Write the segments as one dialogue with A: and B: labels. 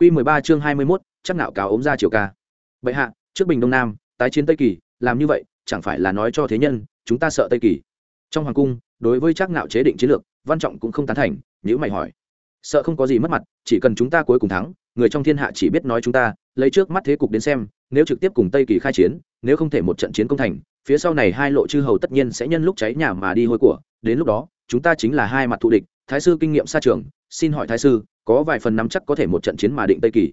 A: Quy 13 chương 21, chắc nạo cáo ốm ra chiều ca. Bệ hạ, trước bình Đông Nam, tái chiến Tây Kỳ, làm như vậy, chẳng phải là nói cho thế nhân, chúng ta sợ Tây Kỳ. Trong hoàng cung, đối với chắc nạo chế định chiến lược, Văn Trọng cũng không tán thành, nếu mày hỏi. Sợ không có gì mất mặt, chỉ cần chúng ta cuối cùng thắng, người trong thiên hạ chỉ biết nói chúng ta, lấy trước mắt thế cục đến xem, nếu trực tiếp cùng Tây Kỳ khai chiến, nếu không thể một trận chiến công thành, phía sau này hai lộ chư hầu tất nhiên sẽ nhân lúc cháy nhà mà đi hôi của, đến lúc đó, chúng ta chính là hai mặt thù địch, thái sư kinh nghiệm xa trường, xin hỏi thái sư, có vài phần nắm chắc có thể một trận chiến mà định tây kỳ.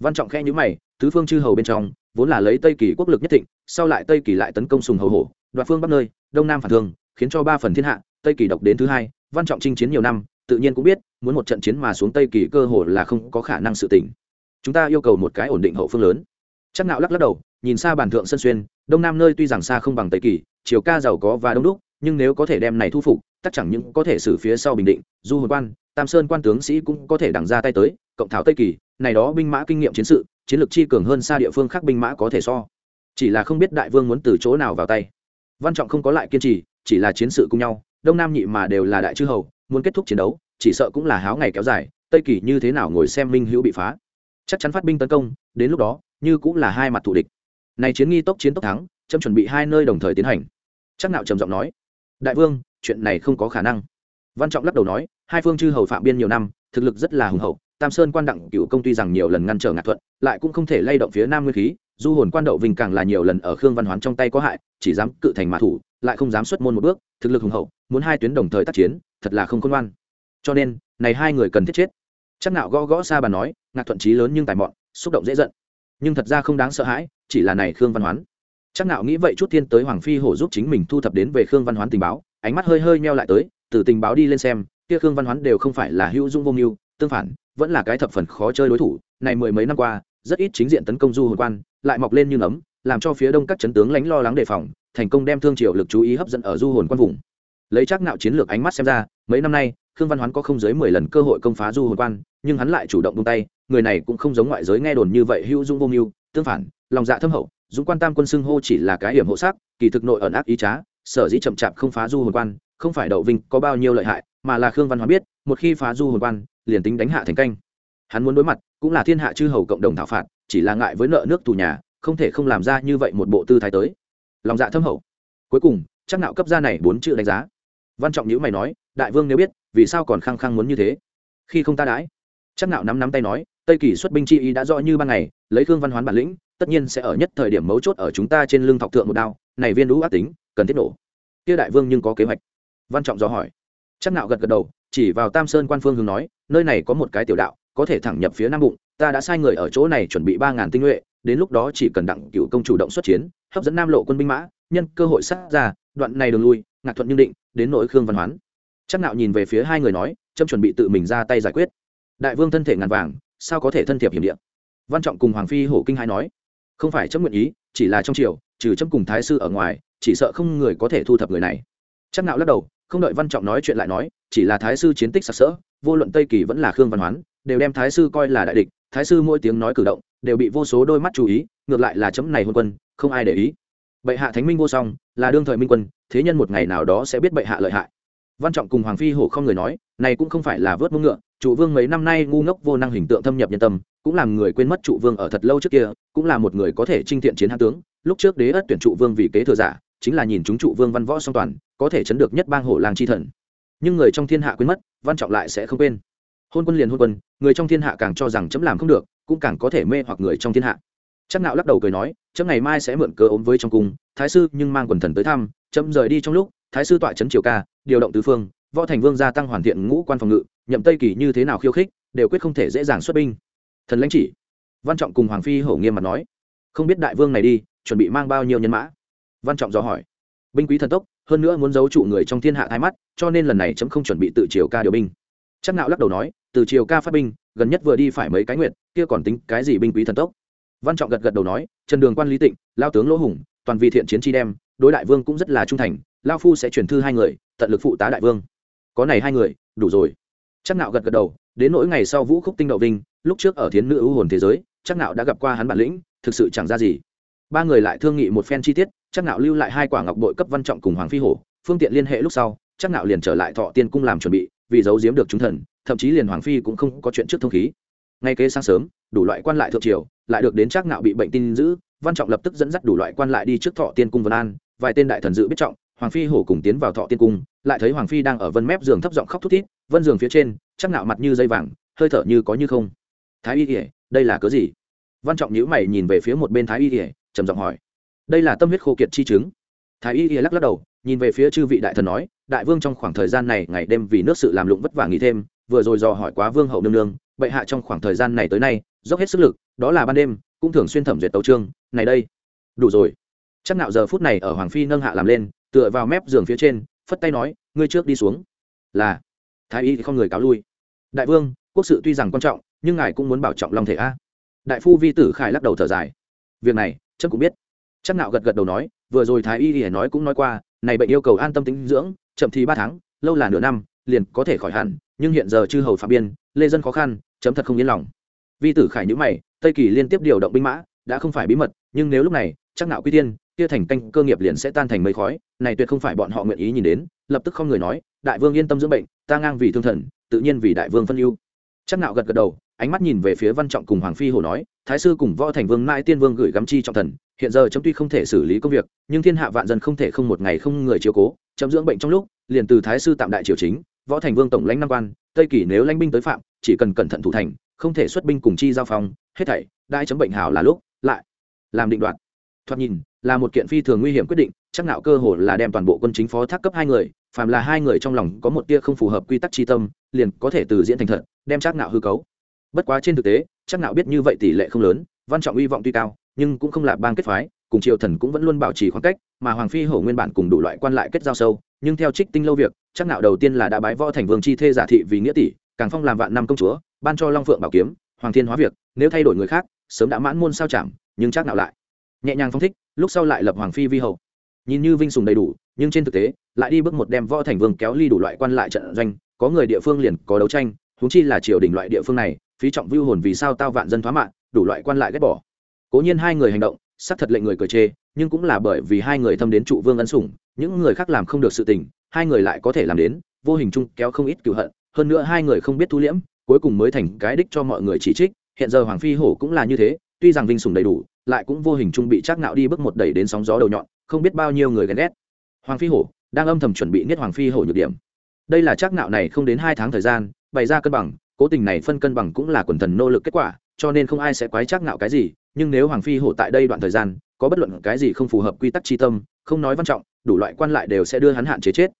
A: Văn trọng khẽ nhữ mày tứ phương chư hầu bên trong vốn là lấy tây kỳ quốc lực nhất thịnh sau lại tây kỳ lại tấn công sùng hầu hổ đoạt phương bắc nơi đông nam phản thương khiến cho ba phần thiên hạ tây kỳ độc đến thứ hai văn trọng chinh chiến nhiều năm tự nhiên cũng biết muốn một trận chiến mà xuống tây kỳ cơ hồ là không có khả năng sự tỉnh. Chúng ta yêu cầu một cái ổn định hậu phương lớn. Chắc nạo lắc lắc đầu nhìn xa bàn thượng sân xuyên đông nam nơi tuy rằng xa không bằng tây kỳ chiều ca giàu có và đông đúc nhưng nếu có thể đem này thu phục tất chẳng những có thể xử phía sau bình định du hồn quan tam sơn quan tướng sĩ cũng có thể đằng ra tay tới, cộng thảo tây kỳ, này đó binh mã kinh nghiệm chiến sự, chiến lược chi cường hơn xa địa phương khác binh mã có thể so. Chỉ là không biết đại vương muốn từ chỗ nào vào tay. Văn trọng không có lại kiên trì, chỉ là chiến sự cùng nhau, đông nam nhị mà đều là đại chư hầu, muốn kết thúc chiến đấu, chỉ sợ cũng là háo ngày kéo dài, tây kỳ như thế nào ngồi xem minh hữu bị phá. Chắc chắn phát binh tấn công, đến lúc đó, như cũng là hai mặt thủ địch. Này chiến nghi tốc chiến tốc thắng, chấm chuẩn bị hai nơi đồng thời tiến hành. Chắc nạo trầm giọng nói, đại vương, chuyện này không có khả năng. Văn trọng lắc đầu nói hai phương chư hầu phạm biên nhiều năm, thực lực rất là hùng hậu, tam sơn quan đặng cựu công tuy rằng nhiều lần ngăn trở ngạc thuận, lại cũng không thể lay động phía nam nguyên khí, du hồn quan đậu vinh càng là nhiều lần ở khương văn hoán trong tay có hại, chỉ dám cự thành mã thủ, lại không dám xuất môn một bước, thực lực hùng hậu, muốn hai tuyến đồng thời tác chiến, thật là không khôn ngoan. Cho nên, này hai người cần thiết chết. Chắc nạo gõ gõ xa bà nói, ngạc thuận trí lớn nhưng tài mọn, xúc động dễ giận. Nhưng thật ra không đáng sợ hãi, chỉ là này khương văn hoán. Chắc nạo nghĩ vậy chút thiên tới hoàng phi hổ giúp chính mình thu thập đến về khương văn hoán tình báo, ánh mắt hơi hơi meo lại tới, từ tình báo đi lên xem kia khương văn hoán đều không phải là hữu dung vô mưu, tương phản, vẫn là cái thập phần khó chơi đối thủ. Này mười mấy năm qua, rất ít chính diện tấn công du hồn quan, lại mọc lên như nấm, làm cho phía đông các chấn tướng lánh lo lắng đề phòng, thành công đem thương triều lực chú ý hấp dẫn ở du hồn quan vùng. Lấy chắc nạo chiến lược ánh mắt xem ra, mấy năm nay, khương văn hoán có không dưới mười lần cơ hội công phá du hồn quan, nhưng hắn lại chủ động buông tay, người này cũng không giống ngoại giới nghe đồn như vậy hữu dung vô mưu, tương phản, lòng dạ thâm hậu, dũng quan tam quân xưng hô chỉ là cái hiểm hộ sắc kỳ thực nội ẩn ác ý trá, sở dĩ chậm chạp không phá du hồn quan, không phải đậu vinh có bao nhiêu lợi hại mà là khương văn hóa biết, một khi phá du hồn quan, liền tính đánh hạ thành canh. Hắn muốn đối mặt, cũng là thiên hạ chư hầu cộng đồng thảo phạt, chỉ là ngại với nợ nước tù nhà, không thể không làm ra như vậy một bộ tư thái tới. Lòng dạ thâm hậu. Cuối cùng, chắc nạo cấp ra này bốn chữ đánh giá. Văn trọng nhữ mày nói, đại vương nếu biết, vì sao còn khăng khăng muốn như thế? Khi không ta đãi. Chắc nạo nắm nắm tay nói, tây kỳ xuất binh chi ý đã rõ như ban ngày, lấy khương văn hoán bản lĩnh, tất nhiên sẽ ở nhất thời điểm mấu chốt ở chúng ta trên lưng thọc thượng một đao, này viên lũ ác tính, cần thiết nổ. Kia đại vương nhưng có kế hoạch. Văn trọng do hỏi chắc nạo gật gật đầu, chỉ vào tam sơn quan phương hướng nói, nơi này có một cái tiểu đạo, có thể thẳng nhập phía nam bụng, ta đã sai người ở chỗ này chuẩn bị ba ngàn tinh nhuệ, đến lúc đó chỉ cần đặng cựu công chủ động xuất chiến, hấp dẫn nam lộ quân binh mã, nhân cơ hội sát ra, đoạn này đường lui, ngạc thuận nhưng định, đến nội khương văn hoán. Chắc nạo nhìn về phía hai người nói trâm chuẩn bị tự mình ra tay giải quyết. Đại vương thân thể ngàn vàng, sao có thể thân thiệp hiểm địa? Văn trọng cùng hoàng phi hổ kinh hai nói, không phải trâm nguyện ý, chỉ là trong triều, trừ trâm cùng thái sư ở ngoài, chỉ sợ không người có thể thu thập người này. Chắc nạo lắc đầu không đợi văn trọng nói chuyện lại nói, chỉ là thái sư chiến tích sặc sỡ, vô luận tây kỳ vẫn là khương văn hoán, đều đem thái sư coi là đại địch, thái sư mỗi tiếng nói cử động, đều bị vô số đôi mắt chú ý, ngược lại là chấm này hôn quân, không ai để ý. Bệ hạ thánh minh vô song, là đương thời minh quân, thế nhân một ngày nào đó sẽ biết bệ hạ lợi hại. Văn trọng cùng hoàng phi hổ không người nói, này cũng không phải là vớt mông ngựa, trụ vương mấy năm nay ngu ngốc vô năng hình tượng thâm nhập nhân tâm, cũng làm người quên mất trụ vương ở thật lâu trước kia, cũng là một người có thể trinh thiện chiến hạ tướng, lúc trước đế ất tuyển trụ vương vì kế thừa giả chính là nhìn chúng trụ vương văn võ song toàn, có thể chấn được nhất bang hổ làng chi thần. Nhưng người trong thiên hạ quên mất, văn trọng lại sẽ không quên. Hôn quân liền hôn quân, người trong thiên hạ càng cho rằng chấm làm không được, cũng càng có thể mê hoặc người trong thiên hạ. Chắc nạo lắc đầu cười nói, chấm ngày mai sẽ mượn cơ ốm với trong cung, thái sư nhưng mang quần thần tới thăm, chấm rời đi trong lúc, thái sư tọa chấn triều ca, điều động tứ phương, võ thành vương gia tăng hoàn thiện ngũ quan phòng ngự, nhậm tây kỳ như thế nào khiêu khích, đều quyết không thể dễ dàng xuất binh. Thần lãnh chỉ. Văn trọng cùng hoàng phi hổ nghiêm mặt nói, không biết đại vương này đi, chuẩn bị mang bao nhiêu nhân mã văn trọng dò hỏi. Binh quý thần tốc, hơn nữa muốn giấu trụ người trong thiên hạ thái mắt, cho nên lần này chấm không chuẩn bị tự triều ca điều binh. Chắc nạo lắc đầu nói, từ triều ca phát binh, gần nhất vừa đi phải mấy cái nguyện kia còn tính cái gì binh quý thần tốc? Văn trọng gật gật đầu nói, trần đường quan lý tịnh, lao tướng lỗ hùng, toàn vì thiện chiến chi đem, đối đại vương cũng rất là trung thành, lao phu sẽ chuyển thư hai người, tận lực phụ tá đại vương. Có này hai người, đủ rồi. Chắc nạo gật gật đầu, đến nỗi ngày sau vũ khúc tinh đậu vinh, lúc trước ở thiến nữ ưu hồn thế giới, chắc nạo đã gặp qua hắn bản lĩnh, thực sự chẳng ra gì. Ba người lại thương nghị một phen chi tiết chắc nạo lưu lại hai quả ngọc bội cấp văn trọng cùng hoàng phi hổ, phương tiện liên hệ lúc sau, chắc nạo liền trở lại thọ tiên cung làm chuẩn bị, vì giấu giếm được chúng thần, thậm chí liền hoàng phi cũng không có chuyện trước thông khí. Ngay kế sáng sớm, đủ loại quan lại thượng triều, lại được đến chắc nạo bị bệnh tin giữ, văn trọng lập tức dẫn dắt đủ loại quan lại đi trước thọ tiên cung vân an, vài tên đại thần dự biết trọng, hoàng phi hổ cùng tiến vào thọ tiên cung, lại thấy hoàng phi đang ở vân mép giường thấp giọng khóc thút thít, vân giường phía trên, chắc nạo mặt như dây vàng, hơi thở như có như không. Thái y kỉa đây là cớ gì? Văn trọng nhíu mày nhìn về phía một bên thái y kỉa trầm giọng hỏi đây là tâm huyết khô kiệt chi chứng. Thái y y lắc lắc đầu, nhìn về phía chư vị đại thần nói, đại vương trong khoảng thời gian này ngày đêm vì nước sự làm lụng vất vả nghỉ thêm, vừa rồi dò hỏi quá vương hậu nương nương, bệ hạ trong khoảng thời gian này tới nay, dốc hết sức lực, đó là ban đêm, cũng thường xuyên thẩm duyệt tấu trương này đây. Đủ rồi. Chắc nạo giờ phút này ở hoàng phi nâng hạ làm lên, tựa vào mép giường phía trên, phất tay nói, ngươi trước đi xuống. Là. Thái y thì không người cáo lui. Đại vương, quốc sự tuy rằng quan trọng, nhưng ngài cũng muốn bảo trọng long thể a. Đại phu vi tử khải lắc đầu thở dài. Việc này trâm cũng biết chắc nạo gật gật đầu nói, vừa rồi thái y y nói cũng nói qua, này bệnh yêu cầu an tâm tính dưỡng, chậm thì ba tháng, lâu là nửa năm, liền có thể khỏi hẳn, nhưng hiện giờ chư hầu phạm biên, lê dân khó khăn, chấm thật không yên lòng. Vi tử khải nhữ mày, tây kỳ liên tiếp điều động binh mã, đã không phải bí mật, nhưng nếu lúc này chắc nạo quy tiên, kia thành canh cơ nghiệp liền sẽ tan thành mây khói, này tuyệt không phải bọn họ nguyện ý nhìn đến, lập tức không người nói, đại vương yên tâm dưỡng bệnh, ta ngang vì thương thần, tự nhiên vì đại vương phân ưu. Chắc nạo gật gật đầu, ánh mắt nhìn về phía văn trọng cùng hoàng phi hồ nói, thái sư cùng võ thành vương mãi tiên vương gửi gắm chi trọng thần hiện giờ chấm tuy không thể xử lý công việc, nhưng thiên hạ vạn dân không thể không một ngày không người chiếu cố, chấm dưỡng bệnh trong lúc, liền từ thái sư tạm đại triều chính, võ thành vương tổng lãnh năm quan, tây kỳ nếu lãnh binh tới phạm, chỉ cần cẩn thận thủ thành, không thể xuất binh cùng chi giao phong, hết thảy, đại chấm bệnh hảo là lúc, lại làm định đoạt. Thoạt nhìn, là một kiện phi thường nguy hiểm quyết định, chắc nạo cơ hồ là đem toàn bộ quân chính phó thác cấp hai người, phàm là hai người trong lòng có một tia không phù hợp quy tắc chi tâm, liền có thể từ diễn thành thật, đem chắc nạo hư cấu. Bất quá trên thực tế, chắc nạo biết như vậy tỷ lệ không lớn, văn trọng uy vọng tuy cao nhưng cũng không là bang kết phái, cùng triều thần cũng vẫn luôn bảo trì khoảng cách, mà hoàng phi hổ nguyên bản cùng đủ loại quan lại kết giao sâu, nhưng theo trích tinh lâu việc, chắc nạo đầu tiên là đã bái võ thành vương chi thê giả thị vì nghĩa tỷ, càng phong làm vạn năm công chúa, ban cho long phượng bảo kiếm, hoàng thiên hóa việc, nếu thay đổi người khác, sớm đã mãn môn sao chạm nhưng chắc nạo lại. Nhẹ nhàng phong thích, lúc sau lại lập hoàng phi vi hậu nhìn như vinh sùng đầy đủ, nhưng trên thực tế, lại đi bước một đem võ thành vương kéo ly đủ loại quan lại trận doanh, có người địa phương liền có đấu tranh, huống chi là triều đình loại địa phương này, phí trọng vưu hồn vì sao tao vạn dân thoá mạng, đủ loại quan lại ghét bỏ cố nhiên hai người hành động, xác thật lệnh người cười chê, nhưng cũng là bởi vì hai người thâm đến trụ vương ân sủng, những người khác làm không được sự tình, hai người lại có thể làm đến, vô hình chung kéo không ít cựu hận, hơn nữa hai người không biết thu liễm, cuối cùng mới thành cái đích cho mọi người chỉ trích, hiện giờ hoàng phi hổ cũng là như thế, tuy rằng vinh sủng đầy đủ, lại cũng vô hình chung bị chắc ngạo đi bước một đẩy đến sóng gió đầu nhọn, không biết bao nhiêu người ghen ghét. Hoàng phi hổ đang âm thầm chuẩn bị niết hoàng phi hổ nhược điểm. Đây là chắc ngạo này không đến hai tháng thời gian, bày ra cân bằng, cố tình này phân cân bằng cũng là quần thần nỗ lực kết quả, cho nên không ai sẽ quái chắc ngạo cái gì nhưng nếu hoàng phi hổ tại đây đoạn thời gian, có bất luận cái gì không phù hợp quy tắc chi tâm, không nói văn trọng, đủ loại quan lại đều sẽ đưa hắn hạn chế chết.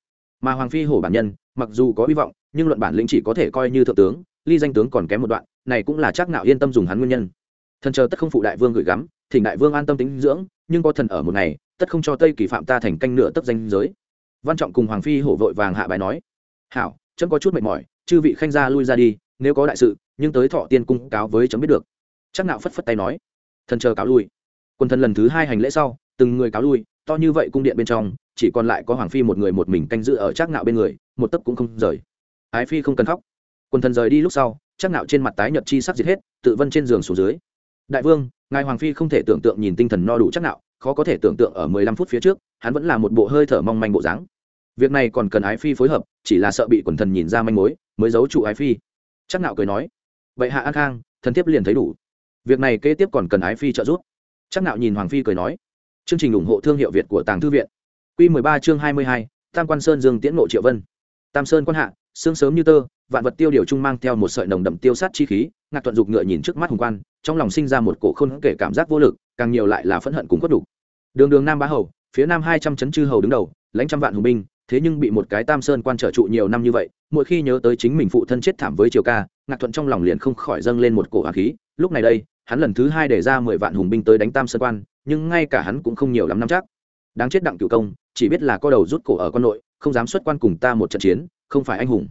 A: Mà hoàng phi hổ bản nhân, mặc dù có hy vọng, nhưng luận bản lĩnh chỉ có thể coi như thượng tướng, ly danh tướng còn kém một đoạn, này cũng là chắc nạo yên tâm dùng hắn nguyên nhân. Thần chờ tất không phụ đại vương gửi gắm thì đại vương an tâm tính dưỡng, nhưng có thần ở một ngày, tất không cho tây kỳ phạm ta thành canh nửa tấp danh giới. Văn trọng cùng hoàng phi hổ vội vàng hạ bài nói, hảo, chấm có chút mệt mỏi, chư vị khanh gia lui ra đi, nếu có đại sự, nhưng tới thọ tiên cung cáo với chấm biết được. Chắc nạo phất phất tay nói thần chờ cáo lui. Quân thần lần thứ hai hành lễ sau từng người cáo lui to như vậy cung điện bên trong chỉ còn lại có hoàng phi một người một mình canh giữ ở chắc ngạo bên người một tấc cũng không rời. Ái phi không cần khóc. Quân thần rời đi lúc sau chắc ngạo trên mặt tái nhợt chi sắc diệt hết tự vân trên giường xuống dưới. Đại vương ngài hoàng phi không thể tưởng tượng nhìn tinh thần no đủ chắc ngạo, khó có thể tưởng tượng ở mười lăm phút phía trước hắn vẫn là một bộ hơi thở mong manh bộ dáng. Việc này còn cần ái phi phối hợp chỉ là sợ bị quần thần nhìn ra manh mối mới giấu trụ ái phi. Chắc nạo cười nói vậy hạ an khang thần tiếp liền thấy đủ việc này kế tiếp còn cần ái phi trợ giúp. Chắc nạo nhìn hoàng phi cười nói, chương trình ủng hộ thương hiệu việt của tàng thư viện. Quy mười ba chương hai mươi hai, tam quan sơn dương tiễn ngộ triệu vân. Tam sơn quan hạ, sương sớm như tơ, vạn vật tiêu điều trung mang theo một sợi nồng đậm tiêu sát chi khí, ngạc thuận dục ngựa nhìn trước mắt hùng quan, trong lòng sinh ra một cổ khôn kể cảm giác vô lực, càng nhiều lại là phẫn hận cùng quất đủ đường đường nam bá hầu, phía nam hai trăm chấn chư hầu đứng đầu, lãnh trăm vạn hùng binh, thế nhưng bị một cái tam sơn quan trở trụ nhiều năm như vậy, mỗi khi nhớ tới chính mình phụ thân chết thảm với triều ca, ngạc thuận trong lòng liền không khỏi dâng lên một cổ hả khí lúc này đây, hắn lần thứ hai để ra mười vạn hùng binh tới đánh tam sơn quan, nhưng ngay cả hắn cũng không nhiều lắm năm chắc. Đáng chết đặng cựu công, chỉ biết là co đầu rút cổ ở con nội, không dám xuất quan cùng ta một trận chiến, không phải anh hùng.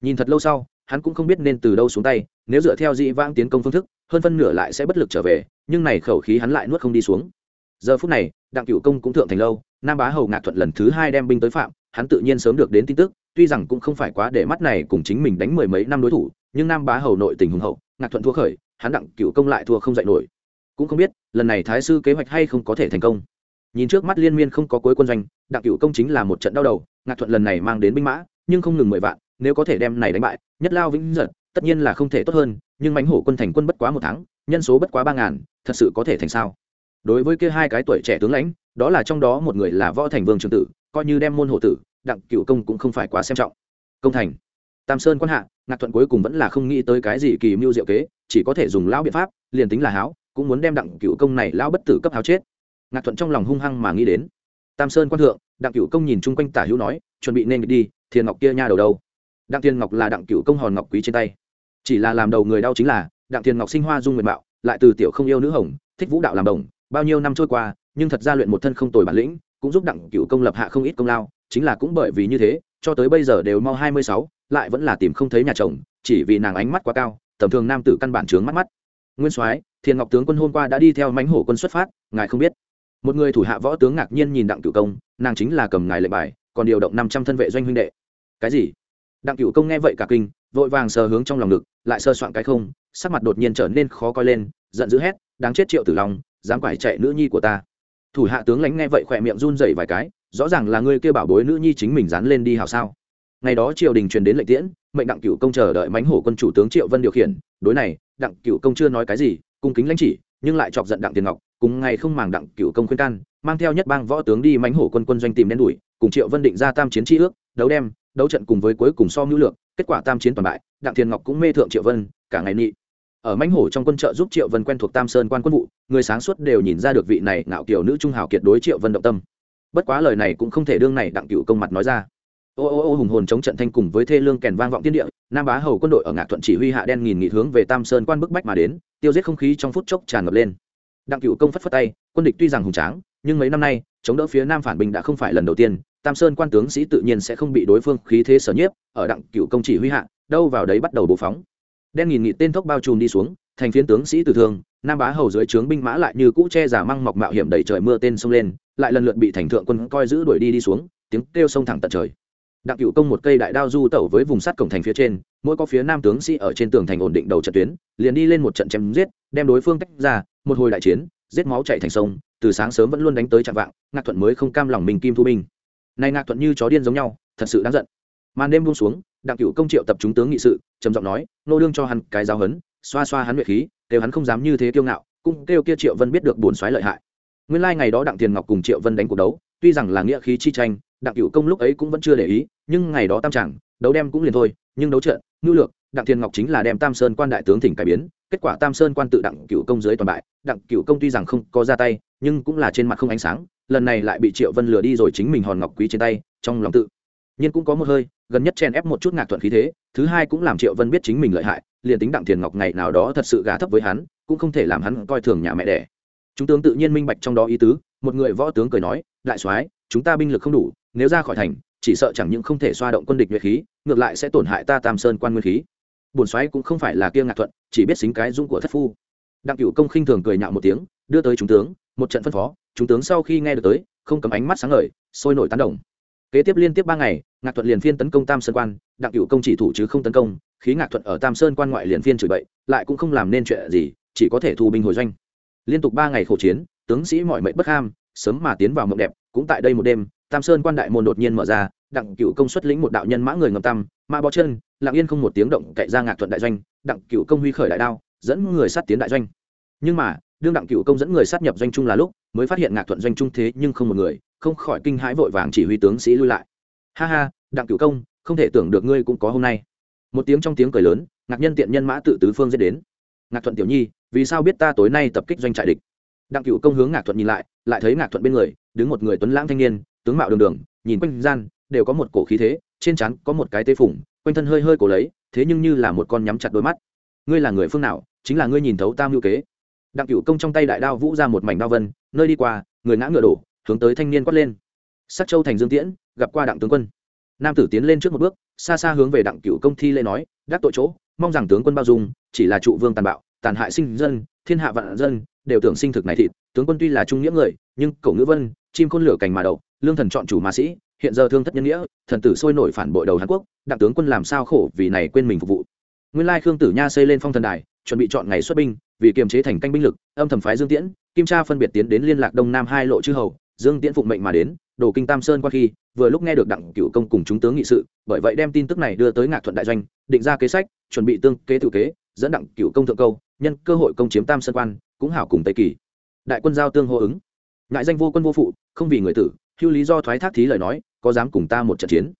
A: Nhìn thật lâu sau, hắn cũng không biết nên từ đâu xuống tay, nếu dựa theo dị vãng tiến công phương thức, hơn phân nửa lại sẽ bất lực trở về, nhưng này khẩu khí hắn lại nuốt không đi xuống. Giờ phút này, đặng cựu công cũng thượng thành lâu, nam bá hầu ngạc thuận lần thứ hai đem binh tới phạm, hắn tự nhiên sớm được đến tin tức, tuy rằng cũng không phải quá để mắt này cùng chính mình đánh mười mấy năm đối thủ, nhưng nam bá hầu nội tình hùng hậu, ngạc thuận thua khởi hắn đặng cửu công lại thua không dạy nổi. Cũng không biết, lần này thái sư kế hoạch hay không có thể thành công. Nhìn trước mắt liên miên không có cuối quân doanh, đặng cửu công chính là một trận đau đầu, ngạc thuận lần này mang đến binh mã, nhưng không ngừng mười vạn, nếu có thể đem này đánh bại, nhất lao vĩnh giật, tất nhiên là không thể tốt hơn, nhưng mánh hổ quân thành quân bất quá một tháng, nhân số bất quá ba ngàn, thật sự có thể thành sao? Đối với kia hai cái tuổi trẻ tướng lãnh, đó là trong đó một người là võ thành vương trường tử, coi như đem môn hộ tử, đặng cựu công cũng không phải quá xem trọng. Công thành tam sơn quan hạ, ngạc thuận cuối cùng vẫn là không nghĩ tới cái gì kỳ mưu diệu kế, chỉ có thể dùng lão biện pháp, liền tính là háo, cũng muốn đem đặng cựu công này lão bất tử cấp háo chết. Ngạc thuận trong lòng hung hăng mà nghĩ đến. Tam sơn quan thượng, đặng cựu công nhìn chung quanh tả hữu nói, chuẩn bị nên đi, thiền ngọc kia nha đầu đâu? Đặng thiên ngọc là đặng cựu công hòn ngọc quý trên tay. Chỉ là làm đầu người đau chính là, đặng thiên ngọc sinh hoa dung nguyện mạo, lại từ tiểu không yêu nữ hồng, thích vũ đạo làm đồng, bao nhiêu năm trôi qua, nhưng thật ra luyện một thân không tồi bản lĩnh, cũng giúp đặng cựu công lập hạ không ít công lao, chính là cũng bởi vì như thế, cho tới bây giờ đều mau hai mươi sáu lại vẫn là tìm không thấy nhà chồng, chỉ vì nàng ánh mắt quá cao, tầm thường nam tử căn bản trướng mắt mắt. Nguyên soái, thiền ngọc tướng quân hôm qua đã đi theo mãnh hổ quân xuất phát, ngài không biết. Một người thủ hạ võ tướng ngạc nhiên nhìn đặng cửu công, nàng chính là cầm ngài lệnh bài, còn điều động năm trăm thân vệ doanh huynh đệ. Cái gì? Đặng cửu công nghe vậy cả kinh, vội vàng sờ hướng trong lòng ngực, lại sơ soạn cái không, sắc mặt đột nhiên trở nên khó coi lên, giận dữ hét, đáng chết triệu tử long, dám quải chạy nữ nhi của ta. Thủ hạ tướng lãnh nghe vậy khỏe miệng run dậy vài cái, rõ ràng là ngươi kêu bảo bối nữ nhi chính mình dán lên đi hào sao? Ngày đó triều đình truyền đến lệnh tiễn, mệnh đặng cựu công chờ đợi mánh hổ quân chủ tướng triệu vân điều khiển. Đối này, đặng cựu công chưa nói cái gì, cung kính lãnh chỉ, nhưng lại chọc giận đặng tiền ngọc, cùng ngày không màng đặng cựu công khuyên can, mang theo nhất bang võ tướng đi mánh hổ quân quân doanh tìm đen đuổi, cùng triệu vân định ra tam chiến tri ước, đấu đem, đấu trận cùng với cuối cùng so mưu lược, kết quả tam chiến toàn bại, đặng tiền ngọc cũng mê thượng triệu vân, cả ngày nị. Ở mãnh hổ trong quân trợ giúp triệu vân quen thuộc tam sơn quan quân vụ, người sáng suốt đều nhìn ra được vị này ngạo kiểu nữ trung hào kiệt đối triệu vân động tâm. Bất quá lời này cũng không thể đương này đặng cựu công mặt nói ra ô ô ô hùng hồn chống trận thanh cùng với thê lương kèn vang vọng tiên địa, nam bá hầu quân đội ở ngạc thuận chỉ huy hạ đen nghìn nghị hướng về tam sơn quan bức bách mà đến, tiêu diệt không khí trong phút chốc tràn ngập lên. Đặng cựu công phất phất tay, quân địch tuy rằng hùng tráng, nhưng mấy năm nay, chống đỡ phía nam phản bình đã không phải lần đầu tiên, tam sơn quan tướng sĩ tự nhiên sẽ không bị đối phương khí thế sở nhiếp, ở đặng cựu công chỉ huy hạ, đâu vào đấy bắt đầu bố phóng. Đen nghìn nghị tên thốc bao trùm đi xuống, thành phiến tướng sĩ tử thương, nam bá hầu dưới trướng binh mã lại như cũ che giả măng mọc mạo hiểm đẩy trời mưa tên sông lên, lại lần lượt bị thành thượng quân coi giữ đuổi đi đi xuống, tiếng kêu sông thẳng tận trời đặng cựu công một cây đại đao du tẩu với vùng sắt cổng thành phía trên, mỗi có phía nam tướng sĩ ở trên tường thành ổn định đầu trận tuyến, liền đi lên một trận chém giết, đem đối phương tách ra, một hồi đại chiến, giết máu chạy thành sông, từ sáng sớm vẫn luôn đánh tới chạm vạng, ngạc thuận mới không cam lòng mình kim thu binh này ngạc thuận như chó điên giống nhau, thật sự đáng giận. Màn đêm buông xuống, đặng cựu công triệu tập chúng tướng nghị sự, trầm giọng nói, nô đương cho hắn cái giáo hấn xoa xoa hắn nguyệt khí kêu hắn không dám như thế kiêu ngạo, cũng kêu kia triệu vân biết được bổn xoáy lợi hại. Nguyên lai ngày đó đặng tiền ngọc cùng triệu vân đánh cuộc đấu, tuy rằng là nghĩa khí chi tranh đặng cửu công lúc ấy cũng vẫn chưa để ý, nhưng ngày đó tam chẳng đấu đem cũng liền thôi, nhưng đấu trận, ngưu lược, đặng thiên ngọc chính là đem tam sơn quan đại tướng thỉnh cải biến, kết quả tam sơn quan tự đặng cửu công dưới toàn bại, đặng cửu công tuy rằng không có ra tay, nhưng cũng là trên mặt không ánh sáng, lần này lại bị triệu vân lừa đi rồi chính mình hòn ngọc quý trên tay, trong lòng tự. Nhiên cũng có một hơi, gần nhất chen ép một chút ngạc thuận khí thế, thứ hai cũng làm triệu vân biết chính mình lợi hại, liền tính đặng thiền ngọc ngày nào đó thật sự gà thấp với hắn, cũng không thể làm hắn coi thường nhà mẹ đẻ. Chúng tướng tự nhiên minh bạch trong đó ý tứ, một người võ tướng cười nói, đại soái, chúng ta binh lực không đủ nếu ra khỏi thành, chỉ sợ chẳng những không thể xoa động quân địch nhuệ khí, ngược lại sẽ tổn hại ta tam sơn quan nguyên khí. Bổn xoáy cũng không phải là kia ngạc thuận, chỉ biết xính cái dung của thất phu. Đặng cửu công khinh thường cười nhạo một tiếng, đưa tới chúng tướng, một trận phân phó, chúng tướng sau khi nghe được tới, không cầm ánh mắt sáng ngời, sôi nổi tán đồng. Kế tiếp liên tiếp ba ngày, ngạc thuận liền phiên tấn công tam sơn quan, đặng cửu công chỉ thủ chứ không tấn công, khí ngạc thuận ở tam sơn quan ngoại liền phiên chửi bậy, lại cũng không làm nên chuyện gì, chỉ có thể thu binh hồi doanh. Liên tục ba ngày khổ chiến, tướng sĩ mọi mệnh bất ham, sớm mà tiến vào mộng đẹp, cũng tại đây một đêm tam sơn quan đại môn đột nhiên mở ra, đặng cựu công xuất lĩnh một đạo nhân mã người ngầm tăm, mã bó chân, lặng yên không một tiếng động cậy ra ngạc thuận đại doanh, đặng cựu công huy khởi đại đao, dẫn người sát tiến đại doanh. Nhưng mà, đương đặng cựu công dẫn người sát nhập doanh trung là lúc, mới phát hiện ngạc thuận doanh trung thế nhưng không một người, không khỏi kinh hãi vội vàng chỉ huy tướng sĩ lui lại. Ha ha, đặng cựu công, không thể tưởng được ngươi cũng có hôm nay. Một tiếng trong tiếng cười lớn, ngạc nhân tiện nhân mã tự tứ phương dễ đến. Ngạc thuận tiểu nhi, vì sao biết ta tối nay tập kích doanh trại địch? Đặng cựu công hướng ngạc thuận nhìn lại lại thấy ngạc thuận bên người, đứng một người tuấn lãng thanh niên tướng mạo đường đường, nhìn quanh gian, đều có một cổ khí thế, trên trán có một cái tê phủng quanh thân hơi hơi cổ lấy, thế nhưng như là một con nhắm chặt đôi mắt. Ngươi là người phương nào? Chính là ngươi nhìn thấu tam hữu kế. Đặng cựu công trong tay đại đao vũ ra một mảnh đao vân, nơi đi qua, người ngã ngựa đổ, hướng tới thanh niên quát lên. Sắc châu thành dương tiễn, gặp qua đặng tướng quân. Nam tử tiến lên trước một bước, xa xa hướng về đặng cựu công thi lễ nói, đắc tội chỗ, mong rằng tướng quân bao dung, chỉ là trụ vương tàn bạo, tàn hại sinh dân, thiên hạ vạn dân, đều tưởng sinh thực này thịt. Tướng quân tuy là trung nghĩa người, nhưng cổ ngữ vân, chim khôn lửa cành mà đậu lương thần chọn chủ ma sĩ, hiện giờ thương thất nhân nghĩa, thần tử sôi nổi phản bội đầu hàn quốc, đặng tướng quân làm sao khổ vì này quên mình phục vụ. Nguyên lai khương tử nha xây lên phong thần đài, chuẩn bị chọn ngày xuất binh, vì kiềm chế thành canh binh lực, âm thầm phái dương tiễn, kim Tra phân biệt tiến đến liên lạc đông nam hai lộ chư hầu, dương tiễn phụng mệnh mà đến đồ kinh tam sơn qua khi, vừa lúc nghe được đặng cựu công cùng chúng tướng nghị sự, bởi vậy đem tin tức này đưa tới ngạc thuận đại doanh, định ra kế sách, chuẩn bị tương kế tự kế, dẫn đặng cựu công thượng câu, nhân cơ hội công chiếm tam sơn quan, cũng hảo cùng tây kỳ. Đại quân giao tương hô ứng. Ngại danh vô quân vô phụ, không vì người tử hưu lý do thoái thác thí lời nói, có dám cùng ta một trận chiến?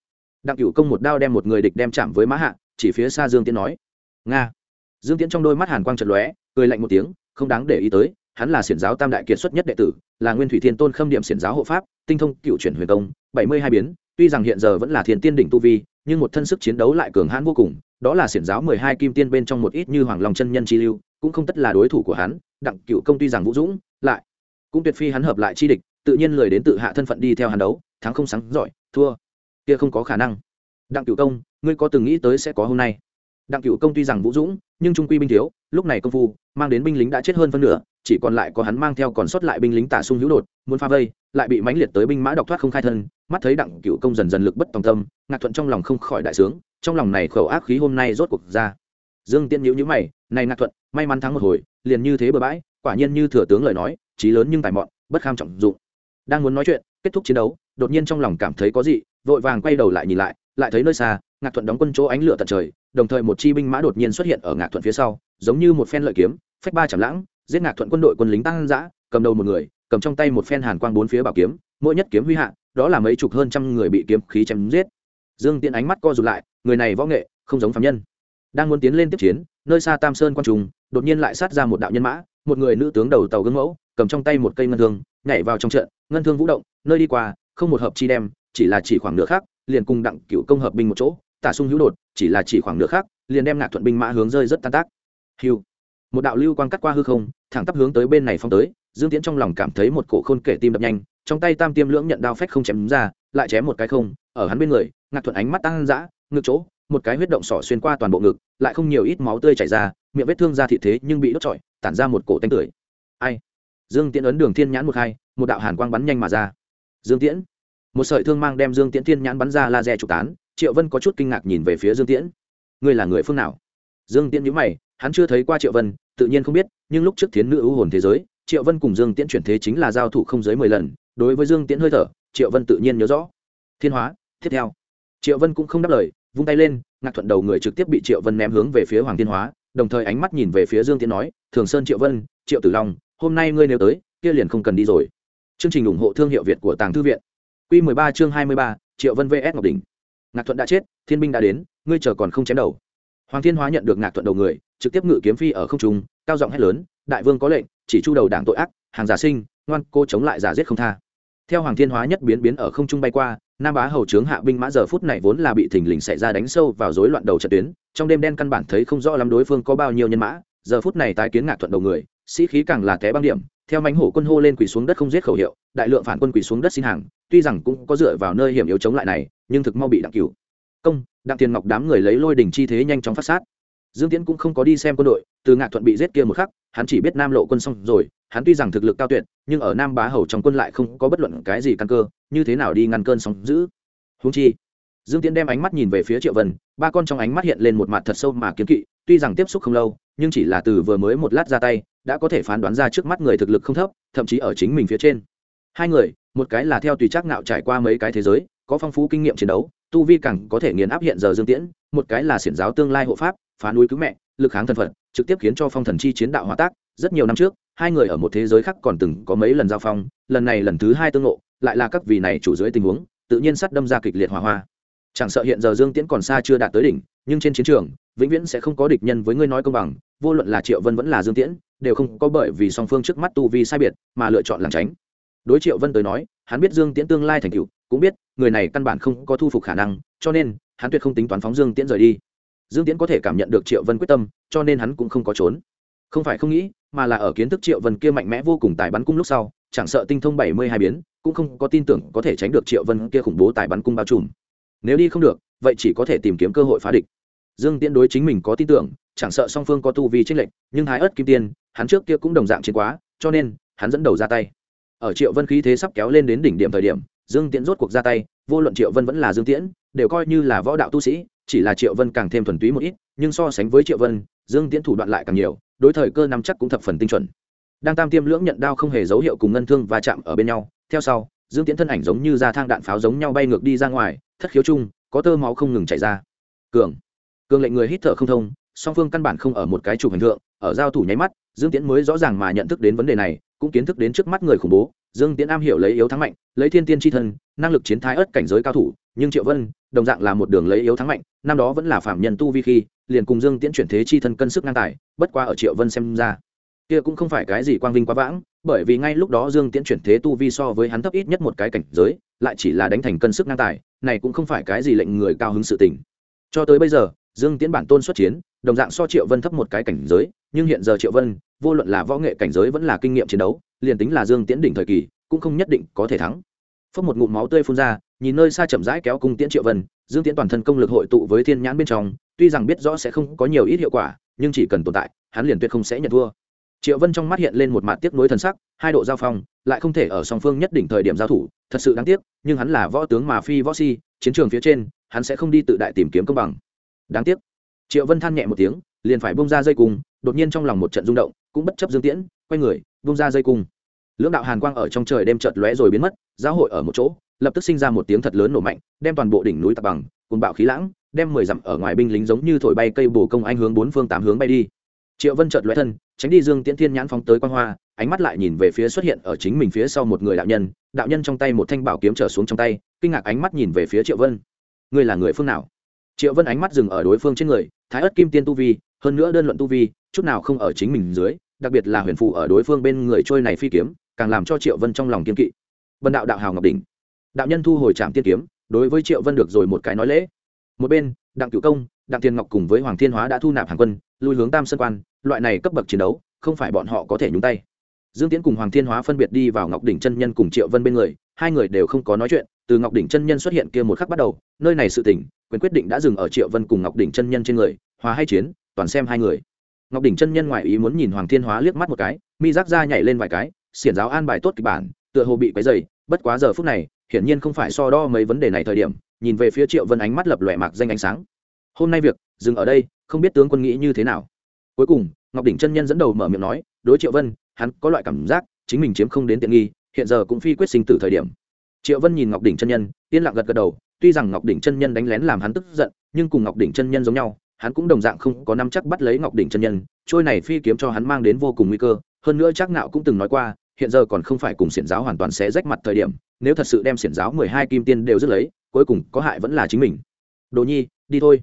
A: Đặng cựu công một đao đem một người địch đem chạm với mã hạ, chỉ phía xa dương tiễn nói. Nga. Dương tiễn trong đôi mắt hàn quang trận lóe, cười lạnh một tiếng, không đáng để ý tới, hắn là xiển giáo tam đại kiệt xuất nhất đệ tử, là nguyên thủy thiên tôn khâm điểm xiển giáo hộ pháp, tinh thông cựu chuyển huyền công, bảy mươi hai biến, tuy rằng hiện giờ vẫn là thiên tiên đỉnh tu vi, nhưng một thân sức chiến đấu lại cường hãn vô cùng, đó là xiển giáo mười hai kim tiên bên trong một ít như hoàng long chân nhân chi lưu, cũng không tất là đối thủ của hắn, đặng cựu công tuy rằng vũ dũng, lại cũng tuyệt phi hắn hợp lại chi địch tự nhiên lời đến tự hạ thân phận đi theo hàn đấu, thắng không sáng giỏi, thua. Kia không có khả năng. Đặng Cửu công, ngươi có từng nghĩ tới sẽ có hôm nay? Đặng Cửu công tuy rằng vũ dũng, nhưng trung quy binh thiếu, lúc này công phu, mang đến binh lính đã chết hơn phân nửa, chỉ còn lại có hắn mang theo còn sót lại binh lính tả sung hữu đột, muốn pha vây, lại bị mãnh liệt tới binh mã độc thoát không khai thân, mắt thấy đặng Cửu công dần dần lực bất tòng tâm, ngạc thuận trong lòng không khỏi đại sướng, trong lòng này khẩu ác khí hôm nay rốt cuộc ra. Dương tiên nhữ nhữ mày, này ngạc thuận, may mắn thắng một hồi, liền như thế bừa bãi, quả nhiên như thừa tướng lời nói trí lớn nhưng tài mọn, bất kham trọng dụng đang muốn nói chuyện, kết thúc chiến đấu, đột nhiên trong lòng cảm thấy có gì, vội vàng quay đầu lại nhìn lại lại thấy nơi xa, ngạc thuận đóng quân chỗ ánh lửa tận trời, đồng thời một chi binh mã đột nhiên xuất hiện ở ngạc thuận phía sau, giống như một phen lợi kiếm, phách ba chạm lãng, giết ngạc thuận quân đội quân lính tăng dã, cầm đầu một người, cầm trong tay một phen hàn quang bốn phía bảo kiếm, mỗi nhất kiếm huy hạ, đó là mấy chục hơn trăm người bị kiếm khí chém giết. Dương tiễn ánh mắt co rụt lại, người này võ nghệ, không giống phạm nhân. Đang muốn tiến lên tiếp chiến, nơi xa tam sơn quan trùng, đột nhiên lại sát ra một đạo nhân mã, một người nữ tướng đầu tàu gương mẫu, cầm trong tay một cây ngân thương nhảy vào trong trận, ngân thương vũ động, nơi đi qua, không một hợp chi đem, chỉ là chỉ khoảng nửa khác liền cùng đặng cựu công hợp binh một chỗ, tả sung hữu đột, chỉ là chỉ khoảng nửa khác liền đem ngạc thuận binh mã hướng rơi rất tan tác. Hiu một đạo lưu quang cắt qua hư không, thẳng tắp hướng tới bên này phong tới, dương tiễn trong lòng cảm thấy một cổ khôn kể tim đập nhanh, trong tay tam tiêm lưỡng nhận đao phách không chém ra, lại chém một cái không, ở hắn bên người, ngạc thuận ánh mắt tăng dã, ngực chỗ, một cái huyết động sỏ xuyên qua toàn bộ ngực, lại không nhiều ít máu tươi chảy ra, miệng vết thương ra thị thế nhưng bị đốt trọi, tản ra một cổ tanh tưởi. Ai? Dương tiễn ấn đường thiên nhãn một hai, một đạo hàn quang bắn nhanh mà ra. Dương tiễn. Một sợi thương mang đem dương tiễn thiên nhãn bắn ra laser trục tán, triệu vân có chút kinh ngạc nhìn về phía dương tiễn. Ngươi là người phương nào? Dương tiễn nhữ mày, hắn chưa thấy qua triệu vân, tự nhiên không biết, nhưng lúc trước thiến nữ ưu hồn thế giới, triệu vân cùng dương tiễn chuyển thế chính là giao thủ không dưới mười lần, đối với dương tiễn hơi thở, triệu vân tự nhiên nhớ rõ. Thiên hóa, tiếp theo. Triệu vân cũng không đáp lời, vung tay lên, ngạc thuận đầu người trực tiếp bị triệu vân ném hướng về phía hoàng thiên hóa, đồng thời ánh mắt nhìn về phía dương tiễn nói, thường sơn triệu vân, triệu tử long hôm nay ngươi nếu tới, kia liền không cần đi rồi. Chương trình ủng hộ thương hiệu việt của tàng thư viện. Q mười ba chương hai mươi ba, triệu vân vs ngọc đình ngạc thuận đã chết, thiên binh đã đến, ngươi chờ còn không chém đầu. Hoàng thiên hóa nhận được ngạc thuận đầu người, trực tiếp ngự kiếm phi ở không trung, cao giọng hét lớn, đại vương có lệnh, chỉ chu đầu đảng tội ác, hàng giả sinh, ngoan cô chống lại giả giết không tha. Theo hoàng thiên hóa nhất biến biến ở không trung bay qua, nam bá hầu trướng hạ binh mã giờ phút này vốn là bị thình lình xảy ra đánh sâu vào rối loạn đầu trận tuyến, trong đêm đen căn bản thấy không rõ lắm đối phương có bao nhiêu nhân mã giờ phút này tái kiến ngạc thuận đầu người, sĩ khí càng là té băng điểm, theo mánh hổ quân hô lên quỳ xuống đất không giết khẩu hiệu, đại lượng phản quân quỳ xuống đất xin hàng, tuy rằng cũng có dựa vào nơi hiểm yếu chống lại này, nhưng thực mau bị đặng cửu. Công, đặng tiền ngọc đám người lấy lôi đỉnh chi thế nhanh chóng phát sát. Dương tiễn cũng không có đi xem quân đội, từ ngạc thuận bị giết kia một khắc, hắn chỉ biết nam lộ quân xong rồi, hắn tuy rằng thực lực cao tuyệt, nhưng ở nam bá hầu trong quân lại không có bất luận cái gì căn cơ, như thế nào đi ngăn cơn sóng giữ húng chi, dương tiễn đem ánh mắt nhìn về phía triệu vân, ba con trong ánh mắt hiện lên một mặt thật sâu mà kiến kỵ tuy rằng tiếp xúc không lâu, nhưng chỉ là từ vừa mới một lát ra tay, đã có thể phán đoán ra trước mắt người thực lực không thấp, thậm chí ở chính mình phía trên. Hai người, một cái là theo tùy trác ngạo trải qua mấy cái thế giới, có phong phú kinh nghiệm chiến đấu, tu vi càng có thể nghiền áp hiện giờ dương tiễn, một cái là xiển giáo tương lai hộ pháp, phá núi cứu mẹ, lực kháng thân phận trực tiếp khiến cho phong thần chi chiến đạo hòa tác, rất nhiều năm trước, hai người ở một thế giới khác còn từng có mấy lần giao phong, lần này lần thứ hai tương ngộ, lại là các vị này chủ dưới tình huống, tự nhiên sắt đâm ra kịch liệt hòa hoa. Chẳng sợ hiện giờ dương tiễn còn xa chưa đạt tới đỉnh nhưng trên chiến trường, vĩnh viễn sẽ không có địch nhân với ngươi nói công bằng, vô luận là triệu vân vẫn là dương tiễn, đều không có bởi vì song phương trước mắt tu vi sai biệt mà lựa chọn làm tránh. Đối triệu vân tới nói, hắn biết dương tiễn tương lai thành cựu cũng biết người này căn bản không có thu phục khả năng, cho nên hắn tuyệt không tính toán phóng dương tiễn rời đi. Dương tiễn có thể cảm nhận được triệu vân quyết tâm, cho nên hắn cũng không có trốn. Không phải không nghĩ, mà là ở kiến thức triệu vân kia mạnh mẽ vô cùng tài bắn cung lúc sau, chẳng sợ tinh thông bảy mươi hai biến, cũng không có tin tưởng có thể tránh được triệu vân kia khủng bố tài bắn cung bao trùm. Nếu đi không được vậy chỉ có thể tìm kiếm cơ hội phá địch. Dương tiễn đối chính mình có tin tưởng, chẳng sợ song phương có tu vi tranh lệch, nhưng Thái ớt kim tiên, hắn trước kia cũng đồng dạng chiến quá, cho nên, hắn dẫn đầu ra tay. Ở triệu vân khí thế sắp kéo lên đến đỉnh điểm thời điểm, dương tiễn rốt cuộc ra tay, vô luận triệu vân vẫn là dương tiễn, đều coi như là võ đạo tu sĩ, chỉ là triệu vân càng thêm thuần túy một ít, nhưng so sánh với triệu vân, dương tiễn thủ đoạn lại càng nhiều, đối thời cơ nắm chắc cũng thập phần tinh chuẩn. Đang tam tiêm lưỡng nhận đao không hề dấu hiệu cùng ngân thương và chạm ở bên nhau, theo sau, dương tiễn thân ảnh giống như ra thang đạn pháo giống nhau bay ngược đi ra ngoài, thất khiếu chung có tơ máu không ngừng chảy ra. Cường. Cường lệnh người hít thở không thông, song phương căn bản không ở một cái chủ hình thượng, ở giao thủ nháy mắt, dương tiễn mới rõ ràng mà nhận thức đến vấn đề này, cũng kiến thức đến trước mắt người khủng bố. Dương tiễn am hiểu lấy yếu thắng mạnh, lấy thiên tiên tri thân, năng lực chiến thái ớt cảnh giới cao thủ, nhưng triệu vân, đồng dạng là một đường lấy yếu thắng mạnh, năm đó vẫn là phạm nhân tu vi khi, liền cùng dương tiễn chuyển thế chi thân cân sức ngang tài, bất qua ở triệu vân xem ra, kia cũng không phải cái gì quang vinh quá vãng, bởi vì ngay lúc đó dương tiễn chuyển thế tu vi so với hắn thấp ít nhất một cái cảnh giới, lại chỉ là đánh thành cân sức ngang tài này cũng không phải cái gì lệnh người cao hứng sự tình. Cho tới bây giờ, dương tiễn bản tôn xuất chiến, đồng dạng so triệu vân thấp một cái cảnh giới, nhưng hiện giờ triệu vân, vô luận là võ nghệ cảnh giới vẫn là kinh nghiệm chiến đấu, liền tính là dương tiễn đỉnh thời kỳ, cũng không nhất định có thể thắng. Phất một ngụm máu tươi phun ra, nhìn nơi xa chậm rãi kéo cung tiễn triệu vân, dương tiễn toàn thân công lực hội tụ với thiên nhãn bên trong, tuy rằng biết rõ sẽ không có nhiều ít hiệu quả, nhưng chỉ cần tồn tại, hắn liền tuyệt không sẽ nhận thua triệu vân trong mắt hiện lên một mặt tiếc nuối thần sắc, hai độ giao phong, lại không thể ở song phương nhất định thời điểm giao thủ, thật sự đáng tiếc, nhưng hắn là võ tướng mà phi võ si, chiến trường phía trên, hắn sẽ không đi tự đại tìm kiếm công bằng. Đáng tiếc. Triệu vân than nhẹ một tiếng, liền phải bông ra dây cung, đột nhiên trong lòng một trận rung động, cũng bất chấp dương tiễn, quay người bông ra dây cung. Lưỡng đạo hàn quang ở trong trời đêm chợt lóe rồi biến mất, giáo hội ở một chỗ, lập tức sinh ra một tiếng thật lớn nổ mạnh, đem toàn bộ đỉnh núi tạc bằng cùng bạo khí lãng, đem mười dặm ở ngoài binh lính giống như thổi bay cây bồ công anh hướng bốn phương tám hướng bay đi triệu vân chợt lóe thân, tránh đi dương tiễn thiên nhãn phóng tới quan hoa, ánh mắt lại nhìn về phía xuất hiện ở chính mình phía sau một người đạo nhân đạo nhân trong tay một thanh bảo kiếm trở xuống trong tay, kinh ngạc ánh mắt nhìn về phía triệu vân. Ngươi là người phương nào? Triệu vân ánh mắt dừng ở đối phương trên người, thái ất kim tiên tu vi, hơn nữa đơn luận tu vi, chút nào không ở chính mình dưới, đặc biệt là huyền phụ ở đối phương bên người trôi này phi kiếm, càng làm cho triệu vân trong lòng kiên kỵ. Vân đạo đạo hào ngọc đỉnh. Đạo nhân thu hồi trạm tiên kiếm, đối với triệu vân được rồi một cái nói lễ. Một bên, đặng cửu công, đặng tiên ngọc cùng với hoàng thiên hóa đã thu nạp hàng quân lui hướng tam sơn quan, loại này cấp bậc chiến đấu, không phải bọn họ có thể nhúng tay. Dương tiến cùng hoàng thiên hóa phân biệt đi vào ngọc đỉnh chân nhân cùng triệu vân bên người, hai người đều không có nói chuyện, từ ngọc đỉnh chân nhân xuất hiện kia một khắc bắt đầu, nơi này sự tỉnh quyền quyết định đã dừng ở triệu vân cùng ngọc đỉnh chân nhân trên người, hòa hay chiến, toàn xem hai người. Ngọc đỉnh chân nhân ngoài ý muốn nhìn hoàng thiên hóa liếc mắt một cái, mi giác ra nhảy lên vài cái, xiển giáo an bài tốt kịch bản, tựa hồ bị quấy dày bất quá giờ phút này, hiển nhiên không phải so đo mấy vấn đề này thời điểm, nhìn về phía triệu vân ánh mắt lập lòe mạc danh ánh sáng. Hôm nay việc dừng ở đây, không biết tướng quân nghĩ như thế nào. Cuối cùng, ngọc đỉnh chân nhân dẫn đầu mở miệng nói, đối triệu vân, hắn có loại cảm giác, chính mình chiếm không đến tiện nghi, hiện giờ cũng phi quyết sinh tử thời điểm. Triệu vân nhìn ngọc đỉnh chân nhân, yên lặng gật gật đầu, tuy rằng ngọc đỉnh chân nhân đánh lén làm hắn tức giận, nhưng cùng ngọc đỉnh chân nhân giống nhau, hắn cũng đồng dạng không có năm chắc bắt lấy ngọc đỉnh chân nhân, trôi này phi kiếm cho hắn mang đến vô cùng nguy cơ, hơn nữa chắc nạo cũng từng nói qua, hiện giờ còn không phải cùng xiển giáo hoàn toàn sẽ rách mặt thời điểm, nếu thật sự đem xiển giáo mười hai kim tiên đều dứt lấy, cuối cùng có hại vẫn là chính mình. Đồ nhi, đi thôi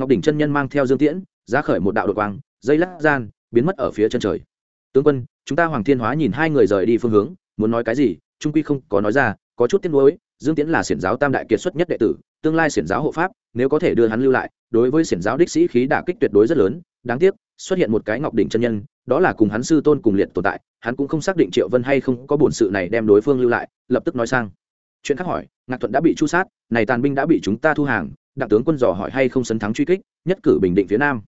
A: ngọc đỉnh chân nhân mang theo dương tiễn ra khởi một đạo đội quang, dây lát gian, biến mất ở phía chân trời. Tướng quân, chúng ta hoàng thiên hóa nhìn hai người rời đi phương hướng, muốn nói cái gì, trung quy không có nói ra, có chút tiếc nuối, dương tiễn là xiển giáo tam đại kiệt xuất nhất đệ tử, tương lai xiển giáo hộ pháp, nếu có thể đưa hắn lưu lại, đối với xiển giáo đích sĩ khí đả kích tuyệt đối rất lớn, đáng tiếc, xuất hiện một cái ngọc đỉnh chân nhân, đó là cùng hắn sư tôn cùng liệt tồn tại, hắn cũng không xác định triệu vân hay không có bổn sự này đem đối phương lưu lại, lập tức nói sang. Chuyện khác hỏi, ngạc thuận đã bị chu sát, này tàn binh đã bị chúng ta thu hàng đặng tướng quân dò hỏi hay không sấn thắng truy kích, nhất cử bình định phía nam.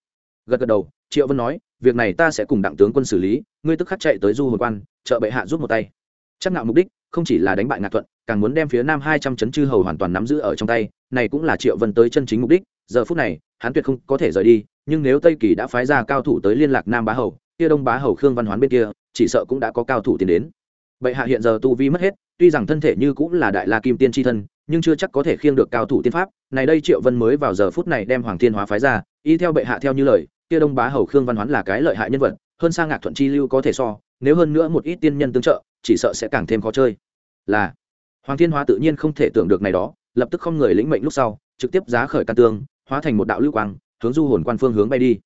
A: Gật gật đầu, triệu vân nói, việc này ta sẽ cùng đặng tướng quân xử lý, ngươi tức khắc chạy tới du hồi quan, trợ bệ hạ giúp một tay. Chắc nạo mục đích, không chỉ là đánh bại ngạc thuận, càng muốn đem phía nam hai trăm chấn chư hầu hoàn toàn nắm giữ ở trong tay, này cũng là triệu vân tới chân chính mục đích, giờ phút này, hắn tuyệt không có thể rời đi, nhưng nếu tây kỳ đã phái ra cao thủ tới liên lạc nam bá hầu, kia đông bá hầu khương văn hoán bên kia, chỉ sợ cũng đã có cao thủ tiến đến. Bệ hạ hiện giờ tu vi mất hết, tuy rằng thân thể như cũng là đại la kim tiên tri thân nhưng chưa chắc có thể khiêng được cao thủ tiên pháp. Này đây triệu vân mới vào giờ phút này đem hoàng thiên hóa phái ra, y theo bệ hạ theo như lời, kia đông bá hầu khương văn hoán là cái lợi hại nhân vật, hơn sang ngạc thuận chi lưu có thể so, nếu hơn nữa một ít tiên nhân tương trợ, chỉ sợ sẽ càng thêm khó chơi. Là, hoàng thiên hóa tự nhiên không thể tưởng được này đó, lập tức không người lĩnh mệnh lúc sau, trực tiếp giá khởi căn tương, hóa thành một đạo lưu quang, hướng du hồn quan phương hướng bay đi.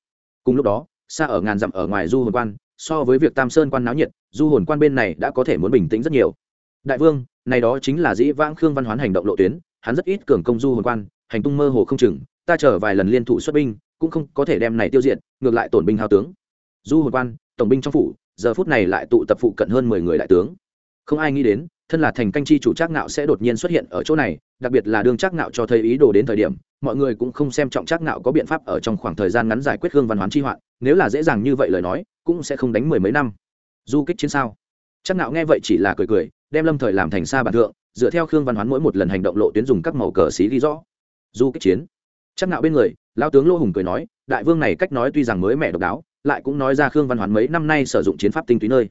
A: Cùng lúc đó, xa ở ngàn dặm ở ngoài du hồn quan, so với việc tam sơn quan náo nhiệt, du hồn quan bên này đã có thể muốn bình tĩnh rất nhiều. Đại vương này đó chính là dĩ vãng khương văn hoán hành động lộ tuyến, hắn rất ít cường công du hồn quan, hành tung mơ hồ không chừng, ta chờ vài lần liên thủ xuất binh, cũng không có thể đem này tiêu diệt, ngược lại tổn binh hao tướng. Du hồn quan, tổng binh trong phủ, giờ phút này lại tụ tập phụ cận hơn mười người đại tướng. Không ai nghĩ đến, thân là thành canh chi chủ trác ngạo sẽ đột nhiên xuất hiện ở chỗ này, đặc biệt là đương trác ngạo cho thấy ý đồ đến thời điểm, mọi người cũng không xem trọng trác ngạo có biện pháp ở trong khoảng thời gian ngắn giải quyết hương văn hoán chi hoạn, nếu là dễ dàng như vậy lời nói, cũng sẽ không đánh mười mấy năm. Du kích chiến sao? Trác ngạo nghe vậy chỉ là cười cười đem lâm thời làm thành xa bản thượng, dựa theo khương văn hoán mỗi một lần hành động lộ tuyến dùng các màu cờ xí ghi rõ. Du kích chiến, chắc nạo bên người lao tướng lô hùng cười nói, đại vương này cách nói tuy rằng mới mẻ độc đáo, lại cũng nói ra khương văn hoán mấy năm nay sử dụng chiến pháp tinh túy nơi.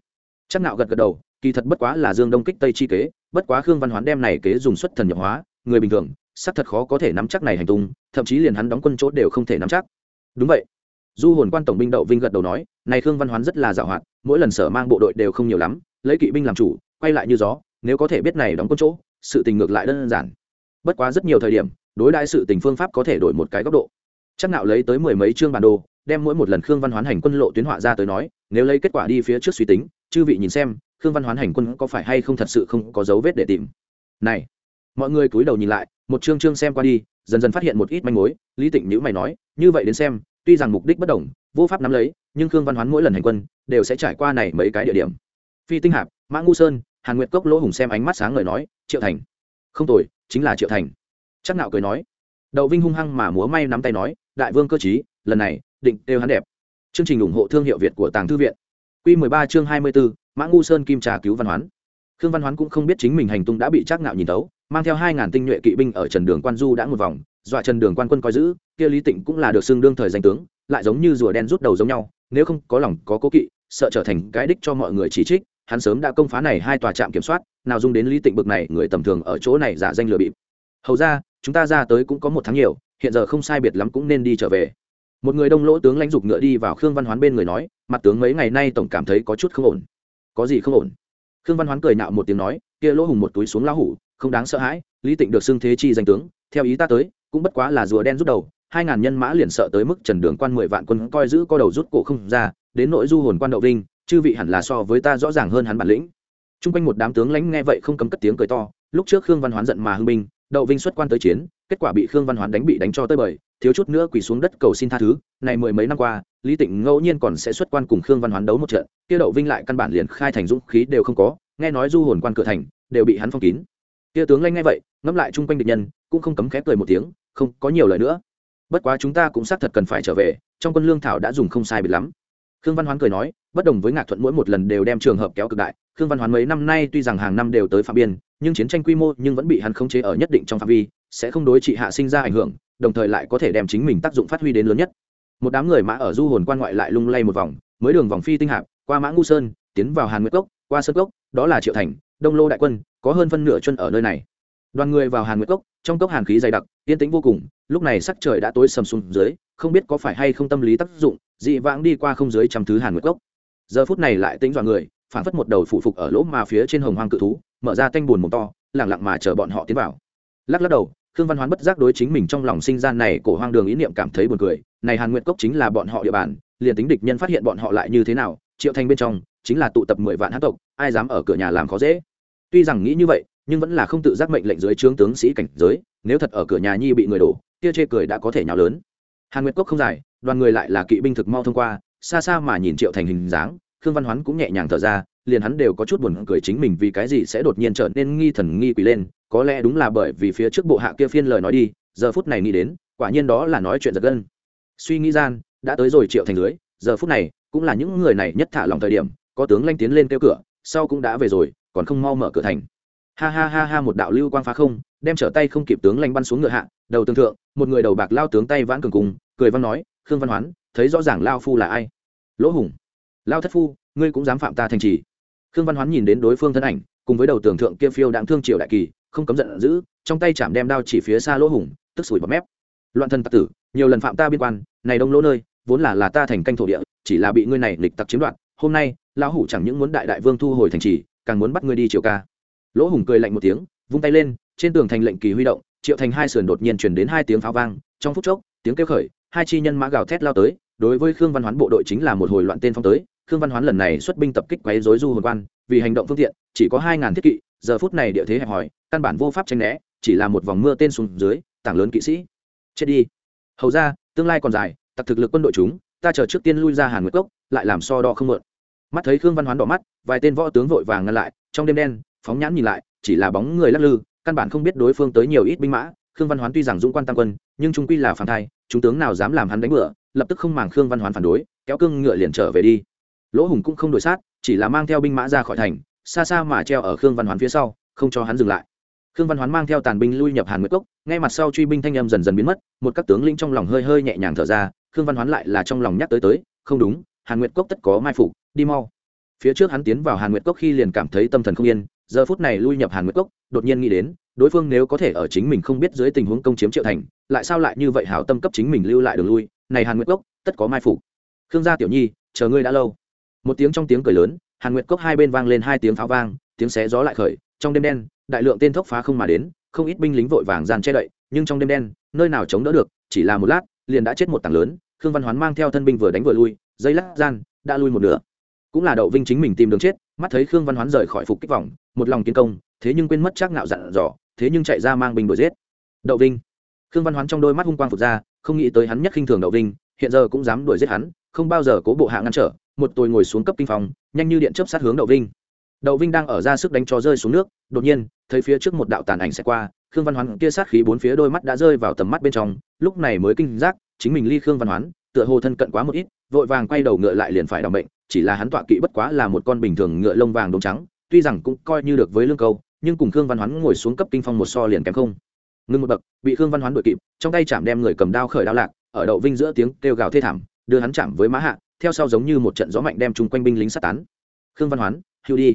A: Chắc nạo gật gật đầu, kỳ thật bất quá là dương đông kích tây chi kế, bất quá khương văn hoán đem này kế dùng xuất thần nhập hóa, người bình thường, xác thật khó có thể nắm chắc này hành tung, thậm chí liền hắn đóng quân chỗ đều không thể nắm chắc. Đúng vậy. Du hồn quan tổng binh đậu vinh gật đầu nói, này khương văn hoán rất là dạo hoạt mỗi lần sở mang bộ đội đều không nhiều lắm, lấy kỵ binh làm chủ quay lại như gió, nếu có thể biết này đóng quân chỗ, sự tình ngược lại đơn giản. Bất quá rất nhiều thời điểm, đối đại sự tình phương pháp có thể đổi một cái góc độ. Chắc nạo lấy tới mười mấy chương bản đồ, đem mỗi một lần khương văn hoán hành quân lộ tuyến họa ra tới nói, nếu lấy kết quả đi phía trước suy tính, chư vị nhìn xem, khương văn hoán hành quân có phải hay không thật sự không có dấu vết để tìm. Này, mọi người cúi đầu nhìn lại, một chương chương xem qua đi, dần dần phát hiện một ít manh mối, lý tịnh nhữ mày nói, như vậy đến xem, tuy rằng mục đích bất đồng, vô pháp nắm lấy, nhưng khương văn hoán mỗi lần hành quân, đều sẽ trải qua này mấy cái địa điểm. Phi tinh hạp mã ngu sơn hàn nguyệt cốc lỗ hùng xem ánh mắt sáng ngời nói triệu thành không tồi chính là triệu thành chắc nạo cười nói đậu vinh hung hăng mà múa may nắm tay nói đại vương cơ chí lần này định đều hắn đẹp chương trình ủng hộ thương hiệu việt của tàng thư viện quy 13 chương 24, mã ngu sơn kim trà cứu văn hoán khương văn hoán cũng không biết chính mình hành tung đã bị chắc nạo nhìn tấu mang theo hai ngàn tinh nhuệ kỵ binh ở trần đường quan du đã một vòng dọa trần đường quan quân coi giữ kia lý tịnh cũng là được xưng đương thời danh tướng lại giống như rùa đen rút đầu giống nhau nếu không có lòng có cố kỵ sợ trở thành cái đích cho mọi người chỉ trích hắn sớm đã công phá này hai tòa trạm kiểm soát, nào dung đến lý tịnh bực này, người tầm thường ở chỗ này giả danh lừa bịp. Hầu ra, chúng ta ra tới cũng có một tháng nhiều, hiện giờ không sai biệt lắm cũng nên đi trở về. Một người đông lỗ tướng lãnh dục ngựa đi vào khương văn hoán bên người nói, mặt tướng mấy ngày nay tổng cảm thấy có chút không ổn. Có gì không ổn? Khương văn hoán cười nạo một tiếng nói, kia lỗ hùng một túi xuống lão hủ, không đáng sợ hãi, lý tịnh được xưng thế chi danh tướng, theo ý ta tới, cũng bất quá là rùa đen rút đầu, hai ngàn nhân mã liền sợ tới mức trần đường quan mười vạn quân coi giữ co đầu rút cổ không ra, đến nội du hồn quan đậu vinh chư vị hẳn là so với ta rõ ràng hơn hắn bản lĩnh. T r u n g quanh một đám tướng lãnh nghe vậy không cấm cất tiếng cười to, lúc trước khương văn hoán giận mà hưng binh, đậu vinh xuất quan tới chiến, kết quả bị khương văn hoán đánh bị đánh cho tới bời, thiếu chút nữa quỳ xuống đất cầu xin tha thứ. Này mười mấy năm qua, lý tịnh ngẫu nhiên còn sẽ xuất quan cùng khương văn hoán đấu một trận, kia đậu vinh lại căn bản liền khai thành dũng khí đều không có, nghe nói du hồn quan cửa thành đều bị hắn phong kín. Kia tướng lãnh nghe vậy, ngẫm lại chung quanh địch nhân, cũng không cấm khép cười một tiếng, không có nhiều lời nữa. Bất quá chúng ta cũng xác thật cần phải trở về, trong quân lương thảo đã dùng không sai biệt lắm khương văn hoán cười nói, bất đồng với ngạc thuận mỗi một lần đều đem trường hợp kéo cực đại. Khương văn hoán mấy năm nay tuy rằng hàng năm đều tới phạm biên, nhưng chiến tranh quy mô nhưng vẫn bị hắn khống chế ở nhất định trong phạm vi, sẽ không đối trị hạ sinh ra ảnh hưởng, đồng thời lại có thể đem chính mình tác dụng phát huy đến lớn nhất. Một đám người mã ở du hồn quan ngoại lại lung lay một vòng, mới đường vòng phi tinh hạp, qua mã ngu sơn, tiến vào hàn nguyệt cốc, qua sơn cốc, đó là triệu thành, đông lô đại quân, có hơn phân nửa chân ở nơi này. Đoàn người vào hàn nguyệt cốc, trong cốc hàn khí dày đặc, yên tĩnh vô cùng, lúc này sắc trời đã tối sầm xuống dưới, không biết có phải hay không tâm lý tác dụng dị vãng đi qua không dưới trăm thứ hàn nguyệt cốc. Giờ phút này lại tính dọa người phản phất một đầu phụ phục ở lỗ mà phía trên hồng hoang cự thú, mở ra tanh buồn mồm to lẳng lặng mà chờ bọn họ tiến vào. Lắc lắc đầu, khương văn hoán bất giác đối chính mình trong lòng sinh gian này cổ hoang đường ý niệm cảm thấy buồn cười, này hàn nguyệt cốc chính là bọn họ địa bàn, liền tính địch nhân phát hiện bọn họ lại như thế nào, triệu thanh bên trong chính là tụ tập mười vạn hát tộc, ai dám ở cửa nhà làm khó dễ. Tuy rằng nghĩ như vậy, nhưng vẫn là không tự giác mệnh lệnh dưới trướng tướng sĩ cảnh giới, nếu thật ở cửa nhà nhi bị người đổ, kia chê cười đã có thể nhào lớn hàn nguyệt cốc không dài, đoàn người lại là kỵ binh thực mau thông qua, xa xa mà nhìn triệu thành hình dáng, khương văn hoán cũng nhẹ nhàng thở ra, liền hắn đều có chút buồn cười chính mình vì cái gì sẽ đột nhiên trở nên nghi thần nghi quỷ lên, có lẽ đúng là bởi vì phía trước bộ hạ kia phiên lời nói đi, giờ phút này nghĩ đến, quả nhiên đó là nói chuyện giật gân. Suy nghĩ gian, đã tới rồi triệu thành lưới giờ phút này cũng là những người này nhất thả lòng thời điểm, có tướng lanh tiến lên kêu cửa, sau cũng đã về rồi, còn không mau mở cửa thành. Ha ha ha ha một đạo lưu quang phá không, đem trở tay không kịp tướng lanh bắn xuống ngựa hạ, đầu tương thượng một người đầu bạc lao tướng tay vãn cường cùng, cười văn nói, khương văn hoán, thấy rõ ràng lao phu là ai? Lỗ hùng. Lao thất phu, ngươi cũng dám phạm ta thành trì. Khương văn hoán nhìn đến đối phương thân ảnh, cùng với đầu tưởng thượng kia phiêu đáng thương triều đại kỳ, không cấm giận dữ, trong tay chạm đem đao chỉ phía xa lỗ hùng, tức sủi bọt mép. Loạn thân tặc tử, nhiều lần phạm ta biên quan, này đông lỗ nơi, vốn là là ta thành canh thổ địa, chỉ là bị ngươi này lịch tặc chiếm đoạt, hôm nay, lão hủ chẳng những muốn đại đại vương thu hồi thành trì, càng muốn bắt ngươi đi triều ca. Lỗ hùng cười lạnh một tiếng, vung tay lên, trên tường thành lệnh kỳ huy động triệu thành hai sườn đột nhiên chuyển đến hai tiếng pháo vang, trong phút chốc, tiếng kêu khởi, hai chi nhân mã gào thét lao tới, đối với khương văn hoán bộ đội chính là một hồi loạn tên phong tới, khương văn hoán lần này xuất binh tập kích quấy dối du hồn quan, vì hành động phương tiện, chỉ có hai ngàn thiết kỵ, giờ phút này địa thế hẹp hòi, căn bản vô pháp tranh né, chỉ là một vòng mưa tên xuống dưới, tảng lớn kỵ sĩ. Chết đi. Hầu ra, tương lai còn dài, tặc thực lực quân đội chúng, ta chờ trước tiên lui ra hàn nguyệt cốc, lại làm so đo không mượn. Mắt thấy khương văn hoán đỏ mắt, vài tên võ tướng vội vàng ngăn lại, trong đêm đen, phóng nhãn nhìn lại, chỉ là bóng người lắc lư căn bản không biết đối phương tới nhiều ít binh mã, khương văn hoán tuy rằng dũng quan tam quân, nhưng trung quy là phản thai, chúng tướng nào dám làm hắn đánh ngựa lập tức không màng khương văn hoán phản đối, kéo cương ngựa liền trở về đi. Lỗ hùng cũng không đổi sát, chỉ là mang theo binh mã ra khỏi thành, xa xa mà treo ở khương văn hoán phía sau, không cho hắn dừng lại. Khương văn hoán mang theo tàn binh lui nhập hàn nguyệt cốc, ngay mặt sau truy binh thanh âm dần dần biến mất, một các tướng linh trong lòng hơi hơi nhẹ nhàng thở ra, khương văn hoán lại là trong lòng nhắc tới tới, không đúng, hàn nguyệt cốc tất có mai phục, đi mau. Phía trước hắn tiến vào hàn nguyệt cốc khi liền cảm thấy tâm thần không yên, giờ phút này lui nhập hàn nguyệt cốc đột nhiên nghĩ đến, đối phương nếu có thể ở chính mình không biết dưới tình huống công chiếm triệu thành, lại sao lại như vậy hảo tâm cấp chính mình lưu lại đường lui? Này hàn nguyệt cốc, tất có mai phục. Khương gia tiểu nhi, chờ ngươi đã lâu. Một tiếng trong tiếng cười lớn, hàn nguyệt cốc hai bên vang lên hai tiếng pháo vang, tiếng xé gió lại khởi, trong đêm đen, đại lượng tên thốc phá không mà đến, không ít binh lính vội vàng gian che đậy, nhưng trong đêm đen, nơi nào chống đỡ được, chỉ là một lát, liền đã chết một tảng lớn, khương văn hoán mang theo thân binh vừa đánh vừa lui, dây lát gian, đã lui một nửa. Cũng là đậu vinh chính mình tìm đường chết, mắt thấy khương văn hoán rời khỏi phục kích vòng, một lòng kiến công thế nhưng quên mất chắc ngạo dặn dò, thế nhưng chạy ra mang binh đuổi giết. Đậu vinh. Khương văn hoán trong đôi mắt hung quang phục ra, không nghĩ tới hắn nhất khinh thường đậu vinh, hiện giờ cũng dám đuổi giết hắn, không bao giờ cố bộ hạ ngăn trở, một tôi ngồi xuống cấp kinh phòng, nhanh như điện chớp sát hướng đậu vinh. Đậu vinh đang ở ra sức đánh cho rơi xuống nước, đột nhiên, thấy phía trước một đạo tàn ảnh sẽ qua, khương văn hoán kia sát khí bốn phía đôi mắt đã rơi vào tầm mắt bên trong, lúc này mới kinh giác, chính mình ly khương văn hoán, tựa hồ thân cận quá một ít, vội vàng quay đầu ngựa lại liền phải đ bệnh chỉ là hắn tọa kỵ bất quá là một con bình thường ngựa lông vàng đống trắng, tuy rằng cũng coi như được với lương câu nhưng cùng khương văn hoán ngồi xuống cấp kinh phong một so liền kém không. Ngưng một bậc, bị khương văn hoán đuổi kịp, trong tay chạm đem người cầm đao khởi đao lạc, ở đậu vinh giữa tiếng kêu gào thê thảm, đưa hắn chạm với mã hạ, theo sau giống như một trận gió mạnh đem chung quanh binh lính sát tán. Khương văn hoán, hưu đi.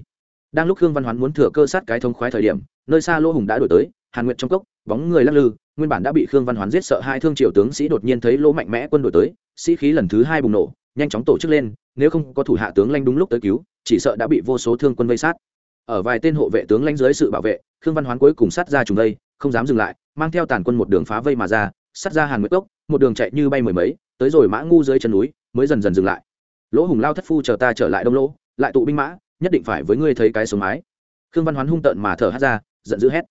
A: Đang lúc khương văn hoán muốn thừa cơ sát cái thông khoái thời điểm, nơi xa lỗ hùng đã đổi tới, hàn nguyệt trong cốc, bóng người lắc lư, nguyên bản đã bị khương văn hoán giết sợ hai thương triệu tướng sĩ đột nhiên thấy lỗ mạnh mẽ quân đổi tới, sĩ khí lần thứ hai bùng nổ, nhanh chóng tổ chức lên, nếu không có thủ hạ tướng lanh đúng lúc tới cứu, chỉ sợ đã bị vô số thương quân vây sát ở vài tên hộ vệ tướng lãnh dưới sự bảo vệ, khương văn hoán cuối cùng sát ra trùng đây không dám dừng lại, mang theo tàn quân một đường phá vây mà ra, sát ra hàn nguyệt cốc, một đường chạy như bay mười mấy, tới rồi mã ngu dưới chân núi, mới dần dần dừng lại. Lỗ hùng lao thất phu chờ ta trở lại đông lỗ, lại tụ binh mã, nhất định phải với ngươi thấy cái sống mái khương văn hoán hung tợn mà thở hát ra, giận dữ hét.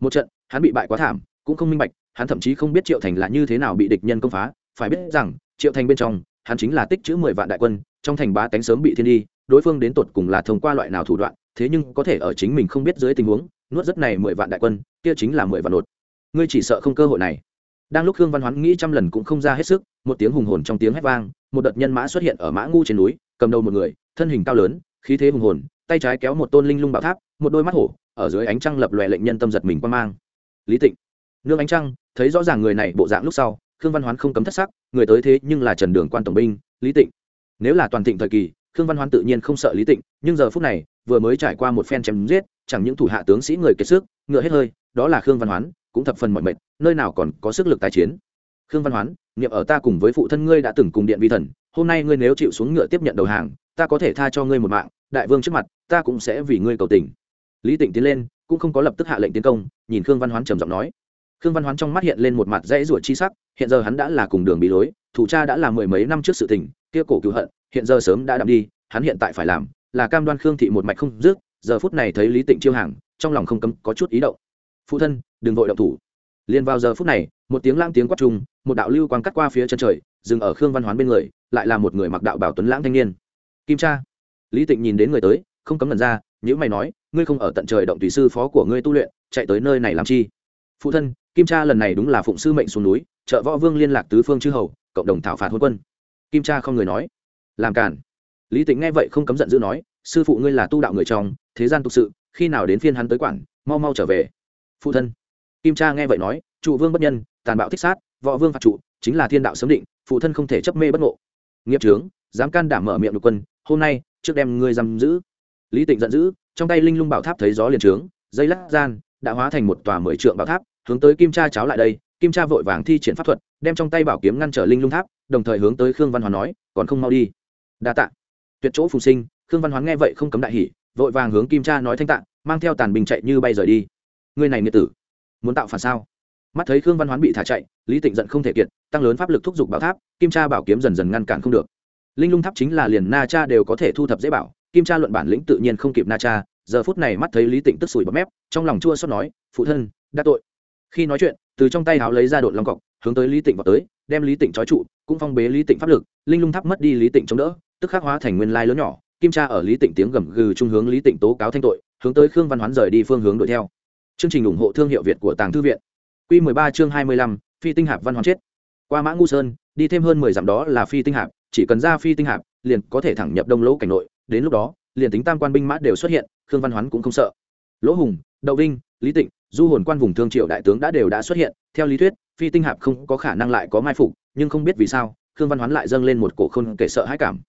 A: Một trận, hắn bị bại quá thảm, cũng không minh bạch, hắn thậm chí không biết triệu thành là như thế nào bị địch nhân công phá, phải biết rằng, triệu thành bên trong, hắn chính là tích chữ mười vạn đại quân, trong thành bá tánh sớm bị thiên đi, đối phương đến tột cùng là thông qua loại nào thủ đoạn thế nhưng có thể ở chính mình không biết dưới tình huống, nuốt rất này mười vạn đại quân, kia chính là mười vạn nột. Ngươi chỉ sợ không cơ hội này. Đang lúc khương văn hoán nghĩ trăm lần cũng không ra hết sức, một tiếng hùng hồn trong tiếng hét vang, một đợt nhân mã xuất hiện ở mã ngu trên núi, cầm đầu một người, thân hình cao lớn, khí thế hùng hồn, tay trái kéo một tôn linh lung bảo tháp, một đôi mắt hổ, ở dưới ánh trăng lập lòe lệnh nhân tâm giật mình quan mang. Lý tịnh, nương ánh trăng, thấy rõ ràng người này bộ dạng lúc sau, khương văn hoán không cấm thất sắc, người tới thế nhưng là trần đường quan tổng binh, lý tịnh. Nếu là toàn thịnh thời kỳ, khương văn hoán tự nhiên không sợ lý tịnh, nhưng giờ phút này vừa mới trải qua một phen chém giết, chẳng những thủ hạ tướng sĩ người kiệt sức, ngựa hết hơi, đó là khương văn hoán, cũng thập phần mọi mệt, nơi nào còn có sức lực tái chiến. Khương văn hoán, niệm ở ta cùng với phụ thân ngươi đã từng cùng điện vi thần, hôm nay ngươi nếu chịu xuống ngựa tiếp nhận đầu hàng, ta có thể tha cho ngươi một mạng, đại vương trước mặt, ta cũng sẽ vì ngươi cầu tình. Lý tịnh tiến lên, cũng không có lập tức hạ lệnh tiến công, nhìn khương văn hoán trầm giọng nói. Khương văn hoán trong mắt hiện lên một mặt dãy ruột chi sắc, hiện giờ hắn đã là cùng đường bị lối, thủ cha đã là mười mấy năm trước sự tình, kia cổ cựu hận, hiện giờ sớm đã đạm đi, hắn hiện tại phải làm là cam đoan khương thị một mạch không dứt, giờ phút này thấy lý tịnh chiêu hàng, trong lòng không cấm có chút ý động. Phụ thân, đừng vội động thủ. Liền vào giờ phút này, một tiếng lang tiếng quát trùng, một đạo lưu quang cắt qua phía chân trời, dừng ở khương văn hoán bên người, lại là một người mặc đạo bảo tuấn lãng thanh niên. Kim cha. Lý tịnh nhìn đến người tới, không cấm lần ra nhữ mày nói, ngươi không ở tận trời động tùy sư phó của ngươi tu luyện, chạy tới nơi này làm chi? Phụ thân, kim cha lần này đúng là phụng sư mệnh xuống núi, trợ võ vương liên lạc tứ phương chư hầu, cộng đồng thảo phạt hôn quân. Kim cha không người nói. Làm cản lý tịnh nghe vậy không cấm giận dữ nói, sư phụ ngươi là tu đạo người trong, thế gian thực sự, khi nào đến phiên hắn tới quản, mau mau trở về. Phụ thân. Kim cha nghe vậy nói, trụ vương bất nhân, tàn bạo thích sát, võ vương phạt trụ, chính là thiên đạo sớm định, phụ thân không thể chấp mê bất ngộ. Nghiệp trướng dám can đảm mở miệng đục quân, hôm nay, trước đem ngươi giam giữ. Lý tịnh giận dữ, trong tay linh lung bảo tháp thấy gió liền trướng, dây lắc gian, đã hóa thành một tòa mười trượng bảo tháp, hướng tới kim cha cháo lại đây, kim cha vội vàng thi triển pháp thuật, đem trong tay bảo kiếm ngăn trở linh lung tháp, đồng thời hướng tới khương văn hoàn nói, còn không mau đi. Đa tạ tuyệt chỗ phùng sinh, khương văn hoán nghe vậy không cấm đại hỉ, vội vàng hướng kim cha nói thanh tạng mang theo tàn bình chạy như bay rời đi. Người này nghĩa tử, muốn tạo phản sao? Mắt thấy khương văn hoán bị thả chạy, lý tịnh giận không thể kiệt, tăng lớn pháp lực thúc giục bảo tháp, kim cha bảo kiếm dần dần ngăn cản không được. Linh lung tháp chính là liền na cha đều có thể thu thập dễ bảo, kim cha luận bản lĩnh tự nhiên không kịp na cha, giờ phút này mắt thấy lý tịnh tức sủi bọt mép, trong lòng chua xót nói, phụ thân, đã tội. Khi nói chuyện, từ trong tay háo lấy ra đột long cọc, hướng tới lý tịnh vào tới, đem lý tịnh trói trụ, cũng phong bế lý tịnh pháp lực, linh lung tháp mất đi lý tịnh chống đỡ tức khắc hóa thành nguyên lai lớn nhỏ kim tra ở lý tịnh tiếng gầm gừ trung hướng lý tịnh tố cáo thanh tội hướng tới khương văn hoán rời đi phương hướng đuổi theo. Chương trình ủng hộ thương hiệu việt của tàng thư viện. Q 13 chương 25, phi tinh hạp văn hoán chết. Qua mã ngu sơn đi thêm hơn mười dặm đó là phi tinh hạp chỉ cần ra phi tinh hạp liền có thể thẳng nhập đông lỗ cảnh nội. Đến lúc đó liền tính tam quan binh mã đều xuất hiện khương văn hoán cũng không sợ. Lỗ hùng đậu vinh lý tịnh du hồn quan vùng thương triệu đại tướng đã đều đã xuất hiện. Theo lý thuyết phi tinh hạp không có khả năng lại có mai phục nhưng không biết vì sao khương văn hoán lại dâng lên một cổ khôn kể sợ hãi cảm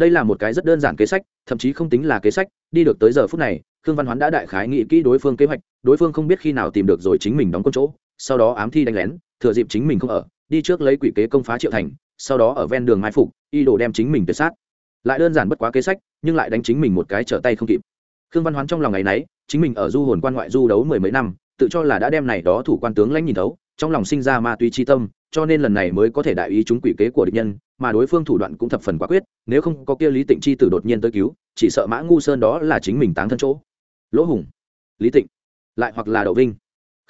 A: đây là một cái rất đơn giản kế sách, thậm chí không tính là kế sách, đi được tới giờ phút này, khương văn hoán đã đại khái nghĩ kỹ đối phương kế hoạch, đối phương không biết khi nào tìm được rồi chính mình đóng quân chỗ, sau đó ám thi đánh lén, thừa dịp chính mình không ở, đi trước lấy quỷ kế công phá triệu thành, sau đó ở ven đường mai phục, y đồ đem chính mình tuyệt sát. Lại đơn giản bất quá kế sách, nhưng lại đánh chính mình một cái trở tay không kịp. Khương văn hoán trong lòng ngày nấy, chính mình ở du hồn quan ngoại du đấu mười mấy năm, tự cho là đã đem này đó thủ quan tướng lãnh nhìn thấu, trong lòng sinh ra ma túy chi tâm cho nên lần này mới có thể đại ý chúng quỷ kế của địch nhân, mà đối phương thủ đoạn cũng thập phần quả quyết, nếu không có kia lý tịnh chi tử đột nhiên tới cứu, chỉ sợ mã ngu sơn đó là chính mình táng thân chỗ. Lỗ hùng, lý tịnh, lại hoặc là đậu vinh.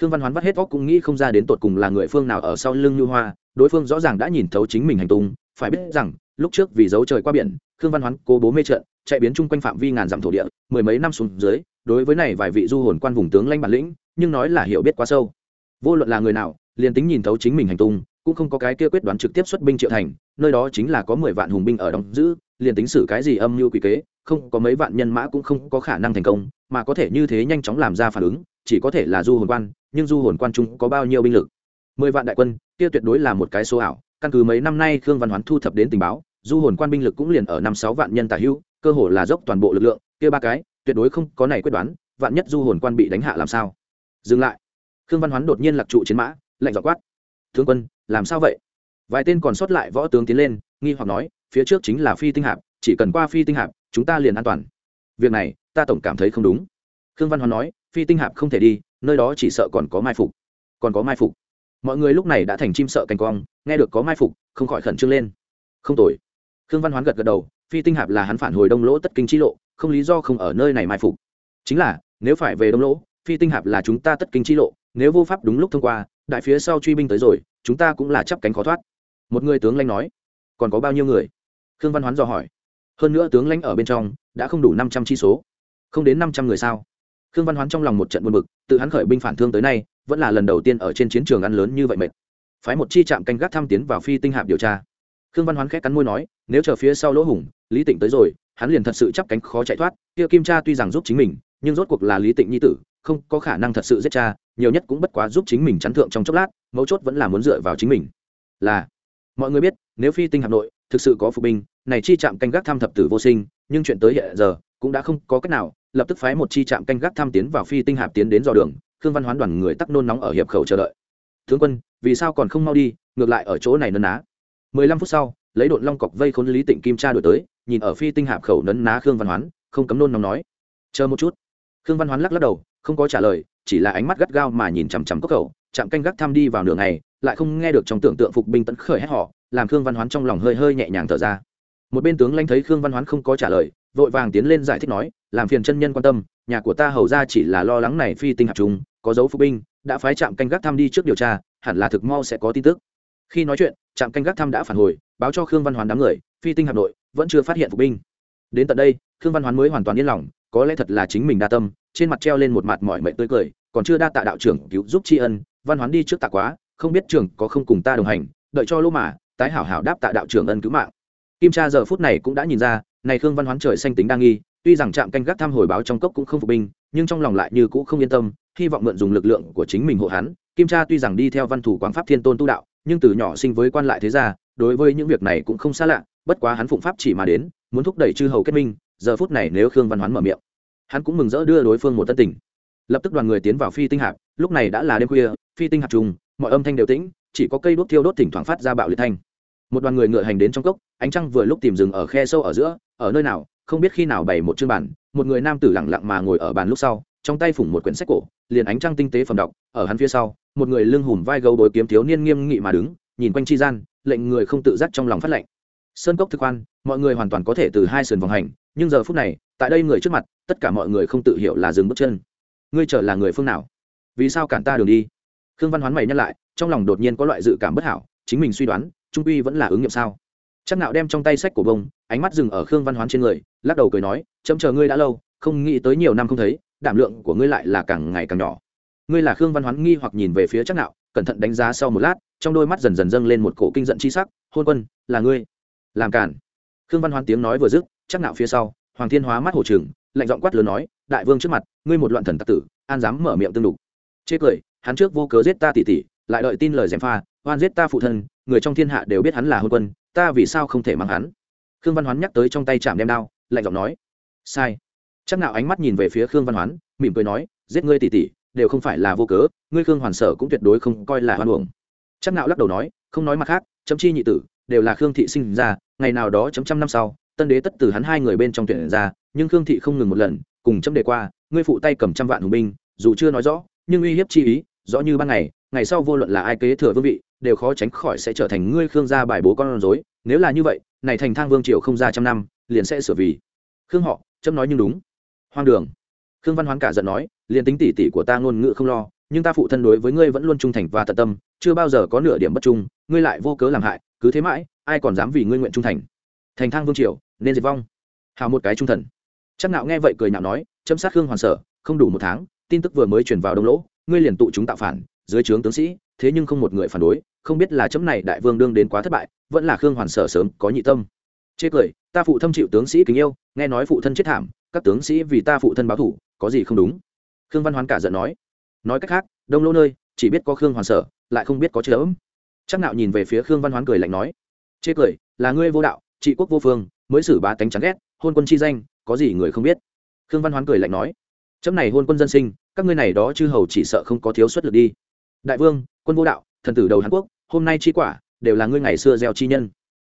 A: Khương văn hoán vắt hết óc cũng nghĩ không ra đến tột cùng là người phương nào ở sau lưng như hoa, đối phương rõ ràng đã nhìn thấu chính mình hành tung, phải biết rằng, lúc trước vì giấu trời qua biển, khương văn hoán cố bố mê trận, chạy biến chung quanh phạm vi ngàn dặm thổ địa, mười mấy năm xuống dưới, đối với này vài vị du hồn quan vùng tướng lanh bản lĩnh, nhưng nói là hiểu biết quá sâu. Vô luận là người nào, liền tính nhìn thấu chính mình hành tung cũng không có cái kia quyết đoán trực tiếp xuất binh triệu thành, nơi đó chính là có mười vạn hùng binh ở đóng giữ, liền tính xử cái gì âm mưu quỷ kế, không có mấy vạn nhân mã cũng không có khả năng thành công, mà có thể như thế nhanh chóng làm ra phản ứng, chỉ có thể là du hồn quan, nhưng du hồn quan trung có bao nhiêu binh lực? Mười vạn đại quân, kia tuyệt đối là một cái số ảo, căn cứ mấy năm nay khương văn hoán thu thập đến tình báo, du hồn quan binh lực cũng liền ở năm sáu vạn nhân tả hữu cơ hồ là dốc toàn bộ lực lượng, kia ba cái, tuyệt đối không có này quyết đoán, vạn nhất du hồn quan bị đánh hạ làm sao? Dừng lại. Khương văn hoán đột nhiên lạc trụ chiến mã, lạnh dọ quát thương quân, làm sao vậy? Vài tên còn sót lại võ tướng tiến lên, nghi hoặc nói, phía trước chính là phi tinh hạp, chỉ cần qua phi tinh hạp, chúng ta liền an toàn. Việc này, ta tổng cảm thấy không đúng. Khương văn hoàn nói, phi tinh hạp không thể đi, nơi đó chỉ sợ còn có mai phục. Còn có mai phục? Mọi người lúc này đã thành chim sợ cành cong, nghe được có mai phục, không khỏi khẩn trương lên. Không tồi. Khương văn hoán gật gật đầu, phi tinh hạp là hắn phản hồi đông lỗ tất kinh chi lộ, không lý do không ở nơi này mai phục. Chính là, nếu phải về đông lỗ, phi tinh hạp là chúng ta tất kinh chi lộ nếu vô pháp đúng lúc thông qua, đại phía sau truy binh tới rồi, chúng ta cũng là chắp cánh khó thoát. Một người tướng lãnh nói, còn có bao nhiêu người? Khương văn hoán dò hỏi. Hơn nữa tướng lãnh ở bên trong, đã không đủ năm trăm chi số. Không đến năm trăm người sao? Khương văn hoán trong lòng một trận buồn bực, tự hắn khởi binh phản thương tới nay, vẫn là lần đầu tiên ở trên chiến trường ăn lớn như vậy mệt. Phái một chi trạm canh gác thăm tiến vào phi tinh hạp điều tra. Khương văn hoán khét cắn môi nói, nếu chờ phía sau lỗ hùng, lý tịnh tới rồi, hắn liền thật sự chắp cánh khó chạy thoát. Kia kim cha tuy rằng giúp chính mình, nhưng rốt cuộc là lý tịnh nhi tử không có khả năng thật sự giết cha, nhiều nhất cũng bất quá giúp chính mình chắn thượng trong chốc lát, mấu chốt vẫn là muốn dựa vào chính mình. Là, mọi người biết, nếu phi tinh hạm nội thực sự có phục binh, này chi trạm canh gác tham thập tử vô sinh, nhưng chuyện tới hiện giờ cũng đã không có cách nào, lập tức phái một chi trạm canh gác tham tiến vào phi tinh hạp tiến đến dò đường, khương văn hoán đoàn người tắc nôn nóng ở hiệp khẩu chờ đợi. Tướng quân, vì sao còn không mau đi, ngược lại ở chỗ này nấn ná. Mười lăm phút sau, lấy đội long cọc vây khốn lý tịnh kim cha đổi tới, nhìn ở phi tinh hạp khẩu nấn ná khương văn hoán, không cấm nôn nóng nói. Chờ một chút. Khương văn hoán lắc lắc đầu không có trả lời, chỉ là ánh mắt gắt gao mà nhìn chằm chằm cốc khẩu, chạm canh gác thăm đi vào nửa ngày, lại không nghe được trong tưởng tượng phục binh tấn khởi hét họ, làm khương văn hoán trong lòng hơi hơi nhẹ nhàng thở ra. Một bên tướng lãnh thấy khương văn hoán không có trả lời, vội vàng tiến lên giải thích nói, làm phiền chân nhân quan tâm, nhà của ta hầu ra chỉ là lo lắng này phi tinh hạt chúng có dấu phục binh đã phái trạm canh gác thăm đi trước điều tra, hẳn là thực mau sẽ có tin tức. Khi nói chuyện trạm canh gác thăm đã phản hồi, báo cho khương văn hoán đám người, phi tinh hà nội, vẫn chưa phát hiện phục binh đến tận đây, khương văn hoán mới hoàn toàn yên lòng có lẽ thật là chính mình đa tâm, trên mặt treo lên một mặt mọi mệt tươi cười, còn chưa đa tạ đạo trưởng cứu giúp tri ân, văn hoán đi trước tạ quá, không biết trưởng có không cùng ta đồng hành, đợi cho lỗ mà, tái hảo hảo đáp tạ đạo trưởng ân cứu mạng. Kim cha giờ phút này cũng đã nhìn ra, này khương văn hoán trời xanh tính đa nghi, tuy rằng trạm canh gác thăm hồi báo trong cốc cũng không phục binh, nhưng trong lòng lại như cũ không yên tâm, hy vọng mượn dùng lực lượng của chính mình hộ hắn. Kim cha tuy rằng đi theo văn thủ quảng pháp thiên tôn tu đạo, nhưng từ nhỏ sinh với quan lại thế gia, đối với những việc này cũng không xa lạ, bất quá hắn phụng pháp chỉ mà đến, muốn thúc đẩy chư hầu kết minh giờ phút này nếu khương văn hoán mở miệng, hắn cũng mừng rỡ đưa đối phương một tân tình. Lập tức đoàn người tiến vào phi tinh hạp, lúc này đã là đêm khuya, phi tinh hạp trùng, mọi âm thanh đều tĩnh, chỉ có cây đốt thiêu đốt thỉnh thoảng phát ra bạo liệt thanh. Một đoàn người ngựa hành đến trong cốc, ánh trăng vừa lúc tìm rừng ở khe sâu ở giữa, ở nơi nào, không biết khi nào bày một chương bản, một người nam tử lặng lặng mà ngồi ở bàn lúc sau, trong tay phủng một quyển sách cổ, liền ánh trăng tinh tế phẩm đọc, ở hắn phía sau, một người lưng hùm vai gấu đối kiếm thiếu niên nghiêm nghị mà đứng, nhìn quanh chi gian, lệnh người không tự giác trong lòng phát lệnh. Sơn cốc thực quan mọi người hoàn toàn có thể từ hai sườn vòng hành nhưng giờ phút này, tại đây người trước mặt, tất cả mọi người không tự hiểu là dừng bước chân. Ngươi trở là người phương nào? Vì sao cản ta đường đi? Khương văn hoán mày nhắc lại, trong lòng đột nhiên có loại dự cảm bất hảo, chính mình suy đoán, trung uy vẫn là ứng nghiệm sao? Chắc nạo đem trong tay sách của bông, ánh mắt dừng ở khương văn hoán trên người, lắc đầu cười nói, chấm chờ ngươi đã lâu, không nghĩ tới nhiều năm không thấy, đảm lượng của ngươi lại là càng ngày càng nhỏ. Ngươi là khương văn hoán nghi hoặc nhìn về phía chắc nạo, cẩn thận đánh giá sau một lát, trong đôi mắt dần dần dâng lên một cổ kinh giận chi sắc, hôn quân, là ngươi. Làm cản. Khương văn hoán tiếng nói vừa dứt chắc nạo phía sau, hoàng thiên hóa mắt hổ trừng, lạnh giọng quát lớn nói, đại vương trước mặt, ngươi một loạn thần tặc tử, an dám mở miệng tương đục. Chê cười, hắn trước vô cớ giết ta tỷ tỷ lại đợi tin lời gièm pha, oan giết ta phụ thân, người trong thiên hạ đều biết hắn là hôn quân, ta vì sao không thể mang hắn? Khương văn hoán nhắc tới trong tay chạm đem đao, lạnh giọng nói, sai. Chắc nào ánh mắt nhìn về phía khương văn hoán, mỉm cười nói, giết ngươi tỷ tỷ đều không phải là vô cớ, ngươi khương hoàn sở cũng tuyệt đối không coi là hoan uổng. Chắc nào lắc đầu nói, không nói mặt khác, chấm chi nhị tử, đều là khương thị sinh ra, ngày nào đó chấm trăm năm sau tân đế tất từ hắn hai người bên trong tuyển ra, nhưng khương thị không ngừng một lần, cùng chấm đề qua, ngươi phụ tay cầm trăm vạn hùng binh, dù chưa nói rõ, nhưng uy hiếp chi ý, rõ như ban ngày ngày sau vô luận là ai kế thừa vương vị, đều khó tránh khỏi sẽ trở thành ngươi khương gia bài bố con rối. Nếu là như vậy, này thành thang vương triều không ra trăm năm, liền sẽ sửa vì. Khương họ, chấm nói nhưng đúng. Hoang đường. Khương văn hoán cả giận nói liền tính tỷ tỷ của ta ngôn ngữ không lo, nhưng ta phụ thân đối với ngươi vẫn luôn trung thành và tận tâm, chưa bao giờ có nửa điểm bất trung, ngươi lại vô cớ làm hại, cứ thế mãi, ai còn dám vì ngươi nguyện trung thành? Thành thang vương triều nên diệt vong. Hào một cái trung thần. Chắc nạo nghe vậy cười nhạo nói, chấm sát khương hoàn sở, không đủ một tháng, tin tức vừa mới truyền vào đông lỗ, ngươi liền tụ chúng tạo phản, dưới trướng tướng sĩ, thế nhưng không một người phản đối, không biết là chấm này đại vương đương đến quá thất bại, vẫn là khương hoàn sở sớm có nhị tâm. Chê cười, ta phụ thâm chịu tướng sĩ kính yêu, nghe nói phụ thân chết thảm, các tướng sĩ vì ta phụ thân báo thủ, có gì không đúng? Khương văn hoán cả giận nói. Nói cách khác, đông lỗ nơi, chỉ biết có khương hoàn sở, lại không biết có chớ ấm. Chắc nạo nhìn về phía khương văn hoán cười lạnh nói. Chê cười, là ngươi vô đạo, trị quốc vô phương mới xử ba tánh chán ghét, hôn quân chi danh, có gì người không biết? Khương văn hoán cười lạnh nói, chấm này hôn quân dân sinh, các ngươi này đó chư hầu chỉ sợ không có thiếu suất lực đi. Đại vương, quân vô đạo, thần tử đầu hàn quốc, hôm nay chi quả, đều là ngươi ngày xưa gieo chi nhân.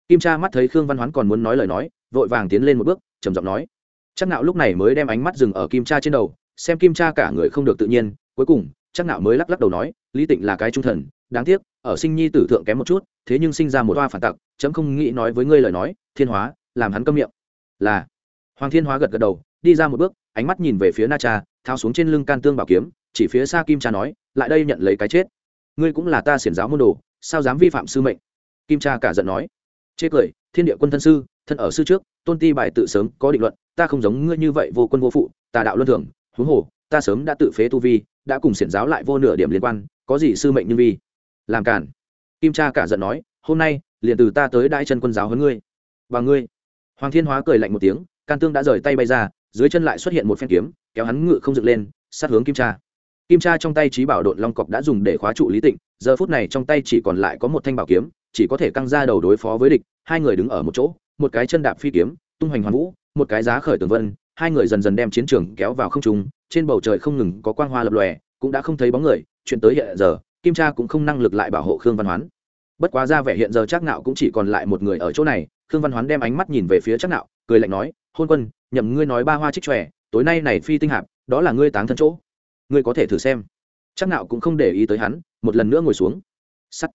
A: Kim cha mắt thấy khương văn hoán còn muốn nói lời nói, vội vàng tiến lên một bước, trầm giọng nói, chắc nạo lúc này mới đem ánh mắt dừng ở kim cha trên đầu, xem kim cha cả người không được tự nhiên, cuối cùng, chắc nạo mới lắc lắc đầu nói, lý tịnh là cái trung thần, đáng tiếc, ở sinh nhi tử thượng kém một chút, thế nhưng sinh ra một hoa phản tặc, chấm không nghĩ nói với ngươi lời nói, thiên hóa làm hắn câm miệng. Là. Hoàng thiên hóa gật gật đầu, đi ra một bước, ánh mắt nhìn về phía na cha thao xuống trên lưng can tương bảo kiếm, chỉ phía xa kim cha nói, lại đây nhận lấy cái chết. Ngươi cũng là ta xiển giáo môn đồ, sao dám vi phạm sư mệnh? Kim cha cả giận nói. Chê cười, thiên địa quân thân sư, thân ở sư trước, tôn ti bài tự sớm có định luận, ta không giống ngươi như vậy vô quân vô phụ, tà đạo luân thường, huống hồ, ta sớm đã tự phế tu vi, đã cùng xiển giáo lại vô nửa điểm liên quan, có gì sư mệnh như vi? Làm cản. Kim cha cả giận nói, hôm nay, liền từ ta tới đại chân quân giáo hơn ngươi. Và ngươi hoàng thiên hóa cười lạnh một tiếng, can tương đã rời tay bay ra, dưới chân lại xuất hiện một phen kiếm, kéo hắn ngự không dựng lên, sát hướng kim cha. Kim cha trong tay trí bảo độn long cọc đã dùng để khóa trụ lý tịnh, giờ phút này trong tay chỉ còn lại có một thanh bảo kiếm, chỉ có thể căng ra đầu đối phó với địch, hai người đứng ở một chỗ, một cái chân đạp phi kiếm, tung hoành hoàn vũ, một cái giá khởi tường vân, hai người dần dần đem chiến trường kéo vào không trung, trên bầu trời không ngừng có quang hoa lập lòe, cũng đã không thấy bóng người, chuyện tới hiện giờ, kim cha cũng không năng lực lại bảo hộ khương văn hoán. Bất quá ra vẻ hiện giờ chắc nạo cũng chỉ còn lại một người ở chỗ này khương văn hoán đem ánh mắt nhìn về phía chắc nạo, cười lạnh nói, hôn quân, nhậm ngươi nói ba hoa trích tròe tối nay này phi tinh hạp, đó là ngươi táng thân chỗ. Ngươi có thể thử xem. Chắc nạo cũng không để ý tới hắn, một lần nữa ngồi xuống. Sắt.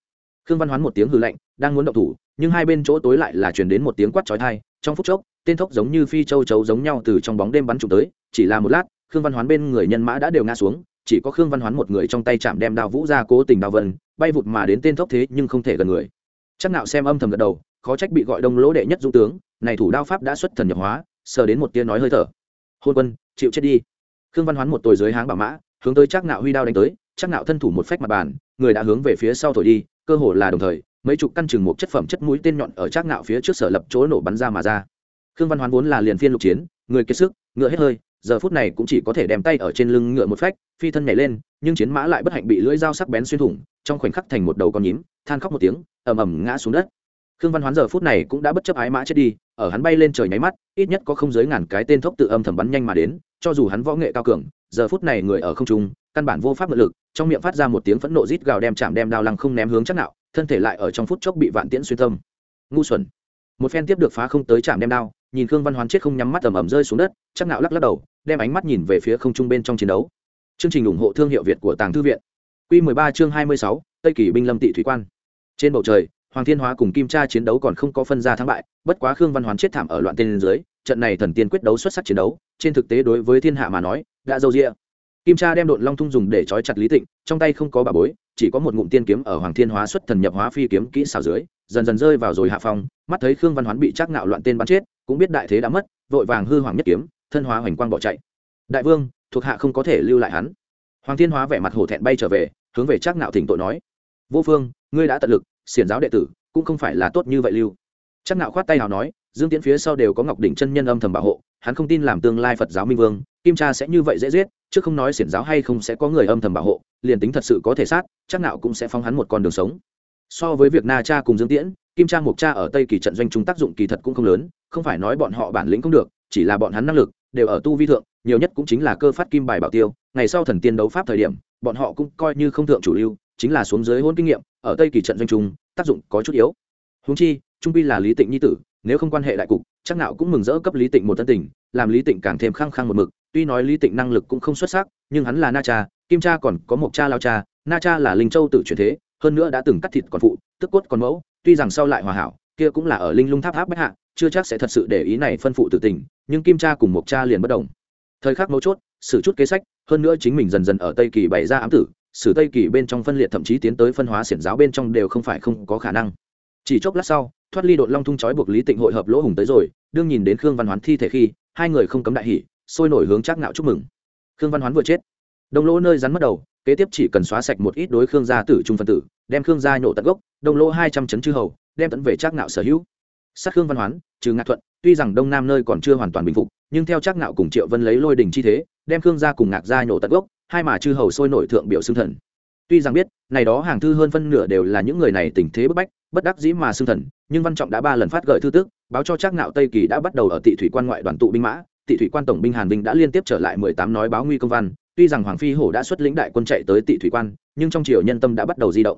A: Khương văn hoán một tiếng hừ lạnh, đang muốn động thủ, nhưng hai bên chỗ tối lại là truyền đến một tiếng quát chói tai, trong phút chốc, tên thốc giống như phi châu chấu giống nhau từ trong bóng đêm bắn trúng tới, chỉ là một lát, khương văn hoán bên người nhân mã đã đều ngã xuống, chỉ có khương văn hoán một người trong tay chạm đem đao vũ ra cố tình đao vân, bay vụt mà đến tên thốc thế nhưng không thể gần người. Chắc nạo xem âm thầm gật đầu khó trách bị gọi đông lỗ đệ nhất dũng tướng, này thủ đao pháp đã xuất thần nhập hóa, sờ đến một tia nói hơi thở. Hôn quân, chịu chết đi. Khương văn hoán một tồi dưới háng bảo mã, hướng tới chắc nạo huy đao đánh tới chắc nạo thân thủ một phách mặt bàn, người đã hướng về phía sau thổi đi, cơ hồ là đồng thời, mấy chục căn chừng một chất phẩm chất mũi tên nhọn ở chắc nạo phía trước sở lập chỗ nổ bắn ra mà ra. Khương văn hoán vốn là liền phiên lục chiến, người kiệt sức, ngựa hết hơi, giờ phút này cũng chỉ có thể đem tay ở trên lưng ngựa một phách, phi thân nhảy lên, nhưng chiến mã lại bất hạnh bị lưỡi dao sắc bén xuyên thủng, trong khoảnh khắc thành một đầu con nhím, than khóc một tiếng, ầm ầm ngã xuống đất khương văn hoán giờ phút này cũng đã bất chấp ái mã chết đi ở hắn bay lên trời nháy mắt ít nhất có không dưới ngàn cái tên thốc tự âm thầm bắn nhanh mà đến cho dù hắn võ nghệ cao cường giờ phút này người ở không trung căn bản vô pháp ngự lực trong miệng phát ra một tiếng phẫn nộ rít gào đem chạm đem đao lăng không ném hướng chắc nạo thân thể lại ở trong phút chốc bị vạn tiễn xuyên tâm ngu xuẩn. Một phen tiếp được phá không tới chạm đem đao nhìn khương văn hoán chết không nhắm mắt ầm ầm rơi xuống đất chắc nạo lắc lắc đầu đem ánh mắt nhìn về phía không trung bên trong chiến đấu. Chương trình ủng hộ thương hiệu việt của tàng thư viện. Quy 13 chương 26, tây kỳ binh lâm tị thủy quan. Trên bầu trời hoàng thiên hóa cùng kim Tra chiến đấu còn không có phân ra thắng bại, bất quá khương văn hoán chết thảm ở loạn tên dưới, trận này thần tiên quyết đấu xuất sắc chiến đấu, trên thực tế đối với thiên hạ mà nói, đã dâu rịa kim Tra đem độn long thung dùng để trói chặt lý tịnh, trong tay không có bà bối, chỉ có một ngụm tiên kiếm ở hoàng thiên hóa xuất thần nhập hóa phi kiếm kỹ xảo dưới, dần dần rơi vào rồi hạ phong, mắt thấy khương văn hoán bị chắc nạo loạn tên bắn chết, cũng biết đại thế đã mất, vội vàng hư hoàng nhất kiếm, thân hóa hoành quang bỏ chạy. Đại vương, thuộc hạ không có thể lưu lại hắn. Hoàng thiên hóa vẻ mặt hổ thẹn bay trở về, hướng về chắc nạo thỉnh tội nói. Vô phương, ngươi đã tận lực xiển giáo đệ tử, cũng không phải là tốt như vậy lưu. Chắc nạo khoát tay nào nói, dương tiễn phía sau đều có ngọc đỉnh chân nhân âm thầm bảo hộ, hắn không tin làm tương lai phật giáo minh vương, kim cha sẽ như vậy dễ giết, chứ không nói xiển giáo hay không sẽ có người âm thầm bảo hộ, liền tính thật sự có thể sát, chắc nạo cũng sẽ phóng hắn một con đường sống. So với việc na cha cùng dương tiễn, kim cha mục cha ở tây kỳ trận doanh chúng tác dụng kỳ thật cũng không lớn, không phải nói bọn họ bản lĩnh không được, chỉ là bọn hắn năng lực, đều ở tu vi thượng, nhiều nhất cũng chính là cơ phát kim bài bảo tiêu, ngày sau thần tiên đấu pháp thời điểm, bọn họ cũng coi như không thượng chủ lưu chính là xuống dưới hôn kinh nghiệm, ở tây kỳ trận doanh trung, tác dụng có chút yếu. Húng chi, trung pi là lý tịnh nhi tử, nếu không quan hệ đại cục, chắc nào cũng mừng rỡ cấp lý tịnh một tân tình, làm lý tịnh càng thêm khăng khăng một mực. Tuy nói lý tịnh năng lực cũng không xuất sắc, nhưng hắn là na cha, kim cha còn có một cha, lao cha, na cha là linh châu tự truyền thế, hơn nữa đã từng cắt thịt còn phụ, tức cốt còn mẫu, tuy rằng sau lại hòa hảo, kia cũng là ở linh lung tháp tháp bách hạ, chưa chắc sẽ thật sự để ý này phân phụ tử tình, nhưng kim cha cùng một cha liền bất đồng. Thời khắc mấu chốt, xử chút kế sách, hơn nữa chính mình dần dần ở tây kỳ bày ra ám tử sử tây kỳ bên trong phân liệt thậm chí tiến tới phân hóa xiển giáo bên trong đều không phải không có khả năng. Chỉ chốc lát sau, thoát ly đội long thung trói buộc lý tịnh hội hợp lỗ hùng tới rồi, đương nhìn đến khương văn hoán thi thể khi, hai người không cấm đại hỉ, sôi nổi hướng chắc Ngạo chúc mừng. Khương văn hoán vừa chết, đông lỗ nơi rắn mất đầu, kế tiếp chỉ cần xóa sạch một ít đối khương gia tử trung phân tử, đem khương gia nhổ tận gốc, đông lỗ hai trăm chấn chư hầu, đem tận về Trác Ngạo sở hữu. Sát khương văn hoán, trừ ngạc thuận, tuy rằng đông nam nơi còn chưa hoàn toàn bình phục, nhưng theo Trác Ngạo cùng triệu vân lấy lôi đình chi thế, đem khương gia cùng ngạc gia nhổ tận gốc hai mà chư hầu sôi nổi thượng biểu xương thần. Tuy rằng biết, này đó hàng thư hơn phân nửa đều là những người này tình thế bức bách, bất đắc dĩ mà xương thần, nhưng văn trọng đã ba lần phát gợi thư tức báo cho chắc nạo tây kỳ đã bắt đầu ở tị thủy quan ngoại đoàn tụ binh mã. Tị thủy quan tổng binh hàn vinh đã liên tiếp trở lại mười tám nói báo nguy công văn. Tuy rằng hoàng phi hổ đã xuất lĩnh đại quân chạy tới tị thủy quan, nhưng trong triều nhân tâm đã bắt đầu di động.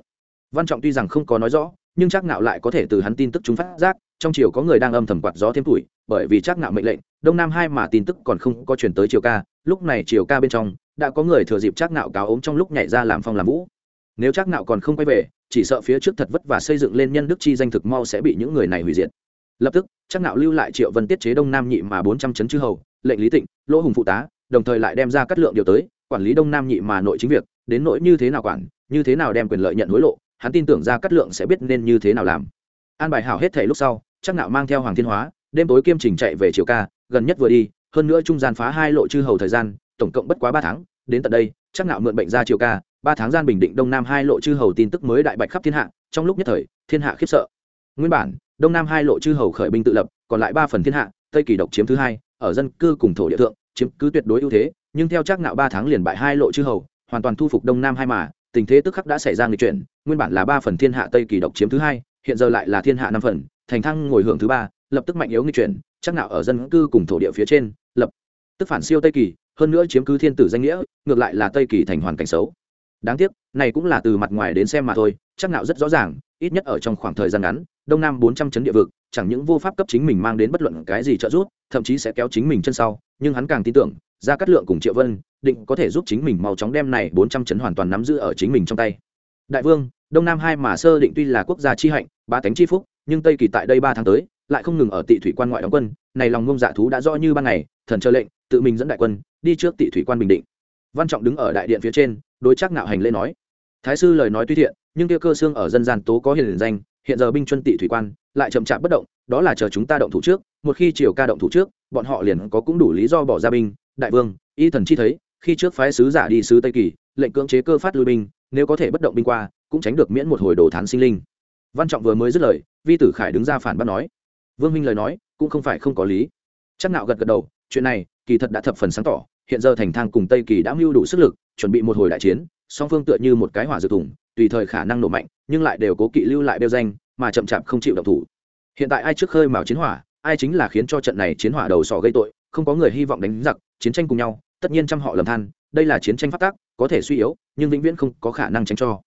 A: Văn trọng tuy rằng không có nói rõ, nhưng chắc nạo lại có thể từ hắn tin tức chúng phát giác, trong triều có người đang âm thầm quạt gió thêm tuổi, bởi vì chắc nạo mệnh lệnh, đông nam hai mà tin tức còn không có truyền tới triều ca, lúc này triều ca bên trong đã có người thừa dịp chắc nạo cáo ốm trong lúc nhảy ra làm phong làm vũ. Nếu chắc nạo còn không quay về, chỉ sợ phía trước thật vất và xây dựng lên nhân đức chi danh thực mau sẽ bị những người này hủy diệt. Lập tức chắc nạo lưu lại triệu vân tiết chế đông nam nhị mà bốn trăm chấn chư hầu, lệnh lý tịnh, lỗ hùng phụ tá, đồng thời lại đem ra cắt lượng điều tới, quản lý đông nam nhị mà nội chính việc, đến nỗi như thế nào quản, như thế nào đem quyền lợi nhận hối lộ, hắn tin tưởng ra cắt lượng sẽ biết nên như thế nào làm. An bài hảo hết thảy lúc sau chắc nạo mang theo hoàng thiên hóa, đêm tối kiêm trình chạy về triều ca, gần nhất vừa đi, hơn nữa trung gian phá hai lộ chư hầu thời gian tổng cộng bất quá ba tháng, đến tận đây, chắc nạo mượn bệnh ra triều ca, ba tháng gian bình định đông nam hai lộ chư hầu tin tức mới đại bạch khắp thiên hạ, trong lúc nhất thời, thiên hạ khiếp sợ. Nguyên bản, đông nam hai lộ chư hầu khởi binh tự lập, còn lại ba phần thiên hạ, tây kỳ độc chiếm thứ hai, ở dân cư cùng thổ địa thượng, chiếm cứ tuyệt đối ưu thế, nhưng theo chắc nạo ba tháng liền bại hai lộ chư hầu, hoàn toàn thu phục đông nam hai mà, tình thế tức khắc đã xảy ra nghịch chuyển, nguyên bản là ba phần thiên hạ tây kỳ độc chiếm thứ hai, hiện giờ lại là thiên hạ năm phần, thành thăng ngồi hưởng thứ ba, lập tức mạnh yếu nghịch chuyển, chắc nạo ở dân cư cùng thổ địa phía trên, lập tức phản siêu tây kỳ hơn nữa chiếm cứ thiên tử danh nghĩa, ngược lại là tây kỳ thành hoàn cảnh xấu. Đáng tiếc, này cũng là từ mặt ngoài đến xem mà thôi, chắc nạo rất rõ ràng, ít nhất ở trong khoảng thời gian ngắn, đông nam bốn trăm chấn địa vực, chẳng những vô pháp cấp chính mình mang đến bất luận cái gì trợ giúp, thậm chí sẽ kéo chính mình chân sau, nhưng hắn càng tin tưởng ra cát lượng cùng triệu vân, định có thể giúp chính mình mau chóng đem này bốn trăm chấn hoàn toàn nắm giữ ở chính mình trong tay. Đại vương, đông nam hai mà sơ định tuy là quốc gia chi hạnh ba tánh chi phúc, nhưng tây kỳ tại đây ba tháng tới, lại không ngừng ở tị thủy quan ngoại đóng quân, này lòng ngông dạ thú đã rõ như ban ngày, thần chờ lệnh tự mình dẫn đại quân, đi trước tị thủy quan bình định. Văn trọng đứng ở đại điện phía trên, đối chắc nạo hành lễ nói, thái sư lời nói tuy thiện, nhưng kia cơ xương ở dân gian tố có hiền danh, hiện giờ binh chuân tị thủy quan, lại chậm chạp bất động, đó là chờ chúng ta động thủ trước, một khi triều ca động thủ trước, bọn họ liền có cũng đủ lý do bỏ ra binh, đại vương, y thần chi thấy, khi trước phái sứ giả đi sứ tây kỳ, lệnh cưỡng chế cơ phát lui binh, nếu có thể bất động binh qua, cũng tránh được miễn một hồi đồ thán sinh linh. Văn trọng vừa mới dứt lời, vi tử khải đứng ra phản bác nói, vương minh lời nói, cũng không phải không có lý. Chắc nạo gật gật đầu chuyện này kỳ thật đã thập phần sáng tỏ, hiện giờ thành thang cùng tây kỳ đã mưu đủ sức lực, chuẩn bị một hồi đại chiến, song phương tựa như một cái hỏa dược thủng tùy thời khả năng nổ mạnh, nhưng lại đều cố kỵ lưu lại đeo danh, mà chậm chạp không chịu động thủ. Hiện tại ai trước khơi mào chiến hỏa, ai chính là khiến cho trận này chiến hỏa đầu sỏ gây tội, không có người hy vọng đánh giặc, chiến tranh cùng nhau, tất nhiên trăm họ lầm than, đây là chiến tranh phát tác, có thể suy yếu, nhưng vĩnh viễn không có khả năng tránh cho.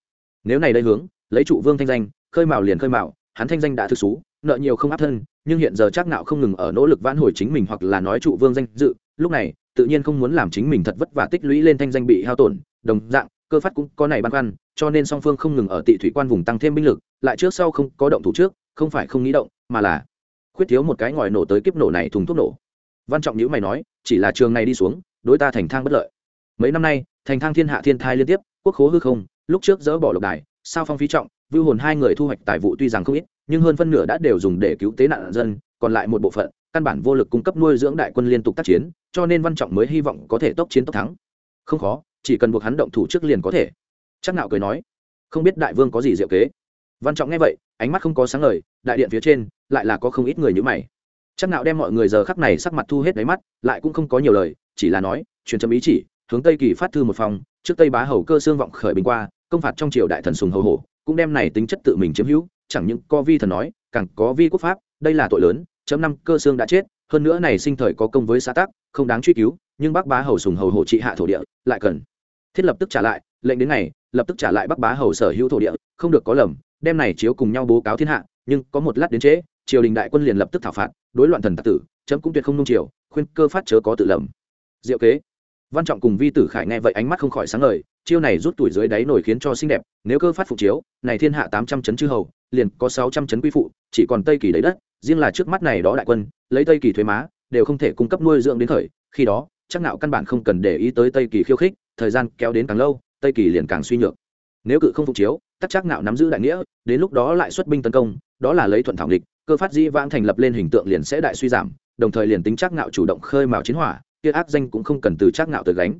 A: Nếu này đây hướng, lấy trụ vương thanh danh, khơi mào liền khơi mào, hắn thanh danh đã thực xú, nợ nhiều không áp thân nhưng hiện giờ chắc nạo không ngừng ở nỗ lực vãn hồi chính mình hoặc là nói trụ vương danh dự, lúc này, tự nhiên không muốn làm chính mình thật vất vả tích lũy lên thanh danh bị hao tổn, đồng dạng, cơ phát cũng có này băn khoăn, cho nên song phương không ngừng ở tị thủy quan vùng tăng thêm binh lực, lại trước sau không có động thủ trước, không phải không nghĩ động, mà là khuyết thiếu một cái ngòi nổ tới kiếp nổ này thùng thuốc nổ. Văn trọng nhữ mày nói, chỉ là trường này đi xuống, đối ta thành thang bất lợi. Mấy năm nay, thành thang thiên hạ thiên thai liên tiếp, quốc khố hư không, lúc trước dỡ bỏ lục đài, sao phong phí trọng vưu hồn hai người thu hoạch tài vụ tuy rằng không ít, nhưng hơn phân nửa đã đều dùng để cứu tế nạn dân, còn lại một bộ phận, căn bản vô lực cung cấp nuôi dưỡng đại quân liên tục tác chiến, cho nên văn trọng mới hy vọng có thể tốc chiến tốc thắng. Không khó, chỉ cần buộc hắn động thủ trước liền có thể. Chắc nạo cười nói, không biết đại vương có gì diệu kế. Văn trọng nghe vậy, ánh mắt không có sáng lời đại điện phía trên, lại là có không ít người như mày. Chắc nạo đem mọi người giờ khắc này sắc mặt thu hết đáy mắt, lại cũng không có nhiều lời, chỉ là nói, truyền chấm ý chỉ, hướng tây kỳ phát thư một phòng, trước tây bá hầu cơ xương vọng khởi bình qua, công phạt trong triều đại thần sùng hầu hổ cũng đem này tính chất tự mình chiếm hữu, chẳng những có vi thần nói, càng có vi quốc pháp, đây là tội lớn, chấm năm cơ xương đã chết, hơn nữa này sinh thời có công với xã tắc, không đáng truy cứu, nhưng bắc bá hầu sùng hầu hộ trị hạ thổ địa, lại cần. Thiết lập tức trả lại, lệnh đến ngày, lập tức trả lại bắc bá hầu sở hữu thổ địa, không được có lầm, đem này chiếu cùng nhau bố cáo thiên hạ, nhưng có một lát đến trễ, triều đình đại quân liền lập tức thảo phạt, đối loạn thần tạc tử, chấm cũng tuyệt không nung triều khuyên cơ phát chớ có tự lầm. Diệu kế. Văn trọng cùng vi tử khải nghe vậy ánh mắt không khỏi sáng lời chiêu này rút tuổi dưới đáy nổi khiến cho xinh đẹp, nếu cơ phát phục chiếu, này thiên hạ tám trăm chấn chư hầu, liền có sáu trăm chấn quy phụ, chỉ còn tây kỳ đấy đất, riêng là trước mắt này đó đại quân, lấy tây kỳ thuế má, đều không thể cung cấp nuôi dưỡng đến thời khi đó, chắc nạo căn bản không cần để ý tới tây kỳ khiêu khích, thời gian kéo đến càng lâu, tây kỳ liền càng suy nhược. Nếu cự không phục chiếu tắc chắc nạo nắm giữ đại nghĩa, đến lúc đó lại xuất binh tấn công, đó là lấy thuận thảo địch cơ phát di vãng thành lập lên hình tượng liền sẽ đại suy giảm, đồng thời liền tính chắc nạo chủ động khơi mào chiến hỏa, kia ác danh cũng không cần từ chắc nạo tới gánh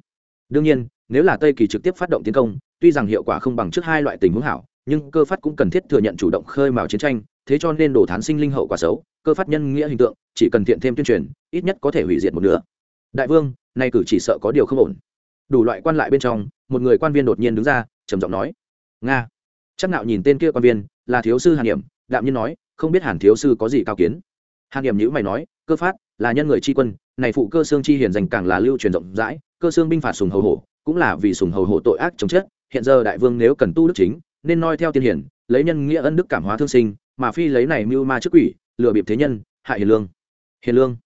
A: đương nhiên, nếu là tây kỳ trực tiếp phát động tiến công, tuy rằng hiệu quả không bằng trước hai loại tình huống hảo, nhưng cơ phát cũng cần thiết thừa nhận chủ động khơi mào chiến tranh, thế cho nên đổ thán sinh linh hậu quả xấu, cơ phát nhân nghĩa hình tượng, chỉ cần thiện thêm tuyên truyền, ít nhất có thể hủy diệt một nửa. Đại vương, nay cử chỉ sợ có điều không ổn. Đủ loại quan lại bên trong, một người quan viên đột nhiên đứng ra, trầm giọng nói, nga. Chắc nạo nhìn tên kia quan viên, là thiếu sư hàn Niệm, đạm nhiên nói, không biết hàn thiếu sư có gì cao kiến? Hàn Niệm nhữ mày nói, cơ phát, là nhân người tri quân, này phụ cơ xương chi hiền dành càng là lưu truyền rộng rãi cơ xương binh phạt sùng hầu hổ, cũng là vì sùng hầu hổ tội ác chống chết, hiện giờ đại vương nếu cần tu đức chính, nên noi theo tiên hiển, lấy nhân nghĩa ân đức cảm hóa thương sinh, mà phi lấy này mưu ma trước quỷ, lừa bịp thế nhân, hại hiền lương. Hiền lương.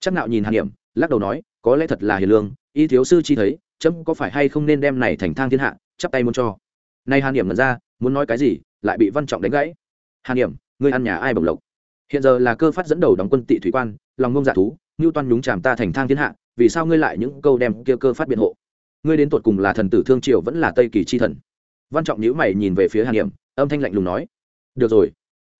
A: Chắc nạo nhìn hàn Niệm, lắc đầu nói, có lẽ thật là hiền lương, y thiếu sư chi thấy, chấm có phải hay không nên đem này thành thang thiên hạ, chắp tay muốn cho. Nay hàn Niệm ngẩn ra, muốn nói cái gì, lại bị văn trọng đánh gãy. Hàn Niệm, ngươi ăn nhà ai bồng lộc? Hiện giờ là cơ phát dẫn đầu đóng quân tị thủy quan, lòng ngông dạ thú ngưu toan nhúng chàm ta thành thang thiên hạ, vì sao ngươi lại những câu đem kia cơ phát biện hộ? Ngươi đến tột cùng là thần tử thương triều vẫn là tây kỳ chi thần? Văn trọng nhữ mày nhìn về phía hàn hiểm âm thanh lạnh lùng nói, được rồi.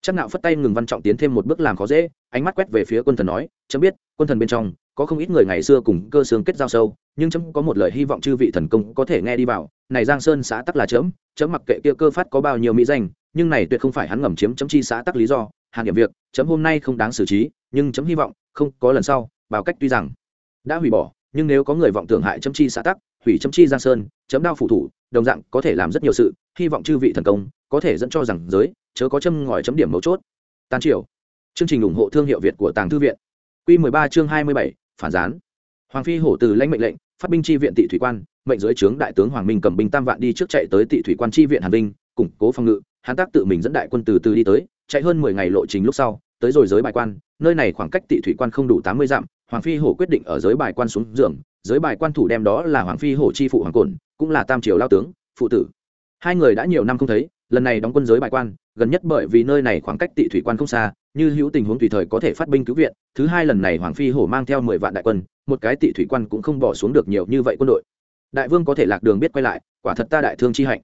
A: Chắc nạo phất tay ngừng văn trọng tiến thêm một bước làm khó dễ, ánh mắt quét về phía quân thần nói, chấm biết, quân thần bên trong có không ít người ngày xưa cùng cơ xương kết giao sâu, nhưng chấm có một lời hy vọng chư vị thần công có thể nghe đi vào. Này giang sơn xã tắc là chấm chấm mặc kệ kia cơ phát có bao nhiêu mỹ danh, nhưng này tuyệt không phải hắn ngầm chiếm chấm chi xã tắc lý do. Hàn điểm việc, chấm hôm nay không đáng xử trí, nhưng chấm hy vọng không có lần sau bảo cách tuy rằng đã hủy bỏ nhưng nếu có người vọng tưởng hại chấm chi xã tắc hủy chấm chi giang sơn chấm đao phủ thủ đồng dạng có thể làm rất nhiều sự hy vọng chư vị thần công có thể dẫn cho rằng giới chớ có châm ngòi chấm điểm mấu chốt. Tan triều. Chương trình ủng hộ thương hiệu việt của tàng thư viện. Q 13 chương 27, phản gián. Hoàng phi hổ từ lãnh mệnh lệnh phát binh chi viện tị thủy quan mệnh dưới trướng đại tướng hoàng minh cầm binh tam vạn đi trước chạy tới tị thủy quan chi viện hàn vinh củng cố phòng ngự hắn tác tự mình dẫn đại quân từ từ đi tới chạy hơn mười ngày lộ trình lúc sau tới rồi giới bài quan nơi này khoảng cách tị thủy quan không đủ tám mươi dặm, hoàng phi hổ quyết định ở giới bài quan xuống giường, giới bài quan thủ đem đó là hoàng phi hổ chi phụ hoàng cồn cũng là tam triều lao tướng, phụ tử. Hai người đã nhiều năm không thấy, lần này đóng quân giới bài quan, gần nhất bởi vì nơi này khoảng cách tị thủy quan không xa, như hữu tình huống tùy thời có thể phát binh cứu viện, thứ hai lần này hoàng phi hổ mang theo mười vạn đại quân, một cái tị thủy quan cũng không bỏ xuống được nhiều như vậy quân đội. Đại vương có thể lạc đường biết quay lại, quả thật ta đại thương chi hạnh.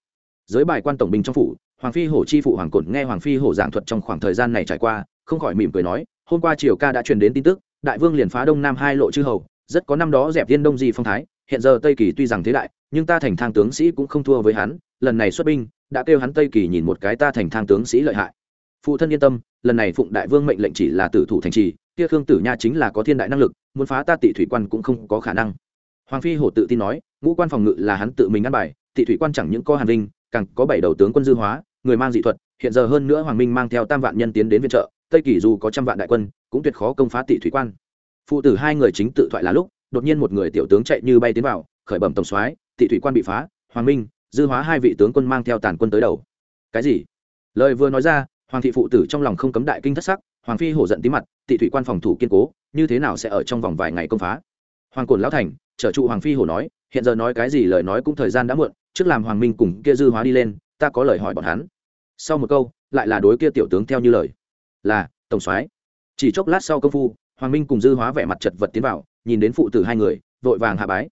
A: Giới bài quan tổng binh trong phủ, hoàng phi hổ chi phụ hoàng cổn nghe hoàng phi hổ giảng thuật trong khoảng thời gian này trải qua, không khỏi mỉm cười nói hôm qua triều ca đã truyền đến tin tức, đại vương liền phá đông nam hai lộ chư hầu, rất có năm đó dẹp viên đông di phong thái, hiện giờ tây kỳ tuy rằng thế đại, nhưng ta thành thang tướng sĩ cũng không thua với hắn, lần này xuất binh, đã kêu hắn tây kỳ nhìn một cái ta thành thang tướng sĩ lợi hại. Phụ thân yên tâm, lần này phụng đại vương mệnh lệnh chỉ là tử thủ thành trì, kia khương tử nha chính là có thiên đại năng lực, muốn phá ta tị thủy quan cũng không có khả năng. Hoàng phi hổ tự tin nói, ngũ quan phòng ngự là hắn tự mình ăn bài, tị thủy quan chẳng những có hàn vinh càng có bảy đầu tướng quân dư hóa, người mang dị thuật, hiện giờ hơn nữa hoàng minh mang theo tam vạn nhân tiến đến viện trợ tây kỳ dù có trăm vạn đại quân, cũng tuyệt khó công phá tị thủy quan. Phụ tử hai người chính tự thoại là lúc, đột nhiên một người tiểu tướng chạy như bay tiến vào, khởi bẩm tổng soái, tị thủy quan bị phá, hoàng minh, dư hóa hai vị tướng quân mang theo tàn quân tới đầu. Cái gì? Lời vừa nói ra, hoàng thị phụ tử trong lòng không cấm đại kinh thất sắc, hoàng phi hổ giận tí mặt, tị thủy quan phòng thủ kiên cố, như thế nào sẽ ở trong vòng vài ngày công phá? Hoàng cồn lão thành, trở trụ hoàng phi hổ nói, hiện giờ nói cái gì lời nói cũng thời gian đã muộn, trước làm hoàng minh cùng kia dư hóa đi lên, ta có lời hỏi bọn hắn. Sau một câu, lại là đối kia tiểu tướng theo như lời là tổng soái. Chỉ chốc lát sau công phu, hoàng minh cùng dư hóa vẻ mặt chật vật tiến vào, nhìn đến phụ tử hai người, vội vàng hạ bái.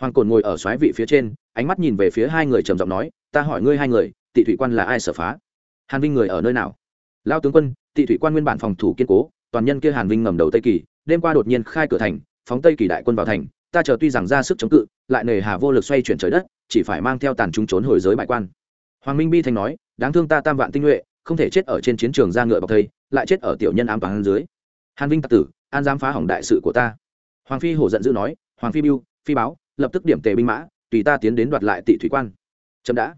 A: Hoàng cồn ngồi ở soái vị phía trên, ánh mắt nhìn về phía hai người trầm giọng nói, ta hỏi ngươi hai người, tị thủy quan là ai sở phá? Hàn vinh người ở nơi nào? Lao tướng quân, tị thủy quan nguyên bản phòng thủ kiên cố, toàn nhân kia hàn vinh ngầm đầu tây kỳ, đêm qua đột nhiên khai cửa thành, phóng tây kỳ đại quân vào thành, ta chờ tuy rằng ra sức chống cự, lại nề hà vô lực xoay chuyển trời đất, chỉ phải mang theo tàn chúng trốn hồi giới bại quan. Hoàng minh bi thành nói, đáng thương ta tam vạn tinh nhuệ không thể chết ở trên chiến trường ra ngựa bọc thây, lại chết ở tiểu nhân ám toàn dưới. Hàn vinh tặc tử, an dám phá hỏng đại sự của ta. Hoàng phi hổ giận dữ nói, hoàng phi biêu, phi báo, lập tức điểm tề binh mã, tùy ta tiến đến đoạt lại tị thủy quan. Chậm đã.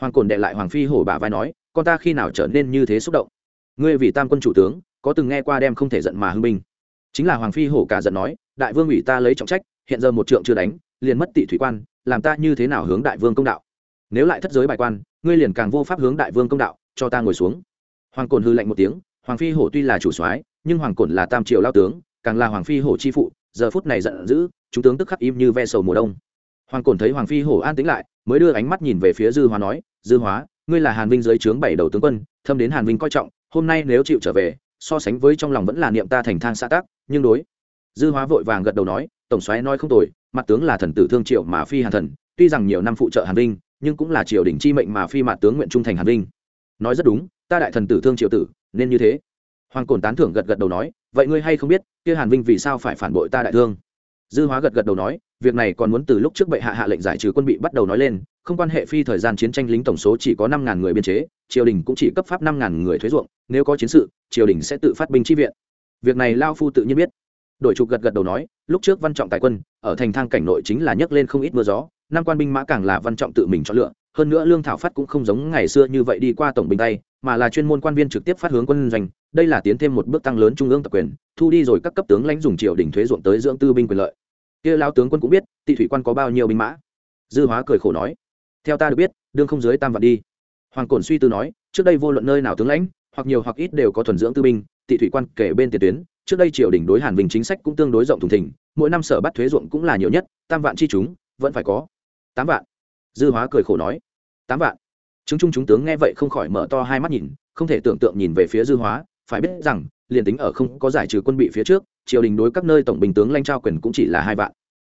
A: Hoàng cồn đệ lại hoàng phi hổ bà vai nói, con ta khi nào trở nên như thế xúc động? Ngươi vì tam quân chủ tướng, có từng nghe qua đem không thể giận mà hưng binh. Chính là hoàng phi hổ cả giận nói, đại vương ủy ta lấy trọng trách, hiện giờ một trượng chưa đánh, liền mất tị thủy quan, làm ta như thế nào hướng đại vương công đạo? Nếu lại thất giới bài quan, ngươi liền càng vô pháp hướng đại vương công đạo cho ta ngồi xuống. Hoàng cồn hư lạnh một tiếng, hoàng phi hổ tuy là chủ soái, nhưng hoàng cồn là tam triều lao tướng, càng là hoàng phi hổ chi phụ, giờ phút này giận dữ, chúng tướng tức khắc im như ve sầu mùa đông. Hoàng cồn thấy hoàng phi hổ an tĩnh lại, mới đưa ánh mắt nhìn về phía dư hóa nói, dư hóa, ngươi là hàn vinh dưới trướng bảy đầu tướng quân, thâm đến hàn vinh coi trọng, hôm nay nếu chịu trở về, so sánh với trong lòng vẫn là niệm ta thành thang xã tác nhưng đối. Dư hóa vội vàng gật đầu nói, tổng soái nói không tồi, mặt tướng là thần tử thương triệu mà phi hàn thần, tuy rằng nhiều năm phụ trợ hàn vinh, nhưng cũng là triều đình chi mệnh mà phi mặt tướng nguyện trung thành hàn vinh nói rất đúng, ta đại thần tử thương triệu tử, nên như thế. Hoàng cổn tán thưởng gật gật đầu nói, vậy ngươi hay không biết, kia hàn vinh vì sao phải phản bội ta đại thương? Dư hóa gật gật đầu nói, việc này còn muốn từ lúc trước bệ hạ hạ lệnh giải trừ quân bị bắt đầu nói lên, không quan hệ phi thời gian chiến tranh lính tổng số chỉ có năm ngàn người biên chế, triều đình cũng chỉ cấp pháp năm ngàn người thuế ruộng, nếu có chiến sự, triều đình sẽ tự phát binh chi viện. Việc này lao phu tự nhiên biết. Đội trục gật gật đầu nói, lúc trước văn trọng tài quân, ở thành thang cảnh nội chính là nhấc lên không ít mưa gió, năm quan binh mã càng là văn trọng tự mình chọn lựa hơn nữa lương thảo phát cũng không giống ngày xưa như vậy đi qua tổng bình tay, mà là chuyên môn quan viên trực tiếp phát hướng quân doanh, đây là tiến thêm một bước tăng lớn trung ương tập quyền, thu đi rồi các cấp tướng lãnh dùng triều đình thuế ruộng tới dưỡng tư binh quyền lợi. Kia lao tướng quân cũng biết, tị thủy quan có bao nhiêu binh mã. Dư hóa cười khổ nói, theo ta được biết, đương không dưới tam vạn đi. Hoàng cổn suy tư nói, trước đây vô luận nơi nào tướng lãnh, hoặc nhiều hoặc ít đều có thuần dưỡng tư binh, tị thủy quan kể bên tiền tuyến, trước đây triều đình đối hàn bình chính sách cũng tương đối rộng thùng thình, mỗi năm sở bắt thuế ruộng cũng là nhiều nhất, tam vạn chi chúng, vẫn phải có tám vạn. Dư hóa cười khổ nói tám vạn. Chứng trung chúng tướng nghe vậy không khỏi mở to hai mắt nhìn, không thể tưởng tượng nhìn về phía dư hóa, phải biết rằng, liền tính ở không có giải trừ quân bị phía trước, triều đình đối các nơi tổng bình tướng lãnh trao quyền cũng chỉ là hai vạn.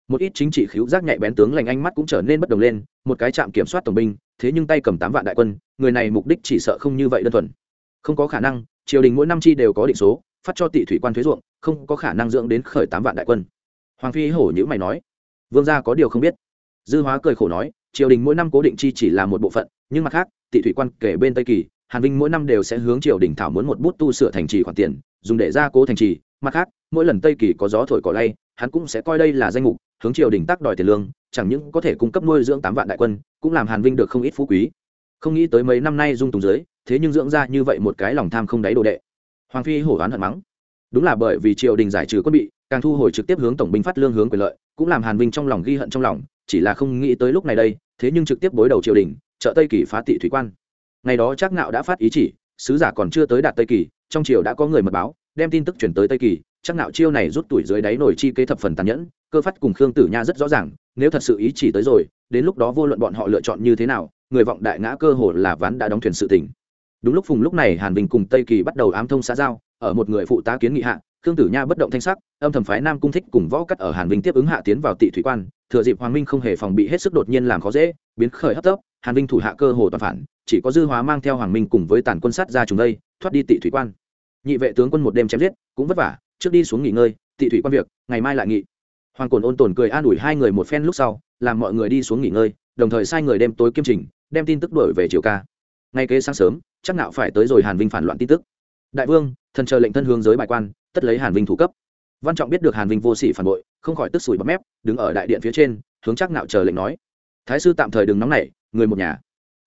A: Một ít chính trị khiếu giác nhạy bén tướng lành ánh mắt cũng trở nên bất đồng lên, một cái trạm kiểm soát tổng binh, thế nhưng tay cầm tám vạn đại quân, người này mục đích chỉ sợ không như vậy đơn thuần. Không có khả năng, triều đình mỗi năm chi đều có định số, phát cho tị thủy quan thuế ruộng, không có khả năng dưỡng đến khởi tám vạn đại quân. Hoàng phi hổ nhữ mày nói, vương gia có điều không biết. Dư hóa cười khổ nói triều đình mỗi năm cố định chi chỉ là một bộ phận, nhưng mặt khác, tị thủy quan kể bên tây kỳ, hàn vinh mỗi năm đều sẽ hướng triều đình thảo muốn một bút tu sửa thành trì khoản tiền, dùng để gia cố thành trì. Mặt khác, mỗi lần tây kỳ có gió thổi cỏ lay, hắn cũng sẽ coi đây là danh mục, hướng triều đình tác đòi tiền lương, chẳng những có thể cung cấp nuôi dưỡng tám vạn đại quân, cũng làm hàn vinh được không ít phú quý. Không nghĩ tới mấy năm nay dung tùng dưới, thế nhưng dưỡng ra như vậy một cái lòng tham không đáy đồ đệ. Hoàng phi hổ oán hận mắng. Đúng là bởi vì triều đình giải trừ quân bị, càng thu hồi trực tiếp hướng tổng binh phát lương hướng quyền lợi, cũng làm hàn vinh trong lòng ghi hận trong lòng chỉ là không nghĩ tới lúc này đây, thế nhưng trực tiếp bối đầu triều đình, trợ tây kỳ phá tị thủy quan. Ngày đó chắc nạo đã phát ý chỉ, sứ giả còn chưa tới đạt tây kỳ, trong triều đã có người mật báo, đem tin tức chuyển tới tây kỳ chắc nạo chiêu này rút tuổi dưới đáy nổi chi kế thập phần tàn nhẫn, cơ phát cùng khương tử nha rất rõ ràng, nếu thật sự ý chỉ tới rồi, đến lúc đó vô luận bọn họ lựa chọn như thế nào, người vọng đại ngã cơ hồ là ván đã đóng thuyền sự tình. Đúng lúc phùng lúc này hàn bình cùng tây kỳ bắt đầu ám thông xã giao, ở một người phụ tá kiến nghị hạ khương tử nha bất động thanh sắc, âm thầm phái nam cung thích cùng võ cắt ở hàn vinh tiếp ứng hạ tiến vào tị thủy quan, thừa dịp hoàng minh không hề phòng bị hết sức đột nhiên làm khó dễ, biến khởi hấp tấp, hàn vinh thủ hạ cơ hồ toàn phản, chỉ có dư hóa mang theo hoàng minh cùng với tàn quân sát ra chúng đây, thoát đi tị thủy quan. Nhị vệ tướng quân một đêm chém giết, cũng vất vả, trước đi xuống nghỉ ngơi, tị thủy quan việc, ngày mai lại nghị hoàng cồn ôn tồn cười an ủi hai người một phen lúc sau, làm mọi người đi xuống nghỉ ngơi, đồng thời sai người đêm tối kiêm trình, đem tin tức đổi về triều ca. Ngay kế sáng sớm, chắc nạo phải tới rồi hàn vinh phản loạn tin tức. Đại vương, thần chờ lệnh thân hướng giới bài quan tất lấy hàn vinh thủ cấp. Văn trọng biết được hàn vinh vô sỉ phản bội, không khỏi tức sủi bắp mép, đứng ở đại điện phía trên, hướng chắc nạo chờ lệnh nói. Thái sư tạm thời đừng nóng nảy, người một nhà.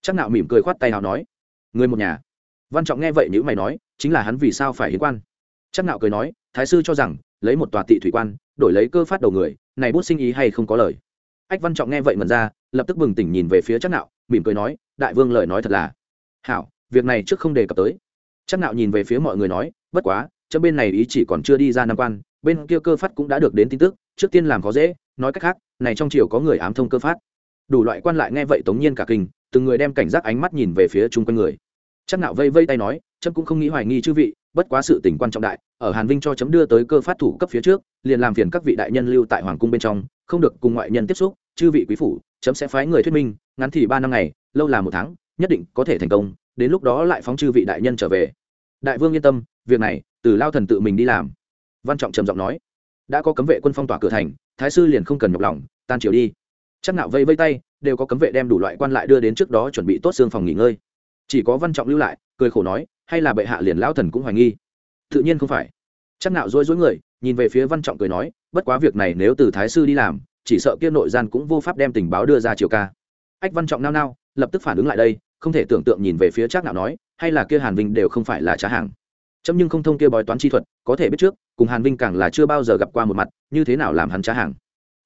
A: Chắc nạo mỉm cười khoát tay nào nói. Người một nhà. Văn trọng nghe vậy nếu mày nói, chính là hắn vì sao phải hiến quan? Chắc nạo cười nói, thái sư cho rằng, lấy một tòa tị thủy quan, đổi lấy cơ phát đầu người, này bút sinh ý hay không có lời. Ách văn trọng nghe vậy mần ra, lập tức bừng tỉnh nhìn về phía chắc nạo, mỉm cười nói, đại vương lời nói thật là. Hảo, việc này trước không đề cập tới. Chắc nạo nhìn về phía mọi người nói, bất quá trong bên này ý chỉ còn chưa đi ra năm quan, bên kia cơ phát cũng đã được đến tin tức, trước tiên làm khó dễ, nói cách khác, này trong triều có người ám thông cơ phát. Đủ loại quan lại nghe vậy tống nhiên cả kinh, từng người đem cảnh giác ánh mắt nhìn về phía chung quanh người. Chắc nạo vây vây tay nói, chấm cũng không nghĩ hoài nghi chư vị, bất quá sự tình quan trọng đại, ở hàn vinh cho chấm đưa tới cơ phát thủ cấp phía trước, liền làm phiền các vị đại nhân lưu tại hoàng cung bên trong, không được cùng ngoại nhân tiếp xúc, chư vị quý phủ, chấm sẽ phái người thuyết minh, ngắn thì ba năm ngày, lâu là một tháng, nhất định có thể thành công, đến lúc đó lại phóng chư vị đại nhân trở về đại vương yên tâm, việc này, từ lao thần tự mình đi làm. Văn trọng trầm giọng nói. Đã có cấm vệ quân phong tỏa cửa thành, thái sư liền không cần nhọc lòng, tan chiều đi. Chắc nạo vây vây tay, đều có cấm vệ đem đủ loại quan lại đưa đến trước đó chuẩn bị tốt xương phòng nghỉ ngơi. Chỉ có văn trọng lưu lại, cười khổ nói, hay là bệ hạ liền lão thần cũng hoài nghi. Tự nhiên không phải. Chắc nạo rối rối người, nhìn về phía văn trọng cười nói, bất quá việc này nếu từ thái sư đi làm, chỉ sợ kia nội gian cũng vô pháp đem tình báo đưa ra triều ca. Ách văn trọng nao nao, lập tức phản ứng lại đây, không thể tưởng tượng nhìn về phía chắc nạo nói hay là kia hàn vinh đều không phải là trá hàng. Chấm nhưng không thông kia bói toán chi thuật, có thể biết trước, cùng hàn vinh càng là chưa bao giờ gặp qua một mặt, như thế nào làm hắn trá hàng.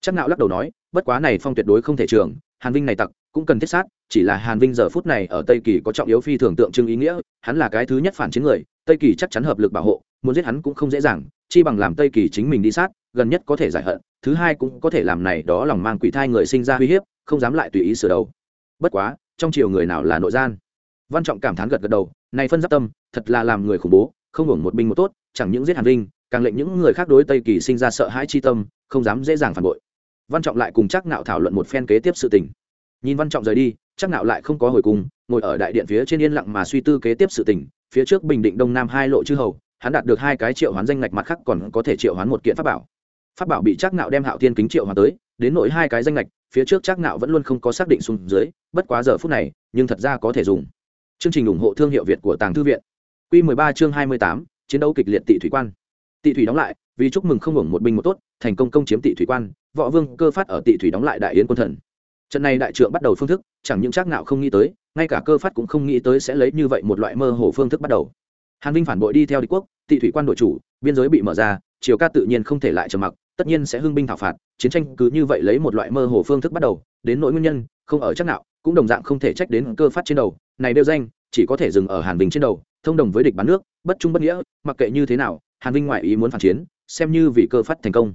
A: Chắc nạo lắc đầu nói, bất quá này phong tuyệt đối không thể trường, hàn vinh này tặc, cũng cần thiết sát, chỉ là hàn vinh giờ phút này ở tây kỳ có trọng yếu phi thường tượng trưng ý nghĩa, hắn là cái thứ nhất phản chiến người, tây kỳ chắc chắn hợp lực bảo hộ, muốn giết hắn cũng không dễ dàng, chi bằng làm tây kỳ chính mình đi sát, gần nhất có thể giải hận, thứ hai cũng có thể làm này đó lòng mang quỷ thai người sinh ra uy hiếp, không dám lại tùy ý sửa đầu. Bất quá, trong triều người nào là nội gian? Văn trọng cảm thán gật gật đầu, này phân giáp tâm, thật là làm người khủng bố, không hưởng một binh một tốt, chẳng những giết hàn vinh, càng lệnh những người khác đối tây kỳ sinh ra sợ hãi chi tâm, không dám dễ dàng phản bội. Văn trọng lại cùng chắc nạo thảo luận một phen kế tiếp sự tình. Nhìn văn trọng rời đi chắc nạo lại không có hồi cung, ngồi ở đại điện phía trên yên lặng mà suy tư kế tiếp sự tình, phía trước bình định đông nam hai lộ chư hầu, hắn đạt được hai cái triệu hoán danh ngạch mặt khác còn có thể triệu hoán một kiện pháp bảo. Pháp bảo bị chắc nạo đem hạo thiên kính triệu hoán tới, đến nỗi hai cái danh ngạch, phía trước chắc nạo vẫn luôn không có xác định xuống dưới, bất quá giờ phút này, nhưng thật ra có thể dùng chương trình ủng hộ thương hiệu việt của tàng thư viện. Quy 13 chương 28, chiến đấu kịch liệt tị thủy quan. Tị thủy đóng lại vì chúc mừng không hưởng một binh một tốt thành công công chiếm tị thủy quan võ vương cơ phát ở tị thủy đóng lại đại yến quân thần. Trận này đại trượng bắt đầu phương thức chẳng những chắc nào không nghĩ tới ngay cả cơ phát cũng không nghĩ tới sẽ lấy như vậy một loại mơ hồ phương thức bắt đầu. Hàn vinh phản bội đi theo địch quốc tị thủy quan đội chủ biên giới bị mở ra triều ca tự nhiên không thể lại trầm mặc tất nhiên sẽ hưng binh thảo phạt chiến tranh cứ như vậy lấy một loại mơ hồ phương thức bắt đầu đến nỗi nguyên nhân không ở chắc nào cũng đồng dạng không thể trách đến cơ phát trên đầu này đều danh, chỉ có thể dừng ở hàn vinh trên đầu, thông đồng với địch bán nước, bất trung bất nghĩa, mặc kệ như thế nào, hàn vinh ngoại ý muốn phản chiến, xem như vì cơ phát thành công.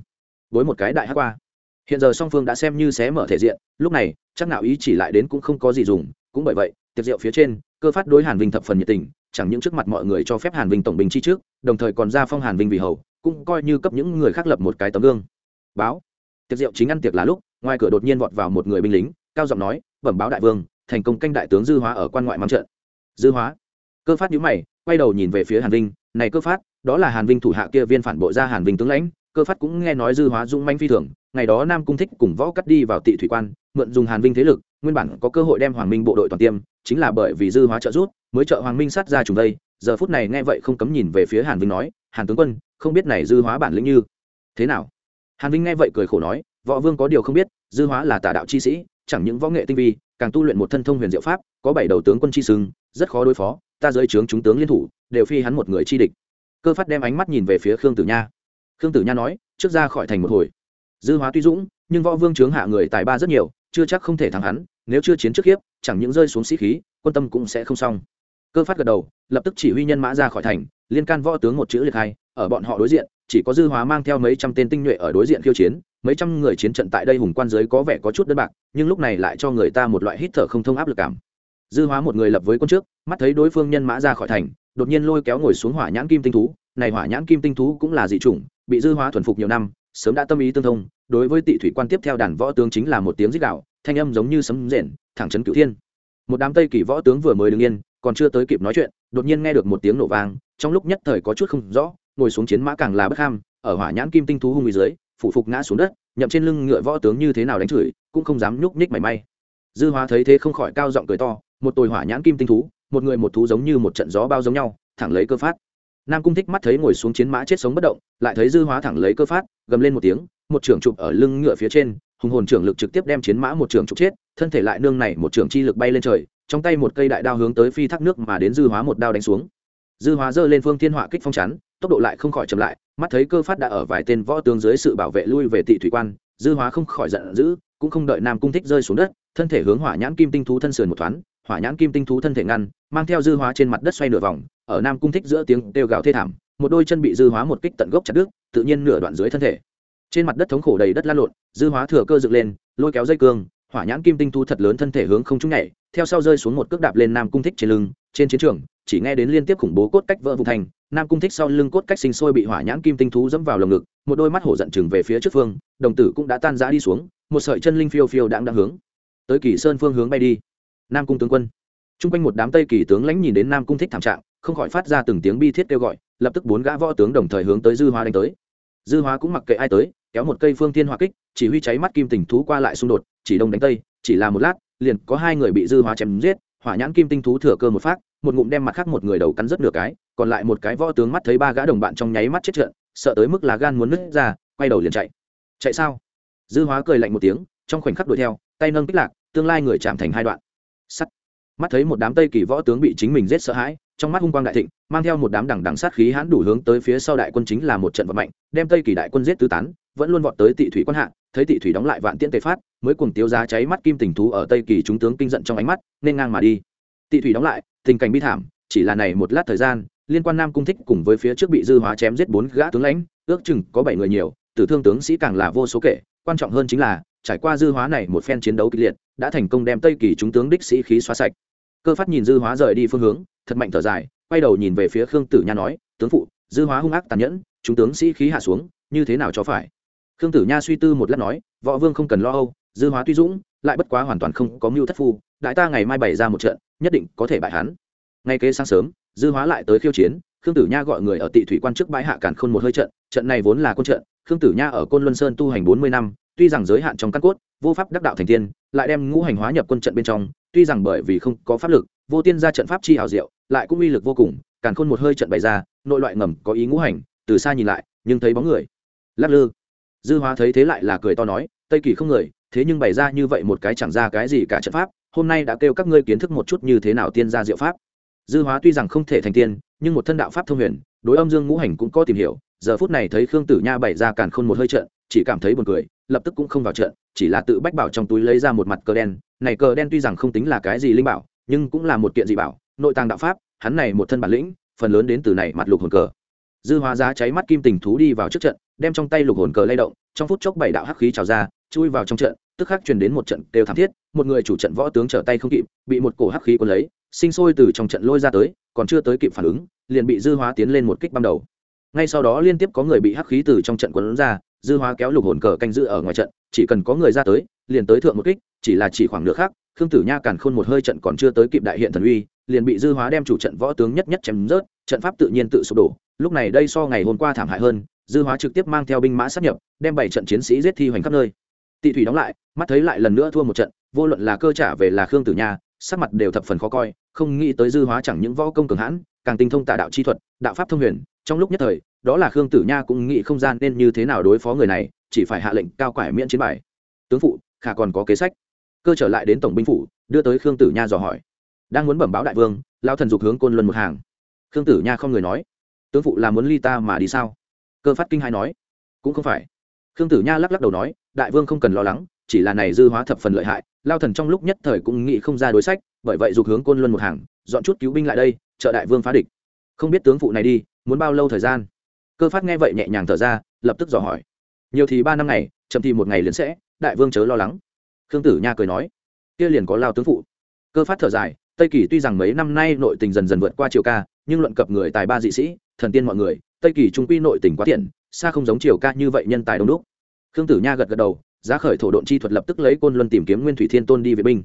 A: Với một cái đại hát qua. Hiện giờ song phương đã xem như xé mở thể diện, lúc này, chắc nào ý chỉ lại đến cũng không có gì dùng, cũng bởi vậy, tiệc rượu phía trên, cơ phát đối hàn vinh thập phần nhiệt tình, chẳng những trước mặt mọi người cho phép hàn vinh tổng bình chi trước, đồng thời còn ra phong hàn vinh vì hầu, cũng coi như cấp những người khác lập một cái tấm gương. Báo. Tiệc rượu chính ăn tiệc là lúc, ngoài cửa đột nhiên vọt vào một người binh lính, cao giọng nói, bẩm báo đại vương thành công canh đại tướng dư hóa ở quan ngoại mắng trận. Dư hóa. Cơ phát nhíu mày, quay đầu nhìn về phía hàn vinh, này cơ phát, đó là hàn vinh thủ hạ kia viên phản bội ra hàn vinh tướng lãnh, cơ phát cũng nghe nói dư hóa dung manh phi thường, ngày đó nam cung thích cùng võ cắt đi vào tị thủy quan, mượn dùng hàn vinh thế lực, nguyên bản có cơ hội đem hoàng minh bộ đội toàn tiêm, chính là bởi vì dư hóa trợ rút mới trợ hoàng minh sát ra trùng đây. Giờ phút này nghe vậy không cấm nhìn về phía hàn vinh nói, hàn tướng quân, không biết này dư hóa bản lĩnh như thế nào? Hàn vinh nghe vậy cười khổ nói, võ vương có điều không biết, dư hóa là tà đạo chi sĩ, chẳng những võ nghệ tinh vi càng tu luyện một thân thông huyền diệu pháp, có bảy đầu tướng quân chi sưng rất khó đối phó, ta dưới trướng chúng tướng liên thủ, đều phi hắn một người chi địch. Cơ phát đem ánh mắt nhìn về phía khương tử nha. Khương tử nha nói, trước ra khỏi thành một hồi. Dư hóa tuy dũng, nhưng võ vương trướng hạ người tài ba rất nhiều, chưa chắc không thể thắng hắn, nếu chưa chiến trước hiếp, chẳng những rơi xuống sĩ khí, quân tâm cũng sẽ không xong. Cơ phát gật đầu, lập tức chỉ huy nhân mã ra khỏi thành, liên can võ tướng một chữ liệt hai, ở bọn họ đối diện chỉ có dư hóa mang theo mấy trăm tên tinh nhuệ ở đối diện khiêu chiến, mấy trăm người chiến trận tại đây hùng quan giới có vẻ có chút đơn bạc, nhưng lúc này lại cho người ta một loại hít thở không thông áp lực cảm. Dư hóa một người lập với quân trước, mắt thấy đối phương nhân mã ra khỏi thành, đột nhiên lôi kéo ngồi xuống hỏa nhãn kim tinh thú, này hỏa nhãn kim tinh thú cũng là dị chủng, bị dư hóa thuần phục nhiều năm, sớm đã tâm ý tương thông, đối với tị thủy quan tiếp theo đàn võ tướng chính là một tiếng rít đạo thanh âm giống như sấm rền, thẳng trấn cửu thiên. Một đám tây kỳ võ tướng vừa mới đứng yên, còn chưa tới kịp nói chuyện, đột nhiên nghe được một tiếng nổ vang, trong lúc nhất thời có chút không rõ ngồi xuống chiến mã càng là bất ham, ở hỏa nhãn kim tinh thú hung dưới phụ phục ngã xuống đất, nhậm trên lưng ngựa võ tướng như thế nào đánh chửi, cũng không dám nhúc nhích mảy may. Dư hóa thấy thế không khỏi cao giọng cười to, một tồi hỏa nhãn kim tinh thú, một người một thú giống như một trận gió bao giống nhau, thẳng lấy cơ phát. Nam cung thích mắt thấy ngồi xuống chiến mã chết sống bất động, lại thấy dư hóa thẳng lấy cơ phát, gầm lên một tiếng, một trưởng chụp ở lưng ngựa phía trên, hùng hồn trưởng lực trực tiếp đem chiến mã một trưởng chụp chết, thân thể lại nương này một trưởng chi lực bay lên trời, trong tay một cây đại đao hướng tới phi thác nước mà đến dư hóa một đao đánh xuống dư hóa dơ lên phương thiên họa kích phong chắn, tốc độ lại không khỏi chậm lại, mắt thấy cơ phát đã ở vài tên võ tướng dưới sự bảo vệ lui về tị thủy quan, dư hóa không khỏi giận dữ, cũng không đợi nam cung thích rơi xuống đất, thân thể hướng hỏa nhãn kim tinh thú thân sườn một thoáng, hỏa nhãn kim tinh thú thân thể ngăn, mang theo dư hóa trên mặt đất xoay nửa vòng, ở nam cung thích giữa tiếng kêu gào thê thảm, một đôi chân bị dư hóa một kích tận gốc chặt đứt, tự nhiên nửa đoạn dưới thân thể. Trên mặt đất thống khổ đầy đất lan lộn, dư hóa thừa cơ dựng lên, lôi kéo dây cương, hỏa nhãn kim tinh thú thật lớn thân thể hướng không trung nhảy, theo sau rơi xuống một cước đạp lên nam cung thích trên lưng, trên chiến trường chỉ nghe đến liên tiếp khủng bố cốt cách vỡ vùng thành, nam cung thích sau lưng cốt cách sinh sôi bị hỏa nhãn kim tinh thú dẫm vào lồng ngực, một đôi mắt hổ giận chừng về phía trước phương, đồng tử cũng đã tan rã đi xuống, một sợi chân linh phiêu phiêu đang đang hướng tới kỳ sơn phương hướng bay đi. Nam cung tướng quân. Chung quanh một đám tây kỳ tướng lãnh nhìn đến nam cung thích thảm trạng, không khỏi phát ra từng tiếng bi thiết kêu gọi, lập tức bốn gã võ tướng đồng thời hướng tới dư hóa đánh tới. Dư hóa cũng mặc kệ ai tới, kéo một cây phương thiên hỏa kích, chỉ huy cháy mắt kim tình thú qua lại xung đột, chỉ đông đánh tây, chỉ là một lát, liền có hai người bị dư hóa chém giết hỏa nhãn kim tinh thú thừa cơ một phát, một ngụm đem mặt khác một người đầu cắn rất nửa cái, còn lại một cái võ tướng mắt thấy ba gã đồng bạn trong nháy mắt chết trận, sợ tới mức là gan muốn nứt ra, quay đầu liền chạy. Chạy sao? Dư hóa cười lạnh một tiếng, trong khoảnh khắc đuổi theo, tay nâng kích lạc, tương lai người chạm thành hai đoạn. Sắt. Mắt thấy một đám tây kỳ võ tướng bị chính mình giết sợ hãi, trong mắt hung quang đại thịnh, mang theo một đám đằng đằng sát khí hãn đủ hướng tới phía sau đại quân chính là một trận vận mạnh đem tây kỳ đại quân giết tứ tán vẫn luôn vọt tới tị thủy quan hạ, thấy tị thủy đóng lại vạn tiễn tề phát, mới cùng tiêu giá cháy mắt kim tình thú ở tây kỳ chúng tướng kinh giận trong ánh mắt, nên ngang mà đi. Tị thủy đóng lại, tình cảnh bi thảm, chỉ là này một lát thời gian, liên quan nam cung thích cùng với phía trước bị dư hóa chém giết bốn gã tướng lãnh, ước chừng có bảy người nhiều, tử thương tướng sĩ càng là vô số kể, quan trọng hơn chính là, trải qua dư hóa này một phen chiến đấu kịch liệt, đã thành công đem tây kỳ chúng tướng đích sĩ khí xóa sạch. Cơ phát nhìn dư hóa rời đi phương hướng, thật mạnh thở dài, quay đầu nhìn về phía khương tử nha nói, tướng phụ, dư hóa hung ác tàn nhẫn, chúng tướng sĩ khí hạ xuống, như thế nào cho phải? Khương tử nha suy tư một lát nói, võ vương không cần lo âu, dư hóa tuy dũng, lại bất quá hoàn toàn không có mưu thất phu, đại ta ngày mai bày ra một trận, nhất định có thể bại hắn. Ngay kế sáng sớm, dư hóa lại tới khiêu chiến, khương tử nha gọi người ở tị thủy quan trước bãi hạ cản khôn một hơi trận trận này vốn là quân trận, khương tử nha ở côn luân sơn tu hành bốn mươi năm, tuy rằng giới hạn trong căn cốt, vô pháp đắc đạo thành tiên, lại đem ngũ hành hóa nhập quân trận bên trong, tuy rằng bởi vì không có pháp lực, vô tiên ra trận pháp chi hào diệu, lại cũng uy lực vô cùng, càn khôn một hơi trận bày ra, nội loại ngầm có ý ngũ hành, từ xa nhìn lại, nhưng thấy bóng người. Lắc lư dư hóa thấy thế lại là cười to nói, tây kỳ không người, thế nhưng bày ra như vậy một cái chẳng ra cái gì cả trận pháp, hôm nay đã kêu các ngươi kiến thức một chút như thế nào tiên gia diệu pháp. Dư hóa tuy rằng không thể thành tiên, nhưng một thân đạo pháp thông huyền, đối âm dương ngũ hành cũng có tìm hiểu, giờ phút này thấy khương tử nha bày ra càn khôn một hơi trận, chỉ cảm thấy buồn cười, lập tức cũng không vào trận, chỉ là tự bách bảo trong túi lấy ra một mặt cờ đen, này cờ đen tuy rằng không tính là cái gì linh bảo, nhưng cũng là một kiện dị bảo, nội tàng đạo pháp, hắn này một thân bản lĩnh, phần lớn đến từ này mặt lục hồn cờ dư hóa giá cháy mắt kim tình thú đi vào trước trận, đem trong tay lục hồn cờ lay động, trong phút chốc bảy đạo hắc khí trào ra, chui vào trong trận, tức khắc truyền đến một trận đều thảm thiết, một người chủ trận võ tướng trở tay không kịp, bị một cổ hắc khí cuốn lấy, sinh sôi từ trong trận lôi ra tới, còn chưa tới kịp phản ứng, liền bị dư hóa tiến lên một kích ban đầu. Ngay sau đó liên tiếp có người bị hắc khí từ trong trận cuốn ra, dư hóa kéo lục hồn cờ canh giữ ở ngoài trận, chỉ cần có người ra tới, liền tới thượng một kích, chỉ là chỉ khoảng nửa khác khương tử nha càn khôn một hơi trận còn chưa tới kịp đại hiện thần uy, liền bị dư hóa đem chủ trận võ tướng nhất nhất chém rớt, trận pháp tự nhiên tự sụp đổ lúc này đây so ngày hôm qua thảm hại hơn, dư hóa trực tiếp mang theo binh mã sát nhập, đem bảy trận chiến sĩ giết thi hoành khắp nơi. Tị thủy đóng lại, mắt thấy lại lần nữa thua một trận, vô luận là cơ trả về là khương tử nha, sắc mặt đều thập phần khó coi, không nghĩ tới dư hóa chẳng những võ công cường hãn, càng tinh thông tả đạo chi thuật, đạo pháp thông huyền. Trong lúc nhất thời, đó là khương tử nha cũng nghĩ không gian nên như thế nào đối phó người này, chỉ phải hạ lệnh cao quải miễn chiến bài. Tướng phụ, khả còn có kế sách. Cơ trở lại đến tổng binh phủ, đưa tới khương tử nha dò hỏi. Đang muốn bẩm báo đại vương lao thần dục hướng côn luân một hàng. Khương tử nha không người nói tướng phụ là muốn ly ta mà đi sao? Cơ phát kinh hai nói. Cũng không phải. Khương tử nha lắc lắc đầu nói, đại vương không cần lo lắng, chỉ là này dư hóa thập phần lợi hại, lao thần trong lúc nhất thời cũng nghĩ không ra đối sách, bởi vậy dục hướng côn luân một hàng, dọn chút cứu binh lại đây, trợ đại vương phá địch. Không biết tướng phụ này đi, muốn bao lâu thời gian? Cơ phát nghe vậy nhẹ nhàng thở ra, lập tức dò hỏi. Nhiều thì ba năm ngày, chậm thì một ngày liền sẽ, đại vương chớ lo lắng. Khương tử nha cười nói. Kia liền có lao tướng phụ. Cơ phát thở dài, tây kỳ tuy rằng mấy năm nay nội tình dần dần vượt qua triều ca, nhưng luận cập người tài ba dị sĩ thần tiên mọi người, tây kỳ trung quy nội tình quá tiện, xa không giống triều ca như vậy nhân tài đông đúc. Khương tử nha gật gật đầu, giá khởi thổ độn chi thuật lập tức lấy côn luân tìm kiếm nguyên thủy thiên tôn đi vệ binh.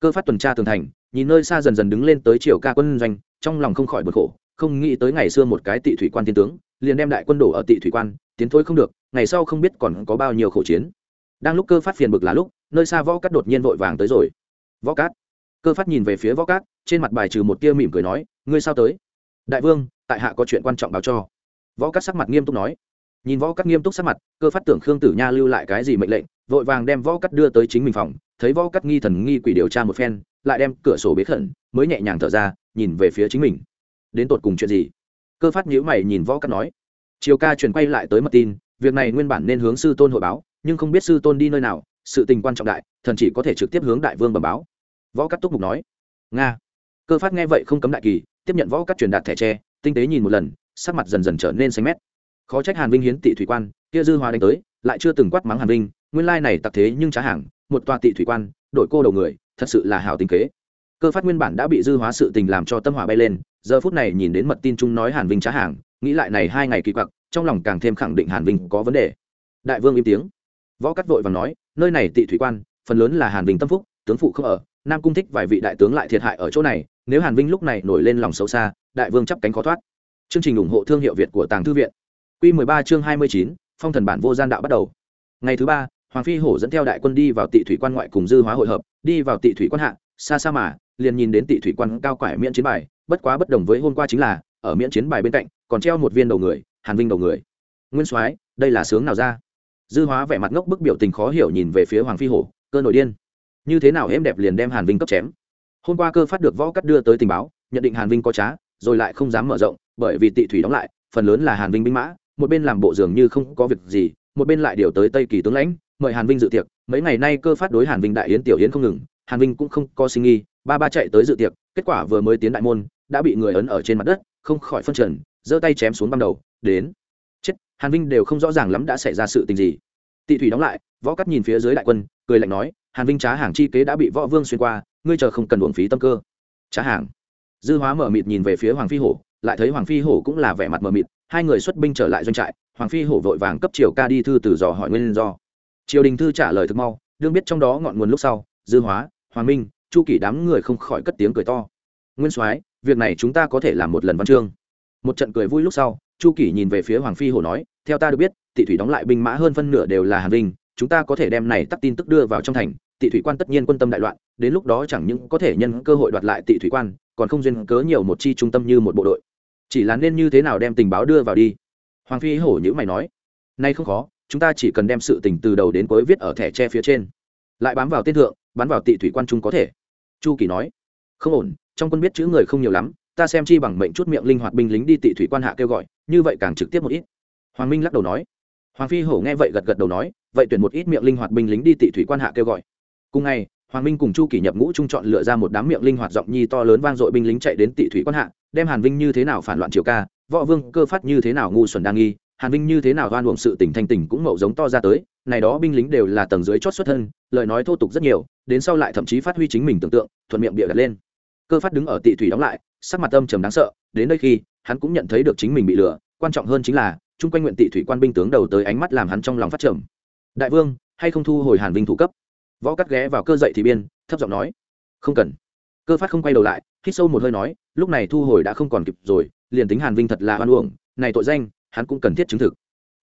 A: Cơ phát tuần tra tường thành, nhìn nơi xa dần dần đứng lên tới triều ca quân doanh, trong lòng không khỏi bực khổ, không nghĩ tới ngày xưa một cái tị thủy quan thiên tướng, liền đem đại quân đổ ở tị thủy quan, tiến thôi không được, ngày sau không biết còn có bao nhiêu khổ chiến. Đang lúc cơ phát phiền bực là lúc, nơi xa võ cát đột nhiên vội vàng tới rồi. Võ cát? Cơ phát nhìn về phía võ cát, trên mặt bài trừ một tia mỉm cười nói, ngươi sao tới? Đại vương tại hạ có chuyện quan trọng báo cho. Võ cát sắc mặt nghiêm túc nói. Nhìn võ cát nghiêm túc sắc mặt, cơ phát tưởng khương tử nha lưu lại cái gì mệnh lệnh, vội vàng đem võ cát đưa tới chính mình phòng, thấy võ cát nghi thần nghi quỷ điều tra một phen, lại đem cửa sổ bế khẩn, mới nhẹ nhàng thở ra, nhìn về phía chính mình. Đến tột cùng chuyện gì? Cơ phát nhữ mày nhìn võ cát nói. Chiều ca truyền quay lại tới mật tin, việc này nguyên bản nên hướng sư tôn hội báo, nhưng không biết sư tôn đi nơi nào, sự tình quan trọng đại, thần chỉ có thể trực tiếp hướng đại vương bẩm báo. Võ cắt túc mục nói. Nga. Cơ phát nghe vậy không cấm đại kỳ, tiếp nhận võ cắt truyền đạt thẻ tre tinh tế nhìn một lần, sắc mặt dần dần trở nên xanh mét. Khó trách hàn vinh hiến tị thủy quan, kia dư hoa đánh tới, lại chưa từng quát mắng hàn vinh, nguyên lai này tặc thế nhưng trá hàng, một tòa tị thủy quan đội cô đầu người, thật sự là hảo tình kế. Cơ phát nguyên bản đã bị dư hóa sự tình làm cho tâm hỏa bay lên, giờ phút này nhìn đến mật tin chung nói hàn vinh trá hàng, nghĩ lại này hai ngày kỳ quặc, trong lòng càng thêm khẳng định hàn vinh có vấn đề. Đại vương im tiếng. Võ cắt vội và nói, nơi này tị thủy quan, phần lớn là hàn vinh tâm phúc, tướng phụ không ở, nam cung thích vài vị đại tướng lại thiệt hại ở chỗ này, nếu hàn vinh lúc này nổi lên lòng xấu xa đại vương chắp cánh khó thoát. Chương trình ủng hộ thương hiệu việt của tàng thư viện. Q 13 chương 29, phong thần bản vô gian đạo bắt đầu. Ngày thứ ba hoàng phi hổ dẫn theo đại quân đi vào tị thủy quan ngoại cùng dư hóa hội hợp đi vào tị thủy quan hạ xa xa mà liền nhìn đến tị thủy quan cao quải miễn chiến bài bất quá bất đồng với hôm qua chính là ở miễn chiến bài bên cạnh còn treo một viên đầu người hàn vinh đầu người. Nguyên soái đây là sướng nào ra? Dư hóa vẻ mặt ngốc bức biểu tình khó hiểu nhìn về phía hoàng phi hổ cơ nổi điên. Như thế nào em đẹp liền đem hàn vinh cấp chém? Hôm qua cơ phát được võ cắt đưa tới tình báo nhận định hàn vinh có trá rồi lại không dám mở rộng, bởi vì tị thủy đóng lại, phần lớn là hàn vinh binh mã, một bên làm bộ dường như không có việc gì, một bên lại điều tới tây kỳ tướng lãnh, mời hàn vinh dự tiệc. Mấy ngày nay cơ phát đối hàn vinh đại yến tiểu yến không ngừng, hàn vinh cũng không có sinh nghi ba ba chạy tới dự tiệc, kết quả vừa mới tiến đại môn, đã bị người ấn ở trên mặt đất, không khỏi phân trần, giơ tay chém xuống băng đầu, đến. Chết, hàn vinh đều không rõ ràng lắm đã xảy ra sự tình gì. Tị thủy đóng lại, võ cắt nhìn phía dưới đại quân, cười lạnh nói, hàn vinh trá hàng chi kế đã bị võ vương xuyên qua, ngươi chờ không cần uổng phí tâm cơ. Trá hàng dư hóa mở mịt nhìn về phía hoàng phi hổ, lại thấy hoàng phi hổ cũng là vẻ mặt mở mịt, hai người xuất binh trở lại doanh trại, hoàng phi hổ vội vàng cấp triều ca đi thư từ dò hỏi nguyên do. Triều đình thư trả lời thực mau, đương biết trong đó ngọn nguồn lúc sau, dư hóa, hoàng minh, chu kỷ đám người không khỏi cất tiếng cười to. Nguyên soái, việc này chúng ta có thể làm một lần văn chương. Một trận cười vui lúc sau, chu kỷ nhìn về phía hoàng phi hổ nói, theo ta được biết, tị thủy đóng lại binh mã hơn phân nửa đều là hàn vinh chúng ta có thể đem này tắt tin tức đưa vào trong thành, tị thủy quan tất nhiên quân tâm đại loạn, đến lúc đó chẳng những có thể nhân cơ hội đoạt lại tị thủy quan còn không duyên cớ nhiều một chi trung tâm như một bộ đội. Chỉ là nên như thế nào đem tình báo đưa vào đi? Hoàng phi hổ nhữ mày nói. Nay không khó, chúng ta chỉ cần đem sự tình từ đầu đến cuối viết ở thẻ tre phía trên. Lại bám vào tên thượng, bắn vào tị thủy quan trung có thể. Chu kỳ nói. Không ổn, trong quân biết chữ người không nhiều lắm, ta xem chi bằng mệnh chút miệng linh hoạt binh lính đi tị thủy quan hạ kêu gọi, như vậy càng trực tiếp một ít. Hoàng minh lắc đầu nói. Hoàng phi hổ nghe vậy gật gật đầu nói, vậy tuyển một ít miệng linh hoạt binh lính đi tị thủy quan hạ kêu gọi. Cùng ngày hoàng minh cùng chu kỷ nhập ngũ trung chọn lựa ra một đám miệng linh hoạt giọng nhi to lớn vang dội binh lính chạy đến tị thủy quan hạ, đem hàn vinh như thế nào phản loạn triều ca, võ vương cơ phát như thế nào ngu xuẩn đa nghi, hàn vinh như thế nào oan uổng sự tình thanh tình cũng mậu giống to ra tới, này đó binh lính đều là tầng dưới chót xuất thân, lời nói thô tục rất nhiều, đến sau lại thậm chí phát huy chính mình tưởng tượng, thuận miệng bịa đặt lên. Cơ phát đứng ở tị thủy đóng lại, sắc mặt âm trầm đáng sợ, đến đây khi, hắn cũng nhận thấy được chính mình bị lừa, quan trọng hơn chính là, chung quanh nguyện tị thủy quan binh tướng đầu tới ánh mắt làm hắn trong lòng phát trầm. Đại vương, hay không thu hồi hàn vinh thủ cấp? Võ cắt ghé vào cơ dậy thì biên, thấp giọng nói, không cần. Cơ phát không quay đầu lại, hít sâu một hơi nói, lúc này thu hồi đã không còn kịp rồi, liền tính hàn vinh thật là hoan uổng, này tội danh, hắn cũng cần thiết chứng thực.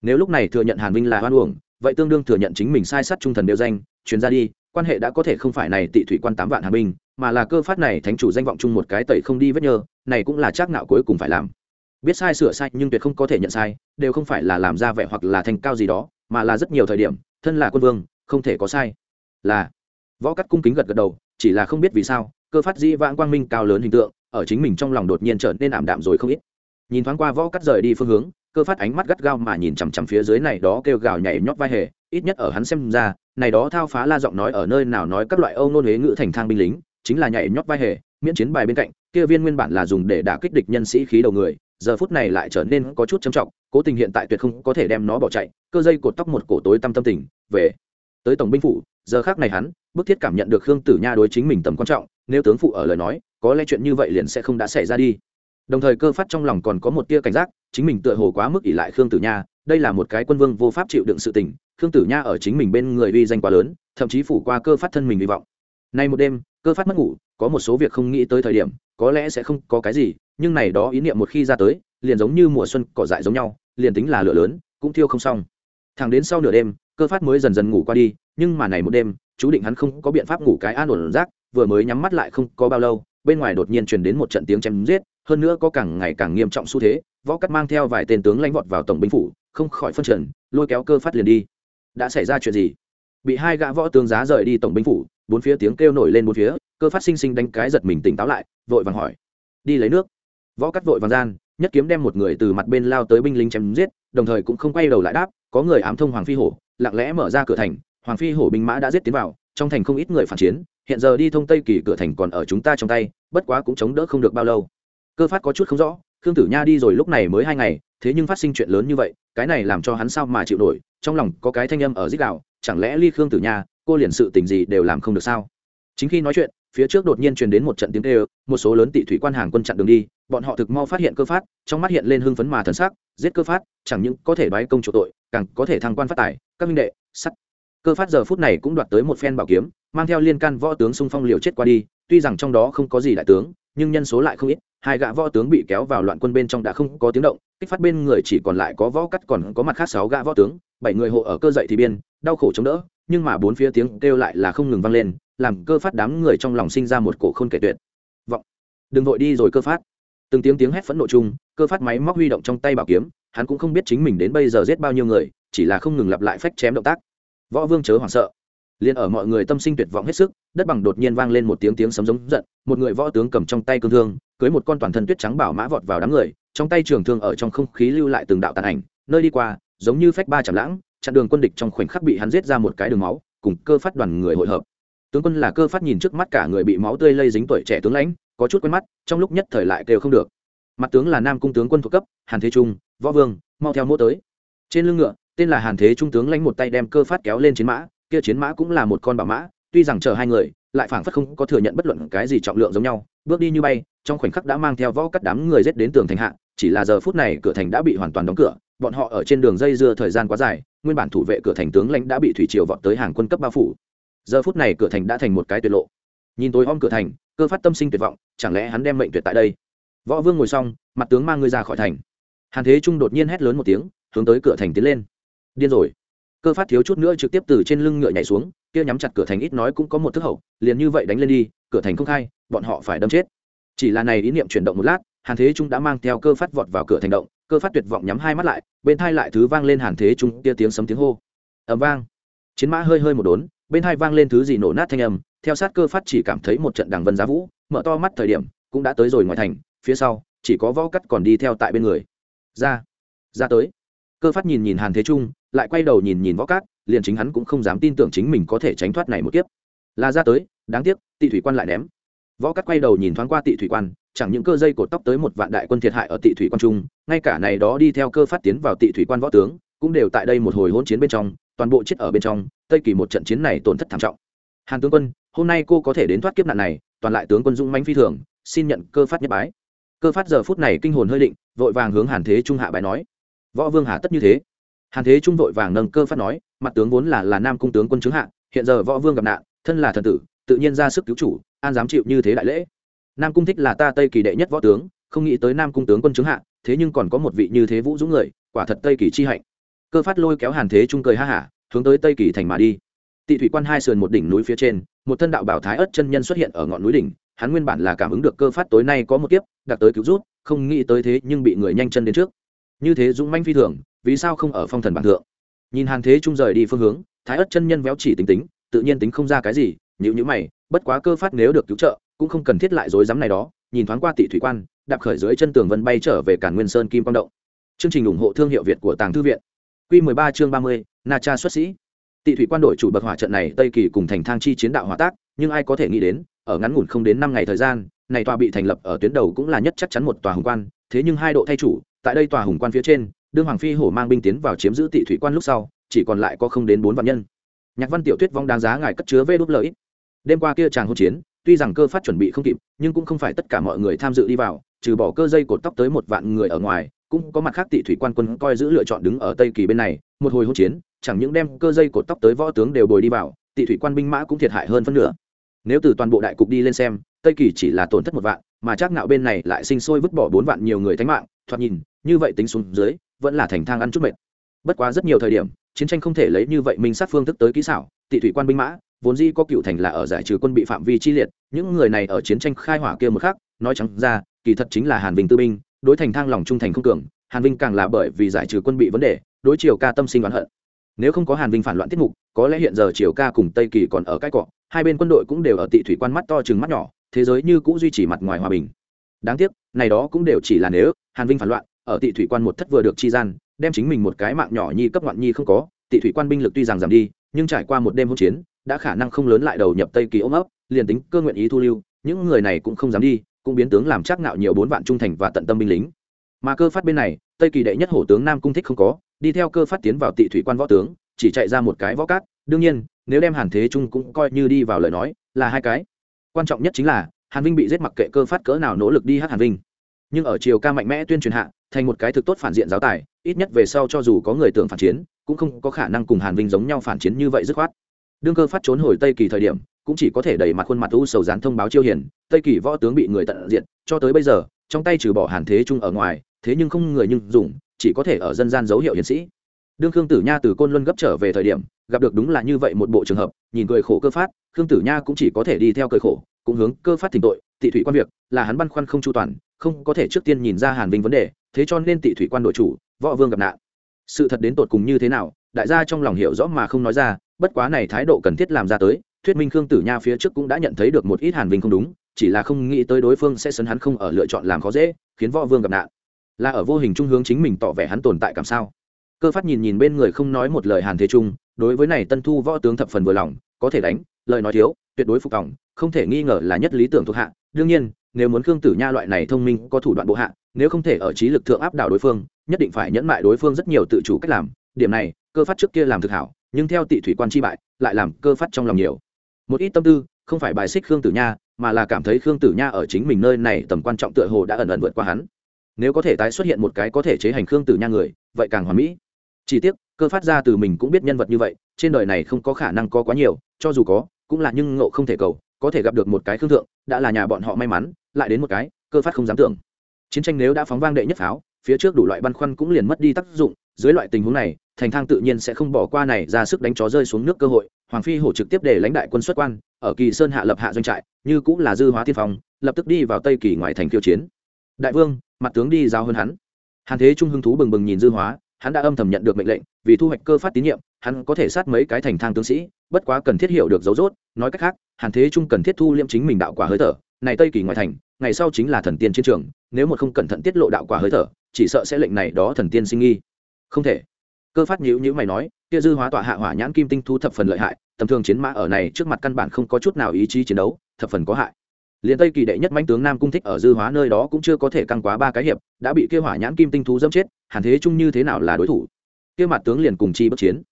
A: Nếu lúc này thừa nhận hàn vinh là hoan uổng, vậy tương đương thừa nhận chính mình sai sát trung thần đều danh, chuyến ra đi, quan hệ đã có thể không phải này tị thủy quan tám vạn hàn binh mà là cơ phát này thánh chủ danh vọng chung một cái tẩy không đi vết nhơ, này cũng là chắc ngạo cuối cùng phải làm. Biết sai sửa sai, nhưng tuyệt không có thể nhận sai, đều không phải là làm ra vẻ hoặc là thành cao gì đó, mà là rất nhiều thời điểm, thân là quân vương, không thể có sai là võ cắt cung kính gật gật đầu, chỉ là không biết vì sao, cơ phát dĩ vãng quang minh cao lớn hình tượng, ở chính mình trong lòng đột nhiên trở nên ảm đạm rồi không ít. Nhìn thoáng qua võ cắt rời đi phương hướng, cơ phát ánh mắt gắt gao mà nhìn chằm chằm phía dưới này đó kêu gào nhảy nhót vai hề, ít nhất ở hắn xem ra, này đó thao phá la giọng nói ở nơi nào nói các loại âu nôn huế ngữ thành thang binh lính, chính là nhảy nhót vai hề, miễn chiến bài bên cạnh, kia viên nguyên bản là dùng để đả kích địch nhân sĩ khí đầu người, giờ phút này lại trở nên có chút trầm trọng, cố tình hiện tại tuyệt không có thể đem nó bỏ chạy, cơ dây cột tóc một cổ tối tâm tâm tình, về tới tổng binh phủ giờ khác này hắn, bức thiết cảm nhận được khương tử nha đối chính mình tầm quan trọng, nếu tướng phụ ở lời nói, có lẽ chuyện như vậy liền sẽ không đã xảy ra đi. Đồng thời cơ phát trong lòng còn có một tia cảnh giác, chính mình tựa hồ quá mức ỷ lại khương tử nha, đây là một cái quân vương vô pháp chịu đựng sự tình, khương tử nha ở chính mình bên người uy danh quá lớn, thậm chí phủ qua cơ phát thân mình hy vọng. Nay một đêm, cơ phát mất ngủ, có một số việc không nghĩ tới thời điểm, có lẽ sẽ không có cái gì, nhưng này đó ý niệm một khi ra tới, liền giống như mùa xuân cỏ dại giống nhau, liền tính là lửa lớn, cũng thiêu không xong. Thẳng đến sau nửa đêm, cơ phát mới dần dần ngủ qua đi nhưng mà này một đêm, chú định hắn không có biện pháp ngủ cái an ổn rác, vừa mới nhắm mắt lại không có bao lâu, bên ngoài đột nhiên truyền đến một trận tiếng chém giết, hơn nữa có càng ngày càng nghiêm trọng xu thế, võ cắt mang theo vài tên tướng lãnh vọt vào tổng binh phủ, không khỏi phân trần, lôi kéo cơ phát liền đi. Đã xảy ra chuyện gì? Bị hai gã võ tướng giá rời đi tổng binh phủ, bốn phía tiếng kêu nổi lên bốn phía, cơ phát sinh sinh đánh cái giật mình tỉnh táo lại, vội vàng hỏi, đi lấy nước. Võ cắt vội vàng gian, nhất kiếm đem một người từ mặt bên lao tới binh lính chém giết, đồng thời cũng không quay đầu lại đáp, có người ám thông hoàng phi hổ, lặng lẽ mở ra cửa thành hoàng phi hổ binh mã đã giết tiến vào, trong thành không ít người phản chiến, hiện giờ đi thông tây kỳ cửa thành còn ở chúng ta trong tay, bất quá cũng chống đỡ không được bao lâu. Cơ phát có chút không rõ, khương tử nha đi rồi lúc này mới hai ngày, thế nhưng phát sinh chuyện lớn như vậy, cái này làm cho hắn sao mà chịu nổi, trong lòng có cái thanh âm ở dích đạo chẳng lẽ ly khương tử nha, cô liền sự tình gì đều làm không được sao? Chính khi nói chuyện, phía trước đột nhiên truyền đến một trận tiếng kêu, một số lớn tị thủy quan hàng quân chặn đường đi, bọn họ thực mau phát hiện cơ phát, trong mắt hiện lên hưng phấn mà thần sắc, giết cơ phát, chẳng những có thể đoái công chủ tội, càng có thể thăng quan phát tài, các minh đệ, sắt cơ phát giờ phút này cũng đoạt tới một phen bảo kiếm, mang theo liên can võ tướng xung phong liều chết qua đi, tuy rằng trong đó không có gì đại tướng, nhưng nhân số lại không ít, hai gã võ tướng bị kéo vào loạn quân bên trong đã không có tiếng động, kích phát bên người chỉ còn lại có võ cắt còn có mặt khác sáu gã võ tướng, bảy người hộ ở cơ dậy thì biên, đau khổ chống đỡ, nhưng mà bốn phía tiếng kêu lại là không ngừng vang lên, làm cơ phát đám người trong lòng sinh ra một cổ khôn kể tuyệt. Vọng. Đừng vội đi rồi cơ phát. Từng tiếng tiếng hét phẫn nộ chung, cơ phát máy móc huy động trong tay bảo kiếm, hắn cũng không biết chính mình đến bây giờ giết bao nhiêu người, chỉ là không ngừng lặp lại phách chém động tác võ vương chớ hoảng sợ. Liền ở mọi người tâm sinh tuyệt vọng hết sức, đất bằng đột nhiên vang lên một tiếng tiếng sấm giống giận, một người võ tướng cầm trong tay cương thương, cưới một con toàn thân tuyết trắng bảo mã vọt vào đám người, trong tay trường thương ở trong không khí lưu lại từng đạo tàn ảnh, nơi đi qua, giống như phách ba chạm lãng, chặn đường quân địch trong khoảnh khắc bị hắn giết ra một cái đường máu, cùng cơ phát đoàn người hội hợp. Tướng quân là cơ phát nhìn trước mắt cả người bị máu tươi lây dính tuổi trẻ tướng lãnh, có chút quen mắt, trong lúc nhất thời lại kêu không được. Mặt tướng là nam cung tướng quân thuộc cấp, hàn thế trung, võ vương, mau theo mô tới. Trên lưng ngựa tên là hàn thế trung tướng lãnh một tay đem cơ phát kéo lên chiến mã, kia chiến mã cũng là một con bảo mã, tuy rằng chờ hai người, lại phảng phất không có thừa nhận bất luận cái gì trọng lượng giống nhau, bước đi như bay, trong khoảnh khắc đã mang theo võ cắt đám người giết đến tường thành hạ, chỉ là giờ phút này cửa thành đã bị hoàn toàn đóng cửa, bọn họ ở trên đường dây dưa thời gian quá dài, nguyên bản thủ vệ cửa thành tướng lãnh đã bị thủy triều vọt tới hàng quân cấp bao phủ. Giờ phút này cửa thành đã thành một cái tuyệt lộ. Nhìn tối om cửa thành, cơ phát tâm sinh tuyệt vọng, chẳng lẽ hắn đem mệnh tuyệt tại đây? Võ vương ngồi xong, mặt tướng mang ngươi ra khỏi thành. Hàn thế trung đột nhiên hét lớn một tiếng, hướng tới cửa thành tiến lên điên rồi. Cơ phát thiếu chút nữa trực tiếp từ trên lưng ngựa nhảy xuống, kia nhắm chặt cửa thành ít nói cũng có một thức hậu, liền như vậy đánh lên đi, cửa thành không khai, bọn họ phải đâm chết. Chỉ là này ý niệm chuyển động một lát, hàn thế trung đã mang theo cơ phát vọt vào cửa thành động, cơ phát tuyệt vọng nhắm hai mắt lại, bên thai lại thứ vang lên hàn thế trung kia tiếng sấm tiếng hô. Ầm vang. Chiến mã hơi hơi một đốn, bên hai vang lên thứ gì nổ nát thanh âm, theo sát cơ phát chỉ cảm thấy một trận đằng vân giá vũ, mở to mắt thời điểm, cũng đã tới rồi ngoài thành, phía sau, chỉ có võ cắt còn đi theo tại bên người. Ra. Ra tới. Cơ phát nhìn nhìn hàn thế trung lại quay đầu nhìn nhìn võ cát, liền chính hắn cũng không dám tin tưởng chính mình có thể tránh thoát này một kiếp. Là ra tới, đáng tiếc, tị thủy quan lại ném. Võ cát quay đầu nhìn thoáng qua tị thủy quan, chẳng những cơ dây cột tóc tới một vạn đại quân thiệt hại ở tị thủy quan trung, ngay cả này đó đi theo cơ phát tiến vào tị thủy quan võ tướng, cũng đều tại đây một hồi hỗn chiến bên trong, toàn bộ chết ở bên trong, tây kỳ một trận chiến này tổn thất thảm trọng. Hàn tướng quân, hôm nay cô có thể đến thoát kiếp nạn này, toàn lại tướng quân dũng mãnh phi thường, xin nhận cơ phát nhất bái. Cơ phát giờ phút này kinh hồn hơi định, vội vàng hướng hàn thế trung hạ bài nói. Võ vương hà tất như thế hàn thế trung vội vàng nâng cơ phát nói, mặt tướng vốn là là nam cung tướng quân chứng hạ, hiện giờ võ vương gặp nạn, thân là thần tử, tự nhiên ra sức cứu chủ, an dám chịu như thế đại lễ. Nam cung thích là ta tây kỳ đệ nhất võ tướng, không nghĩ tới nam cung tướng quân chứng hạ, thế nhưng còn có một vị như thế vũ dũng người, quả thật tây kỳ chi hạnh. Cơ phát lôi kéo hàn thế trung cười ha hả, hướng tới tây kỳ thành mà đi. Tị thủy quan hai sườn một đỉnh núi phía trên, một thân đạo bảo thái ất chân nhân xuất hiện ở ngọn núi đỉnh, hắn nguyên bản là cảm ứng được cơ phát tối nay có một kiếp đặc tới cứu rút, không nghĩ tới thế nhưng bị người nhanh chân đến trước như thế dũng manh phi thường vì sao không ở phong thần bản thượng? Nhìn hàn thế trung rời đi phương hướng thái ất chân nhân véo chỉ tính tính tự nhiên tính không ra cái gì nhữ nhữ mày bất quá cơ phát nếu được cứu trợ cũng không cần thiết lại dối rắm này đó nhìn thoáng qua tị thủy quan đạp khởi dưới chân tường vân bay trở về cản nguyên sơn kim quang động. Chương trình ủng hộ thương hiệu việt của tàng thư viện. Q 13 chương 30, na cha xuất sĩ. Tị thủy quan đổi chủ bậc hỏa trận này tây kỳ cùng thành thang chi chiến đạo hỏa tác nhưng ai có thể nghĩ đến ở ngắn ngủn không đến năm ngày thời gian này tòa bị thành lập ở tuyến đầu cũng là nhất chắc chắn một tòa hùng quan thế nhưng hai độ thay chủ tại đây tòa hùng quan phía trên, đương hoàng phi hổ mang binh tiến vào chiếm giữ tị thủy quan lúc sau, chỉ còn lại có không đến bốn vạn nhân. Nhạc văn tiểu thuyết vong đáng giá ngài cất chứa vê đốt lợi đêm qua kia chàng hỗn chiến, tuy rằng cơ phát chuẩn bị không kịp, nhưng cũng không phải tất cả mọi người tham dự đi vào, trừ bỏ cơ dây cột tóc tới một vạn người ở ngoài, cũng có mặt khác tị thủy quan quân coi giữ lựa chọn đứng ở tây kỳ bên này. Một hồi hỗn chiến, chẳng những đem cơ dây cột tóc tới võ tướng đều bồi đi vào, tị thủy quan binh mã cũng thiệt hại hơn phân nửa. Nếu từ toàn bộ đại cục đi lên xem, tây kỳ chỉ là tổn thất một vạn, mà chắc nạo bên này lại sinh sôi vứt bỏ bốn vạn nhiều người thánh mạng. Thoạt nhìn như vậy tính xuống dưới, vẫn là thành thang ăn chút mệt. Bất quá rất nhiều thời điểm, chiến tranh không thể lấy như vậy minh sát phương thức tới kỹ xảo, tị thủy quan binh mã, vốn dĩ có cựu thành là ở giải trừ quân bị phạm vi chi liệt, những người này ở chiến tranh khai hỏa kia một khác nói chẳng ra, kỳ thật chính là hàn vinh tư binh, đối thành thang lòng trung thành không cường, hàn vinh càng là bởi vì giải trừ quân bị vấn đề, đối chiều ca tâm sinh oán hận. Nếu không có hàn vinh phản loạn tiết mục, có lẽ hiện giờ triều ca cùng tây kỳ còn ở cái cọ, hai bên quân đội cũng đều ở tị thủy quan mắt to chừng mắt nhỏ, thế giới như cũng duy trì mặt ngoài hòa bình. Đáng tiếc, này đó cũng đều chỉ là nếu hàn vinh phản loạn ở tị thủy quan một thất vừa được chi gian, đem chính mình một cái mạng nhỏ nhi cấp ngoạn nhi không có, tị thủy quan binh lực tuy rằng giảm đi, nhưng trải qua một đêm hỗn chiến, đã khả năng không lớn lại đầu nhập tây kỳ ôm ấp, liền tính cơ nguyện ý thu lưu, những người này cũng không dám đi, cũng biến tướng làm chắc nạo nhiều bốn vạn trung thành và tận tâm binh lính. Mà cơ phát bên này, tây kỳ đệ nhất hổ tướng nam cung thích không có, đi theo cơ phát tiến vào tị thủy quan võ tướng, chỉ chạy ra một cái võ cát, đương nhiên, nếu đem hàn thế trung cũng coi như đi vào lời nói, là hai cái. Quan trọng nhất chính là, hàn vinh bị giết mặc kệ cơ phát cỡ nào nỗ lực đi hát hàn vinh. Nhưng ở chiều ca mạnh mẽ tuyên truyền hạ thành một cái thực tốt phản diện giáo tài, ít nhất về sau cho dù có người tưởng phản chiến, cũng không có khả năng cùng hàn vinh giống nhau phản chiến như vậy dứt khoát. Đương cơ phát trốn hồi tây kỳ thời điểm, cũng chỉ có thể đẩy mặt khuôn mặt u sầu dán thông báo chiêu hiền, tây kỳ võ tướng bị người tận diện cho tới bây giờ, trong tay trừ bỏ hàn thế trung ở ngoài, thế nhưng không người nhưng dùng, chỉ có thể ở dân gian dấu hiệu hiến sĩ. Đương khương tử nha từ côn luân gấp trở về thời điểm, gặp được đúng là như vậy một bộ trường hợp, nhìn cười khổ cơ phát, khương tử nha cũng chỉ có thể đi theo cười khổ, cũng hướng cơ phát thỉnh tội, tị thủy quan việc, là hắn băn khoăn không chu toàn, không có thể trước tiên nhìn ra hàn vinh vấn đề thế cho nên tị thủy quan đội chủ võ vương gặp nạn. Sự thật đến tột cùng như thế nào đại gia trong lòng hiểu rõ mà không nói ra bất quá này thái độ cần thiết làm ra tới thuyết minh khương tử nha phía trước cũng đã nhận thấy được một ít hàn vinh không đúng chỉ là không nghĩ tới đối phương sẽ sấn hắn không ở lựa chọn làm khó dễ khiến võ vương gặp nạn. Là ở vô hình trung hướng chính mình tỏ vẻ hắn tồn tại cảm sao? Cơ phát nhìn nhìn bên người không nói một lời hàn thế trung đối với này tân thu võ tướng thập phần vừa lòng có thể đánh lời nói thiếu tuyệt đối phục vọng, không thể nghi ngờ là nhất lý tưởng thuộc hạ. Đương nhiên nếu muốn khương tử nha loại này thông minh có thủ đoạn bộ hạ, nếu không thể ở trí lực thượng áp đảo đối phương, nhất định phải nhẫn mại đối phương rất nhiều tự chủ cách làm. Điểm này, cơ phát trước kia làm thực hảo, nhưng theo tị thủy quan chi bại, lại làm cơ phát trong lòng nhiều. Một ít tâm tư, không phải bài xích khương tử nha, mà là cảm thấy khương tử nha ở chính mình nơi này tầm quan trọng tựa hồ đã ẩn ẩn vượt qua hắn. Nếu có thể tái xuất hiện một cái có thể chế hành khương tử nha người, vậy càng hoàn mỹ. Chỉ tiếc, cơ phát ra từ mình cũng biết nhân vật như vậy, trên đời này không có khả năng có quá nhiều, cho dù có, cũng là nhưng ngộ không thể cầu, có thể gặp được một cái khương thượng, đã là nhà bọn họ may mắn lại đến một cái, cơ phát không dám tưởng. Chiến tranh nếu đã phóng vang đệ nhất pháo, phía trước đủ loại băn khoăn cũng liền mất đi tác dụng, dưới loại tình huống này, thành thang tự nhiên sẽ không bỏ qua này ra sức đánh chó rơi xuống nước cơ hội. Hoàng phi hổ trực tiếp để lãnh đại quân xuất quan, ở kỳ sơn hạ lập hạ doanh trại, như cũng là dư hóa tiên phong, lập tức đi vào tây kỳ ngoại thành khiêu chiến. Đại vương, mặt tướng đi giao hơn hắn. Hàn thế trung hưng thú bừng bừng nhìn dư hóa, hắn đã âm thầm nhận được mệnh lệnh, vì thu hoạch cơ phát tín nhiệm, hắn có thể sát mấy cái thành thang tướng sĩ, bất quá cần thiết hiểu được dấu rốt, nói cách khác, hàn thế trung cần thiết thu liêm chính mình đạo quả hơi thở, này tây kỳ ngoại thành ngày sau chính là thần tiên chiến trường, nếu một không cẩn thận tiết lộ đạo quả hơi thở, chỉ sợ sẽ lệnh này đó thần tiên sinh nghi. Không thể. Cơ phát nhữ nhữ mày nói, kia dư hóa tọa hạ hỏa nhãn kim tinh thu thập phần lợi hại, tầm thường chiến mã ở này trước mặt căn bản không có chút nào ý chí chiến đấu, thập phần có hại. Liền tây kỳ đệ nhất mãnh tướng nam cung thích ở dư hóa nơi đó cũng chưa có thể căng quá ba cái hiệp, đã bị kia hỏa nhãn kim tinh thú dẫm chết, hàn thế trung như thế nào là đối thủ? Kia mặt tướng liền cùng chi bất chiến.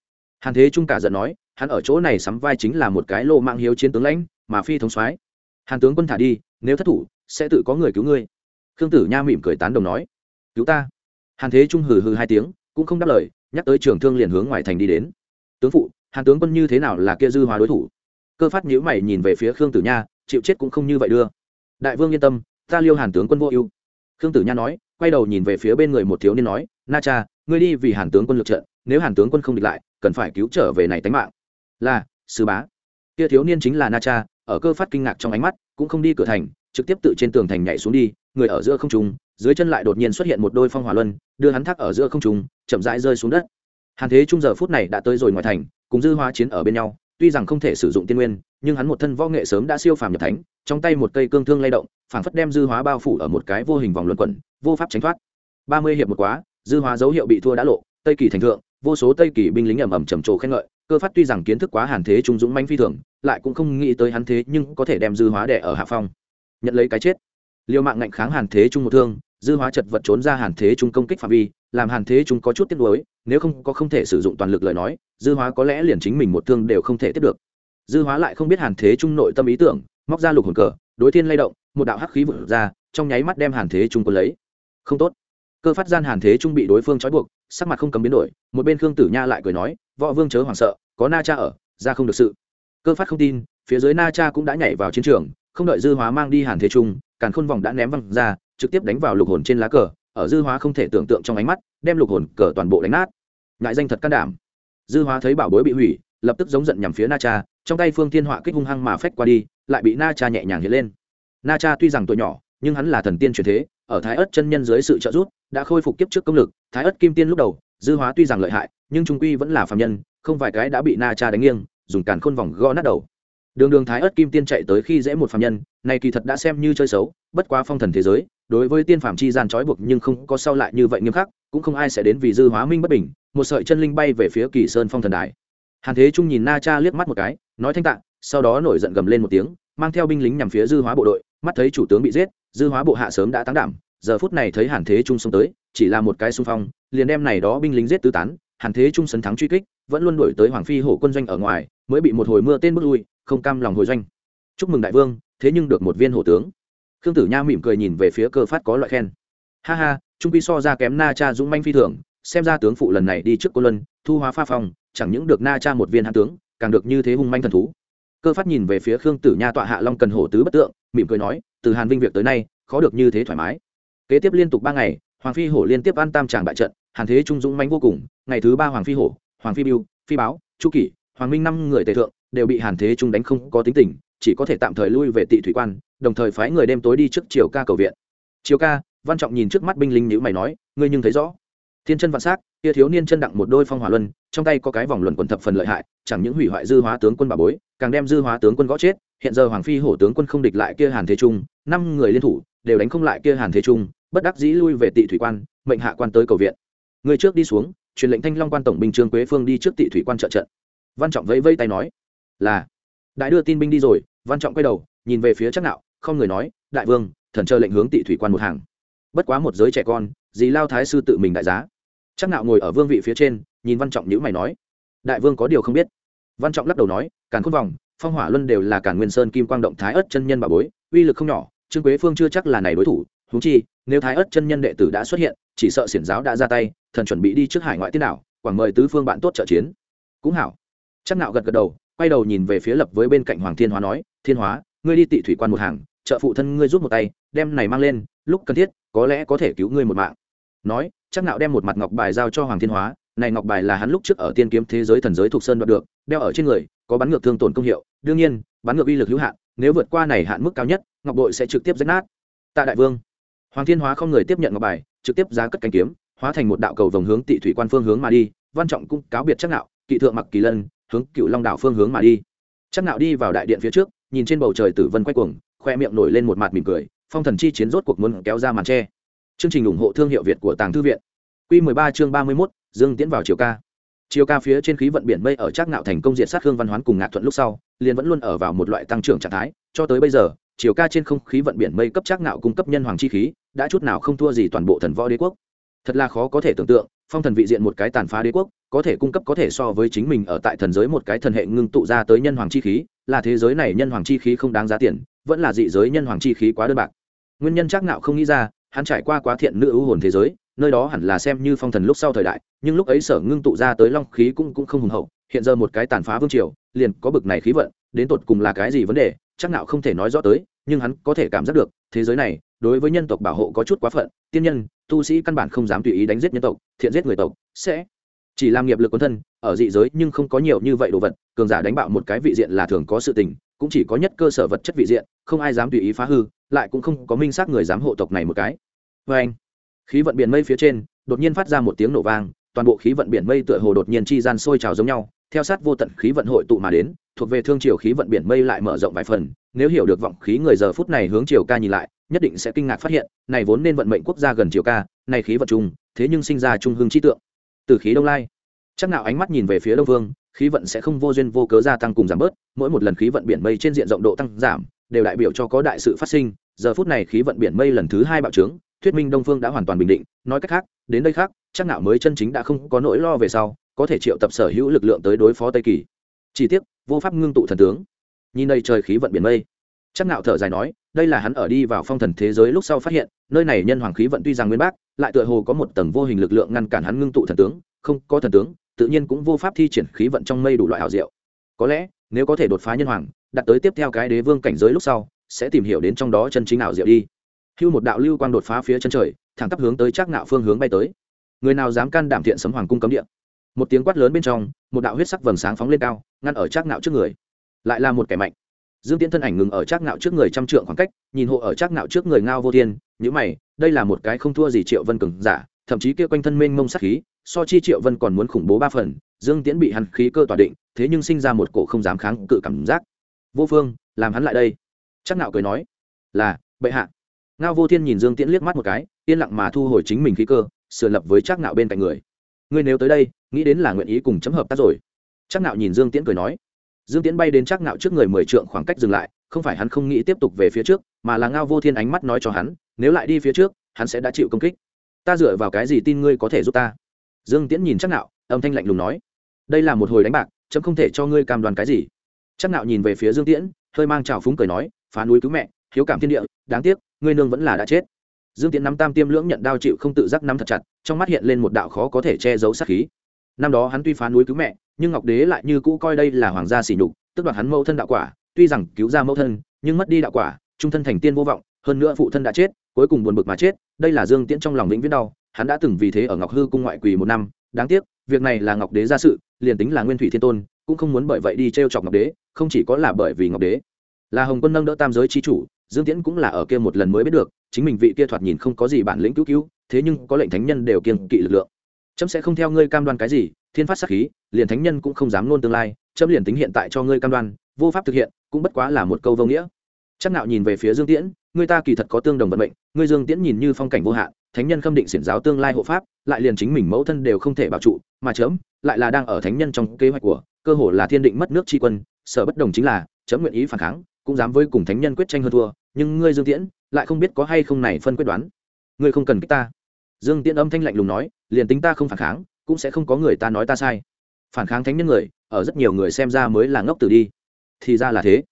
A: Hàn thế trung cả giận nói, hắn ở chỗ này sắm vai chính là một cái lô mang hiếu chiến tướng lãnh, mà phi thống soái. Hàn tướng quân thả đi, nếu thất thủ sẽ tự có người cứu ngươi. Khương tử nha mỉm cười tán đồng nói, cứu ta? Hàn thế trung hừ hừ hai tiếng, cũng không đáp lời, nhắc tới trường thương liền hướng ngoài thành đi đến. Tướng phụ, hàn tướng quân như thế nào là kia dư hóa đối thủ? Cơ phát nhữ mày nhìn về phía khương tử nha, chịu chết cũng không như vậy đưa. Đại vương yên tâm, ta liêu hàn tướng quân vô ưu. Khương tử nha nói, quay đầu nhìn về phía bên người một thiếu niên nói, na cha, ngươi đi vì hàn tướng quân lực trận, nếu hàn tướng quân không địch lại, cần phải cứu trở về này tánh mạng. Là, sư bá. Kia thiếu niên chính là na cha, ở cơ phát kinh ngạc trong ánh mắt, cũng không đi cửa thành trực tiếp tự trên tường thành nhảy xuống đi, người ở giữa không trung, dưới chân lại đột nhiên xuất hiện một đôi phong hỏa luân, đưa hắn thác ở giữa không trung, chậm rãi rơi xuống đất. Hàn thế trung giờ phút này đã tới rồi ngoài thành, cùng dư hóa chiến ở bên nhau, tuy rằng không thể sử dụng tiên nguyên, nhưng hắn một thân võ nghệ sớm đã siêu phàm nhập thánh, trong tay một cây cương thương lay động, phảng phất đem dư hóa bao phủ ở một cái vô hình vòng luẩn quẩn, vô pháp tránh thoát. Ba mươi hiệp một quá, dư hóa dấu hiệu bị thua đã lộ, tây kỳ thành thượng, vô số tây kỳ binh lính ầm ầm trầm trồ khen ngợi, cơ phát tuy rằng kiến thức quá hàn thế trung dũng manh phi thường, lại cũng không nghĩ tới hắn thế nhưng có thể đem dư hóa đẻ ở hạ phong nhận lấy cái chết. Liều mạng ngạnh kháng hàn thế trung một thương, dư hóa chật vật trốn ra hàn thế trung công kích phạm vi, làm hàn thế trung có chút tiếc nuối, nếu không có không thể sử dụng toàn lực lời nói, dư hóa có lẽ liền chính mình một thương đều không thể tiếp được. Dư hóa lại không biết hàn thế trung nội tâm ý tưởng, móc ra lục hồn cờ, đối thiên lay động, một đạo hắc khí vụt ra, trong nháy mắt đem hàn thế trung quân lấy. Không tốt. Cơ phát gian hàn thế trung bị đối phương trói buộc, sắc mặt không cầm biến đổi, một bên khương tử nha lại cười nói, võ vương chớ hoảng sợ, có na cha ở, ra không được sự. Cơ phát không tin, phía dưới na cha cũng đã nhảy vào chiến trường không đợi dư hóa mang đi hàn thế trung, càn khôn vòng đã ném văng ra, trực tiếp đánh vào lục hồn trên lá cờ, ở dư hóa không thể tưởng tượng trong ánh mắt, đem lục hồn cờ toàn bộ đánh nát. Ngại danh thật can đảm. Dư hóa thấy bảo bối bị hủy, lập tức giống giận nhằm phía na cha, trong tay phương thiên họa kích hung hăng mà phách qua đi, lại bị na cha nhẹ nhàng hiện lên. Na cha tuy rằng tuổi nhỏ, nhưng hắn là thần tiên truyền thế, ở thái ớt chân nhân dưới sự trợ giúp, đã khôi phục kiếp trước công lực, thái ớt kim tiên lúc đầu, dư hóa tuy rằng lợi hại, nhưng trung quy vẫn là phạm nhân, không vài cái đã bị na cha đánh nghiêng, dùng càn khôn vòng gõ nát đầu đường đường thái ớt kim tiên chạy tới khi dễ một phạm nhân, này kỳ thật đã xem như chơi xấu, bất quá phong thần thế giới, đối với tiên phạm chi gian trói buộc nhưng không có sau lại như vậy nghiêm khắc, cũng không ai sẽ đến vì dư hóa minh bất bình, một sợi chân linh bay về phía kỳ sơn phong thần đài. Hàn thế trung nhìn na cha liếc mắt một cái, nói thanh tạng sau đó nổi giận gầm lên một tiếng, mang theo binh lính nhằm phía dư hóa bộ đội, mắt thấy chủ tướng bị giết, dư hóa bộ hạ sớm đã tán đảm, giờ phút này thấy hàn thế trung xông tới, chỉ là một cái xung phong, liền đem này đó binh lính giết tứ tán hàn thế trung sấn thắng truy kích, vẫn luôn đuổi tới hoàng phi hổ quân doanh ở ngoài, mới bị một hồi mưa tên bước lui, không cam lòng hồi doanh. Chúc mừng đại vương, thế nhưng được một viên hổ tướng. Khương tử nha mỉm cười nhìn về phía cơ phát có loại khen. Ha ha, trung quy so ra kém na cha dũng manh phi thường, xem ra tướng phụ lần này đi trước cô luân, thu hóa pha phong, chẳng những được na cha một viên hạ tướng, càng được như thế hung manh thần thú. Cơ phát nhìn về phía khương tử nha tọa hạ long cần hổ tứ bất tượng, mỉm cười nói, từ hàn vinh việc tới nay, khó được như thế thoải mái. Kế tiếp liên tục ba ngày, hoàng phi hổ liên tiếp ăn tam tràng bại trận hàn thế trung dũng mãnh vô cùng, ngày thứ ba hoàng phi hổ, hoàng phi biêu, phi báo, chu kỷ, hoàng minh năm người tề thượng, đều bị hàn thế trung đánh không có tính tình, chỉ có thể tạm thời lui về tị thủy quan, đồng thời phái người đêm tối đi trước triều ca cầu viện. Triều ca, văn trọng nhìn trước mắt binh lính nhữ mày nói, ngươi nhưng thấy rõ. Thiên chân vạn s á c kia thiếu niên chân đặng một đôi phong hỏa luân, trong tay có cái vòng luận quần thập phần lợi hại, chẳng những hủy hoại dư hóa tướng quân bà bối, càng đem dư hóa tướng quân gõ chết. Hiện giờ hoàng phi hổ tướng quân không địch lại kia hàn thế trung, năm người liên thủ, đều đánh không lại kia hàn thế trung, bất đắc dĩ lui về tị thủy quan, mệnh hạ quan tới cầu viện người trước đi xuống, truyền lệnh thanh long quan tổng binh trương quế phương đi trước tị thủy quan trợ trận. Văn trọng vẫy vây tay nói, là. Đại đưa tin binh đi rồi, văn trọng quay đầu, nhìn về phía chắc nạo, không người nói, đại vương, thần chờ lệnh hướng tị thủy quan một hàng. Bất quá một giới trẻ con, dì lao thái sư tự mình đại giá. Chắc nạo ngồi ở vương vị phía trên, nhìn văn trọng nhữ mày nói, đại vương có điều không biết. Văn trọng lắc đầu nói, càn khôn vòng, phong hỏa luân đều là càn nguyên sơn kim quang động thái ất chân nhân bà bối, uy lực không nhỏ, trương quế phương chưa chắc là này đối thủ. Húng chi, nếu thái ất chân nhân đệ tử đã xuất hiện, chỉ sợ xiển giáo đã ra tay thần chuẩn bị đi trước hải ngoại tiên đảo, quảng mời tứ phương bạn tốt trợ chiến. Cũng hảo. Chắc nạo gật gật đầu, quay đầu nhìn về phía lập với bên cạnh hoàng thiên hóa nói, thiên hóa, ngươi đi tị thủy quan một hàng, trợ phụ thân ngươi rút một tay, đem này mang lên, lúc cần thiết, có lẽ có thể cứu ngươi một mạng. Nói, chắc nạo đem một mặt ngọc bài giao cho hoàng thiên hóa, này ngọc bài là hắn lúc trước ở tiên kiếm thế giới thần giới thuộc sơn đoạt được, đeo ở trên người, có bắn ngược thương tổn công hiệu, đương nhiên, bắn ngược uy lực hữu hạn, nếu vượt qua này hạn mức cao nhất, ngọc bội sẽ trực tiếp rách nát. Tạ đại vương. Hoàng thiên hóa không người tiếp nhận ngọc bài, trực tiếp giá cất cánh kiếm hóa thành một đạo cầu vòng hướng tị thủy quan phương hướng mà đi văn trọng cũng cáo biệt chắc nạo kỵ thượng mặc kỳ lân hướng cựu long đảo phương hướng mà đi. Chắc nạo đi vào đại điện phía trước nhìn trên bầu trời tử vân quay cuồng khoe miệng nổi lên một mặt mỉm cười phong thần chi chiến rốt cuộc muốn kéo ra màn che chương trình ủng hộ thương hiệu việt của tàng thư viện. Quy 13 chương 31, dương tiến vào chiều ca. Chiều ca phía trên khí vận biển mây ở trác nạo thành công diện sát hương văn hoán cùng ngạc thuận lúc sau liền vẫn luôn ở vào một loại tăng trưởng trạng thái cho tới bây giờ chiều ca trên không khí vận biển mây cấp trác nạo cung cấp nhân hoàng chi khí đã chút nào không thua gì toàn bộ thần võ đế quốc thật là khó có thể tưởng tượng, phong thần vị diện một cái tàn phá đế quốc, có thể cung cấp có thể so với chính mình ở tại thần giới một cái thần hệ ngưng tụ ra tới nhân hoàng chi khí, là thế giới này nhân hoàng chi khí không đáng giá tiền, vẫn là dị giới nhân hoàng chi khí quá đơn bạc. Nguyên nhân chắc nạo không nghĩ ra, hắn trải qua quá thiện nữ ưu hồn thế giới, nơi đó hẳn là xem như phong thần lúc sau thời đại, nhưng lúc ấy sở ngưng tụ ra tới long khí cũng cũng không hùng hậu, hiện giờ một cái tàn phá vương triều, liền có bực này khí vận, đến tột cùng là cái gì vấn đề, chắc nạo không thể nói rõ tới nhưng hắn có thể cảm giác được, thế giới này, đối với nhân tộc bảo hộ có chút quá phận, tiên nhân, tu sĩ căn bản không dám tùy ý đánh giết nhân tộc, thiện giết người tộc, sẽ chỉ làm nghiệp lực quân thân, ở dị giới nhưng không có nhiều như vậy đồ vật, cường giả đánh bạo một cái vị diện là thường có sự tình, cũng chỉ có nhất cơ sở vật chất vị diện, không ai dám tùy ý phá hư, lại cũng không có minh xác người dám hộ tộc này một cái. Vê anh, khí vận biển mây phía trên, đột nhiên phát ra một tiếng nổ vang, toàn bộ khí vận biển mây tựa hồ đột nhiên chi gian sôi trào giống nhau, theo sát vô tận khí vận hội tụ mà đến thuộc về thương triều khí vận biển mây lại mở rộng vài phần, nếu hiểu được vọng khí người giờ phút này hướng triều ca nhìn lại, nhất định sẽ kinh ngạc phát hiện, này vốn nên vận mệnh quốc gia gần triều ca, này khí vận chung thế nhưng sinh ra trung hương chi tượng. Từ khí đông lai, chắc nào ánh mắt nhìn về phía đông vương, khí vận sẽ không vô duyên vô cớ gia tăng cùng giảm bớt, mỗi một lần khí vận biển mây trên diện rộng độ tăng giảm, đều đại biểu cho có đại sự phát sinh, giờ phút này khí vận biển mây lần thứ hai bạo trướng, thuyết minh đông phương đã hoàn toàn bình định, nói cách khác, đến đây khác, chắc nào mới chân chính đã không có nỗi lo về sau, có thể triệu tập sở hữu lực lượng tới đối phó tây kỳ chỉ tiếc, vô pháp ngưng tụ thần tướng. Nhìn đây trời khí vận biển mây. Chắc nạo thở dài nói, đây là hắn ở đi vào phong thần thế giới lúc sau phát hiện, nơi này nhân hoàng khí vận tuy rằng nguyên bác, lại tựa hồ có một tầng vô hình lực lượng ngăn cản hắn ngưng tụ thần tướng, không có thần tướng, tự nhiên cũng vô pháp thi triển khí vận trong mây đủ loại hảo diệu. Có lẽ, nếu có thể đột phá nhân hoàng, đặt tới tiếp theo cái đế vương cảnh giới lúc sau, sẽ tìm hiểu đến trong đó chân chính ảo diệu đi. Hưu một đạo lưu quang đột phá phía chân trời, thẳng tắp hướng tới chắc nạo phương hướng bay tới. Người nào dám can đảm thiện sấm hoàng cung cấm địa? Một tiếng quát lớn bên trong, một đạo huyết sắc vầng sáng phóng lên cao, ngăn ở trác ngạo trước người. Lại là một kẻ mạnh. Dương tiễn thân ảnh ngừng ở trác ngạo trước người trăm trượng khoảng cách, nhìn hộ ở trác ngạo trước người ngao vô thiên nhữ mày, đây là một cái không thua gì triệu vân cường giả, thậm chí kia quanh thân mênh mông sát khí, so chi triệu vân còn muốn khủng bố ba phần, dương tiễn bị hắn khí cơ tỏa định, thế nhưng sinh ra một cổ không dám kháng cự cảm giác. Vô phương, làm hắn lại đây. Trác nạo cười nói. Là, bệ hạ. Ngao vô thiên nhìn dương tiễn liếc mắt một cái, yên lặng mà thu hồi chính mình khí cơ sửa lập với trác nạo bên cạnh người. Ngươi nếu tới đây nghĩ đến là nguyện ý cùng chấm hợp tác rồi. Trác nạo nhìn dương tiễn cười nói, dương tiễn bay đến chắc nạo trước người mười trượng khoảng cách dừng lại, không phải hắn không nghĩ tiếp tục về phía trước, mà là ngao vô thiên ánh mắt nói cho hắn, nếu lại đi phía trước, hắn sẽ đã chịu công kích. Ta dựa vào cái gì tin ngươi có thể giúp ta? Dương tiễn nhìn chắc nạo âm thanh lạnh lùng nói, đây là một hồi đánh bạc, chấm không thể cho ngươi cam đoan cái gì. Chắc nạo nhìn về phía dương tiễn, hơi mang trào phúng cười nói, phá núi cứu mẹ, hiếu cảm thiên địa, đáng tiếc, ngươi nương vẫn là đã chết. Dương tiễn nắm tam tiêm lưỡng nhận đao chịu không tự giác nắm thật chặt, trong mắt hiện lên một đạo khó có thể che giấu sát khí năm đó hắn tuy phá núi cứu mẹ, nhưng ngọc đế lại như cũ coi đây là hoàng gia sỉ nhục, tức đoạt hắn mẫu thân đạo quả, tuy rằng cứu ra mẫu thân, nhưng mất đi đạo quả, trung thân thành tiên vô vọng, hơn nữa phụ thân đã chết, cuối cùng buồn bực mà chết, đây là dương tiễn trong lòng vĩnh viễn đau, hắn đã từng vì thế ở ngọc hư cung ngoại quỳ một năm, đáng tiếc, việc này là ngọc đế ra sự, liền tính là nguyên thủy thiên tôn, cũng không muốn bởi vậy đi t r e o chọc ngọc đế, không chỉ có là bởi vì ngọc đế. Là hồng quân nâng đỡ tam giới c h i chủ, dương tiễn cũng là ở kia một lần mới biết được, chính mình vị kia thoạt nhìn không có gì bản lĩnh cứu cứu, thế nhưng có lệnh thánh nhân đều kiên kỵ lực lượng chấm sẽ không theo ngươi cam đoan cái gì, thiên phát sắc khí, liền thánh nhân cũng không dám nôn tương lai, chấm liền tính hiện tại cho ngươi cam đoan, vô pháp thực hiện, cũng bất quá là một câu vô nghĩa. Chắc nạo nhìn về phía dương tiễn người ta kỳ thật có tương đồng vận mệnh người dương tiễn nhìn như phong cảnh vô hạn, thánh nhân khâm định xiển giáo tương lai hộ pháp, lại liền chính mình mẫu thân đều không thể bảo trụ, mà chấm lại là đang ở thánh nhân trong kế hoạch của, cơ hồ là thiên định mất nước tri quân sở bất đồng chính là, chấm nguyện ý phản kháng, cũng dám với cùng thánh nhân quyết tranh hơn thua, nhưng ngươi dương tiễn lại không biết có hay không này phân quyết đoán. Ngươi không cần kích ta dương tiễn âm thanh lạnh lùng nói, liền tính ta không phản kháng, cũng sẽ không có người ta nói ta sai. Phản kháng thánh nhân người, ở rất nhiều người xem ra mới là ngốc tử đi. Thì ra là thế.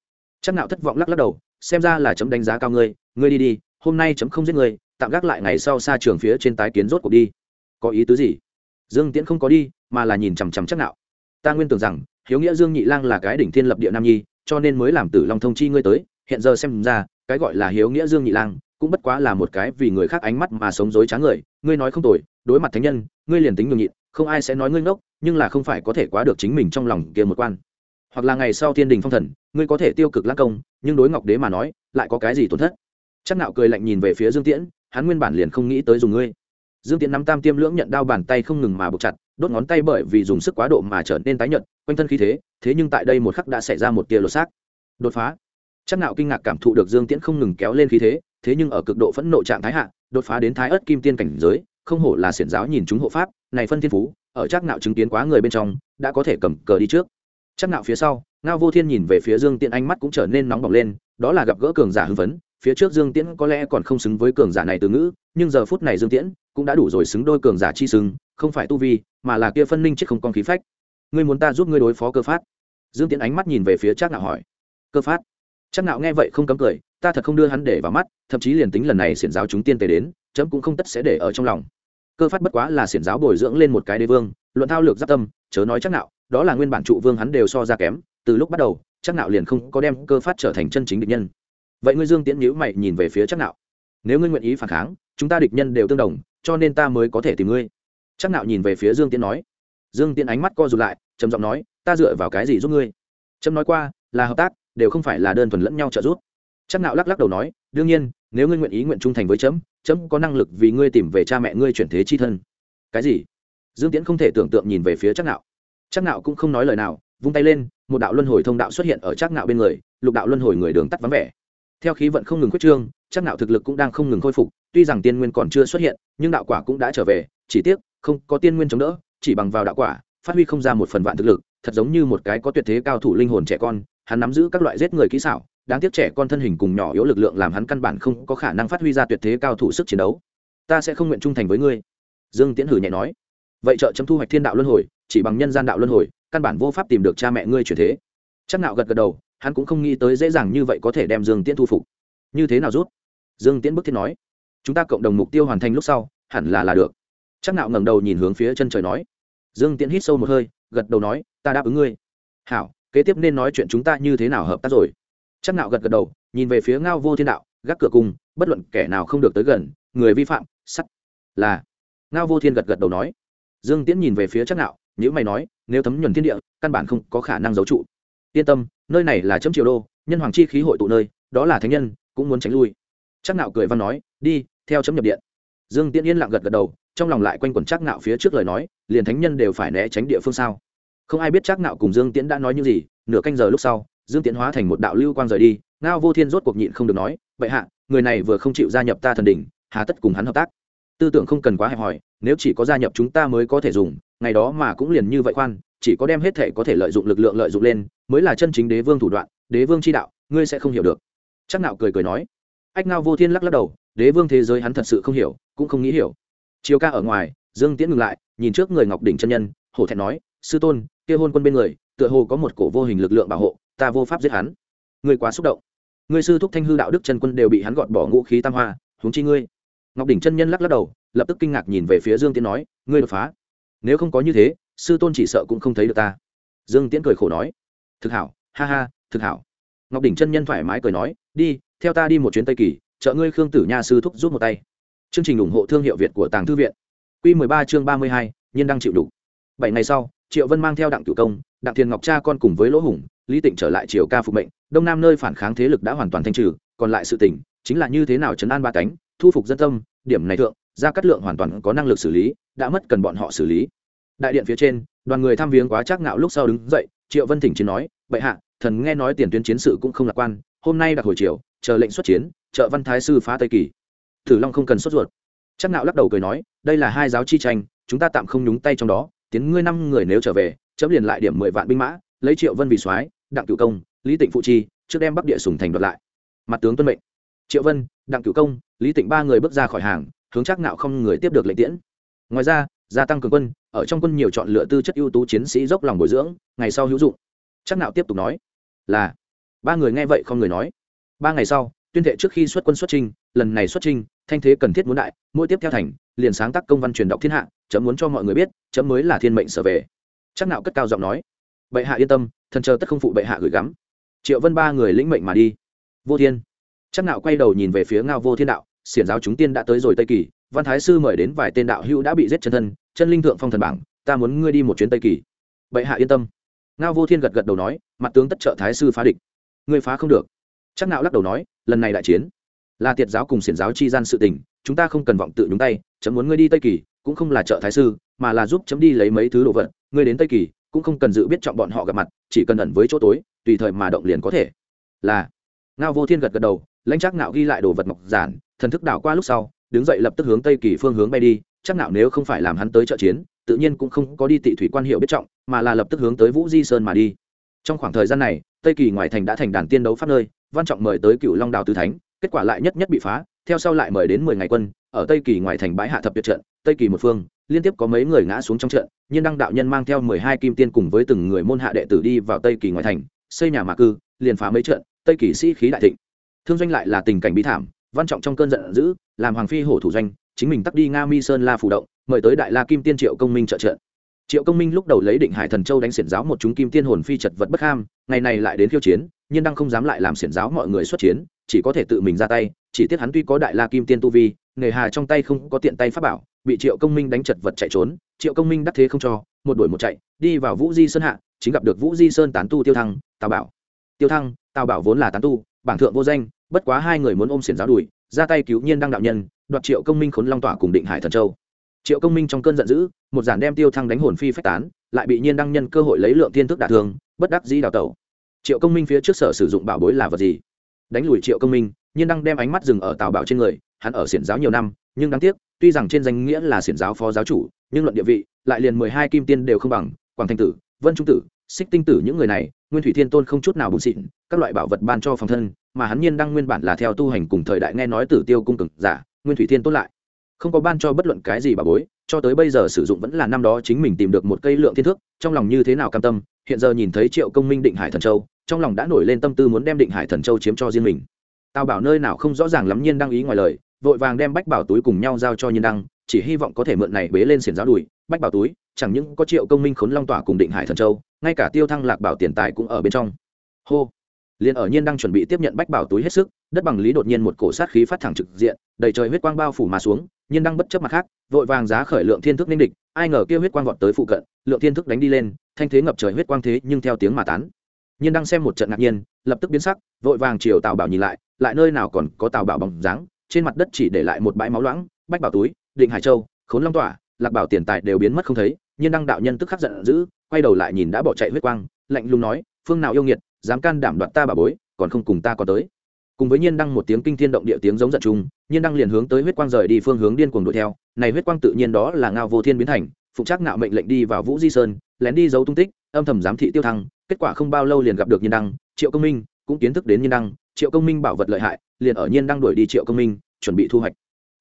A: Chắc nạo thất vọng lắc lắc đầu, xem ra là chấm đánh giá cao ngươi ngươi đi đi, hôm nay chấm không giết ngươi, tạm gác lại ngày sau xa trường phía trên tái kiến rốt cuộc đi. Có ý tứ gì? Dương tiễn không có đi, mà là nhìn chằm chằm chắc nạo. Ta nguyên tưởng rằng, hiếu nghĩa dương nhị lang là cái đỉnh thiên lập địa nam nhi, cho nên mới làm tử long thông chi ngươi tới, hiện giờ xem ra, cái gọi là hiếu nghĩa dương nhị lang, cũng bất quá là một cái vì người khác ánh mắt mà sống dối trá người ngươi nói không tội, đối mặt thánh nhân ngươi liền tính nhường nhịn không ai sẽ nói ngươi ngốc nhưng là không phải có thể quá được chính mình trong lòng kia một quan. Hoặc là ngày sau thiên đình phong thần ngươi có thể tiêu cực lãng công nhưng đối ngọc đế mà nói lại có cái gì tổn thất? Chắc nạo cười lạnh nhìn về phía dương tiễn hắn nguyên bản liền không nghĩ tới dùng ngươi. Dương tiễn nắm tam tiêm lưỡng nhận đao bàn tay không ngừng mà buộc chặt đốt ngón tay bởi vì dùng sức quá độ mà trở nên tái nhợt quanh thân khí thế thế nhưng tại đây một khắc đã xảy ra một tia lột xác. Đột phá. Chắc nạo kinh ngạc cảm thụ được dương tiễn không ngừng kéo lên khí thế thế nhưng ở cực độ phẫn nộ trạng thái hạ đột phá đến thái ớt kim tiên cảnh giới, không hổ là xiển giáo nhìn chúng hộ pháp, này phân thiên phú, ở chắc nạo chứng kiến quá người bên trong, đã có thể cầm cờ đi trước. Chắc nạo phía sau, ngao vô thiên nhìn về phía dương tiễn ánh mắt cũng trở nên nóng bỏng lên, đó là gặp gỡ cường giả hưng phấn, phía trước dương tiễn có lẽ còn không xứng với cường giả này từ ngữ, nhưng giờ phút này dương tiễn cũng đã đủ rồi xứng đôi cường giả chi xứng không phải tu vi, mà là kia phân ninh chết không con khí phách. Ngươi muốn ta giúp ngươi đối phó cơ phát? Dương tiễn ánh mắt nhìn về phía chắc nạo hỏi. Cơ phát? Chắc nạo nghe vậy không cấm cười, ta thật không đưa hắn để vào mắt, thậm chí liền tính lần này xiển giáo chúng tiên tề đến, chấm cũng không tất sẽ để ở trong lòng. Cơ phát bất quá là xiển giáo bồi dưỡng lên một cái đế vương, luận thao lược giáp tâm, chớ nói chắc nạo đó là nguyên bản trụ vương hắn đều so ra kém, từ lúc bắt đầu, chắc nạo liền không có đem cơ phát trở thành chân chính địch nhân. Vậy ngươi dương tiễn nhíu mày nhìn về phía chắc nạo nếu ngươi nguyện ý phản kháng, chúng ta địch nhân đều tương đồng, cho nên ta mới có thể tìm ngươi. Chắc nạo nhìn về phía dương tiễn nói. Dương tiễn ánh mắt co rụt lại, trầm giọng nói, ta dựa vào cái gì giúp ngươi? Trâm nói qua, là hợp tác đều không phải là đơn thuần lẫn nhau trợ giúp. Chắc nạo lắc lắc đầu nói, đương nhiên, nếu ngươi nguyện ý nguyện trung thành với chấm chấm có năng lực vì ngươi tìm về cha mẹ ngươi chuyển thế chi thân. Cái gì? Dương tiễn không thể tưởng tượng nhìn về phía chắc nạo. Chắc nạo cũng không nói lời nào, vung tay lên, một đạo luân hồi thông đạo xuất hiện ở chắc nạo bên người, lục đạo luân hồi người đường tắt vắng vẻ. Theo khí vận không ngừng quyết trương, chắc nạo thực lực cũng đang không ngừng khôi phục, tuy rằng tiên nguyên còn chưa xuất hiện, nhưng đạo quả cũng đã trở về, chỉ tiếc, không có tiên nguyên chống đỡ, chỉ bằng vào đạo quả, phát huy không ra một phần vạn thực lực, thật giống như một cái có tuyệt thế cao thủ linh hồn trẻ con hắn nắm giữ các loại giết người kỹ xảo, đáng tiếc trẻ con thân hình cùng nhỏ yếu lực lượng làm hắn căn bản không có khả năng phát huy ra tuyệt thế cao thủ sức chiến đấu. Ta sẽ không nguyện trung thành với ngươi. Dương tiễn hử nhẹ nói. Vậy trợ chấm thu hoạch thiên đạo luân hồi, chỉ bằng nhân gian đạo luân hồi, căn bản vô pháp tìm được cha mẹ ngươi chuyển thế. Chắc nạo gật gật đầu, hắn cũng không nghĩ tới dễ dàng như vậy có thể đem dương tiễn thu phục. Như thế nào rút? Dương tiễn bức thiết nói. Chúng ta cộng đồng mục tiêu hoàn thành lúc sau, hẳn là là được. Chắc nạo ngẩng đầu nhìn hướng phía chân trời nói. Dương tiễn hít sâu một hơi, gật đầu nói, ta đáp ứng ngươi. Hảo kế tiếp nên nói chuyện chúng ta như thế nào hợp tác rồi. Chắc nạo gật gật đầu, nhìn về phía ngao vô thiên đạo, gác cửa cung bất luận kẻ nào không được tới gần, người vi phạm, sắt. Là, ngao vô thiên gật gật đầu nói. Dương tiễn nhìn về phía chắc nạo nếu mày nói, nếu thấm nhuần thiên địa, căn bản không có khả năng giấu trụ. Yên tâm, nơi này là chấm triều đô, nhân hoàng chi khí hội tụ nơi, đó là thánh nhân, cũng muốn tránh lui. Chắc nạo cười văn nói, đi, theo chấm nhập điện. Dương tiễn yên lặng gật gật đầu, trong lòng lại quanh quẩn chắc nạo phía trước lời nói, liền thánh nhân đều phải né tránh địa phương sao không ai biết chắc nạo cùng dương tiễn đã nói những gì, nửa canh giờ lúc sau, dương tiễn hóa thành một đạo lưu quang rời đi, ngao vô thiên rốt cuộc nhịn không được nói vậy hạ, người này vừa không chịu gia nhập ta thần đỉnh, hà tất cùng hắn hợp tác. Tư tưởng không cần quá hẹp hòi, nếu chỉ có gia nhập chúng ta mới có thể dùng, ngày đó mà cũng liền như vậy khoan, chỉ có đem hết thể có thể lợi dụng lực lượng lợi dụng lên, mới là chân chính đế vương thủ đoạn, đế vương chi đạo, ngươi sẽ không hiểu được. Chắc nạo cười cười nói. Ách ngao vô thiên lắc lắc đầu, đế vương thế giới hắn thật sự không hiểu, cũng không nghĩ hiểu. Chiều ca ở ngoài, dương tiễn ngừng lại, nhìn trước người ngọc đỉnh chân nhân, hổ thẹn nói sư tôn, kia hôn quân bên người, tựa hồ có một cổ vô hình lực lượng bảo hộ, ta vô pháp giết hắn. Ngươi quá xúc động. Ngươi sư thúc thanh hư đạo đức chân quân đều bị hắn gọt bỏ ngũ khí tam hoa, huống chi ngươi. Ngọc đỉnh chân nhân lắc lắc đầu, lập tức kinh ngạc nhìn về phía dương Tiến nói, ngươi đột phá. Nếu không có như thế, sư tôn chỉ sợ cũng không thấy được ta. Dương Tiến cười khổ nói, thực hảo, ha ha, thực hảo. Ngọc đỉnh chân nhân thoải mái cười nói, đi, theo ta đi một chuyến tây kỳ, trợ ngươi khương tử nha sư thúc rút một tay. Chương trình ủng hộ thương hiệu việt của tàng thư viện. Q mười ba chương ba mươi hai, nhiên đang chịu đủ. Bảy ngày sau triệu vân mang theo đặng cửu công đặng thiền ngọc cha con cùng với lỗ hùng lý tịnh trở lại triều ca phục mệnh đông nam nơi phản kháng thế lực đã hoàn toàn thanh trừ còn lại sự tỉnh chính là như thế nào chấn an ba cánh thu phục dân tâm điểm này thượng gia cát lượng hoàn toàn có năng lực xử lý đã mất cần bọn họ xử lý. Đại điện phía trên đoàn người tham viếng quá chắc ngạo lúc sau đứng dậy triệu vân thỉnh chiến nói bệ hạ thần nghe nói tiền tuyến chiến sự cũng không lạc quan hôm nay đặc hồi triều, chờ lệnh xuất chiến trợ văn thái sư phá tây kỳ. Tử long không cần sốt ruột. Chắc nạo lắc đầu cười nói đây là hai giáo chi tranh chúng ta tạm không nhúng tay trong đó tiến ngươi năm người nếu trở về, chấm liền lại điểm mười vạn binh mã, lấy triệu vân vì soái, đặng cửu công, lý tịnh phụ chi, trước đem bắc địa sùng thành đoạt lại. Mặt tướng tuân mệnh. Triệu vân, đặng cửu công, lý tịnh ba người bước ra khỏi hàng, hướng chắc nạo không người tiếp được lệnh tiễn. Ngoài ra, gia tăng cường quân, ở trong quân nhiều chọn lựa tư chất ưu tú chiến sĩ dốc lòng bồi dưỡng, ngày sau hữu dụng. Chắc nạo tiếp tục nói, là. Ba người nghe vậy không người nói. Ba ngày sau tuyên thệ trước khi xuất quân xuất trinh lần này xuất trinh thanh thế cần thiết muốn đại, mỗi tiếp theo thành, liền sáng tác công văn truyền đọc thiên hạ, chấm muốn cho mọi người biết, chấm mới là thiên mệnh sở về. Chắc nạo cất cao giọng nói, bệ hạ yên tâm, thần chờ tất không phụ bệ hạ gửi gắm. Triệu vân ba người lĩnh mệnh mà đi. Vô thiên. Chắc nạo quay đầu nhìn về phía ngao vô thiên đạo, xiển giáo chúng tiên đã tới rồi tây kỳ, văn thái sư mời đến vài tên đạo hữu đã bị giết chân thân, chân linh thượng phong thần bảng, ta muốn ngươi đi một chuyến tây kỳ. Bệ hạ yên tâm. Ngao vô thiên gật gật đầu nói, mặt tướng tất trợ thái sư phá địch. Ngươi phá không được chắc nạo lắc đầu nói, lần này đại chiến, là tiệt giáo cùng xiển giáo chi gian sự tình, chúng ta không cần vọng tự nhúng tay, chấm muốn ngươi đi tây kỳ, cũng không là trợ thái sư, mà là giúp chấm đi lấy mấy thứ đồ vật, ngươi đến tây kỳ, cũng không cần dự biết trọng bọn họ gặp mặt, chỉ cần ẩn với chỗ tối, tùy thời mà động liền có thể. Là. Ngao vô thiên gật gật đầu, lãnh chắc nạo ghi lại đồ vật ngọc giản, thần thức đảo qua lúc sau, đứng dậy lập tức hướng tây kỳ phương hướng bay đi chắc nạo nếu không phải làm hắn tới trợ chiến, tự nhiên cũng không có đi tị thủy quan hiệu biết trọng, mà là lập tức hướng tới vũ di sơn mà đi. Trong khoảng thời gian này, tây kỳ ngoài thành đã thành đàn tiên đấu pháp nơi văn trọng mời tới cựu long đào tứ thánh, kết quả lại nhất nhất bị phá, theo sau lại mời đến mười ngày quân, ở tây kỳ ngoài thành bãi hạ thập tuyệt trận, tây kỳ một phương, liên tiếp có mấy người ngã xuống trong trận, nhiên đăng đạo nhân mang theo mười hai kim tiên cùng với từng người môn hạ đệ tử đi vào tây kỳ ngoài thành, xây nhà mạc cư, liền phá mấy trận, tây kỳ sĩ khí đại thịnh. Thương doanh lại là tình cảnh bi thảm, văn trọng trong cơn giận dữ, làm hoàng phi hổ thủ doanh, chính mình tắt đi nga mi sơn la phủ động, mời tới đại la kim tiên triệu công minh trợ trận triệu công minh lúc đầu lấy định hải thần châu đánh xiển giáo một chúng kim tiên hồn phi chật vật bất ham, ngày này lại đến khiêu chiến, nhưng đang không dám lại làm xiển giáo mọi người xuất chiến, chỉ có thể tự mình ra tay, chỉ tiếc hắn tuy có đại la kim tiên tu vi, nghề hà trong tay không có tiện tay pháp bảo, bị triệu công minh đánh chật vật chạy trốn, triệu công minh đắc thế không cho, một đuổi một chạy, đi vào vũ di sơn hạ, chính gặp được vũ di sơn tán tu tiêu thăng, tào bảo. Tiêu thăng, tào bảo vốn là tán tu, bảng thượng vô danh, bất quá hai người muốn ôm xiển giáo đùi ra tay cứu nhiên đăng đạo nhân, đoạt triệu công minh khốn long tỏa cùng định hải thần châu. Triệu công minh trong cơn giận dữ một giản đem tiêu thăng đánh hồn phi phách tán, lại bị nhiên đăng nhân cơ hội lấy lượng thiên thức đả thương, bất đắc dĩ đào tẩu. Triệu công minh phía trước sở sử dụng bảo bối là vật gì? Đánh lùi triệu công minh, nhiên đăng đem ánh mắt dừng ở tào bảo trên người, hắn ở xiển giáo nhiều năm, nhưng đáng tiếc, tuy rằng trên danh nghĩa là xiển giáo phó giáo chủ, nhưng luận địa vị, lại liền mười hai kim tiên đều không bằng, quảng thanh tử, vân trung tử, xích tinh tử những người này, nguyên thủy thiên tôn không chút nào bùn xịn, các loại bảo vật ban cho phòng thân, mà hắn nhiên đăng nguyên bản là theo tu hành cùng thời đại nghe nói tử tiêu cung cực giả, nguyên thủy thiên tôn lại không có ban cho bất luận cái gì bà bối cho tới bây giờ sử dụng vẫn là năm đó chính mình tìm được một cây lượng thiên thước, trong lòng như thế nào cam tâm, hiện giờ nhìn thấy triệu công minh định hải thần châu, trong lòng đã nổi lên tâm tư muốn đem định hải thần châu chiếm cho riêng mình. Tao bảo nơi nào không rõ ràng lắm nhiên đăng ý ngoài lời, vội vàng đem bách bảo túi cùng nhau giao cho nhiên đăng, chỉ hy vọng có thể mượn này bế lên xiển giáo đùi. Bách bảo túi, chẳng những có triệu công minh khốn long tỏa cùng định hải thần châu, ngay cả tiêu thăng lạc bảo tiền tài cũng ở bên trong. Hô! Liền ở nhiên đang chuẩn bị tiếp nhận bách bảo túi hết sức, đất bằng lý đột nhiên một cổ sát khí phát thẳng trực diện, đầy trời huyết quang bao phủ mà xuống, nhiên đang bất chấp mặt khác, vội vàng giá khởi lượng thiên thức ninh địch, ai ngờ kia huyết quang vọt tới phụ cận, lượng thiên thức đánh đi lên, thanh thế ngập trời huyết quang thế nhưng theo tiếng mà tán. Nhiên đang xem một trận ngạc nhiên, lập tức biến sắc, vội vàng chiều tào bảo nhìn lại lại nơi nào còn có tào bảo bằng dáng, trên mặt đất chỉ để lại một bãi máu loãng, bách bảo túi, định hải châu, khốn long tỏa, lạc bảo tiền tài đều biến mất không thấy, nhiên đăng đạo nhân tức khắc giận dữ, quay đầu lại nhìn đã bỏ chạy huyết quang, lạnh lùng nói, phương nào yêu nghiệt dám can đảm đoạt ta bà bối, còn không cùng ta có tới. Cùng với nhiên đăng một tiếng kinh thiên động địa tiếng giống giận chung nhiên đăng liền hướng tới huyết quang rời đi phương hướng điên cuồng đuổi theo. Này huyết quang tự nhiên đó là ngao vô thiên biến thành phụ trách ngạo mệnh lệnh đi vào vũ di sơn, lén đi giấu tung tích, âm thầm giám thị tiêu thăng, kết quả không bao lâu liền gặp được nhiên đăng, triệu công minh cũng kiến thức đến nhiên đăng, triệu công minh bảo vật lợi hại, liền ở nhiên đăng đuổi đi triệu công minh, chuẩn bị thu hoạch.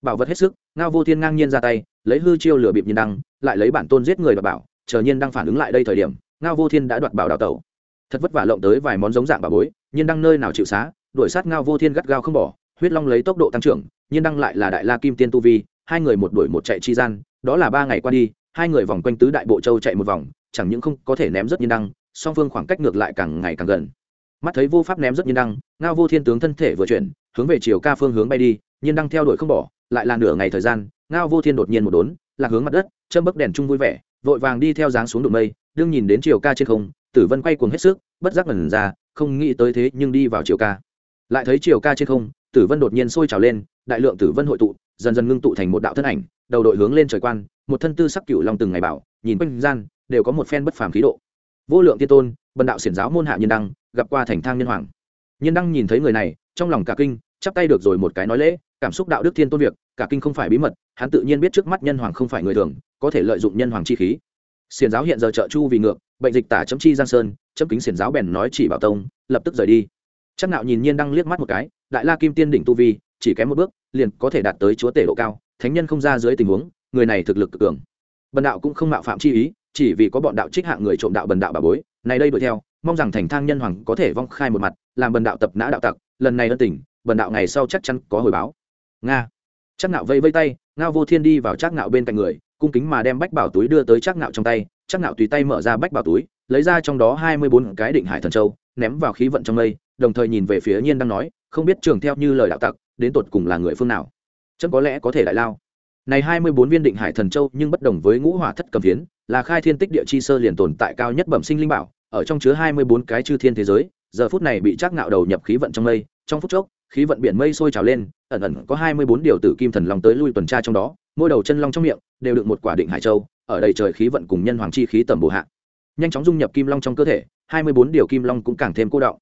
A: Bảo vật hết sức, ngao vô thiên ngang nhiên ra tay, lấy hư chiêu lửa bịp nhiên đăng, lại lấy bản tôn giết người và bảo, chờ nhiên đăng phản ứng lại đây thời điểm, ngao vô thiên đã đoạt bảo đào tẩu thật vất vả lộng tới vài món giống dạng bà bối, nhiên đăng nơi nào chịu xá, đuổi sát ngao vô thiên gắt gao không bỏ, huyết long lấy tốc độ tăng trưởng, nhiên đăng lại là đại la kim tiên tu vi, hai người một đuổi một chạy chi gian, đó là ba ngày qua đi, hai người vòng quanh tứ đại bộ châu chạy một vòng, chẳng những không có thể ném rất nhiên đăng, song phương khoảng cách ngược lại càng ngày càng gần. Mắt thấy vô pháp ném rất nhiên đăng, ngao vô thiên tướng thân thể vừa chuyển, hướng về chiều ca phương hướng bay đi, nhiên đăng theo đuổi không bỏ, lại là nửa ngày thời gian, ngao vô thiên đột nhiên một đốn là hướng mặt đất, châm bấc đèn chung vui vẻ vội vàng đi theo dáng xuống đụng mây, đương nhìn đến chiều ca trên không, tử vân quay cuồng hết sức, bất giác ngẩn ra, không nghĩ tới thế nhưng đi vào chiều ca. Lại thấy chiều ca trên không, tử vân đột nhiên sôi trào lên, đại lượng tử vân hội tụ, dần dần ngưng tụ thành một đạo thân ảnh, đầu đội hướng lên trời quan, một thân tư sắc cựu long từng ngày bảo, nhìn quanh gian, đều có một phen bất phàm khí độ. Vô lượng tiên tôn, bần đạo xiển giáo môn hạ nhân đăng, gặp qua thành thang nhân hoàng. Nhân đăng nhìn thấy người này, trong lòng cả kinh, chắp tay được rồi một cái nói lễ cảm xúc đạo đức thiên tôn việc, cả kinh không phải bí mật, hắn tự nhiên biết trước mắt nhân hoàng không phải người thường, có thể lợi dụng nhân hoàng chi khí. Xiền giáo hiện giờ trợ chu vì ngược, bệnh dịch tả chấm chi giang sơn, chấm kính xiền giáo bèn nói chỉ bảo tông, lập tức rời đi. Chắc nạo nhìn nhiên đăng liếc mắt một cái, đại la kim tiên đỉnh tu vi, chỉ kém một bước, liền có thể đạt tới chúa tể độ cao, thánh nhân không ra dưới tình huống, người này thực lực cực cường. Bần đạo cũng không mạo phạm chi ý, chỉ vì có bọn đạo trích hạng người trộm đạo bần đạo bà bối này đây đuổi theo, mong rằng thành thang nhân hoàng có thể vong khai một mặt, làm bần đạo tập nã đạo tặc, lần này ân tình, bần đạo ngày sau chắc chắn có hồi báo nga. Chắc nạo vây vây tay, ngao vô thiên đi vào chắc nạo bên cạnh người, cung kính mà đem bách bảo túi đưa tới chắc nạo trong tay. Chắc nạo tùy tay mở ra bách bảo túi, lấy ra trong đó hai mươi bốn cái định hải thần châu, ném vào khí vận trong mây, đồng thời nhìn về phía nhiên đang nói, không biết trường theo như lời đạo tặc, đến tột cùng là người phương nào? Chấm có lẽ có thể đại lao. Này hai mươi bốn viên định hải thần châu nhưng bất đồng với ngũ hỏa thất cầm phiến, là khai thiên tích địa chi sơ liền tồn tại cao nhất bẩm sinh linh bảo, ở trong chứa hai mươi bốn cái chư thiên thế giới, giờ phút này bị chắc Nạo đầu nhập khí vận trong mây, trong phút chốc khí vận biển mây sôi trào lên, ẩn ẩn có hai mươi bốn điều tử kim thần long tới lui tuần tra trong đó, mỗi đầu chân long trong miệng đều đựng một quả định hải châu, ở đây trời khí vận cùng nhân hoàng chi khí tầm bổ hạ. Nhanh chóng dung nhập kim long trong cơ thể, hai mươi bốn điều kim long cũng càng thêm cô đọng.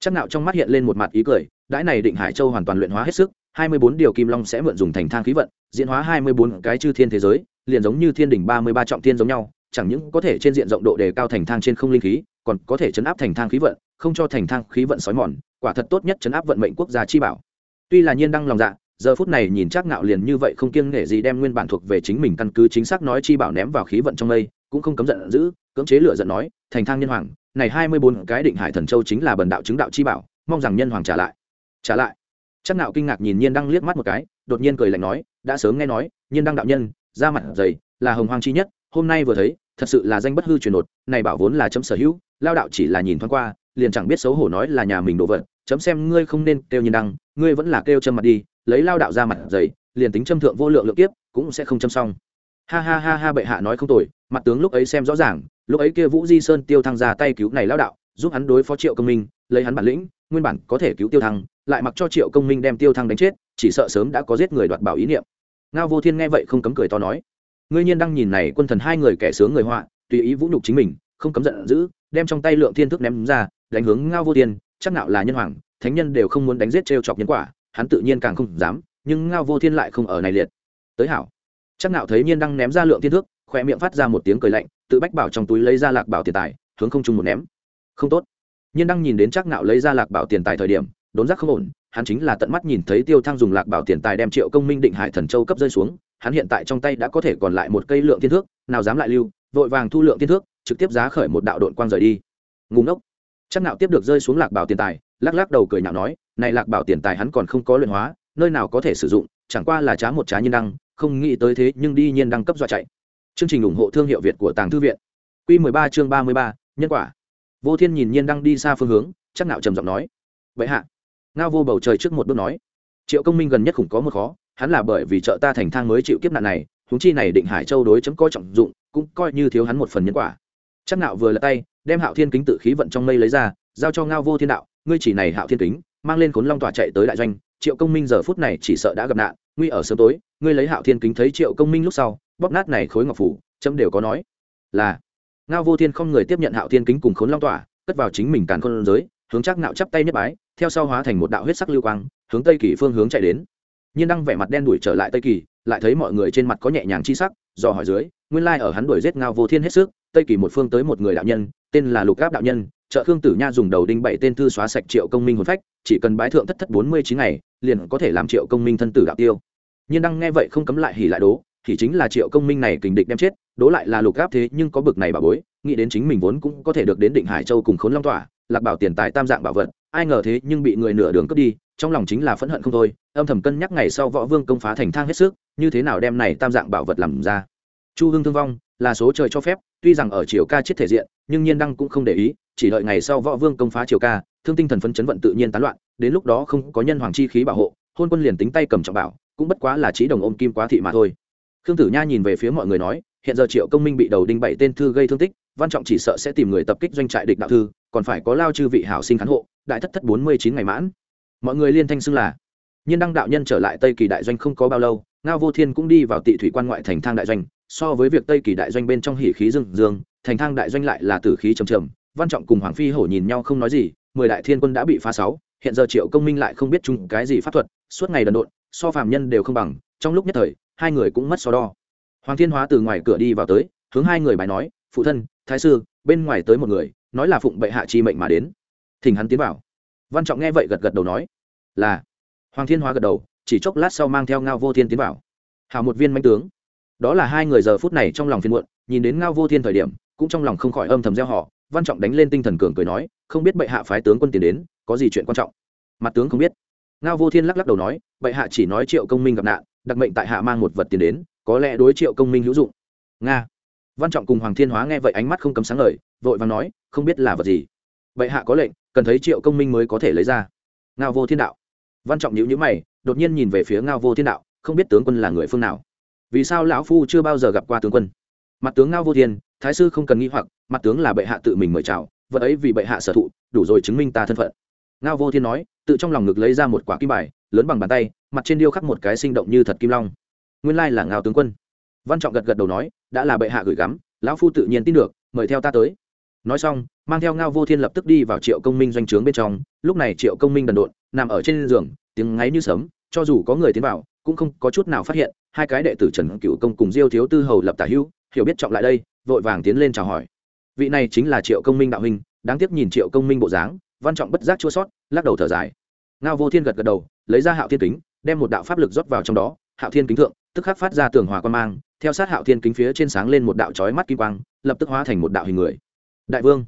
A: Chắc nạo trong mắt hiện lên một mặt ý cười, đãi này định hải châu hoàn toàn luyện hóa hết sức, hai mươi bốn điều kim long sẽ mượn dùng thành thang khí vận, diễn hóa hai mươi bốn cái chư thiên thế giới, liền giống như thiên đỉnh ba mươi ba trọng thiên giống nhau, chẳng những có thể trên diện rộng độ đề cao thành thang trên không linh khí còn có thể chấn áp thành thang khí vận, không cho thành thang khí vận sói mòn, quả thật tốt nhất chấn áp vận mệnh quốc gia chi bảo. Tuy là nhiên đăng lòng dạ giờ phút này nhìn chắc ngạo liền như vậy không kiêng nể gì đem nguyên bản thuộc về chính mình căn cứ chính xác nói chi bảo ném vào khí vận trong mây, cũng không cấm giận dữ, cưỡng chế lửa giận nói, thành thang nhân hoàng, này hai mươi bốn cái định hải thần châu chính là bần đạo chứng đạo chi bảo, mong rằng nhân hoàng trả lại. Trả lại. Chắc ngạo kinh ngạc nhìn nhiên đăng liếc mắt một cái, đột nhiên cười lạnh nói, đã sớm nghe nói, nhiên đăng đạo nhân, ra mặt dày, là hồng hoang chi nhất, hôm nay vừa thấy thật sự là danh bất hư truyền nột này bảo vốn là chấm sở hữu lao đạo chỉ là nhìn thoáng qua liền chẳng biết xấu hổ nói là nhà mình đồ vật chấm xem ngươi không nên kêu nhiên đăng ngươi vẫn là kêu châm mặt đi lấy lao đạo ra mặt dày liền tính châm thượng vô lượng lượng kiếp, cũng sẽ không châm xong. Ha ha ha ha bệ hạ nói không tồi mặt tướng lúc ấy xem rõ ràng lúc ấy kia vũ di sơn tiêu thăng ra tay cứu này lao đạo giúp hắn đối phó triệu công minh lấy hắn bản lĩnh nguyên bản có thể cứu tiêu thăng lại mặc cho triệu công minh đem tiêu thăng đánh chết chỉ sợ sớm đã có giết người đoạt bảo ý niệm. Ngao vô thiên nghe vậy không cấm cười to nói ngươi nhiên đang nhìn này quân thần hai người kẻ sướng người họa, tùy ý vũ nhục chính mình, không cấm giận dữ, đem trong tay lượng thiên thức ném ra, đánh hướng ngao vô thiên chắc nạo là nhân hoàng, thánh nhân đều không muốn đánh giết trêu chọc nhân quả, hắn tự nhiên càng không dám, nhưng ngao vô thiên lại không ở này liệt. Tới hảo. Chắc nạo thấy nhiên đang ném ra lượng thiên thước khoe miệng phát ra một tiếng cười lạnh, tự bách bảo trong túi lấy ra lạc bảo tiền tài, hướng không trung một ném. Không tốt. Nhiên đang nhìn đến chắc nạo lấy ra lạc bảo tiền tài thời điểm, đốn giác không ổn, hắn chính là tận mắt nhìn thấy tiêu thăng dùng lạc bảo tiền tài đem triệu công minh định hải thần châu cấp rơi xuống hắn hiện tại trong tay đã có thể còn lại một cây lượng thiên thước nào dám lại lưu vội vàng thu lượng thiên thước trực tiếp giá khởi một đạo đội quang rời đi. Ngùng ngốc. Chắc nạo tiếp được rơi xuống lạc bảo tiền tài lắc lắc đầu cười nhạo nói này lạc bảo tiền tài hắn còn không có luyện hóa nơi nào có thể sử dụng chẳng qua là trá một trá nhiên đăng không nghĩ tới thế nhưng đi nhiên đăng cấp dọa chạy. Chương trình ủng hộ thương hiệu việt của tàng thư viện. Quy 13 chương 33, nhân quả. Vô thiên nhìn nhiên đăng đi xa phương hướng chắc nạo trầm giọng nói vậy hạ. Ngao vô bầu trời trước một bước nói triệu công minh gần nhất khủng có một khó hắn là bởi vì trợ ta thành thang mới chịu kiếp nạn này, huống chi này định hải châu đối chấm coi trọng dụng, cũng coi như thiếu hắn một phần nhân quả. Chắc nạo vừa là tay, đem hạo thiên kính tự khí vận trong mây lấy ra, giao cho ngao vô thiên đạo, ngươi chỉ này hạo thiên kính, mang lên khốn long tỏa chạy tới đại doanh, triệu công minh giờ phút này chỉ sợ đã gặp nạn, nguy ở sớm tối, ngươi lấy hạo thiên kính thấy triệu công minh lúc sau, bóp nát này khối ngọc phủ, chấm đều có nói. Là, ngao vô thiên không người tiếp nhận hạo thiên kính cùng khốn long tỏa, cất vào chính mình càn khôn giới, hướng chắc nạo chắp tay nhất bái, theo sau hóa thành một đạo huyết sắc lưu quang, hướng tây kỳ phương hướng chạy đến nhiên đăng vẻ mặt đen đuổi trở lại tây kỳ, lại thấy mọi người trên mặt có nhẹ nhàng chi sắc, do hỏi dưới, nguyên lai ở hắn đuổi giết ngao vô thiên hết sức, tây kỳ một phương tới một người đạo nhân, tên là lục áp đạo nhân, trợ khương tử nha dùng đầu đinh bảy tên thư xóa sạch triệu công minh hồn phách, chỉ cần bái thượng thất thất bốn mươi chín ngày, liền có thể làm triệu công minh thân tử đạo tiêu. Nhiên đăng nghe vậy không cấm lại hỉ lại đố, thì chính là triệu công minh này kình địch đem chết, đố lại là lục áp thế nhưng có bực này bà bối, nghĩ đến chính mình vốn cũng có thể được đến định hải châu cùng khốn long tỏa, lạc bảo tiền tài tam dạng bảo vật, ai ngờ thế nhưng bị người nửa đường cướp đi trong lòng chính là phẫn hận không thôi, âm thầm cân nhắc ngày sau võ vương công phá thành thang hết sức, như thế nào đem này tam dạng bảo vật làm ra. Chu hưng thương vong là số trời cho phép, tuy rằng ở triều ca chết thể diện, nhưng nhiên đăng cũng không để ý, chỉ đợi ngày sau võ vương công phá triều ca, thương tinh thần phấn chấn vận tự nhiên tán loạn, đến lúc đó không có nhân hoàng chi khí bảo hộ, hôn quân liền tính tay cầm trọng bảo, cũng bất quá là trí đồng ôm kim quá thị mà thôi. Khương tử nha nhìn về phía mọi người nói, hiện giờ triệu công minh bị đầu đinh bảy tên thư gây thương tích, văn trọng chỉ sợ sẽ tìm người tập kích doanh trại địch đạo thư, còn phải có lao chư vị hảo sinh khán hộ, đại thất thất bốn mươi chín ngày mãn mọi người liên thanh xưng là. Nhiên đăng đạo nhân trở lại tây kỳ đại doanh không có bao lâu, ngao vô thiên cũng đi vào tị thủy quan ngoại thành thang đại doanh, so với việc tây kỳ đại doanh bên trong hỉ khí dương dương thành thang đại doanh lại là tử khí trầm trầm, văn trọng cùng hoàng phi hổ nhìn nhau không nói gì, mười đại thiên quân đã bị phá sáu, hiện giờ triệu công minh lại không biết chung cái gì pháp thuật, suốt ngày đần độn, so phàm nhân đều không bằng, trong lúc nhất thời, hai người cũng mất so đo. Hoàng thiên hóa từ ngoài cửa đi vào tới, hướng hai người bài nói, phụ thân, thái sư, bên ngoài tới một người, nói là phụng bệ hạ chi mệnh mà đến. Thỉnh hắn tiến vào văn trọng nghe vậy gật gật đầu nói, là. Hoàng thiên hóa gật đầu, chỉ chốc lát sau mang theo ngao vô thiên tiến vào. Hào một viên manh tướng. Đó là hai người giờ phút này trong lòng phiên muộn, nhìn đến ngao vô thiên thời điểm, cũng trong lòng không khỏi âm thầm gieo họ. Văn trọng đánh lên tinh thần cường cười nói, không biết bệ hạ phái tướng quân tiền đến, có gì chuyện quan trọng? Mặt tướng không biết. Ngao vô thiên lắc lắc đầu nói, bệ hạ chỉ nói triệu công minh gặp nạn, đặc mệnh tại hạ mang một vật tiền đến, có lẽ đối triệu công minh hữu dụng. Nga. Văn trọng cùng hoàng thiên hóa nghe vậy ánh mắt không cấm sáng lời vội vàng nói, không biết là vật gì? Bệ hạ có lệnh cần thấy triệu công minh mới có thể lấy ra. Ngao vô thiên đạo. Văn trọng nhữ nhữ mày, đột nhiên nhìn về phía ngao vô thiên đạo, không biết tướng quân là người phương nào. Vì sao lão phu chưa bao giờ gặp qua tướng quân? Mặt tướng ngao vô thiên, thái sư không cần nghi hoặc, mặt tướng là bệ hạ tự mình mời chào, vật ấy vì bệ hạ sở thụ, đủ rồi chứng minh ta thân phận. Ngao vô thiên nói, tự trong lòng ngực lấy ra một quả kim bài, lớn bằng bàn tay, mặt trên điêu khắc một cái sinh động như thật kim long. Nguyên lai là ngao tướng quân. Văn trọng gật gật đầu nói, đã là bệ hạ gửi gắm, lão phu tự nhiên tin được, mời theo ta tới. Nói xong mang theo ngao vô thiên lập tức đi vào triệu công minh doanh trướng bên trong, lúc này triệu công minh đần độn, nằm ở trên giường, tiếng ngáy như sấm, cho dù có người tiến vào, cũng không có chút nào phát hiện, hai cái đệ tử trần cựu công cùng diêu thiếu tư hầu lập tả hữu hiểu biết trọng lại đây, vội vàng tiến lên chào hỏi. Vị này chính là triệu công minh đạo huynh, đáng tiếc nhìn triệu công minh bộ dáng, văn trọng bất giác chua sót, lắc đầu thở dài. Ngao vô thiên gật gật đầu, lấy ra hạo thiên kính, đem một đạo pháp lực rót vào trong đó, hạo thiên kính thượng, tức khắc phát ra tường hòa quan mang, theo sát hạo thiên kính phía trên sáng lên một đạo trói mắt kim quang, lập tức hóa thành một đạo hình người. Đại vương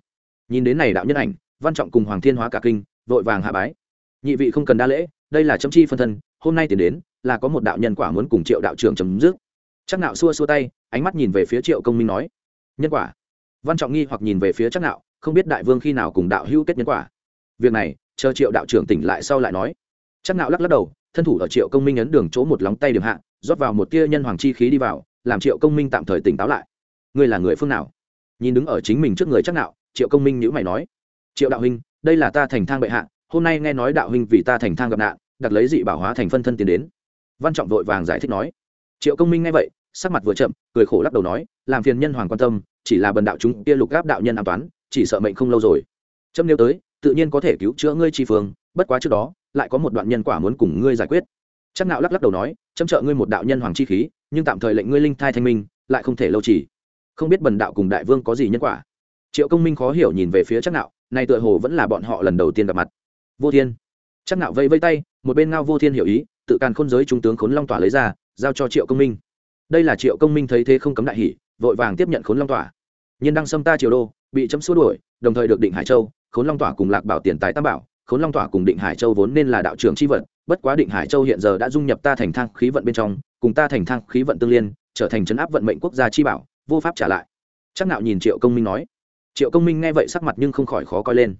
A: nhìn đến này đạo nhân ảnh, văn trọng cùng hoàng thiên hóa cả kinh, vội vàng hạ bái. Nhị vị không cần đa lễ, đây là chấm chi phân thân, hôm nay tiến đến, là có một đạo nhân quả muốn cùng triệu đạo trưởng chấm dứt. Chắc nạo xua xua tay, ánh mắt nhìn về phía triệu công minh nói, nhân quả? Văn trọng nghi hoặc nhìn về phía chắc nạo, không biết đại vương khi nào cùng đạo hữu kết nhân quả. Việc này, chờ triệu đạo trưởng tỉnh lại sau lại nói. Chắc nạo lắc lắc đầu, thân thủ ở triệu công minh ấn đường chỗ một lóng tay điểm hạ, rót vào một tia nhân hoàng chi khí đi vào, làm triệu công minh tạm thời tỉnh táo lại. Ngươi là người phương nào? Nhìn đứng ở chính mình trước người chắc nạo triệu công minh nhữ mày nói, triệu đạo huynh, đây là ta thành thang bệ hạ, hôm nay nghe nói đạo huynh vì ta thành thang gặp nạn, đặt lấy dị bảo hóa thành phân thân tiến đến. Văn trọng vội vàng giải thích nói. Triệu công minh nghe vậy, sắc mặt vừa chậm, cười khổ lắc đầu nói, làm phiền nhân hoàng quan tâm, chỉ là bần đạo chúng kia lục gáp đạo nhân an toán, chỉ sợ mệnh không lâu rồi. Chấm nếu tới, tự nhiên có thể cứu chữa ngươi tri phương, bất quá trước đó, lại có một đoạn nhân quả muốn cùng ngươi giải quyết. Chắc nạo lắc lắc đầu nói, chấm trợ ngươi một đạo nhân hoàng chi khí, nhưng tạm thời lệnh ngươi linh thai thanh minh, lại không thể lâu trì. Không biết bần đạo cùng đại vương có gì nhân quả? Triệu công minh khó hiểu nhìn về phía chắc nạo này tựa hồ vẫn là bọn họ lần đầu tiên gặp mặt. Vô thiên. Chắc nạo vây vây tay, một bên ngao vô thiên hiểu ý, tự càn khôn giới trung tướng khốn long tỏa lấy ra, giao cho triệu công minh. Đây là triệu công minh thấy thế không cấm đại hỉ, vội vàng tiếp nhận khốn long tỏa. Nhiên đăng xâm ta triều đô, bị chấm xua đuổi, đồng thời được định hải châu, khốn long tỏa cùng lạc bảo tiền tài tam bảo, khốn long tỏa cùng định hải châu vốn nên là đạo trưởng chi vận, bất quá định hải châu hiện giờ đã dung nhập ta thành thang khí vận bên trong, cùng ta thành thang khí vận tương liên, trở thành chấn áp vận mệnh quốc gia chi bảo, vô pháp trả lại. Chắc nạo nhìn triệu công minh nói triệu công minh nghe vậy sắc mặt nhưng không khỏi khó coi lên.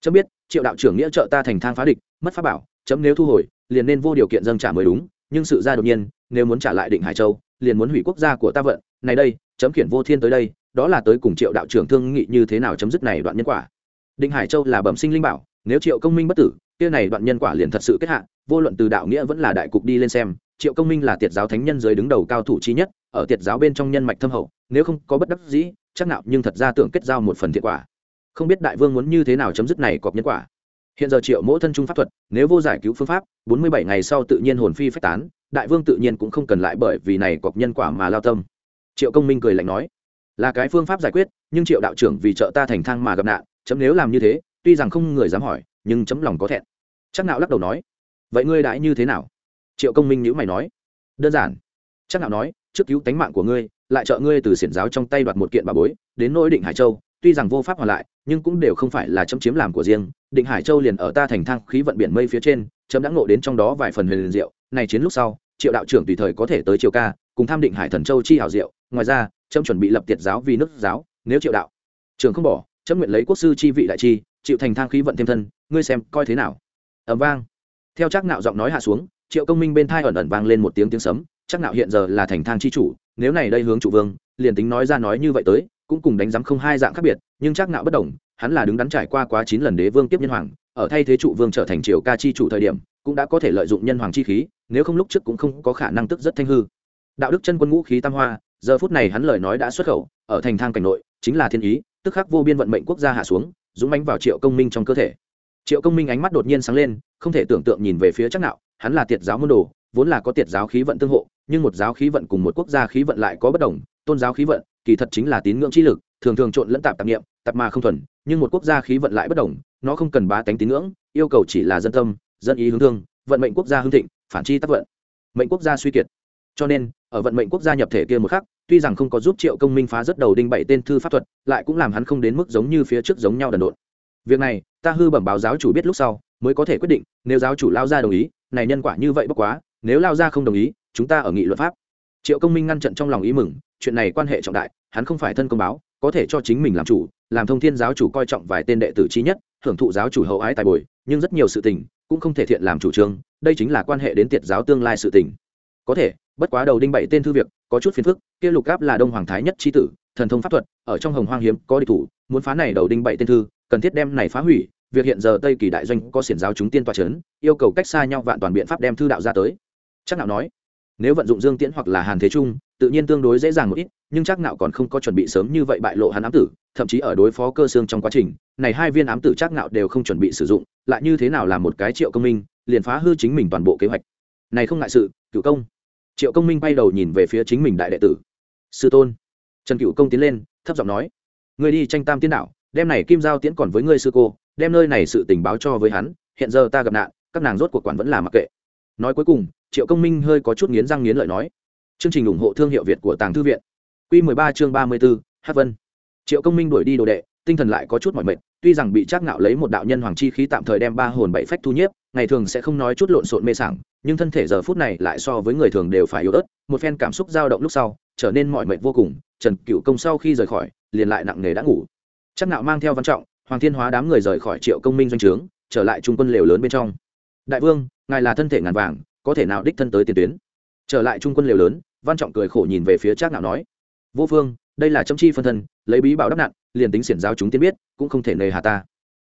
A: Chấm biết, triệu đạo trưởng nghĩa trợ ta thành thang phá địch, mất pháp bảo, chấm nếu thu hồi, liền nên vô điều kiện dâng trả mới đúng, nhưng sự ra đột nhiên, nếu muốn trả lại định hải châu, liền muốn hủy quốc gia của ta vận. Này đây, chấm khiển vô thiên tới đây, đó là tới cùng triệu đạo trưởng thương nghị như thế nào chấm dứt này đoạn nhân quả. Định hải châu là bẩm sinh linh bảo, nếu triệu công minh bất tử, kia này đoạn nhân quả liền thật sự kết hạ, vô luận từ đạo nghĩa vẫn là đại cục đi lên xem, triệu công minh là tiệt giáo thánh nhân dưới đứng đầu cao thủ trí nhất, ở tiệt giáo bên trong nhân mạch thâm hậu, nếu không có bất đắc dĩ chắc nào nhưng thật ra tưởng kết giao một phần thiệt quả. Không biết đại vương muốn như thế nào chấm dứt này cọp nhân quả. Hiện giờ triệu mỗ thân trung pháp thuật, nếu vô giải cứu phương pháp, bốn mươi bảy ngày sau tự nhiên hồn phi phách tán, đại vương tự nhiên cũng không cần lại bởi vì này cọp nhân quả mà lao tâm. Triệu công minh cười lạnh nói, là cái phương pháp giải quyết, nhưng triệu đạo trưởng vì trợ ta thành thang mà gặp nạn, chấm nếu làm như thế, tuy rằng không người dám hỏi, nhưng chấm lòng có thẹn. Chắc nào lắc đầu nói, vậy ngươi đãi như thế nào? Triệu công minh nhữ mày nói, đơn giản. Chắc nào nói, trước cứu tánh mạng của ngươi lại trợ ngươi từ xiển giáo trong tay đoạt một kiện bà bối, đến nỗi định hải châu, tuy rằng vô pháp hoàn lại, nhưng cũng đều không phải là chấm chiếm làm của riêng. Định hải châu liền ở ta thành thang khí vận biển mây phía trên, chấm đã ngộ đến trong đó vài phần huyền diệu. Này chiến lúc sau, triệu đạo trưởng tùy thời có thể tới triều ca, cùng tham định hải thần châu chi hảo diệu. Ngoài ra, chấm chuẩn bị lập tiệt giáo vì nước giáo, nếu triệu đạo trưởng không bỏ, chấm nguyện lấy quốc sư chi vị đại chi, chịu thành thang khí vận thêm thân, ngươi xem coi thế nào. Ẩm vang. Theo chắc nạo giọng nói hạ xuống, triệu công minh bên thai ẩn ẩn vang lên một tiếng tiếng sấm chắc nạo hiện giờ là thành thang chi chủ nếu này đây hướng chủ vương, liền tính nói ra nói như vậy tới, cũng cùng đánh giám không hai dạng khác biệt, nhưng chắc nạo bất đồng, hắn là đứng đắn trải qua quá chín lần đế vương tiếp nhân hoàng, ở thay thế trụ vương trở thành triều ca chi chủ thời điểm, cũng đã có thể lợi dụng nhân hoàng chi khí, nếu không lúc trước cũng không có khả năng tức rất thanh hư. Đạo đức chân quân ngũ khí tam hoa, giờ phút này hắn lời nói đã xuất khẩu, ở thành thang cảnh nội, chính là thiên ý, tức khắc vô biên vận mệnh quốc gia hạ xuống, dũng mãnh vào triệu công minh trong cơ thể. Triệu công minh ánh mắt đột nhiên sáng lên, không thể tưởng tượng nhìn về phía chắc nạo, hắn là tiệt giáo môn đồ vốn là có tiệt giáo khí vận tương hộ, nhưng một giáo khí vận cùng một quốc gia khí vận lại có bất đồng. Tôn giáo khí vận, kỳ thật chính là tín ngưỡng chi lực, thường thường trộn lẫn tạp tạp niệm, tạp mà không thuần, nhưng một quốc gia khí vận lại bất đồng, nó không cần bá tánh tín ngưỡng, yêu cầu chỉ là dân tâm, dân ý hướng thương, vận mệnh quốc gia hưng thịnh, phản chi tác vận. Mệnh quốc gia suy kiệt. Cho nên, ở vận mệnh quốc gia nhập thể kia một khắc, tuy rằng không có giúp triệu công minh phá rất đầu đinh bảy tên thư pháp thuật, lại cũng làm hắn không đến mức giống như phía trước giống nhau đần độn. Việc này, ta hư bẩm báo giáo chủ biết lúc sau, mới có thể quyết định, nếu giáo chủ lao ra đồng ý, này nhân quả như vậy bất quá nếu lao ra không đồng ý, chúng ta ở nghị luật pháp. Triệu công minh ngăn trận trong lòng ý mừng, chuyện này quan hệ trọng đại, hắn không phải thân công báo, có thể cho chính mình làm chủ, làm thông thiên giáo chủ coi trọng vài tên đệ tử trí nhất, hưởng thụ giáo chủ hậu ái tài bồi, nhưng rất nhiều sự tình cũng không thể thiện làm chủ trương, đây chính là quan hệ đến tiệt giáo tương lai sự tình. Có thể, bất quá đầu đinh bảy tên thư việc, có chút phiền phức, kia lục áp là đông hoàng thái nhất tri tử, thần thông pháp thuật, ở trong hồng hoang hiếm, có địch thủ, muốn phá này đầu đinh bảy tên thư, cần thiết đem này phá hủy, việc hiện giờ tây kỳ đại doanh có xiển giáo chúng tiên tòa c yêu cầu cách xa nhau vạn toàn biện pháp đem thư đạo ra tới chắc nào nói, nếu vận dụng dương tiễn hoặc là hàn thế trung, tự nhiên tương đối dễ dàng một ít, nhưng chắc nạo còn không có chuẩn bị sớm như vậy bại lộ hắn ám tử, thậm chí ở đối phó cơ xương trong quá trình, này hai viên ám tử chắc nạo đều không chuẩn bị sử dụng, lại như thế nào là một cái triệu công minh, liền phá hư chính mình toàn bộ kế hoạch. Này không ngại sự cựu công. Triệu công minh bay đầu nhìn về phía chính mình đại đệ tử. Sư tôn. Trần cựu công tiến lên, thấp giọng nói người đi tranh tam tiên đạo, đem này kim giao tiễn còn với ngươi sư cô, đem nơi này sự tình báo cho với hắn, hiện giờ ta gặp nạn, các nàng rốt cuộc quản vẫn là mặc kệ. Nói cuối cùng triệu công minh hơi có chút nghiến răng nghiến lợi nói. Chương trình ủng hộ thương hiệu việt của tàng thư viện. Q 13 chương 34, hát vân. Triệu công minh đuổi đi đồ đệ tinh thần lại có chút mỏi mệt tuy rằng bị trác ngạo lấy một đạo nhân hoàng chi khí tạm thời đem ba hồn bảy phách thu nhiếp ngày thường sẽ không nói chút lộn xộn mê sảng nhưng thân thể giờ phút này lại so với người thường đều phải yếu ớt một phen cảm xúc dao động lúc sau trở nên mỏi mệt vô cùng trần cựu công sau khi rời khỏi liền lại nặng nề đã ngủ. Trác ngạo mang theo văn trọng hoàng thiên hóa đám người rời khỏi triệu công minh doanh trướng trở lại trung quân lều lớn bên trong. Đại vương ngài là thân thể ngàn vàng có thể nào đích thân tới tiền tuyến. Trở lại trung quân lều lớn văn trọng cười khổ nhìn về phía trác ngạo nói vô phương đây là châm chi phân thân lấy bí bảo đắp nạn liền tính xiển giáo chúng tiên biết cũng không thể nề hà ta.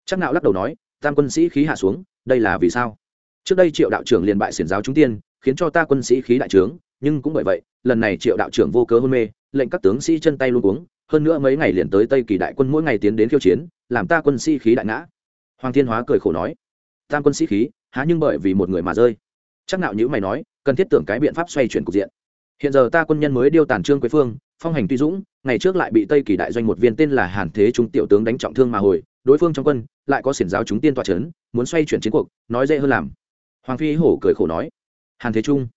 A: Trác ngạo lắc đầu nói tam quân sĩ khí hạ xuống đây là vì sao? Trước đây triệu đạo trưởng liền bại xiển giáo chúng tiên khiến cho ta quân sĩ khí đại trướng nhưng cũng bởi vậy lần này triệu đạo trưởng vô cớ hôn mê lệnh các tướng sĩ chân tay luôn uống, hơn nữa mấy ngày liền tới tây kỳ đại quân mỗi ngày tiến đến khiêu chiến làm ta quân sĩ khí đại ngã. Hoàng thiên hóa cười khổ nói tam quân sĩ khí há nhưng bởi vì một người mà rơi? Chắc nạo nhữ mày nói, cần thiết tưởng cái biện pháp xoay chuyển cục diện. Hiện giờ ta quân nhân mới điêu tàn trương quế phương, phong hành tuy dũng, ngày trước lại bị tây kỳ đại doanh một viên tên là hàn thế trung tiểu tướng đánh trọng thương mà hồi, đối phương trong quân lại có xiển giáo chúng tiên tọa chấn muốn xoay chuyển chiến cuộc, nói dễ hơn làm. Hoàng phi hổ cười khổ nói, hàn thế trung.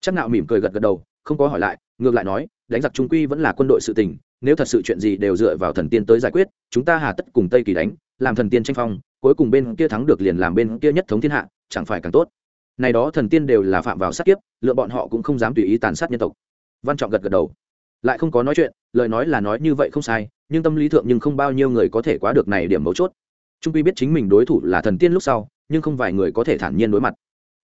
A: Chắc nạo mỉm cười gật gật đầu, không có hỏi lại, ngược lại nói, đánh giặc trung quy vẫn là quân đội sự tình, nếu thật sự chuyện gì đều dựa vào thần tiên tới giải quyết, chúng ta hà tất cùng tây kỳ đánh, làm thần tiên tranh phong, cuối cùng bên kia thắng được liền làm bên kia nhất thống thiên hạ, chẳng phải càng tốt này đó thần tiên đều là phạm vào sát kiếp, lựa bọn họ cũng không dám tùy ý tàn sát nhân tộc. Văn trọng gật gật đầu. Lại không có nói chuyện, lời nói là nói như vậy không sai, nhưng tâm lý thượng nhưng không bao nhiêu người có thể quá được này điểm mấu chốt. Trung quy biết chính mình đối thủ là thần tiên lúc sau, nhưng không vài người có thể thản nhiên đối mặt.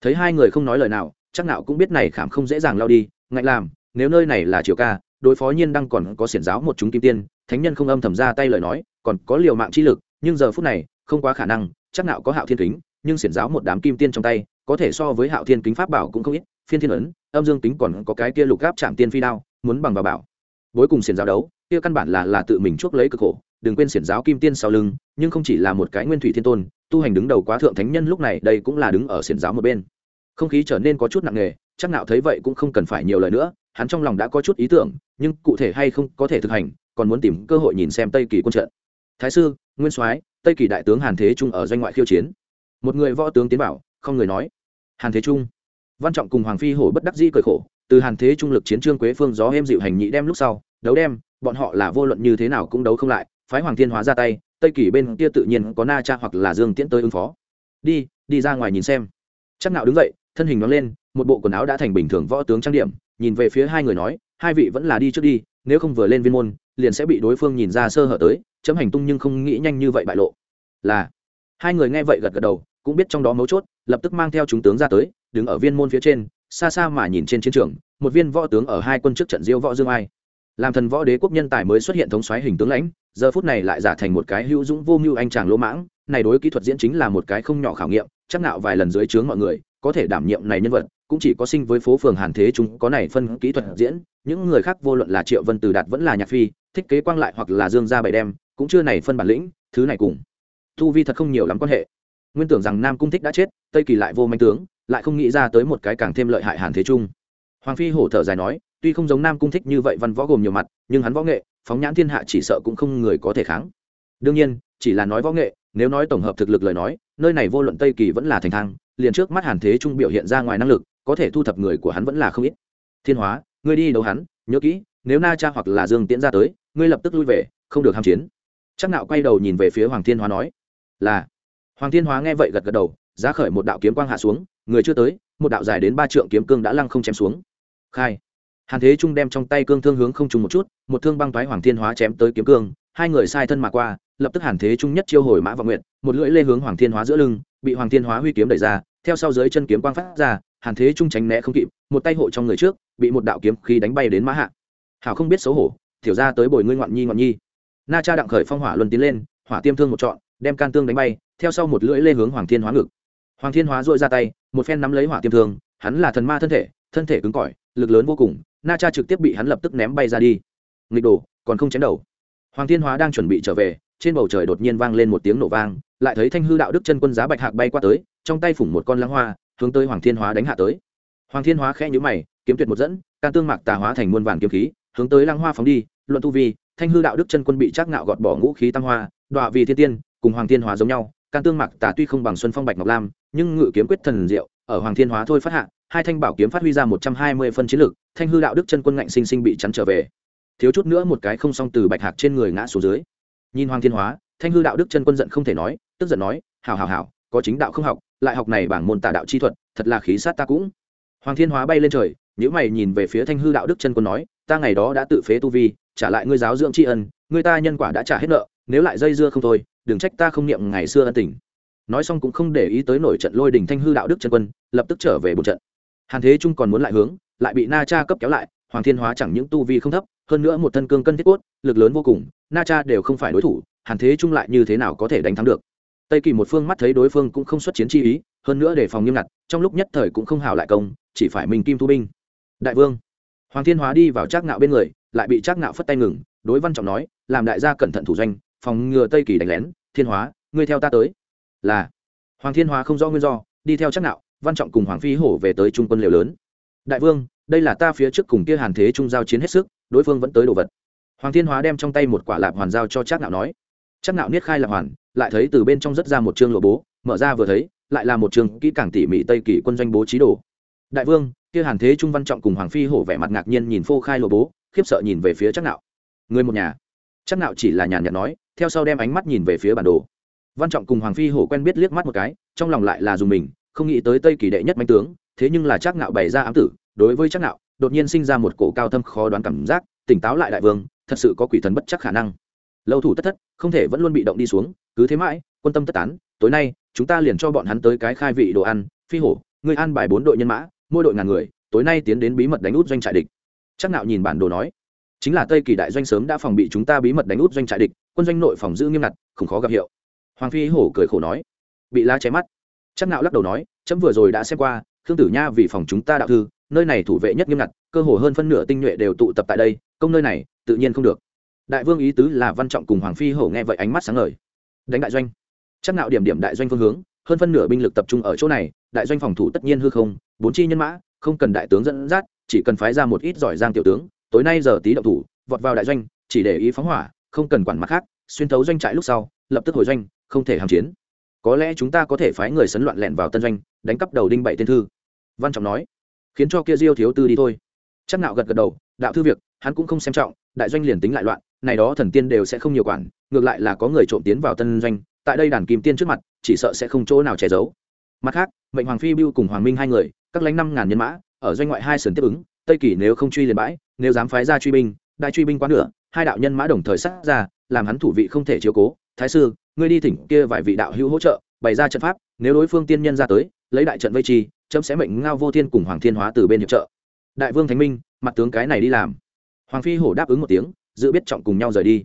A: Thấy hai người không nói lời nào, chắc nào cũng biết này khảm không dễ dàng lao đi, ngạnh làm, nếu nơi này là triều ca, đối phó nhiên đang còn có xiển giáo một chúng kim tiên, thánh nhân không âm thầm ra tay lời nói, còn có liều mạng chi lực, nhưng giờ phút này, không quá khả năng, chắc nào có hạo thiên kính, nhưng xiển giáo một đám kim tiên trong tay có thể so với hạo thiên kính pháp bảo cũng không ít, phiên thiên ấn, âm dương kính còn có cái kia lục gáp chạm tiên phi đao, muốn bằng vào bảo. Bối cùng xiển giáo đấu, kia căn bản là là tự mình chuốc lấy cực khổ, đừng quên xiển giáo kim tiên sau lưng, nhưng không chỉ là một cái nguyên thủy thiên tôn, tu hành đứng đầu quá thượng thánh nhân lúc này đây cũng là đứng ở xiển giáo một bên. Không khí trở nên có chút nặng nề, chắc nào thấy vậy cũng không cần phải nhiều lời nữa, hắn trong lòng đã có chút ý tưởng, nhưng cụ thể hay không có thể thực hành, còn muốn tìm cơ hội nhìn xem tây kỳ quân trận. Thái sư, nguyên soái, tây kỳ đại tướng hàn thế trung ở doanh ngoại khiêu chiến. Một người võ tướng tiến bảo, không người nói hàn thế trung. Văn trọng cùng hoàng phi hổ bất đắc dĩ cười khổ, từ hàn thế trung lực chiến trương quế phương gió êm dịu hành nhị đem lúc sau, đấu đem, bọn họ là vô luận như thế nào cũng đấu không lại, phái hoàng thiên hóa ra tay, tây Kỷ bên kia tự nhiên có na cha hoặc là dương tiễn tới ứng phó. Đi đi ra ngoài nhìn xem. Chắc nạo đứng dậy, thân hình nó lên, một bộ quần áo đã thành bình thường võ tướng trang điểm, nhìn về phía hai người nói, hai vị vẫn là đi trước đi, nếu không vừa lên viên môn, liền sẽ bị đối phương nhìn ra sơ hở tới, chấm hành tung nhưng không nghĩ nhanh như vậy bại lộ. Là, hai người nghe vậy gật gật đầu cũng biết trong đó mấu chốt, lập tức mang theo chúng tướng ra tới, đứng ở viên môn phía trên, xa xa mà nhìn trên chiến trường, một viên võ tướng ở hai quân trước trận diêu võ dương ai. Làm thần võ đế quốc nhân tài mới xuất hiện thống xoáy hình tướng lãnh, giờ phút này lại giả thành một cái hữu dũng vô mưu anh chàng lỗ mãng, này đối kỹ thuật diễn chính là một cái không nhỏ khảo nghiệm, chắc nạo vài lần dưới trướng mọi người, có thể đảm nhiệm này nhân vật, cũng chỉ có sinh với phố phường hàn thế chúng có này phân kỹ thuật diễn, những người khác vô luận là triệu vân từ đạt vẫn là nhạc phi, thích kế quang lại hoặc là dương gia bảy đem, cũng chưa này phân bản lĩnh, thứ này cùng. Thu vi thật không nhiều lắm quan hệ nguyên tưởng rằng nam cung thích đã chết, tây kỳ lại vô manh tướng, lại không nghĩ ra tới một cái càng thêm lợi hại hàn thế trung. Hoàng phi hổ thở dài nói, tuy không giống nam cung thích như vậy văn võ gồm nhiều mặt, nhưng hắn võ nghệ, phóng nhãn thiên hạ chỉ sợ cũng không người có thể kháng. Đương nhiên, chỉ là nói võ nghệ, nếu nói tổng hợp thực lực lời nói, nơi này vô luận tây kỳ vẫn là thành thang, liền trước mắt hàn thế trung biểu hiện ra ngoài năng lực, có thể thu thập người của hắn vẫn là không ít. Thiên hóa, ngươi đi đấu hắn, nhớ kỹ, nếu na cha hoặc là dương tiễn ra tới, ngươi lập tức lui về, không được ham chiến. Chắc nạo quay đầu nhìn về phía hoàng thiên hóa nói, là hoàng thiên hóa nghe vậy gật gật đầu, giá khởi một đạo kiếm quang hạ xuống, người chưa tới, một đạo dài đến ba trượng kiếm cương đã lăng không chém xuống. Khai. Hàn thế trung đem trong tay cương thương hướng không trùng một chút, một thương băng toái hoàng thiên hóa chém tới kiếm cương, hai người sai thân mà qua, lập tức hàn thế trung nhất chiêu hồi mã và nguyện một lưỡi lê hướng hoàng thiên hóa giữa lưng, bị hoàng thiên hóa huy kiếm đẩy ra, theo sau dưới chân kiếm quang phát ra, hàn thế trung tránh né không kịp, một tay hộ trong người trước, bị một đạo kiếm khí đánh bay đến mã hạ. Hảo không biết xấu hổ thiểu ra tới bồi ngươi ngoạn nhi ngoạn nhi. Na cha đặng khởi phong hỏa luân tiến lên, hỏa tiêm thương một trọn đem can tương đánh bay, theo sau một lưỡi lê hướng hoàng thiên hóa ngực. Hoàng thiên hóa dội ra tay, một phen nắm lấy hỏa tiêm thương, hắn là thần ma thân thể thân thể cứng cỏi, lực lớn vô cùng, na cha trực tiếp bị hắn lập tức ném bay ra đi. Nghịch đồ, còn không chém đầu. Hoàng thiên hóa đang chuẩn bị trở về, trên bầu trời đột nhiên vang lên một tiếng nổ vang, lại thấy thanh hư đạo đức chân quân giá bạch hạc bay qua tới, trong tay phủng một con lăng hoa, hướng tới hoàng thiên hóa đánh hạ tới. Hoàng thiên hóa khẽ nhữ mày, kiếm tuyệt một dẫn, can tương mạc tà hóa thành muôn vàng kiếm khí, hướng tới lăng hoa phóng đi, luận tu vi, thanh hư đạo đức chân quân bị chắc ngạo gọt bỏ ngũ khí tăng hoa, đọa vì thiên tiên cùng hoàng thiên hóa giống nhau, can tương mạc tà tuy không bằng xuân phong bạch ngọc lam, nhưng ngự kiếm quyết thần diệu, ở hoàng thiên hóa thôi phát hạ, hai thanh bảo kiếm phát huy ra một trăm hai mươi phân chiến lực, thanh hư đạo đức chân quân ngạnh sinh sinh bị chắn trở về. Thiếu chút nữa một cái không xong từ bạch hạc trên người ngã xuống dưới. Nhìn hoàng thiên hóa, thanh hư đạo đức chân quân giận không thể nói, tức giận nói, hảo hảo hảo, có chính đạo không học, lại học này bảng môn tà đạo chi thuật, thật là khí sát ta cũng. Hoàng thiên hóa bay lên trời những mày nhìn về phía thanh hư đạo đức chân quân nói, ta ngày đó đã tự phế tu vi, trả lại ngươi giáo dưỡng tri ân ngươi ta nhân quả đã trả hết nợ, nếu lại dây dưa không thôi đừng trách ta không niệm ngày xưa ân tình. Nói xong cũng không để ý tới nổi trận lôi đình thanh hư đạo đức chân quân, lập tức trở về bộ trận. Hàn thế trung còn muốn lại hướng, lại bị na cha cấp kéo lại, hoàng thiên hóa chẳng những tu vi không thấp, hơn nữa một thân cương cân thiết cốt, lực lớn vô cùng, na cha đều không phải đối thủ, hàn thế trung lại như thế nào có thể đánh thắng được? Tây kỳ một phương mắt thấy đối phương cũng không xuất chiến chi ý, hơn nữa đề phòng nghiêm ngặt, trong lúc nhất thời cũng không hào lại công, chỉ phải mình kim thu binh. Đại vương, hoàng thiên hóa đi vào trác ngạo bên người, lại bị trác ngạo phất tay ngừng, đối văn trọng nói, làm đại gia cẩn thận thủ doanh, phòng ngừa tây kỳ đánh lén thiên hóa ngươi theo ta tới. Là. Hoàng thiên hóa không rõ nguyên do đi theo trác Nạo, văn trọng cùng hoàng phi hổ về tới trung quân liều lớn. Đại vương đây là ta phía trước cùng kia hàn thế trung giao chiến hết sức đối phương vẫn tới đồ vật. Hoàng thiên hóa đem trong tay một quả lạp hoàn giao cho trác Nạo nói. Trác Nạo niết khai lạp hoàn lại thấy từ bên trong rất ra một chương lộ bố mở ra vừa thấy lại là một trường kỹ càng tỉ mỉ tây kỳ quân doanh bố trí đồ. Đại vương kia hàn thế trung văn trọng cùng hoàng phi hổ vẻ mặt ngạc nhiên nhìn phô khai lộ bố khiếp sợ nhìn về phía trác Nạo. người một nhà. Chắc nạo chỉ là nhàn nhạt nói theo sau đem ánh mắt nhìn về phía bản đồ. Văn trọng cùng hoàng phi hổ quen biết liếc mắt một cái trong lòng lại là dùng mình không nghĩ tới tây kỳ đệ nhất manh tướng thế nhưng là chắc nạo bày ra ám tử đối với chắc nạo, đột nhiên sinh ra một cổ cao thâm khó đoán cảm giác tỉnh táo lại đại vương thật sự có quỷ thần bất chắc khả năng. Lâu thủ tất thất không thể vẫn luôn bị động đi xuống cứ thế mãi quân tâm tất tán tối nay chúng ta liền cho bọn hắn tới cái khai vị đồ ăn phi hổ ngươi an bài bốn đội nhân mã mỗi đội ngàn người tối nay tiến đến bí mật đánh út doanh trại địch. Chắc nạo nhìn bản đồ nói chính là tây kỳ đại doanh sớm đã phòng bị chúng ta bí mật đánh út doanh trại địch, quân doanh nội phòng giữ nghiêm ngặt, không khó gặp hiệu. Hoàng phi hổ cười khổ nói. Bị lá cháy mắt. Chắc nạo lắc đầu nói, chấm vừa rồi đã xem qua, khương tử nha vì phòng chúng ta đạo thư, nơi này thủ vệ nhất nghiêm ngặt, cơ hồ hơn phân nửa tinh nhuệ đều tụ tập tại đây, công nơi này, tự nhiên không được. Đại vương ý tứ là văn trọng cùng hoàng phi hổ nghe vậy ánh mắt sáng ngời. Đánh đại doanh. Chắc nạo điểm điểm đại doanh phương hướng, hơn phân nửa binh lực tập trung ở chỗ này, đại doanh phòng thủ tất nhiên hư không, bốn chi nhân mã, không cần đại tướng dẫn dắt, chỉ cần phái ra một ít giỏi giang tiểu tướng tối nay giờ tí động thủ, vọt vào đại doanh, chỉ để ý phóng hỏa, không cần quản mặt khác, xuyên thấu doanh trại lúc sau, lập tức hồi doanh, không thể hàm chiến. Có lẽ chúng ta có thể phái người sấn loạn lẹn vào tân doanh, đánh cắp đầu đinh bảy tên thư. Văn trọng nói, khiến cho kia diêu thiếu tư đi thôi. Chắc nạo gật gật đầu, đạo thư việc, hắn cũng không xem trọng, đại doanh liền tính lại loạn, này đó thần tiên đều sẽ không nhiều quản, ngược lại là có người trộm tiến vào tân doanh, tại đây đàn kim tiên trước mặt, chỉ sợ sẽ không chỗ nào che giấu. Mặt khác, mệnh hoàng phi bưu cùng hoàng minh hai người, các lãnh năm ngàn nhân mã, ở doanh ngoại hai sườn tiếp ứng, tây kỳ nếu không truy liền bãi nếu dám phái ra truy binh, đại truy binh quá nửa, hai đạo nhân mã đồng thời sát ra, làm hắn thủ vị không thể chiếu cố. Thái sư, ngươi đi thỉnh kia vài vị đạo hữu hỗ trợ, bày ra trận pháp, nếu đối phương tiên nhân ra tới, lấy đại trận vây chi chấm sẽ mệnh ngao vô thiên cùng hoàng thiên hóa từ bên hiệp trợ. Đại vương thánh minh, mặt tướng cái này đi làm. Hoàng phi hổ đáp ứng một tiếng dự biết trọng cùng nhau rời đi.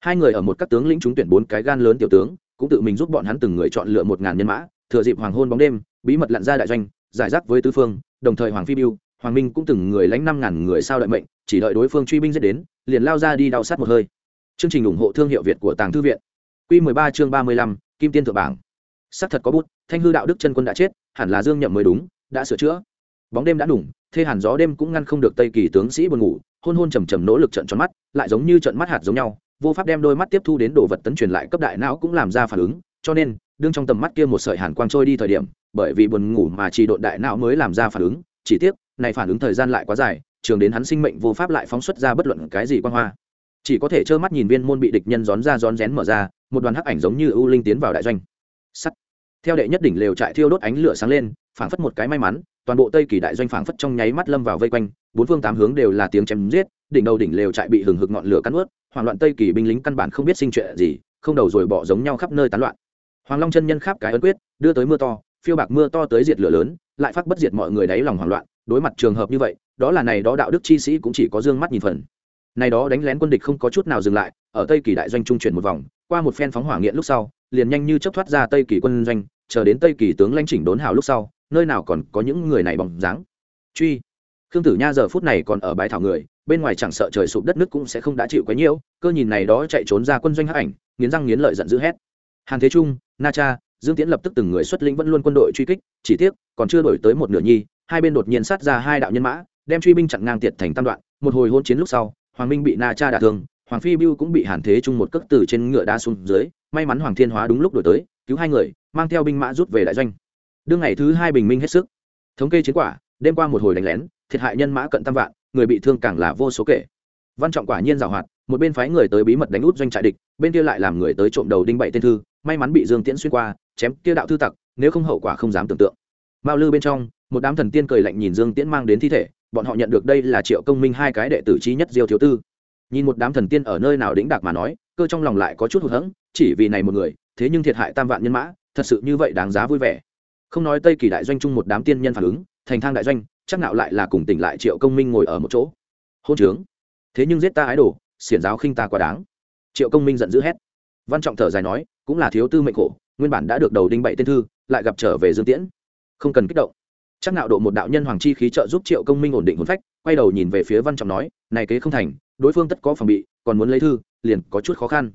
A: Hai người ở một các tướng lĩnh trúng tuyển bốn cái gan lớn tiểu tướng, cũng tự mình giúp bọn hắn từng người chọn lựa một ngàn nhân mã, thừa dịp hoàng hôn bóng đêm, bí mật lặn ra đại doanh, giải rác với tứ phương, đồng thời hoàng phi biêu, hoàng minh cũng từng người lãnh năm ngàn người sao đợi mệnh chỉ đợi đối phương truy binh giết đến liền lao ra đi đau sát một hơi. Chương trình ủng hộ thương hiệu việt của tàng thư viện. Q 13 chương 35, kim tiên thượng bảng. Xác thật có bút thanh hư đạo đức chân quân đã chết hẳn là dương nhậm mới đúng đã sửa chữa. Bóng đêm đã đủng thê hàn gió đêm cũng ngăn không được tây kỳ tướng sĩ buồn ngủ hôn hôn trầm trầm nỗ lực trận tròn mắt lại giống như trận mắt hạt giống nhau vô pháp đem đôi mắt tiếp thu đến đồ vật tấn truyền lại cấp đại não cũng làm ra phản ứng cho nên đương trong tầm mắt kia một sợi hàn quang trôi đi thời điểm bởi vì buồn ngủ mà chỉ độn đại não mới làm ra phản ứng chỉ tiếc này phản ứng thời gian lại quá dài trường đến hắn sinh mệnh vô pháp lại phóng xuất ra bất luận cái gì quan hoa. Chỉ có thể trơ mắt nhìn viên môn bị địch nhân rón ra rón rén mở ra, một đoàn hắc ảnh giống như ưu linh tiến vào đại doanh. Sắt. Theo đệ nhất đỉnh lều trại thiêu đốt ánh lửa sáng lên, phảng phất một cái may mắn, toàn bộ tây kỳ đại doanh phảng phất trong nháy mắt lâm vào vây quanh, bốn phương tám hướng đều là tiếng chém giết, đỉnh đầu đỉnh lều trại bị hừng hực ngọn lửa cắn ướt, hoảng loạn tây kỳ binh lính căn bản không biết sinh chuyện gì, không đầu rồi bỏ giống nhau khắp nơi tán loạn. Hoàng long chân nhân khắp cái ấn quyết, đưa tới mưa to, phiêu bạc mưa to tới diệt lửa lớn, lại phát bất diệt mọi người đáy lòng hoảng loạn, đối mặt trường hợp như vậy đó là này đó đạo đức chi sĩ cũng chỉ có dương mắt nhìn phần. Này đó đánh lén quân địch không có chút nào dừng lại, ở tây kỳ đại doanh trung chuyển một vòng, qua một phen phóng hỏa nghiện lúc sau, liền nhanh như chớp thoát ra tây kỳ quân doanh, chờ đến tây kỳ tướng lãnh chỉnh đốn hào lúc sau, nơi nào còn có những người này bóng dáng. Truy. Khương tử nha giờ phút này còn ở bãi thảo người, bên ngoài chẳng sợ trời sụp đất nước cũng sẽ không đã chịu quá nhiều cơ nhìn này đó chạy trốn ra quân doanh hắc ảnh, nghiến răng nghiến lợi giận dữ hét. Hàn thế trung, na cha, dương tiễn lập tức từng người xuất lĩnh vẫn luôn quân đội truy kích, chỉ tiếc, còn chưa đổi tới một nửa nhi, hai bên đột nhiên sát ra hai đạo nhân mã đem truy binh chặn ngang tiệt thành tam đoạn, một hồi hôn chiến lúc sau, hoàng minh bị na cha đả thương, hoàng phi bưu cũng bị hàn thế chung một cước từ trên ngựa đa xuống dưới, may mắn hoàng thiên hóa đúng lúc đổi tới, cứu hai người, mang theo binh mã rút về đại doanh. Đương ngày thứ hai bình minh hết sức. Thống kê chiến quả, đêm qua một hồi đánh lén, thiệt hại nhân mã cận tam vạn, người bị thương càng là vô số kể. Văn trọng quả nhiên giảo hoạt, một bên phái người tới bí mật đánh út doanh trại địch, bên kia lại làm người tới trộm đầu đinh bảy tên thư, may mắn bị dương tiễn xuyên qua, chém kia đạo thư tặc, nếu không hậu quả không dám tưởng tượng. Mao lư bên trong, một đám thần tiên cười lạnh nhìn dương tiễn mang đến thi thể bọn họ nhận được đây là triệu công minh hai cái đệ tử trí nhất diêu thiếu tư. Nhìn một đám thần tiên ở nơi nào đĩnh đạc mà nói, cơ trong lòng lại có chút hụt hẫng, chỉ vì này một người, thế nhưng thiệt hại tam vạn nhân mã, thật sự như vậy đáng giá vui vẻ. Không nói tây kỳ đại doanh chung một đám tiên nhân phản ứng, thành thang đại doanh, chắc nạo lại là cùng tỉnh lại triệu công minh ngồi ở một chỗ. Hôn trướng. Thế nhưng giết ta ái đồ, xiển giáo khinh ta quá đáng. Triệu công minh giận dữ hét. Văn trọng thở dài nói, cũng là thiếu tư mệnh khổ, nguyên bản đã được đầu đinh bậy tên thư, lại gặp trở về dương tiễn. Không cần kích động chắc nạo độ một đạo nhân hoàng chi khí trợ giúp triệu công minh ổn định hồn phách, quay đầu nhìn về phía văn trọng nói, này kế không thành, đối phương tất có phòng bị, còn muốn lấy thư, liền có chút khó khăn.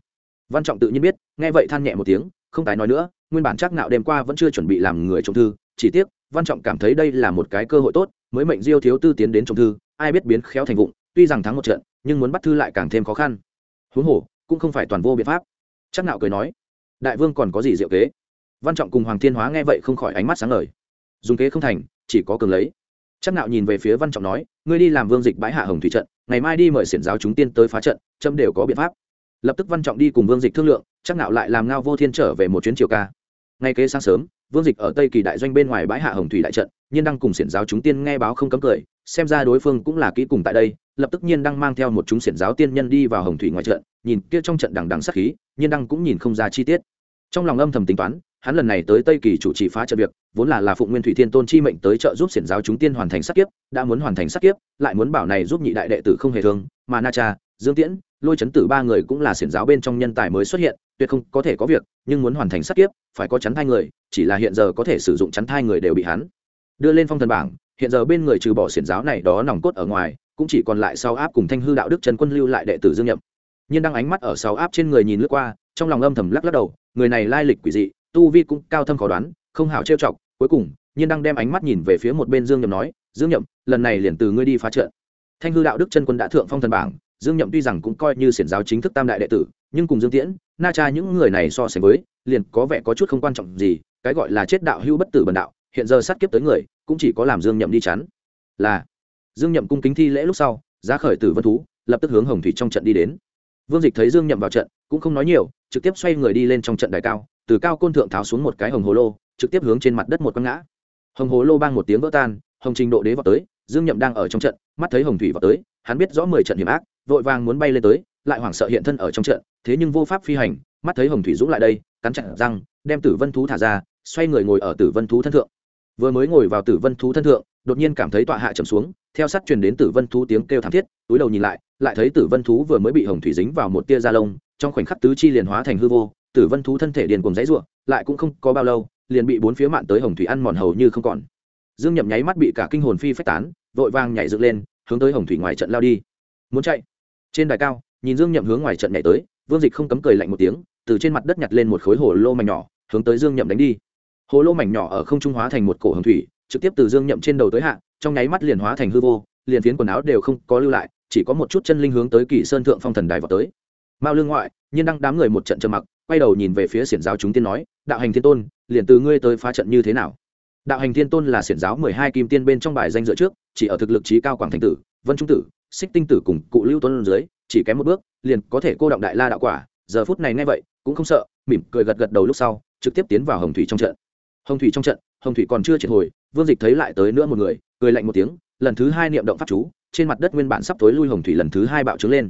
A: Văn trọng tự nhiên biết, nghe vậy than nhẹ một tiếng, không tái nói nữa, nguyên bản chắc nạo đêm qua vẫn chưa chuẩn bị làm người trông thư, chỉ tiếc, văn trọng cảm thấy đây là một cái cơ hội tốt, mới mệnh diêu thiếu tư tiến đến trông thư, ai biết biến khéo thành vụng, tuy rằng thắng một trận, nhưng muốn bắt thư lại càng thêm khó khăn. Huống hồ, cũng không phải toàn vô biện pháp. Chắc nạo cười nói, đại vương còn có gì diệu kế? Văn trọng cùng hoàng thiên hóa nghe vậy không khỏi ánh mắt sáng ngời. Dùng kế không thành chỉ có cường lấy. Chắc nạo nhìn về phía văn trọng nói, ngươi đi làm vương dịch bãi hạ hồng thủy trận, ngày mai đi mời xiển giáo chúng tiên tới phá trận trâm đều có biện pháp. Lập tức văn trọng đi cùng vương dịch thương lượng chắc nạo lại làm ngao vô thiên trở về một chuyến chiều ca. Ngay kế sáng sớm, vương dịch ở tây kỳ đại doanh bên ngoài bãi hạ hồng thủy đại trận, nhiên đăng cùng xiển giáo chúng tiên nghe báo không cấm cười, xem ra đối phương cũng là kỹ cùng tại đây, lập tức nhiên đăng mang theo một chúng xiển giáo tiên nhân đi vào hồng thủy ngoài trận, nhìn kia trong trận đằng đằng sát khí, nhiên đăng cũng nhìn không ra chi tiết. Trong lòng âm thầm tính toán hắn lần này tới tây kỳ chủ trì phá trận việc, vốn là là phụng nguyên thủy thiên tôn chi mệnh tới trợ giúp xiển giáo chúng tiên hoàn thành sát kiếp, đã muốn hoàn thành sát kiếp, lại muốn bảo này giúp nhị đại đệ tử không hề thương, mà na cha, dương tiễn, lôi chấn tử ba người cũng là xiển giáo bên trong nhân tài mới xuất hiện, tuyệt không có thể có việc, nhưng muốn hoàn thành sát kiếp, phải có chắn thai người, chỉ là hiện giờ có thể sử dụng chắn thai người đều bị hắn. Đưa lên phong thần bảng, hiện giờ bên người trừ bỏ xiển giáo này đó nòng cốt ở ngoài, cũng chỉ còn lại sau áp cùng thanh hư đạo đức trần quân lưu lại đệ tử dương nhậm. Nhiên đang ánh mắt ở sau áp trên người nhìn lướt qua, trong lòng âm thầm lắc lắc đầu, người này lai lịch quỷ dị tu vi cũng cao thâm khó đoán, không hảo trêu chọc, cuối cùng, nhiên đang đem ánh mắt nhìn về phía một bên dương nhậm nói, dương nhậm, lần này liền từ ngươi đi phá trận. Thanh hư đạo đức chân quân đã thượng phong thần bảng, dương nhậm tuy rằng cũng coi như xiển giáo chính thức tam đại đệ tử, nhưng cùng dương tiễn, na cha những người này so sánh với, liền có vẻ có chút không quan trọng gì, cái gọi là chết đạo hữu bất tử bần đạo, hiện giờ sát kiếp tới người, cũng chỉ có làm dương nhậm đi chắn. Là, dương nhậm cung kính thi lễ lúc sau, giá khởi tử vân thú, lập tức hướng hồng thủy trong trận đi đến. Vương dịch thấy dương nhậm vào trận, cũng không nói nhiều, trực tiếp xoay người đi lên trong trận đài cao từ cao côn thượng tháo xuống một cái hồng hồ lô, trực tiếp hướng trên mặt đất một con ngã. Hồng hồ lô bang một tiếng vỡ tan, hồng trình độ đế vào tới, dương nhậm đang ở trong trận, mắt thấy hồng thủy vào tới, hắn biết rõ mười trận hiểm ác, vội vàng muốn bay lên tới, lại hoảng sợ hiện thân ở trong trận, thế nhưng vô pháp phi hành, mắt thấy hồng thủy dũng lại đây, cắn chặn răng, đem tử vân thú thả ra, xoay người ngồi ở tử vân thú thân thượng. Vừa mới ngồi vào tử vân thú thân thượng, đột nhiên cảm thấy tọa hạ trầm xuống, theo sát truyền đến tử vân thú tiếng kêu thảm thiết, túi đầu nhìn lại lại thấy tử vân thú vừa mới bị hồng thủy dính vào một tia da lông, trong khoảnh khắc tứ chi liền hóa thành hư vô tử vân thú thân thể điền cùng dãy ruộng lại cũng không có bao lâu, liền bị bốn phía mạn tới hồng thủy ăn mòn hầu như không còn. Dương nhậm nháy mắt bị cả kinh hồn phi phách tán, vội vang nhảy dựng lên, hướng tới hồng thủy ngoài trận lao đi. Muốn chạy? Trên đài cao, nhìn dương nhậm hướng ngoài trận nhảy tới, vương dịch không cấm cười lạnh một tiếng, từ trên mặt đất nhặt lên một khối hồ lô mảnh nhỏ, hướng tới dương nhậm đánh đi. Hồ lô mảnh nhỏ ở không trung hóa thành một cổ hồng thủy, trực tiếp từ dương nhậm trên đầu tới hạ, trong nháy mắt liền hóa thành hư vô, liền phiến quần áo đều không có lưu lại, chỉ có một chút chân linh hướng tới kỳ sơn thượng phong thần đài vào tới. Mao lương ngoại, nhiên đăng đám người một trận trầm mặc quay đầu nhìn về phía xiển giáo chúng tiên nói, đạo hành thiên tôn, liền từ ngươi tới phá trận như thế nào? Đạo hành thiên tôn là xiển giáo mười hai kim tiên bên trong bài danh dựa trước, chỉ ở thực lực trí cao quảng thành tử, vân trung tử, xích tinh tử cùng cụ lưu tuấn dưới, chỉ kém một bước, liền có thể cô động đại la đạo quả. Giờ phút này nghe vậy, cũng không sợ, mỉm cười gật gật đầu lúc sau, trực tiếp tiến vào hồng thủy trong trận. Hồng thủy trong trận, hồng thủy còn chưa triệt hồi, vương dịch thấy lại tới nữa một người, cười lạnh một tiếng, lần thứ hai niệm động pháp chú, trên mặt đất nguyên bản sắp tối lui hồng thủy lần thứ hai bạo trướng lên.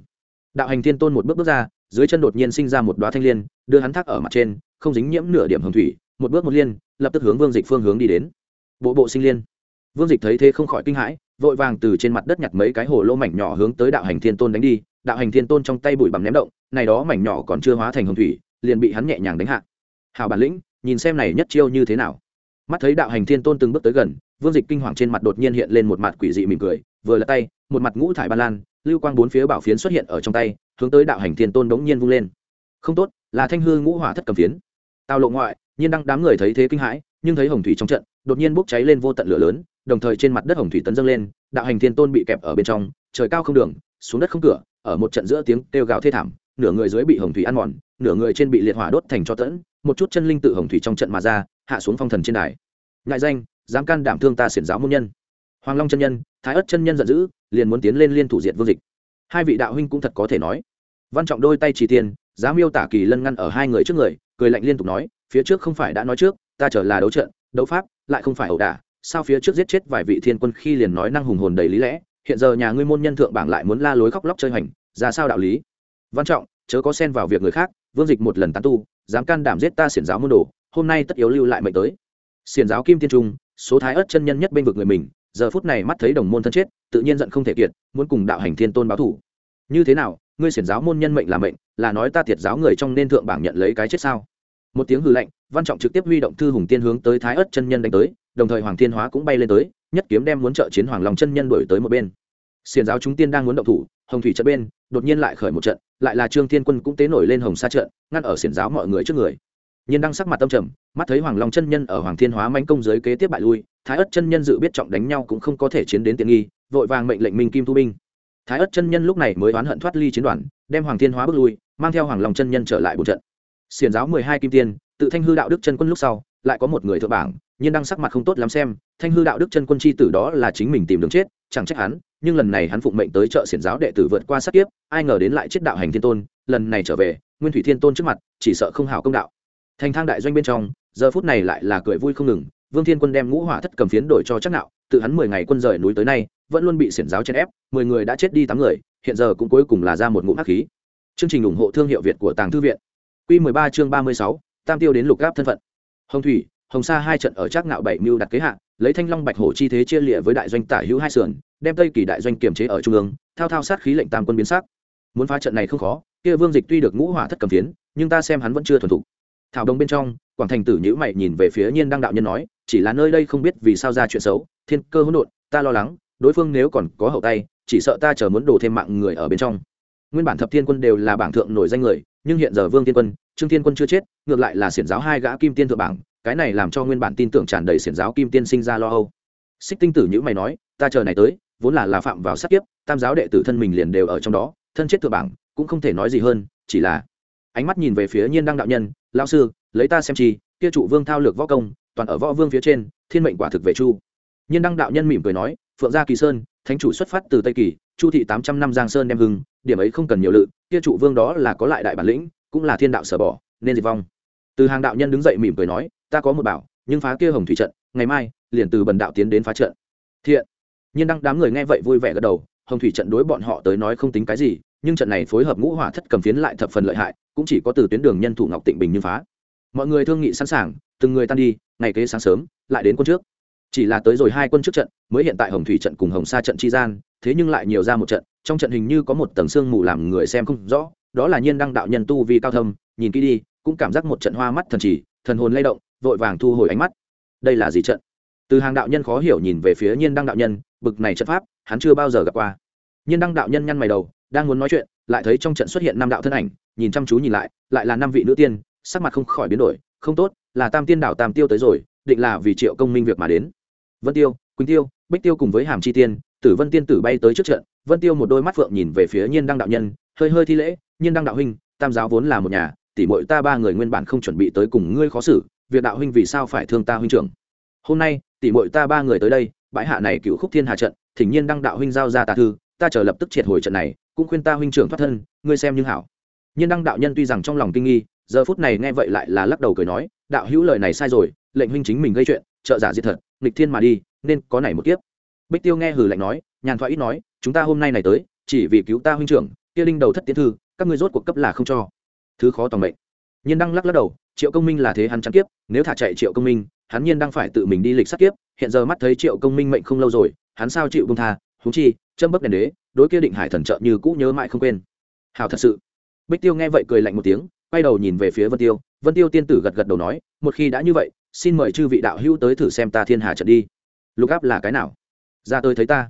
A: Đạo hành thiên tôn một bước bước ra dưới chân đột nhiên sinh ra một đoá thanh liên, đưa hắn thác ở mặt trên, không dính nhiễm nửa điểm hồng thủy, một bước một liên, lập tức hướng vương dịch phương hướng đi đến. Bộ bộ sinh liên. Vương dịch thấy thế không khỏi kinh hãi, vội vàng từ trên mặt đất nhặt mấy cái hồ lô mảnh nhỏ hướng tới đạo hành thiên tôn đánh đi, đạo hành thiên tôn trong tay bụi bằm ném động, này đó mảnh nhỏ còn chưa hóa thành hồng thủy, liền bị hắn nhẹ nhàng đánh hạ. Hào bản lĩnh, nhìn xem này nhất chiêu như thế nào. Mắt thấy đạo hành thiên tôn từng bước tới gần, vương dịch kinh hoàng trên mặt đột nhiên hiện lên một mặt quỷ dị mỉm cười, vừa là tay, một mặt ngũ thải ba lan lưu quang bốn phía bảo phiến xuất hiện ở trong tay, hướng tới đạo hành thiên tôn đống nhiên vung lên. Không tốt, là thanh hư ngũ hỏa thất cầm phiến. Tào lộ ngoại, nhiên đăng đám người thấy thế kinh hãi, nhưng thấy hồng thủy trong trận, đột nhiên bốc cháy lên vô tận lửa lớn, đồng thời trên mặt đất hồng thủy tấn dâng lên, đạo hành thiên tôn bị kẹp ở bên trong, trời cao không đường, xuống đất không cửa, ở một trận giữa tiếng kêu gào thê thảm, nửa người dưới bị hồng thủy ăn mòn, nửa người trên bị liệt hỏa đốt thành cho tẫn, một chút chân linh tự hồng thủy trong trận mà ra, hạ xuống phong thần trên đài. Ngại danh, dám can đảm thương ta xiển giáo môn nhân hoàng long chân nhân, thái ất chân nhân giận dữ, liền muốn tiến lên liên thủ diệt vương dịch. Hai vị đạo huynh cũng thật có thể nói. Văn trọng đôi tay chỉ tiền, giá miêu tả kỳ lân ngăn ở hai người trước người, cười lạnh liên tục nói, phía trước không phải đã nói trước, ta chờ là đấu trận, đấu pháp, lại không phải ẩu đả, sao phía trước giết chết vài vị thiên quân khi liền nói năng hùng hồn đầy lý lẽ, hiện giờ nhà ngươi môn nhân thượng bảng lại muốn la lối khóc lóc chơi hành ra sao đạo lý? Văn trọng, chớ có xen vào việc người khác, vương dịch một lần tán tu, dám can đảm giết ta xiển giáo môn đồ, hôm nay tất yếu lưu lại mệnh tới. Xiển giáo kim tiên trung, số thái ớt chân nhân nhất bên vực người mình giờ phút này mắt thấy đồng môn thân chết, tự nhiên giận không thể kiệt, muốn cùng đạo hành thiên tôn báo thủ. Như thế nào, ngươi xiển giáo môn nhân mệnh là mệnh, là nói ta thiệt giáo người trong nên thượng bảng nhận lấy cái chết sao? Một tiếng hư lệnh văn trọng trực tiếp huy động thư hùng tiên hướng tới thái ất chân nhân đánh tới, đồng thời hoàng thiên hóa cũng bay lên tới, nhất kiếm đem muốn trợ chiến hoàng long chân nhân đổi tới một bên. Xiển giáo chúng tiên đang muốn động thủ, hồng thủy trận bên, đột nhiên lại khởi một trận, lại là trương thiên quân cũng tế nổi lên hồng sa trận, ngăn ở xiển giáo mọi người trước người nhiên đang sắc mặt tâm trầm, mắt thấy hoàng long chân nhân ở hoàng thiên hóa manh công giới kế tiếp bại lui, thái ất chân nhân dự biết trọng đánh nhau cũng không có thể chiến đến tiện nghi, vội vàng mệnh lệnh minh kim thu binh. Thái ất chân nhân lúc này mới oán hận thoát ly chiến đoàn, đem hoàng thiên hóa bước lui, mang theo hoàng long chân nhân trở lại bộ trận. Xiền giáo mười hai kim tiên, tự thanh hư đạo đức chân quân lúc sau, lại có một người thượng bảng, nhiên đang sắc mặt không tốt lắm xem, thanh hư đạo đức chân quân chi tử đó là chính mình tìm đường chết, chẳng trách hắn, nhưng lần này hắn phụng mệnh tới chợ xiển giáo đệ tử vượt qua sát kiếp, ai ngờ đến lại chết đạo hành thiên tôn, lần này trở về, nguyên thủy thiên tôn trước mặt, chỉ sợ không hảo công đạo thành thang đại doanh bên trong, giờ phút này lại là cười vui không ngừng, vương thiên quân đem ngũ hỏa thất cầm phiến đổi cho chắc nạo, tự hắn mười ngày quân rời núi tới nay, vẫn luôn bị xiển giáo chèn ép, mười người đã chết đi tám người, hiện giờ cũng cuối cùng là ra một ngụm hắc khí. Chương trình ủng hộ thương hiệu việt của tàng thư viện. Quy mười ba chương ba mươi sáu, tam tiêu đến lục gáp thân phận. Hồng thủy, hồng sa hai trận ở trác ngạo bảy mưu đặt kế hạ, lấy thanh long bạch hổ chi thế chia lịa với đại doanh tả hữu hai sườn, đem tây kỳ đại doanh kiềm chế ở trung ương, thao thao sát khí lệnh tam quân biến sắc. Muốn phá trận này không khó, kia vương dịch tuy được ngũ hỏa thất cầm phiến, nhưng ta xem hắn vẫn chưa thuần thục thảo đồng bên trong, quảng thành tử nhữ mày nhìn về phía nhiên đăng đạo nhân nói, chỉ là nơi đây không biết vì sao ra chuyện xấu, thiên cơ hỗn độn, ta lo lắng, đối phương nếu còn có hậu tay, chỉ sợ ta chờ muốn đổ thêm mạng người ở bên trong. Nguyên bản thập thiên quân đều là bảng thượng nổi danh người, nhưng hiện giờ vương thiên quân, trương thiên quân chưa chết, ngược lại là xiển giáo hai gã kim tiên thượng bảng, cái này làm cho nguyên bản tin tưởng tràn đầy xiển giáo kim tiên sinh ra lo âu. Xích tinh tử nhữ mày nói, ta chờ này tới, vốn là là phạm vào sát kiếp, tam giáo đệ tử thân mình liền đều ở trong đó, thân chết thượng bảng, cũng không thể nói gì hơn, chỉ là ánh mắt nhìn về phía nhiên đăng đạo nhân lao sư, lấy ta xem chi, kia trụ vương thao lược võ công, toàn ở võ vương phía trên, thiên mệnh quả thực về chu. Nhiên đăng đạo nhân mỉm cười nói, phượng gia kỳ sơn, thánh chủ xuất phát từ tây kỳ, chu thị tám trăm năm giang sơn đem hưng, điểm ấy không cần nhiều lự, kia trụ vương đó là có lại đại bản lĩnh, cũng là thiên đạo sở bỏ, nên diệt vong. Từ hàng đạo nhân đứng dậy mỉm cười nói, ta có một bảo, nhưng phá kia hồng thủy trận, ngày mai, liền từ bần đạo tiến đến phá trận. Thiện. Nhiên đăng đám người nghe vậy vui vẻ gật đầu, hồng thủy trận đối bọn họ tới nói không tính cái gì nhưng trận này phối hợp ngũ hỏa thất cầm phiến lại thập phần lợi hại, cũng chỉ có từ tuyến đường nhân thủ ngọc tịnh bình như phá. Mọi người thương nghị sẵn sàng, từng người tan đi, ngày kế sáng sớm, lại đến quân trước. Chỉ là tới rồi hai quân trước trận, mới hiện tại hồng thủy trận cùng hồng sa trận chi gian, thế nhưng lại nhiều ra một trận, trong trận hình như có một tầng sương mù làm người xem không rõ, đó là nhiên đăng đạo nhân tu vi cao thâm, nhìn kỹ đi, cũng cảm giác một trận hoa mắt thần chỉ, thần hồn lay động, vội vàng thu hồi ánh mắt. Đây là gì trận? Từ hàng đạo nhân khó hiểu nhìn về phía nhiên đăng đạo nhân, bực này trận pháp, hắn chưa bao giờ gặp qua. Nhiên đăng đạo nhân nhăn mày đầu đang muốn nói chuyện, lại thấy trong trận xuất hiện năm đạo thân ảnh, nhìn chăm chú nhìn lại lại là năm vị nữ tiên, sắc mặt không khỏi biến đổi, không tốt, là tam tiên đảo tam tiêu tới rồi, định là vì triệu công minh việc mà đến. Vân tiêu, quỳnh tiêu, bích tiêu cùng với hàm chi tiên, tử vân tiên tử bay tới trước trận, vân tiêu một đôi mắt phượng nhìn về phía nhiên đăng đạo nhân, hơi hơi thi lễ, nhiên đăng đạo huynh, tam giáo vốn là một nhà tỷ muội ta ba người nguyên bản không chuẩn bị tới cùng ngươi khó xử, việc đạo huynh vì sao phải thương ta huynh trưởng? Hôm nay tỷ muội ta ba người tới đây, bãi hạ này cựu khúc thiên hà trận, thỉnh nhiên đăng đạo huynh giao ra tà thư, ta chờ lập tức triệt hồi trận này cũng khuyên ta huynh trưởng thoát thân, ngươi xem như hảo. Nhiên đăng đạo nhân tuy rằng trong lòng kinh nghi, giờ phút này nghe vậy lại là lắc đầu cười nói, đạo hữu lời này sai rồi, lệnh huynh chính mình gây chuyện, trợ giả diệt thật, nghịch thiên mà đi, nên có này một kiếp. Bích tiêu nghe hử lạnh nói, nhàn thoại ít nói, chúng ta hôm nay này tới, chỉ vì cứu ta huynh trưởng, kia linh đầu thất tiến thư, các ngươi rốt cuộc cấp là không cho. Thứ khó toàn mệnh. Nhiên đăng lắc lắc đầu, triệu công minh là thế hắn chắn kiếp, nếu thả chạy triệu công minh, hắn nhiên đang phải tự mình đi lịch sát kiếp, hiện giờ mắt thấy triệu công minh mệnh không lâu rồi, hắn sao chịu bông tha húng chi châm bấc đèn đế, đối kia định hải thần trợ như cũ nhớ mãi không quên. Hào thật sự. Bích tiêu nghe vậy cười lạnh một tiếng, quay đầu nhìn về phía vân tiêu. Vân tiêu tiên tử gật gật đầu nói, một khi đã như vậy, xin mời chư vị đạo hữu tới thử xem ta thiên hà trận đi. Lục áp là cái nào? Ra tôi thấy ta.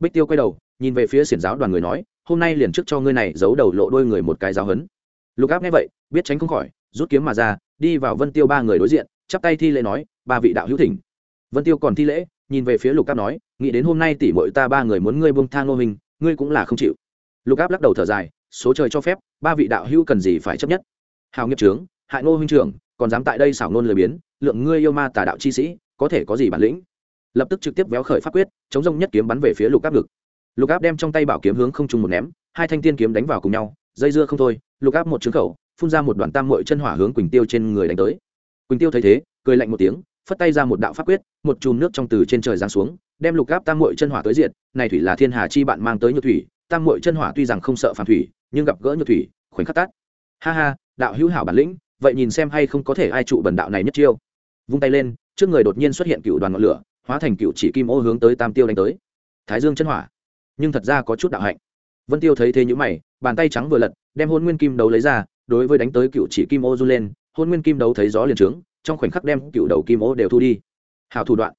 A: Bích tiêu quay đầu, nhìn về phía xiển giáo đoàn người nói, hôm nay liền trước cho ngươi này giấu đầu lộ đôi người một cái giáo hấn lục áp nghe vậy, biết tránh không khỏi, rút kiếm mà ra, đi vào vân tiêu ba người đối diện, chắp tay thi lễ nói, ba vị đạo hữu thỉnh. Vân tiêu còn thi lễ nhìn về phía lục áp nói, nghĩ đến hôm nay tỷ muội ta ba người muốn ngươi buông thang ngô hình ngươi cũng là không chịu. Lục áp lắc đầu thở dài, số trời cho phép, ba vị đạo hữu cần gì phải chấp nhất? Hào nghiệp trướng hại ngô huynh trưởng, còn dám tại đây xảo nôn lười biến lượng ngươi yêu ma tà đạo chi sĩ, có thể có gì bản lĩnh? Lập tức trực tiếp véo khởi pháp quyết, chống rông nhất kiếm bắn về phía lục áp ngực. Lục áp đem trong tay bảo kiếm hướng không trung một ném, hai thanh tiên kiếm đánh vào cùng nhau, dây dưa không thôi, lục áp một trứng khẩu, phun ra một đoàn tam mội chân hỏa hướng quỳnh tiêu trên người đánh tới. Quỳnh tiêu thấy thế, cười lạnh một tiếng phất tay ra một đạo pháp quyết, một chùm nước trong từ trên trời giáng xuống, đem lục áp tam mội chân hỏa tới diện này thủy là thiên hà chi bạn mang tới nhược thủy, tam mội chân hỏa tuy rằng không sợ phàm thủy, nhưng gặp gỡ nhược thủy, khoảnh khắc tát ha ha, đạo hữu hảo bản lĩnh, vậy nhìn xem hay không có thể ai trụ bần đạo này nhất chiêu. Vung tay lên, trước người đột nhiên xuất hiện cựu đoàn ngọn lửa, hóa thành cựu chỉ kim ô hướng tới tam tiêu đánh tới. Thái dương chân hỏa. Nhưng thật ra có chút đạo hạnh. Vân tiêu thấy thế nhữ mày, bàn tay trắng vừa lật, đem hôn nguyên kim đấu lấy ra, đối với đánh tới cựu chỉ kim ô run lên hôn nguyên kim đấu thấy gió liền trướng trong khoảnh khắc đem cựu đầu kim ô đều thu đi. Hào thủ đoạn.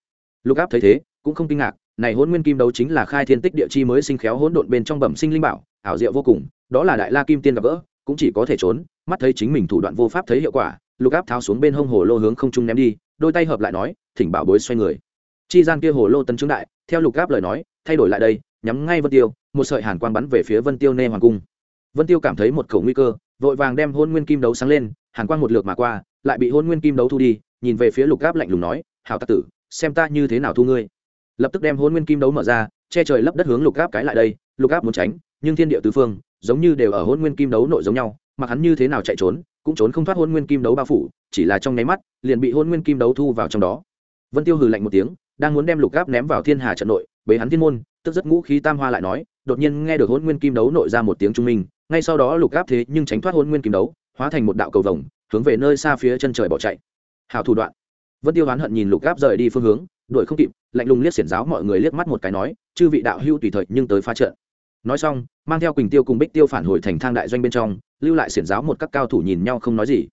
A: Lục áp thấy thế, cũng không kinh ngạc, này hôn nguyên kim đấu chính là khai thiên tích địa chi mới sinh khéo hỗn độn bên trong bẩm sinh linh bảo, ảo diệu vô cùng, đó là đại la kim tiên gặp gỡ, cũng chỉ có thể trốn, mắt thấy chính mình thủ đoạn vô pháp thấy hiệu quả, lục áp tháo xuống bên hông hồ lô hướng không trung ném đi, đôi tay hợp lại nói, thỉnh bảo bối xoay người. Chi gian kia hồ lô tân trướng đại, theo lục áp lời nói, thay đổi lại đây, nhắm ngay vân tiêu, một sợi hàn quang bắn về phía vân tiêu nê hoàng cung. Vân tiêu cảm thấy một khẩu nguy cơ, vội vàng đem hôn nguyên kim đấu sáng lên, hàn quang một lượt mà qua lại bị hôn nguyên kim đấu thu đi, nhìn về phía lục áp lạnh lùng nói hào tạc tử, xem ta như thế nào thu ngươi. Lập tức đem hôn nguyên kim đấu mở ra, che trời lấp đất hướng lục áp cái lại đây, lục áp muốn tránh, nhưng thiên địa tứ phương, giống như đều ở hôn nguyên kim đấu nội giống nhau, mặc hắn như thế nào chạy trốn, cũng trốn không thoát hôn nguyên kim đấu bao phủ, chỉ là trong nháy mắt, liền bị hôn nguyên kim đấu thu vào trong đó. Vân tiêu hừ lạnh một tiếng, đang muốn đem lục áp ném vào thiên hà trận nội, bế hắn thiên môn, tức rất ngũ khí tam hoa lại nói, đột nhiên nghe được hôn nguyên kim đấu nội ra một tiếng trung minh, ngay sau đó lục áp thế nhưng tránh thoát hôn nguyên kim đấu, hóa thành một đạo cầu vồng hướng về nơi xa phía chân trời bỏ chạy. Hào thủ đoạn. Vân tiêu oán hận nhìn lục áp rời đi phương hướng, đuổi không kịp, lạnh lùng liếc xiển giáo mọi người liếc mắt một cái nói, chư vị đạo hưu tùy thời nhưng tới phá trận. Nói xong, mang theo quỳnh tiêu cùng bích tiêu phản hồi thành thang đại doanh bên trong, lưu lại xiển giáo một các cao thủ nhìn nhau không nói gì.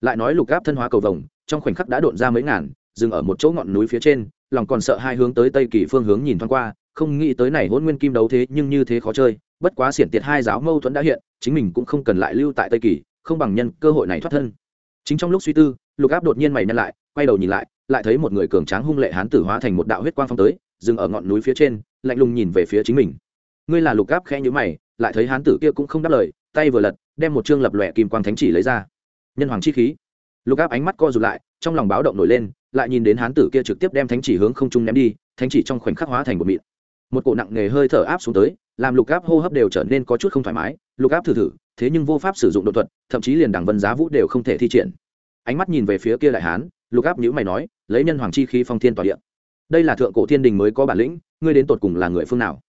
A: Lại nói lục áp thân hóa cầu vồng, trong khoảnh khắc đã độn ra mấy ngàn, dừng ở một chỗ ngọn núi phía trên, lòng còn sợ hai hướng tới tây kỳ phương hướng nhìn thoáng qua, không nghĩ tới này hôn nguyên kim đấu thế nhưng như thế khó chơi, bất quá xiển tiệt hai giáo mâu thuẫn đã hiện, chính mình cũng không cần lại lưu tại tây kỳ, không bằng nhân cơ hội này thoát thân chính trong lúc suy tư, lục áp đột nhiên mày nhăn lại, quay đầu nhìn lại lại thấy một người cường tráng hung lệ hán tử hóa thành một đạo huyết quang phong tới, dừng ở ngọn núi phía trên, lạnh lùng nhìn về phía chính mình. Ngươi là lục áp khẽ nhữ mày, lại thấy hán tử kia cũng không đáp lời, tay vừa lật, đem một chương lập lòe kim quang thánh chỉ lấy ra. Nhân hoàng chi khí. Lục áp ánh mắt co rụt lại, trong lòng báo động nổi lên, lại nhìn đến hán tử kia trực tiếp đem thánh chỉ hướng không trung ném đi, thánh chỉ trong khoảnh khắc hóa thành một mịn. Một cổ nặng nề hơi thở áp xuống tới, làm lục áp hô hấp đều trở nên có chút không thoải mái. Lục áp thử thử thế nhưng vô pháp sử dụng đột thuật, thậm chí liền đẳng vân giá vũ đều không thể thi triển. Ánh mắt nhìn về phía kia đại hán, lục áp nhữ mày nói, lấy nhân hoàng chi khí phong thiên tòa điện đây là thượng cổ thiên đình mới có bản lĩnh, ngươi đến tột cùng là người phương nào?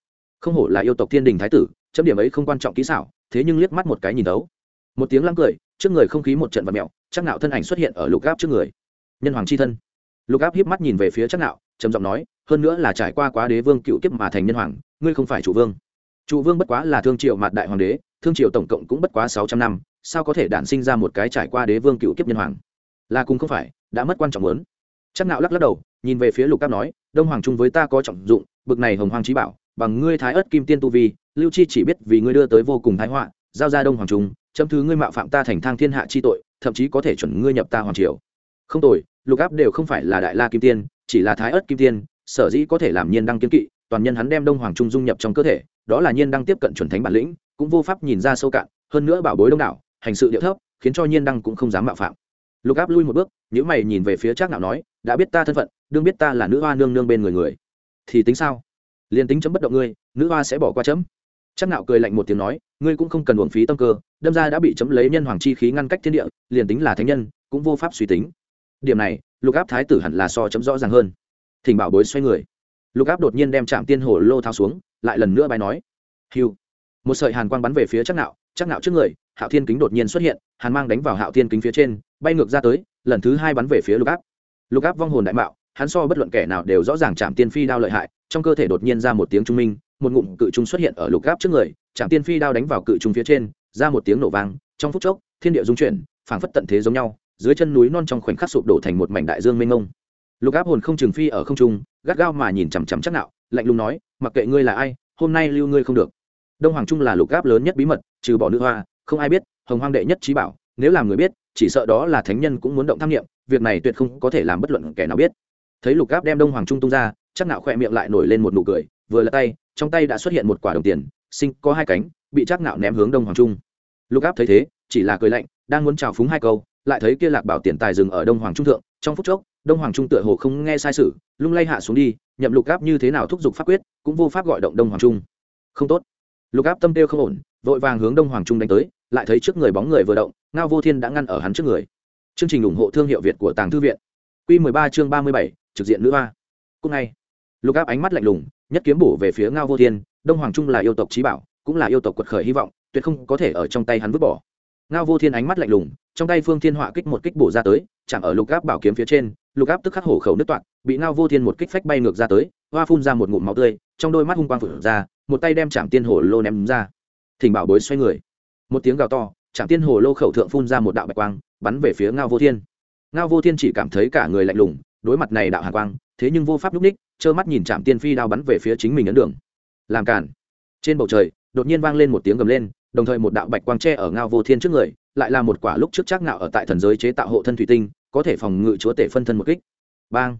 A: Không hổ là yêu tộc thiên đình thái tử, chấm điểm ấy không quan trọng kỹ xảo, thế nhưng liếc mắt một cái nhìn đấu một tiếng lăng cười, trước người không khí một trận vật mẹo, chắc nạo thân ảnh xuất hiện ở lục áp trước người. Nhân hoàng chi thân. Lục áp hiếp mắt nhìn về phía chắc nạo, trầm giọng nói, hơn nữa là trải qua quá đế vương cựu kiếp mà thành nhân hoàng, ngươi không phải chủ vương. Chủ vương bất quá là thương triều mặt đại hoàng đế thương triều tổng cộng cũng bất quá sáu trăm năm sao có thể đản sinh ra một cái trải qua đế vương cựu kiếp nhân hoàng? Là cùng không phải đã mất quan trọng lớn. Chắc nạo lắc lắc đầu nhìn về phía lục áp nói đông hoàng trung với ta có trọng dụng bực này hồng hoàng trí bảo bằng ngươi thái ớt kim tiên tu vi lưu chi chỉ biết vì ngươi đưa tới vô cùng thái họa giao ra đông hoàng trung chấm thứ ngươi mạo phạm ta thành thang thiên hạ chi tội thậm chí có thể chuẩn ngươi nhập ta hoàng triều. Không tội, lục áp đều không phải là đại la kim tiên chỉ là thái ớt kim tiên sở dĩ có thể làm nhiên đăng kiên kỵ toàn nhân hắn đem đông hoàng trung dung nhập trong cơ thể đó là nhiên đăng tiếp cận chuẩn thánh bản lĩnh cũng vô pháp nhìn ra sâu cạn, hơn nữa bảo bối đông đảo, hành sự điệu thấp, khiến cho nhiên đăng cũng không dám mạo phạm. Lục áp lui một bước nếu mày nhìn về phía trác nạo nói, đã biết ta thân phận, đương biết ta là nữ hoa nương nương bên người người, thì tính sao? Liền tính chấm bất động ngươi, nữ hoa sẽ bỏ qua chấm. Trác nạo cười lạnh một tiếng nói, ngươi cũng không cần uổng phí tâm cơ, đâm ra đã bị chấm lấy nhân hoàng chi khí ngăn cách thiên địa, liền tính là thánh nhân, cũng vô pháp suy tính. Điểm này, lục áp thái tử hẳn là so chấm rõ ràng hơn. Thỉnh bảo bối xoay người. Lục áp đột nhiên đem trạm tiên hồ lô thao xuống, lại lần nữa bài nói hiu một sợi hàn quang bắn về phía chắc nạo chắc nạo trước người, hạo thiên kính đột nhiên xuất hiện, hàn mang đánh vào hạo thiên kính phía trên, bay ngược ra tới, lần thứ hai bắn về phía lục áp. Lục áp vong hồn đại mạo, hắn so bất luận kẻ nào đều rõ ràng chạm tiên phi đao lợi hại, trong cơ thể đột nhiên ra một tiếng trung minh, một ngụm cự trung xuất hiện ở lục áp trước người chạm tiên phi đao đánh vào cự trung phía trên, ra một tiếng nổ vang, trong phút chốc, thiên địa dung chuyển, phảng phất tận thế giống nhau, dưới chân núi non trong khoảnh khắc sụp đổ thành một mảnh đại dương mênh mông. Lục áp hồn không trường phi ở không trung, gắt gao mà nhìn chằm chằm chắc nạo, lạnh lùng nói, mặc kệ ngươi là ai, hôm nay lưu ngươi không được đông hoàng trung là lục áp lớn nhất bí mật, trừ bỏ nữ hoa, không ai biết, hồng hoang đệ nhất trí bảo, nếu làm người biết, chỉ sợ đó là thánh nhân cũng muốn động tham nghiệm việc này tuyệt không có thể làm bất luận kẻ nào biết. Thấy lục áp đem đông hoàng trung tung ra, chắc nạo khoe miệng lại nổi lên một nụ cười, vừa là tay, trong tay đã xuất hiện một quả đồng tiền, sinh có hai cánh, bị chắc nạo ném hướng đông hoàng trung. Lục áp thấy thế, chỉ là cười lạnh, đang muốn chào phúng hai câu, lại thấy kia lạc bảo tiền tài dừng ở đông hoàng trung thượng, trong phút chốc, đông hoàng trung tựa hồ không nghe sai sự, lung lay hạ xuống đi, nhậm lục áp như thế nào thúc giục pháp quyết, cũng vô pháp gọi động đông hoàng trung. Không tốt lục áp tâm tiêu không ổn vội vàng hướng đông hoàng trung đánh tới lại thấy trước người bóng người vừa động ngao vô thiên đã ngăn ở hắn trước người. Chương trình ủng hộ thương hiệu việt của tàng thư viện. Q 13 chương 37, trực diện nữ hoa. Cùng ngày lục áp ánh mắt lạnh lùng nhất kiếm bổ về phía ngao vô thiên đông hoàng trung là yêu tộc trí bảo cũng là yêu tộc quật khởi hy vọng tuyệt không có thể ở trong tay hắn vứt bỏ. Ngao vô thiên ánh mắt lạnh lùng trong tay phương thiên họa kích một kích bổ ra tới chạm ở lục áp bảo kiếm phía trên lục áp tức khắc hổ khẩu nứt toạc bị ngao vô thiên một kích phách bay ngược ra tới hoa phun ra một ngụm máu tươi trong đôi mắt hung quang phượng ra một tay đem chạm tiên hồ lô ném ra. Thỉnh bảo bối xoay người. Một tiếng gào to chạm tiên hồ lô khẩu thượng phun ra một đạo bạch quang, bắn về phía ngao vô thiên. Ngao vô thiên chỉ cảm thấy cả người lạnh lùng, đối mặt này đạo hàn quang, thế nhưng vô pháp lúc ních trơ mắt nhìn chạm tiên phi đao bắn về phía chính mình ấn đường. Làm cản trên bầu trời, đột nhiên vang lên một tiếng gầm lên, đồng thời một đạo bạch quang tre ở ngao vô thiên trước người, lại là một quả lúc trước chắc nạo ở tại thần giới chế tạo hộ thân thủy tinh, có thể phòng ngự chúa tể phân thân một kích. Bang.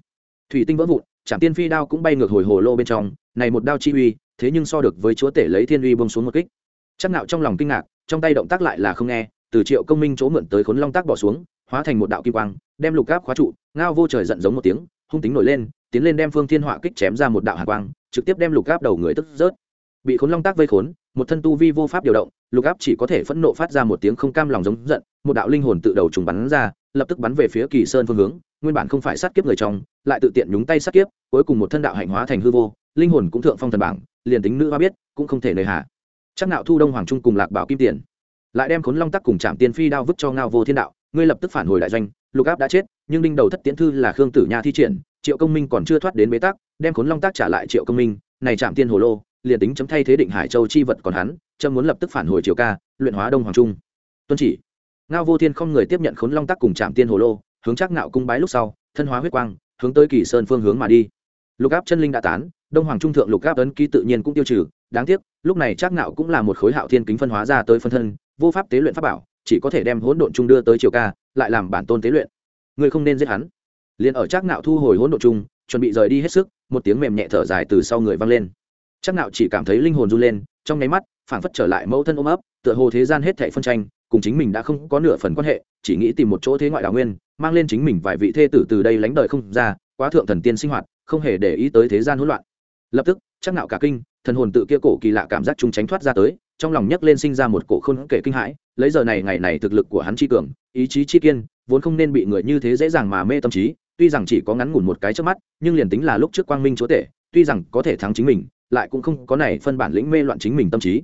A: Thủy tinh vỡ vụn trạm tiên phi đao cũng bay ngược hồi hồ lô bên trong, này một đao chi uy, thế nhưng so được với chúa tể lấy thiên uy bông xuống một kích. Chắc nạo trong lòng kinh ngạc, trong tay động tác lại là không nghe, từ triệu công minh chỗ mượn tới khốn long tác bỏ xuống, hóa thành một đạo kim quang, đem lục gáp khóa trụ, ngao vô trời giận giống một tiếng, hung tính nổi lên, tiến lên đem phương thiên họa kích chém ra một đạo hạ quang, trực tiếp đem lục gáp đầu người tức rớt. Bị khốn long tác vây khốn, một thân tu vi vô pháp điều động, lục áp chỉ có thể phẫn nộ phát ra một tiếng không cam lòng giống giận, một đạo linh hồn tự đầu trùng bắn ra, lập tức bắn về phía kỳ sơn phương hướng, nguyên bản không phải sát kiếp người trong lại tự tiện nhúng tay sát kiếp, cuối cùng một thân đạo hạnh hóa thành hư vô, linh hồn cũng thượng phong thần bảng, liền tính nữ hoa biết, cũng không thể nơi hạ. Chắc nạo thu đông hoàng trung cùng lạc bảo kim tiền. Lại đem khốn long tắc cùng chạm tiên phi đao vứt cho ngao vô thiên đạo, ngươi lập tức phản hồi đại doanh, lục áp đã chết, nhưng đinh đầu thất tiễn thư là khương tử nha thi triển, triệu công minh còn chưa thoát đến bế tắc, đem khốn long tắc trả lại triệu công minh, này chạm tiên hồ lô, liền tính chấm thay thế định hải châu chi vật còn hắn, chấm muốn lập tức phản hồi triều ca, luyện hóa đông hoàng trung. Tuân chỉ. Ngao vô thiên không người tiếp nhận khốn long tắc cùng chạm tiên hồ lô, hướng chắc nạo cung bái lúc sau, thân hóa huyết quang hướng tới kỳ sơn phương hướng mà đi. Lục áp chân linh đã tán, đông hoàng trung thượng lục áp ấn ký tự nhiên cũng tiêu trừ, đáng tiếc, lúc này chắc nạo cũng là một khối hạo thiên kính phân hóa ra tới phân thân, vô pháp tế luyện pháp bảo, chỉ có thể đem hỗn độn trung đưa tới triều ca, lại làm bản tôn tế luyện. Người không nên giết hắn. Liền ở chắc nạo thu hồi hỗn độn trung chuẩn bị rời đi hết sức, một tiếng mềm nhẹ thở dài từ sau người vang lên. Chắc nạo chỉ cảm thấy linh hồn run lên, trong nháy mắt, phảng phất trở lại mẫu thân ôm ấp, tựa hồ thế gian hết thảy phân tranh cùng chính mình đã không có nửa phần quan hệ, chỉ nghĩ tìm một chỗ thế ngoại đào nguyên, mang lên chính mình vài vị thê tử từ đây lánh đời không ra, quá thượng thần tiên sinh hoạt, không hề để ý tới thế gian hỗn loạn. Lập tức, chắc nạo cả kinh, thần hồn tự kia cổ kỳ lạ cảm giác trung tránh thoát ra tới, trong lòng nhấc lên sinh ra một cổ khôn kể kinh hãi, lấy giờ này ngày này thực lực của hắn chi cường, ý chí chi kiên, vốn không nên bị người như thế dễ dàng mà mê tâm trí, tuy rằng chỉ có ngắn ngủn một cái trước mắt, nhưng liền tính là lúc trước quang minh chúa tể, tuy rằng có thể thắng chính mình, lại cũng không có này phân bản lĩnh mê loạn chính mình tâm trí.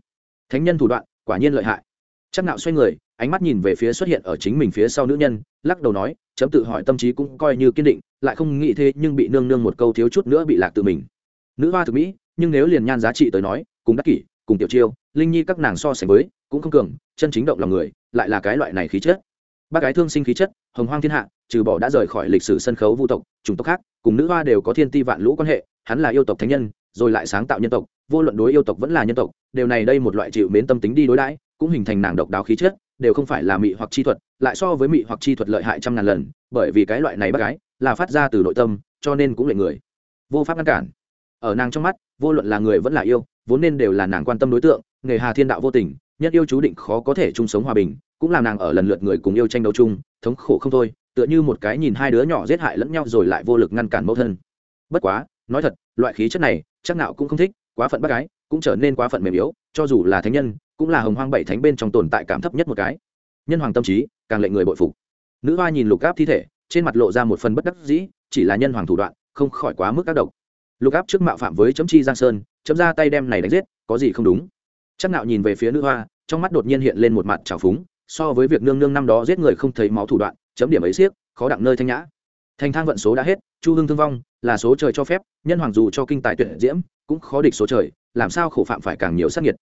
A: Thánh nhân thủ đoạn, quả nhiên lợi hại chắc nạo xoay người, ánh mắt nhìn về phía xuất hiện ở chính mình phía sau nữ nhân, lắc đầu nói, chấm tự hỏi tâm trí cũng coi như kiên định, lại không nghĩ thế nhưng bị nương nương một câu thiếu chút nữa bị lạc tự mình. Nữ hoa thực mỹ, nhưng nếu liền nhan giá trị tới nói, cùng đắc kỷ, cùng tiểu chiêu, linh nhi các nàng so sánh với, cũng không cường, chân chính động lòng người, lại là cái loại này khí chất. Ba cái thương sinh khí chất, hồng hoang thiên hạ, trừ bỏ đã rời khỏi lịch sử sân khấu vu tộc, chủng tộc khác, cùng nữ hoa đều có thiên ti vạn lũ quan hệ, hắn là yêu tộc thánh nhân, rồi lại sáng tạo nhân tộc, vô luận đối yêu tộc vẫn là nhân tộc điều này đây một loại chịu mến tâm tính đi đối đãi cũng hình thành nàng độc đáo khí chất, đều không phải là mị hoặc chi thuật, lại so với mị hoặc chi thuật lợi hại trăm ngàn lần, bởi vì cái loại này bác gái là phát ra từ nội tâm, cho nên cũng lệ người vô pháp ngăn cản. Ở nàng trong mắt, vô luận là người vẫn là yêu, vốn nên đều là nàng quan tâm đối tượng, nghề hà thiên đạo vô tình, nhất yêu chú định khó có thể chung sống hòa bình, cũng làm nàng ở lần lượt người cùng yêu tranh đấu chung, thống khổ không thôi, tựa như một cái nhìn hai đứa nhỏ giết hại lẫn nhau rồi lại vô lực ngăn cản mẫu thân. Bất quá, nói thật, loại khí chất này, chắc nào cũng không thích, quá phận bác gái, cũng trở nên quá phận mềm yếu, cho dù là thánh nhân cũng là hồng hoang bảy thánh bên trong tồn tại cảm thấp nhất một cái. Nhân hoàng tâm trí, càng lệnh người bội phục. Nữ hoa nhìn lục áp thi thể, trên mặt lộ ra một phần bất đắc dĩ, chỉ là nhân hoàng thủ đoạn, không khỏi quá mức các động lục áp trước mạo phạm với chấm chi giang sơn, chấm ra tay đem này đánh giết, có gì không đúng? Chắc nạo nhìn về phía nữ hoa, trong mắt đột nhiên hiện lên một mặt trào phúng, so với việc nương nương năm đó giết người không thấy máu thủ đoạn, chấm điểm ấy siếc, khó đặng nơi thanh nhã. Thành thang vận số đã hết, chu hương thương vong, là số trời cho phép, nhân hoàng dù cho kinh tài tuyệt diễm, cũng khó địch số trời, làm sao khổ phạm phải càng nhiều sát nhiệt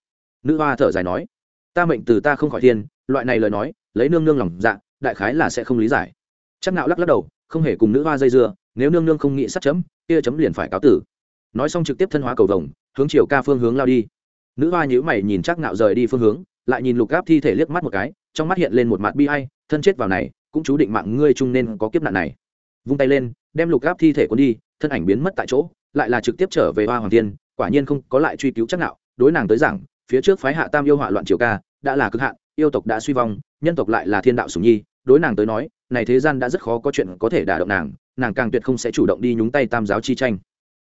A: nữ hoa thở dài nói, ta mệnh từ ta không khỏi thiên, loại này lời nói, lấy nương nương lòng dạ đại khái là sẽ không lý giải. Chắc nạo lắc lắc đầu, không hề cùng nữ hoa dây dưa, nếu nương nương không nghĩ sát chấm, kia chấm liền phải cáo tử. Nói xong trực tiếp thân hóa cầu vồng, hướng chiều ca phương hướng lao đi. Nữ hoa nhíu mày nhìn chắc nạo rời đi phương hướng, lại nhìn lục Áp thi thể liếc mắt một cái, trong mắt hiện lên một mặt bi ai, thân chết vào này, cũng chú định mạng ngươi chung nên có kiếp nạn này. Vung tay lên, đem lục Áp thi thể cuốn đi, thân ảnh biến mất tại chỗ, lại là trực tiếp trở về hoa hoàng thiên, quả nhiên không có lại truy cứu chắc nạo, đối nàng tới giảng phía trước phái hạ tam yêu họa loạn triều ca, đã là cực hạn, yêu tộc đã suy vong, nhân tộc lại là thiên đạo sủng nhi, đối nàng tới nói, này thế gian đã rất khó có chuyện có thể đả động nàng nàng càng tuyệt không sẽ chủ động đi nhúng tay tam giáo chi tranh.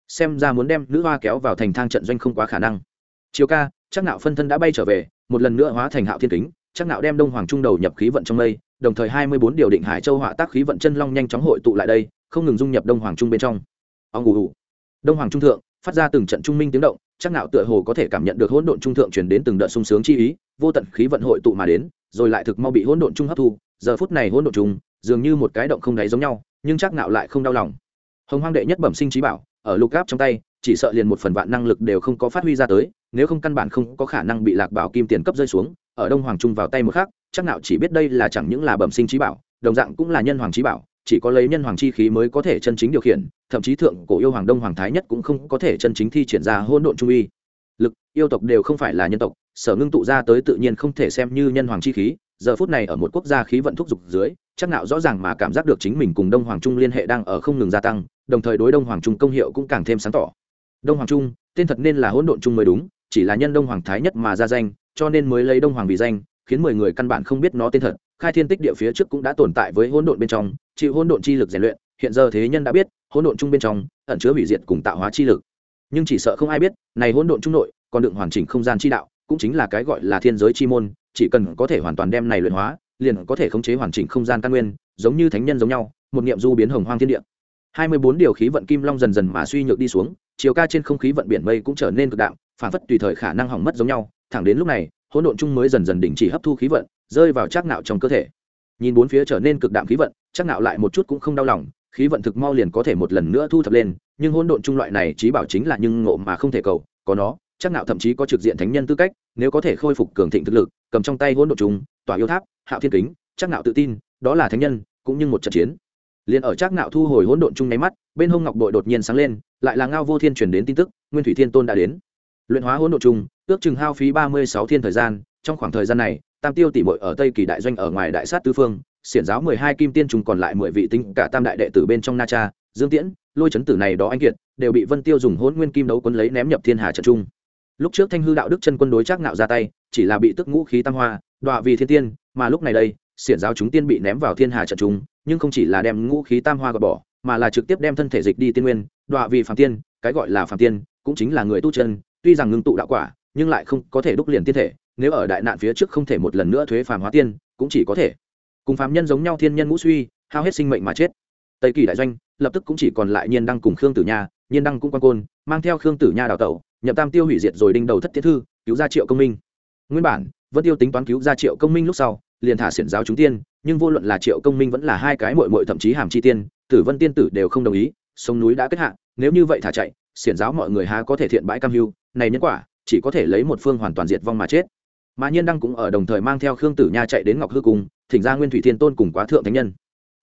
A: Xem ra muốn đem nữ hoa kéo vào thành thang trận doanh không quá khả năng. Chiều ca, chắc nạo phân thân đã bay trở về, một lần nữa hóa thành hạo thiên kính, chắc nạo đem đông hoàng trung đầu nhập khí vận trong mây, đồng thời hai mươi bốn điều định hải châu họa tác khí vận chân long nhanh chóng hội tụ lại đây, không ngừng dung nhập đông hoàng trung bên trong. Ông ngủ ngủ đông hoàng trung thượng, phát ra từng trận trung minh tiếng động chắc nạo tựa hồ có thể cảm nhận được hỗn độn trung thượng truyền đến từng đợt sung sướng chi ý, vô tận khí vận hội tụ mà đến, rồi lại thực mau bị hỗn độn trung hấp thu, giờ phút này hỗn độn trung dường như một cái động không đáy giống nhau, nhưng chắc nạo lại không đau lòng. Hồng hoang đệ nhất bẩm sinh trí bảo, ở lục áp trong tay, chỉ sợ liền một phần vạn năng lực đều không có phát huy ra tới, nếu không căn bản không có khả năng bị lạc bảo kim tiền cấp rơi xuống, ở đông hoàng trung vào tay một khác chắc nạo chỉ biết đây là chẳng những là bẩm sinh trí bảo, đồng dạng cũng là nhân hoàng trí bảo chỉ có lấy nhân hoàng chi khí mới có thể chân chính điều khiển, thậm chí thượng cổ yêu hoàng đông hoàng thái nhất cũng không có thể chân chính thi triển ra hôn độn trung uy. Lực, yêu tộc đều không phải là nhân tộc, sở ngưng tụ ra tới tự nhiên không thể xem như nhân hoàng chi khí, giờ phút này ở một quốc gia khí vận thúc giục dưới, chắc nạo rõ ràng mà cảm giác được chính mình cùng đông hoàng trung liên hệ đang ở không ngừng gia tăng, đồng thời đối đông hoàng trung công hiệu cũng càng thêm sáng tỏ. Đông hoàng trung, tên thật nên là hỗn độn trung mới đúng, chỉ là nhân đông hoàng thái nhất mà ra danh, cho nên mới lấy đông hoàng vì danh, khiến mười người căn bản không biết nó tên thật khai thiên tích địa phía trước cũng đã tồn tại với hỗn độn bên trong, chịu hỗn độn chi lực rèn luyện, hiện giờ thế nhân đã biết, hỗn độn trung bên trong ẩn chứa hủy diệt cùng tạo hóa chi lực. Nhưng chỉ sợ không ai biết, này hỗn độn trung nội còn đựng hoàn chỉnh không gian chi đạo, cũng chính là cái gọi là thiên giới chi môn, chỉ cần có thể hoàn toàn đem này luyện hóa, liền có thể khống chế hoàn chỉnh không gian căn nguyên, giống như thánh nhân giống nhau, một niệm du biến hồng hoang thiên địa. Hai mươi bốn điều khí vận kim long dần dần mà suy nhược đi xuống, chiều ca trên không khí vận biển mây cũng trở nên cực đạm, phản phất tùy thời khả năng hỏng mất giống nhau. Thẳng đến lúc này, hỗn độn chung mới dần dần đình chỉ hấp thu khí vận rơi vào chắc nạo trong cơ thể. Nhìn bốn phía trở nên cực đạm khí vận chắc nạo lại một chút cũng không đau lòng khí vận thực mau liền có thể một lần nữa thu thập lên nhưng hỗn độn trung loại này trí bảo chính là nhưng ngộ mà không thể cầu có nó chắc nạo thậm chí có trực diện thánh nhân tư cách nếu có thể khôi phục cường thịnh thực lực cầm trong tay hỗn độn trung, tỏa yêu tháp hạo thiên kính chắc nạo tự tin đó là thánh nhân cũng như một trận chiến. Liền ở chắc nạo thu hồi hỗn độn trung nháy mắt bên hông ngọc bội đột nhiên sáng lên lại là ngao vô thiên truyền đến tin tức nguyên thủy thiên tôn đã đến. Luyện hóa hỗn độn trung, ước chừng hao phí ba mươi sáu thiên thời gian trong khoảng thời gian này tam tiêu tỷ muội ở tây kỳ đại doanh ở ngoài đại sát tứ phương, xiển giáo mười hai kim tiên trùng còn lại mười vị tính cả tam đại đệ tử bên trong na cha, dương tiễn, lôi chấn tử này đó anh kiệt, đều bị vân tiêu dùng hỗn nguyên kim đấu quấn lấy ném nhập thiên hà trận trung lúc trước thanh hư đạo đức chân quân đối chắc nạo ra tay, chỉ là bị tức ngũ khí tam hoa, đọa vì thiên tiên, mà lúc này đây, xiển giáo chúng tiên bị ném vào thiên hà trận trung nhưng không chỉ là đem ngũ khí tam hoa gọt bỏ, mà là trực tiếp đem thân thể dịch đi tiên nguyên, đọa vì phàm tiên, cái gọi là phàm tiên, cũng chính là người tu chân, tuy rằng ngưng tụ đạo quả, nhưng lại không có thể đúc liền tiên thể nếu ở đại nạn phía trước không thể một lần nữa thuế phàm hóa tiên, cũng chỉ có thể. Cùng phàm nhân giống nhau thiên nhân ngũ suy, hao hết sinh mệnh mà chết. Tây kỳ đại doanh, lập tức cũng chỉ còn lại nhiên đăng cùng khương tử nha, nhiên đăng cũng quan côn, mang theo khương tử nha đào tẩu, nhậm tam tiêu hủy diệt rồi đinh đầu thất tiết thư, cứu ra triệu công minh. Nguyên bản, vân tiêu tính toán cứu ra triệu công minh lúc sau, liền thả xiển giáo chúng tiên, nhưng vô luận là triệu công minh vẫn là hai cái mội mội thậm chí hàm chi tiên, tử vân tiên tử đều không đồng ý, sông núi đã kết hạ, nếu như vậy thả chạy, xiển giáo mọi người há có thể thiện bãi cam hưu, này nhân quả, chỉ có thể lấy một phương hoàn toàn diệt vong mà chết mà nhiên đăng cũng ở đồng thời mang theo khương tử nha chạy đến ngọc hư cung thỉnh ra nguyên thủy thiên tôn cùng quá thượng thánh nhân.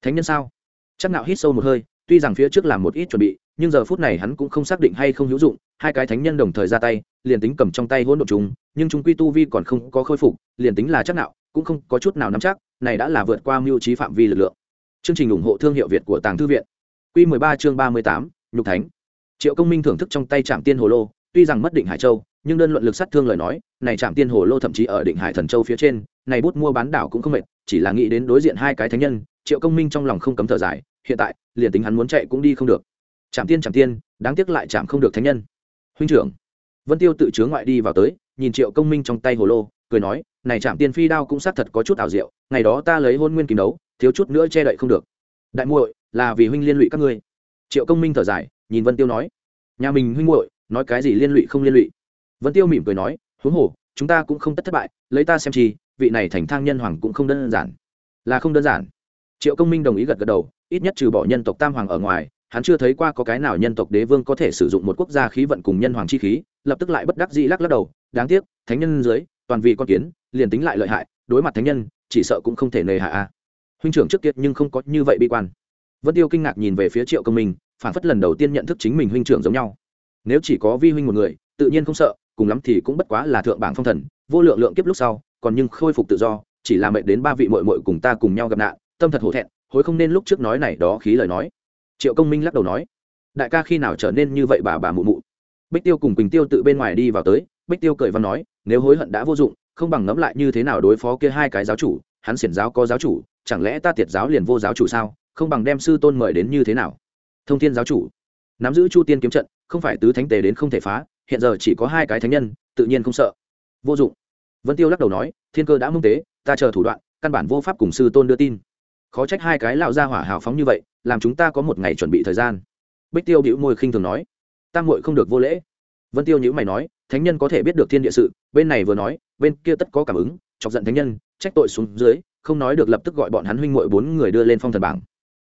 A: Thánh nhân sao? Chắc nạo hít sâu một hơi tuy rằng phía trước làm một ít chuẩn bị nhưng giờ phút này hắn cũng không xác định hay không hữu dụng hai cái thánh nhân đồng thời ra tay liền tính cầm trong tay hỗn độn chúng nhưng chúng quy tu vi còn không có khôi phục liền tính là chắc nạo cũng không có chút nào nắm chắc này đã là vượt qua mưu trí phạm vi lực lượng. Chương trình ủng hộ thương hiệu việt của tàng thư viện. Quy 13 chương 38, nhục thánh. Triệu công minh thưởng thức trong tay trạm tiên hồ lô tuy rằng mất định hải châu, nhưng đơn luận lực sát thương lời nói, này trạm tiên hồ lô thậm chí ở định hải thần châu phía trên, này bút mua bán đảo cũng không mệt, chỉ là nghĩ đến đối diện hai cái thánh nhân, triệu công minh trong lòng không cấm thở dài, hiện tại, liền tính hắn muốn chạy cũng đi không được. Trạm tiên trạm tiên, đáng tiếc lại chạm không được thánh nhân. Huynh trưởng, vân tiêu tự chứa ngoại đi vào tới, nhìn triệu công minh trong tay hồ lô, cười nói, này trạm tiên phi đao cũng xác thật có chút ảo diệu, ngày đó ta lấy hôn nguyên kìm đấu, thiếu chút nữa che đậy không được. Đại muội, là vì huynh liên lụy các ngươi. Triệu công minh thở dài, nhìn vân tiêu nói, nhà mình huynh muội nói cái gì liên lụy không liên lụy. Vân tiêu mỉm cười nói, huống hồ, chúng ta cũng không tất thất bại, lấy ta xem chi, vị này thành thang nhân hoàng cũng không đơn giản. Là không đơn giản. Triệu công minh đồng ý gật gật đầu, ít nhất trừ bỏ nhân tộc tam hoàng ở ngoài, hắn chưa thấy qua có cái nào nhân tộc đế vương có thể sử dụng một quốc gia khí vận cùng nhân hoàng chi khí, lập tức lại bất đắc dĩ lắc lắc đầu, đáng tiếc, thánh nhân dưới, toàn vì con kiến, liền tính lại lợi hại, đối mặt thánh nhân, chỉ sợ cũng không thể nề hạ a. Huynh trưởng trước tiết nhưng không có như vậy bi quan. Vân tiêu kinh ngạc nhìn về phía triệu công minh, phản phất lần đầu tiên nhận thức chính mình huynh trưởng giống nhau nếu chỉ có vi huynh một người, tự nhiên không sợ, cùng lắm thì cũng bất quá là thượng bảng phong thần, vô lượng lượng kiếp lúc sau, còn nhưng khôi phục tự do, chỉ là mệnh đến ba vị mội mội cùng ta cùng nhau gặp nạn, tâm thật hổ thẹn, hối không nên lúc trước nói này đó khí lời nói. Triệu công minh lắc đầu nói, đại ca khi nào trở nên như vậy bà bà mụ mụ? Bích tiêu cùng quỳnh tiêu tự bên ngoài đi vào tới, bích tiêu cười văn nói, nếu hối hận đã vô dụng, không bằng ngẫm lại như thế nào đối phó kia hai cái giáo chủ, hắn xiển giáo có giáo chủ, chẳng lẽ ta tiệt giáo liền vô giáo chủ sao? Không bằng đem sư tôn mời đến như thế nào? Thông thiên giáo chủ. Nắm giữ chu tiên kiếm trận không phải tứ thánh tề đến không thể phá, hiện giờ chỉ có hai cái thánh nhân, tự nhiên không sợ. Vô dụng. Vân tiêu lắc đầu nói, thiên cơ đã mông tế, ta chờ thủ đoạn, căn bản vô pháp cùng sư tôn đưa tin. Khó trách hai cái lão gia hỏa hào phóng như vậy, làm chúng ta có một ngày chuẩn bị thời gian. Bích tiêu bĩu môi khinh thường nói tam muội không được vô lễ. Vân tiêu nhữ mày nói, thánh nhân có thể biết được thiên địa sự, bên này vừa nói, bên kia tất có cảm ứng, chọc giận thánh nhân, trách tội xuống dưới, không nói được lập tức gọi bọn hắn huynh muội bốn người đưa lên phong thần bảng.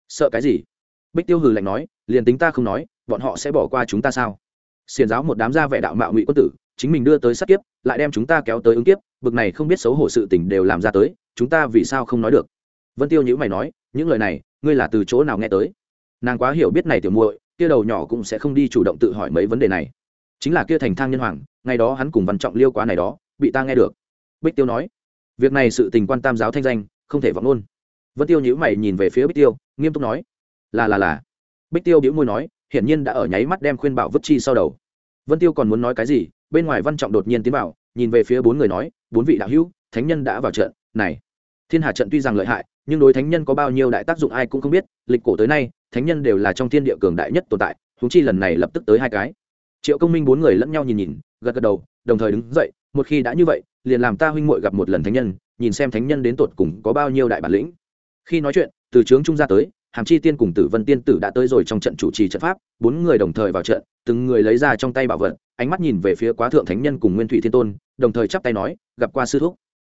A: Sợ cái gì? Bích tiêu hừ lạnh nói, liền tính ta không nói, bọn họ sẽ bỏ qua chúng ta sao? Xiền giáo một đám gia vẻ đạo mạo ngụy quân tử, chính mình đưa tới sát kiếp, lại đem chúng ta kéo tới ứng kiếp, bực này không biết xấu hổ sự tình đều làm ra tới, chúng ta vì sao không nói được? Vân tiêu nhữ mày nói, những lời này, ngươi là từ chỗ nào nghe tới? Nàng quá hiểu biết này tiểu muội, kia đầu nhỏ cũng sẽ không đi chủ động tự hỏi mấy vấn đề này. Chính là kia thành thang nhân hoàng, ngày đó hắn cùng văn trọng liêu quá này đó, bị ta nghe được. Bích tiêu nói, việc này sự tình quan tam giáo thanh danh, không thể vọng luôn. Vân tiêu nhữ mày nhìn về phía bích tiêu, nghiêm túc nói là là là. Bích tiêu bĩu môi nói, hiển nhiên đã ở nháy mắt đem khuyên bảo vứt chi sau đầu. Vân tiêu còn muốn nói cái gì, bên ngoài văn trọng đột nhiên tiến vào, nhìn về phía bốn người nói, bốn vị đạo hữu, thánh nhân đã vào trận, này. Thiên hà trận tuy rằng lợi hại, nhưng đối thánh nhân có bao nhiêu đại tác dụng ai cũng không biết, lịch cổ tới nay, thánh nhân đều là trong thiên địa cường đại nhất tồn tại húng chi lần này lập tức tới hai cái. Triệu công minh bốn người lẫn nhau nhìn nhìn, gật gật đầu, đồng thời đứng dậy, một khi đã như vậy, liền làm ta huynh muội gặp một lần thánh nhân, nhìn xem thánh nhân đến tột cùng có bao nhiêu đại bản lĩnh. Khi nói chuyện, từ trướng trung ra tới hàm chi tiên cùng tử vân tiên tử đã tới rồi trong trận chủ trì trận pháp, bốn người đồng thời vào trận, từng người lấy ra trong tay bảo vật, ánh mắt nhìn về phía quá thượng thánh nhân cùng nguyên thủy thiên tôn, đồng thời chắp tay nói, gặp qua sư thúc.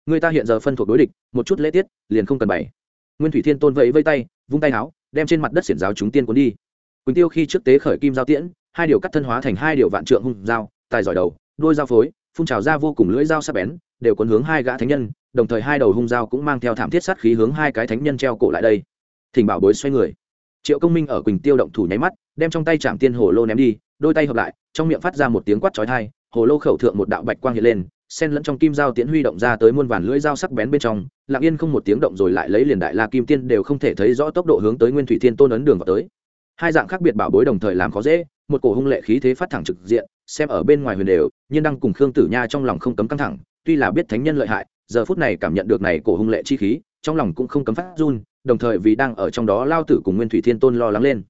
A: Người ta hiện giờ phân thuộc đối địch, một chút lễ tiết, liền không cần bày. Nguyên thủy thiên tôn vẫy vây tay, vung tay áo đem trên mặt đất xiển giáo chúng tiên cuốn đi. Quỳnh tiêu khi trước tế khởi kim giao tiễn, hai điều cắt thân hóa thành hai điều vạn trượng hung dao, tài giỏi đầu đôi dao phối, phun trào ra vô cùng lưỡi dao sắc bén, đều cuốn hướng hai gã thánh nhân, đồng thời hai đầu hung dao cũng mang theo thảm thiết sát khí hướng hai cái thánh nhân treo cổ lại đây thỉnh bảo bối xoay người. Triệu công minh ở quỳnh tiêu động thủ nháy mắt, đem trong tay chạm tiên hồ lô ném đi, đôi tay hợp lại, trong miệng phát ra một tiếng quát chói tai, hồ lô khẩu thượng một đạo bạch quang hiện lên, sen lẫn trong kim dao tiễn huy động ra tới muôn vàn lưỡi dao sắc bén bên trong, lặng yên không một tiếng động rồi lại lấy liền đại la kim tiên đều không thể thấy rõ tốc độ hướng tới nguyên thủy thiên tôn ấn đường vào tới. Hai dạng khác biệt bảo bối đồng thời làm khó dễ, một cổ hung lệ khí thế phát thẳng trực diện, xem ở bên ngoài huyền đều nhiên đang cùng khương tử nha trong lòng không cấm căng thẳng, tuy là biết thánh nhân lợi hại, giờ phút này cảm nhận được này cổ hung lệ chi khí, trong lòng cũng không cấm phát run đồng thời vì đang ở trong đó lao tử cùng nguyên thủy thiên tôn lo lắng lên.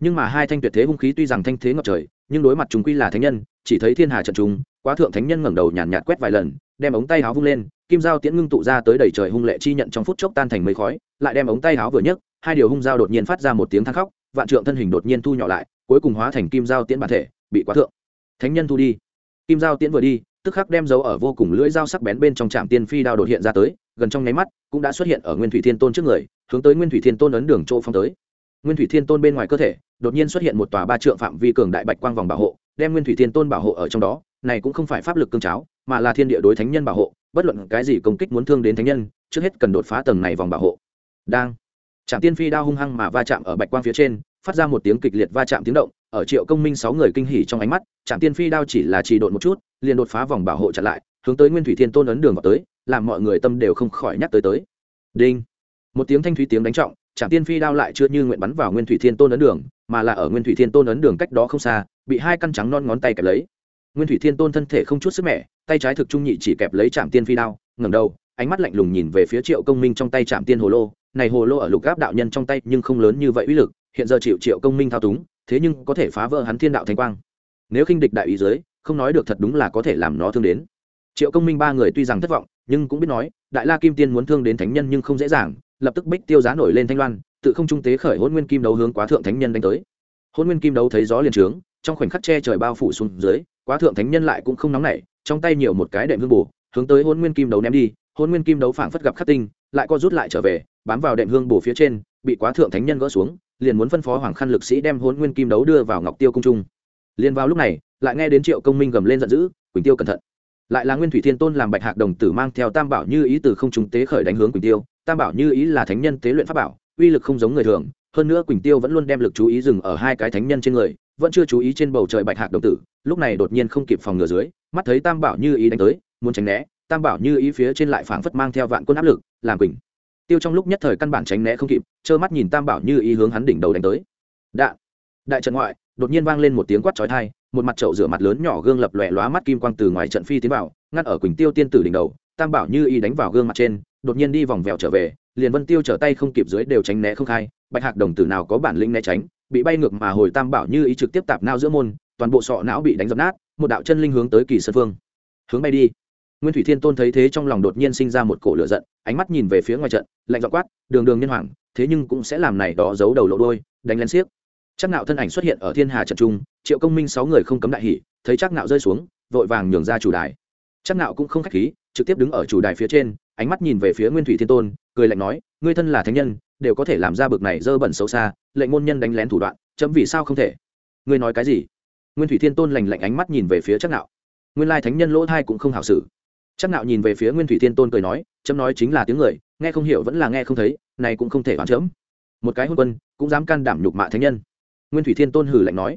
A: Nhưng mà hai thanh tuyệt thế hung khí tuy rằng thanh thế ngập trời nhưng đối mặt chúng quy là thánh nhân chỉ thấy thiên hà trận chúng quá thượng thánh nhân ngẩng đầu nhàn nhạt, nhạt quét vài lần đem ống tay áo vung lên kim dao tiễn ngưng tụ ra tới đầy trời hung lệ chi nhận trong phút chốc tan thành mây khói lại đem ống tay áo vừa nhấc hai điều hung dao đột nhiên phát ra một tiếng thang khóc vạn trượng thân hình đột nhiên thu nhỏ lại cuối cùng hóa thành kim dao tiễn bản thể bị quá thượng. Thánh nhân thu đi. Kim dao tiễn vừa đi tức khắc đem dấu ở vô cùng lưỡi dao sắc bén bên trong trạm tiên phi đao đột hiện ra tới gần trong nháy mắt cũng đã xuất hiện ở nguyên thủy thiên tôn trước người, hướng tới nguyên thủy thiên tôn ấn đường chỗ phong tới. Nguyên thủy thiên tôn bên ngoài cơ thể, đột nhiên xuất hiện một tòa ba trượng phạm vi cường đại bạch quang vòng bảo hộ, đem nguyên thủy thiên tôn bảo hộ ở trong đó, này cũng không phải pháp lực cương cháo, mà là thiên địa đối thánh nhân bảo hộ, bất luận cái gì công kích muốn thương đến thánh nhân, trước hết cần đột phá tầng này vòng bảo hộ. Đang, trạm tiên phi đao hung hăng mà va chạm ở bạch quang phía trên, phát ra một tiếng kịch liệt va chạm tiếng động, ở triệu công minh sáu người kinh hỉ trong ánh mắt, trạm tiên phi đao chỉ là trì độn một chút, liền đột phá vòng bảo hộ chặn lại, hướng tới nguyên thủy thiên tôn ấn đường vào tới làm mọi người tâm đều không khỏi nhắc tới tới. Đinh. Một tiếng thanh thúy tiếng đánh trọng, trạm tiên phi đao lại chưa như nguyện bắn vào nguyên thủy thiên tôn ấn đường, mà là ở nguyên thủy thiên tôn ấn đường cách đó không xa, bị hai căn trắng non ngón tay kẹp lấy. Nguyên thủy thiên tôn thân thể không chút sức mẻ, tay trái thực trung nhị chỉ kẹp lấy trạm tiên phi đao, ngẩng đầu, ánh mắt lạnh lùng nhìn về phía triệu công minh trong tay trạm tiên hồ lô. Này hồ lô ở lục gáp đạo nhân trong tay nhưng không lớn như vậy uy lực, hiện giờ triệu triệu công minh thao túng, thế nhưng có thể phá vỡ hắn thiên đạo thanh quang. Nếu khinh địch đại ý giới không nói được thật đúng là có thể làm nó thương đến. Triệu công minh ba người tuy rằng thất vọng nhưng cũng biết nói, đại la kim tiên muốn thương đến thánh nhân nhưng không dễ dàng, lập tức bích tiêu giá nổi lên thanh loan, tự không trung tế khởi hôn nguyên kim đấu hướng quá thượng thánh nhân đánh tới. Hôn nguyên kim đấu thấy gió liền trướng, trong khoảnh khắc che trời bao phủ xuống dưới, quá thượng thánh nhân lại cũng không nóng nảy, trong tay nhiều một cái đệm hương bù hướng tới hôn nguyên kim đấu ném đi hôn nguyên kim đấu phảng phất gặp khắc tinh, lại co rút lại trở về, bám vào đệm hương bù phía trên, bị quá thượng thánh nhân gỡ xuống, liền muốn phân phó hoàng khăn lực sĩ đem hôn nguyên kim đấu đưa vào ngọc tiêu cung trung. Liền vào lúc này, lại nghe đến triệu công minh gầm lên giận dữ, quỳnh tiêu cẩn thận! Lại là nguyên thủy thiên tôn làm bạch hạc đồng tử mang theo tam bảo như ý từ không trung tế khởi đánh hướng quỳnh tiêu. Tam bảo như ý là thánh nhân tế luyện pháp bảo, uy lực không giống người thường. Hơn nữa quỳnh tiêu vẫn luôn đem lực chú ý dừng ở hai cái thánh nhân trên người, vẫn chưa chú ý trên bầu trời bạch hạc đồng tử. Lúc này đột nhiên không kịp phòng ngừa dưới, mắt thấy tam bảo như ý đánh tới, muốn tránh né, tam bảo như ý phía trên lại phảng phất mang theo vạn quân áp lực, làm quỳnh. Tiêu trong lúc nhất thời căn bản tránh né không kịp, trơ mắt nhìn tam bảo như ý hướng hắn đỉnh đầu đánh tới. Đạn đại trận ngoại, đột nhiên vang lên một tiếng quát chói tai một mặt chậu rửa mặt lớn nhỏ gương lập lòe lóa mắt kim quang từ ngoài trận phi tiến vào ngăn ở quỳnh tiêu tiên tử đỉnh đầu, tam bảo như ý đánh vào gương mặt trên, đột nhiên đi vòng vèo trở về, liền vân tiêu trở tay không kịp dưới đều tránh né không khai, bạch hạc đồng tử nào có bản lĩnh né tránh, bị bay ngược mà hồi tam bảo như ý trực tiếp tạp nao giữa môn, toàn bộ sọ não bị đánh dập nát, một đạo chân linh hướng tới kỳ sơn phương hướng bay đi. Nguyên thủy thiên tôn thấy thế trong lòng đột nhiên sinh ra một cổ lửa giận, ánh mắt nhìn về phía ngoài trận, lạnh dọ quát, đường đường nhân hoàng, thế nhưng cũng sẽ làm này đó giấu đầu lộ đôi đánh lên xiếc chắc nạo thân ảnh xuất hiện ở thiên hà trận trung, triệu công minh sáu người không cấm đại hỉ, thấy chắc nạo rơi xuống, vội vàng nhường ra chủ đài. Chắc nạo cũng không khách khí, trực tiếp đứng ở chủ đài phía trên, ánh mắt nhìn về phía nguyên thủy thiên tôn, cười lạnh nói, ngươi thân là thánh nhân, đều có thể làm ra bực này dơ bẩn xấu xa, lệnh môn nhân đánh lén thủ đoạn, chấm vì sao không thể? Ngươi nói cái gì? Nguyên thủy thiên tôn lạnh lạnh ánh mắt nhìn về phía chắc nạo. Nguyên lai thánh nhân lỗ thai cũng không hảo xử. Chắc nạo nhìn về phía nguyên thủy thiên tôn cười nói, chấm nói chính là tiếng người, nghe không hiểu vẫn là nghe không thấy, này cũng không thể đoán chấm. Một cái hôn quân, cũng dám can đảm nhục mạ thánh nhân nguyên thủy thiên tôn hử lạnh nói.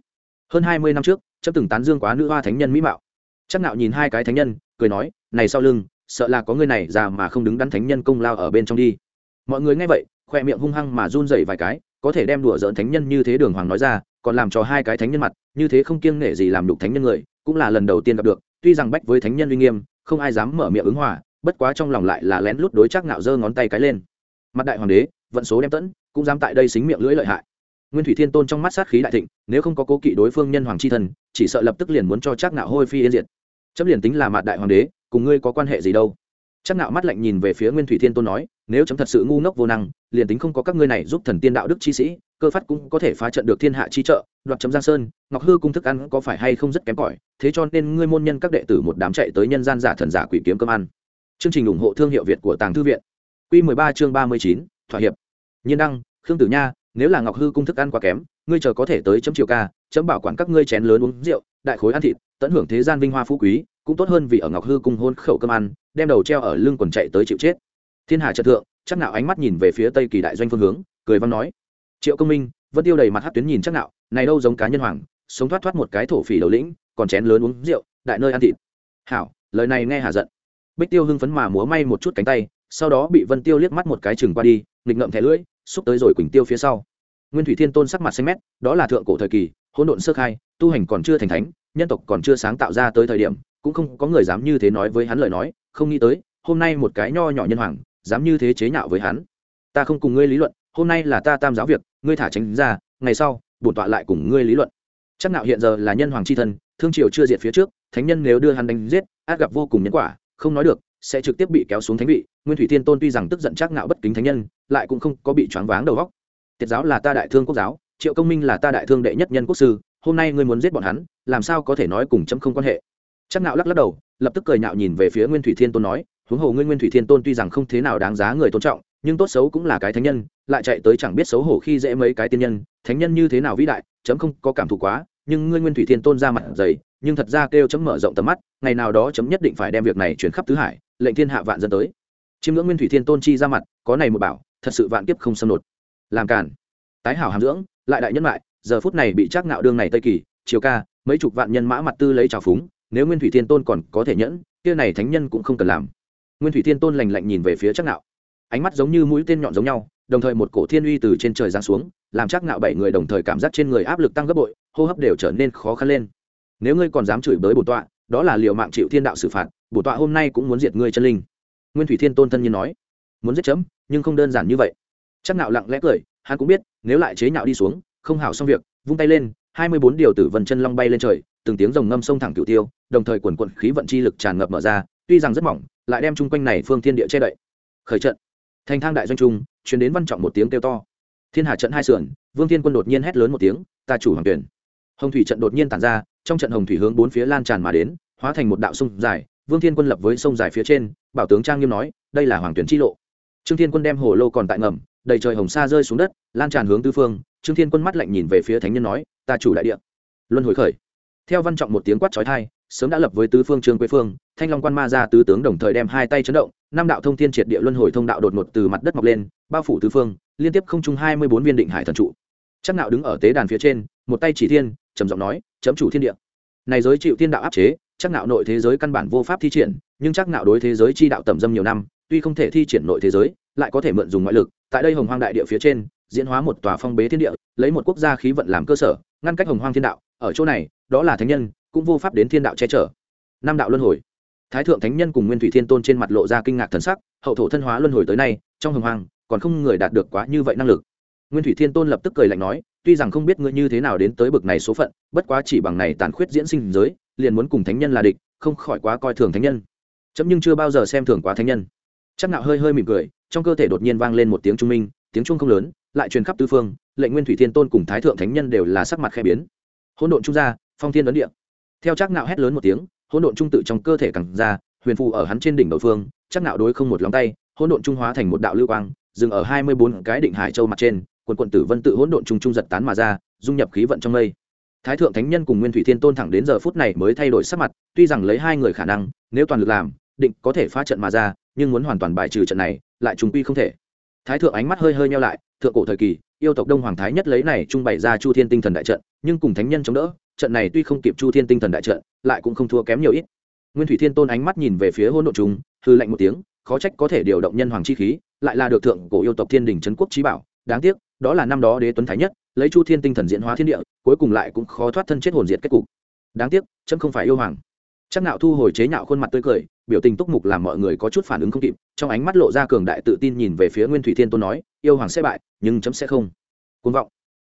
A: Hơn hai mươi năm trước chấp từng tán dương quá nữ hoa thánh nhân mỹ mạo. Chắc nạo nhìn hai cái thánh nhân, cười nói, này sau lưng, sợ là có người này già mà không đứng đắn thánh nhân công lao ở bên trong đi. Mọi người nghe vậy, khoe miệng hung hăng mà run rẩy vài cái, có thể đem đùa dỡn thánh nhân như thế đường hoàng nói ra, còn làm cho hai cái thánh nhân mặt, như thế không kiêng nể gì làm nhục thánh nhân người, cũng là lần đầu tiên gặp được, tuy rằng bách với thánh nhân uy nghiêm, không ai dám mở miệng ứng hòa, bất quá trong lòng lại là lén lút đối chắc nạo giơ ngón tay cái lên. Mặt đại hoàng đế, vận số đem tẫn, cũng dám tại đây xính miệng lưỡi lợi hại nguyên thủy thiên tôn trong mắt sát khí đại thịnh nếu không có cố kỵ đối phương nhân hoàng chi thần chỉ sợ lập tức liền muốn cho chắc nạo hôi phi yên diệt. Chấm liền tính là Mạt đại hoàng đế cùng ngươi có quan hệ gì đâu? Chắc nạo mắt lạnh nhìn về phía nguyên thủy thiên tôn nói nếu chấm thật sự ngu ngốc vô năng liền tính không có các ngươi này giúp thần tiên đạo đức chi sĩ cơ phát cũng có thể phá trận được thiên hạ chi trợ đoạt chấm giang sơn ngọc hư cung thức ăn có phải hay không rất kém cỏi thế cho nên ngươi môn nhân các đệ tử một đám chạy tới nhân gian giả thần giả quỷ kiếm cơm ăn. Chương trình ủng hộ thương hiệu việt của tàng thư viện. Quy 13 chương 39, thỏa hiệp. Nhiên đăng khương tử nha nếu là ngọc hư cung thức ăn quá kém, ngươi chờ có thể tới chấm chiều ca, chấm bảo quản các ngươi chén lớn uống rượu, đại khối ăn thịt, tận hưởng thế gian vinh hoa phú quý, cũng tốt hơn vì ở ngọc hư cung hôn khẩu cơm ăn, đem đầu treo ở lưng quần chạy tới chịu chết. Thiên hà trật thượng chắc nạo ánh mắt nhìn về phía tây kỳ đại doanh phương hướng, cười văn nói, triệu công minh, vẫn tiêu đầy mặt hát tuyến nhìn chắc nạo này đâu giống cá nhân hoàng, sống thoát thoát một cái thổ phỉ đầu lĩnh, còn chén lớn uống rượu, đại nơi ăn thịt. Hảo, lời này nghe hà giận. Bích tiêu hưng phấn mà múa may một chút cánh tay, sau đó bị vân tiêu liếc mắt một cái chừng qua đi, nghịch ngậm thẻ lưỡi xúc tới rồi quỳnh tiêu phía sau nguyên thủy thiên tôn sắc mặt xanh mét đó là thượng cổ thời kỳ hỗn độn sơ khai tu hành còn chưa thành thánh nhân tộc còn chưa sáng tạo ra tới thời điểm cũng không có người dám như thế nói với hắn lời nói không nghĩ tới hôm nay một cái nho nhỏ nhân hoàng dám như thế chế nhạo với hắn ta không cùng ngươi lý luận hôm nay là ta tam giáo việc ngươi thả tránh ra ngày sau bổn tọa lại cùng ngươi lý luận chắc nạo hiện giờ là nhân hoàng c h i thân thương triều chưa diệt phía trước thánh nhân nếu đưa hắn đánh giết át gặp vô cùng nhân quả không nói được sẽ trực tiếp bị kéo xuống thánh vị nguyên thủy thiên tôn tuy rằng tức giận chắc nạo bất kính thánh nhân lại cũng không có bị choáng váng đầu góc. Tiết giáo là ta đại thương quốc giáo, triệu công minh là ta đại thương đệ nhất nhân quốc sư, hôm nay ngươi muốn giết bọn hắn, làm sao có thể nói cùng chấm không quan hệ? Chắc nạo lắc lắc đầu, lập tức cười nhạo nhìn về phía nguyên thủy thiên tôn nói, huống hồ ngươi nguyên thủy thiên tôn tuy rằng không thế nào đáng giá người tôn trọng, nhưng tốt xấu cũng là cái thánh nhân, lại chạy tới chẳng biết xấu hổ khi dễ mấy cái tiên nhân, thánh nhân như thế nào vĩ đại, chấm không có cảm thụ quá, nhưng ngươi nguyên thủy thiên tôn ra mặt dày, nhưng thật ra kêu chấm mở rộng tầm mắt, ngày nào đó chấm nhất định phải đem việc này chuyển khắp tứ hải, lệnh thiên hạ vạn dân tới. Chiêm ngưỡng nguyên thủy thiên tôn chi ra mặt, có này một bảo thật sự vạn kiếp không xâm nột làm cản tái hảo hàm dưỡng, lại đại nhân lại giờ phút này bị trác ngạo đương này tây kỳ chiều ca, mấy chục vạn nhân mã mặt tư lấy trào phúng, nếu nguyên thủy thiên tôn còn có thể nhẫn, kia này thánh nhân cũng không cần làm. Nguyên thủy thiên tôn lành lạnh nhìn về phía trác ngạo. Ánh mắt giống như mũi tên nhọn giống nhau, đồng thời một cổ thiên uy từ trên trời giáng xuống, làm chắc ngạo bảy người đồng thời cảm giác trên người áp lực tăng gấp bội, hô hấp đều trở nên khó khăn lên. Nếu ngươi còn dám chửi bới bổn tọa, đó là liều mạng chịu thiên đạo xử phạt bổn tọa hôm nay cũng muốn diệt ngươi chân linh. Nguyên thủy thiên tôn thân nhiên nói. Muốn giết chấm nhưng không đơn giản như vậy. Chắc nạo lặng lẽ cười, hắn cũng biết, nếu lại chế nhạo đi xuống, không hảo xong việc, vung tay lên, hai mươi bốn điều tử vân chân long bay lên trời, từng tiếng rồng ngâm sông thẳng cửu tiêu, đồng thời quần quận khí vận chi lực tràn ngập mở ra, tuy rằng rất mỏng, lại đem chung quanh này phương thiên địa che đậy. Khởi trận. Thành thang đại doanh trung, truyền đến văn trọng một tiếng kêu to. Thiên hà trận hai sườn, vương thiên quân đột nhiên hét lớn một tiếng, ta chủ hoàng tuyển. Hồng thủy trận đột nhiên tản ra, trong trận hồng thủy hướng bốn phía lan tràn mà đến, hóa thành một đạo sông dài, vương thiên quân lập với sông dài phía trên, bảo tướng trang nghiêm nói, đây là hoàng tuyển chi lộ trương thiên quân đem hồ lô còn tại ngầm, đầy trời hồng sa rơi xuống đất, lan tràn hướng tư phương. Trương thiên quân mắt lạnh nhìn về phía thánh nhân nói, ta chủ đại địa. Luân hồi khởi. Theo văn trọng một tiếng quát trói thai sớm đã lập với tứ phương trương quế phương, thanh long quan ma ra tứ tướng đồng thời đem hai tay chấn động, năm đạo thông thiên triệt địa luân hồi thông đạo đột ngột từ mặt đất mọc lên, bao phủ tứ phương, liên tiếp không chung hai mươi bốn viên định hải thần trụ. Chắc nạo đứng ở tế đàn phía trên, một tay chỉ thiên, trầm giọng nói, chấm chủ thiên địa. Này giới chịu thiên đạo áp chế, chắc nạo nội thế giới căn bản vô pháp thi triển, nhưng chắc nạo đối thế giới chi đạo tầm dâm nhiều năm tuy không thể thi triển nội thế giới, lại có thể mượn dùng ngoại lực, tại đây hồng hoang đại địa phía trên, diễn hóa một tòa phong bế thiên địa, lấy một quốc gia khí vận làm cơ sở, ngăn cách hồng hoang thiên đạo, ở chỗ này, đó là thánh nhân, cũng vô pháp đến thiên đạo che chở. Năm đạo luân hồi. Thái thượng thánh nhân cùng nguyên thủy thiên tôn trên mặt lộ ra kinh ngạc thần sắc, hậu thổ thân hóa luân hồi tới nay, trong hồng hoang, còn không người đạt được quá như vậy năng lực. Nguyên thủy thiên tôn lập tức cười lạnh nói, tuy rằng không biết ngươi như thế nào đến tới bực này số phận, bất quá chỉ bằng này tàn khuyết diễn sinh giới, liền muốn cùng thánh nhân là địch, không khỏi quá coi thường thánh nhân. Chấm nhưng chưa bao giờ xem thường quá thánh nhân chắc nạo hơi hơi mỉm cười, trong cơ thể đột nhiên vang lên một tiếng trung minh, tiếng chuông không lớn, lại truyền khắp tứ phương, lệnh nguyên thủy thiên tôn cùng thái thượng thánh nhân đều là sắc mặt khẽ biến. Hỗn độn trung ra, phong thiên ấn địa. Theo chắc nạo hét lớn một tiếng, hỗn độn trung tự trong cơ thể càng ra, huyền phù ở hắn trên đỉnh đầu phương chắc nạo đối không một lòng tay, hỗn độn trung hóa thành một đạo lưu quang, dừng ở hai mươi bốn cái định hải châu mặt trên, quần quần tử vân tự hỗn độn trung trung giật tán mà ra, dung nhập khí vận trong mây. Thái thượng thánh nhân cùng nguyên thủy thiên tôn thẳng đến giờ phút này mới thay đổi sắc mặt, tuy rằng lấy hai người khả năng, nếu toàn lực làm, định có thể phá trận mà ra nhưng muốn hoàn toàn bài trừ trận này, lại trùng quy không thể. Thái thượng ánh mắt hơi hơi nhau lại, thượng cổ thời kỳ, yêu tộc đông hoàng thái nhất lấy này trung bày ra chu thiên tinh thần đại trận, nhưng cùng thánh nhân chống đỡ, trận này tuy không kịp chu thiên tinh thần đại trận, lại cũng không thua kém nhiều ít. Nguyên thủy thiên tôn ánh mắt nhìn về phía hỗn độn chúng hư lạnh một tiếng, khó trách có thể điều động nhân hoàng chi khí, lại là được thượng cổ yêu tộc thiên đình trấn quốc trí bảo. Đáng tiếc, đó là năm đó đế tuấn thái nhất, lấy chu thiên tinh thần diễn hóa thiên địa, cuối cùng lại cũng khó thoát thân chết hồn diệt kết cục. Đáng tiếc, chấm không phải yêu hoàng. Chắc nạo thu hồi chế nhạo khuôn mặt tươi cười biểu tình túc mục làm mọi người có chút phản ứng không kịp, trong ánh mắt lộ ra cường đại tự tin nhìn về phía nguyên thủy thiên tôn nói, yêu hoàng sẽ bại, nhưng chấm sẽ không. Côn vọng.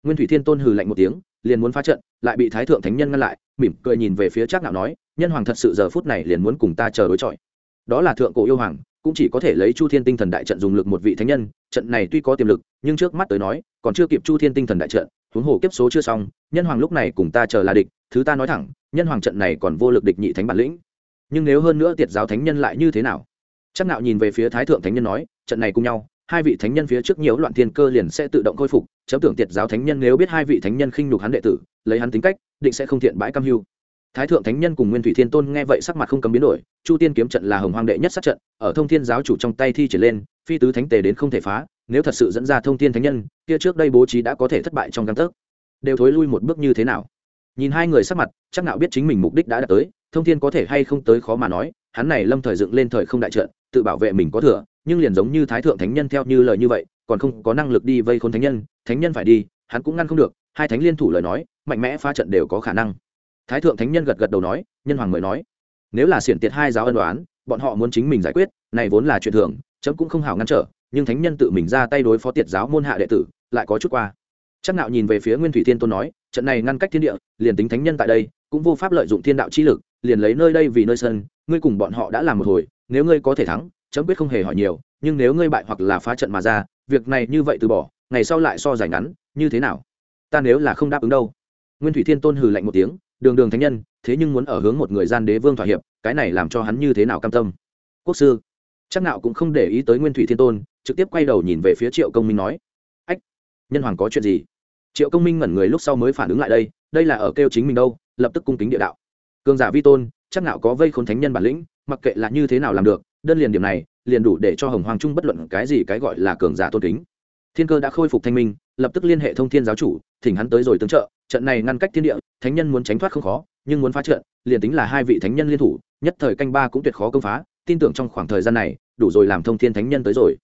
A: Nguyên thủy thiên tôn hừ lạnh một tiếng, liền muốn phá trận, lại bị thái thượng thánh nhân ngăn lại, mỉm cười nhìn về phía trác nạo nói, nhân hoàng thật sự giờ phút này liền muốn cùng ta chờ đối chọi. Đó là thượng cổ yêu hoàng, cũng chỉ có thể lấy chu thiên tinh thần đại trận dùng lực một vị thánh nhân, trận này tuy có tiềm lực, nhưng trước mắt tới nói, còn chưa kịp chu thiên tinh thần đại trận, huống hồ kiếp số chưa xong, nhân hoàng lúc này cùng ta chờ là địch, thứ ta nói thẳng, nhân hoàng trận này còn vô lực địch nhị thánh bản lĩnh nhưng nếu hơn nữa tiệt giáo thánh nhân lại như thế nào? Chắc nạo nhìn về phía thái thượng thánh nhân nói, trận này cùng nhau, hai vị thánh nhân phía trước nhiều loạn thiên cơ liền sẽ tự động khôi phục, chấm tưởng tiệt giáo thánh nhân nếu biết hai vị thánh nhân khinh nhục hắn đệ tử, lấy hắn tính cách, định sẽ không thiện bãi cam hưu. Thái thượng thánh nhân cùng nguyên thủy thiên tôn nghe vậy sắc mặt không cấm biến đổi, chu tiên kiếm trận là hồng hoàng đệ nhất sát trận, ở thông thiên giáo chủ trong tay thi triển lên, phi tứ thánh tề đến không thể phá, nếu thật sự dẫn ra thông thiên thánh nhân, kia trước đây bố trí đã có thể thất bại trong căn tấc. Đều thối lui một bước như thế nào? Nhìn hai người sắc mặt, chắc Nạo biết chính mình mục đích đã đạt tới thông thiên có thể hay không tới khó mà nói, hắn này lâm thời dựng lên thời không đại trận, tự bảo vệ mình có thừa, nhưng liền giống như thái thượng thánh nhân theo như lời như vậy, còn không có năng lực đi vây khôn thánh nhân thánh nhân phải đi, hắn cũng ngăn không được, hai thánh liên thủ lời nói, mạnh mẽ phá trận đều có khả năng. Thái thượng thánh nhân gật gật đầu nói, nhân hoàng mới nói, nếu là xiển tiệt hai giáo ân đoán bọn họ muốn chính mình giải quyết, này vốn là chuyện thường, chấm cũng không hảo ngăn trở, nhưng thánh nhân tự mình ra tay đối phó tiệt giáo môn hạ đệ tử, lại có chút qua. Chắc nạo nhìn về phía nguyên thủy thiên tôn nói, trận này ngăn cách thiên địa, liền tính thánh nhân tại đây, cũng vô pháp lợi dụng thiên đạo chi lực liền lấy nơi đây vì nơi sân, ngươi cùng bọn họ đã làm một hồi, nếu ngươi có thể thắng, chấm quyết không hề hỏi nhiều, nhưng nếu ngươi bại hoặc là phá trận mà ra, việc này như vậy từ bỏ, ngày sau lại so giải ngắn, như thế nào? Ta nếu là không đáp ứng đâu. Nguyên thủy thiên tôn hừ lạnh một tiếng, đường đường thánh nhân, thế nhưng muốn ở hướng một người gian đế vương thỏa hiệp, cái này làm cho hắn như thế nào cam tâm? Quốc sư, chắc nạo cũng không để ý tới nguyên thủy thiên tôn, trực tiếp quay đầu nhìn về phía triệu công minh nói, ách, nhân hoàng có chuyện gì? Triệu công minh ngẩn người lúc sau mới phản ứng lại đây đây là ở kêu chính mình đâu, lập tức cung kính địa đạo cường giả vi tôn, chắc nạo có vây khốn thánh nhân bản lĩnh, mặc kệ là như thế nào làm được, đơn liền điểm này, liền đủ để cho hồng hoàng trung bất luận cái gì cái gọi là cường giả tôn kính. Thiên cơ đã khôi phục thanh minh, lập tức liên hệ thông thiên giáo chủ, thỉnh hắn tới rồi tương trợ, trận này ngăn cách thiên địa, thánh nhân muốn tránh thoát không khó, nhưng muốn phá trận, liền tính là hai vị thánh nhân liên thủ, nhất thời canh ba cũng tuyệt khó công phá, tin tưởng trong khoảng thời gian này, đủ rồi làm thông thiên thánh nhân tới rồi.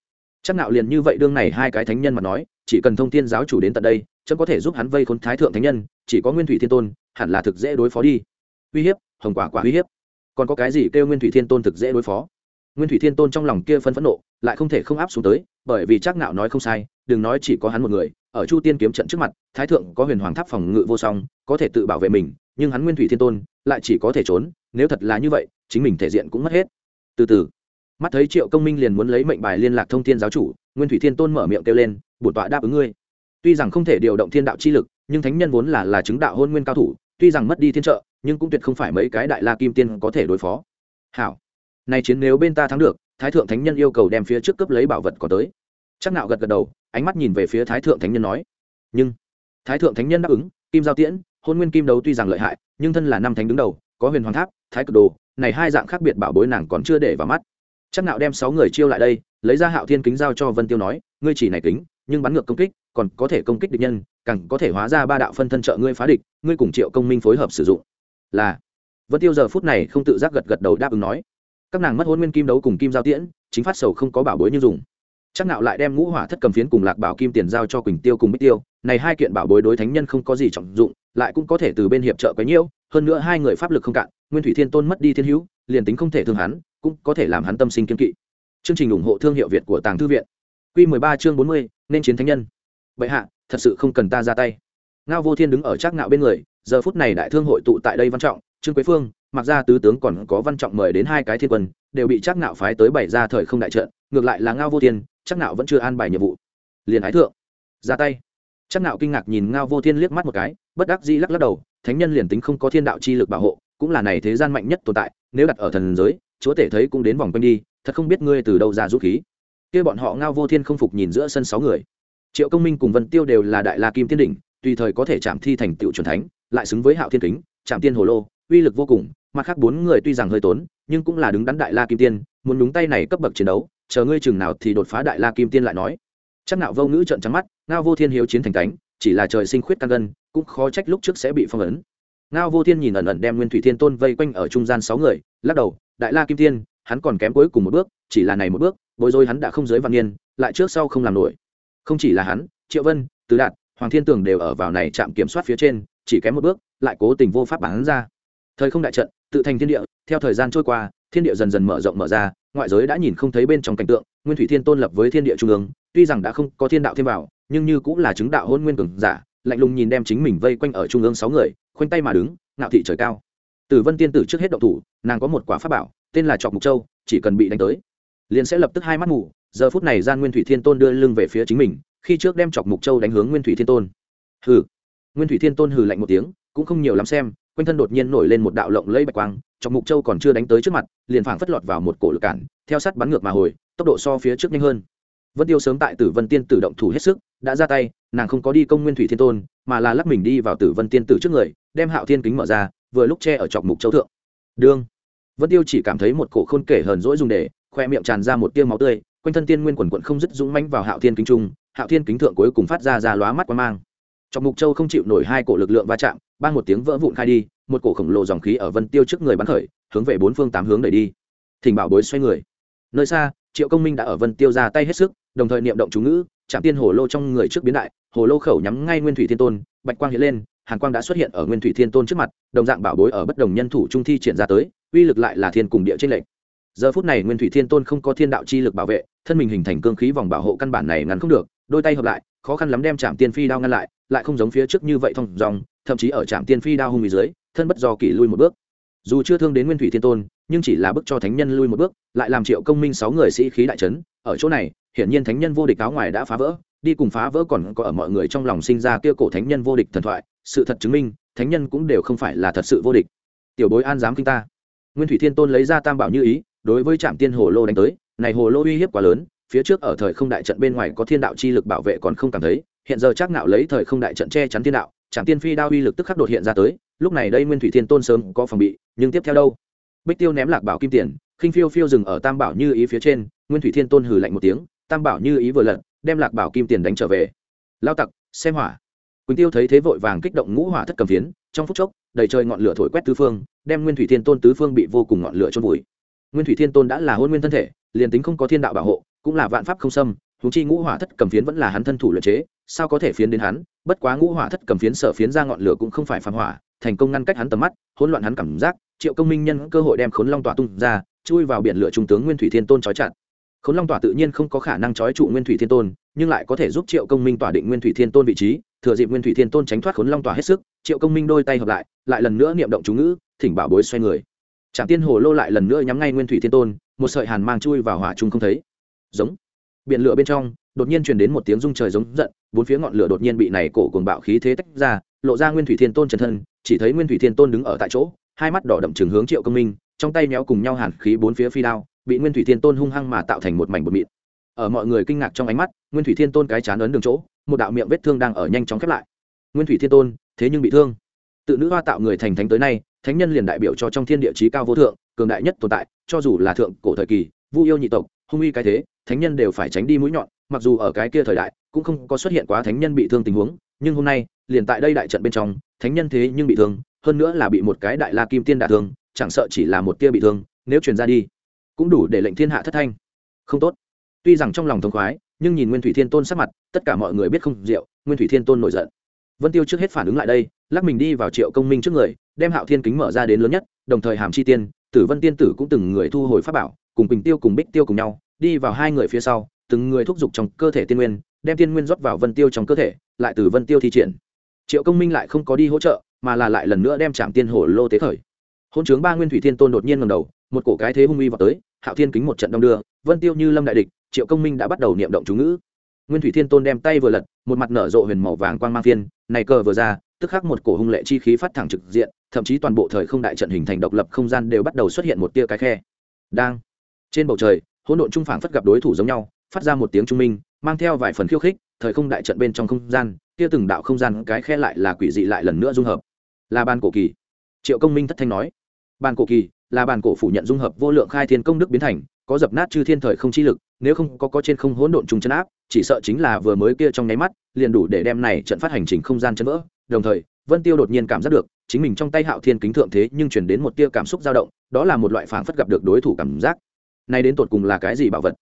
A: Chắc nạo liền như vậy đương này hai cái thánh nhân mà nói, chỉ cần thông thiên giáo chủ đến tận đây, chấm có thể giúp hắn vây khốn thái thượng thánh nhân, chỉ có nguyên thủy thiên tôn, hẳn là thực dễ đối phó đi uy hiếp, hồng quả quả uy hiếp. Còn có cái gì kêu nguyên thủy thiên tôn thực dễ đối phó? Nguyên thủy thiên tôn trong lòng kia phân phẫn nộ, lại không thể không áp xuống tới, bởi vì chắc nạo nói không sai, đừng nói chỉ có hắn một người, ở chu tiên kiếm trận trước mặt, thái thượng có huyền hoàng tháp phòng ngự vô song, có thể tự bảo vệ mình, nhưng hắn nguyên thủy thiên tôn lại chỉ có thể trốn, nếu thật là như vậy, chính mình thể diện cũng mất hết. Từ từ. Mắt thấy triệu công minh liền muốn lấy mệnh bài liên lạc thông thiên giáo chủ, nguyên thủy thiên tôn mở miệng kêu lên, bổn tọa đáp ứng ngươi. Tuy rằng không thể điều động thiên đạo chi lực, nhưng thánh nhân vốn là là chứng đạo hôn nguyên cao thủ tuy rằng mất đi thiên trợ, nhưng cũng tuyệt không phải mấy cái đại la kim tiên có thể đối phó. Hảo. Nay chiến nếu bên ta thắng được, thái thượng thánh nhân yêu cầu đem phía trước cướp lấy bảo vật có tới. Chắc nạo gật gật đầu, ánh mắt nhìn về phía thái thượng thánh nhân nói. Nhưng, thái thượng thánh nhân đáp ứng, kim giao tiễn, hôn nguyên kim đấu tuy rằng lợi hại, nhưng thân là năm thánh đứng đầu, có huyền hoàng tháp, thái cực đồ, này hai dạng khác biệt bảo bối nàng còn chưa để vào mắt. Chắc nạo đem sáu người chiêu lại đây, lấy ra hạo thiên kính giao cho vân tiêu nói, ngươi chỉ này kính, nhưng bắn ngược công kích còn có thể công kích địch nhân càng có thể hóa ra ba đạo phân thân trợ ngươi phá địch ngươi cùng triệu công minh phối hợp sử dụng. Là. Vân tiêu giờ phút này không tự giác gật gật đầu đáp ứng nói. Các nàng mất hôn nguyên kim đấu cùng kim giao tiễn chính phát sầu không có bảo bối như dùng. Chắc nạo lại đem ngũ hỏa thất cầm phiến cùng lạc bảo kim tiền giao cho quỳnh tiêu cùng bích tiêu. Này hai kiện bảo bối đối thánh nhân không có gì trọng dụng lại cũng có thể từ bên hiệp trợ quấy nhiễu hơn nữa hai người pháp lực không cạn nguyên thủy thiên tôn mất đi thiên hữu liền tính không thể thương hắn cũng có thể làm hắn tâm sinh kiên kỵ. Chương trình ủng hộ thương hiệu việt của tàng thư viện. Quy 13 chương 40, nên chiến thánh nhân bệ hạ, thật sự không cần ta ra tay. Ngao vô thiên đứng ở trác ngạo bên người, giờ phút này đại thương hội tụ tại đây văn trọng, trương quế phương mặc ra tứ tướng còn có văn trọng mời đến hai cái thiên quân, đều bị trác ngạo phái tới bảy ra thời không đại trận, ngược lại là ngao vô thiên, trác ngạo vẫn chưa an bài nhiệm vụ. Liền ái thượng. Ra tay. Trác ngạo kinh ngạc nhìn ngao vô thiên liếc mắt một cái, bất đắc dĩ lắc lắc đầu, thánh nhân liền tính không có thiên đạo chi lực bảo hộ, cũng là này thế gian mạnh nhất tồn tại, nếu đặt ở thần giới, chúa tể thấy cũng đến vòng quanh đi, thật không biết ngươi từ đâu ra rút khí. Kia bọn họ ngao vô thiên không phục nhìn giữa sân sáu người triệu công minh cùng vân tiêu đều là đại la kim tiên đỉnh, tùy thời có thể chạm thi thành tựu truyền thánh, lại xứng với hạo thiên kính, chạm tiên hồ lô, uy lực vô cùng, mặt khác bốn người tuy rằng hơi tốn, nhưng cũng là đứng đắn đại la kim tiên, muốn đúng tay này cấp bậc chiến đấu, chờ ngươi chừng nào thì đột phá đại la kim tiên lại nói. Chắc nạo vô ngữ trợn trắng mắt, ngao vô thiên hiếu chiến thành cánh chỉ là trời sinh khuyết căn gân cũng khó trách lúc trước sẽ bị phong ấn. Ngao vô thiên nhìn ẩn ẩn đem nguyên thủy thiên tôn vây quanh ở trung gian sáu người, lắc đầu, đại la kim tiên, hắn còn kém cuối cùng một bước, chỉ là này một bước, bối rối hắn đã không giới văn niên, lại trước sau không làm nổi không chỉ là hắn, triệu vân tứ đạt, hoàng thiên tường đều ở vào này chạm kiểm soát phía trên, chỉ kém một bước, lại cố tình vô pháp bán ra. Thời không đại trận, tự thành thiên địa, theo thời gian trôi qua, thiên địa dần dần mở rộng mở ra, ngoại giới đã nhìn không thấy bên trong cảnh tượng, nguyên thủy thiên tôn lập với thiên địa trung ương, tuy rằng đã không có thiên đạo thêm vào, nhưng như cũng là chứng đạo hôn nguyên cường giả, lạnh lùng nhìn đem chính mình vây quanh ở trung ương sáu người, khoanh tay mà đứng, ngạo thị trời cao. Tử vân tiên tử trước hết động thủ, nàng có một quả pháp bảo, tên là trọc mục châu, chỉ cần bị đánh tới, liền sẽ lập tức hai mắt ngủ giờ phút này gian nguyên thủy thiên tôn đưa lưng về phía chính mình, khi trước đem chọc mục châu đánh hướng nguyên thủy thiên tôn. Hừ. Nguyên thủy thiên tôn hừ lạnh một tiếng, cũng không nhiều lắm xem, quanh thân đột nhiên nổi lên một đạo lộng lẫy bạch quang, chọc mục châu còn chưa đánh tới trước mặt, liền phảng phất lọt vào một cổ lực cản, theo sát bắn ngược mà hồi, tốc độ so phía trước nhanh hơn. Vân tiêu sớm tại tử vân tiên tử động thủ hết sức, đã ra tay, nàng không có đi công nguyên thủy thiên tôn, mà là lắc mình đi vào tử vân tiên tử trước người, đem hạo thiên kính mở ra, vừa lúc che ở chọc mục châu thượng. Đương. Vân tiêu chỉ cảm thấy một cổ khôn kể hờn dỗi dùng để, khoe miệng tràn ra một tiêu máu tươi quanh thân tiên nguyên quần quận không dứt dũng mãnh vào hạo thiên kính trung, hạo thiên kính thượng cuối cùng phát ra ra lóa mắt quan mang. Trong mục châu không chịu nổi hai cổ lực lượng va chạm ban một tiếng vỡ vụn khai đi, một cổ khổng lồ dòng khí ở vân tiêu trước người bắn khởi, hướng về bốn phương tám hướng đẩy đi. Thỉnh bảo bối xoay người. Nơi xa, triệu công minh đã ở vân tiêu ra tay hết sức, đồng thời niệm động chú ngữ chạm tiên hồ lô trong người trước biến đại, hồ lô khẩu nhắm ngay nguyên thủy thiên tôn, bạch quang hiện lên, hàn quang đã xuất hiện ở nguyên thủy thiên tôn trước mặt, đồng dạng bảo bối ở bất đồng nhân thủ trung thi triển ra tới, uy lực lại là thiên cùng địa trên lệnh giờ phút này nguyên thủy thiên tôn không có thiên đạo chi lực bảo vệ, thân mình hình thành cương khí vòng bảo hộ căn bản này ngắn không được, đôi tay hợp lại, khó khăn lắm đem trạm tiên phi đao ngăn lại lại không giống phía trước như vậy thông dòng, thậm chí ở trạm tiên phi đao hung dưới, thân bất do kỷ lui một bước. Dù chưa thương đến nguyên thủy thiên tôn, nhưng chỉ là bức cho thánh nhân lui một bước, lại làm triệu công minh sáu người sĩ khí đại trấn ở chỗ này, hiển nhiên thánh nhân vô địch áo ngoài đã phá vỡ, đi cùng phá vỡ còn có ở mọi người trong lòng sinh ra kia cổ thánh nhân vô địch thần thoại, sự thật chứng minh, thánh nhân cũng đều không phải là thật sự vô địch. Tiểu bối an dám kinh ta. Nguyên thủy thiên tôn lấy ra tam bảo như ý đối với trạm tiên hồ lô đánh tới, này hồ lô uy hiếp quá lớn, phía trước ở thời không đại trận bên ngoài có thiên đạo chi lực bảo vệ còn không cảm thấy, hiện giờ chắc nạo lấy thời không đại trận che chắn thiên đạo, trạm tiên phi đao uy lực tức khắc đột hiện ra tới, lúc này đây nguyên thủy thiên tôn sớm có phòng bị, nhưng tiếp theo đâu? Bích tiêu ném lạc bảo kim tiền, khinh phiêu phiêu dừng ở tam bảo như ý phía trên, nguyên thủy thiên tôn hừ lạnh một tiếng, tam bảo như ý vừa lật, đem lạc bảo kim tiền đánh trở về. Lao tặc, xem hỏa. Quỳnh tiêu thấy thế vội vàng kích động ngũ hỏa thất cầm phiến, trong phút chốc, đầy trời ngọn lửa thổi quét tứ phương, đem nguyên thủy thiên tôn tứ phương bị vô cùng ngọn lửa trôn vùi nguyên thủy thiên tôn đã là hôn nguyên thân thể, liền tính không có thiên đạo bảo hộ, cũng là vạn pháp không xâm húng chi ngũ hỏa thất cầm phiến vẫn là hắn thân thủ luyện chế, sao có thể phiến đến hắn? Bất quá ngũ hỏa thất cầm phiến sở phiến ra ngọn lửa cũng không phải phản hỏa, thành công ngăn cách hắn tầm mắt, hỗn loạn hắn cảm giác, triệu công minh nhân cơ hội đem khốn long tỏa tung ra, chui vào biển lửa trung tướng nguyên thủy thiên tôn trói chặt. Khốn long tỏa tự nhiên không có khả năng trói trụ nguyên thủy thiên tôn, nhưng lại có thể giúp triệu công minh tỏa định nguyên thủy thiên tôn vị trí, thừa dịp nguyên thủy thiên tôn tránh thoát khốn long tỏa hết sức, triệu công minh đôi tay hợp lại lại lần nữa niệm động chú ngữ, thỉnh bảo bối xoay người trạm tiên hồ lô lại lần nữa nhắm ngay nguyên thủy thiên tôn, một sợi hàn mang chui vào hỏa trung không thấy. Giống. Biển lửa bên trong, đột nhiên truyền đến một tiếng rung trời giống giận, bốn phía ngọn lửa đột nhiên bị này cổ cuồng bạo khí thế tách ra, lộ ra nguyên thủy thiên tôn chân thân, chỉ thấy nguyên thủy thiên tôn đứng ở tại chỗ, hai mắt đỏ đậm trừng hướng triệu công minh, trong tay méo cùng nhau hàn khí bốn phía phi đao, bị nguyên thủy thiên tôn hung hăng mà tạo thành một mảnh bột mịn. Ở mọi người kinh ngạc trong ánh mắt, nguyên thủy thiên tôn cái chán ấn đường chỗ, một đạo miệng vết thương đang ở nhanh chóng khép lại. Nguyên thủy thiên tôn, thế nhưng bị thương. Tự nữ hoa tạo người thành thánh tới nay thánh nhân liền đại biểu cho trong thiên địa chí cao vô thượng, cường đại nhất tồn tại, cho dù là thượng cổ thời kỳ, vu yêu nhị tộc, hung uy cái thế, thánh nhân đều phải tránh đi mũi nhọn, mặc dù ở cái kia thời đại, cũng không có xuất hiện quá thánh nhân bị thương tình huống, nhưng hôm nay, liền tại đây đại trận bên trong, thánh nhân thế nhưng bị thương, hơn nữa là bị một cái đại la kim tiên đả thương, chẳng sợ chỉ là một tia bị thương, nếu truyền ra đi, cũng đủ để lệnh thiên hạ thất thanh. Không tốt. Tuy rằng trong lòng thông khoái, nhưng nhìn nguyên thủy thiên tôn sắc mặt, tất cả mọi người biết không rượu, nguyên thủy thiên tôn nổi giận vân tiêu trước hết phản ứng lại đây, lắc mình đi vào triệu công minh trước người, đem hạo thiên kính mở ra đến lớn nhất, đồng thời hàm chi tiên, tử vân tiên tử cũng từng người thu hồi pháp bảo, cùng bình tiêu cùng bích tiêu cùng nhau, đi vào hai người phía sau, từng người thúc giục trong cơ thể tiên nguyên, đem tiên nguyên rót vào vân tiêu trong cơ thể, lại từ vân tiêu thi triển. Triệu công minh lại không có đi hỗ trợ, mà là lại lần nữa đem trạm tiên hổ lô tế khởi. Hôn chướng ba nguyên thủy thiên tôn đột nhiên ngầm đầu, một cổ cái thế hung uy vào tới, hạo thiên kính một trận đông đưa, vân tiêu như lâm đại địch, triệu công minh đã bắt đầu niệm động chú ngữ. Nguyên thủy thiên tôn đem tay vừa lật, một mặt nở rộ huyền màu vàng quang mang phiên này cờ vừa ra, tức khắc một cổ hung lệ chi khí phát thẳng trực diện, thậm chí toàn bộ thời không đại trận hình thành độc lập không gian đều bắt đầu xuất hiện một tia cái khe. Đang. Trên bầu trời, hỗn độn trung phảng phất gặp đối thủ giống nhau, phát ra một tiếng trung minh, mang theo vài phần khiêu khích, thời không đại trận bên trong không gian kia từng đạo không gian cái khe lại là quỷ dị lại lần nữa dung hợp. Là ban cổ kỳ. Triệu công minh thất thanh nói. Ban cổ kỳ, là bàn cổ phủ nhận dung hợp vô lượng khai thiên công đức biến thành, có dập nát chư thiên thời không chi lực, nếu không có có trên không hỗn độn trùng chân áp chỉ sợ chính là vừa mới kia trong nháy mắt, liền đủ để đem này trận phát hành trình không gian chấn vỡ. Đồng thời, vân tiêu đột nhiên cảm giác được, chính mình trong tay hạo thiên kính thượng thế nhưng chuyển đến một tia cảm xúc dao động, đó là một loại phảng phất gặp được đối thủ cảm giác. Nay đến tột cùng là cái gì bảo vật?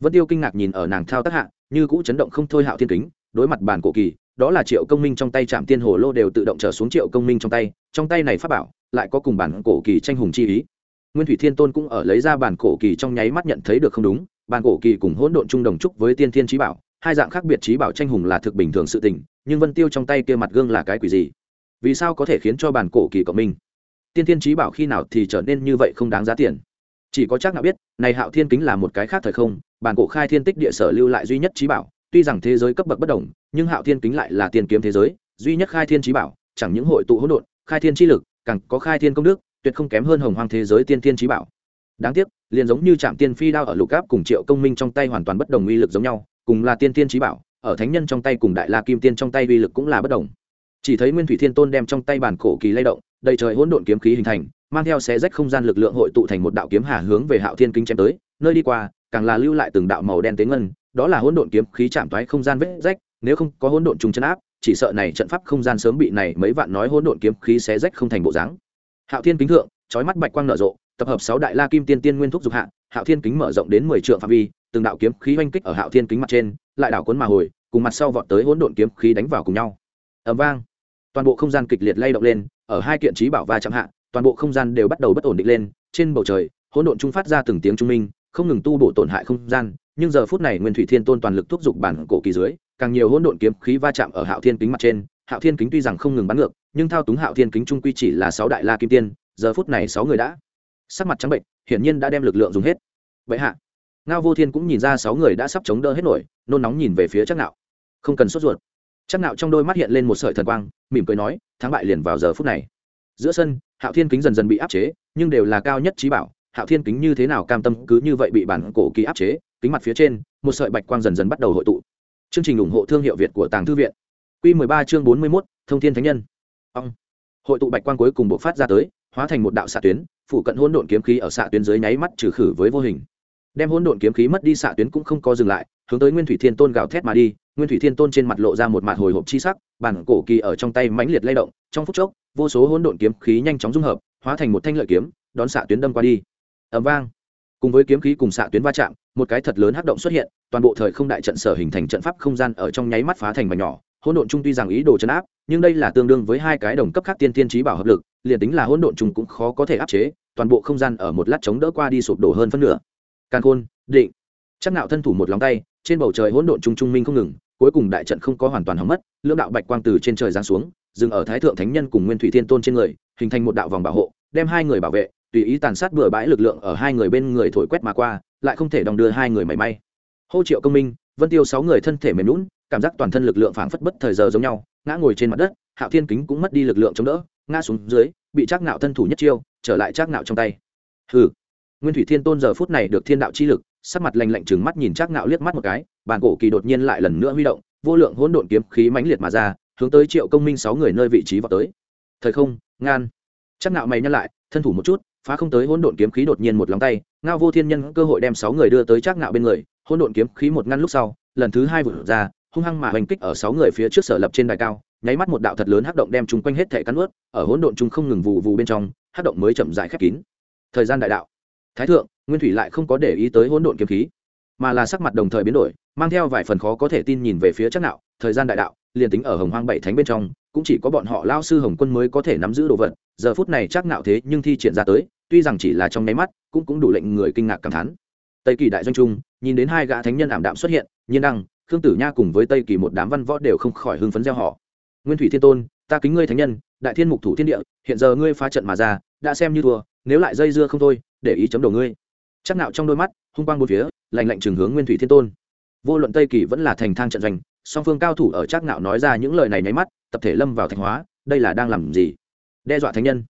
A: Vân tiêu kinh ngạc nhìn ở nàng thao tác hạ, như cũ chấn động không thôi hạo thiên kính, đối mặt bản cổ kỳ, đó là triệu công minh trong tay chạm tiên hồ lô đều tự động trở xuống triệu công minh trong tay trong tay này pháp bảo, lại có cùng bản cổ kỳ tranh hùng chi ý. Nguyên thủy thiên tôn cũng ở lấy ra bản cổ kỳ trong nháy mắt nhận thấy được không đúng Bàn cổ kỳ cùng hỗn độn trung đồng trúc với tiên thiên trí bảo, hai dạng khác biệt trí bảo tranh hùng là thực bình thường sự tình, nhưng vân tiêu trong tay kia mặt gương là cái quỷ gì? Vì sao có thể khiến cho bàn cổ kỳ cộng minh? Tiên thiên trí bảo khi nào thì trở nên như vậy không đáng giá tiền? Chỉ có chắc nào biết, này hạo thiên kính là một cái khác thời không, Bàn cổ khai thiên tích địa sở lưu lại duy nhất trí bảo, tuy rằng thế giới cấp bậc bất đồng, nhưng hạo thiên kính lại là tiền kiếm thế giới, duy nhất khai thiên trí bảo, chẳng những hội tụ hỗn độn, khai thiên trí lực, càng có khai thiên công đức, tuyệt không kém hơn hồng hoang thế giới tiên thiên trí bảo đáng tiếc, liền giống như trạm tiên phi đao ở lục áp cùng triệu công minh trong tay hoàn toàn bất đồng uy lực giống nhau, cùng là tiên tiên trí bảo, ở thánh nhân trong tay cùng đại la kim tiên trong tay uy lực cũng là bất đồng. Chỉ thấy nguyên thủy thiên tôn đem trong tay bản cổ kỳ lay động, đầy trời hỗn độn kiếm khí hình thành, mang theo xé rách không gian lực lượng hội tụ thành một đạo kiếm hà hướng về hạo thiên kính chém tới, nơi đi qua, càng là lưu lại từng đạo màu đen tế ngân, đó là hỗn độn kiếm khí chạm toái không gian vết rách, nếu không có hỗn độn trùng chân áp, chỉ sợ này trận pháp không gian sớm bị này mấy vạn nói hỗn độn kiếm khí xé rách không thành bộ dáng. Hạo thiên kính thượng, chói mắt bạch quang nở rộ tập hợp sáu đại la kim tiên tiên nguyên thúc dục hạ, hạo thiên kính mở rộng đến mười trượng phạm vi, từng đạo kiếm khí oanh kích ở hạo thiên kính mặt trên, lại đảo cuốn mà hồi, cùng mặt sau vọt tới hỗn độn kiếm khí đánh vào cùng nhau. Ầm vang. Toàn bộ không gian kịch liệt lay động lên, ở hai kiện trí bảo va chạm hạ, toàn bộ không gian đều bắt đầu bất ổn định lên, trên bầu trời, hỗn độn trung phát ra từng tiếng trung minh, không ngừng tu bổ tổn hại không gian, nhưng giờ phút này nguyên thủy thiên tôn toàn lực thúc giục bản cổ kỳ dưới, càng nhiều hỗn độn kiếm khí va chạm ở hạo thiên kính mặt trên, hạo thiên kính tuy rằng không ngừng bắn ngược, nhưng thao túng hạo thiên kính trung quy chỉ là sáu đại la kim tiên, giờ phút này sáu người đã sắc mặt trắng bệnh hiển nhiên đã đem lực lượng dùng hết. Vậy hạ ngao vô thiên cũng nhìn ra sáu người đã sắp chống đỡ hết nổi nôn nóng nhìn về phía chắc nạo không cần sốt ruột. Chắc nạo trong đôi mắt hiện lên một sợi thần quang mỉm cười nói thắng bại liền vào giờ phút này. Giữa sân hạo thiên kính dần dần bị áp chế nhưng đều là cao nhất trí bảo hạo thiên kính như thế nào cam tâm cứ như vậy bị bản cổ kỳ áp chế kính mặt phía trên một sợi bạch quang dần dần bắt đầu hội tụ. Chương trình ủng hộ thương hiệu việt của tàng thư viện. Q 13 chương 41, thông thiên thánh nhân. Ông. Hội tụ bạch quang cuối cùng bộc phát ra tới hóa thành một đạo xạ tuyến phụ cận hỗn độn kiếm khí ở xạ tuyến dưới nháy mắt trừ khử với vô hình. Đem hỗn độn kiếm khí mất đi, xạ tuyến cũng không có dừng lại, hướng tới nguyên thủy thiên tôn gào thét mà đi. Nguyên thủy thiên tôn trên mặt lộ ra một mặt hồi hộp chi sắc, bản cổ kỳ ở trong tay mãnh liệt lay động, trong phút chốc, vô số hỗn độn kiếm khí nhanh chóng dung hợp, hóa thành một thanh lợi kiếm, đón xạ tuyến đâm qua đi. Ầm vang. Cùng với kiếm khí cùng xạ tuyến va chạm, một cái thật lớn hắc động xuất hiện, toàn bộ thời không đại trận sở hình thành trận pháp không gian ở trong nháy mắt phá thành mảnh nhỏ hỗn độn trung tuy rằng ý đồ chấn áp, nhưng đây là tương đương với hai cái đồng cấp khác tiên tiên trí bảo hợp lực, liền tính là hỗn độn trung cũng khó có thể áp chế, toàn bộ không gian ở một lát chống đỡ qua đi sụp đổ hơn phân nửa. Càn khôn, định. Chắc nạo thân thủ một lòng tay, trên bầu trời hỗn độn trung trung minh không ngừng, cuối cùng đại trận không có hoàn toàn hỏng mất, lưỡng đạo bạch quang từ trên trời giáng xuống, dừng ở thái thượng thánh nhân cùng nguyên thủy thiên tôn trên người, hình thành một đạo vòng bảo hộ, đem hai người bảo vệ, tùy ý tàn sát bừa bãi lực lượng ở hai người bên người thổi quét mà qua, lại không thể đong đưa hai người mảy may. Hô triệu công minh, vân tiêu sáu người thân thể mềm lún cảm giác toàn thân lực lượng phảng phất bất thời giờ giống nhau, ngã ngồi trên mặt đất, hạo thiên kính cũng mất đi lực lượng chống đỡ, ngã xuống dưới, bị trác nạo thân thủ nhất chiêu, trở lại trác nạo trong tay. Hừ. Nguyên thủy thiên tôn giờ phút này được thiên đạo chi lực, sắc mặt lạnh lạnh chừng mắt nhìn trác nạo liếc mắt một cái bàn cổ kỳ đột nhiên lại lần nữa huy động, vô lượng hỗn độn kiếm khí mãnh liệt mà ra, hướng tới triệu công minh sáu người nơi vị trí vào tới. Thời không, ngan. Trác nạo mày nhăn lại, thân thủ một chút, phá không tới hỗn độn kiếm khí đột nhiên một lòng tay, ngao vô thiên nhân cơ hội đem sáu người đưa tới trác nạo bên người, hỗn độn kiếm khí một ngăn lúc sau, lần thứ hai vụt ra hung hăng mà hành kích ở sáu người phía trước sở lập trên đài cao, nháy mắt một đạo thật lớn hắc động đem chúng quanh hết thể cắn ướt ở hỗn độn chúng không ngừng vụ vụ bên trong, hắc động mới chậm rãi khép kín. Thời gian đại đạo. Thái thượng, nguyên thủy lại không có để ý tới hỗn độn kiếm khí, mà là sắc mặt đồng thời biến đổi, mang theo vài phần khó có thể tin nhìn về phía chắc nạo. Thời gian đại đạo, liền tính ở hồng hoang bảy thánh bên trong, cũng chỉ có bọn họ lao sư hồng quân mới có thể nắm giữ đồ vật. Giờ phút này chắc nạo thế nhưng thi triển ra tới, tuy rằng chỉ là trong nháy mắt, cũng cũng đủ lệnh người kinh ngạc cảm thán. Tây kỳ đại doanh trung, nhìn đến hai gã thánh nhân ảm đạm xuất hiện, nhiên đăng khương tử nha cùng với tây kỳ một đám văn võ đều không khỏi hưng phấn gieo họ. Nguyên thủy thiên tôn, ta kính ngươi thánh nhân, đại thiên mục thủ thiên địa, hiện giờ ngươi phá trận mà ra, đã xem như thua, nếu lại dây dưa không thôi, để ý chấm đầu ngươi. Chắc nạo trong đôi mắt, hung quang bốn phía, lạnh lạnh trường hướng nguyên thủy thiên tôn. Vô luận tây kỳ vẫn là thành thang trận doanh, song phương cao thủ ở chắc nạo nói ra những lời này nháy mắt, tập thể lâm vào thành hóa, đây là đang làm gì? Đe dọa thánh nhân.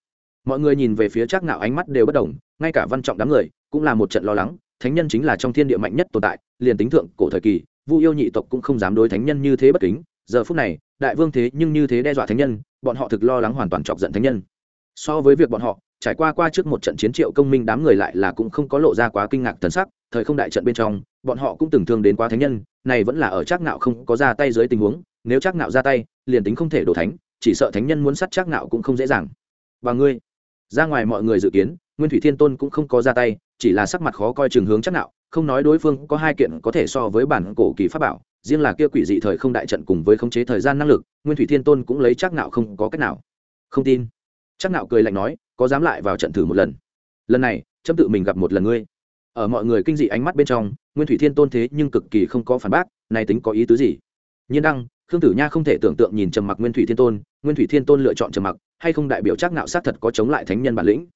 A: Mọi người nhìn về phía chắc nạo ánh mắt đều bất động, ngay cả văn trọng đám người cũng là một trận lo lắng, thánh nhân chính là trong thiên địa mạnh nhất tồn tại, liền tính thượng cổ thời kỳ vu yêu nhị tộc cũng không dám đối thánh nhân như thế bất kính, giờ phút này, đại vương thế nhưng như thế đe dọa thánh nhân, bọn họ thực lo lắng hoàn toàn chọc giận thánh nhân. So với việc bọn họ, trải qua qua trước một trận chiến triệu công minh đám người lại là cũng không có lộ ra quá kinh ngạc thần sắc, thời không đại trận bên trong, bọn họ cũng từng thương đến quá thánh nhân, này vẫn là ở trác ngạo không có ra tay dưới tình huống, nếu trác ngạo ra tay, liền tính không thể đổ thánh, chỉ sợ thánh nhân muốn sát trác ngạo cũng không dễ dàng. Và ngươi, ra ngoài mọi người dự kiến, nguyên thủy thiên tôn cũng không có ra tay, chỉ là sắc mặt khó coi trường hướng trác ngạo không nói đối phương có hai kiện có thể so với bản cổ kỳ pháp bảo, riêng là kia quỷ dị thời không đại trận cùng với khống chế thời gian năng lực, nguyên thủy thiên tôn cũng lấy chắc nạo không có cách nào. Không tin. Chắc nạo cười lạnh nói, có dám lại vào trận thử một lần. Lần này, chấm tự mình gặp một lần ngươi. Ở mọi người kinh dị ánh mắt bên trong, nguyên thủy thiên tôn thế nhưng cực kỳ không có phản bác này tính có ý tứ gì? Nhiên đăng, khương tử nha không thể tưởng tượng nhìn trầm mặc nguyên thủy thiên tôn, nguyên thủy thiên tôn lựa chọn trầm mặc, hay không đại biểu chắc nạo sát thật có chống lại thánh nhân bản lĩnh?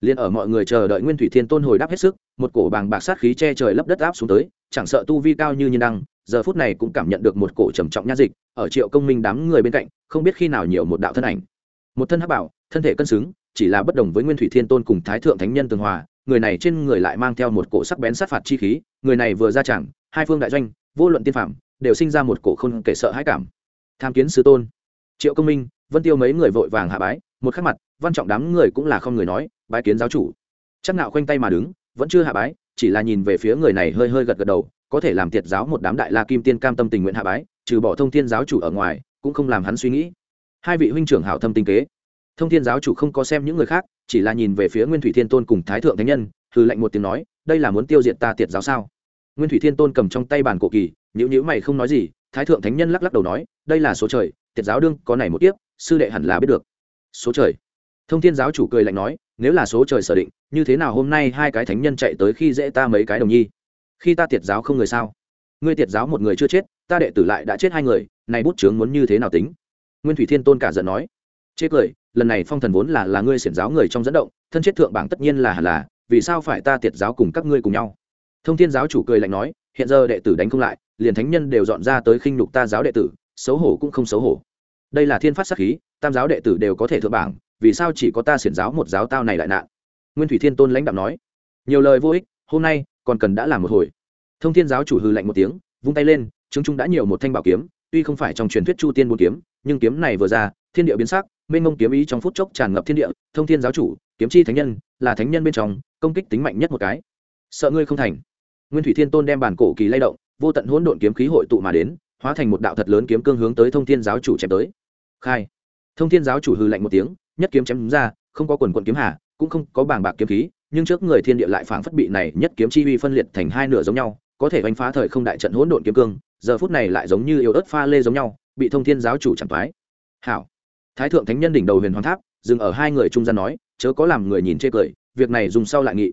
A: Liền ở mọi người chờ đợi nguyên thủy thiên tôn hồi đáp hết sức, một cổ bàng bạc sát khí che trời lấp đất áp xuống tới, chẳng sợ tu vi cao như nhiên đăng, giờ phút này cũng cảm nhận được một cổ trầm trọng nha dịch, ở triệu công minh đám người bên cạnh, không biết khi nào nhiều một đạo thân ảnh. Một thân hắc bảo, thân thể cân xứng, chỉ là bất đồng với nguyên thủy thiên tôn cùng thái thượng thánh nhân tường hòa, người này trên người lại mang theo một cổ sắc bén sát phạt chi khí, người này vừa ra chẳng, hai phương đại doanh, vô luận tiên phạm đều sinh ra một cổ không kể sợ hãi cảm. Tham kiến sứ tôn. Triệu công minh, vân tiêu mấy người vội vàng hạ bái, một khắc mặt, văn trọng đám người cũng là không người nói bái kiến giáo chủ. Chắc nạo khoanh tay mà đứng, vẫn chưa hạ bái, chỉ là nhìn về phía người này hơi hơi gật gật đầu, có thể làm tiệt giáo một đám đại la kim tiên cam tâm tình nguyện hạ bái, trừ bỏ thông thiên giáo chủ ở ngoài, cũng không làm hắn suy nghĩ. Hai vị huynh trưởng hảo thâm tinh kế. Thông thiên giáo chủ không có xem những người khác, chỉ là nhìn về phía nguyên thủy thiên tôn cùng thái thượng thánh nhân, hừ lạnh một tiếng nói, đây là muốn tiêu diệt ta tiệt giáo sao? Nguyên thủy thiên tôn cầm trong tay bản cổ kỳ nhữ nhữ mày không nói gì, thái thượng thánh nhân lắc lắc đầu nói, đây là số trời, tiệt giáo đương có này một tiếp sư đệ hẳn là biết được. Số trời thông thiên giáo chủ cười lạnh nói, nếu là số trời sở định, như thế nào hôm nay hai cái thánh nhân chạy tới khi dễ ta mấy cái đồng nhi? Khi ta tiệt giáo không người sao? Ngươi tiệt giáo một người chưa chết, ta đệ tử lại đã chết hai người, này bút Trướng muốn như thế nào tính? Nguyên thủy thiên tôn cả giận nói, chê cười, lần này phong thần vốn là là ngươi xiển giáo người trong dẫn động, thân chết thượng bảng tất nhiên là là, vì sao phải ta tiệt giáo cùng các ngươi cùng nhau? Thông thiên giáo chủ cười lạnh nói, hiện giờ đệ tử đánh không lại, liền thánh nhân đều dọn ra tới khinh nhục ta giáo đệ tử, xấu hổ cũng không xấu hổ. Đây là thiên phát sắc khí, tam giáo đệ tử đều có thể thượng bảng vì sao chỉ có ta xiển giáo một giáo tao này lại nạn? Nguyên thủy thiên tôn lãnh đạo nói. Nhiều lời vô ích, hôm nay, còn cần đã làm một hồi. Thông thiên giáo chủ hư lạnh một tiếng, vung tay lên, chứng trung đã nhiều một thanh bảo kiếm, tuy không phải trong truyền thuyết chu tiên bốn kiếm, nhưng kiếm này vừa ra, thiên địa biến sắc, mênh mông kiếm ý trong phút chốc tràn ngập thiên địa. Thông thiên giáo chủ, kiếm chi thánh nhân, là thánh nhân bên trong, công kích tính mạnh nhất một cái. Sợ ngươi không thành. Nguyên thủy thiên tôn đem bản cổ kỳ lay động, vô tận hỗn độn kiếm khí hội tụ mà đến, hóa thành một đạo thật lớn kiếm cương hướng tới thông thiên giáo chủ chém tới. Khai. Thông thiên giáo chủ hư lạnh một tiếng nhất kiếm chém ra, không có quần quận kiếm hà, cũng không có bảng bạc kiếm khí, nhưng trước người thiên địa lại phảng phất bị này nhất kiếm chi uy phân liệt thành hai nửa giống nhau, có thể đánh phá thời không đại trận hỗn độn kiếm cương, giờ phút này lại giống như yếu ớt pha lê giống nhau, bị thông thiên giáo chủ chẳng phái hảo. Thái thượng thánh nhân đỉnh đầu huyền hoàng tháp, dừng ở hai người trung gian nói, chớ có làm người nhìn chê cười, việc này dùng sau lại nghị.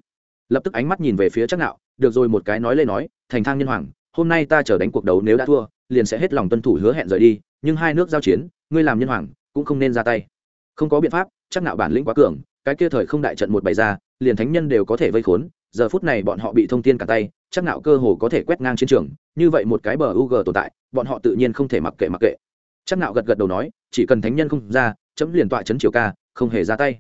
A: Lập tức ánh mắt nhìn về phía chắc nạo, được rồi một cái nói lên nói, thành thang nhân hoàng, hôm nay ta chờ đánh cuộc đấu nếu đã thua, liền sẽ hết lòng tuân thủ hứa hẹn rời đi, nhưng hai nước giao chiến, ngươi làm nhân hoàng, cũng không nên ra tay không có biện pháp, chắc nạo bản lĩnh quá cường, cái kia thời không đại trận một bày ra, liền thánh nhân đều có thể vây khốn, giờ phút này bọn họ bị thông tin cả tay, chắc nạo cơ hồ có thể quét ngang chiến trường, như vậy một cái bờ u g tồn tại, bọn họ tự nhiên không thể mặc kệ mặc kệ. Chắc nạo gật gật đầu nói, chỉ cần thánh nhân không ra, chấm liền tọa chấn triều ca, không hề ra tay.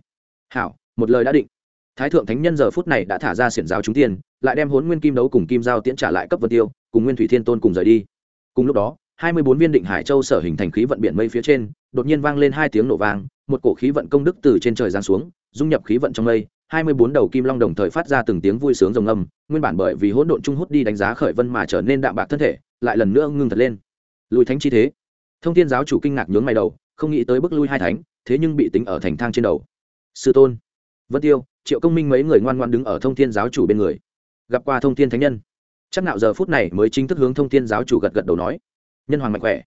A: Hảo, một lời đã định. Thái thượng thánh nhân giờ phút này đã thả ra xiển giáo chúng tiên lại đem hốn nguyên kim đấu cùng kim giao tiễn trả lại cấp vân tiêu, cùng nguyên thủy thiên tôn cùng rời đi. Cùng lúc đó, hai mươi bốn viên định hải châu sở hình thành khí vận biển mây phía trên, đột nhiên vang lên hai tiếng nổ vang một cổ khí vận công đức từ trên trời giáng xuống, dung nhập khí vận trong mây, hai mươi bốn đầu kim long đồng thời phát ra từng tiếng vui sướng rồng âm, nguyên bản bởi vì hỗn độn trung hút đi đánh giá khởi vân mà trở nên đạm bạc thân thể, lại lần nữa ngưng thật lên. Lùi thánh chi thế. Thông thiên giáo chủ kinh ngạc nhướng mày đầu, không nghĩ tới bước lui hai thánh, thế nhưng bị tính ở thành thang trên đầu. Sư tôn. Vân tiêu, triệu công minh mấy người ngoan ngoãn đứng ở thông thiên giáo chủ bên người. Gặp qua thông thiên thánh nhân. Chắc nạo giờ phút này mới chính thức hướng thông thiên giáo chủ gật gật đầu nói. Nhân hoàng mạnh khỏe.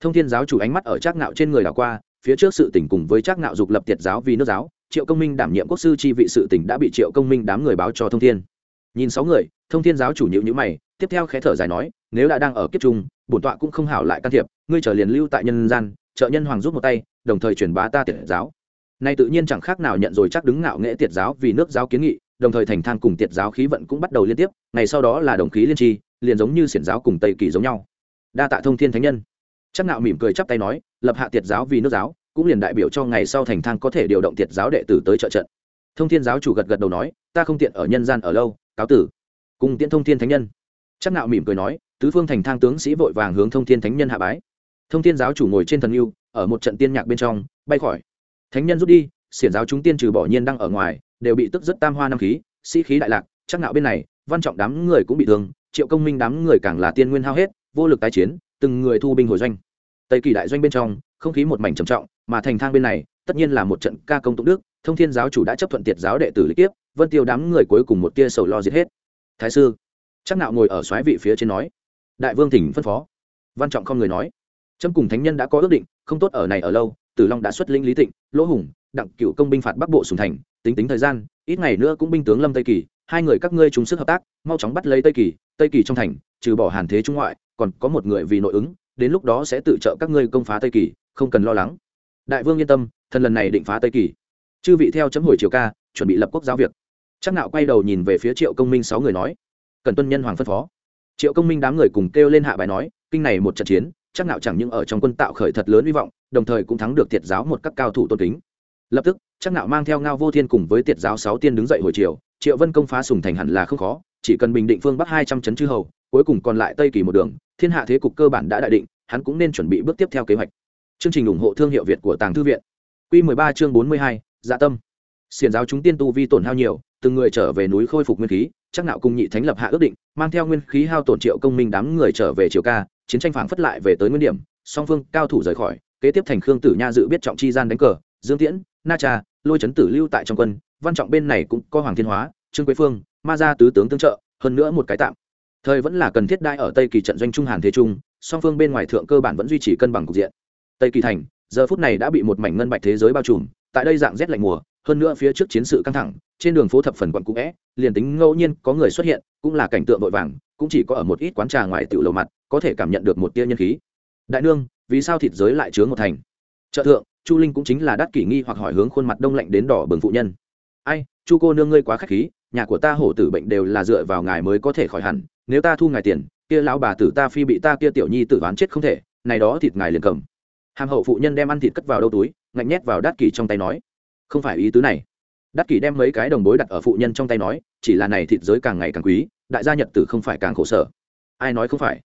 A: Thông thiên giáo chủ ánh mắt ở chắc nạo trên người đảo qua phía trước sự tình cùng với trác nạo dục lập tiệt giáo vì nước giáo, triệu công minh đảm nhiệm quốc sư chi vị sự tình đã bị triệu công minh đám người báo cho thông thiên. Nhìn sáu người, thông thiên giáo chủ nhịu nhữ mày, tiếp theo khẽ thở dài nói, nếu đã đang ở kiếp trung, bổn tọa cũng không hảo lại can thiệp, ngươi trở liền lưu tại nhân gian, trợ nhân hoàng giúp một tay, đồng thời truyền bá ta tiệt giáo. Nay tự nhiên chẳng khác nào nhận rồi chắc đứng ngạo nghệ tiệt giáo vì nước giáo kiến nghị, đồng thời thành than cùng tiệt giáo khí vận cũng bắt đầu liên tiếp, ngày sau đó là đồng khí liên tri, liền giống như xiển giáo cùng tây kỳ giống nhau. Đa tạ thông thiên thánh nhân. Chắc ngạo mỉm cười chắp tay nói lập hạ tiệt giáo vì nước giáo, cũng liền đại biểu cho ngày sau thành thang có thể điều động tiệt giáo đệ tử tới trợ trận. Thông thiên giáo chủ gật gật đầu nói, ta không tiện ở nhân gian ở lâu, cáo tử. Cùng tiễn thông thiên thánh nhân. Chắc nạo mỉm cười nói, tứ phương thành thang tướng sĩ vội vàng hướng thông thiên thánh nhân hạ bái. Thông thiên giáo chủ ngồi trên thần yêu, ở một trận tiên nhạc bên trong, bay khỏi. Thánh nhân rút đi, xiển giáo chúng tiên trừ bỏ nhiên đang ở ngoài, đều bị tức rất tam hoa năm khí, sĩ khí đại lạc, chắc nạo bên này, văn trọng đám người cũng bị thương, triệu công minh đám người càng là tiên nguyên hao hết, vô lực tái chiến, từng người thu binh hồi doanh tây kỳ đại doanh bên trong, không khí một mảnh trầm trọng, mà thành thang bên này, tất nhiên là một trận ca công tụng đức, thông thiên giáo chủ đã chấp thuận tiệt giáo đệ tử lý tiếp vân tiêu đám người cuối cùng một tia sầu lo giết hết. Thái sư, chắc nạo ngồi ở xoáy vị phía trên nói, đại vương thỉnh phân phó. Văn trọng không người nói trâm cùng thánh nhân đã có ước định, không tốt ở này ở lâu, tử long đã xuất linh lý tịnh, lỗ hùng, đặng cựu công binh phạt bắc bộ sùng thành, tính tính thời gian, ít ngày nữa cũng binh tướng lâm tây kỳ, hai người các ngươi chung sức hợp tác, mau chóng bắt lấy tây kỳ tây kỳ trong thành, trừ bỏ hàn thế trung ngoại, còn có một người vì nội ứng đến lúc đó sẽ tự trợ các ngươi công phá tây kỳ, không cần lo lắng. Đại vương yên tâm, thần lần này định phá tây kỳ. Chư vị theo chấm hồi triều ca, chuẩn bị lập quốc giáo việc. Chắc nạo quay đầu nhìn về phía triệu công minh sáu người nói, cần tuân nhân hoàng phân phó. Triệu công minh đám người cùng kêu lên hạ bài nói, kinh này một trận chiến chắc nạo chẳng những ở trong quân tạo khởi thật lớn hy vọng, đồng thời cũng thắng được tiệt giáo một các cao thủ tôn kính. Lập tức chắc nạo mang theo ngao vô thiên cùng với tiệt giáo sáu tiên đứng dậy hồi chiều triệu vân công phá sùng thành hẳn là không khó, chỉ cần bình định phương bắc hai trăm chấn chư hầu cuối cùng còn lại tây kỳ một đường thiên hạ thế cục cơ bản đã đại định hắn cũng nên chuẩn bị bước tiếp theo kế hoạch. Chương trình ủng hộ thương hiệu việt của tàng thư viện. Quy 13 chương 42, dạ tâm. Xiển giáo chúng tiên tu vi tổn hao nhiều từng người trở về núi khôi phục nguyên khí chắc nạo cùng nhị thánh lập hạ ước định mang theo nguyên khí hao tổn triệu công minh đám người trở về triều ca chiến tranh phảng phất lại về tới nguyên điểm song phương cao thủ rời khỏi kế tiếp thành khương tử nha dự biết trọng chi gian đánh cờ dương tiễn na cha lôi chấn tử lưu tại trong quân văn trọng bên này cũng có hoàng thiên hóa trương quế phương ma gia tứ tướng tương trợ hơn nữa một cái tạm thời vẫn là cần thiết đai ở tây kỳ trận doanh trung hàn thế trung, song phương bên ngoài thượng cơ bản vẫn duy trì cân bằng cục diện. Tây kỳ thành, giờ phút này đã bị một mảnh ngân bạch thế giới bao trùm, tại đây dạng rét lạnh mùa, hơn nữa phía trước chiến sự căng thẳng, trên đường phố thập phần quận cũ vẽ, liền tính ngẫu nhiên có người xuất hiện, cũng là cảnh tượng vội vàng, cũng chỉ có ở một ít quán trà ngoài tiểu lầu mặt, có thể cảm nhận được một tia nhân khí. Đại nương, vì sao thịt giới lại chứa một thành? Trợ thượng, chu linh cũng chính là đắt kỷ nghi hoặc hỏi hướng khuôn mặt đông lạnh đến đỏ bừng phụ nhân. Ai, chu cô nương ngươi quá k h á c h khí, nhà của ta hổ tử bệnh đều là dựa vào ngài mới có thể khỏi hẳn nếu ta thu ngài tiền, kia lão bà tử ta phi bị ta kia tiểu nhi tử oán chết không thể, này đó thịt ngài liền cầm. Hàm hậu phụ nhân đem ăn thịt cất vào đâu túi, ngạnh nhét vào đắt kỳ trong tay nói. Không phải ý tứ này. Đắt kỳ đem mấy cái đồng bối đặt ở phụ nhân trong tay nói, chỉ là này thịt giới càng ngày càng quý, đại gia nhật tử không phải càng khổ sở. Ai nói không phải?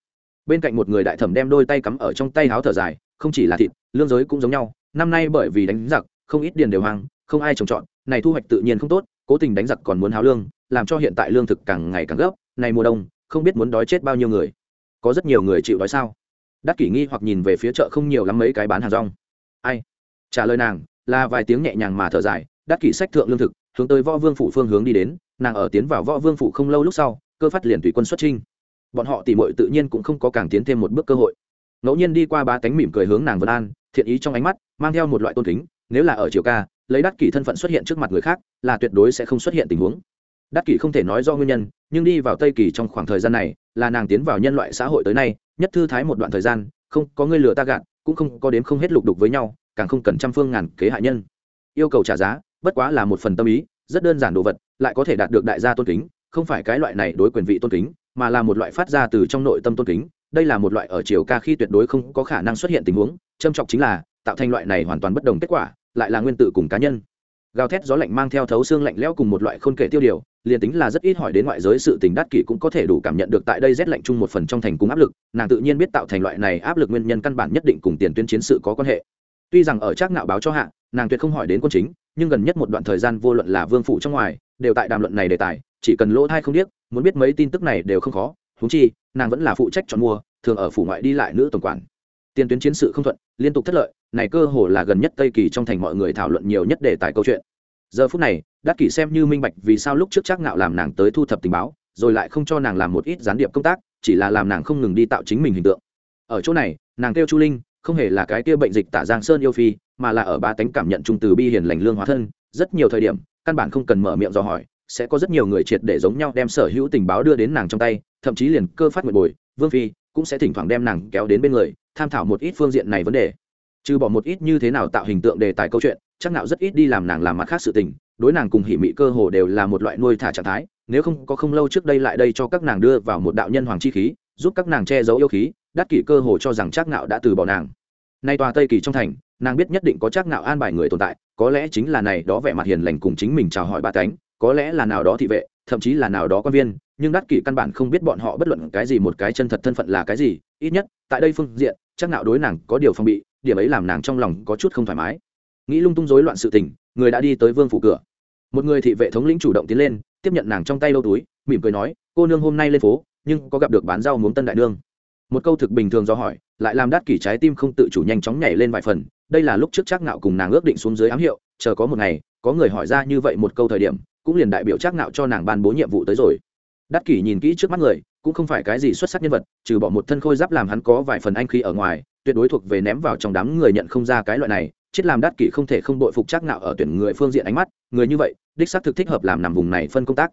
A: Bên cạnh một người đại thẩm đem đôi tay cắm ở trong tay háo thở dài, không chỉ là thịt, lương giới cũng giống nhau, năm nay bởi vì đánh giặc, không ít điền đều hoang, không ai trồng trọt, này thu hoạch tự nhiên không tốt, cố tình đánh giặc còn muốn háo lương, làm cho hiện tại lương thực càng ngày càng gấp, này mùa đông không biết muốn đói chết bao nhiêu người. Có rất nhiều người chịu đói sao? Đắc kỷ nghi hoặc nhìn về phía chợ không nhiều lắm mấy cái bán hàng rong. Ai? Trả lời nàng, là vài tiếng nhẹ nhàng mà thở dài, đắc kỷ sách thượng lương thực, hướng tới võ vương phủ phương hướng đi đến, nàng ở tiến vào võ vương phủ không lâu lúc sau, cơ phát liền tùy quân xuất trinh bọn họ tỉ mội tự nhiên cũng không có càng tiến thêm một bước cơ hội. Ngẫu nhiên đi qua ba cánh mỉm cười hướng nàng vân an, thiện ý trong ánh mắt, mang theo một loại tôn kính, nếu là ở triều ca, lấy đắc kỷ thân phận xuất hiện trước mặt người khác, là tuyệt đối sẽ không xuất hiện tình huống đắc kỷ không thể nói do nguyên nhân, nhưng đi vào tây kỳ trong khoảng thời gian này, là nàng tiến vào nhân loại xã hội tới nay, nhất thư thái một đoạn thời gian, không có người lừa ta gạt, cũng không có đếm không hết lục đục với nhau, càng không cần trăm phương ngàn kế hại nhân. Yêu cầu trả giá, bất quá là một phần tâm ý, rất đơn giản đồ vật, lại có thể đạt được đại gia tôn kính, không phải cái loại này đối quyền vị tôn kính, mà là một loại phát ra từ trong nội tâm tôn kính. Đây là một loại ở chiều ca khi tuyệt đối không có khả năng xuất hiện tình huống châm trọng chính là, tạo thành loại này hoàn toàn bất đồng kết quả, lại là nguyên tử cùng cá nhân gào thét gió lạnh mang theo thấu xương lạnh lẽo cùng một loại khôn kể tiêu điều, liền tính là rất ít hỏi đến ngoại giới sự tình đắt kỷ cũng có thể đủ cảm nhận được tại đây rét lạnh chung một phần trong thành cung áp lực, nàng tự nhiên biết tạo thành loại này áp lực nguyên nhân căn bản nhất định cùng tiền tuyến chiến sự có quan hệ. Tuy rằng ở trác ngạo báo cho hạ, nàng tuyệt không hỏi đến quân chính, nhưng gần nhất một đoạn thời gian vô luận là vương phủ trong ngoài, đều tại đàm luận này đề tài, chỉ cần lỗ thai không biết muốn biết mấy tin tức này đều không khó húng chi, nàng vẫn là phụ trách chọn mua, thường ở phủ ngoại đi lại nữ tổng quản. Tiền tuyến chiến sự không thuận, liên tục thất lợi này cơ hồ là gần nhất tây kỳ trong thành mọi người thảo luận nhiều nhất đề tài câu chuyện. Giờ phút này, đắc kỷ xem như minh bạch vì sao lúc trước chắc ngạo làm nàng tới thu thập tình báo, rồi lại không cho nàng làm một ít gián điệp công tác, chỉ là làm nàng không ngừng đi tạo chính mình hình tượng. Ở chỗ này, nàng kêu chu linh, không hề là cái kia bệnh dịch tả giang sơn yêu phi, mà là ở ba tánh cảm nhận trung từ bi hiền lành lương hóa thân, rất nhiều thời điểm, căn bản không cần mở miệng dò hỏi, sẽ có rất nhiều người triệt để giống nhau đem sở hữu tình báo đưa đến nàng trong tay, thậm chí liền cơ phát nguyện bồi, vương phi cũng sẽ thỉnh thoảng đem nàng kéo đến bên người, tham thảo một ít phương diện này vấn đề trừ bỏ một ít như thế nào tạo hình tượng đề tài câu chuyện, chắc nạo rất ít đi làm nàng làm mặt khác sự tình, đối nàng cùng hỉ mị cơ hồ đều là một loại nuôi thả trạng thái, nếu không có không lâu trước đây lại đây cho các nàng đưa vào một đạo nhân hoàng chi khí, giúp các nàng che giấu yêu khí, đắc kỷ cơ hồ cho rằng chắc nạo đã từ bỏ nàng. Nay tòa tây kỳ trong thành, nàng biết nhất định có chắc nạo an bài người tồn tại, có lẽ chính là này đó vẻ mặt hiền lành cùng chính mình chào hỏi ba cánh, có lẽ là nào đó thị vệ, thậm chí là nào đó quan viên, nhưng đắc kỷ căn bản không biết bọn họ bất luận cái gì, một cái chân thật thân phận là cái gì, ít nhất, tại đây phương diện, chắc nạo đối nàng có điều phong bị điểm ấy làm nàng trong lòng có chút không thoải mái. Nghĩ lung tung rối loạn sự tình, người đã đi tới vương phủ cửa. Một người thị vệ thống lĩnh chủ động tiến lên, tiếp nhận nàng trong tay lâu túi, mỉm cười nói, cô nương hôm nay lên phố, nhưng có gặp được bán rau muống tân đại nương. Một câu thực bình thường do hỏi, lại làm đắt kỷ trái tim không tự chủ nhanh chóng nhảy lên vài phần, đây là lúc trước chắc ngạo cùng nàng ước định xuống dưới ám hiệu, chờ có một ngày, có người hỏi ra như vậy một câu thời điểm, cũng liền đại biểu chắc ngạo cho nàng ban bố nhiệm vụ tới rồi. Đắt kỷ nhìn kỹ trước mắt người, cũng không phải cái gì xuất sắc nhân vật, trừ bỏ một thân khôi giáp làm hắn có vài phần anh khí ở ngoài tuyệt đối thuộc về ném vào trong đám người nhận không ra cái loại này, chết làm đắt kỷ không thể không đội phục chắc nạo ở tuyển người phương diện ánh mắt, người như vậy, đích xác thực thích hợp làm nằm vùng này phân công tác.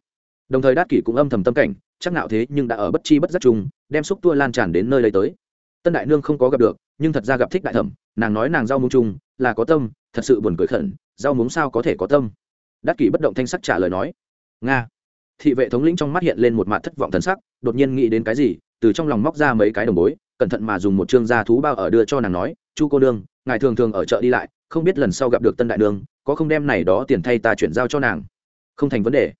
A: Đồng thời đắt kỷ cũng âm thầm tâm cảnh, chắc nạo thế nhưng đã ở bất chi bất giác chung, đem xúc tua lan tràn đến nơi đây tới. Tân đại nương không có gặp được, nhưng thật ra gặp thích đại thẩm, nàng nói nàng rau muống chung, là có tâm, thật sự buồn cười khẩn, rau muống sao có thể có tâm? Đát kỷ bất động thanh sắc trả lời nói, nga. Thị vệ thống lĩnh trong mắt hiện lên một mặt thất vọng thần sắc, đột nhiên nghĩ đến cái gì, từ trong lòng móc ra mấy cái đồng bối cẩn thận mà dùng một chương gia thú bao ở đưa cho nàng nói chu cô nương ngài thường thường ở chợ đi lại không biết lần sau gặp được tân đại nương có không đem này đó tiền thay ta chuyển giao cho nàng? Không thành vấn đề.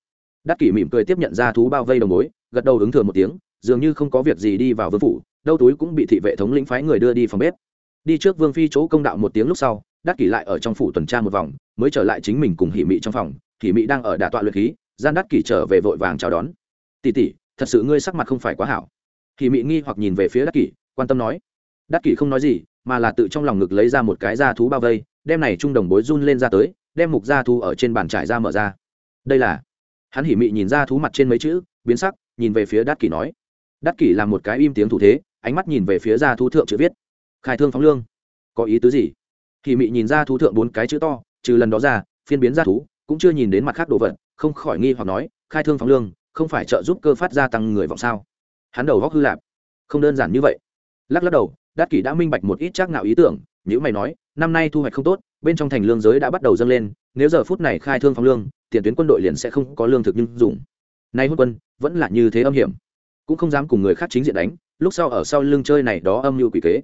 A: Đắc kỷ mỉm cười tiếp nhận ra thú bao vây đồng mối, gật đầu ứng thừa một tiếng dường như không có việc gì đi vào vương phủ đâu túi cũng bị thị vệ thống lĩnh phái người đưa đi phòng bếp. Đi trước vương phi chỗ công đạo một tiếng lúc sau đắc kỷ lại ở trong phủ tuần tra một vòng mới trở lại chính mình cùng hỉ mị trong phòng. Hỉ mị đang ở đà tọa luyện khí gian đắc kỷ trở về vội vàng chào đón. Tỉ tỉ thật sự ngươi sắc mặt không phải quá hảo. Hỉ mị nghi hoặc nhìn về phía đắc kỷ quan tâm nói. Đắc kỷ không nói gì, mà là tự trong lòng ngực lấy ra một cái da thú bao vây, đem này trung đồng bối run lên ra tới, đem mục da thú ở trên bàn trải ra mở ra. Đây là, hắn hỉ mị nhìn ra thú mặt trên mấy chữ, biến sắc, nhìn về phía đắc kỷ nói. Đắc kỷ làm một cái im tiếng thủ thế, ánh mắt nhìn về phía ra thú thượng chữ viết. Khai thương phóng lương. Có ý tứ gì? Hỉ mị nhìn ra thú thượng bốn cái chữ to, trừ lần đó ra, phiên biến ra thú, cũng chưa nhìn đến mặt khác đồ vật, không khỏi nghi hoặc nói, khai thương phóng lương, không phải trợ giúp cơ phát gia tăng người vọng sao? Hắn đầu góc hư lạp. Không đơn giản như vậy lắc lắc đầu đắc kỷ đã minh bạch một ít chắc ngạo ý tưởng nếu mày nói, năm nay thu hoạch không tốt, bên trong thành lương giới đã bắt đầu dâng lên, nếu giờ phút này khai thương phong lương, tiền tuyến quân đội liền sẽ không có lương thực nhưng dùng. Nay hôn quân, vẫn là như thế âm hiểm. Cũng không dám cùng người khác chính diện đánh, lúc sau ở sau lưng chơi này đó âm mưu quỷ kế.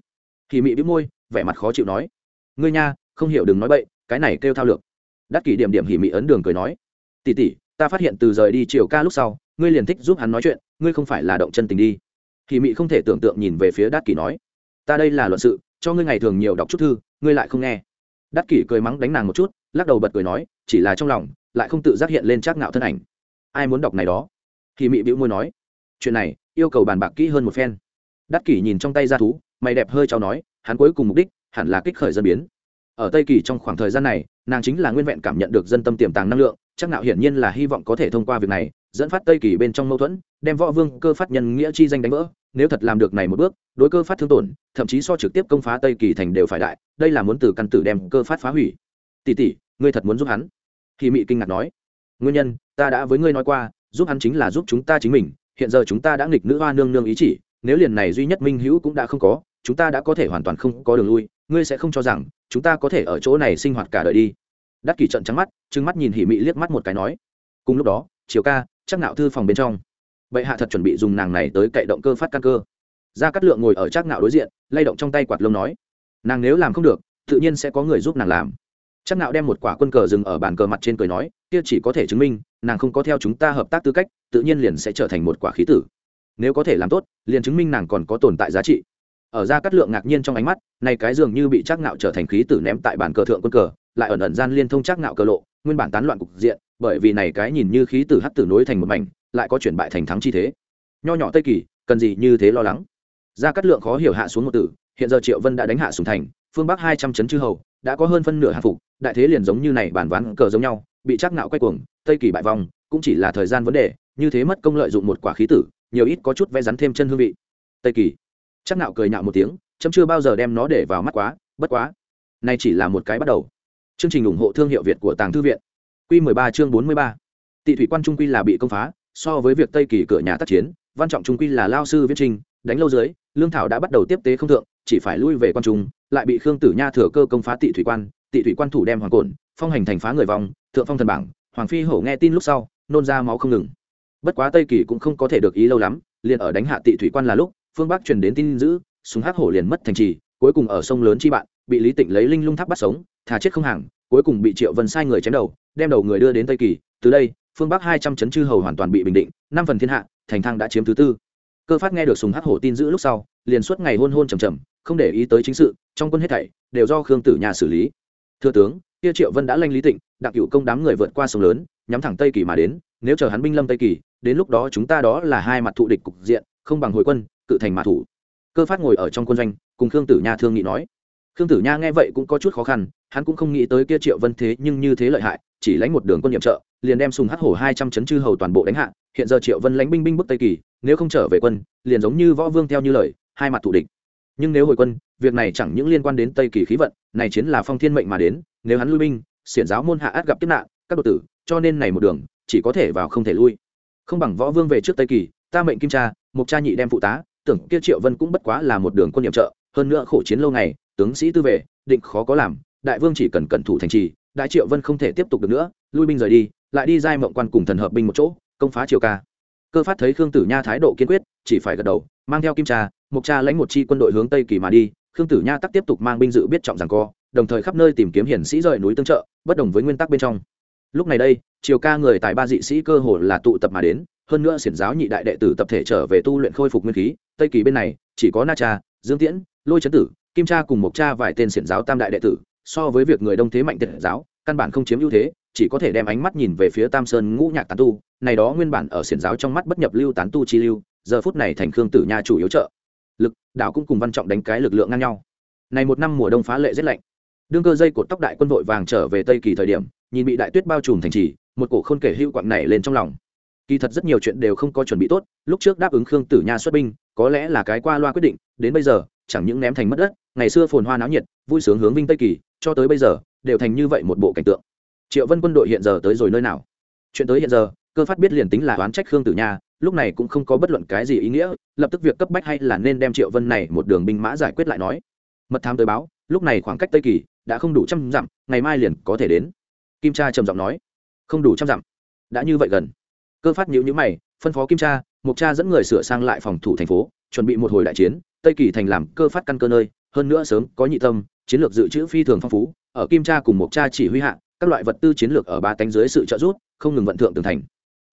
A: Thì mị bĩu môi, vẻ mặt khó chịu nói, ngươi nha, không hiểu đừng nói bậy, cái này kêu thao lược. Đắc kỷ điểm điểm hỉ mị ấn đường cười nói tỉ tỉ ta phát hiện từ rời đi chiều ca lúc sau, ngươi liền thích giúp hắn nói chuyện, ngươi không phải là động chân tình đi thì mị không thể tưởng tượng nhìn về phía đắc kỷ nói, ta đây là luận sự, cho ngươi ngày thường nhiều đọc chút thư, ngươi lại không nghe. Đắc kỷ cười mắng đánh nàng một chút, lắc đầu bật cười nói, chỉ là trong lòng, lại không tự giác hiện lên chắc ngạo thân ảnh. Ai muốn đọc này đó? Thì mị bĩu môi nói, chuyện này, yêu cầu bàn bạc kỹ hơn một phen. Đắc kỷ nhìn trong tay ra thú, mày đẹp hơi cháu nói, hắn cuối cùng mục đích, hẳn là kích khởi dân biến. Ở tây kỳ trong khoảng thời gian này, nàng chính là nguyên vẹn cảm nhận được dân tâm tiềm tàng năng lượng, chắc nạo hiển nhiên là hy vọng có thể thông qua việc này, dẫn phát tây kỳ bên trong mâu thuẫn, đem võ vương, cơ phát nhân nghĩa chi danh đánh vỡ nếu thật làm được này một bước, đối cơ phát thương tổn, thậm chí so trực tiếp công phá tây kỳ thành đều phải đại, đây là muốn từ căn tử đem cơ phát phá hủy. Tỷ tỷ, ngươi thật muốn giúp hắn? Kỳ mị kinh ngạc nói. Nguyên nhân, ta đã với ngươi nói qua, giúp hắn chính là giúp chúng ta chính mình, hiện giờ chúng ta đã nghịch nữ hoa nương nương ý chỉ, nếu liền này duy nhất minh hữu cũng đã không có, chúng ta đã có thể hoàn toàn không có đường lui, ngươi sẽ không cho rằng, chúng ta có thể ở chỗ này sinh hoạt cả đời đi. Đắc kỷ trận trắng mắt, trừng mắt nhìn hỉ mị liếc mắt một cái nói. Cùng lúc đó chiều ca, chắc nạo thư phòng bên trong bệ hạ thật chuẩn bị dùng nàng này tới cậy động cơ phát căn cơ. Gia cát lượng ngồi ở trác ngạo đối diện, lay động trong tay quạt lông nói, nàng nếu làm không được, tự nhiên sẽ có người giúp nàng làm. Trác ngạo đem một quả quân cờ dừng ở bàn cờ mặt trên cười nói, kia chỉ có thể chứng minh, nàng không có theo chúng ta hợp tác tư cách, tự nhiên liền sẽ trở thành một quả khí tử. Nếu có thể làm tốt, liền chứng minh nàng còn có tồn tại giá trị. Ở gia cát lượng ngạc nhiên trong ánh mắt này cái dường như bị trác ngạo trở thành khí tử ném tại bàn cờ thượng quân cờ, lại ẩn ẩn gian liên thông trác ngạo cờ lộ, nguyên bản tán loạn cục diện, bởi vì này cái nhìn như khí tử hắt tử nối thành một mảnh lại có chuyển bại thành thắng chi thế. Nho nhỏ tây kỳ, cần gì như thế lo lắng? Ra cắt lượng khó hiểu hạ xuống một tử, hiện giờ triệu vân đã đánh hạ sùng thành, phương bắc hai trăm chấn chư hầu, đã có hơn phân nửa hạ phục, đại thế liền giống như này bản ván cờ giống nhau, bị chắc nạo quay cuồng, tây kỳ bại vòng cũng chỉ là thời gian vấn đề, như thế mất công lợi dụng một quả khí tử, nhiều ít có chút vẽ rắn thêm chân hương vị. Tây kỳ, chắc nạo cười nhạo một tiếng, chấm chưa bao giờ đem nó để vào mắt quá, bất quá, nay chỉ là một cái bắt đầu. Chương trình ủng hộ thương hiệu việt của tàng thư viện. Quy 13 chương 43. tị thủy quan trung quy là bị công phá so với việc tây kỳ cửa nhà tác chiến văn trọng trung quy là lao sư viết trình đánh lâu dưới lương thảo đã bắt đầu tiếp tế không thượng chỉ phải lui về quan trung lại bị khương tử nha thừa cơ công phá tị thủy quan tị thủy quan thủ đem hoàng cổn phong hành thành phá người vòng, thượng phong thần bảng hoàng phi hổ nghe tin lúc sau nôn ra máu không ngừng. Bất quá tây kỳ cũng không có thể được ý lâu lắm liền ở đánh hạ tị thủy quan là lúc phương bắc truyền đến tin giữ súng hắc hổ liền mất thành trì cuối cùng ở sông lớn chi bạn bị lý tịnh lấy linh lung tháp bắt sống thà chết không hàng cuối cùng bị triệu vân sai người chém đầu đem đầu người đưa đến tây kỳ từ đây phương bắc hai trăm chấn chư hầu hoàn toàn bị bình định, năm phần thiên hạ, thành thang đã chiếm thứ tư. Cơ phát nghe được sùng hắc hổ tin giữ lúc sau, liền suốt ngày hôn hôn trầm trầm, không để ý tới chính sự, trong quân hết thảy, đều do khương tử nhà xử lý. Thưa tướng, kia triệu vân đã lanh lý tịnh đặng cựu công đám người vượt qua sông lớn, nhắm thẳng tây kỳ mà đến, nếu chờ hắn binh lâm tây kỳ, đến lúc đó chúng ta đó là hai mặt thụ địch cục diện, không bằng hồi quân, cự thành mà thủ. Cơ phát ngồi ở trong quân doanh, cùng khương tử nha thương nghị nói. Khương tử nha nghe vậy cũng có chút khó khăn, hắn cũng không nghĩ tới kia triệu vân thế nhưng như thế lợi hại, chỉ lãnh một đường quân nhiệm trợ liền đem sùng hắc hổ hai trăm chấn chư hầu toàn bộ đánh hạ, hiện giờ triệu vân lãnh binh binh bức tây kỳ, nếu không trở về quân, liền giống như võ vương theo như lời, hai mặt thủ địch. Nhưng nếu hồi quân, việc này chẳng những liên quan đến tây kỳ khí vận, này chiến là phong thiên mệnh mà đến, nếu hắn lui binh, xiển giáo môn hạ át gặp kiếp nạn, các đột tử, cho nên này một đường, chỉ có thể vào không thể lui. Không bằng võ vương về trước tây kỳ, ta mệnh kim cha mục cha nhị đem phụ tá, tưởng kia triệu vân cũng bất quá là một đường quân nhiệm trợ, hơn nữa khổ chiến lâu ngày, tướng sĩ tư về, định khó có làm, đại vương chỉ cần cẩn thủ thành trì, đại triệu vân không thể tiếp tục được nữa, lui binh rời đi lại đi giai mộng quan cùng thần hợp binh một chỗ, công phá triều ca. Cơ phát thấy khương tử nha thái độ kiên quyết, chỉ phải gật đầu, mang theo kim trà mục cha lãnh một chi quân đội hướng tây kỳ mà đi. Khương tử nha tắc tiếp tục mang binh dự biết trọng rằng co, đồng thời khắp nơi tìm kiếm hiển sĩ rời núi tương trợ, bất đồng với nguyên tắc bên trong. Lúc này đây, triều ca người tài ba dị sĩ cơ hồ là tụ tập mà đến, hơn nữa xiển giáo nhị đại đệ tử tập thể trở về tu luyện khôi phục nguyên khí. Tây kỳ bên này, chỉ có na cha, dương tiễn, lôi trấn tử, kim cha cùng mộc cha vài tên xiển giáo tam đại đệ tử, so với việc người đông thế mạnh tiện giáo, căn bản không chiếm ưu thế chỉ có thể đem ánh mắt nhìn về phía tam sơn ngũ nhạc tán tu, này đó nguyên bản ở xiển giáo trong mắt bất nhập lưu tán tu chi lưu, giờ phút này thành khương tử nha chủ yếu trợ. Lực đảo cũng cùng văn trọng đánh cái lực lượng ngang nhau. Này một năm mùa đông phá lệ rất lạnh. Đương cơ dây cột tóc đại quân vội vàng trở về tây kỳ thời điểm, nhìn bị đại tuyết bao trùm thành trì, một cổ khôn kể hữu quặng này lên trong lòng. Kỳ thật rất nhiều chuyện đều không có chuẩn bị tốt, lúc trước đáp ứng khương tử nha xuất binh, có lẽ là cái qua loa quyết định, đến bây giờ, chẳng những ném thành mất đất, ngày xưa phồn hoa náo nhiệt, vui sướng hướng vinh tây kỳ, cho tới bây giờ, đều thành như vậy một bộ cảnh tượng triệu vân quân đội hiện giờ tới rồi nơi nào? Chuyện tới hiện giờ, cơ phát biết liền tính là oán trách khương tử nha, lúc này cũng không có bất luận cái gì ý nghĩa, lập tức việc cấp bách hay là nên đem triệu vân này một đường binh mã giải quyết lại nói. Mật thám tới báo, lúc này khoảng cách tây kỳ đã không đủ trăm dặm, ngày mai liền có thể đến. Kim cha trầm giọng nói. Không đủ trăm dặm. Đã như vậy gần. Cơ phát nhữ nhữ mày, phân phó kim cha mục cha dẫn người sửa sang lại phòng thủ thành phố, chuẩn bị một hồi đại chiến, tây kỳ thành làm cơ phát căn cơ nơi, hơn nữa sớm có nhị tâm, chiến lược dự trữ phi thường phong phú, ở kim cha cùng mục cha chỉ huy hạ các loại vật tư chiến lược ở ba cánh dưới sự trợ giúp, không ngừng vận thượng tường thành.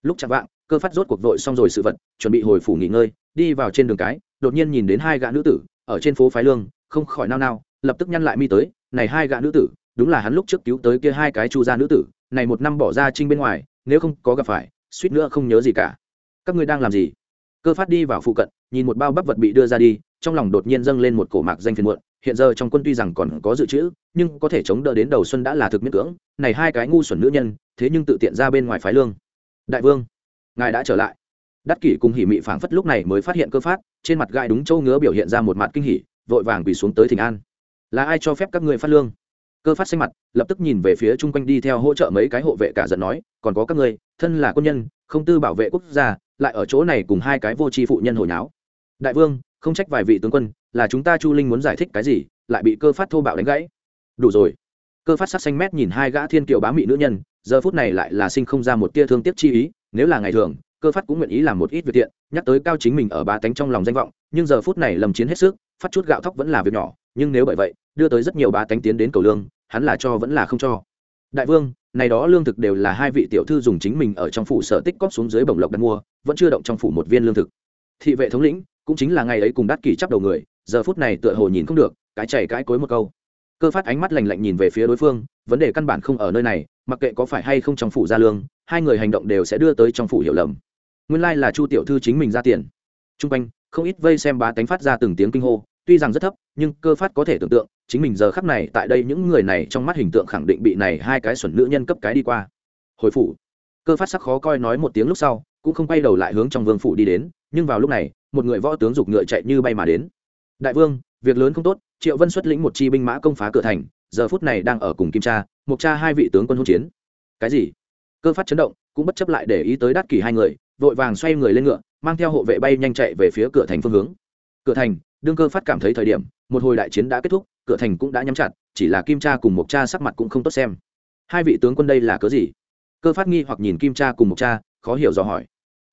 A: Lúc chạm vạng, cơ phát rốt cuộc vội xong rồi sự vật, chuẩn bị hồi phủ nghỉ ngơi, đi vào trên đường cái, đột nhiên nhìn đến hai gã nữ tử, ở trên phố phái lương, không khỏi nao nao, lập tức nhăn lại mi tới, này hai gã nữ tử, đúng là hắn lúc trước cứu tới kia hai cái chu gia nữ tử, này một năm bỏ ra trinh bên ngoài, nếu không có gặp phải, suýt nữa không nhớ gì cả. Các ngươi đang làm gì? Cơ phát đi vào phụ cận, nhìn một bao bắp vật bị đưa ra đi, trong lòng đột nhiên dâng lên một cổ mạc danh phiền muộn. Hiện giờ trong quân tuy rằng còn có dự trữ, nhưng có thể chống đỡ đến đầu xuân đã là thực miễn cưỡng. Này hai cái ngu xuẩn nữ nhân, thế nhưng tự tiện ra bên ngoài phái lương. Đại vương, ngài đã trở lại. Đắc kỷ cùng hỉ mị phảng phất lúc này mới phát hiện cơ phát, trên mặt gai đúng châu ngứa biểu hiện ra một mặt kinh hỉ, vội vàng quỳ xuống tới thỉnh an. Là ai cho phép các ngươi phát lương? Cơ phát xanh mặt, lập tức nhìn về phía chung quanh đi theo hỗ trợ mấy cái hộ vệ cả giận nói, còn có các ngươi, thân là quân nhân, không tư bảo vệ quốc gia lại ở chỗ này cùng hai cái vô tri phụ nhân hồi nháo. Đại vương, không trách vài vị tướng quân, là chúng ta chu linh muốn giải thích cái gì, lại bị cơ phát thô bạo đánh gãy. Đủ rồi. Cơ phát sắc xanh mét nhìn hai gã thiên kiều bá mị nữ nhân, giờ phút này lại là sinh không ra một tia thương tiếc chi ý, nếu là ngày thường, cơ phát cũng nguyện ý làm một ít việc thiện, nhắc tới cao chính mình ở ba tánh trong lòng danh vọng, nhưng giờ phút này lầm chiến hết sức, phát chút gạo thóc vẫn là việc nhỏ, nhưng nếu bởi vậy, đưa tới rất nhiều ba tánh tiến đến cầu lương, hắn là cho vẫn là không cho. Đại vương này đó lương thực đều là hai vị tiểu thư dùng chính mình ở trong phủ sở tích cóp xuống dưới bồng lộc đặt mua, vẫn chưa động trong phủ một viên lương thực. Thị vệ thống lĩnh, cũng chính là ngày ấy cùng đắt kỳ chắp đầu người, giờ phút này tựa hồ nhìn không được, cái chảy cái cối một câu. Cơ phát ánh mắt lạnh lạnh nhìn về phía đối phương, vấn đề căn bản không ở nơi này, mặc kệ có phải hay không trong phủ ra lương, hai người hành động đều sẽ đưa tới trong phủ hiểu lầm. Nguyên lai là chu tiểu thư chính mình ra tiền. T r u n g quanh, không ít vây xem bá tánh phát ra từng tiếng kinh hô, tuy rằng rất thấp, nhưng cơ phát có thể tưởng tượng chính mình giờ khắp này tại đây những người này trong mắt hình tượng khẳng định bị này hai cái xuẩn nữ nhân cấp cái đi qua. Hồi phủ, cơ phát sắc khó coi nói một tiếng lúc sau, cũng không quay đầu lại hướng trong vương phủ đi đến, nhưng vào lúc này, một người võ tướng giục ngựa chạy như bay mà đến. Đại vương, việc lớn không tốt, triệu vân xuất lĩnh một chi binh mã công phá cửa thành, giờ phút này đang ở cùng kim cha mục cha hai vị tướng quân hỗn chiến. Cái gì? Cơ phát chấn động, cũng bất chấp lại để ý tới đát kỷ hai người, vội vàng xoay người lên ngựa, mang theo hộ vệ bay nhanh chạy về phía cửa thành phương hướng. Cửa thành, đương cơ phát cảm thấy thời điểm một hồi đại chiến đã kết thúc, cửa thành cũng đã nhắm chặt, chỉ là kim cha cùng Mộc cha sắc mặt cũng không tốt xem. Hai vị tướng quân đây là cớ gì? Cơ phát nghi hoặc nhìn kim cha cùng Mộc cha, khó hiểu do hỏi.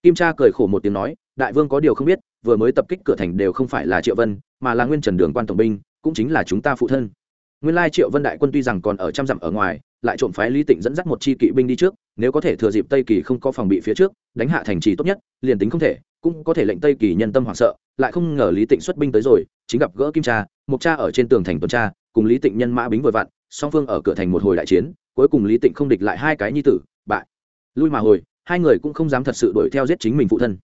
A: Kim cha cười khổ một tiếng nói, đại vương có điều không biết, vừa mới tập kích cửa thành đều không phải là triệu vân, mà là nguyên trần đường quan tổng binh, cũng chính là chúng ta phụ thân. Nguyên lai triệu vân đại quân tuy rằng còn ở trăm dặm ở ngoài, lại trộm phái lý tịnh dẫn dắt một chi kỵ binh đi trước, nếu có thể thừa dịp tây kỳ không có phòng bị phía trước, đánh hạ thành trì tốt nhất, liền tính không thể, cũng có thể lệnh tây kỳ nhân tâm hoảng sợ, lại không ngờ lý tịnh xuất binh tới rồi chính gặp gỡ kim cha mục cha ở trên tường thành tuần tra, cùng lý tịnh nhân mã bính vội vặn, song phương ở cửa thành một hồi đại chiến, cuối cùng lý tịnh không địch lại hai cái nhi tử, bại. Lui mà hồi, hai người cũng không dám thật sự đuổi theo giết chính mình phụ thân.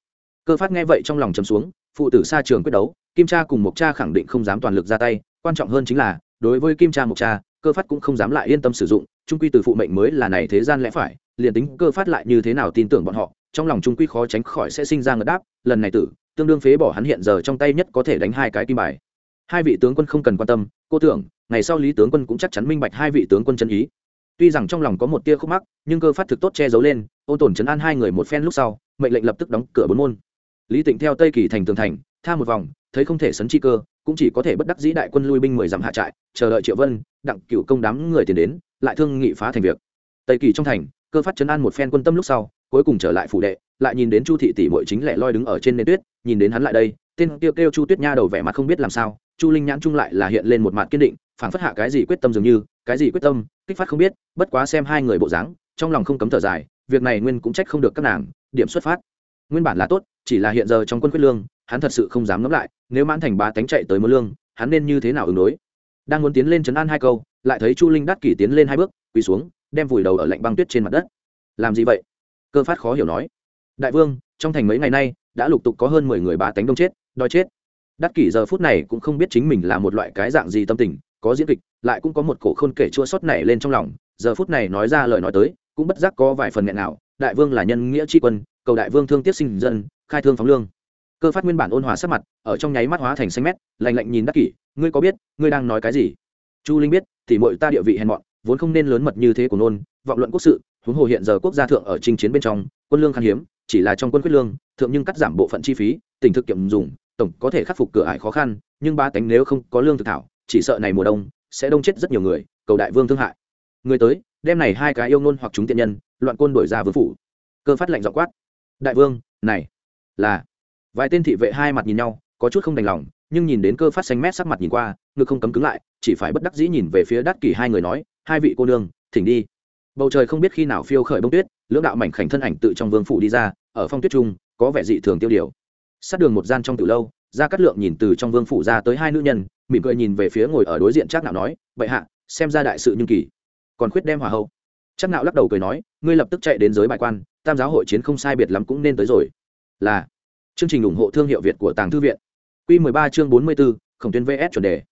A: Cơ phát nghe vậy trong lòng chấm xuống, phụ tử xa trường quyết đấu, kim cha cùng mục cha khẳng định không dám toàn lực ra tay, quan trọng hơn chính là, đối với kim cha mục cha, cơ phát cũng không dám lại yên tâm sử dụng, trung quy từ phụ mệnh mới là này thế gian lẽ phải, liền tính cơ phát lại như thế nào tin tưởng bọn họ, trong lòng trung quy khó tránh khỏi sẽ sinh ra ngợt đáp, lần này tử tương đương phế bỏ hắn hiện giờ trong tay nhất có thể đánh hai cái kim bài. Hai vị tướng quân không cần quan tâm, cô tưởng, ngày sau lý tướng quân cũng chắc chắn minh bạch hai vị tướng quân chân ý. Tuy rằng trong lòng có một tia khúc mắc, nhưng cơ phát thực tốt che giấu lên, ôn tồn chấn an hai người một phen lúc sau, mệnh lệnh lập tức đóng cửa bốn môn. Lý tịnh theo tây kỳ thành tường thành, tha một vòng, thấy không thể sấn chi cơ, cũng chỉ có thể bất đắc dĩ đại quân lui binh mười dặm hạ trại, chờ đợi triệu vân, đặng cựu công đám người tiền đến, lại thương nghị phá thành việc. Tây kỳ trong thành, cơ phát chấn an một phen quân tâm lúc sau, cuối cùng trở lại phủ đệ lại nhìn đến chu thị tỷ mội chính lẻ loi đứng ở trên nền tuyết, nhìn đến hắn lại đây, tên kêu kêu chu tuyết nha đầu vẻ mặt không biết làm sao, chu linh nhãn trung lại là hiện lên một mặt kiên định, phảng phất hạ cái gì quyết tâm dường như, cái gì quyết tâm, kích phát không biết, bất quá xem hai người bộ dáng, trong lòng không cấm thở dài, việc này nguyên cũng trách không được các nàng, điểm xuất phát. Nguyên bản là tốt, chỉ là hiện giờ trong quân quyết lương, hắn thật sự không dám ngẫm lại, nếu mãn thành ba tánh chạy tới mưa lương, hắn nên như thế nào ứng đối? Đang muốn tiến lên chấn an hai câu, lại thấy chu linh đắc kỷ tiến lên hai bước, quỳ xuống, đem vùi đầu ở lạnh băng tuyết trên mặt đất. Làm gì vậy? Cơ phát khó hiểu nói đại vương, trong thành mấy ngày nay, đã lục tục có hơn mười người bá tánh đông chết, đói chết. Đắc kỷ giờ phút này cũng không biết chính mình là một loại cái dạng gì tâm tình, có diễn kịch, lại cũng có một cổ khôn kể chua xót này lên trong lòng. Giờ phút này nói ra lời nói tới, cũng bất giác có vài phần nghẹn nào đại vương là nhân nghĩa tri quân, cầu đại vương thương tiếc sinh dân, khai thương phóng lương. Cơ phát nguyên bản ôn hòa sắc mặt, ở trong nháy mắt hóa thành xanh mét, lạnh lạnh nhìn đắc kỷ. Ngươi có biết, ngươi đang nói cái gì? Chu linh biết thì mọi ta địa vị hèn mọn, vốn không nên lớn mật như thế của nôn. Vọng luận quốc sự, huống hồ hiện giờ quốc gia thượng ở chinh chiến bên trong, quân lương khan hiếm chỉ là trong quân quyết lương, thượng nhưng cắt giảm bộ phận chi phí tình thực kiệm dùng, tổng có thể khắc phục cửa ải khó khăn, nhưng ba tánh nếu không có lương thực thảo, chỉ sợ này mùa đông sẽ đông chết rất nhiều người, cầu đại vương thương hại. Người tới, đem này hai cái yêu ngôn hoặc chúng tiện nhân, loạn côn đổi ra vương phủ. Cơ phát lệnh dọ quát. Đại vương, này, là. Vài tên thị vệ hai mặt nhìn nhau, có chút không đành lòng, nhưng nhìn đến cơ phát xanh mét sắc mặt nhìn qua, ngực không cấm cứng lại, chỉ phải bất đắc dĩ nhìn về phía đắt kỷ hai người nói, hai vị cô nương, thỉnh đi. Bầu trời không biết khi nào phiêu khởi bông tuyết, lưỡng đạo mảnh khảnh thân ảnh tự trong vương phủ đi ra ở phong tuyết trung có vẻ dị thường tiêu điều. Sát đường một gian trong từ lâu ra cắt lượng nhìn từ trong vương phủ ra tới hai nữ nhân mỉm cười nhìn về phía ngồi ở đối diện trác nạo nói vậy hạ xem ra đại sự nhưng kỳ. Còn khuyết đem hòa hậu. Trác nạo lắc đầu cười nói ngươi lập tức chạy đến giới bài quan tam giáo hội chiến không sai biệt lắm cũng nên tới rồi. Là. Chương trình ủng hộ thương hiệu việt của tàng thư viện. Q 13 chương 44, khổng tuyên vs chuẩn đề.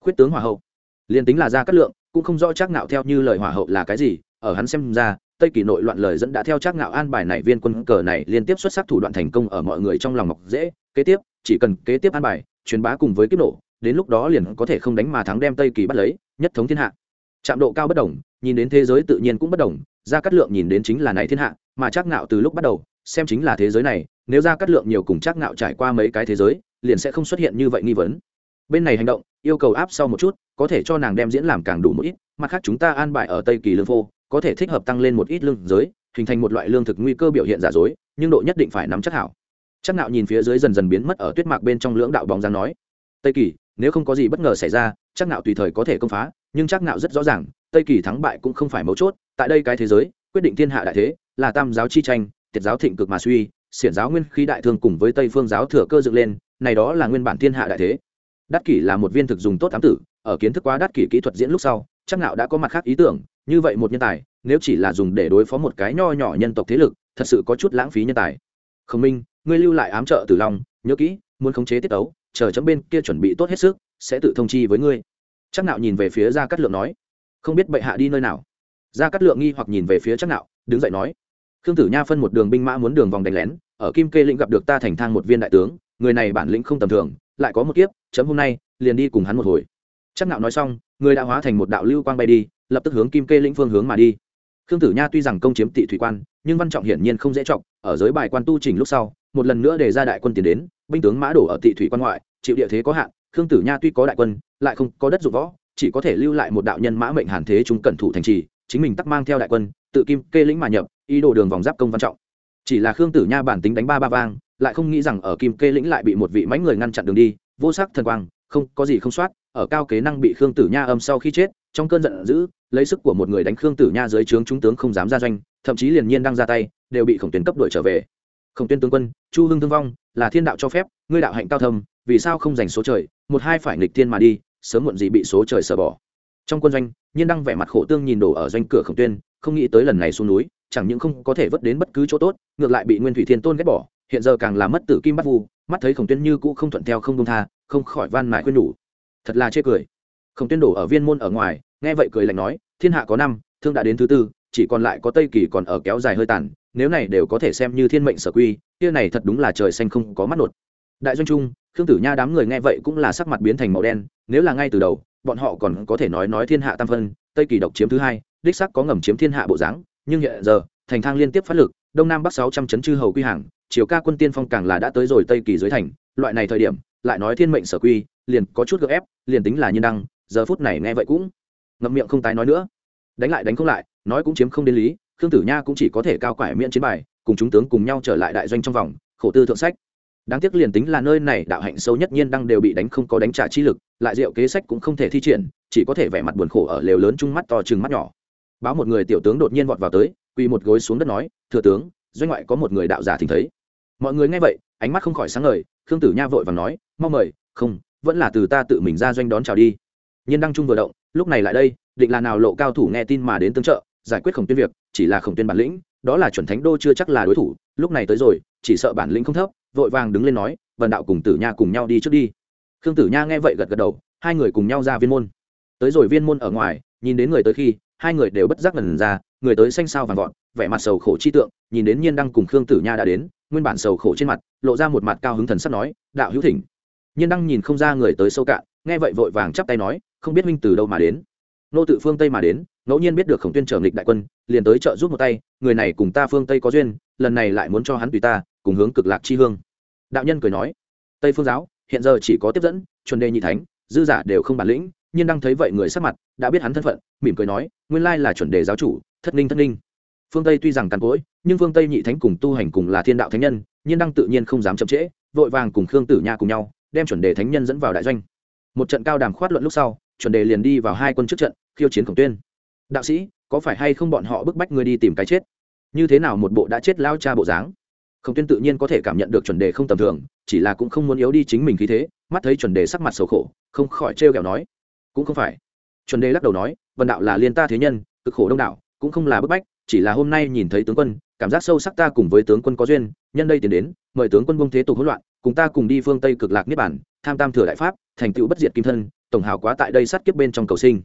A: Khuyết tướng hòa hậu. Liền tính là ra cắt lượng cũng không rõ trác nạo theo như lời hòa hậu là cái gì ở hắn xem ra tây kỳ nội loạn lời dẫn đã theo Trác ngạo an bài này viên quân cờ này liên tiếp xuất sắc thủ đoạn thành công ở mọi người trong lòng mọc dễ. Kế tiếp, chỉ cần kế tiếp an bài, truyền bá cùng với kiếp nổ, đến lúc đó liền có thể không đánh mà thắng đem tây kỳ bắt lấy, nhất thống thiên hạ. Trạm độ cao bất đồng, nhìn đến thế giới tự nhiên cũng bất đồng ra cắt lượng nhìn đến chính là này thiên hạ, mà Trác ngạo từ lúc bắt đầu, xem chính là thế giới này, nếu ra cắt lượng nhiều cùng Trác ngạo trải qua mấy cái thế giới, liền sẽ không xuất hiện như vậy nghi vấn. Bên này hành động, yêu cầu áp sau một chút, có thể cho nàng đem diễn làm càng đủ một ít, mặt khác chúng ta an bài ở tây kỳ lương phô có thể thích hợp tăng lên một ít lương giới, hình thành một loại lương thực nguy cơ biểu hiện giả dối, nhưng độ nhất định phải nắm chắc hảo. Chắc nạo nhìn phía dưới dần dần biến mất ở tuyết mạc bên trong lưỡng đạo bóng dáng nói, tây kỳ, nếu không có gì bất ngờ xảy ra, chắc nạo tùy thời có thể công phá, nhưng chắc nạo rất rõ ràng, tây kỳ thắng bại cũng không phải mấu chốt, tại đây cái thế giới, quyết định thiên hạ đại thế, là tam giáo chi tranh, tiệt giáo thịnh cực mà suy, xiển giáo nguyên khí đại thương cùng với tây phương giáo thừa cơ dựng lên, này đó là nguyên bản thiên hạ đại thế. Đắc kỷ là một viên thực dùng tốt ám tử, ở kiến thức quá đắc kỷ kỹ thuật diễn lúc sau, chắc nạo đã có mặt khác ý tưởng như vậy một nhân tài, nếu chỉ là dùng để đối phó một cái nho nhỏ nhân tộc thế lực, thật sự có chút lãng phí nhân tài. Khổng minh, ngươi lưu lại ám trợ tử long, nhớ kỹ, muốn khống chế tiết ấu chờ chấm bên kia chuẩn bị tốt hết sức, sẽ tự thông chi với ngươi. Chắc nạo nhìn về phía gia cát lượng nói. Không biết bệ hạ đi nơi nào. Gia cát lượng nghi hoặc nhìn về phía chắc nạo, đứng dậy nói. Khương tử nha phân một đường binh mã muốn đường vòng đánh lén, ở kim kê lĩnh gặp được ta thành thang một viên đại tướng, người này bản lĩnh không tầm thường, lại có một kiếp, chấm hôm nay liền đi cùng hắn một hồi. Chắc nạo nói xong, người đã hóa thành một đạo lưu quang bay đi lập tức hướng kim kê lĩnh phương hướng mà đi. Khương tử nha tuy rằng công chiếm tị thủy quan, nhưng văn trọng hiển nhiên không dễ trọng, ở giới bài quan tu trình lúc sau, một lần nữa để ra đại quân tiến đến, binh tướng mã đổ ở tị thủy quan ngoại, chịu địa thế có hạn, khương tử nha tuy có đại quân, lại không có đất dụng võ, chỉ có thể lưu lại một đạo nhân mã mệnh hàn thế chúng cẩn thủ thành trì, chính mình tắc mang theo đại quân, tự kim kê lĩnh mà nhập, ý đồ đường vòng giáp công văn trọng. Chỉ là khương tử nha bản tính đánh ba ba vang, lại không nghĩ rằng ở kim kê lĩnh lại bị một vị mãnh người ngăn chặn đường đi, vô sắc thần quang, không có gì không soát, ở cao kế năng bị khương tử nha âm sau khi chết, trong cơn giận dữ lấy sức của một người đánh khương tử nha dưới trướng trung tướng không dám ra doanh, thậm chí liền nhiên đang ra tay, đều bị khổng tuyến cấp đuổi trở về. Khổng tuyến tướng quân, chu hưng thương vong, là thiên đạo cho phép, ngươi đạo hạnh cao thâm, vì sao không giành số trời, một hai phải nghịch thiên mà đi, sớm muộn gì bị số trời sờ bỏ. Trong quân doanh, nhiên đang vẻ mặt khổ tương nhìn đổ ở doanh cửa khổng tuyên, không nghĩ tới lần này xuống núi, chẳng những không có thể vớt đến bất cứ chỗ tốt, ngược lại bị nguyên thủy thiên tôn ghét bỏ, hiện giờ càng làm mất tử kim bắt vu, mắt thấy khổng tuyên như cũ không thuận theo không công tha, không khỏi van mài khuyên nhủ. Thật là chê cười. Khổng tuyên đổ ở viên môn ở ngoài nghe vậy cười lạnh nói, thiên hạ có năm, thương đã đến thứ tư, chỉ còn lại có tây kỳ còn ở kéo dài hơi tàn, nếu này đều có thể xem như thiên mệnh sở quy, kia này thật đúng là trời xanh không có mắt nột. Đại doanh trung, khương tử nha đám người nghe vậy cũng là sắc mặt biến thành màu đen, nếu là ngay từ đầu, bọn họ còn có thể nói nói thiên hạ tam phân, tây kỳ độc chiếm thứ hai, đích sắc có ngầm chiếm thiên hạ bộ dáng, nhưng hiện giờ, thành thang liên tiếp phát lực, đông nam bắc sáu trăm chấn chư hầu quy hàng chiều ca quân tiên phong càng là đã tới rồi tây kỳ dưới thành, loại này thời điểm, lại nói thiên mệnh sở quy, liền có chút gợ ép, liền tính là nhân đăng, giờ phút này nghe vậy cũng ngậm miệng không tái nói nữa. Đánh lại đánh không lại, nói cũng chiếm không đến lý, khương tử nha cũng chỉ có thể cao quải miễn chiến bài, cùng chúng tướng cùng nhau trở lại đại doanh trong vòng, khổ tư thượng sách. Đáng tiếc liền tính là nơi này đạo hạnh sâu nhất nhiên đăng đều bị đánh không có đánh trả chi lực, lại diệu kế sách cũng không thể thi triển, chỉ có thể vẻ mặt buồn khổ ở lều lớn chung mắt to chừng mắt nhỏ. Báo một người tiểu tướng đột nhiên vọt vào tới, quỳ một gối xuống đất nói, thừa tướng, doanh ngoại có một người đạo giả thỉnh thấy. Mọi người nghe vậy, ánh mắt không khỏi sáng ngời, khương tử nha vội và nói mong mời, không, vẫn là từ ta tự mình ra doanh đón chào đi. Nhiên đăng trung vừa động lúc này lại đây, định là nào lộ cao thủ nghe tin mà đến tương trợ, giải quyết khổng tuyên việc, chỉ là khổng tuyên bản lĩnh, đó là chuẩn thánh đô chưa chắc là đối thủ, lúc này tới rồi, chỉ sợ bản lĩnh không thấp, vội vàng đứng lên nói vần đạo cùng tử nha cùng nhau đi trước đi. Khương tử nha nghe vậy gật gật đầu, hai người cùng nhau ra viên môn. Tới rồi viên môn ở ngoài, nhìn đến người tới khi, hai người đều bất giác lần ra, người tới xanh sao vàng vọt, vẻ mặt sầu khổ chi tượng, nhìn đến nhiên đăng cùng khương tử nha đã đến, nguyên bản sầu khổ trên mặt, lộ ra một mặt cao hứng thần sắp nói, đạo hữu thỉnh. Nhiên đăng nhìn không ra người tới sâu cạn, nghe vậy vội vàng chắp tay nói không biết minh từ đâu mà đến. Nô tự phương tây mà đến, ngẫu nhiên biết được khổng tuyên trở nghịch đại quân, liền tới trợ giúp một tay, người này cùng ta phương tây có duyên, lần này lại muốn cho hắn tùy ta, cùng hướng cực lạc chi hương. Đạo nhân cười nói, tây phương giáo, hiện giờ chỉ có tiếp dẫn, chuẩn đề nhị thánh, dư giả đều không bản lĩnh, nhưng đang thấy vậy người sắc mặt, đã biết hắn thân phận, mỉm cười nói, nguyên lai là chuẩn đề giáo chủ, thất ninh thất ninh. Phương tây tuy rằng càn cỗi, nhưng phương tây nhị thánh cùng tu hành cùng là thiên đạo thánh nhân, nhưng đăng tự nhiên không dám chậm trễ, vội vàng cùng khương tử nha cùng nhau, đem chuẩn đề thánh nhân dẫn vào đại doanh. Một trận cao đàm khoát luận lúc sau chuẩn đề liền đi vào hai quân trước trận khiêu chiến khổng tuyên. Đạo sĩ có phải hay không bọn họ bức bách ngươi đi tìm cái chết? Như thế nào một bộ đã chết lao cha bộ dáng? Khổng tuyên tự nhiên có thể cảm nhận được chuẩn đề không tầm thường chỉ là cũng không muốn yếu đi chính mình khí thế mắt thấy chuẩn đề sắc mặt sầu khổ không khỏi trêu kẹo nói. Cũng không phải. Chuẩn đề lắc đầu nói vần đạo là liên ta thế nhân cực khổ đông đạo, cũng không là bức bách chỉ là hôm nay nhìn thấy tướng quân cảm giác sâu sắc ta cùng với tướng quân có duyên nhân đây tiến đến mời tướng quân bông thế tục hỗn loạn cùng ta cùng đi phương tây cực lạc niết bản tham tam thừa đại pháp thành tựu bất diệt kim thân tổng hào quá tại đây sát kiếp bên trong cầu sinh.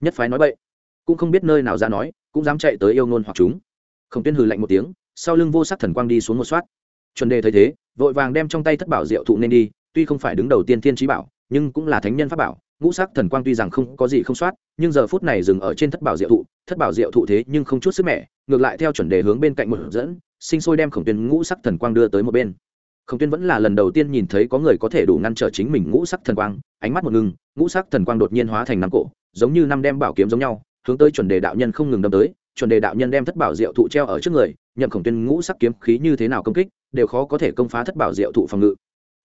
A: Nhất phái nói bậy. Cũng không biết nơi nào ra nói, cũng dám chạy tới yêu ngôn hoặc chúng. Khổng tuyên hừ lạnh một tiếng, sau lưng vô sắc thần quang đi xuống một soát. Chuẩn đề thấy thế, vội vàng đem trong tay thất bảo diệu thụ nên đi, tuy không phải đứng đầu tiên thiên trí bảo, nhưng cũng là thánh nhân pháp bảo, ngũ sắc thần quang tuy rằng không có gì không soát, nhưng giờ phút này dừng ở trên thất bảo diệu thụ, thất bảo diệu thụ thế nhưng không chút sức mẻ, ngược lại theo chuẩn đề hướng bên cạnh một hướng dẫn, sinh sôi đem khổng tuyên ngũ sắc thần quang đưa tới một bên khổng tuyên vẫn là lần đầu tiên nhìn thấy có người có thể đủ ngăn trở chính mình ngũ sắc thần quang ánh mắt một ngưng, ngũ sắc thần quang đột nhiên hóa thành năm cổ giống như năm đem bảo kiếm giống nhau hướng tới chuẩn đề đạo nhân không ngừng đâm tới chuẩn đề đạo nhân đem thất bảo diệu thụ treo ở trước người nhậm khổng tuyên ngũ sắc kiếm khí như thế nào công kích đều khó có thể công phá thất bảo diệu thụ phòng ngự.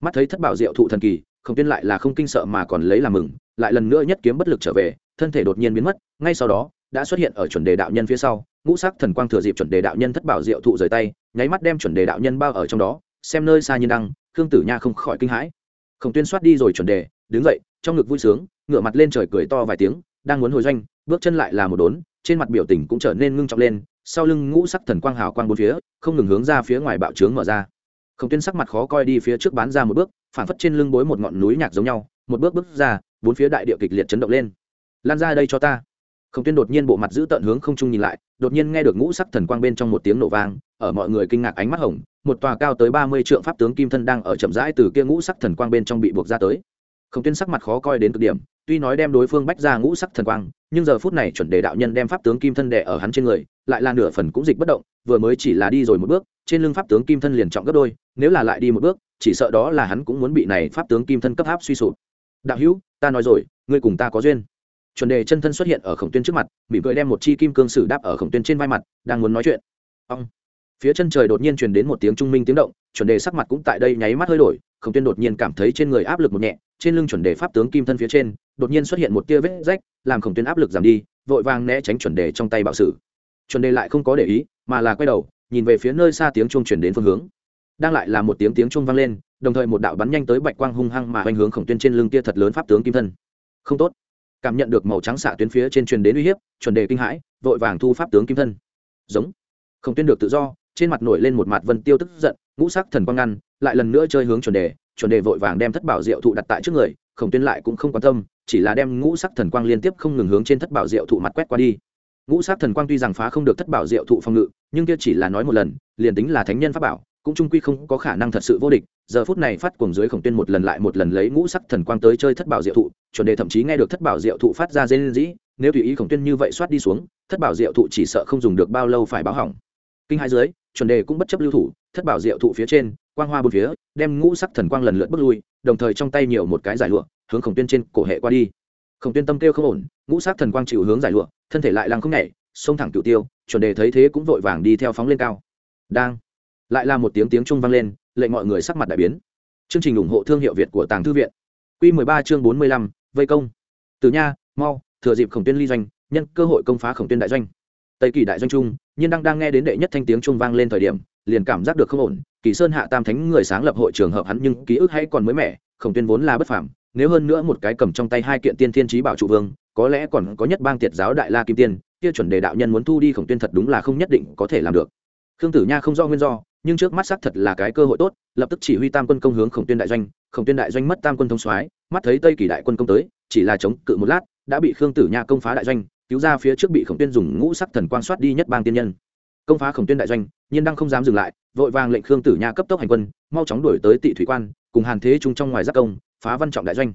A: Mắt thấy thất bảo diệu thụ thần kỳ khổng tuyên lại là không kinh sợ mà còn lấy làm mừng lại lần nữa nhất kiếm bất lực trở về thân thể đột nhiên biến mất ngay sau đó đã xuất hiện ở chuẩn đề đạo nhân phía sau ngũ sắc thần quang thừa dịp chuẩn đề đạo nhân thất bảo diệu thụ rời tay nháy mắt đem chuẩn đề đạo nhân bao ở trong đó xem nơi xa nhiên đăng, khương tử nha không khỏi kinh hãi. Khổng tuyên soát đi rồi chuẩn đề, đứng dậy, trong ngực vui sướng, ngửa mặt lên trời cười to vài tiếng, đang muốn hồi doanh, bước chân lại là một đốn, trên mặt biểu tình cũng trở nên ngưng trọng lên, sau lưng ngũ sắc thần quang hào quang bốn phía, không ngừng hướng ra phía ngoài bạo trướng mở ra. Khổng tuyên sắc mặt khó coi đi phía trước bán ra một bước, phản phất trên lưng bối một ngọn núi nhạc giống nhau, một bước bước ra, bốn phía đại địa kịch liệt chấn động lên. Lan ra đây cho ta. Khổng tuyên đột nhiên bộ mặt giữ tận hướng không trung nhìn lại, đột nhiên nghe được ngũ sắc thần quang bên trong một tiếng nổ vang, ở mọi người kinh ngạc ánh mắt hồng một tòa cao tới ba mươi trượng pháp tướng kim thân đang ở chậm rãi từ kia ngũ sắc thần quang bên trong bị buộc ra tới. Khổng tuyên sắc mặt khó coi đến cực điểm, tuy nói đem đối phương bách ra ngũ sắc thần quang, nhưng giờ phút này chuẩn đề đạo nhân đem pháp tướng kim thân đẻ ở hắn trên người, lại là nửa phần cũng dịch bất động, vừa mới chỉ là đi rồi một bước, trên lưng pháp tướng kim thân liền trọng gấp đôi, nếu là lại đi một bước, chỉ sợ đó là hắn cũng muốn bị này pháp tướng kim thân cấp áp suy sụp. Đạo hữu, ta nói rồi, ngươi cùng ta có duyên. Chuẩn đề chân thân xuất hiện ở khổng tuyên trước mặt, mỉm cười đem một chi kim cương sử đáp ở khổng tuyên trên vai mặt, đang muốn nói chuyện. Ông phía chân trời đột nhiên truyền đến một tiếng trung minh tiếng động, chuẩn đề sắc mặt cũng tại đây nháy mắt hơi đổi, khổng tuyên đột nhiên cảm thấy trên người áp lực một nhẹ, trên lưng chuẩn đề pháp tướng kim thân phía trên, đột nhiên xuất hiện một tia vết rách, làm khổng tuyên áp lực giảm đi, vội vàng né tránh chuẩn đề trong tay bạo sử. Chuẩn đề lại không có để ý, mà là quay đầu, nhìn về phía nơi xa tiếng chuông chuyển đến phương hướng. Đang lại là một tiếng tiếng chuông vang lên, đồng thời một đạo bắn nhanh tới bạch quang hung hăng mà hoành hướng khổng tuyên trên lưng tia thật lớn pháp tướng kim thân. Không tốt. Cảm nhận được màu trắng xạ tuyến phía trên truyền đến uy hiếp, chuẩn đề kinh hãi, vội vàng thu pháp tướng kim thân. Giống. Khổng tuyên được tự do trên mặt nổi lên một mặt vân tiêu tức giận, ngũ sắc thần quang ngăn, lại lần nữa chơi hướng chuẩn đề chuẩn đề vội vàng đem thất bảo diệu thụ đặt tại trước người, khổng tuyên lại cũng không quan tâm, chỉ là đem ngũ sắc thần quang liên tiếp không ngừng hướng trên thất bảo diệu thụ mặt quét qua đi. Ngũ sắc thần quang tuy rằng phá không được thất bảo diệu thụ phòng ngự, nhưng kia chỉ là nói một lần, liền tính là thánh nhân pháp bảo, cũng trung quy không có khả năng thật sự vô địch. Giờ phút này phát cuồng dưới khổng tuyên một lần lại một lần lấy ngũ sắc thần quang tới chơi thất bảo diệu thụ, chuẩn đề thậm chí nghe được thất bảo diệu thụ phát ra dây dĩ nếu tùy ý khổng tuyên như vậy soát đi xuống, thất bảo diệu thụ chỉ sợ không dùng được bao lâu phải báo hỏng kinh hai dưới chuẩn đề cũng bất chấp lưu thủ thất bảo diệu thụ phía trên quang hoa bốn phía đem ngũ sắc thần quang lần lượt bước lui đồng thời trong tay nhiều một cái giải lụa hướng khổng tuyên trên cổ hệ qua đi. Khổng tuyên tâm kêu không ổn ngũ sắc thần quang chịu hướng giải lụa thân thể lại lăng không nhảy xông thẳng cửu tiêu chuẩn đề thấy thế cũng vội vàng đi theo phóng lên cao. Đang lại là một tiếng tiếng trung vang lên lệnh mọi người sắc mặt đại biến. Chương trình ủng hộ thương hiệu việt của tàng thư viện. Q 13 chương 45, vây công. Từ nha mau thừa dịp khổng tuyên ly doanh nhân cơ hội công phá khổng tuyên đại doanh tây kỳ đại doanh trung, nhiên đang đang nghe đến đệ nhất thanh tiếng trung vang lên thời điểm, liền cảm giác được không ổn, kỳ sơn hạ tam thánh người sáng lập hội trường hợp hắn nhưng ký ức hay còn mới mẻ, khổng tuyên vốn là bất phàm, nếu hơn nữa một cái cầm trong tay hai kiện tiên thiên trí bảo trụ vương, có lẽ còn có nhất bang tiệt giáo đại la kim tiên, kia chuẩn đề đạo nhân muốn thu đi khổng tuyên thật đúng là không nhất định có thể làm được. Khương tử nha không do nguyên do, nhưng trước mắt xác thật là cái cơ hội tốt, lập tức chỉ huy tam quân công hướng khổng tuyên đại doanh, khổng tuyên đại doanh mất tam quân thông soái, mắt thấy tây kỳ đại quân công tới, chỉ là chống cự một lát, đã bị khương tử nha công phá đại doanh cứu ra phía trước bị khổng tuyên dùng ngũ sắc thần quan soát đi nhất bang tiên nhân. Công phá khổng tuyên đại doanh, nhiên đang không dám dừng lại, vội vàng lệnh khương tử nha cấp tốc hành quân, mau chóng đuổi tới tị thủy quan, cùng hàn thế trung trong ngoài giác công, phá văn trọng đại doanh.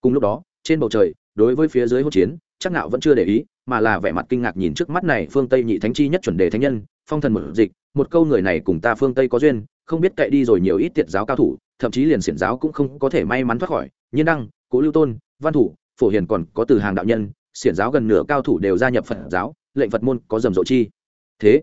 A: Cùng lúc đó, trên bầu trời, đối với phía dưới hỗn chiến, chắc nạo vẫn chưa để ý, mà là vẻ mặt kinh ngạc nhìn trước mắt này phương tây nhị thánh chi nhất chuẩn đề thánh nhân, phong thần một dịch, một câu người này cùng ta phương tây có duyên, không biết cậy đi rồi nhiều ít tiệt giáo cao thủ, thậm chí liền xiển giáo cũng không có thể may mắn thoát khỏi, nhiên đăng, cố lưu tôn, văn thủ, phổ hiền còn có từ hàng đạo nhân xiển giáo gần nửa cao thủ đều gia nhập phật giáo, lệnh phật môn có rầm rộ chi. Thế,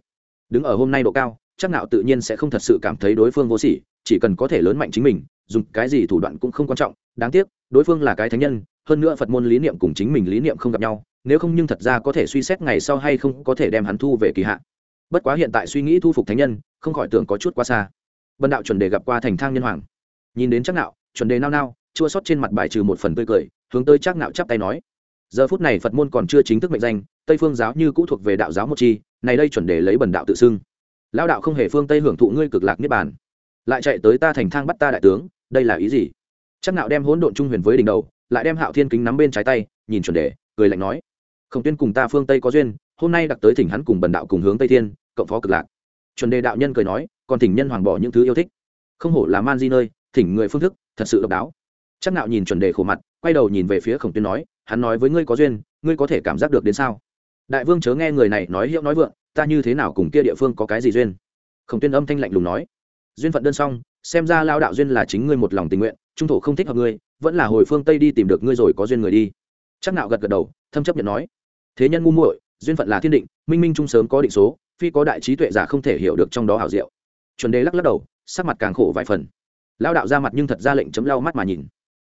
A: đứng ở hôm nay độ cao, chắc nạo tự nhiên sẽ không thật sự cảm thấy đối phương vô sỉ, chỉ cần có thể lớn mạnh chính mình, dùng cái gì thủ đoạn cũng không quan trọng. Đáng tiếc, đối phương là cái thánh nhân, hơn nữa phật môn lý niệm cùng chính mình lý niệm không gặp nhau, nếu không nhưng thật ra có thể suy xét ngày sau hay không có thể đem hắn thu về kỳ hạn. Bất quá hiện tại suy nghĩ thu phục thánh nhân, không khỏi tưởng có chút quá xa. Bần đạo chuẩn đề gặp qua thành thang nhân hoàng. Nhìn đến chắc nạo chuẩn đề nao nao, chua sót trên mặt bài trừ một phần tươi cười, hướng tới chắc nạo chắp tay nói giờ phút này phật môn còn chưa chính thức mệnh danh, tây phương giáo như cũ thuộc về đạo giáo một chi, này đây chuẩn đề lấy bần đạo tự xưng. Lao đạo không hề phương tây hưởng thụ ngươi cực lạc niết bàn. Lại chạy tới ta thành thang bắt ta đại tướng, đây là ý gì? Chắc nạo đem hỗn độn trung huyền với đỉnh đầu, lại đem hạo thiên kính nắm bên trái tay, nhìn chuẩn đề, cười lạnh nói. Khổng tuyên cùng ta phương tây có duyên, hôm nay đặc tới thỉnh hắn cùng bần đạo cùng hướng tây thiên, cộng phó cực lạc. Chuẩn đề đạo nhân cười nói, còn thỉnh nhân hoàng bỏ những thứ yêu thích. Không hổ là man di nơi, thỉnh người phương thức, thật sự độc đáo. Chắc nạo nhìn chuẩn đề khổ mặt, quay đầu nhìn về phía khổng tuyên nói hắn nói với ngươi có duyên, ngươi có thể cảm giác được đến sao? Đại vương chớ nghe người này nói hiệu nói vượng, ta như thế nào cùng kia địa phương có cái gì duyên? Khổng tuyên âm thanh lạnh lùng nói. Duyên phận đơn xong, xem ra lao đạo duyên là chính ngươi một lòng tình nguyện, trung thổ không thích hợp ngươi, vẫn là hồi phương tây đi tìm được ngươi rồi có duyên người đi. Chắc nạo gật gật đầu, thâm chấp nhận nói. Thế nhân ngu muội, duyên phận là thiên định, minh minh trung sớm có định số, phi có đại trí tuệ giả không thể hiểu được trong đó hảo diệu. Chuẩn đề lắc lắc đầu, sắc mặt càng khổ vài phần. Lao đạo ra mặt nhưng thật ra lệnh chấm lau mắt mà nhìn.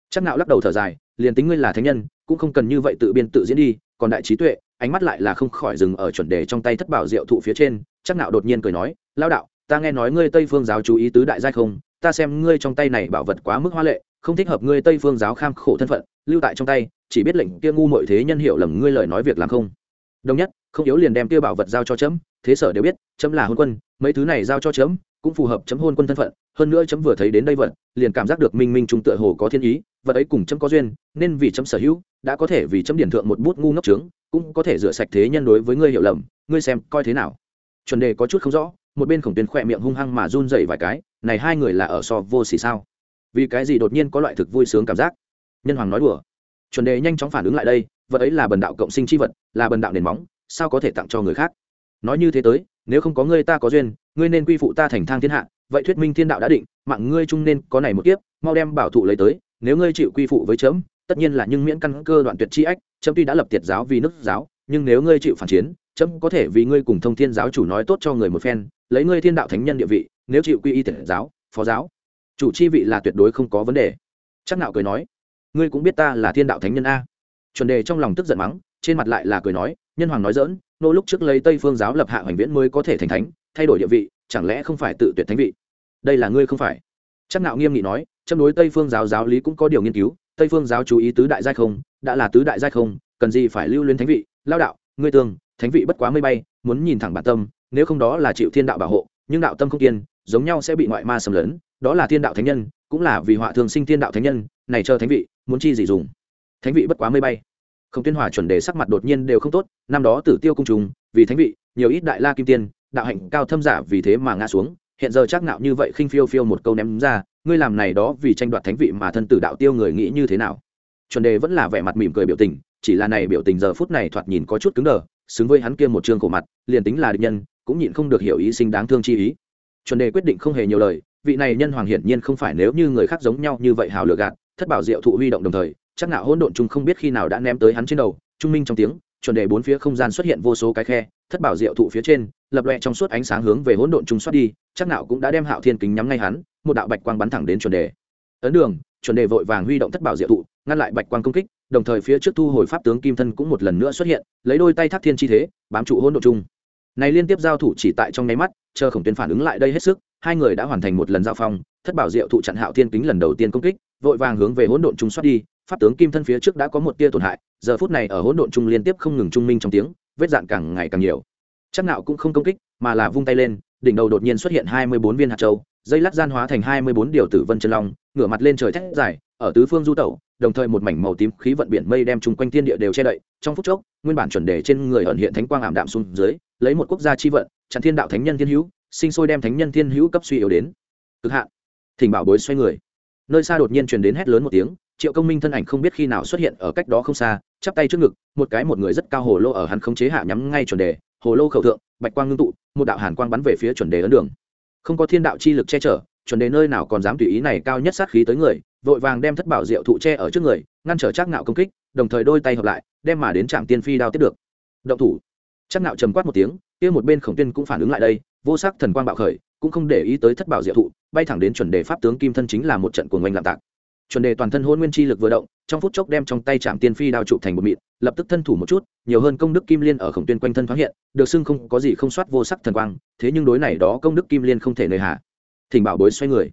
A: Chắc nạo lắc đầu thở dài liền tính ngươi là thánh nhân, cũng không cần như vậy tự biên tự diễn đi, còn đại trí tuệ, ánh mắt lại là không khỏi dừng ở chuẩn đề trong tay thất bảo diệu thụ phía trên, chắc nạo đột nhiên cười nói lao đạo, ta nghe nói ngươi tây phương giáo chú ý tứ đại giai không, ta xem ngươi trong tay này bảo vật quá mức hoa lệ, không thích hợp ngươi tây phương giáo kham khổ thân phận, lưu tại trong tay, chỉ biết lệnh kia ngu muội thế nhân hiểu lầm ngươi lời nói việc làm không. Đồng nhất, không yếu liền đem kia bảo vật giao cho chấm, thế sở đều biết, chấm là hôn quân, mấy thứ này giao cho chấm, cũng phù hợp chấm hôn quân thân phận, hơn nữa chấm vừa thấy đến đây vật, liền cảm giác được minh minh trung tựa hồ có thiên ý vật ấy cùng chấm có duyên, nên vì chấm sở hữu, đã có thể vì chấm điển thượng một bút ngu ngốc trướng, cũng có thể rửa sạch thế nhân đối với ngươi hiểu lầm, ngươi xem coi thế nào. Chuẩn đề có chút không rõ, một bên khổng tuyến khỏe miệng hung hăng mà run dậy vài cái, này hai người là ở so vô xỉ sao? Vì cái gì đột nhiên có loại thực vui sướng cảm giác? Nhân hoàng nói đùa. Chuẩn đề nhanh chóng phản ứng lại đây, vật ấy là bần đạo cộng sinh c h i vật, là bần đạo nền móng, sao có thể tặng cho người khác? Nói như thế tới, nếu không có ngươi ta có duyên, ngươi nên quy phụ ta thành thang thiên hạ, vậy thuyết minh thiên đạo đã định, mạng ngươi chung nên có này một kiếp, mau đem bảo thụ lấy tới nếu ngươi chịu quy phụ với chấm, tất nhiên là nhưng miễn căn cơ đoạn tuyệt chi ách, chấm tuy đã lập tiệt giáo vì nước giáo, nhưng nếu ngươi chịu phản chiến, chấm có thể vì ngươi cùng thông thiên giáo chủ nói tốt cho người một phen, lấy ngươi thiên đạo thánh nhân địa vị, nếu chịu quy y tiệt giáo, phó giáo. Chủ chi vị là tuyệt đối không có vấn đề. Chắc nạo cười nói, ngươi cũng biết ta là thiên đạo thánh nhân a. Chuẩn đề trong lòng tức giận mắng, trên mặt lại là cười nói, nhân hoàng nói dỡn nô lúc trước lấy tây phương giáo lập hạ hoành viễn mới có thể thành thánh, thay đổi địa vị, chẳng lẽ không phải tự tuyệt thánh vị? Đây là ngươi không phải. Chắc nạo nghiêm nghị nói châm đối tây phương giáo giáo lý cũng có điều nghiên cứu, tây phương giáo chú ý tứ đại giai không, đã là tứ đại giai không, cần gì phải lưu luyến thánh vị, lao đạo, ngươi tương, thánh vị bất quá mây bay, muốn nhìn thẳng bản tâm, nếu không đó là chịu thiên đạo bảo hộ, nhưng đạo tâm không kiên, giống nhau sẽ bị ngoại ma xâm lấn, đó là thiên đạo thánh nhân, cũng là vì họa thường sinh thiên đạo thánh nhân, này chờ thánh vị, muốn chi gì dùng. Thánh vị bất quá mây bay. Không tuyên hòa chuẩn đề sắc mặt đột nhiên đều không tốt, năm đó tử tiêu cung trùng, vì thánh vị, nhiều ít đại la kim tiên, đạo hạnh cao thâm giả vì thế mà ngã xuống, hiện giờ chắc nạo như vậy khinh phiêu phiêu một câu ném ra ngươi làm này đó vì tranh đoạt thánh vị mà thân tử đạo tiêu người nghĩ như thế nào? Chuẩn đề vẫn là vẻ mặt mỉm cười biểu tình, chỉ là này biểu tình giờ phút này thoạt nhìn có chút cứng đờ, xứng với hắn kia một trương cổ mặt, liền tính là địch nhân, cũng nhịn không được hiểu ý sinh đáng thương chi ý. Chuẩn đề quyết định không hề nhiều lời, vị này nhân hoàng hiển nhiên không phải nếu như người khác giống nhau như vậy hào lừa gạt, thất bảo diệu thụ huy động đồng thời, chắc nạo hỗn độn chung không biết khi nào đã ném tới hắn trên đầu, trung minh trong tiếng chuẩn đề bốn phía không gian xuất hiện vô số cái khe, thất bảo diệu thụ phía trên, lập loè trong suốt ánh sáng hướng về hỗn độn trung soát đi, chắc nạo cũng đã đem hạo thiên kính nhắm ngay hắn, một đạo bạch quang bắn thẳng đến chuẩn đề. Ấn đường, chuẩn đề vội vàng huy động thất bảo diệu thụ, ngăn lại bạch quang công kích, đồng thời phía trước thu hồi pháp tướng kim thân cũng một lần nữa xuất hiện, lấy đôi tay thác thiên chi thế, bám trụ hỗn độn trung này liên tiếp giao thủ chỉ tại trong nháy mắt, chờ khổng tuyên phản ứng lại đây hết sức, hai người đã hoàn thành một lần giao phong, thất bảo diệu thụ chặn hạo thiên kính lần đầu tiên công kích, vội vàng hướng về hỗn độn trung soát đi pháp tướng kim thân phía trước đã có một tia tổn hại, giờ phút này ở hỗn độn trung liên tiếp không ngừng trung minh trong tiếng, vết dạn càng ngày càng nhiều. Chắc nạo cũng không công kích, mà là vung tay lên, đỉnh đầu đột nhiên xuất hiện hai mươi bốn viên hạt châu, dây lát gian hóa thành hai mươi bốn điều tử vân chân long, ngửa mặt lên trời thét dài, ở tứ phương du tẩu, đồng thời một mảnh màu tím khí vận biển mây đem chung quanh thiên địa đều che đậy, trong phút chốc, nguyên bản chuẩn đề trên người ẩn hiện thánh quang ảm đạm xuống dưới, lấy một quốc gia chi vận, chặn thiên đạo thánh nhân thiên hữu, sinh sôi đem thánh nhân thiên hữu cấp suy yếu đến cực hạn. Thỉnh bảo bối xoay người. Nơi xa đột nhiên truyền đến hét lớn một tiếng triệu công minh thân ảnh không biết khi nào xuất hiện ở cách đó không xa, chắp tay trước ngực, một cái một người rất cao hồ lô ở hắn khống chế hạ nhắm ngay chuẩn đề, hồ lô khẩu thượng, bạch quang ngưng tụ, một đạo hàn quang bắn về phía chuẩn đề ấn đường. Không có thiên đạo chi lực che chở, chuẩn đề nơi nào còn dám tùy ý này cao nhất sát khí tới người, vội vàng đem thất bảo diệu thụ che ở trước người, ngăn trở Trác ngạo công kích, đồng thời đôi tay hợp lại, đem mà đến trạm tiên phi đao tiếp được. Động thủ. Trác ngạo trầm quát một tiếng, kia một bên khổng tiên cũng phản ứng lại đây, vô sắc thần quang bạo khởi, cũng không để ý tới thất bảo diệu thụ, bay thẳng đến chuẩn đề pháp tướng kim thân chính là một trận cuồng oanh lạm tạc chuẩn đề toàn thân hôn nguyên chi lực vừa động, trong phút chốc đem trong tay chạm tiên phi đao trụ thành một mịn, lập tức thân thủ một chút, nhiều hơn công đức kim liên ở khổng tuyên quanh thân thoáng hiện, được xưng không có gì không soát vô sắc thần quang, thế nhưng đối này đó công đức kim liên không thể nơi hạ. Thỉnh bảo bối xoay người.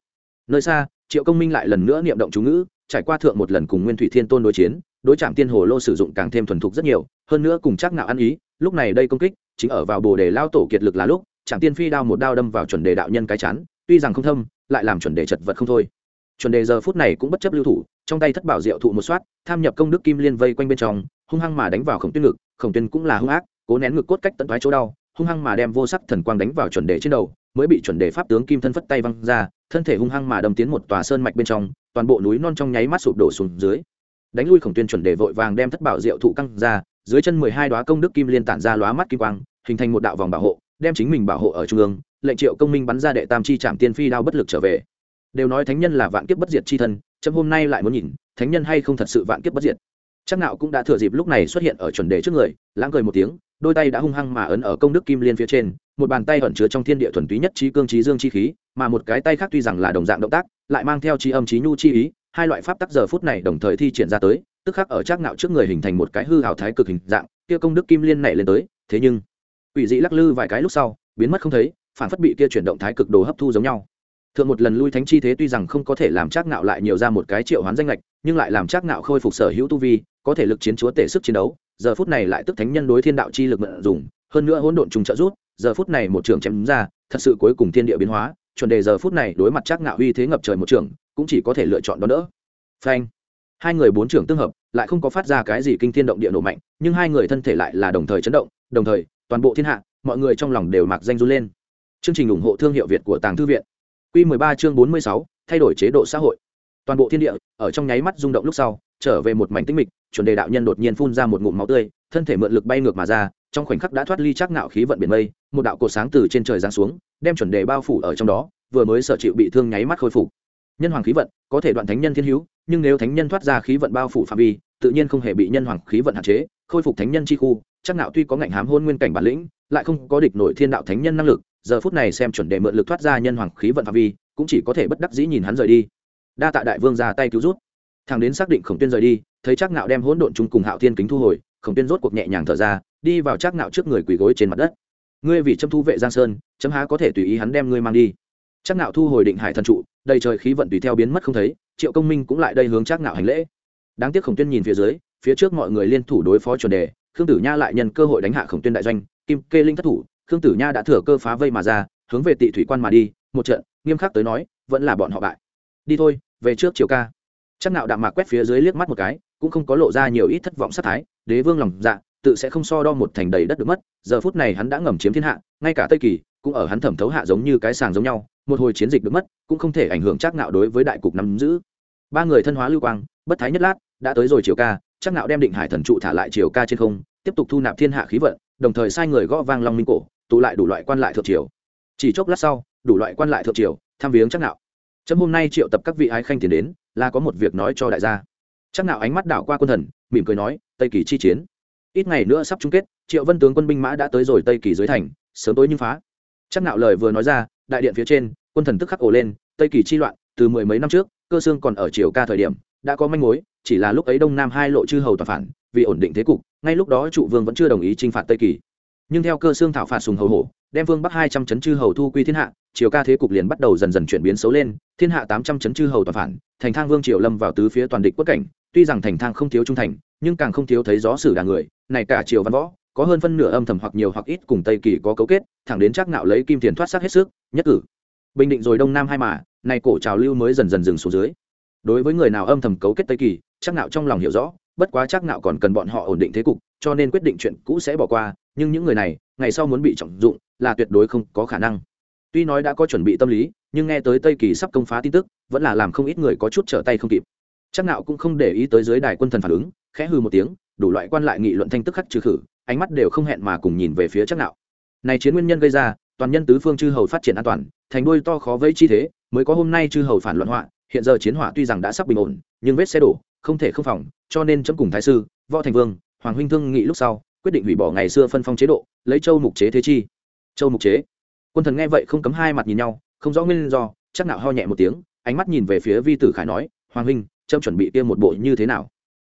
A: Nơi xa, triệu công minh lại lần nữa niệm động chú ngữ, trải qua thượng một lần cùng nguyên thủy thiên tôn đối chiến, đối trạm tiên hồ lô sử dụng càng thêm thuần thục rất nhiều, hơn nữa cùng chắc nạo ăn ý, lúc này đây công kích, chính ở vào bồ đề lao tổ kiệt lực là lúc trạm tiên phi đao một đao đâm vào chuẩn đề đạo nhân cái chán, tuy rằng không thâm, lại làm chuẩn đề chật vật không thôi chuẩn đề giờ phút này cũng bất chấp lưu thủ, trong tay thất bảo diệu thụ một soát, tham nhập công đức kim liên vây quanh bên trong, hung hăng mà đánh vào khổng tuyên ngực, khổng tuyên cũng là hung ác, cố nén ngực cốt cách tận thoái chỗ đau, hung hăng mà đem vô sắc thần quang đánh vào chuẩn đề trên đầu, mới bị chuẩn đề pháp tướng kim thân phất tay văng ra, thân thể hung hăng mà đâm tiến một tòa sơn mạch bên trong, toàn bộ núi non trong nháy mắt sụp đổ xuống dưới. Đánh lui khổng tuyên chuẩn đề vội vàng đem thất bảo diệu thụ căng ra, dưới chân mười hai đoá công đức kim liên tản ra lóa mắt kim quang, hình thành một đạo vòng bảo hộ, đem chính mình bảo hộ ở trung ương, lệnh triệu công minh bắn ra đệ tam chi trạm tiên phi đao bất lực trở về đều nói thánh nhân là vạn kiếp bất diệt chi thân, chấm hôm nay lại muốn nhìn, thánh nhân hay không thật sự vạn kiếp bất diệt. Chắc nạo cũng đã thừa dịp lúc này xuất hiện ở chuẩn đề trước người, lãng cười một tiếng, đôi tay đã hung hăng mà ấn ở công đức kim liên phía trên, một bàn tay ẩn chứa trong thiên địa thuần túy nhất trí cương trí dương chi khí, mà một cái tay khác tuy rằng là đồng dạng động tác, lại mang theo trí âm trí nhu chi ý, hai loại pháp tắc giờ phút này đồng thời thi triển ra tới, tức khắc ở chắc nạo trước người hình thành một cái hư hào thái cực hình dạng, kia công đức kim liên này lên tới, thế nhưng ủy dị lắc lư vài cái lúc sau, biến mất không thấy, phản phất bị kia chuyển động thái cực đồ hấp thu giống nhau thượng một lần lui thánh chi thế tuy rằng không có thể làm trác nạo lại nhiều ra một cái triệu hoán danh lệch, nhưng lại làm trác nạo khôi phục sở hữu tu vi, có thể lực chiến chúa tể sức chiến đấu, giờ phút này lại tức thánh nhân đối thiên đạo chi lực mượn dùng, hơn nữa hỗn độn trùng trợ rút giờ phút này một trường chém ra, thật sự cuối cùng thiên địa biến hóa, chuẩn đề giờ phút này đối mặt trác nạo uy thế ngập trời một trường cũng chỉ có thể lựa chọn đó đỡ. Phanh. Hai người bốn trưởng tương hợp, lại không có phát ra cái gì kinh thiên động địa nổ mạnh, nhưng hai người thân thể lại là đồng thời chấn động, đồng thời, toàn bộ thiên hạ, mọi người trong lòng đều mặc danh run lên. Chương trình ủng hộ thương hiệu việt của tàng thư viện. Quy 13 chương 46, thay đổi chế độ xã hội. Toàn bộ thiên địa ở trong nháy mắt rung động lúc sau trở về một mảnh tĩnh mịch chuẩn đề đạo nhân đột nhiên phun ra một ngụm máu tươi thân thể mượn lực bay ngược mà ra trong khoảnh khắc đã thoát ly chắc ngạo khí vận biển mây một đạo cột sáng từ trên trời giáng xuống đem chuẩn đề bao phủ ở trong đó vừa mới sợ chịu bị thương nháy mắt khôi phục. Nhân hoàng khí vận có thể đoạn thánh nhân thiên hữu nhưng nếu thánh nhân thoát ra khí vận bao phủ phạm vi tự nhiên không hề bị nhân hoàng khí vận hạn chế khôi phục thánh nhân chi khu chắc nạo tuy có ngạnh hám hôn nguyên cảnh bản lĩnh lại không có địch nổi thiên đạo thánh nhân năng lực giờ phút này xem chuẩn đề mượn lực thoát ra nhân hoàng khí vận phạm vi, cũng chỉ có thể bất đắc dĩ nhìn hắn rời đi. Đa tạ đại vương ra tay cứu rút thằng đến xác định khổng tuyên rời đi, thấy chắc nạo đem hỗn độn chung cùng hạo thiên kính thu hồi, khổng tuyên rốt cuộc nhẹ nhàng thở ra, đi vào chắc nạo trước người quỳ gối trên mặt đất. Ngươi vì châm thu vệ giang sơn, chấm há có thể tùy ý hắn đem ngươi mang đi. Chắc nạo thu hồi định hải thần trụ, đầy trời khí vận tùy theo biến mất không thấy, triệu công minh cũng lại đây hướng chắc nạo hành lễ. Đáng tiếc khổng tuyên nhìn phía dưới, phía trước mọi người liên thủ đối phó chuẩn đề, khương tử nha lại nhân cơ hội đánh hạ khổng tuyên đại doanh, kim kê linh thất thủ khương tử nha đã thừa cơ phá vây mà ra, hướng về tị thủy quan mà đi, một trận, nghiêm khắc tới nói, vẫn là bọn họ bại. Đi thôi, về trước chiều ca. Chắc nạo đạm mạc quét phía dưới liếc mắt một cái, cũng không có lộ ra nhiều ít thất vọng sát thái, đế vương lòng dạ tự sẽ không so đo một thành đầy đất được mất, giờ phút này hắn đã ngầm chiếm thiên hạ, ngay cả tây kỳ, cũng ở hắn thẩm thấu hạ giống như cái sàng giống nhau, một hồi chiến dịch được mất, cũng không thể ảnh hưởng chắc nạo đối với đại cục nắm giữ. Ba người thân hóa lưu quang, bất thái nhất lát, đã tới rồi chiều ca, chắc nạo đem định hải thần trụ thả lại chiều ca trên không, tiếp tục thu nạp thiên hạ khí vận, đồng thời sai người gõ vang long minh cổ tụ lại đủ loại quan lại thượng triều. Chỉ chốc lát sau, đủ loại quan lại thượng triều, tham viếng chắc nạo chấm hôm nay triệu tập các vị ái khanh tiền đến, là có một việc nói cho đại gia. Chắc nạo ánh mắt đảo qua quân thần, mỉm cười nói, tây kỳ chi chiến. Ít ngày nữa sắp chung kết, triệu vân tướng quân binh mã đã tới rồi tây kỳ dưới thành, sớm tối nhưng phá. Chắc nạo lời vừa nói ra, đại điện phía trên, quân thần tức khắc ồ lên, tây kỳ chi loạn, từ mười mấy năm trước, cơ xương còn ở triều ca thời điểm, đã có manh mối, chỉ là lúc ấy đông nam hai lộ chư hầu toàn phản, vì ổn định thế cục, ngay lúc đó trụ vương vẫn chưa đồng ý chinh phạt tây kỳ nhưng theo cơ xương thảo phạt sùng hầu hổ, đem vương bắc hai trăm chấn chư hầu thu quy thiên hạ, triều ca thế cục liền bắt đầu dần dần chuyển biến xấu lên, thiên hạ tám trăm chấn chư hầu toàn phản, thành thang vương triều lâm vào tứ phía toàn địch quất cảnh, tuy rằng thành thang không thiếu trung thành, nhưng càng không thiếu thấy gió sử đà người, này cả triều văn võ, có hơn phân nửa âm thầm hoặc nhiều hoặc ít cùng tây kỳ có cấu kết, thẳng đến chắc nạo lấy kim tiền thoát sắc hết sức, nhất cử. Bình định rồi đông nam hai mà, này cổ trào lưu mới dần dần dừng xuống dưới. Đối với người nào âm thầm cấu kết tây kỳ, chắc nạo trong lòng hiểu rõ, bất quá chắc nạo còn cần bọn họ ổn định thế cục, cho nên quyết định chuyện cũ sẽ bỏ qua nhưng những người này, ngày sau muốn bị trọng dụng, là tuyệt đối không có khả năng. Tuy nói đã có chuẩn bị tâm lý, nhưng nghe tới tây kỳ sắp công phá tin tức, vẫn là làm không ít người có chút trở tay không kịp. Chắc nạo cũng không để ý tới dưới đài quân thần phản ứng, khẽ hừ một tiếng, đủ loại quan lại nghị luận thanh tức khắc trừ khử, ánh mắt đều không hẹn mà cùng nhìn về phía chắc nạo. Này chiến nguyên nhân gây ra, toàn nhân tứ phương chư hầu phát triển an toàn, thành đôi to khó vây chi thế, mới có hôm nay chư hầu phản loạn họa, hiện giờ chiến hỏa tuy rằng đã sắp bình ổn, nhưng vết xe đổ, không thể không phòng, cho nên chấm cùng thái sư, võ thành vương, hoàng huynh thương nghị lúc sau quyết định hủy bỏ ngày xưa phân phong chế độ, lấy châu mục chế thế chi. Châu mục chế. Quân thần nghe vậy không cấm hai mặt nhìn nhau, không rõ nguyên do, chắc nạo ho nhẹ một tiếng, ánh mắt nhìn về phía vi tử khải nói, hoàng huynh trâm chuẩn bị kia một bộ như thế nào?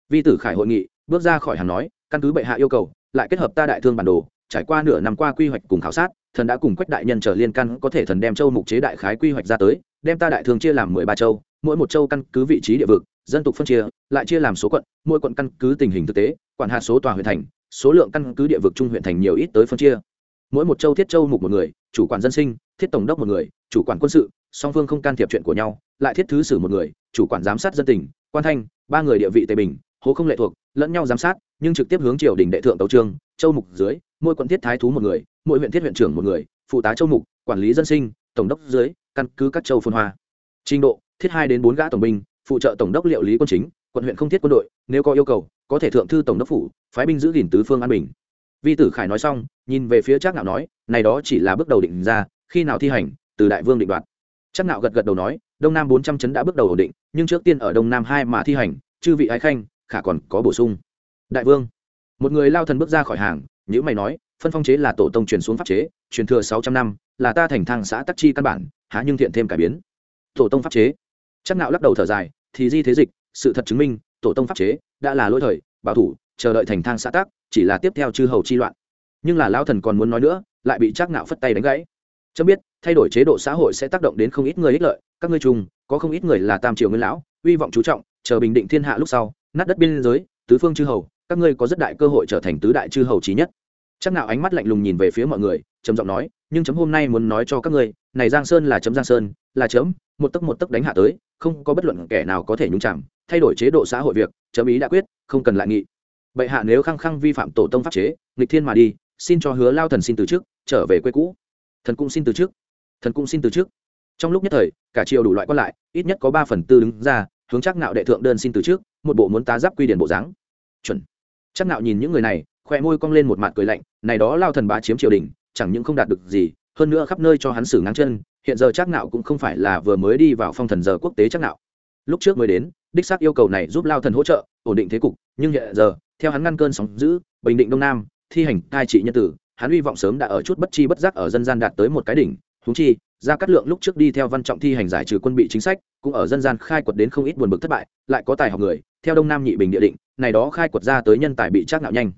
A: Vi tử khải hội nghị, bước ra khỏi hàng nói, căn cứ bệ hạ yêu cầu, lại kết hợp ta đại thương bản đồ, trải qua nửa năm qua quy hoạch cùng khảo sát, thần đã cùng quách đại nhân trở liên căn, có thể thần đem châu mục chế đại khái quy hoạch ra tới, đem ta đại thương chia làm mười ba châu, mỗi một châu căn cứ vị trí địa vực, dân tộc phân chia, lại chia làm số quận, mỗi quận căn cứ tình hình thực tế, quản hạt số tòa huyện thành số lượng căn cứ địa vực trung huyện thành nhiều ít tới phân chia. Mỗi một châu thiết châu mục một người, chủ quản dân sinh, thiết tổng đốc một người, chủ quản quân sự, song phương không can thiệp chuyện của nhau, lại thiết thứ sử một người, chủ quản giám sát dân tình, quan thanh, ba người địa vị tề bình, hố không lệ thuộc, lẫn nhau giám sát, nhưng trực tiếp hướng triều đình đệ thượng tấu trương, châu mục dưới, mỗi quận thiết thái thú một người, mỗi huyện thiết huyện trưởng một người, phụ tá châu mục, quản lý dân sinh, tổng đốc dưới, căn cứ các châu phân hoa. Trình độ, thiết hai đến bốn gã tổng binh, phụ trợ tổng đốc liệu lý quân chính, quận huyện không thiết quân đội, nếu có yêu cầu có thể thượng thư tổng đốc phủ, phái binh giữ gìn tứ phương an bình. Vi tử khải nói xong, nhìn về phía trác nạo nói, này đó chỉ là bước đầu định ra, khi nào thi hành, từ đại vương định đoạt. Trác nạo gật gật đầu nói, đông nam bốn trăm chấn đã bước đầu ổn định, nhưng trước tiên ở đông nam hai mà thi hành, chư vị ái khanh, khả còn có bổ sung. Đại vương. Một người lao thần bước ra khỏi hàng nhữ mày nói, phân phong chế là tổ tông truyền xuống pháp chế, truyền thừa sáu trăm năm, là ta thành thang xã tắc chi căn bản, há nhưng thiện thêm cải biến. Tổ tông pháp chế. Chắc nạo lắc đầu thở dài, thì di thế dịch, sự thật chứng minh, tổ tông pháp chế đã là lỗi thời, bảo thủ, chờ đợi thành thang xã tắc chỉ là tiếp theo chư hầu chi loạn. Nhưng là lao thần còn muốn nói nữa, lại bị Trác nạo phất tay đánh gãy. Chấm biết, thay đổi chế độ xã hội sẽ tác động đến không ít người ích lợi, các ngươi chung có không ít người là tam triều nguyên lão, uy vọng chú trọng, chờ bình định thiên hạ lúc sau, nát đất biên giới, tứ phương chư hầu, các ngươi có rất đại cơ hội trở thành tứ đại chư hầu trí nhất. Chắc nào ánh mắt lạnh lùng nhìn về phía mọi người, trầm giọng nói nhưng chấm hôm nay muốn nói cho các ngươi, này giang sơn là chấm giang sơn, là chấm, một tấc một tấc đánh hạ tới, không có bất luận kẻ nào có thể nhúng chạm thay đổi chế độ xã hội việc, chấm ý đã quyết, không cần lại nghị. Bệ hạ nếu khăng khăng vi phạm tổ tông pháp chế, nghịch thiên mà đi, xin cho hứa lao thần xin từ trước trở về quê cũ. Thần cũng xin từ trước thần cũng xin từ trước trong lúc nhất thời, cả triều đủ loại quan lại, ít nhất có ba phần tư đứng ra, hướng chắc nạo đệ thượng đơn xin từ trước một bộ muốn tá giáp quy điển bộ dáng. Chuẩn. Chắc nạo nhìn những người này khoe môi cong lên một mặt cười lạnh, này đó lao thần bá chiếm triều đình chẳng những không đạt được gì hơn nữa khắp nơi cho hắn xử ngang chân hiện giờ chắc nạo cũng không phải là vừa mới đi vào phong thần giờ quốc tế chắc nạo lúc trước mới đến đích xác yêu cầu này giúp lao thần hỗ trợ ổn định thế cục nhưng hiện giờ theo hắn ngăn cơn sóng dữ, bình định đông nam thi hành cai trị nhân tử hắn hy vọng sớm đã ở chút bất chi bất giác ở dân gian đạt tới một cái đỉnh húng chi gia cát lượng lúc trước đi theo văn trọng thi hành giải trừ quân bị chính sách cũng ở dân gian khai quật đến không ít buồn bực thất bại lại có tài học người theo đông nam nhị bình địa định này đó khai quật ra tới nhân tài bị chắc nạo nhanh.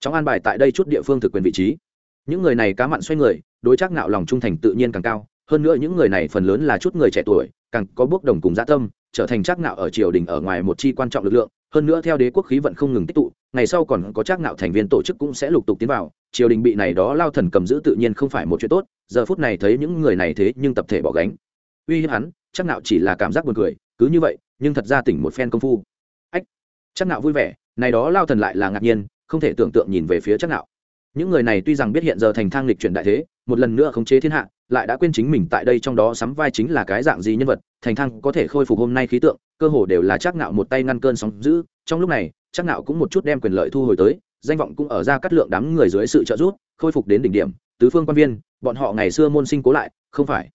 A: Trong an bài tại đây chút địa phương thực quyền vị trí những người này cá mặn xoay người, đối chắc nạo lòng trung thành tự nhiên càng cao, hơn nữa những người này phần lớn là chút người trẻ tuổi, càng có bước đồng cùng gia tâm, trở thành chắc nạo ở triều đình ở ngoài một chi quan trọng lực lượng, hơn nữa theo đế quốc khí vận không ngừng tích tụ, ngày sau còn có chắc nạo thành viên tổ chức cũng sẽ lục tục tiến vào, triều đình bị này đó lao thần cầm giữ tự nhiên không phải một chuyện tốt, giờ phút này thấy những người này thế nhưng tập thể bỏ gánh. Uy hiếp hắn, chắc nạo chỉ là cảm giác buồn cười, cứ như vậy, nhưng thật ra tỉnh một phen công phu. Ách, chắc nạo vui vẻ, này đó lao thần lại là ngạc nhiên, không thể tưởng tượng nhìn về phía chắc nạo những người này tuy rằng biết hiện giờ thành thang lịch chuyển đại thế, một lần nữa khống chế thiên hạ, lại đã quên chính mình tại đây trong đó sắm vai chính là cái dạng gì nhân vật, thành thang có thể khôi phục hôm nay khí tượng, cơ hồ đều là chắc nạo một tay ngăn cơn sóng dữ. Trong lúc này, chắc nạo cũng một chút đem quyền lợi thu hồi tới, danh vọng cũng ở ra cắt lượng đám người dưới sự trợ giúp, khôi phục đến đỉnh điểm. Tứ phương quan viên, bọn họ ngày xưa môn sinh cố lại, không phải.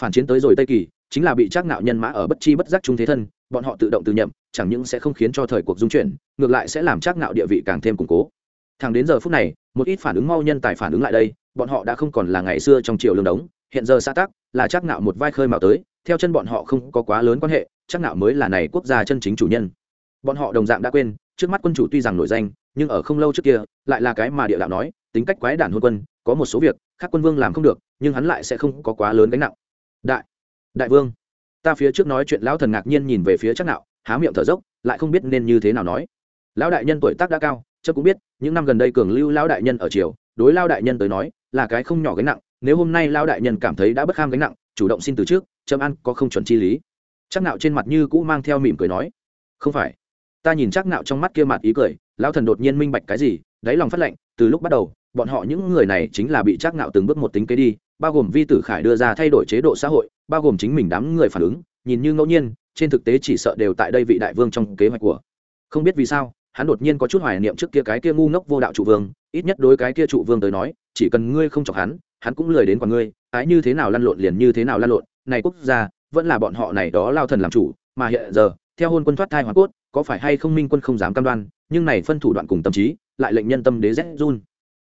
A: Phản chiến tới rồi tây kỳ, chính là bị chắc nạo nhân mã ở bất chi bất giác trung thế thân, bọn họ tự động từ nhậm, chẳng những sẽ không khiến cho thời cuộc dung chuyển, ngược lại sẽ làm chắc nạo địa vị càng thêm củng cố thẳng đến giờ phút này, một ít phản ứng mau nhân tài phản ứng lại đây, bọn họ đã không còn là ngày xưa trong triều lương đống, hiện giờ xã tắc là chắc nạo một vai khơi mào tới, theo chân bọn họ không có quá lớn quan hệ, chắc nạo mới là này quốc gia chân chính chủ nhân. Bọn họ đồng dạng đã quên, trước mắt quân chủ tuy rằng nổi danh, nhưng ở không lâu trước kia, lại là cái mà địa đạo nói, tính cách quái đản hôn quân, có một số việc, khác quân vương làm không được, nhưng hắn lại sẽ không có quá lớn gánh nặng. Đại đại vương, ta phía trước nói chuyện lão thần ngạc nhiên nhìn về phía chắc nạo há miệng thở dốc, lại không biết nên như thế nào nói. Lão đại nhân tuổi tác đã cao chắc cũng biết, những năm gần đây cường lưu lão đại nhân ở triều, đối lão đại nhân tới nói, là cái không nhỏ gánh nặng, nếu hôm nay lão đại nhân cảm thấy đã bất kham gánh nặng, chủ động xin từ trước, trâm ăn có không chuẩn chi lý. Chắc nạo trên mặt như cũ mang theo mỉm cười nói, không phải. Ta nhìn chắc nạo trong mắt kia mặt ý cười, lão thần đột nhiên minh bạch cái gì, đáy lòng phát lệnh, từ lúc bắt đầu, bọn họ những người này chính là bị chắc nạo từng bước một tính kế đi, bao gồm vi tử khải đưa ra thay đổi chế độ xã hội, bao gồm chính mình đám người phản ứng, nhìn như ngẫu nhiên, trên thực tế chỉ sợ đều tại đây vị đại vương trong kế hoạch của. Không biết vì sao hắn đột nhiên có chút hoài niệm trước kia cái kia ngu ngốc vô đạo trụ vương, ít nhất đối cái kia trụ vương tới nói, chỉ cần ngươi không chọc hắn hắn cũng lười đến còn ngươi, ái như thế nào lăn lộn liền như thế nào lăn lộn, này quốc gia, vẫn là bọn họ này đó lao thần làm chủ, mà hiện giờ, theo hôn quân thoát thai hoàn cốt, có phải hay không minh quân không dám cam đoan, nhưng này phân thủ đoạn cùng tâm trí, lại lệnh nhân tâm đế rét run.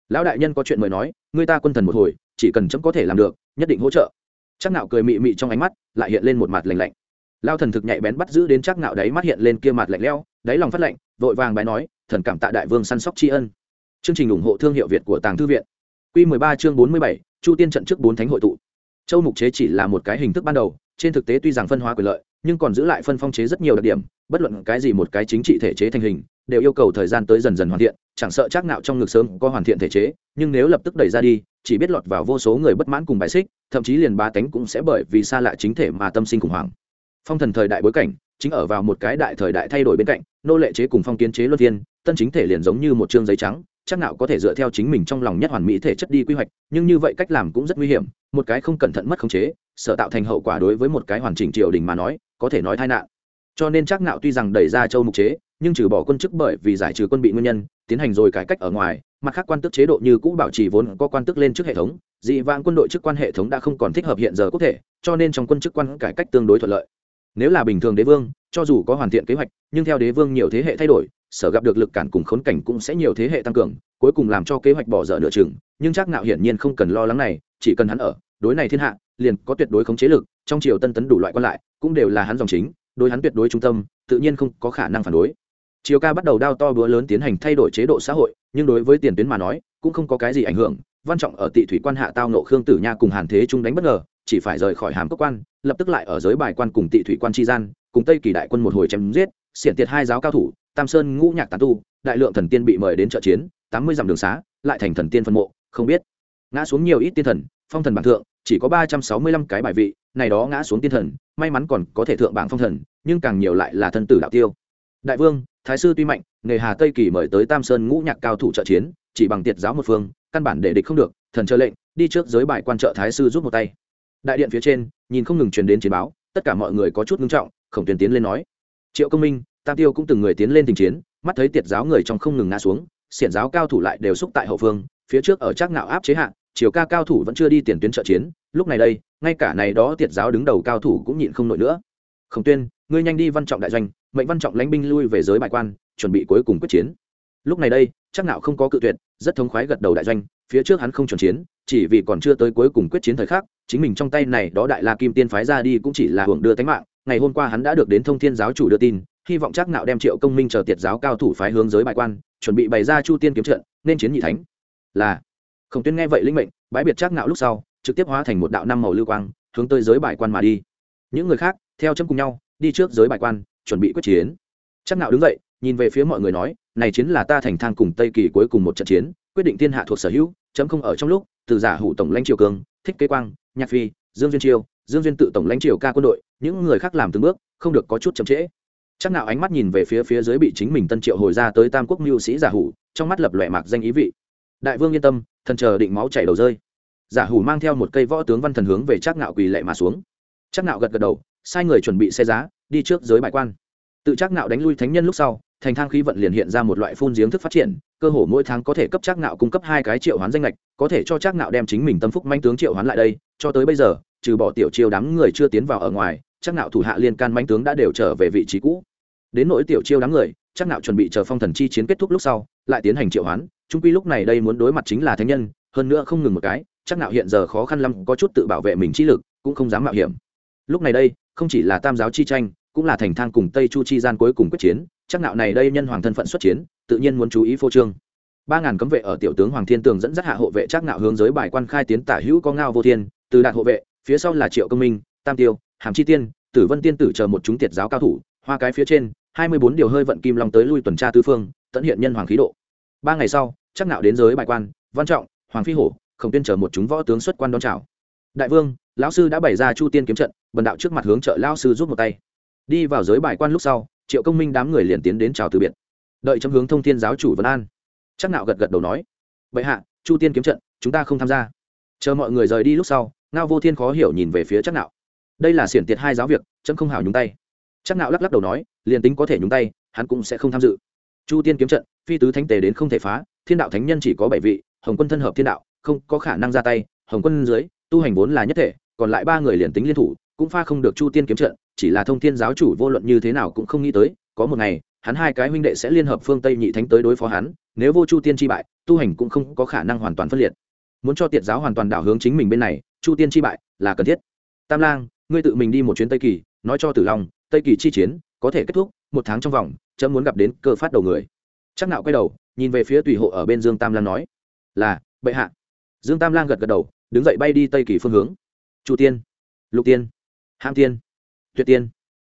A: Lão đại nhân có chuyện mời nói, ngươi ta quân thần một hồi, chỉ cần chấm có thể làm được, nhất định hỗ trợ. Chắc nạo cười mị mị trong ánh mắt, lại hiện lên một mặt lạnh lạnh. Lao thần thực nhạy bén bắt giữ đến chắc nạo đấy mắt hiện lên kia mặt lạnh lẽo đáy lòng phát lệnh, vội vàng bái nói thần cảm tạ đại vương săn sóc tri ân. Chương trình ủng hộ thương hiệu việt của tàng thư viện. Quy 13 chương 47, chu tiên trận trước bốn thánh hội tụ. Châu mục chế chỉ là một cái hình thức ban đầu trên thực tế tuy rằng phân hóa quyền lợi nhưng còn giữ lại phân phong chế rất nhiều đặc điểm bất luận cái gì một cái chính trị thể chế thành hình đều yêu cầu thời gian tới dần dần hoàn thiện chẳng sợ chắc nạo trong ngực sớm có hoàn thiện thể chế nhưng nếu lập tức đẩy ra đi chỉ biết lọt vào vô số người bất mãn cùng bài xích thậm chí liền ba tánh cũng sẽ bởi vì xa lạ chính thể mà tâm sinh khủng hoảng. Phong thần thời đại bối cảnh chính ở vào một cái đại thời đại thay đổi bên cạnh, nô lệ chế cùng phong kiến chế luân thiên, tân chính thể liền giống như một chương giấy trắng, chắc nào có thể dựa theo chính mình trong lòng nhất hoàn mỹ thể chất đi quy hoạch, nhưng như vậy cách làm cũng rất nguy hiểm, một cái không cẩn thận mất khống chế sợ tạo thành hậu quả đối với một cái hoàn chỉnh triều đình mà nói, có thể nói tai nạn. Cho nên chắc nạo tuy rằng đẩy ra châu mục chế, nhưng trừ bỏ quân chức bởi vì giải trừ quân bị nguyên nhân, tiến hành rồi cải cách ở ngoài, mặt khác quan tước chế độ như cũ bảo trì vốn có quan tước lên trước hệ thống, dị vãng quân đội chức quan hệ thống đã không còn thích hợp hiện giờ quốc thể, cho nên trong quân chức quan cải cách tương đối thuận lợi nếu là bình thường đế vương, cho dù có hoàn thiện kế hoạch, nhưng theo đế vương nhiều thế hệ thay đổi, sở gặp được lực cản cùng khốn cảnh cũng sẽ nhiều thế hệ tăng cường, cuối cùng làm cho kế hoạch bỏ dở nửa chừng. Nhưng chắc nạo hiển nhiên không cần lo lắng này, chỉ cần hắn ở, đối này thiên hạ, liền có tuyệt đối khống chế lực, trong triều tân tấn đủ loại quan lại, cũng đều là hắn dòng chính, đối hắn tuyệt đối trung tâm, tự nhiên không có khả năng phản đối. Triều ca bắt đầu đao to búa lớn tiến hành thay đổi chế độ xã hội, nhưng đối với tiền tuyến mà nói, cũng không có cái gì ảnh hưởng. Văn trọng ở tị thủy quan hạ tao nộ khương tử nha cùng hàn thế trung đánh bất ngờ chỉ phải rời khỏi hàm cốc quan, lập tức lại ở giới bài quan cùng tị thủy quan tri gian, cùng tây kỳ đại quân một hồi chém giết, xiển tiệt hai giáo cao thủ, tam sơn ngũ nhạc tán tu, đại lượng thần tiên bị mời đến trợ chiến, tám mươi dặm đường xá, lại thành thần tiên phân mộ, không biết. Ngã xuống nhiều ít tiên thần, phong thần bảng thượng, chỉ có ba trăm sáu mươi lăm cái bài vị, này đó ngã xuống tiên thần, may mắn còn có thể thượng bảng phong thần, nhưng càng nhiều lại là thân tử đạo tiêu. Đại vương, thái sư tuy mạnh, nghề hà tây kỳ mời tới tam sơn ngũ nhạc cao thủ trợ chiến, chỉ bằng tiệt giáo một phương, căn bản để địch không được, thần chờ lệnh, đi trước giới bài quan trợ thái sư giúp một tay đại điện phía trên nhìn không ngừng truyền đến chiến báo tất cả mọi người có chút ngưng trọng khổng Tuyên tiến lên nói triệu công minh tam tiêu cũng từng người tiến lên tình chiến mắt thấy tiệt giáo người trong không ngừng ngã xuống xiển giáo cao thủ lại đều xúc tại hậu phương phía trước ở trác ngạo áp chế hạn, chiều ca cao thủ vẫn chưa đi tiền tuyến trợ chiến lúc này đây ngay cả này đó tiệt giáo đứng đầu cao thủ cũng nhịn không nổi nữa. Khổng tuyên ngươi nhanh đi văn trọng đại doanh mệnh văn trọng lãnh binh lui về giới bại quan chuẩn bị cuối cùng quyết chiến. Lúc này đây chắc nạo không có cự tuyệt, rất thống khoái gật đầu đại doanh, phía trước hắn không chuẩn chiến, chỉ vì còn chưa tới cuối cùng quyết chiến thời khắc, chính mình trong tay này đó đại la kim tiên phái ra đi cũng chỉ là hưởng đưa tánh mạng, ngày hôm qua hắn đã được đến thông thiên giáo chủ đưa tin, hy vọng chắc nạo đem triệu công minh chờ tiệt giáo cao thủ phái hướng giới bài quan, chuẩn bị bày ra chu tiên kiếm trận, nên chiến nhị thánh. Là, khổng tuyên nghe vậy linh mệnh, bãi biệt chắc nạo lúc sau, trực tiếp hóa thành một đạo năm màu lưu quang, hướng tới giới bài quan mà đi. Những người khác, theo chấm cùng nhau, đi trước giới bài quan, chuẩn bị quyết chiến. Chắc nạo đứng dậy nhìn về phía mọi người nói, này chiến là ta thành thang cùng tây kỳ cuối cùng một trận chiến, quyết định thiên hạ thuộc sở hữu, chấm không ở trong lúc, từ giả hủ tổng lãnh triều cường, thích kế quang, nhạc phi, dương duyên triều, dương duyên tự tổng lãnh triều ca quân đội, những người khác làm từng bước, không được có chút chậm trễ. Chắc nào ánh mắt nhìn về phía phía dưới bị chính mình tân triệu hồi ra tới tam quốc mưu sĩ giả hủ, trong mắt lập lòe mạc danh ý vị. Đại vương yên tâm, thần chờ định máu chảy đầu rơi. Giả hủ mang theo một cây võ tướng văn thần hướng về chắc nạo quỳ lệ mà xuống. Chắc nạo gật gật đầu, sai người chuẩn bị xe giá, đi trước giới bài quan. Tự chắc nạo đánh lui thánh nhân lúc sau thành thang khí vận liền hiện ra một loại phun giếng thức phát triển, cơ hồ mỗi tháng có thể cấp trác nạo cung cấp hai cái triệu hoán danh lệch có thể cho trác nạo đem chính mình tâm phúc manh tướng triệu hoán lại đây, cho tới bây giờ, trừ bỏ tiểu chiêu đám người chưa tiến vào ở ngoài, trác nạo thủ hạ liên can manh tướng đã đều trở về vị trí cũ. Đến nỗi tiểu chiêu đám người, trác nạo chuẩn bị chờ phong thần chi chiến kết thúc lúc sau, lại tiến hành triệu hoán, trung quy lúc này đây muốn đối mặt chính là thánh nhân, hơn nữa không ngừng một cái, trác nạo hiện giờ khó khăn lắm, có chút tự bảo vệ mình chi lực, cũng không dám mạo hiểm. Lúc này đây, không chỉ là tam giáo chi tranh, cũng là thành thang cùng tây chu chi gian cuối cùng quyết chiến chắc nạo này đây nhân hoàng thân phận xuất chiến, tự nhiên muốn chú ý phô trương. Ba ngàn cấm vệ ở tiểu tướng hoàng thiên tường dẫn dắt hạ hộ vệ chắc nạo hướng giới bài quan khai tiến tả hữu có ngao vô thiên, từ đạt hộ vệ, phía sau là triệu công minh, tam tiêu, hàm chi tiên, tử vân tiên tử chờ một chúng tiệt giáo cao thủ, hoa cái phía trên, hai mươi bốn điều hơi vận kim long tới lui tuần tra tứ phương, tận hiện nhân hoàng khí độ. Ba ngày sau, chắc nạo đến giới bài quan, văn trọng, hoàng phi hổ, khổng tiên chờ một chúng võ tướng xuất quan đón chào. Đại vương, lão sư đã bày ra chu tiên kiếm trận, bần đạo trước mặt hướng trợ lão sư giúp một tay. Đi vào giới bài quan lúc sau triệu công minh đám người liền tiến đến chào từ biệt. Đợi chấm hướng thông thiên giáo chủ vân an. Chắc nạo gật gật đầu nói vậy hạ, chu tiên kiếm trận, chúng ta không tham gia. Chờ mọi người rời đi lúc sau, ngao vô thiên khó hiểu nhìn về phía chắc nạo. Đây là xiển tiệt hai giáo việc, chấm không hảo nhúng tay. Chắc nạo lắc lắc đầu nói, liền tính có thể nhúng tay, hắn cũng sẽ không tham dự. Chu tiên kiếm trận, phi tứ thánh tề đến không thể phá, thiên đạo thánh nhân chỉ có bảy vị, hồng quân thân hợp thiên đạo, không có khả năng ra tay, hồng quân dưới, tu hành vốn là nhất thể, còn lại ba người liền tính liên thủ cũng pha không được chu tiên kiếm trận, chỉ là thông thiên giáo chủ vô luận như thế nào cũng không nghĩ tới, có một ngày, hắn hai cái huynh đệ sẽ liên hợp phương tây nhị thánh tới đối phó hắn, nếu vô chu tiên chi bại, tu hành cũng không có khả năng hoàn toàn phân liệt. Muốn cho tiệt giáo hoàn toàn đảo hướng chính mình bên này, chu tiên chi bại là cần thiết. Tam lang, ngươi tự mình đi một chuyến tây kỳ, nói cho tử long, tây kỳ chi chiến, có thể kết thúc một tháng trong vòng, chấm muốn gặp đến cơ phát đầu người. Chắc nạo quay đầu, nhìn về phía tùy hộ ở bên dương tam lang nói, là, bệ hạ. Dương tam lang gật gật đầu, đứng dậy bay đi tây kỳ phương hướng. Chu tiên, lục tiên ham tiên tuyệt tiên.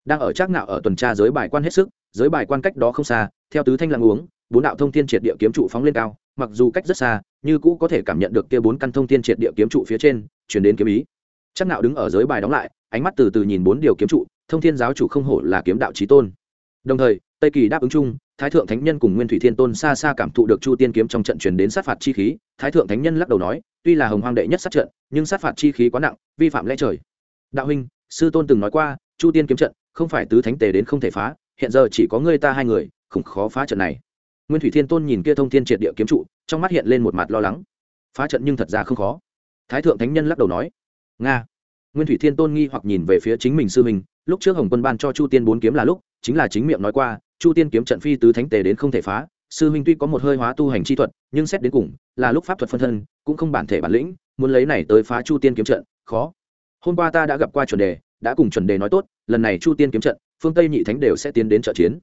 A: Đang ở trác nạo ở tuần tra giới bài quan hết sức, giới bài quan cách đó không xa, theo tứ thanh lặng uống, bốn đạo thông thiên triệt địa kiếm trụ phóng lên cao, mặc dù cách rất xa, như cũ có thể cảm nhận được kia bốn căn thông thiên triệt địa kiếm trụ phía trên, chuyển đến kiếm ý. Trác nạo đứng ở giới bài đóng lại, ánh mắt từ từ nhìn bốn điều kiếm trụ, thông thiên giáo chủ không hổ là kiếm đạo chí tôn. Đồng thời, tây kỳ đáp ứng chung, thái thượng thánh nhân cùng nguyên thủy thiên tôn xa xa cảm thụ được chu tiên kiếm trong trận truyền đến sát phạt chi khí. Thái thượng thánh nhân lắc đầu nói, tuy là hồng hoang đệ nhất sát trận, nhưng sát phạt chi khí quá nặng, vi phạm lẽ trời. Đạo huynh sư tôn từng nói qua, chu tiên kiếm trận, không phải tứ thánh tề đến không thể phá, hiện giờ chỉ có ngươi ta hai người, khủng khó phá trận này. Nguyên thủy thiên tôn nhìn kia thông thiên triệt địa kiếm trụ, trong mắt hiện lên một mặt lo lắng. Phá trận nhưng thật ra không khó. Thái thượng thánh nhân lắc đầu nói, nga. Nguyên thủy thiên tôn nghi hoặc nhìn về phía chính mình sư mình lúc trước hồng quân ban cho chu tiên bốn kiếm là lúc, chính là chính miệng nói qua, chu tiên kiếm trận phi tứ thánh tề đến không thể phá, sư huynh tuy có một hơi hóa tu hành chi thuật, nhưng xét đến cùng, là lúc pháp thuật phân thân, cũng không bản thể bản lĩnh, muốn lấy này tới phá chu tiên kiếm trận, khó hôm qua ta đã gặp qua chuẩn đề, đã cùng chuẩn đề nói tốt, lần này chu tiên kiếm trận, phương tây nhị thánh đều sẽ tiến đến trợ chiến.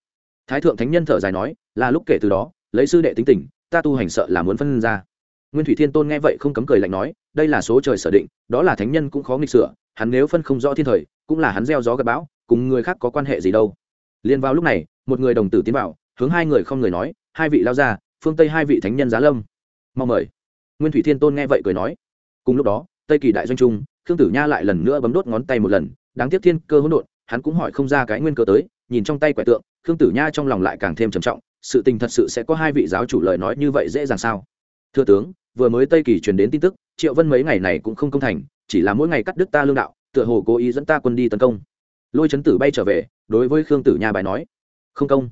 A: Thái thượng thánh nhân thở dài nói, là lúc kể từ đó, lấy sư đệ tính tình, ta tu hành sợ là muốn phân ra. Nguyên thủy thiên tôn nghe vậy không cấm cười lạnh nói, đây là số trời sở định, đó là thánh nhân cũng khó nghịch sửa, hắn nếu phân không rõ thiên thời, cũng là hắn gieo gió gặp bão, cùng người khác có quan hệ gì đâu. Liền vào lúc này, một người đồng tử tiến vào, hướng hai người không người nói, hai vị lao ra, phương tây hai vị thánh nhân giá lâm. Mong mời. Nguyên thủy thiên tôn nghe vậy cười nói. Cùng lúc đó tây kỳ đại doanh trung, khương tử nha lại lần nữa bấm đốt ngón tay một lần, đáng tiếc thiên cơ hỗn độn, hắn cũng hỏi không ra cái nguyên cơ tới, nhìn trong tay quẻ tượng, khương tử nha trong lòng lại càng thêm trầm trọng, sự tình thật sự sẽ có hai vị giáo chủ lời nói như vậy dễ dàng sao? Thưa tướng, vừa mới tây kỳ truyền đến tin tức, triệu vân mấy ngày này cũng không công thành, chỉ là mỗi ngày cắt đứt ta lương đạo, tựa hồ cố ý dẫn ta quân đi tấn công. Lôi chấn tử bay trở về, đối với khương tử nha bài nói, không công.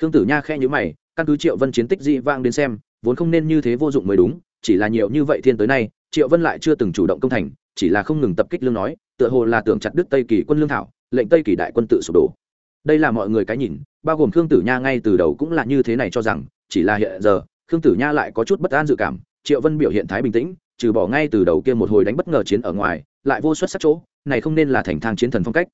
A: Khương tử nha khe nhữ mày, căn cứ triệu vân chiến tích dị vang đến xem, vốn không nên như thế vô dụng mới đúng, chỉ là nhiều như vậy thiên tới nay triệu vân lại chưa từng chủ động công thành, chỉ là không ngừng tập kích lương nói, tựa hồ là tưởng chặt đứt tây kỳ quân lương thảo, lệnh tây kỳ đại quân tự sụp đổ. Đây là mọi người cái nhìn, bao gồm khương tử nha ngay từ đầu cũng là như thế này cho rằng, chỉ là hiện giờ, khương tử nha lại có chút bất an dự cảm, triệu vân biểu hiện thái bình tĩnh, trừ bỏ ngay từ đầu kia một hồi đánh bất ngờ chiến ở ngoài, lại vô xuất sắc chỗ, này không nên là thành thang chiến thần phong cách.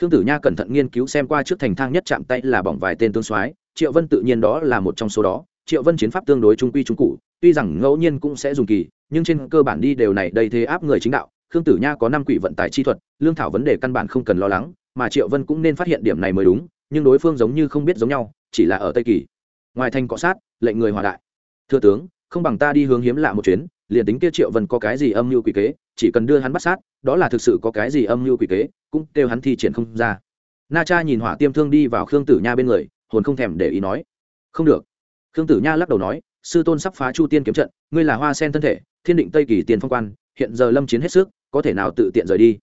A: Khương tử nha cẩn thận nghiên cứu xem qua trước thành thang nhất chạm tay là bỏng vài tên tương soái, triệu vân tự nhiên đó là một trong số đó, triệu vân chiến pháp tương đối trung quy trung cụ, tuy rằng ngẫu nhiên cũng sẽ dùng kỳ nhưng trên cơ bản đi đều này đầy thế áp người chính đạo, khương tử nha có năm quỷ vận tải chi thuật, lương thảo vấn đề căn bản không cần lo lắng, mà triệu vân cũng nên phát hiện điểm này mới đúng, nhưng đối phương giống như không biết giống nhau, chỉ là ở tây kỳ. Ngoài thành cọ sát, lệnh người hòa đại. Thưa tướng, không bằng ta đi hướng hiếm lạ một chuyến, liền tính kia triệu vân có cái gì âm mưu quỷ kế, chỉ cần đưa hắn bắt sát, đó là thực sự có cái gì âm mưu quỷ kế, cũng kêu hắn thi triển không ra. Na cha nhìn hỏa tiêm thương đi vào khương tử nha bên người, hồn không thèm để ý nói. Không được. Khương tử nha lắc đầu nói sư tôn sắp phá chu tiên kiếm trận ngươi là hoa sen thân thể thiên định tây kỳ tiền phong quan hiện giờ lâm chiến hết sức có thể nào tự tiện rời đi?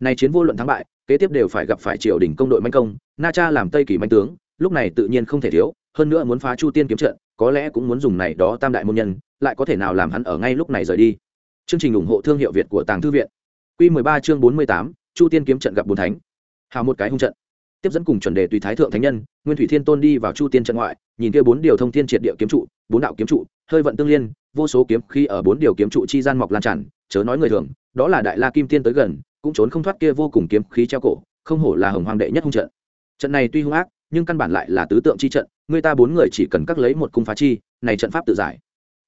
A: Nay chiến vô luận thắng bại kế tiếp đều phải gặp phải triều đình công đội manh công na cha làm tây kỳ manh tướng lúc này tự nhiên không thể thiếu hơn nữa muốn phá chu tiên kiếm trận có lẽ cũng muốn dùng này đó tam đại môn nhân lại có thể nào làm hắn ở ngay lúc này rời đi? Chương trình ủng hộ thương hiệu việt của tàng thư viện. Q 13 chương 48, chu tiên kiếm trận gặp bốn thánh. Hào một cái hung trận tiếp dẫn cùng chuẩn đề tùy thái thượng thánh nhân, nguyên thủy thiên tôn đi vào chu tiên trận ngoại, nhìn kia bốn điều thông thiên triệt địa kiếm trụ, bốn đạo kiếm trụ, hơi vận tương liên, vô số kiếm khi ở bốn điều kiếm trụ chi gian mọc lan tràn, chớ nói người thường, đó là đại la kim tiên tới gần, cũng trốn không thoát kia vô cùng kiếm khí treo cổ, không hổ là hồng hoàng đệ nhất hung trận. Trận này tuy hung ác, nhưng căn bản lại là tứ tượng chi trận, người ta bốn người chỉ cần cắt lấy một cung phá chi, này trận pháp tự giải.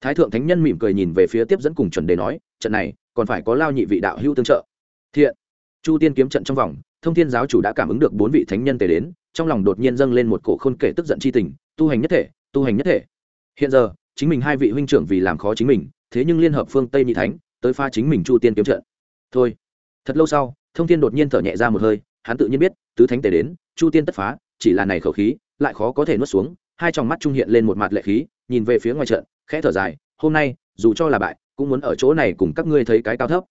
A: Thái thượng thánh nhân mỉm cười nhìn về phía tiếp dẫn cùng chuẩn đề nói, trận này, còn phải có lao nhị vị đạo hữu tương trợ. Thiện. Chu tiên kiếm trận trong vòng thông thiên giáo chủ đã cảm ứng được bốn vị thánh nhân tề đến, trong lòng đột nhiên dâng lên một cổ khôn kể tức giận chi tình, tu hành nhất thể, tu hành nhất thể. Hiện giờ, chính mình hai vị huynh trưởng vì làm khó chính mình, thế nhưng liên hợp phương tây nhị thánh, tới pha chính mình chu tiên kiếm trận. Thôi. Thật lâu sau, thông thiên đột nhiên thở nhẹ ra một hơi, hắn tự nhiên biết, tứ thánh tề đến, chu tiên tất phá, chỉ là này khẩu khí, lại khó có thể nuốt xuống, hai tròng mắt trung hiện lên một mặt lệ khí, nhìn về phía ngoài trận, khẽ thở dài, hôm nay, dù cho là bại, cũng muốn ở chỗ này cùng các ngươi thấy cái cao thấp.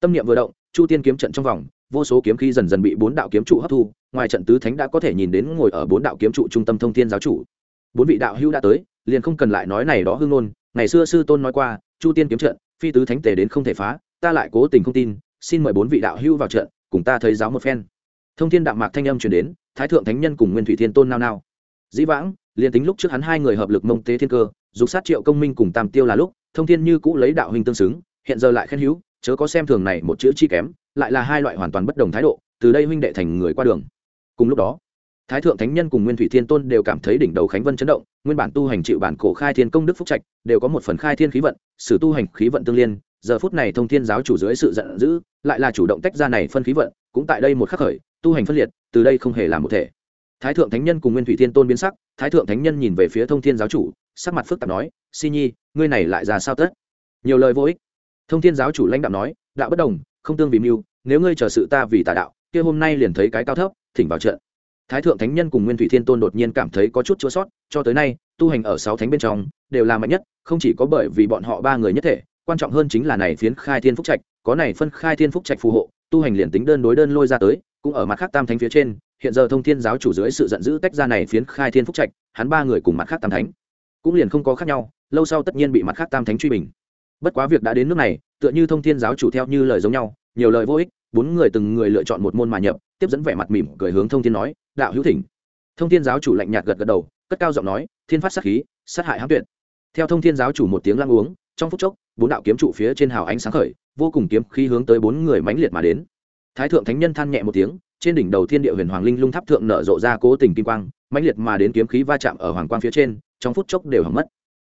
A: Tâm niệm vừa động chu tiên kiếm trận trong vòng, vô số kiếm khí dần dần bị bốn đạo kiếm trụ hấp thu, ngoài trận tứ thánh đã có thể nhìn đến ngồi ở bốn đạo kiếm trụ trung tâm thông thiên giáo chủ. Bốn vị đạo hữu đã tới, liền không cần lại nói này đó hương ngôn. Ngày xưa sư tôn nói qua, chu tiên kiếm trận, phi tứ thánh tề đến không thể phá, ta lại cố tình không tin, xin mời bốn vị đạo hữu vào trận, cùng ta thấy giáo một phen. Thông thiên đạo mạc thanh âm truyền đến, thái thượng thánh nhân cùng nguyên thủy thiên tôn nao nao. Dĩ vãng, liền tính lúc trước hắn hai người hợp lực mông tế thiên cơ, dục sát triệu công minh cùng tam tiêu là lúc, thông thiên như cũ lấy đạo hình tương xứng, hiện giờ lại khen hữu chớ có xem thường này một chữ chi kém, lại là hai loại hoàn toàn bất đồng thái độ, từ đây huynh đệ thành người qua đường. Cùng lúc đó, thái thượng thánh nhân cùng nguyên thủy thiên tôn đều cảm thấy đỉnh đầu khánh vân chấn động, nguyên bản tu hành chịu bản cổ khai thiên công đức phúc trạch, đều có một phần khai thiên khí vận, sử tu hành khí vận tương liên, giờ phút này thông thiên giáo chủ dưới sự giận dữ, lại là chủ động tách ra này phân khí vận, cũng tại đây một khắc khởi, tu hành phân liệt, từ đây không hề là một thể. Thái thượng thánh nhân cùng nguyên thủy thiên tôn biến sắc, thái thượng thánh nhân nhìn về phía thông thiên giáo chủ, sắc mặt phức tạp nói si nhi, ngươi này lại ra sao tất? Nhiều lời vô ích thông thiên giáo chủ lãnh đạo nói đạo bất đồng, không tương vì mưu, nếu ngươi chờ sự ta vì tà đạo, kia hôm nay liền thấy cái cao thấp, thỉnh vào trận. Thái thượng thánh nhân cùng nguyên thủy thiên tôn đột nhiên cảm thấy có chút chữa sót, cho tới nay, tu hành ở sáu thánh bên trong, đều là mạnh nhất, không chỉ có bởi vì bọn họ ba người nhất thể, quan trọng hơn chính là này phiến khai thiên phúc trạch, có này phân khai thiên phúc trạch phù hộ, tu hành liền tính đơn đối đơn lôi ra tới, cũng ở mặt khác tam thánh phía trên, hiện giờ thông thiên giáo chủ dưới sự giận dữ tách ra này phiến khai thiên phúc trạch, hắn ba người cùng mặt khác tam thánh, cũng liền không có khác nhau, lâu sau tất nhiên bị mặt khác tam thánh truy bình bất quá việc đã đến nước này, tựa như thông thiên giáo chủ theo như lời giống nhau, nhiều lời vô ích, bốn người từng người lựa chọn một môn mà nhập, tiếp dẫn vẻ mặt mỉm cười hướng thông thiên nói, đạo hữu thỉnh. Thông thiên giáo chủ lạnh nhạt gật gật đầu, cất cao giọng nói, thiên phát sát khí, sát hại hãm tuyệt. Theo thông thiên giáo chủ một tiếng lăng uống, trong phút chốc, bốn đạo kiếm trụ phía trên hào ánh sáng khởi, vô cùng kiếm khí hướng tới bốn người mãnh liệt mà đến. Thái thượng thánh nhân than nhẹ một tiếng, trên đỉnh đầu thiên địa huyền hoàng linh lung tháp thượng nở rộ ra cố tình kim quang, mãnh liệt mà đến kiếm khí va chạm ở hoàng quang phía trên, trong phút chốc đều hỏng mất.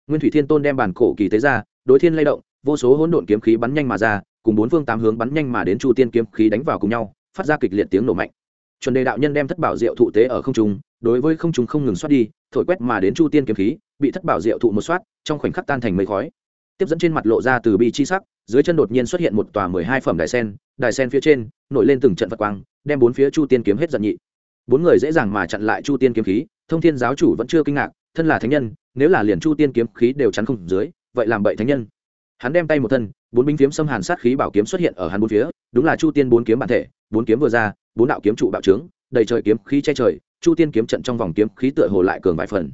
A: Nguyên thủy thiên tôn đem bản cổ kỳ tế ra đối thiên lay động, vô số hỗn độn kiếm khí bắn nhanh mà ra, cùng bốn phương tám hướng bắn nhanh mà đến chu tiên kiếm khí đánh vào cùng nhau, phát ra kịch liệt tiếng nổ mạnh. Chuẩn đề đạo nhân đem thất bảo diệu thụ tế ở không trung, đối với không trung không ngừng xoát đi, thổi quét mà đến chu tiên kiếm khí, bị thất bảo diệu thụ một xoát, trong khoảnh khắc tan thành mây khói. Tiếp dẫn trên mặt lộ ra từ bi chi sắc, dưới chân đột nhiên xuất hiện một tòa mười hai phẩm đài sen đài sen phía trên, nổi lên từng trận vật quang, đem bốn phía chu tiên kiếm hết giận nhị. Bốn người dễ dàng mà chặn lại chu tiên kiếm khí, thông thiên giáo chủ vẫn chưa kinh ngạc, thân là thánh nhân, nếu là liền chu tiên kiếm khí đều chắn không dưới vậy làm bậy thánh nhân. Hắn đem tay một thân, bốn binh kiếm xâm hàn sát khí bảo kiếm xuất hiện ở hắn bốn phía, đúng là chu tiên bốn kiếm bản thể, bốn kiếm vừa ra, bốn đạo kiếm trụ bạo trướng, đầy trời kiếm khí che trời, chu tiên kiếm trận trong vòng kiếm khí tựa hồ lại cường vài phần.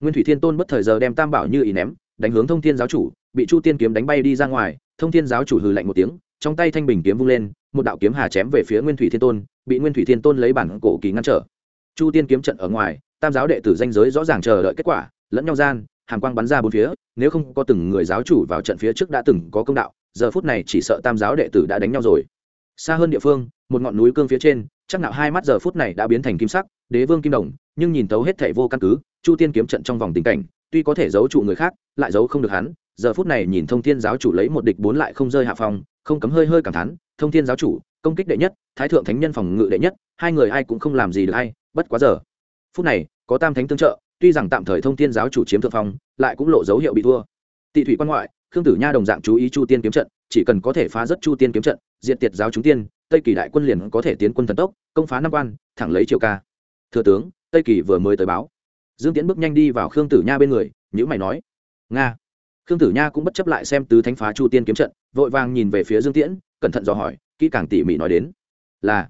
A: Nguyên thủy thiên tôn bất thời giờ đem tam bảo như ý ném, đánh hướng thông thiên giáo chủ, bị chu tiên kiếm đánh bay đi ra ngoài, thông thiên giáo chủ hừ lạnh một tiếng, trong tay thanh bình kiếm vung lên, một đạo kiếm hà chém về phía nguyên thủy thiên tôn, bị nguyên thủy thiên tôn lấy bản cổ kỳ ngăn trở. Chu tiên kiếm trận ở ngoài, tam giáo đệ tử danh giới rõ ràng chờ đợi kết quả, lẫn nhau gian hàng quang bắn ra bốn phía, nếu không có từng người giáo chủ vào trận phía trước đã từng có công đạo, giờ phút này chỉ sợ tam giáo đệ tử đã đánh nhau rồi. Xa hơn địa phương, một ngọn núi cương phía trên, chắc nạo hai mắt giờ phút này đã biến thành kim sắc, đế vương kim đồng, nhưng nhìn tấu hết thảy vô căn cứ, chu tiên kiếm trận trong vòng tình cảnh, tuy có thể giấu trụ người khác, lại giấu không được hắn, giờ phút này nhìn thông thiên giáo chủ lấy một địch bốn lại không rơi hạ phòng không cấm hơi hơi cảm thán, thông thiên giáo chủ, công kích đệ nhất, thái thượng thánh nhân phòng ngự đệ nhất, hai người ai cũng không làm gì được ai bất quá giờ. Phút này, có tam thánh tương trợ tuy rằng tạm thời thông thiên giáo chủ chiếm thượng phong, lại cũng lộ dấu hiệu bị thua. Tị thủy quan ngoại, khương tử nha đồng dạng chú ý chu tiên kiếm trận, chỉ cần có thể phá rất chu tiên kiếm trận, diệt tiệt giáo chúng tiên, tây kỳ đại quân liền có thể tiến quân thần tốc, công phá năm quan, thẳng lấy triều ca. Thừa tướng, tây kỳ vừa mới tới báo. Dương tiễn bước nhanh đi vào khương tử nha bên người nhữ mày nói, nga. Khương tử nha cũng bất chấp lại xem tứ thánh phá chu tiên kiếm trận, vội vàng nhìn về phía dương tiễn, cẩn thận dò hỏi, kỹ càng tỉ mỉ nói đến, là,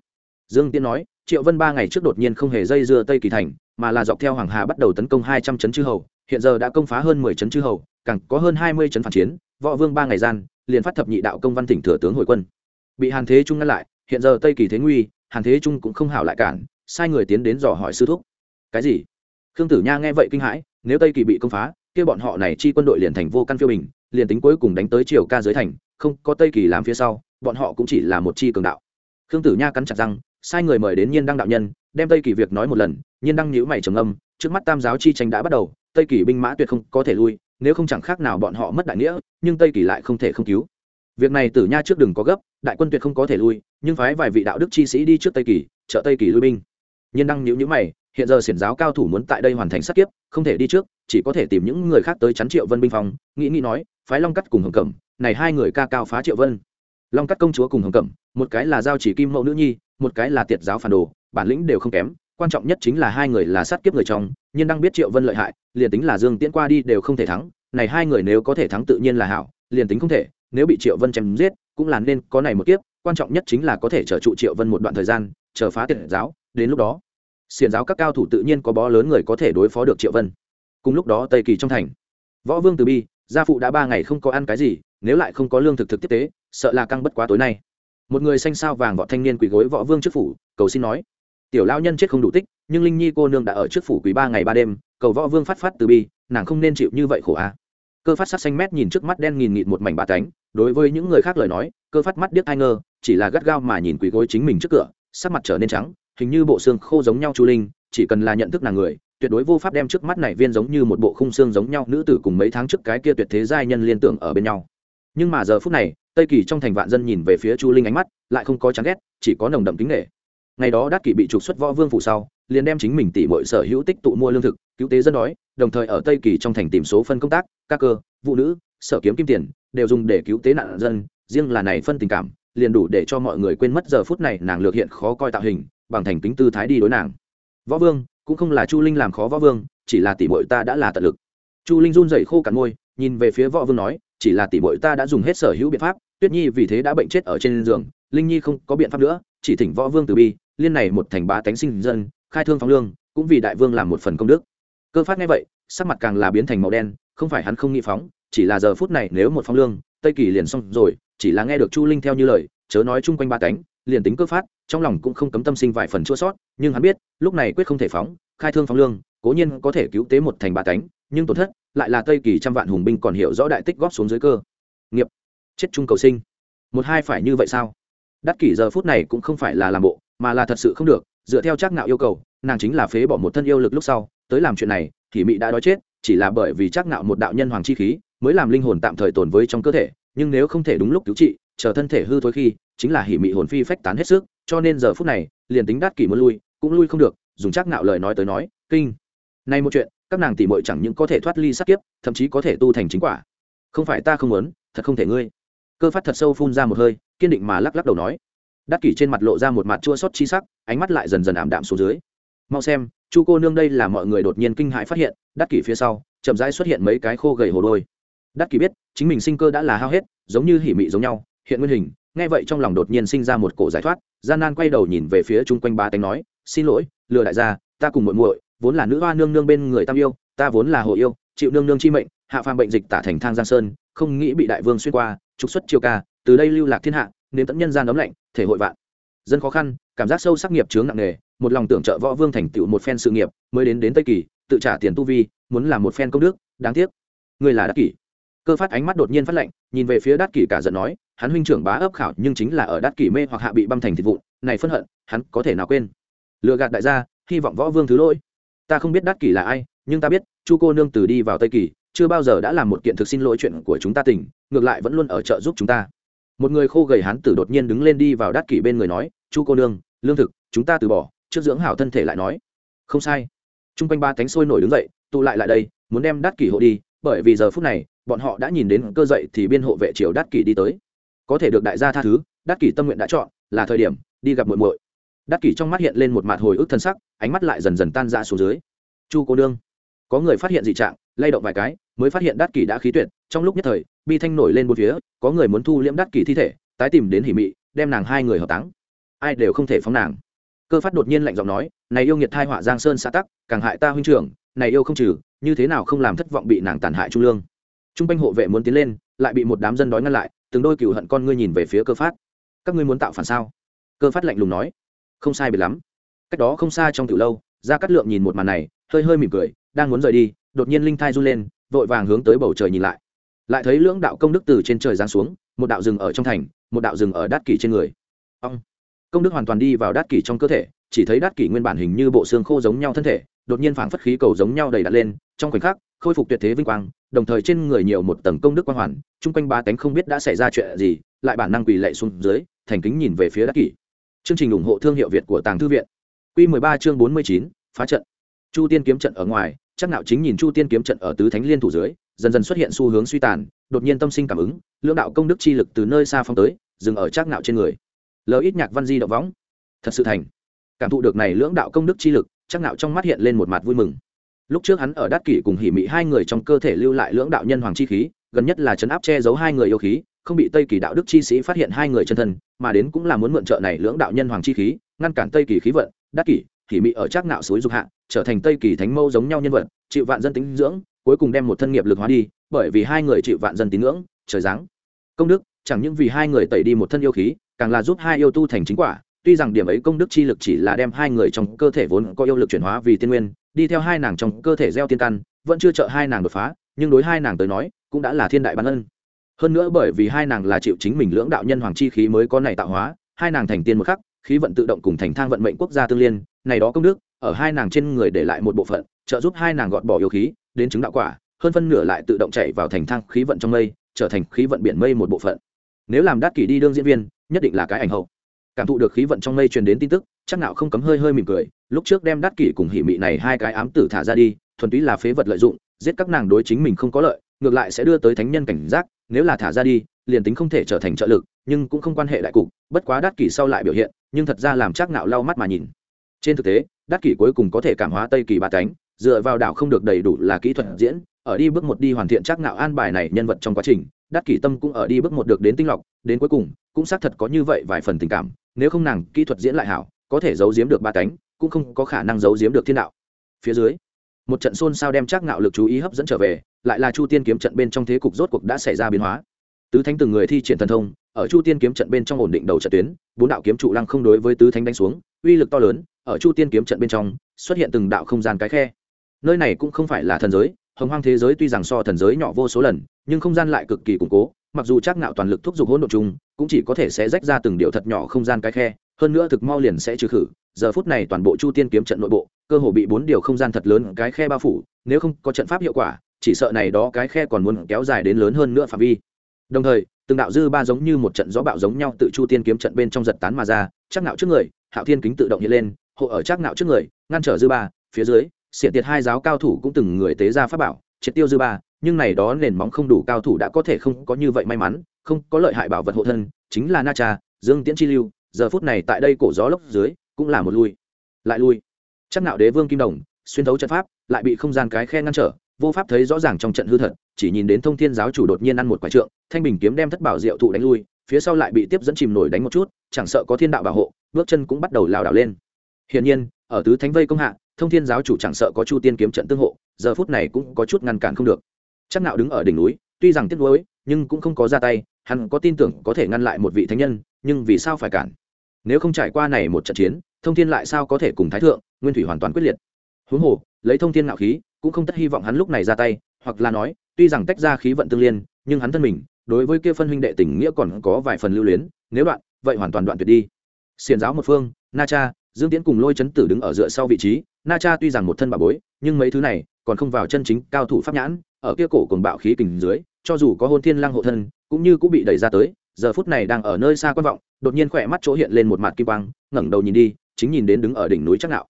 A: dương tiễn nói, triệu vân ba ngày trước đột nhiên không hề dây dưa tây kỳ thành mà là dọc theo hoàng hà bắt đầu tấn công hai trăm trấn chư hầu, hiện giờ đã công phá hơn mười trấn chư hầu, càng có hơn hai mươi trấn phản chiến, võ vương ba ngày gian, liền phát thập nhị đạo công văn tỉnh thừa tướng hồi quân. Bị hàn thế trung ngăn lại, hiện giờ tây kỳ thế nguy, hàn thế trung cũng không hảo lại cản, sai người tiến đến dò hỏi sư thúc. Cái gì? Khương tử nha nghe vậy kinh hãi, nếu tây kỳ bị công phá, kia bọn họ này chi quân đội liền thành vô căn phiêu bình, liền tính cuối cùng đánh tới triều ca dưới thành, không có tây kỳ làm phía sau, bọn họ cũng chỉ là một chi cường đạo. Khương tử nha cắn chặt răng sai người mời đến nhiên đăng đạo nhân, đem tây kỳ việc nói một lần, nhiên đăng nhíu mày trầm âm trước mắt tam giáo chi tranh đã bắt đầu, tây kỳ binh mã tuyệt không có thể lui, nếu không chẳng khác nào bọn họ mất đại nghĩa, nhưng tây kỳ lại không thể không cứu. Việc này tử nha trước đừng có gấp, đại quân tuyệt không có thể lui, nhưng phái vài vị đạo đức chi sĩ đi trước tây kỳ, trợ tây kỳ lui binh. Nhiên đăng nhíu nhíu mày, hiện giờ xiển giáo cao thủ muốn tại đây hoàn thành sát kiếp, không thể đi trước, chỉ có thể tìm những người khác tới chắn triệu vân binh phòng, nghĩ nghĩ nói, phái long cắt cùng hồng cẩm, này hai người ca cao phá triệu vân. Long cắt công chúa cùng hồng cẩm, một cái là giao chỉ kim mẫu nữ nhi một cái là tiệt giáo phản đồ, bản lĩnh đều không kém, quan trọng nhất chính là hai người là sát kiếp người trong, nhưng đang biết triệu vân lợi hại, liền tính là dương tiễn qua đi đều không thể thắng, này hai người nếu có thể thắng tự nhiên là hảo, liền tính không thể, nếu bị triệu vân chém giết, cũng là nên có này một kiếp, quan trọng nhất chính là có thể trở trụ triệu vân một đoạn thời gian, chờ phá tiệt giáo, đến lúc đó, xiển giáo các cao thủ tự nhiên có bó lớn người có thể đối phó được triệu vân. Cùng lúc đó tây kỳ trong thành, võ vương từ bi, gia phụ đã ba ngày không có ăn cái gì, nếu lại không có lương thực thực tiếp tế, sợ là căng bất quá tối nay một người xanh sao vàng võ thanh niên quỳ gối võ vương trước phủ, cầu xin nói. Tiểu lao nhân chết không đủ tích, nhưng linh nhi cô nương đã ở trước phủ quý ba ngày ba đêm, cầu võ vương phát phát từ bi, nàng không nên chịu như vậy khổ a. Cơ phát sắc xanh mét nhìn trước mắt đen nghìn nghịt một mảnh bà tánh, đối với những người khác lời nói, cơ phát mắt điếc ai ngơ chỉ là gắt gao mà nhìn quỳ gối chính mình trước cửa, sắc mặt trở nên trắng, hình như bộ xương khô giống nhau chu linh, chỉ cần là nhận thức nàng người, tuyệt đối vô pháp đem trước mắt này viên giống như một bộ khung xương giống nhau nữ tử cùng mấy tháng trước cái kia tuyệt thế giai nhân liên tưởng ở bên nhau nhưng mà giờ phút này, tây kỳ trong thành vạn dân nhìn về phía chu linh ánh mắt, lại không có chán ghét, chỉ có nồng đậm kính nghệ ngày đó đắc kỷ bị trục xuất võ vương phủ sau, liền đem chính mình tỉ mọi sở hữu tích tụ mua lương thực, cứu tế dân đói, đồng thời ở tây kỳ trong thành tìm số phân công tác, các cơ phụ nữ, sở kiếm kim tiền, đều dùng để cứu tế nạn dân, riêng là này phân tình cảm, liền đủ để cho mọi người quên mất giờ phút này nàng lược hiện khó coi tạo hình, bằng thành kính tư thái đi đối nàng. Võ vương, cũng không là chu linh làm khó võ vương, chỉ là tỷ mọi ta đã là tận lực. Chu linh run rẩy khô cả môi, nhìn về phía võ vương nói chỉ là tỷ bội ta đã dùng hết sở hữu biện pháp, tuyết nhi vì thế đã bệnh chết ở trên giường, linh nhi không có biện pháp nữa, chỉ thỉnh võ vương từ bi, liên này một thành bá tánh sinh dân, khai thương phóng lương, cũng vì đại vương làm một phần công đức. Cơ phát nghe vậy, sắc mặt càng là biến thành màu đen, không phải hắn không nghĩ phóng, chỉ là giờ phút này nếu một phong lương, tây kỳ liền xong rồi, chỉ là nghe được chu linh theo như lời, chớ nói chung quanh ba cánh liền tính cơ phát, trong lòng cũng không cấm tâm sinh vài phần chua sót, nhưng hắn biết, lúc này quyết không thể phóng, khai thương phóng lương, cố nhiên có thể cứu tế một thành ba cánh nhưng tổn thất lại là tây kỳ trăm vạn hùng binh còn hiểu rõ đại tích góp xuống dưới cơ. Nghiệp. Chết chung cầu sinh. Một hai phải như vậy sao? Đắc kỷ giờ phút này cũng không phải là làm bộ, mà là thật sự không được, dựa theo trác nạo yêu cầu, nàng chính là phế bỏ một thân yêu lực lúc sau, tới làm chuyện này, thì mỹ đã đói chết, chỉ là bởi vì trác nạo một đạo nhân hoàng chi khí, mới làm linh hồn tạm thời tồn với trong cơ thể, nhưng nếu không thể đúng lúc cứu trị, chờ thân thể hư thối khi, chính là hỉ mị hồn phi phách tán hết sức, cho nên giờ phút này, liền tính đắt kỷ muốn lui, cũng lui không được, dùng chắc nạo lời nói tới nói, kinh. Nay một chuyện các nàng tỷ muội chẳng những có thể thoát ly sát kiếp, thậm chí có thể tu thành chính quả. Không phải ta không muốn, thật không thể ngươi. Cơ phát thật sâu phun ra một hơi, kiên định mà lắc lắc đầu nói. Đắc kỷ trên mặt lộ ra một mặt chua xót chi sắc, ánh mắt lại dần dần ảm đạm xuống dưới. Mau xem, chu cô nương đây là mọi người đột nhiên kinh hãi phát hiện, đắc kỷ phía sau, chậm rãi xuất hiện mấy cái khô gầy hồ đôi. Đắc kỷ biết, chính mình sinh cơ đã là hao hết, giống như hỉ mị giống nhau, hiện nguyên hình, nghe vậy trong lòng đột nhiên sinh ra một cổ giải thoát, gian nan quay đầu nhìn về phía chung quanh ba tánh nói, xin lỗi, lừa đại gia, ta cùng muội muội vốn là nữ hoa nương nương bên người tam yêu, ta vốn là hồ yêu, chịu nương nương chi mệnh, hạ phàm bệnh dịch tả thành thang giang sơn, không nghĩ bị đại vương xuyên qua, trục xuất triều ca, từ đây lưu lạc thiên hạ, nên tận nhân gian ấm lạnh, thể hội vạn. Dân khó khăn, cảm giác sâu sắc nghiệp chướng nặng nề, một lòng tưởng trợ võ vương thành tựu một phen sự nghiệp, mới đến đến tây kỳ, tự trả tiền tu vi, muốn làm một phen công đức, đáng tiếc. Người là đắc kỷ. Cơ phát ánh mắt đột nhiên phát lệnh nhìn về phía đắc kỷ cả giận nói, hắn huynh trưởng bá ấp khảo nhưng chính là ở đắc kỷ mê hoặc hạ bị băm thành thịt vụn, này phân hận, hắn có thể nào quên. Lừa gạt đại gia, hy vọng võ vương thứ lỗi ta không biết đắc kỷ là ai, nhưng ta biết, chu cô nương từ đi vào tây kỳ, chưa bao giờ đã làm một kiện thực xin lỗi chuyện của chúng ta tỉnh ngược lại vẫn luôn ở trợ giúp chúng ta. Một người khô gầy hán tử đột nhiên đứng lên đi vào đắc kỷ bên người nói, chu cô nương, lương thực, chúng ta từ bỏ, trước dưỡng hảo thân thể lại nói. Không sai. T r u n g quanh ba cánh sôi nổi đứng dậy, tụ lại lại đây, muốn đem đắc kỷ hộ đi, bởi vì giờ phút này, bọn họ đã nhìn đến cơ dậy thì biên hộ vệ triều đắc kỷ đi tới. Có thể được đại gia tha thứ đắc kỷ tâm nguyện đã chọn, là thời điểm, đi gặp muội muội đắc kỷ trong mắt hiện lên một mặt hồi ức thân sắc, ánh mắt lại dần dần tan ra xuống dưới. Chu cô nương, có người phát hiện dị trạng, lay động vài cái, mới phát hiện đắc kỷ đã khí tuyệt, trong lúc nhất thời, bi thanh nổi lên một phía, có người muốn thu liễm đắc kỷ thi thể, tái tìm đến hỉ mị, đem nàng hai người hợp táng. Ai đều không thể phóng nàng. Cơ phát đột nhiên lạnh giọng nói, này yêu nghiệt thai họa giang sơn xã tắc, càng hại ta huynh trưởng, này yêu không trừ, như thế nào không làm thất vọng bị nàng tàn hại trung lương? Trung quanh hộ vệ muốn tiến lên, lại bị một đám dân đói ngăn lại, từng đôi cựu hận con ngươi nhìn về phía cơ phát. Các ngươi muốn tạo phản sao? Cơ phát lạnh lùng nói không sai biệt lắm. Cách đó không xa trong tiểu lâu ra cắt lượng nhìn một màn này, hơi hơi mỉm cười, đang muốn rời đi, đột nhiên linh thai run lên, vội vàng hướng tới bầu trời nhìn lại. Lại thấy lưỡng đạo công đức từ trên trời giáng xuống, một đạo rừng ở trong thành, một đạo rừng ở đát kỷ trên người. Ông công đức hoàn toàn đi vào đát kỷ trong cơ thể, chỉ thấy đát kỷ nguyên bản hình như bộ xương khô giống nhau thân thể, đột nhiên phảng phất khí cầu giống nhau đầy đặt lên, trong khoảnh khắc, khôi phục tuyệt thế vinh quang, đồng thời trên người nhiều một tầng công đức quang hoàn, chung quanh ba cánh không biết đã xảy ra chuyện gì, lại bản năng quỳ lệ xuống dưới, thành kính nhìn về phía đát kỷ chương trình ủng hộ thương hiệu việt của tàng thư viện. Quy 13 chương 49, phá trận. Chu tiên kiếm trận ở ngoài chắc nạo chính nhìn chu tiên kiếm trận ở tứ thánh liên thủ dưới dần dần xuất hiện xu hướng suy tàn đột nhiên tâm sinh cảm ứng lưỡng đạo công đức chi lực từ nơi xa phong tới dừng ở chắc nạo trên người. Lời ít nhạc văn di động võng. Thật sự thành. Cảm thụ được này lưỡng đạo công đức chi lực chắc nạo trong mắt hiện lên một mặt vui mừng. Lúc trước hắn ở đát kỷ cùng hỉ mị hai người trong cơ thể lưu lại lưỡng đạo nhân hoàng chi khí gần nhất là chấn áp che giấu hai người yêu khí không bị tây kỳ đạo đức chi sĩ phát hiện hai người chân thân, mà đến cũng là muốn mượn trợ này lưỡng đạo nhân hoàng chi khí, ngăn cản tây kỳ khí vận đát kỷ thì mị ở chắc nạo suối dục hạ, trở thành tây kỳ thánh mâu giống nhau nhân vật, chịu vạn dân tính dưỡng cuối cùng đem một thân nghiệp lực hóa đi, bởi vì hai người chịu vạn dân tín ngưỡng, trời giáng. Công đức, chẳng những vì hai người tẩy đi một thân yêu khí, càng là giúp hai yêu tu thành chính quả, tuy rằng điểm ấy công đức chi lực chỉ là đem hai người trong cơ thể vốn có yêu lực chuyển hóa vì tiên nguyên, đi theo hai nàng trong cơ thể gieo tiên căn, vẫn chưa trợ hai nàng đột phá, nhưng đối hai nàng tới nói, cũng đã là thiên đại ban ân hơn nữa bởi vì hai nàng là chịu chính mình lưỡng đạo nhân hoàng chi khí mới có này tạo hóa, hai nàng thành tiên một khắc, khí vận tự động cùng thành thang vận mệnh quốc gia tương liên, này đó công đức, ở hai nàng trên người để lại một bộ phận, trợ giúp hai nàng gọt bỏ yêu khí, đến chứng đạo quả, hơn phân nửa lại tự động chạy vào thành thang khí vận trong mây, trở thành khí vận biển mây một bộ phận. Nếu làm đát kỷ đi đương diễn viên, nhất định là cái ảnh hậu. Cảm thụ được khí vận trong mây truyền đến tin tức, chắc nào không cấm hơi hơi mỉm cười, lúc trước đem đát kỷ cùng hỉ mị này hai cái ám tử thả ra đi, thuần túy là phế vật lợi dụng, giết các nàng đối chính mình không có lợi ngược lại sẽ đưa tới thánh nhân cảnh giác, nếu là thả ra đi, liền tính không thể trở thành trợ lực, nhưng cũng không quan hệ đại cục, bất quá đát kỷ sau lại biểu hiện, nhưng thật ra làm chắc nạo lau mắt mà nhìn. Trên thực tế đắc kỷ cuối cùng có thể cảm hóa tây kỳ ba cánh, dựa vào đảo không được đầy đủ là kỹ thuật diễn, ở đi bước một đi hoàn thiện chắc nạo an bài này nhân vật trong quá trình đắc kỷ tâm cũng ở đi bước một được đến tinh lọc, đến cuối cùng, cũng xác thật có như vậy vài phần tình cảm, nếu không nàng kỹ thuật diễn lại hảo, có thể giấu giếm được ba cánh, cũng không có khả năng giấu giếm được thiên đạo. Phía dưới, một trận xôn xao đem chắc nạo lực chú ý hấp dẫn trở về lại là chu tiên kiếm trận bên trong thế cục rốt cuộc đã xảy ra biến hóa. Tứ thánh từng người thi triển thần thông, ở chu tiên kiếm trận bên trong ổn định đầu trận tuyến, bốn đạo kiếm trụ lăng không đối với tứ thánh đánh xuống, uy lực to lớn, ở chu tiên kiếm trận bên trong, xuất hiện từng đạo không gian cái khe. Nơi này cũng không phải là thần giới, hồng hoang thế giới tuy rằng so thần giới nhỏ vô số lần, nhưng không gian lại cực kỳ củng cố, mặc dù chắc nạo toàn lực thúc giục hỗn độn chung, cũng chỉ có thể sẽ rách ra từng điều thật nhỏ không gian cái khe, hơn nữa thực mau liền sẽ trừ khử. Giờ phút này toàn bộ chu tiên kiếm trận nội bộ, cơ hồ bị bốn điều không gian thật lớn cái khe bao phủ, nếu không có trận pháp hiệu quả chỉ sợ này đó cái khe còn muốn kéo dài đến lớn hơn nữa phạm vi. Đồng thời, từng đạo dư ba giống như một trận gió bạo giống nhau tự chu tiên kiếm trận bên trong giật tán mà ra chắc nạo trước người, hạo thiên kính tự động hiện lên, hộ ở chắc nạo trước người, ngăn trở dư ba, phía dưới, xiển tiệt hai giáo cao thủ cũng từng người tế ra pháp bảo, triệt tiêu dư ba, nhưng này đó nền móng không đủ cao thủ đã có thể không có như vậy may mắn, không có lợi hại bảo vật hộ thân, chính là na cha, dương tiễn chi lưu, giờ phút này tại đây cổ gió lốc dưới, cũng là một lui. Lại lui. Chắc nạo đế vương kim đồng, xuyên thấu trận pháp, lại bị không gian cái khe ngăn trở vô pháp thấy rõ ràng trong trận hư thật, chỉ nhìn đến thông thiên giáo chủ đột nhiên ăn một quả trượng, thanh bình kiếm đem thất bảo diệu thụ đánh lui, phía sau lại bị tiếp dẫn chìm nổi đánh một chút, chẳng sợ có thiên đạo bảo hộ, bước chân cũng bắt đầu lảo đảo lên. Hiển nhiên, ở tứ thánh vây công hạ, thông thiên giáo chủ chẳng sợ có chu tiên kiếm trận tương hộ, giờ phút này cũng có chút ngăn cản không được. Chắc nạo đứng ở đỉnh núi, tuy rằng tiếc nuối, nhưng cũng không có ra tay, hắn có tin tưởng có thể ngăn lại một vị thánh nhân, nhưng vì sao phải cản? Nếu không trải qua này một trận chiến, thông thiên lại sao có thể cùng thái thượng, nguyên thủy hoàn toàn quyết liệt? Huống hồ, lấy thông thiên ngạo khí cũng không tất hy vọng hắn lúc này ra tay, hoặc là nói, tuy rằng tách ra khí vận tương liên, nhưng hắn thân mình, đối với kia phân huynh đệ tình nghĩa còn có vài phần lưu luyến, nếu đoạn, vậy hoàn toàn đoạn tuyệt đi. Xiền giáo một phương, na cha, dương tiễn cùng lôi chấn tử đứng ở dựa sau vị trí, na cha tuy rằng một thân bà bối, nhưng mấy thứ này còn không vào chân chính cao thủ pháp nhãn, ở kia cổ cùng bạo khí kình dưới, cho dù có hôn thiên lăng hộ thân, cũng như cũng bị đẩy ra tới, giờ phút này đang ở nơi xa quan vọng, đột nhiên khỏe mắt chỗ hiện lên một mặt kim quang, ngẩng đầu nhìn đi, chính nhìn đến đứng ở đỉnh núi chắc nạo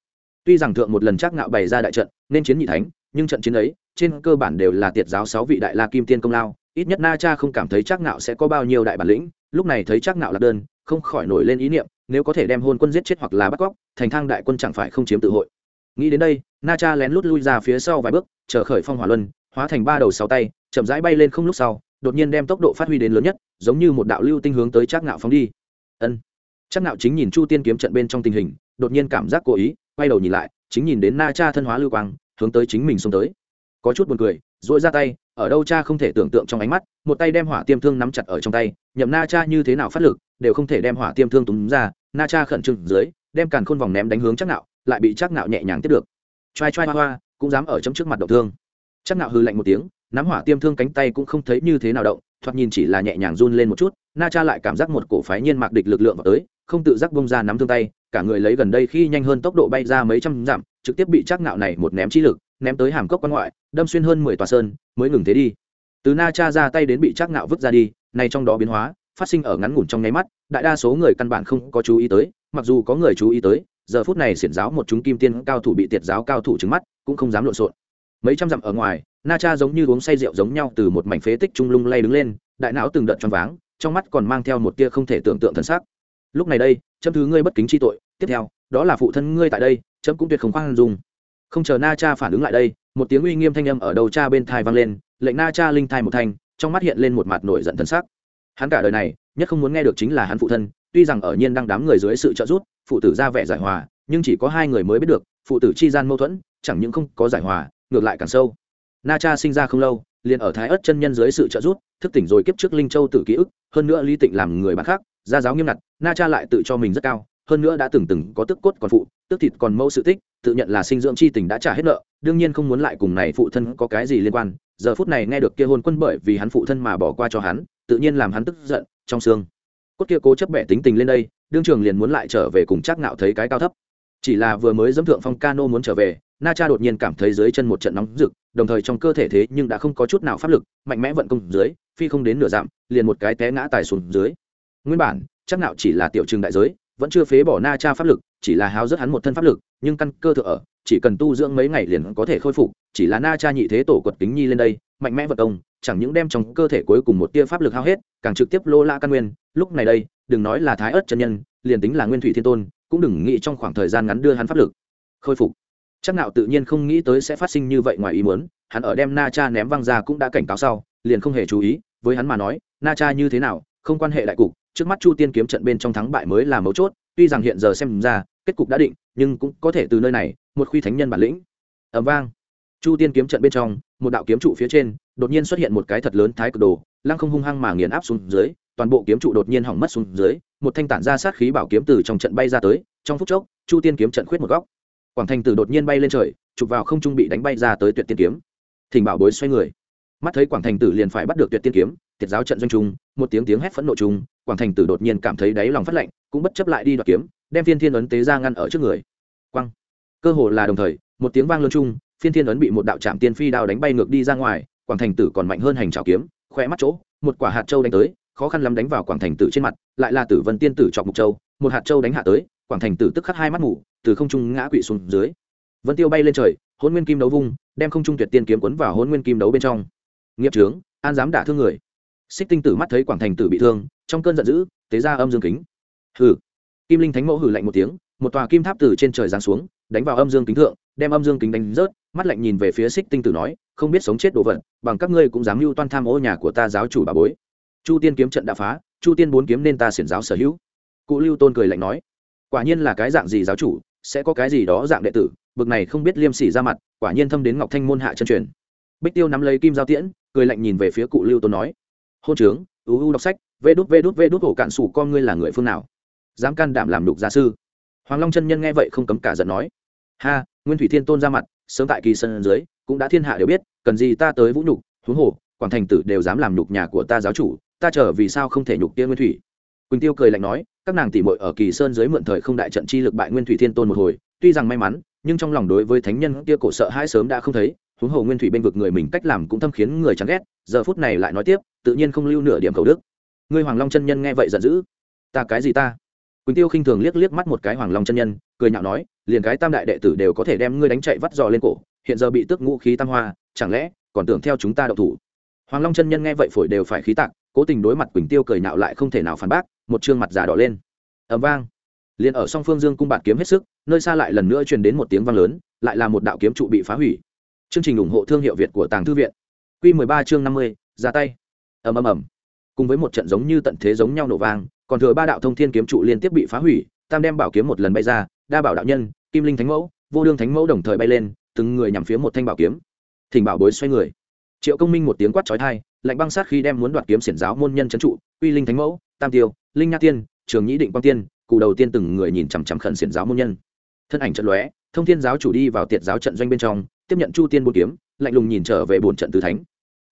A: tuy rằng thượng một lần chắc nạo bày ra đại trận, nên chiến nhị thánh nhưng trận chiến ấy, trên cơ bản đều là tiệt giáo sáu vị đại la kim tiên công lao, ít nhất na cha không cảm thấy chắc nạo sẽ có bao nhiêu đại bản lĩnh, lúc này thấy chắc nạo là đơn, không khỏi nổi lên ý niệm, nếu có thể đem hôn quân giết chết hoặc là bắt cóc, thành thang đại quân chẳng phải không chiếm tự hội. Nghĩ đến đây, na cha lén lút lui ra phía sau vài bước, chờ khởi phong hỏa luân, hóa thành ba đầu sáu tay, chậm rãi bay lên không lúc sau, đột nhiên đem tốc độ phát huy đến lớn nhất, giống như một đạo lưu tinh hướng tới chắc nạo phóng đi. Ân. Chắc nạo chính nhìn chu tiên kiếm trận bên trong tình hình, đột nhiên cảm giác cố ý, quay đầu nhìn lại, chính nhìn đến na cha thân hóa lưu quang hướng tới chính mình xông tới. Có chút buồn cười dội ra tay, ở đâu cha không thể tưởng tượng trong ánh mắt, một tay đem hỏa tiêm thương nắm chặt ở trong tay, nhậm na cha như thế nào phát lực, đều không thể đem hỏa tiêm thương túng ra, na cha khẩn trương dưới, đem càn khôn vòng ném đánh hướng chắc nạo lại bị chắc nạo nhẹ nhàng tiếp được. Trai trai hoa hoa, cũng dám ở chấm trước mặt động thương. Chắc nạo hừ lạnh một tiếng, nắm hỏa tiêm thương cánh tay cũng không thấy như thế nào động, thoạt nhìn chỉ là nhẹ nhàng run lên một chút, na cha lại cảm giác một cổ phái nhiên mạc địch lực lượng vào tới, không tự giác bông ra nắm thương tay, cả người lấy gần đây khi nhanh hơn tốc độ bay ra mấy trăm dặm trực tiếp bị chắc ngạo này một ném chi lực, ném tới hàm cốc quan ngoại, đâm xuyên hơn mười tòa sơn, mới ngừng thế đi. Từ na cha ra tay đến bị chắc ngạo vứt ra đi này trong đó biến hóa, phát sinh ở ngắn ngủn trong nháy mắt, đại đa số người căn bản không có chú ý tới, mặc dù có người chú ý tới, giờ phút này xiển giáo một chúng kim tiên cao thủ bị tiệt giáo cao thủ trứng mắt, cũng không dám lộn xộn. Mấy trăm dặm ở ngoài, na cha giống như uống say rượu giống nhau từ một mảnh phế tích trung lung lay đứng lên, đại não từng đợt choáng váng, trong mắt còn mang theo một tia không thể tưởng tượng thân xác. Lúc này đây châm thứ ngươi bất kính chi tội, tiếp theo, đó là phụ thân ngươi tại đây chấm cũng tuyệt không khoan dung. Không chờ na cha phản ứng lại đây, một tiếng uy nghiêm thanh âm ở đầu cha bên thai vang lên, lệnh na cha linh thai một thanh, trong mắt hiện lên một mặt nổi giận thân sắc. Hắn cả đời này, nhất không muốn nghe được chính là hắn phụ thân, tuy rằng ở nhiên đang đám người dưới sự trợ giúp, phụ tử ra vẻ giải hòa, nhưng chỉ có hai người mới biết được, phụ tử chi gian mâu thuẫn, chẳng những không có giải hòa, ngược lại càng sâu. Na cha sinh ra không lâu, liền ở thái ất chân nhân dưới sự trợ giúp, thức tỉnh rồi kiếp trước linh châu tử ký ức, hơn nữa lý tịnh làm người bạn khác, gia giáo nghiêm ngặt, na cha lại tự cho mình rất cao hơn nữa đã từng từng có tức cốt còn phụ, tức thịt còn mẫu sự tích, tự nhận là sinh dưỡng chi tình đã trả hết nợ, đương nhiên không muốn lại cùng này phụ thân có cái gì liên quan. Giờ phút này nghe được kia hôn quân bởi vì hắn phụ thân mà bỏ qua cho hắn, tự nhiên làm hắn tức giận, trong xương. Cốt kia cố chấp bẻ tính tình lên đây, đương trường liền muốn lại trở về cùng chắc ngạo thấy cái cao thấp. Chỉ là vừa mới dẫm thượng phong cano muốn trở về, na cha đột nhiên cảm thấy dưới chân một trận nóng rực, đồng thời trong cơ thể thế nhưng đã không có chút nào pháp lực, mạnh mẽ vận công dưới, phi không đến nửa dặm, liền một cái té ngã tài xuống dưới. Nguyên bản chắc nạo chỉ là tiểu trường đại giới vẫn chưa phế bỏ na cha pháp lực, chỉ là háo rất hắn một thân pháp lực, nhưng căn cơ thượng ở, chỉ cần tu dưỡng mấy ngày liền có thể khôi phục, chỉ là na cha nhị thế tổ quật kính nhi lên đây, mạnh mẽ vật công, chẳng những đem trong cơ thể cuối cùng một tia pháp lực hao hết, càng trực tiếp lô la căn nguyên, lúc này đây, đừng nói là thái ớt chân nhân, liền tính là nguyên thủy thiên tôn, cũng đừng nghĩ trong khoảng thời gian ngắn đưa hắn pháp lực, khôi phục. Chắc nào tự nhiên không nghĩ tới sẽ phát sinh như vậy ngoài ý muốn, hắn ở đem na cha ném văng ra cũng đã cảnh cáo sau, liền không hề chú ý, với hắn mà nói, na cha như thế nào, không quan hệ đại cục trước mắt chu tiên kiếm trận bên trong thắng bại mới là mấu chốt, tuy rằng hiện giờ xem ra, kết cục đã định, nhưng cũng có thể từ nơi này, một khi thánh nhân bản lĩnh. Ẩm vang. Chu tiên kiếm trận bên trong, một đạo kiếm trụ phía trên, đột nhiên xuất hiện một cái thật lớn thái cực đồ, lăng không hung hăng mà nghiền áp xuống dưới, toàn bộ kiếm trụ đột nhiên hỏng mất xuống dưới, một thanh tản ra sát khí bảo kiếm từ trong trận bay ra tới, trong phút chốc, chu tiên kiếm trận khuyết một góc. Quảng thành tử đột nhiên bay lên trời, chụp vào không trung bị đánh bay ra tới tuyệt tiên kiếm. Thỉnh bảo bối xoay người. Mắt thấy quảng thành tử liền phải bắt được tuyệt tiên kiếm tiệt giáo trận doanh trung một tiếng tiếng hét phẫn nộ trung quảng thành tử đột nhiên cảm thấy đáy lòng phát lạnh cũng bất chấp lại đi đoạt kiếm đem phiên thiên ấn tế ra ngăn ở trước người. Quăng. Cơ hồ là đồng thời một tiếng vang lớn trung, phiên thiên ấn bị một đạo trạm tiên phi đao đánh bay ngược đi ra ngoài quảng thành tử còn mạnh hơn hành trào kiếm khoe mắt chỗ một quả hạt châu đánh tới khó khăn lắm đánh vào quảng thành tử trên mặt lại là tử vân tiên tử chọc mục châu một hạt châu đánh hạ tới quảng thành tử tức khắc hai mắt ngủ từ không trung ngã quỵ xuống dưới. Vân tiêu bay lên trời hôn nguyên kim đấu vung đem không trung tuyệt tiên kiếm quấn vào hôn nguyên kim đấu bên trong. Nghiệp trướng an dám đả thương người xích tinh tử mắt thấy quảng thành tử bị thương, trong cơn giận dữ, tế ra âm dương kính. Hừ. Kim linh thánh mẫu hừ lạnh một tiếng, một tòa kim tháp từ trên trời giáng xuống, đánh vào âm dương kính thượng, đem âm dương kính đánh rớt, mắt lạnh nhìn về phía xích tinh tử nói, không biết sống chết đồ vật, bằng các ngươi cũng dám mưu toan tham ô nhà của ta giáo chủ bà bối. Chu tiên kiếm trận đã phá, chu tiên bốn kiếm nên ta xiển giáo sở hữu. Cụ lưu tôn cười lạnh nói, quả nhiên là cái dạng gì giáo chủ, sẽ có cái gì đó dạng đệ tử, bực này không biết liêm sỉ ra mặt, quả nhiên thâm đến ngọc thanh môn hạ chân truyền. Bích tiêu nắm lấy kim giao tiễn, cười lạnh nhìn về phía cụ lưu tôn nói hôn trướng uu đọc sách, vê đút vê đút vê đút hổ cạn sủ con ngươi là người phương nào? Dám can đảm làm đục gia sư. Hoàng long chân nhân nghe vậy không cấm cả giận nói. Ha, nguyên thủy thiên tôn ra mặt, sớm tại kỳ sân dưới, cũng đã thiên hạ đều biết, cần gì ta tới vũ nhục huống hồ, quảng thành tử đều dám làm nhục nhà của ta giáo chủ, ta chờ vì sao không thể nhục kia nguyên thủy? Quỳnh tiêu cười lạnh nói, các nàng tỉ mội ở kỳ sơn dưới mượn thời không đại trận chi lực bại nguyên thủy thiên tôn một hồi, tuy rằng may mắn, nhưng trong lòng đối với thánh nhân kia cổ sợ hai sớm đã không thấy, huống hồ nguyên thủy bên vực người mình cách làm cũng thâm khiến người chán ghét, giờ phút này lại nói tiếp tự nhiên không lưu nửa điểm cầu đức. Ngươi hoàng long chân nhân nghe vậy giận dữ. Ta cái gì ta? Quỳnh tiêu khinh thường liếc liếc mắt một cái hoàng long chân nhân cười nhạo nói liền cái tam đại đệ tử đều có thể đem ngươi đánh chạy vắt giò lên cổ hiện giờ bị tước ngũ khí tam hoa chẳng lẽ còn tưởng theo chúng ta đậu thủ? Hoàng long chân nhân nghe vậy phổi đều phải khí tạc cố tình đối mặt quỳnh tiêu cười nhạo lại không thể nào phản bác một chương mặt già đỏ lên. Ẩm vang. Liền ở song phương dương cung bạt kiếm hết sức nơi xa lại lần nữa truyền đến một tiếng vang lớn lại là một đạo kiếm trụ bị phá hủy. Chương trình ủng hộ thương hiệu việt của tàng thư viện. Q 13 chương 50, ra tay ầm ầm ầm. Cùng với một trận giống như tận thế giống nhau nổ vang, còn thừa ba đạo thông thiên kiếm trụ liên tiếp bị phá hủy, tam đem bảo kiếm một lần bay ra, đa bảo đạo nhân, kim linh thánh mẫu, vô đương thánh mẫu đồng thời bay lên, từng người nhằm phía một thanh bảo kiếm. Thỉnh bảo bối xoay người. Triệu công minh một tiếng quát trói thai lạnh băng sát khi đem muốn đoạt kiếm xiển giáo môn nhân trấn trụ uy linh thánh mẫu, tam tiêu, linh nha tiên, trường nhĩ định quang tiên cụ đầu tiên từng người nhìn chằm chằm khẩn xiển giáo môn nhân. Thân ảnh trận lóe, thông thiên giáo chủ đi vào tiệt giáo trận doanh bên trong, tiếp nhận chu tiên bốn kiếm, lạnh lùng nhìn trở về bổn trận tứ thánh.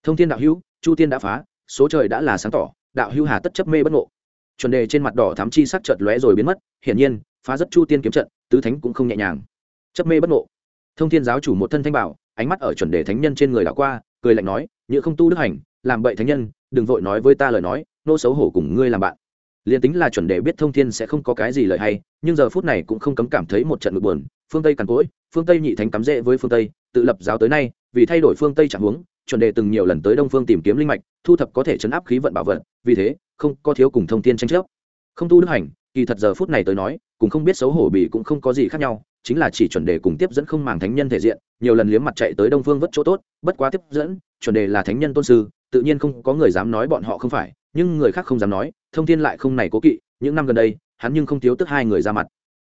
A: Thông thiên đạo hữu, chu tiên đã phá số trời đã là sáng tỏ, đạo hưu hà tất chấp mê bất ngộ. Chuẩn đề trên mặt đỏ thám chi sắc chợt lóe rồi biến mất, hiển nhiên, phá rất chu tiên kiếm trận, tứ thánh cũng không nhẹ nhàng. Chấp mê bất ngộ. Thông thiên giáo chủ một thân thanh bảo, ánh mắt ở chuẩn đề thánh nhân trên người đảo qua, cười lạnh nói như không tu đức hành, làm bậy thánh nhân, đừng vội nói với ta lời nói, nô xấu hổ cùng ngươi làm bạn. Liền tính là chuẩn đề biết thông thiên sẽ không có cái gì lợi hay, nhưng giờ phút này cũng không cấm cảm thấy một trận ngực buồn. Phương tây cằn cỗi, phương tây nhị thánh cắm rễ với phương tây, tự lập giáo tới nay, vì thay đổi phương tây chẳng huống chuẩn đề từng nhiều lần tới đông phương tìm kiếm linh mạch, thu thập có thể chấn áp khí vận bảo vật, vì thế, không có thiếu cùng thông thiên tranh chấp. Không tu đức hành, kỳ thật giờ phút này tới nói cũng không biết xấu hổ bị cũng không có gì khác nhau, chính là chỉ chuẩn đề cùng tiếp dẫn không màng thánh nhân thể diện, nhiều lần liếm mặt chạy tới đông phương vất chỗ tốt, bất quá tiếp dẫn, chuẩn đề là thánh nhân tôn sư, tự nhiên không có người dám nói bọn họ không phải, nhưng người khác không dám nói, thông thiên lại không này cố kỵ, những năm gần đây, hắn nhưng không thiếu tức hai người ra mặt.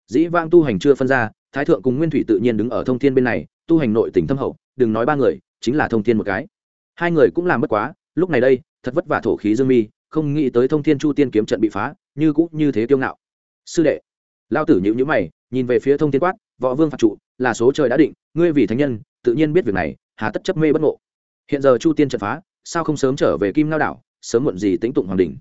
A: Dĩ vang tu hành chưa phân ra, thái thượng cùng nguyên thủy tự nhiên đứng ở thông thiên bên này, tu hành nội tình thâm hậu, đừng nói ba người chính là thông thiên một cái. Hai người cũng làm bất quá, lúc này đây, thật vất vả thổ khí dương mi, không nghĩ tới thông thiên chu tiên kiếm trận bị phá, như cũng như thế kiêu ngạo. Sư đệ, lao tử nhữ nhữ mày, nhìn về phía thông thiên quát, võ vương phạt trụ, là số trời đã định, ngươi vì thánh nhân, tự nhiên biết việc này, hà tất chấp mê bất ngộ. Hiện giờ chu tiên trận phá, sao không sớm trở về kim lao đảo, sớm muộn gì tính tụng hoàng đình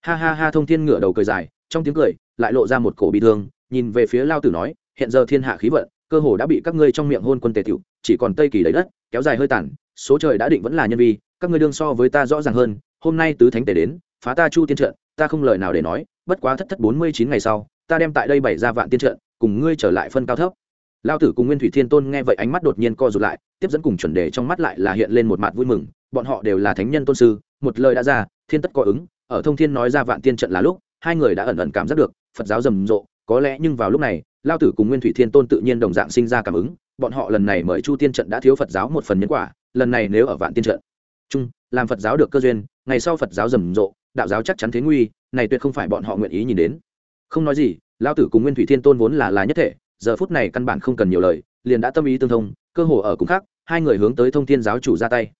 A: ha ha ha, thông thiên ngửa đầu cười dài, trong tiếng cười, lại lộ ra một cổ bị thương, nhìn về phía lao tử nói, hiện giờ thiên hạ khí vận, cơ hồ đã bị các ngươi trong miệng hôn quân tề tiểu chỉ còn tây kỳ lấy đất kéo dài hơi tản, số trời đã định vẫn là nhân vi các ngươi đương so với ta rõ ràng hơn hôm nay tứ thánh tể đến phá ta chu tiên trận ta không lời nào để nói bất quá thất thất bốn mươi chín ngày sau ta đem tại đây bảy ra vạn tiên trận cùng ngươi trở lại phân cao thấp. Lao tử cùng nguyên thủy thiên tôn nghe vậy ánh mắt đột nhiên co rụt lại tiếp dẫn cùng chuẩn đề trong mắt lại là hiện lên một mặt vui mừng bọn họ đều là thánh nhân tôn sư một lời đã ra thiên tất có ứng ở thông thiên nói ra vạn tiên trận là lúc hai người đã ẩn ẩn cảm giác được phật giáo rầm rộ có lẽ nhưng vào lúc này lao tử cùng nguyên thủy thiên tôn tự nhiên đồng dạng sinh ra cảm ứng bọn họ lần này mời chu tiên trận đã thiếu phật giáo một phần nhân quả, lần này nếu ở vạn tiên trận, chung, làm phật giáo được cơ duyên, ngày sau phật giáo rầm rộ, đạo giáo chắc chắn thế nguy, này tuyệt không phải bọn họ nguyện ý nhìn đến. Không nói gì lao tử cùng nguyên thủy thiên tôn vốn là là nhất thể, giờ phút này căn bản không cần nhiều lời, liền đã tâm ý tương thông, cơ hồ ở cùng khác, hai người hướng tới thông thiên giáo chủ ra tay.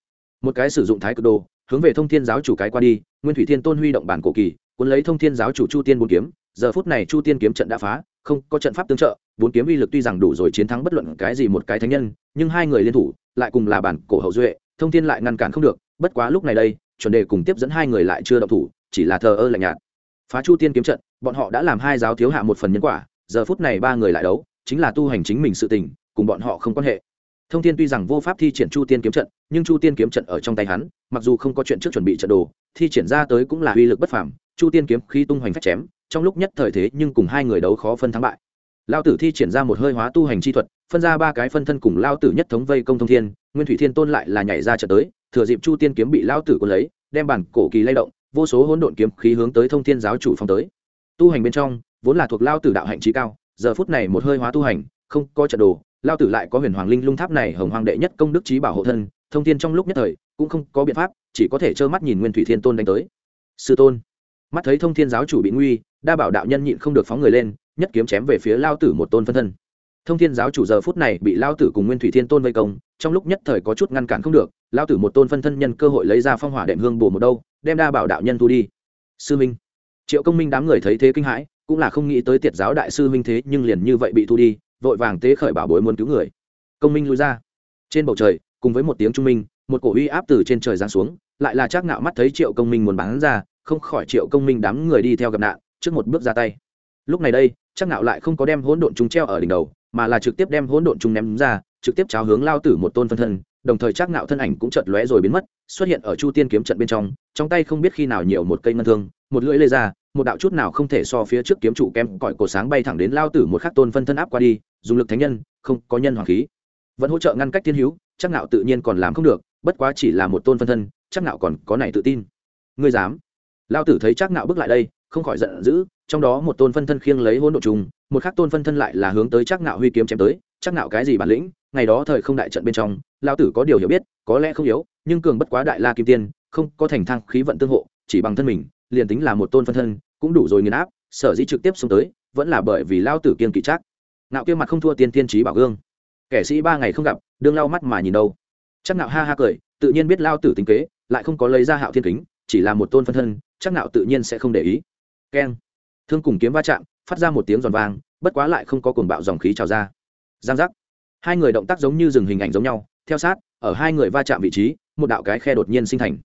A: Một cái sử dụng thái cực đồ, hướng về thông thiên giáo chủ cái qua đi, nguyên thủy thiên tôn huy động bản cổ kỳ, cuốn lấy thông thiên giáo chủ chu tiên bốn kiếm, giờ phút này chu tiên kiếm trận đã phá không có trận pháp tương trợ, bốn kiếm uy lực tuy rằng đủ rồi chiến thắng bất luận cái gì một cái thánh nhân, nhưng hai người liên thủ, lại cùng là bản cổ hậu duệ, thông thiên lại ngăn cản không được, bất quá lúc này đây, chuẩn đề cùng tiếp dẫn hai người lại chưa động thủ, chỉ là thờ ơ lạnh nhạt. Phá chu tiên kiếm trận, bọn họ đã làm hai giáo thiếu hạ một phần nhân quả, giờ phút này ba người lại đấu, chính là tu hành chính mình sự tình, cùng bọn họ không quan hệ. Thông thiên tuy rằng vô pháp thi triển chu tiên kiếm trận, nhưng chu tiên kiếm trận ở trong tay hắn, mặc dù không có chuyện trước chuẩn bị trận đồ, thi triển ra tới cũng là uy lực bất phàm, chu tiên kiếm khi tung hoành phép chém trong lúc nhất thời thế nhưng cùng hai người đấu khó phân thắng bại. Lao tử thi triển ra một hơi hóa tu hành chi thuật, phân ra ba cái phân thân cùng lao tử nhất thống vây công thông thiên, nguyên thủy thiên tôn lại là nhảy ra trận tới, thừa dịp chu tiên kiếm bị lao tử quân lấy, đem bản cổ kỳ lay động, vô số hỗn độn kiếm khí hướng tới thông thiên giáo chủ phong tới. Tu hành bên trong, vốn là thuộc lao tử đạo hạnh trí cao, giờ phút này một hơi hóa tu hành, không có trận đồ lao tử lại có huyền hoàng linh lung tháp này hồng hoàng đệ nhất công đức trí bảo hộ thân, thông thiên trong lúc nhất thời cũng không có biện pháp, chỉ có thể trơ mắt nhìn nguyên thủy thiên tôn đánh tới. Sư tôn mắt thấy thông thiên giáo chủ bị nguy, đa bảo đạo nhân nhịn không được phóng người lên, nhất kiếm chém về phía lao tử một tôn phân thân. Thông thiên giáo chủ giờ phút này bị lao tử cùng nguyên thủy thiên tôn vây công, trong lúc nhất thời có chút ngăn cản không được, lao tử một tôn phân thân nhân cơ hội lấy ra phong hỏa đệm hương bổ một đâu, đem đa bảo đạo nhân thu đi. Sư minh, triệu công minh đám người thấy thế kinh hãi, cũng là không nghĩ tới tiệt giáo đại sư minh thế nhưng liền như vậy bị thu đi, vội vàng tế khởi bảo bối muốn cứu người. Công minh lui ra. Trên bầu trời, cùng với một tiếng trung minh, một cổ uy áp từ trên trời giáng xuống, lại là chắc nạo mắt thấy triệu công minh muốn bắn ra không khỏi triệu công minh đám người đi theo gặp nạn, trước một bước ra tay. Lúc này đây chắc nạo lại không có đem hỗn độn chúng treo ở đỉnh đầu, mà là trực tiếp đem hỗn độn chúng ném ra, trực tiếp cháo hướng lao tử một tôn phân thân, đồng thời chắc nạo thân ảnh cũng chợt lóe rồi biến mất, xuất hiện ở chu tiên kiếm trận bên trong trong tay không biết khi nào nhiều một cây ngân thương, một lưỡi lê ra, một đạo chút nào không thể so phía trước kiếm trụ kém, cõi cổ sáng bay thẳng đến lao tử một khắc tôn phân thân áp qua đi, dùng lực thánh nhân, không có nhân hoàng khí. Vẫn hỗ trợ ngăn cách thiên hữu chắc nạo tự nhiên còn làm không được, bất quá chỉ là một tôn phân thân chắc nạo còn có này tự tin. Ngươi dám? Lao tử thấy chắc nạo bước lại đây, không khỏi giận dữ, trong đó một tôn phân thân khiêng lấy hỗn độ trùng, một khắc tôn phân thân lại là hướng tới chắc nạo huy kiếm chém tới. Chắc nạo cái gì bản lĩnh, ngày đó thời không đại trận bên trong, lao tử có điều hiểu biết, có lẽ không yếu, nhưng cường bất quá đại la kim tiên, không có thành thang khí vận tương hộ, chỉ bằng thân mình, liền tính là một tôn phân thân, cũng đủ rồi nghiền áp, sở dĩ trực tiếp xuống tới, vẫn là bởi vì lao tử kiên kỵ chắc nạo kia mặt không thua tiên tiên trí bảo gương. Kẻ sĩ ba ngày không gặp, đương lau mắt mà nhìn đâu. Chắc nạo ha ha cười, tự nhiên biết lao tử tính kế, lại không có lấy ra hạo thiên kính chỉ là một tôn phân thân, chắc nạo tự nhiên sẽ không để ý. Keng. Thương cùng kiếm va chạm, phát ra một tiếng giòn vang, bất quá lại không có cuồng bạo dòng khí trào ra. Giang giác. Hai người động tác giống như dừng hình ảnh giống nhau, theo sát, ở hai người va chạm vị trí, một đạo cái khe đột nhiên sinh thành.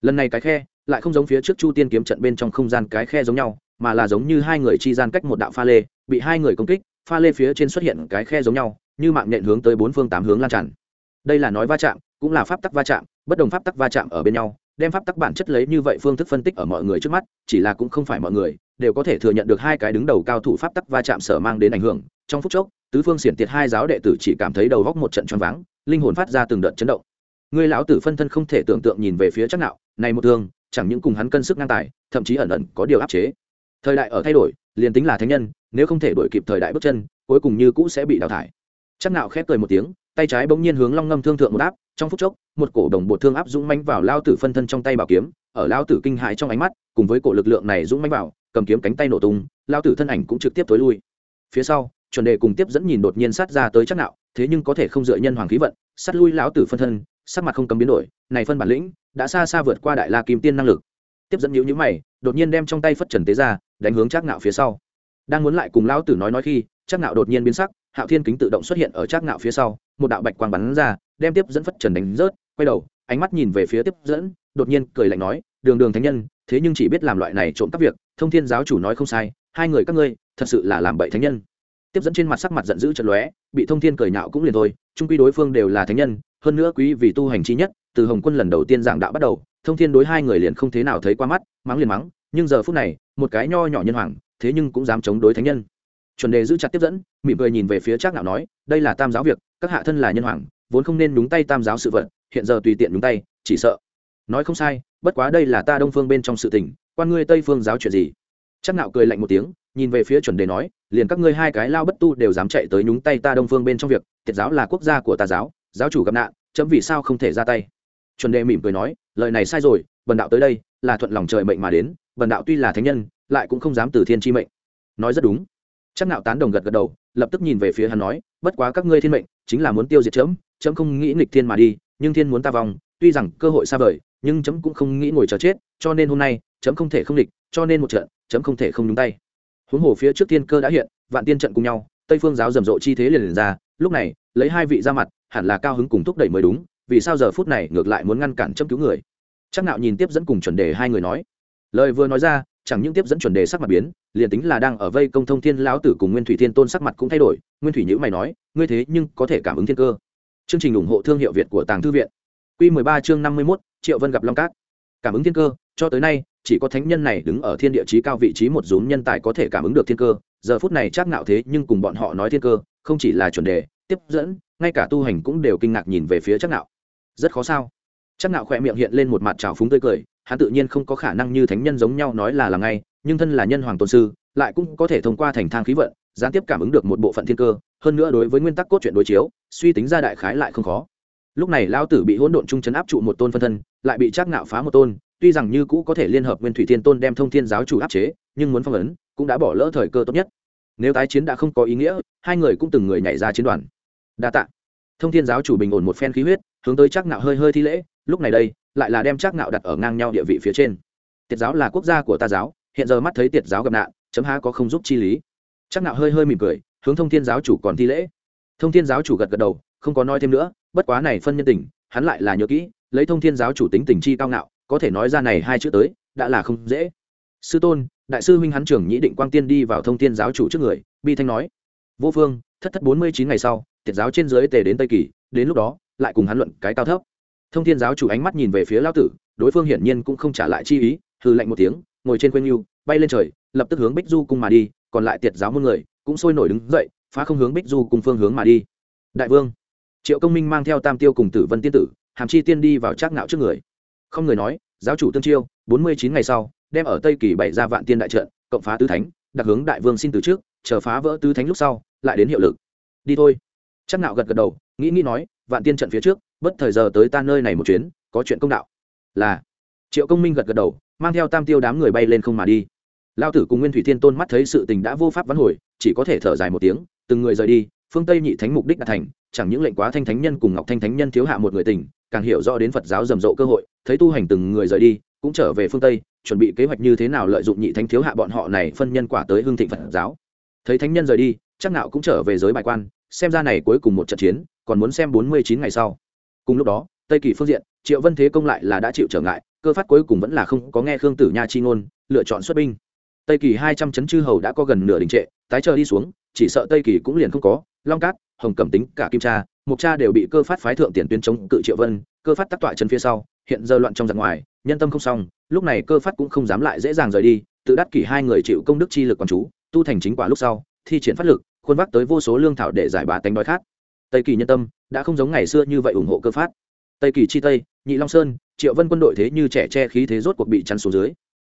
A: Lần này cái khe, lại không giống phía trước chu tiên kiếm trận bên trong không gian cái khe giống nhau, mà là giống như hai người chi gian cách một đạo pha lê, bị hai người công kích, pha lê phía trên xuất hiện cái khe giống nhau, như mạng nhện hướng tới bốn phương tám hướng lan tràn. Đây là nói va chạm, cũng là pháp tắc va chạm, bất đồng pháp tắc va chạm ở bên nhau đem pháp tắc bản chất lấy như vậy phương thức phân tích ở mọi người trước mắt, chỉ là cũng không phải mọi người, đều có thể thừa nhận được hai cái đứng đầu cao thủ pháp tắc va chạm sở mang đến ảnh hưởng. Trong phút chốc, tứ phương xiển tiệt hai giáo đệ tử chỉ cảm thấy đầu góc một trận choáng váng, linh hồn phát ra từng đợt chấn động. Người lão tử phân thân không thể tưởng tượng nhìn về phía chắc nạo, này một thương, chẳng những cùng hắn cân sức ngang tài, thậm chí ẩn ẩn có điều áp chế. Thời đại ở thay đổi, liền tính là thánh nhân, nếu không thể đổi kịp thời đại bước chân, cuối cùng như cũ sẽ bị đào thải. Chắc nạo khép cười một tiếng, tay trái bỗng nhiên hướng long ngâm thương thượng một áp trong phút chốc, một cổ đồng bột thương áp dũng mánh vào lao tử phân thân trong tay bảo kiếm, ở lao tử kinh hãi trong ánh mắt, cùng với cổ lực lượng này dũng mánh vào, cầm kiếm cánh tay nổ tung, lao tử thân ảnh cũng trực tiếp tối lui. Phía sau, chuẩn đề cùng tiếp dẫn nhìn đột nhiên sát ra tới chắc nạo, thế nhưng có thể không dựa nhân hoàng khí vận, sát lui lão tử phân thân, sắc mặt không cầm biến đổi, này phân bản lĩnh, đã xa xa vượt qua đại la kim tiên năng lực. Tiếp dẫn nhữ nhữ mày, đột nhiên đem trong tay phất trần tế ra, đánh hướng chắc nạo phía sau. Đang muốn lại cùng lão tử nói nói khi, chắc nạo đột nhiên biến sắc, hạo thiên kính tự động xuất hiện ở chắc nạo phía sau, một đạo bạch quang bắn ra đem tiếp dẫn phất trần đánh rớt, quay đầu, ánh mắt nhìn về phía tiếp dẫn, đột nhiên cười lạnh nói, đường đường thánh nhân, thế nhưng chỉ biết làm loại này trộm cắp việc, thông thiên giáo chủ nói không sai, hai người các ngươi, thật sự là làm bậy thánh nhân. Tiếp dẫn trên mặt sắc mặt giận dữ chật lóe, bị thông thiên cười nhạo cũng liền thôi trung quy đối phương đều là thánh nhân, hơn nữa quý vì tu hành chi nhất, từ hồng quân lần đầu tiên giảng đạo bắt đầu, thông thiên đối hai người liền không thế nào thấy qua mắt, mắng liền mắng, nhưng giờ phút này, một cái nho nhỏ nhân hoàng, thế nhưng cũng dám chống đối thánh nhân. Chuẩn đề giữ chặt tiếp dẫn, mỉm cười nhìn về phía trác ngạo nói, đây là tam giáo việc, các hạ thân là nhân hoàng vốn không nên đúng tay tam giáo sự vật, hiện giờ tùy tiện đúng tay, chỉ sợ. Nói không sai, bất quá đây là ta đông phương bên trong sự tình, quan ngươi tây phương giáo chuyện gì? Chắc nạo cười lạnh một tiếng, nhìn về phía chuẩn đề nói, liền các ngươi hai cái lao bất tu đều dám chạy tới nhúng tay ta đông phương bên trong việc thiệt giáo là quốc gia của ta giáo giáo chủ gặp nạn, chấm vì sao không thể ra tay? Chuẩn đề mỉm cười nói, lời này sai rồi bần đạo tới đây, là thuận lòng trời mệnh mà đến bần đạo tuy là thánh nhân, lại cũng không dám từ thiên chi mệnh. Nói rất đúng. Chắc nạo tán đồng gật gật đầu, lập tức nhìn về phía hắn nói, bất quá các ngươi thiên mệnh, chính là muốn tiêu diệt chấm chấm không nghĩ nghịch thiên mà đi, nhưng thiên muốn ta vòng tuy rằng cơ hội xa vời, nhưng chấm cũng không nghĩ ngồi chờ chết, cho nên hôm nay, chấm không thể không địch cho nên một trận, chấm không thể không nhúng tay. Huống hồ phía trước thiên cơ đã hiện, vạn tiên trận cùng nhau, tây phương giáo rầm rộ chi thế liền liền ra, lúc này, lấy hai vị ra mặt, hẳn là cao hứng cùng thúc đẩy mới đúng, vì sao giờ phút này ngược lại muốn ngăn cản chấm cứu người? Chắc nạo nhìn tiếp dẫn cùng chuẩn đề hai người nói. Lời vừa nói ra, chẳng những tiếp dẫn chuẩn đề sắc mặt biến, liền tính là đang ở vây công thông thiên lão tử cùng nguyên thủy thiên tôn sắc mặt cũng thay đổi, nguyên thủy nhữ mày nói, ngươi thế nhưng có thể cảm ứng thiên cơ chương trình ủng hộ thương hiệu việt của tàng thư viện. Quy 13 chương 51, triệu vân gặp long cát. Cảm ứng thiên cơ cho tới nay chỉ có thánh nhân này đứng ở thiên địa chí cao vị trí một dũng nhân tài có thể cảm ứng được thiên cơ. Giờ phút này chắc nạo thế nhưng cùng bọn họ nói thiên cơ không chỉ là chuẩn đề tiếp dẫn ngay cả tu hành cũng đều kinh ngạc nhìn về phía chắc nạo rất khó sao? Chắc nạo khẽ miệng hiện lên một mặt trào phúng tươi cười hắn tự nhiên không có khả năng như thánh nhân giống nhau nói là làm ngay nhưng thân là nhân hoàng tôn sư lại cũng có thể thông qua thành thang khí vận gián tiếp cảm ứng được một bộ phận thiên cơ hơn nữa đối với nguyên tắc cốt truyện đối chiếu, suy tính ra đại khái lại không khó. Lúc này lao tử bị hỗn độn trung chấn áp trụ một tôn phân thân, lại bị trác ngạo phá một tôn, tuy rằng như cũ có thể liên hợp nguyên thủy thiên tôn đem thông thiên giáo chủ áp chế, nhưng muốn phong ấn, cũng đã bỏ lỡ thời cơ tốt nhất. Nếu tái chiến đã không có ý nghĩa, hai người cũng từng người nhảy ra chiến đoàn. Đa tạ. Thông thiên giáo chủ bình ổn một phen khí huyết, hướng tới trác ngạo hơi hơi thi lễ, lúc này đây, lại là đem trác ngạo đặt ở ngang nhau địa vị phía trên. Tiệt giáo là quốc gia của ta giáo, hiện giờ mắt thấy tiệt giáo gặp nạn, chấm há có không giúp chi lý. Trác ngạo hơi hơi mỉm cười hướng thông thiên giáo chủ còn thi lễ. Thông thiên giáo chủ gật gật đầu, không có nói thêm nữa, bất quá này phân nhân tình, hắn lại là nhớ kỹ, lấy thông thiên giáo chủ tính tình chi cao ngạo, có thể nói ra này hai chữ tới, đã là không dễ. Sư tôn, đại sư huynh hắn trưởng nhĩ định quang tiên đi vào thông thiên giáo chủ trước người, bi thanh nói, vô phương, thất thất bốn mươi chín ngày sau thiệt giáo trên dưới tề đến tây kỳ, đến lúc đó, lại cùng hắn luận cái cao thấp. Thông thiên giáo chủ ánh mắt nhìn về phía lao tử, đối phương hiển nhiên cũng không trả lại chi ý, hừ lạnh một tiếng, ngồi trên quên yêu bay lên trời, lập tức hướng bích du cung mà đi, còn lại tiệt giáo muôn người cũng sôi nổi đứng dậy, phá không hướng bích du cùng phương hướng mà đi. Đại vương, triệu công minh mang theo tam tiêu cùng tử vân tiên tử, hàm chi tiên đi vào trác ngạo trước người. Không người nói, giáo chủ tương chiêu, bốn mươi chín ngày sau, đem ở tây kỳ bảy ra vạn tiên đại trận, cộng phá tứ thánh đặc hướng đại vương xin từ trước, chờ phá vỡ tứ thánh lúc sau, lại đến hiệu lực. Đi thôi. Chắc ngạo gật gật đầu, nghĩ nghĩ nói, vạn tiên trận phía trước, bất thời giờ tới ta nơi này một chuyến, có chuyện công đạo. Là, triệu công minh gật gật đầu, mang theo tam tiêu đám người bay lên không mà đi lao tử cùng nguyên thủy thiên tôn mắt thấy sự tình đã vô pháp vắn hồi, chỉ có thể thở dài một tiếng, từng người rời đi, phương tây nhị thánh mục đích đã thành, chẳng những lệnh quá thanh thánh nhân cùng ngọc thanh thánh nhân thiếu hạ một người tình, càng hiểu rõ đến phật giáo rầm rộ cơ hội, thấy tu hành từng người rời đi, cũng trở về phương tây, chuẩn bị kế hoạch như thế nào lợi dụng nhị thánh thiếu hạ bọn họ này phân nhân quả tới hương thịnh phật giáo. Thấy thánh nhân rời đi, chắc nào cũng trở về giới bài quan, xem ra này cuối cùng một trận chiến, còn muốn xem bốn mươi chín ngày sau. Cùng lúc đó, tây kỳ phương diện, triệu vân thế công lại là đã chịu trở ngại, cơ phát cuối cùng vẫn là không có nghe khương tử nha chi ngôn, lựa chọn xuất binh tây kỳ hai trăm chấn chư hầu đã có gần nửa đình trệ, tái chờ đi xuống, chỉ sợ tây kỳ cũng liền không có. Long cát, hồng cẩm tính, cả kim cha mục cha đều bị cơ phát phái thượng tiền tuyến chống cự triệu vân, cơ phát tắc tọa chân phía sau, hiện giờ loạn trong giặc ngoài, nhân tâm không xong, lúc này cơ phát cũng không dám lại dễ dàng rời đi, tự đắc kỷ hai người chịu công đức chi lực quán chú, tu thành chính quả lúc sau, thi triển phát lực, khuôn vác tới vô số lương thảo để giải bá tánh đói khát. Tây kỳ nhân tâm đã không giống ngày xưa như vậy ủng hộ cơ phát. Tây kỳ chi tây, nhị long sơn, triệu vân quân đội thế như trẻ che khí thế rốt cuộc bị chắn xuống dưới.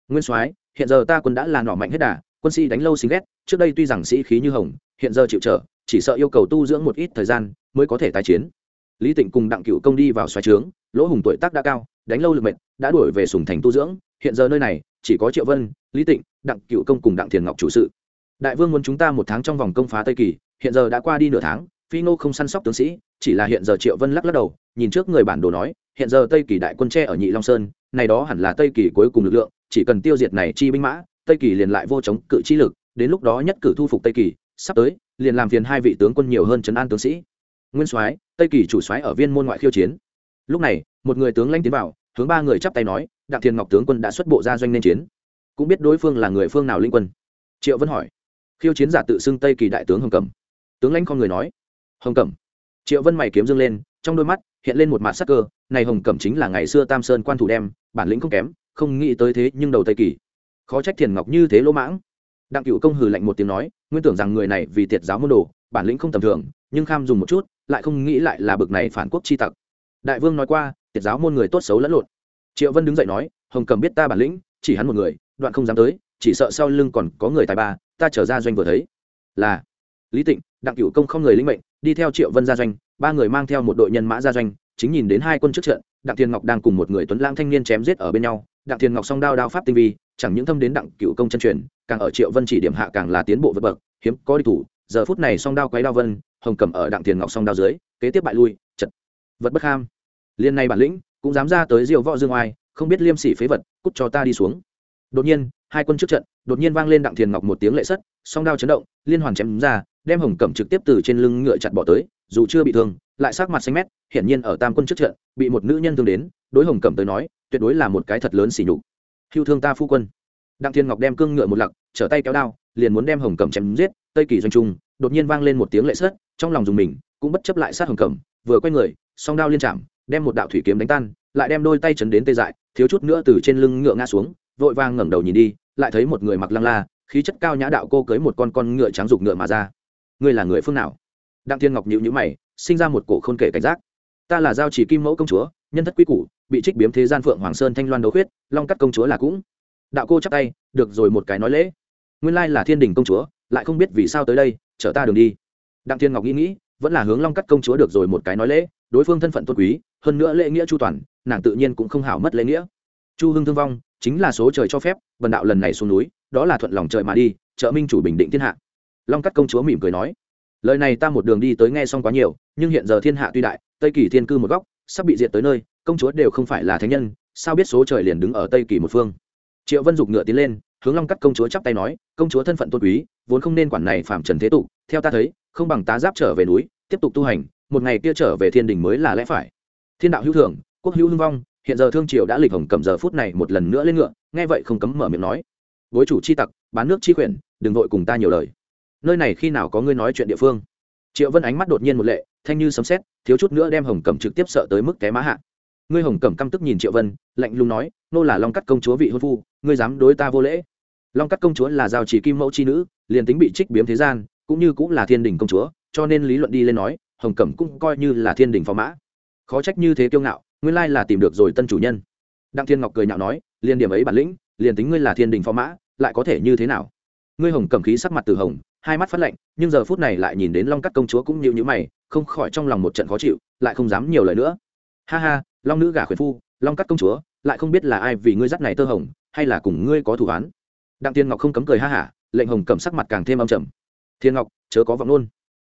A: Nguyên soái hiện giờ ta quân đã là nỏ mạnh hết đà, quân sĩ đánh lâu xính ghét, trước đây tuy rằng sĩ khí như hồng, hiện giờ chịu trở, chỉ sợ yêu cầu tu dưỡng một ít thời gian mới có thể tái chiến. Lý tịnh cùng đặng cựu công đi vào xoáy trướng, lỗ hùng tuổi tác đã cao, đánh lâu lực mệnh đã đuổi về sùng thành tu dưỡng, hiện giờ nơi này, chỉ có triệu vân, lý tịnh, đặng cựu công cùng đặng thiền ngọc chủ sự. Đại vương muốn chúng ta một tháng trong vòng công phá tây kỳ, hiện giờ đã qua đi nửa tháng, phi ngô không săn sóc tướng sĩ, chỉ là hiện giờ triệu vân lắc lắc đầu, nhìn trước người bản đồ nói, hiện giờ tây kỳ đại quân tre ở nhị long sơn, này đó hẳn là tây kỳ cuối cùng lực lượng chỉ cần tiêu diệt này chi binh mã, tây kỳ liền lại vô chống cự chi lực, đến lúc đó nhất cử thu phục tây kỳ, sắp tới, liền làm phiền hai vị tướng quân nhiều hơn trấn an tướng sĩ. Nguyên soái, tây kỳ chủ soái ở viên môn ngoại khiêu chiến. Lúc này, một người tướng lãnh tiến vào, hướng ba người chắp tay nói, đặng thiên ngọc tướng quân đã xuất bộ ra doanh nên chiến. Cũng biết đối phương là người phương nào linh quân. Triệu vân hỏi. Khiêu chiến giả tự xưng tây kỳ đại tướng hồng cẩm. Tướng lãnh con người nói. Hồng cẩm. Triệu vân mày kiếm dương lên, trong đôi mắt hiện lên một mặt sắc cơ, này hồng cẩm chính là ngày xưa tam sơn quan thủ đem, bản lĩnh không kém không nghĩ tới thế nhưng đầu tây kỳ. Khó trách thiền ngọc như thế lỗ mãng. Đặng cựu công hừ lạnh một tiếng nói, nguyên tưởng rằng người này vì tiệt giáo môn đồ, bản lĩnh không tầm thường, nhưng kham dùng một chút, lại không nghĩ lại là bực này phản quốc chi tặc. Đại vương nói qua, tiệt giáo môn người tốt xấu lẫn lộn. Triệu vân đứng dậy nói, hồng cầm biết ta bản lĩnh, chỉ hắn một người, đoạn không dám tới, chỉ sợ sau lưng còn có người tài ba, ta trở ra doanh vừa thấy. Là, lý tịnh, đặng cửu công không người linh mệnh, đi theo triệu vân ra doanh, ba người mang theo một đội nhân mã ra doanh, chính nhìn đến hai quân trước trận, đặng thiên ngọc đang cùng một người tuấn lãng thanh niên chém giết ở bên nhau đặng thiên ngọc song đao đao pháp tinh vi, chẳng những thâm đến đặng cựu công chân truyền, càng ở triệu vân chỉ điểm hạ càng là tiến bộ vượt bậc, hiếm có đi thủ. Giờ phút này song đao quấy đao vân, hồng cầm ở đặng thiên ngọc song đao dưới, kế tiếp bại lui, chật. Vật bất ham liên này bản lĩnh, cũng dám ra tới diều võ dương oai, không biết liêm sỉ phế vật, cút cho ta đi xuống. Đột nhiên, hai quân trước trận, đột nhiên vang lên đặng thiền ngọc một tiếng lệ sất, song đao chấn động, liên hoàn chém ra, đem hồng cẩm trực tiếp từ trên lưng ngựa chặt bỏ tới, dù chưa bị thương, lại sắc mặt xanh mét, hiển nhiên ở tam quân trước trận, bị một nữ nhân thương đến, đối hồng cẩm tới nói tuyệt đối là một cái thật lớn xỉ nhục. Hưu thương ta phu quân. Đặng thiên ngọc đem cương ngựa một lặc, trở tay kéo đao, liền muốn đem hồng cẩm chém giết, tây kỳ doanh trung, đột nhiên vang lên một tiếng lệ sất, trong lòng dùng mình, cũng bất chấp lại sát hồng cẩm, vừa quay người, song đao liên chạm, đem một đạo thủy kiếm đánh tan, lại đem đôi tay chấn đến tê dại, thiếu chút nữa từ trên lưng ngựa ngã xuống, vội vang ngẩng đầu nhìn đi, lại thấy một người mặc lăng la, khí chất cao nhã đạo cô cưới một con con ngựa trắng dục ngựa mà ra. Ngươi là người phương nào? Đặng thiên ngọc nhịu nhữ mày, sinh ra một cổ khôn kể cảnh giác. Ta là giao chỉ kim mẫu công chúa nhân thất quý củ, bị trích biếm thế gian phượng hoàng sơn thanh loan đấu khuyết, long cắt công chúa là cũng. Đạo cô chắp tay, được rồi một cái nói lễ. Nguyên lai là thiên đình công chúa, lại không biết vì sao tới đây, chở ta đường đi. Đặng thiên ngọc nghĩ nghĩ, vẫn là hướng long cắt công chúa được rồi một cái nói lễ, đối phương thân phận tôn quý, hơn nữa lễ nghĩa chu toàn, nàng tự nhiên cũng không hảo mất lễ nghĩa. Chu hưng thương vong, chính là số trời cho phép vần đạo lần này xuống núi, đó là thuận lòng trời mà đi, trợ minh chủ bình định thiên hạ. Long cắt công chúa mỉm cười nói, lời này ta một đường đi tới nghe xong quá nhiều, nhưng hiện giờ thiên hạ tuy đại, tây kỳ thiên cư một góc sắp bị diệt tới nơi, công chúa đều không phải là thánh nhân, sao biết số trời liền đứng ở tây kỳ một phương? Triệu vân dục ngựa tiến lên, hướng long cắt công chúa chắp tay nói, công chúa thân phận tôn quý, vốn không nên quản này phạm trần thế tục, theo ta thấy, không bằng tá giáp trở về núi, tiếp tục tu hành, một ngày kia trở về thiên đình mới là lẽ phải. Thiên đạo hữu thưởng, quốc hữu hưng vong, hiện giờ thương triều đã lịch hồng cầm giờ phút này một lần nữa lên ngựa, nghe vậy không cấm mở miệng nói với chủ chi tặc, bán nước chi quyển, đừng vội cùng ta nhiều lời. Nơi này khi nào có ngươi nói chuyện địa phương? Triệu vân ánh mắt đột nhiên một lệ thanh như sấm sét, thiếu chút nữa đem hồng cẩm trực tiếp sợ tới mức té má hạ. Ngươi hồng cẩm căm tức nhìn triệu vân, lạnh lùng nói, nô là long cắt công chúa vị hôn phu, ngươi dám đối ta vô lễ? Long cắt công chúa là giao chỉ kim mẫu chi nữ, liền tính bị trích biếm thế gian, cũng như cũng là thiên đình công chúa, cho nên lý luận đi lên nói, hồng cẩm cũng coi như là thiên đình phó mã. Khó trách như thế kiêu ngạo, nguyên lai là tìm được rồi tân chủ nhân. Đặng thiên ngọc cười nhạo nói liền điểm ấy bản lĩnh, liền tính ngươi là thiên đình phó mã, lại có thể như thế nào? Ngươi hồng cẩm khí sắc mặt từ hồng, hai mắt phát lạnh, nhưng giờ phút này lại nhìn đến long cắt công chúa cũng nhịu nhữ mày không khỏi trong lòng một trận khó chịu, lại không dám nhiều lời nữa. Ha ha, long nữ gả khuyển phu, long cắt công chúa, lại không biết là ai vì ngươi dắt này tơ hồng, hay là cùng ngươi có thủ án. Đặng tiên ngọc không cấm cười ha hả, lệnh hồng cầm sắc mặt càng thêm âm trầm. Thiên ngọc, chớ có vọng luôn.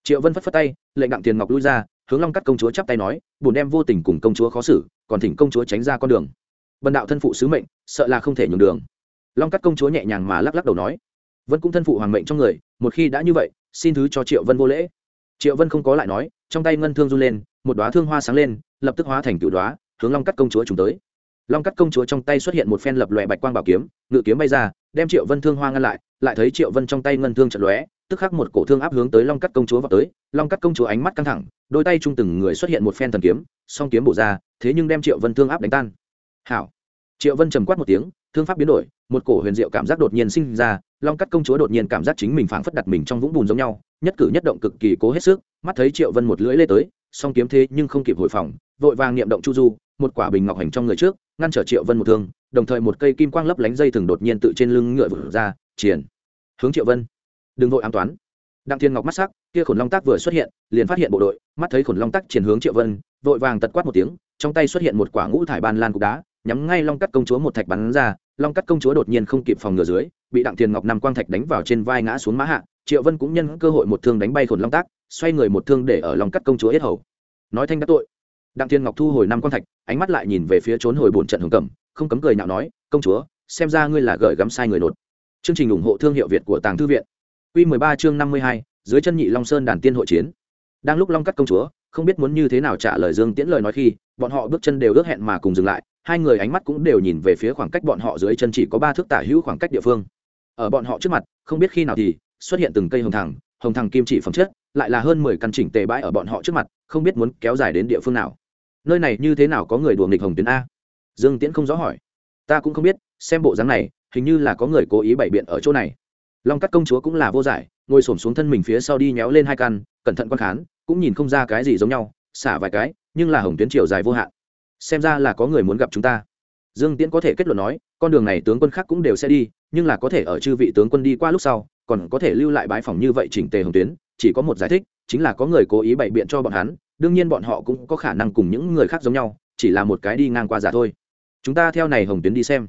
A: Triệu vân phất phất tay, lệnh đặng tiền ngọc lui ra, hướng long cắt công chúa chắp tay nói bùn đem vô tình cùng công chúa khó xử, còn thỉnh công chúa tránh ra con đường. Bần đạo thân phụ sứ mệnh, sợ là không thể nhường đường. Long cắt công chúa nhẹ nhàng mà lắc lắc đầu nói, vân cũng thân phụ hoàng mệnh trong người, một khi đã như vậy, xin thứ cho triệu vân vô lễ triệu vân không có lại nói trong tay ngân thương run lên một đoá thương hoa sáng lên lập tức hóa thành cựu đoá hướng long cắt công chúa trùng tới long cắt công chúa trong tay xuất hiện một phen lập lòe bạch quang bảo kiếm ngự kiếm bay ra đem triệu vân thương hoa ngăn lại lại thấy triệu vân trong tay ngân thương trận lóe tức khắc một cổ thương áp hướng tới long cắt công chúa vào tới long cắt công chúa ánh mắt căng thẳng đôi tay chung từng người xuất hiện một phen thần kiếm song kiếm bổ ra thế nhưng đem triệu vân thương áp đánh tan hảo triệu vân trầm quát một tiếng thương pháp biến đổi một cổ huyền diệu cảm giác đột nhiên sinh ra long cắt công chúa đột nhiên cảm giác chính mình phảng phất đặt mình trong vũng bùn giống nhau, nhất cử nhất động cực kỳ cố hết sức, mắt thấy triệu vân một lưỡi lê tới, song kiếm thế nhưng không kịp hồi phòng, vội vàng niệm động chu du, một quả bình ngọc hành trong người trước, ngăn trở triệu vân một thương, đồng thời một cây kim quang lấp lánh dây thừng đột nhiên tự trên lưng ngựa vượt ra, triển. Hướng triệu vân. Đừng vội an toán. Đặng thiên ngọc mắt sắc, kia khổn long tác vừa xuất hiện, liền phát hiện bộ đội, mắt thấy khổn long tác triển hướng triệu vân, vội vàng tật quát một tiếng, trong tay xuất hiện một quả ngũ thải ban lan cục đá, nhắm ngay long cắt công chúa một thạch bắn ra long cắt công chúa đột nhiên không kịp phòng ngừa dưới bị đặng thiên ngọc nằm quang thạch đánh vào trên vai ngã xuống mã hạ triệu vân cũng nhân cơ hội một thương đánh bay khổn long tác xoay người một thương để ở long cắt công chúa yết hầu. Nói thanh đắc tội. Đặng thiên ngọc thu hồi năm quang thạch ánh mắt lại nhìn về phía trốn hồi bổn trận hồng cẩm không cấm cười nhạo nói công chúa xem ra ngươi là gởi gắm sai người nột. Chương trình ủng hộ thương hiệu việt của tàng thư viện. Quy 13 chương 52, dưới chân nhị long sơn đàn tiên hội chiến. Đang lúc long cắt công chúa không biết muốn như thế nào trả lời dương tiễn lời nói khi bọn họ bước chân đều ước hẹn mà cùng dừng lại hai người ánh mắt cũng đều nhìn về phía khoảng cách bọn họ dưới chân chỉ có ba thước tả hữu khoảng cách địa phương. Ở bọn họ trước mặt, không biết khi nào thì xuất hiện từng cây hồng thẳng hồng thẳng kim chỉ phẩm chất, lại là hơn mười căn chỉnh tề bãi ở bọn họ trước mặt, không biết muốn kéo dài đến địa phương nào. Nơi này như thế nào có người đùa nghịch hồng tuyến a? Dương tiễn không rõ hỏi. Ta cũng không biết, xem bộ dáng này, hình như là có người cố ý bày biện ở chỗ này. Long cắt công chúa cũng là vô giải, ngồi s ổ m xuống thân mình phía sau đi nhéo lên hai căn, cẩn thận quan khán, cũng nhìn không ra cái gì giống nhau, xả vài cái, nhưng là hồng tuyến chiều dài vô hạn xem ra là có người muốn gặp chúng ta. Dương tiễn có thể kết luận nói, con đường này tướng quân khác cũng đều sẽ đi, nhưng là có thể ở chư vị tướng quân đi qua lúc sau, còn có thể lưu lại bãi phòng như vậy chỉnh tề hồng tuyến, chỉ có một giải thích, chính là có người cố ý bày biện cho bọn hắn, đương nhiên bọn họ cũng có khả năng cùng những người khác giống nhau, chỉ là một cái đi ngang qua giả thôi. Chúng ta theo này hồng tuyến đi xem.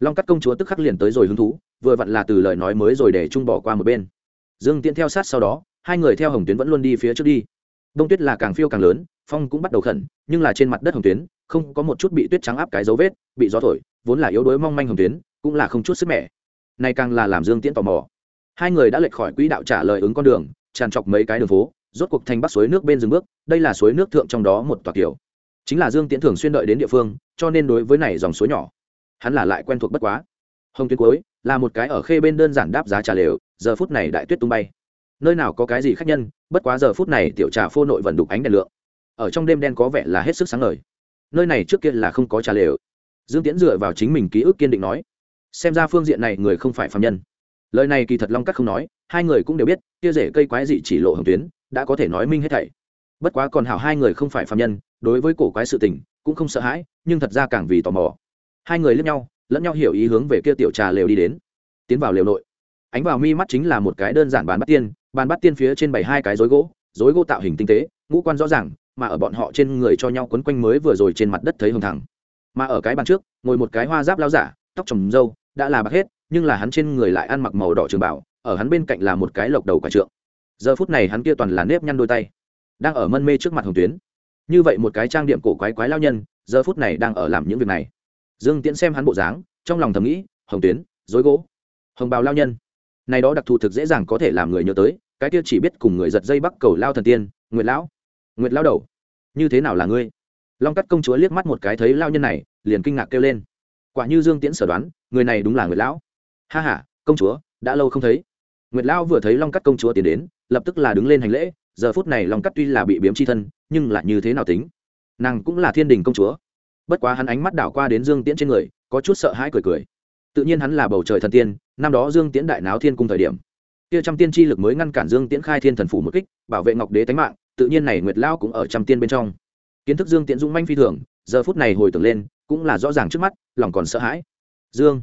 A: Long cắt công chúa tức khắc liền tới rồi hứng thú, vừa vặn là từ lời nói mới rồi để trung bỏ qua một bên. Dương tiễn theo sát sau đó, hai người theo hồng tuyến vẫn luôn đi phía trước đi. Đông tuyết là càng phiêu càng lớn, phong cũng bắt đầu khẩn, nhưng là trên mặt đất hồng tuyến không có một chút bị tuyết trắng áp cái dấu vết, bị gió thổi, vốn là yếu đuối mong manh hồng tuyến, cũng là không chút sức mẻ. Này càng là làm dương tiễn tò mò. Hai người đã lệch khỏi quỹ đạo trả lời ứng con đường, tràn trọc mấy cái đường phố, rốt cuộc thành bắc suối nước bên rừng bước, đây là suối nước thượng trong đó một tòa kiểu chính là dương tiễn thường xuyên đợi đến địa phương, cho nên đối với này dòng suối nhỏ, hắn là lại quen thuộc bất quá. Hồng tuyến cuối, là một cái ở khê bên đơn giản đáp giá trà lều, giờ phút này đại tuyết tung bay. Nơi nào có cái gì khác nhân, bất quá giờ phút này tiểu trà phô nội vẫn đục ánh đèn lượng. Ở trong đêm đen có vẻ là hết sức sáng ngời nơi này trước kia là không có trà lều. Dương tiễn dựa vào chính mình ký ức kiên định nói, xem ra phương diện này người không phải phạm nhân. Lời này kỳ thật long cắt không nói, hai người cũng đều biết, kia rễ cây quái dị chỉ lộ hồng tuyến, đã có thể nói minh hết thảy. Bất quá còn hảo hai người không phải phạm nhân, đối với cổ quái sự tình, cũng không sợ hãi, nhưng thật ra càng vì tò mò. Hai người lẫn nhau lẫn nhau hiểu ý hướng về kia tiểu trà lều đi đến. Tiến vào lều nội. Ánh vào mi mắt chính là một cái đơn giản bàn bắt tiên, bàn bắt tiên phía trên bảy hai cái rối gỗ rối gỗ tạo hình tinh tế, ngũ quan rõ ràng mà ở bọn họ trên người cho nhau quấn quanh mới vừa rồi trên mặt đất thấy hồng thẳng. Mà ở cái bàn trước, ngồi một cái hoa giáp lao giả, tóc trồng râu, đã là bạc hết, nhưng là hắn trên người lại ăn mặc màu đỏ trường bảo ở hắn bên cạnh là một cái lộc đầu quả trượng. Giờ phút này hắn kia toàn là nếp nhăn đôi tay, đang ở mân mê trước mặt hồng tuyến. Như vậy một cái trang điểm cổ quái quái lao nhân, giờ phút này đang ở làm những việc này. Dương tiễn xem hắn bộ dáng, trong lòng thầm nghĩ, hồng tuyến dối gỗ. Hồng bào lao nhân. Này đó đặc thù thực dễ dàng có thể làm người nhớ tới, cái kia chỉ biết cùng người giật dây bắc cầu lao thần tiên, nguyệt lão nguyệt lão đầu, như thế nào là ngươi? Long cắt công chúa liếc mắt một cái thấy lao nhân này, liền kinh ngạc kêu lên. Quả như dương tiễn sở đoán, người này đúng là nguyệt lão. Ha h a công chúa, đã lâu không thấy. Nguyệt lão vừa thấy long cắt công chúa tiến đến, lập tức là đứng lên hành lễ, giờ phút này long cắt tuy là bị biếm c h i thân, nhưng lại như thế nào tính? Nàng cũng là thiên đình công chúa. Bất quá hắn ánh mắt đảo qua đến dương tiễn trên người, có chút sợ hãi cười cười. Tự nhiên hắn là bầu trời thần tiên, năm đó dương tiễn đại náo thiên cung thời điểm, kia trăm tiên chi lực mới ngăn cản dương tiễn khai thiên thần phủ một kích, bảo vệ ngọc đế tánh mạng tự nhiên này nguyệt lao cũng ở trăm tiên bên trong. Kiến thức dương tiễn dũng manh phi thường, giờ phút này hồi tưởng lên, cũng là rõ ràng trước mắt, lòng còn sợ hãi. Dương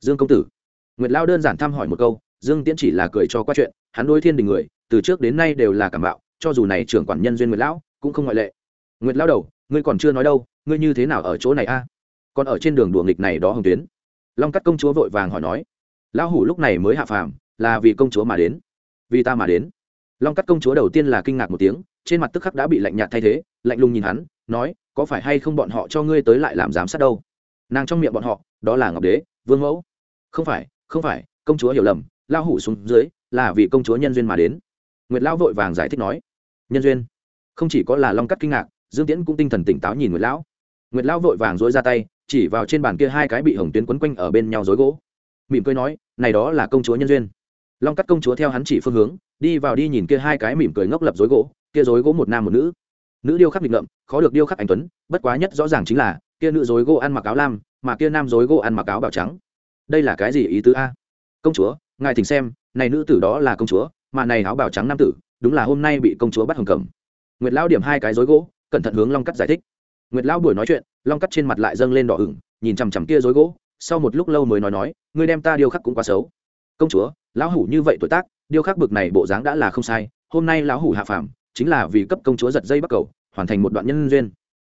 A: dương công tử. Nguyệt lao đơn giản thăm hỏi một câu, dương tiễn chỉ là cười cho qua chuyện, hắn đối thiên đình người, từ trước đến nay đều là cảm bạo, cho dù này trưởng quản nhân duyên nguyệt lão cũng không ngoại lệ. Nguyệt lao đầu, ngươi còn chưa nói đâu, ngươi như thế nào ở chỗ này a? Còn ở trên đường đùa nghịch này đó hồng tuyến. Long cắt công chúa vội vàng hỏi nói. Lão hủ lúc này mới hạ phàm, là vì công chúa mà đến. Vì ta mà đến. Long cắt công chúa đầu tiên là kinh ngạc một tiếng trên mặt tức khắc đã bị lạnh nhạt thay thế, lạnh lùng nhìn hắn, nói, có phải hay không bọn họ cho ngươi tới lại làm giám sát đâu? Nàng trong miệng bọn họ, đó là ngọc đế, vương mẫu. Không phải không phải, công chúa hiểu lầm lao hủ xuống dưới là vì công chúa nhân duyên mà đến. Nguyệt lão vội vàng giải thích nói, nhân duyên? Không chỉ có là long cắt kinh ngạc, dương tiễn cũng tinh thần tỉnh táo nhìn nguyệt lão. Nguyệt lão vội vàng dối ra tay, chỉ vào trên bàn kia hai cái bị hồng tuyến quấn quanh ở bên nhau dối gỗ. Mỉm cười nói, này đó là công chúa nhân duyên. Long cắt công chúa theo hắn chỉ phương hướng, đi vào đi nhìn kia hai cái mỉm cười ngốc lập dối gỗ kia rối gỗ một nam một nữ. Nữ điêu khắc lịch ngậm khó được điêu khắc anh tuấn, bất quá nhất rõ ràng chính là, kia nữ rối gỗ ăn mặc áo lam, mà kia nam rối gỗ ăn mặc áo bào trắng. Đây là cái gì ý tứ a? Công chúa, ngài thỉnh xem, này nữ tử đó là công chúa, mà này áo bào trắng nam tử, đúng là hôm nay bị công chúa bắt hồng cầm. Nguyệt lão điểm hai cái rối gỗ, cẩn thận hướng long cắt giải thích. Nguyệt lão buổi nói chuyện, long cắt trên mặt lại dâng lên đỏ ửng, nhìn chằm chằm kia rối gỗ, sau một lúc lâu mới nói nói, ngươi đem ta điêu khắc cũng quá xấu. Công chúa, lão hủ như vậy tuổi tác, điêu khắc bực này bộ dáng đã là không sai, hôm nay lão hủ hạ phàm chính là vì cấp công chúa giật dây bắt cầu, hoàn thành một đoạn nhân duyên.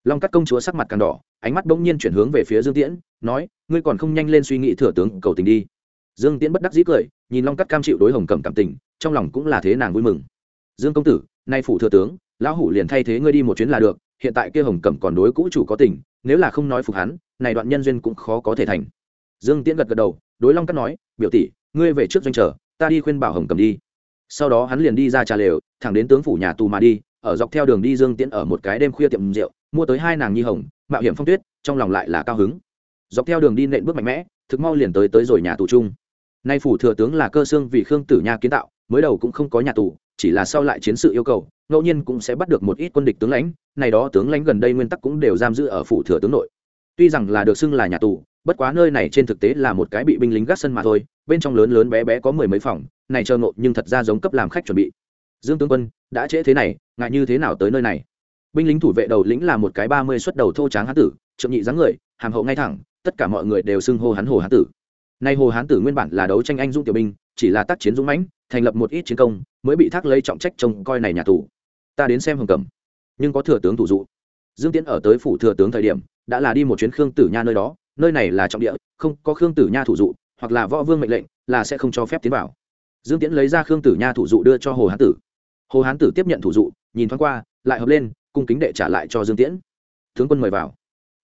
A: Long cắt công chúa sắc mặt càng đỏ, ánh mắt bỗng nhiên chuyển hướng về phía dương tiễn, nói, ngươi còn không nhanh lên suy nghĩ thừa tướng cầu tình đi. Dương tiễn bất đắc dĩ cười, nhìn long cắt cam chịu đối hồng cẩm cảm tình, trong lòng cũng là thế nàng vui mừng. Dương công tử, nay phủ thừa tướng, lão hủ liền thay thế ngươi đi một chuyến là được, hiện tại kia hồng cẩm còn đối cũ chủ có tình, nếu là không nói phục hắn, này đoạn nhân duyên cũng khó có thể thành. Dương tiễn gật gật đầu, đối long cắt nói, biểu tỷ, ngươi về trước doanh trở ta đi khuyên bảo hồng cầm đi sau đó hắn liền đi ra trà lều, thẳng đến tướng phủ nhà tù mà đi, ở dọc theo đường đi dương tiễn ở một cái đêm khuya tiệm rượu, mua tới hai nàng nhi hồng, mạo hiểm phong tuyết, trong lòng lại là cao hứng. Dọc theo đường đi nện bước mạnh mẽ, thực mau liền tới tới rồi nhà tù chung. Nay phủ thừa tướng là cơ xương vì khương tử nha kiến tạo, mới đầu cũng không có nhà tù, chỉ là sau lại chiến sự yêu cầu, ngẫu nhiên cũng sẽ bắt được một ít quân địch tướng lãnh, này đó tướng lãnh gần đây nguyên tắc cũng đều giam giữ ở phủ thừa tướng nội. Tuy rằng là được xưng là nhà tù, bất quá nơi này trên thực tế là một cái bị binh lính gác sân mà thôi bên trong lớn lớn bé bé có mười mấy phòng, này chờ ngộ nhưng thật ra giống cấp làm khách chuẩn bị. Dương tướng quân, đã trễ thế này, ngại như thế nào tới nơi này? Binh lính thủ vệ đầu lĩnh là một cái ba mươi xuất đầu thô tráng hán tử, trượng nhị dáng người, hàm hậu ngay thẳng, tất cả mọi người đều xưng hô hắn hồ hán tử. Nay hồ hán tử nguyên bản là đấu tranh anh dũng tiểu binh, chỉ là tác chiến dũng mãnh, thành lập một ít chiến công, mới bị thác lấy trọng trách trông coi này nhà tù. Ta đến xem hồng cẩm. Nhưng có thừa tướng thủ dụ. Dương tiến ở tới phủ thừa tướng thời điểm, đã là đi một chuyến khương tử nha nơi đó, nơi này là trọng địa, không có khương tử nha thủ dụ hoặc là võ vương mệnh lệnh, là sẽ không cho phép tiến vào. Dương tiễn lấy ra khương tử nha thủ dụ đưa cho hồ hán tử. Hồ hán tử tiếp nhận thủ dụ, nhìn thoáng qua, lại hợp lên, cung kính đệ trả lại cho dương tiễn. Tướng quân mời vào.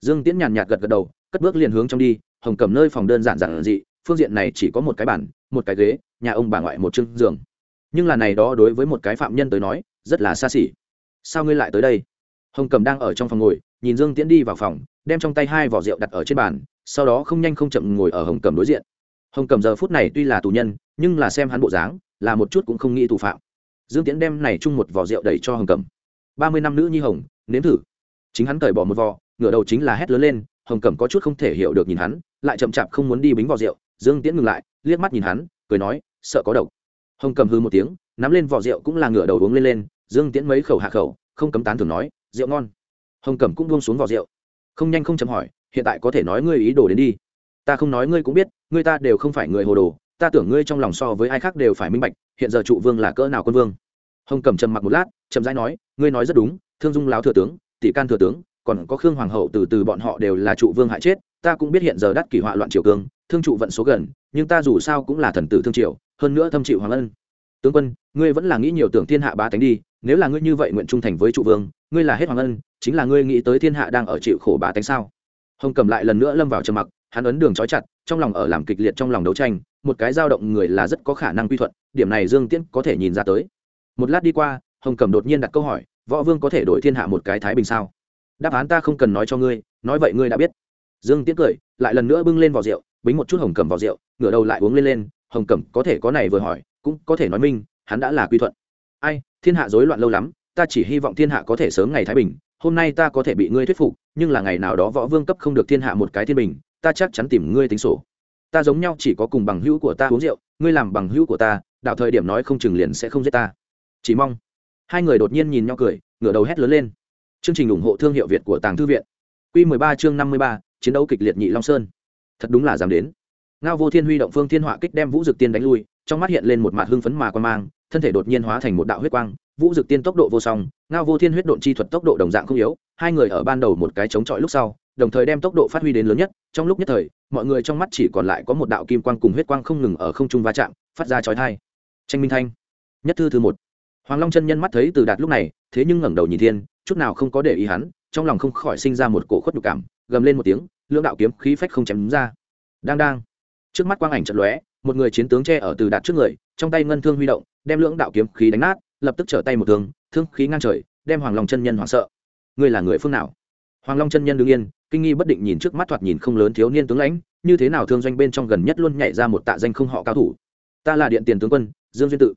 A: Dương tiễn nhàn nhạt gật gật đầu, cất bước liền hướng trong đi, hồng cầm nơi phòng đơn giản giản dị, phương diện này chỉ có một cái bàn, một cái ghế, nhà ông bà ngoại một chương giường. Nhưng là này đó đối với một cái phạm nhân tới nói, rất là xa xỉ. Sao ngươi lại tới đây? Hồng cầm đang ở trong phòng ngồi, nhìn dương tiễn đi vào phòng, đem trong tay hai vỏ rượu đặt ở trên bàn, sau đó không nhanh không chậm ngồi ở hồng cầm đối diện hồng cầm giờ phút này tuy là tù nhân nhưng là xem hắn bộ dáng là một chút cũng không nghĩ tù phạm. Dương tiễn đem này chung một vỏ rượu đẩy cho hồng cầm. Ba mươi năm nữ nhi hồng nếm thử. Chính hắn cởi bỏ một vò, ngửa đầu chính là hét lớn lên hồng cẩm có chút không thể hiểu được nhìn hắn lại chậm chạp không muốn đi bính vò rượu. Dương tiễn ngừng lại liếc mắt nhìn hắn cười nói sợ có độc. Hồng cầm hư một tiếng nắm lên vỏ rượu cũng là ngửa đầu uống lên lên. Dương tiễn mấy khẩu hạ khẩu không cấm tán thường nói rượu ngon. Hồng cẩm cũng buông xuống vỏ rượu. Không nhanh không chậm hỏi hiện tại có thể nói ngươi ý đồ đến đi. Ta không nói ngươi cũng biết ngươi ta đều không phải người hồ đồ, ta tưởng ngươi trong lòng so với ai khác đều phải minh bạch, hiện giờ trụ vương là cỡ nào quân vương. Hồng cẩm trầm mặc một lát, chậm rãi nói, ngươi nói rất đúng, thương dung láo thừa tướng, tỷ can thừa tướng, còn có khương hoàng hậu từ từ bọn họ đều là trụ vương hại chết, ta cũng biết hiện giờ đắt kỷ họa loạn triều cương, thương trụ vận số gần, nhưng ta dù sao cũng là thần tử thương triều, hơn nữa thâm chịu hoàng ân. Tướng quân, ngươi vẫn là nghĩ nhiều tưởng thiên hạ bá tánh đi, nếu là ngươi như vậy nguyện trung thành với trụ vương, ngươi là hết hoàng ân, chính là ngươi nghĩ tới thiên hạ đang ở chịu khổ bá tánh sao? Hồng cầm lại lần nữa lâm vào trầm mặc hắn ấn đường trói chặt, trong lòng ở làm kịch liệt trong lòng đấu tranh, một cái dao động người là rất có khả năng quy thuận, điểm này dương tiễn có thể nhìn ra tới. Một lát đi qua, hồng cầm đột nhiên đặt câu hỏi, võ vương có thể đổi thiên hạ một cái thái bình sao? Đáp án ta không cần nói cho ngươi, nói vậy ngươi đã biết. Dương tiễn cười, lại lần nữa bưng lên vỏ rượu, bính một chút hồng cầm vào rượu, ngửa đầu lại uống lên lên, hồng cầm có thể có này vừa hỏi, cũng có thể nói minh, hắn đã là quy thuận. Ai, thiên hạ rối loạn lâu lắm, ta chỉ hy vọng thiên hạ có thể sớm ngày thái bình, hôm nay ta có thể bị ngươi thuyết phục, nhưng là ngày nào đó võ vương cấp không được thiên hạ một cái thiên bình ta chắc chắn tìm ngươi tính sổ. Ta giống nhau chỉ có cùng bằng hữu của ta uống rượu ngươi làm bằng hữu của ta đạo thời điểm nói không chừng liền sẽ không giết ta. Chỉ mong. Hai người đột nhiên nhìn nhau cười ngửa đầu hét lớn lên. Chương trình ủng hộ thương hiệu việt của tàng thư viện. Q 13 chương 53, chiến đấu kịch liệt nhị long sơn. Thật đúng là dám đến. Ngao vô thiên huy động phương thiên họa kích đem vũ dực tiên đánh lui trong mắt hiện lên một mặt hưng phấn mà quan mang thân thể đột nhiên hóa thành một đạo huyết quang vũ dực tiên tốc độ vô song ngao vô thiên huyết độn chi thuật tốc độ đồng dạng không yếu hai người ở ban đầu một cái chống chọi lúc sau đồng thời đem tốc độ phát huy đến lớn nhất. Trong lúc nhất thời, mọi người trong mắt chỉ còn lại có một đạo kim quang cùng huyết quang không ngừng ở không trung va chạm, phát ra chói thai tranh minh thanh, nhất thư thư một. Hoàng long chân nhân mắt thấy từ đạt lúc này, thế nhưng ngẩng đầu nhìn thiên, chút nào không có để ý hắn, trong lòng không khỏi sinh ra một cổ khuất nhục cảm, gầm lên một tiếng, lưỡng đạo kiếm khí phách không chém đúng ra. Đang đang. Trước mắt quang ảnh trận lóe, một người chiến tướng che ở từ đạt trước người, trong tay ngân thương huy động, đem lưỡng đạo kiếm khí đánh nát, lập tức trở tay một thương thương khí ngang trời, đem hoàng long chân nhân hoảng sợ. Ngươi là người phương nào? Hoàng long chân nhân đứng yên kinh nghi bất định nhìn trước mắt thoạt nhìn không lớn thiếu niên tướng lãnh, như thế nào thương doanh bên trong gần nhất luôn nhảy ra một tạ danh không họ cao thủ? Ta là điện tiền tướng quân, dương duyên tự.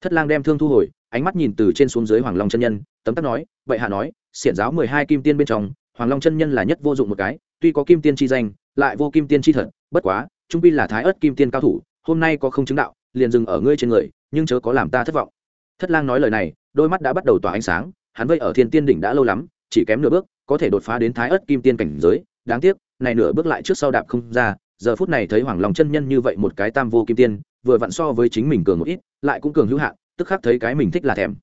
A: Thất lang đem thương thu hồi, ánh mắt nhìn từ trên xuống dưới hoàng long chân nhân, tấm tắc nói, vậy hạ nói, xiển giáo mười hai kim tiên bên trong, hoàng long chân nhân là nhất vô dụng một cái, tuy có kim tiên chi danh, lại vô kim tiên chi thật, bất quá, trung pi là thái ớt kim tiên cao thủ, hôm nay có không chứng đạo, liền dừng ở ngươi trên người, nhưng chớ có làm ta thất vọng. Thất lang nói lời này, đôi mắt đã bắt đầu tỏa ánh sáng, hắn vây ở thiên tiên đỉnh đã lâu lắm, chỉ kém nửa bước có thể đột phá đến thái ớt kim tiên cảnh giới. Đáng tiếc, này nửa bước lại trước sau đạp không ra, giờ phút này thấy hoàng long chân nhân như vậy một cái tam vô kim tiên, vừa vặn so với chính mình cường một ít, lại cũng cường hữu hạn, tức khắc thấy cái mình thích là thèm.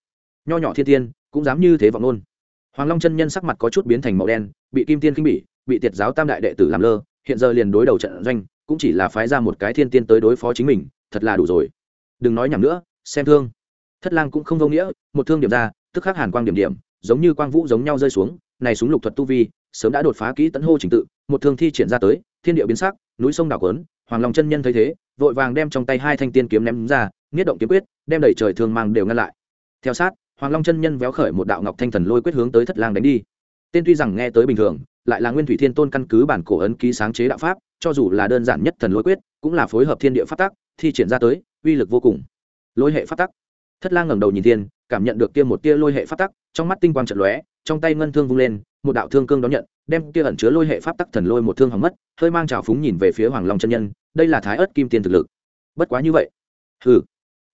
A: Nho nhỏ thiên tiên, cũng dám như thế vọng luôn. Hoàng long chân nhân sắc mặt có chút biến thành màu đen, bị kim tiên khinh bỉ, bị tiệt giáo tam đại đệ tử làm lơ, hiện giờ liền đối đầu trận doanh, cũng chỉ là phái ra một cái thiên tiên tới đối phó chính mình, thật là đủ rồi. Đừng nói nhầm nữa, xem thương. Thất lang cũng không vô nghĩa, một thương điểm ra, tức khắc hàn quang điểm điểm, giống như quang vũ giống nhau rơi xuống này súng lục thuật tu vi, sớm đã đột phá kỹ tấn hô trình tự, một thương thi triển ra tới, thiên địa biến sắc, núi sông đảo quấn, hoàng long chân nhân thấy thế, vội vàng đem trong tay hai thanh tiên kiếm ném ra nghiết động kiếm quyết, đem đẩy trời thương mang đều ngăn lại. Theo sát, hoàng long chân nhân véo khởi một đạo ngọc thanh thần lôi quyết hướng tới thất lang đánh đi. Tên tuy rằng nghe tới bình thường, lại là nguyên thủy thiên tôn căn cứ bản cổ ấn ký sáng chế đạo pháp, cho dù là đơn giản nhất thần lôi quyết, cũng là phối hợp thiên địa phát tắc, thi triển ra tới, uy lực vô cùng. Lôi hệ phát tắc. Thất lang ngẩng đầu nhìn thiên, cảm nhận được kia một tia lôi hệ phát tắc, trong mắt tinh quang trận lóe trong tay ngân thương vung lên, một đạo thương cương đón nhận, đem kia ẩn chứa lôi hệ pháp tắc thần lôi một thương hỏng mất, hơi mang trào phúng nhìn về phía hoàng long chân nhân, đây là thái ớt kim tiên thực lực. Bất quá như vậy. Hừ.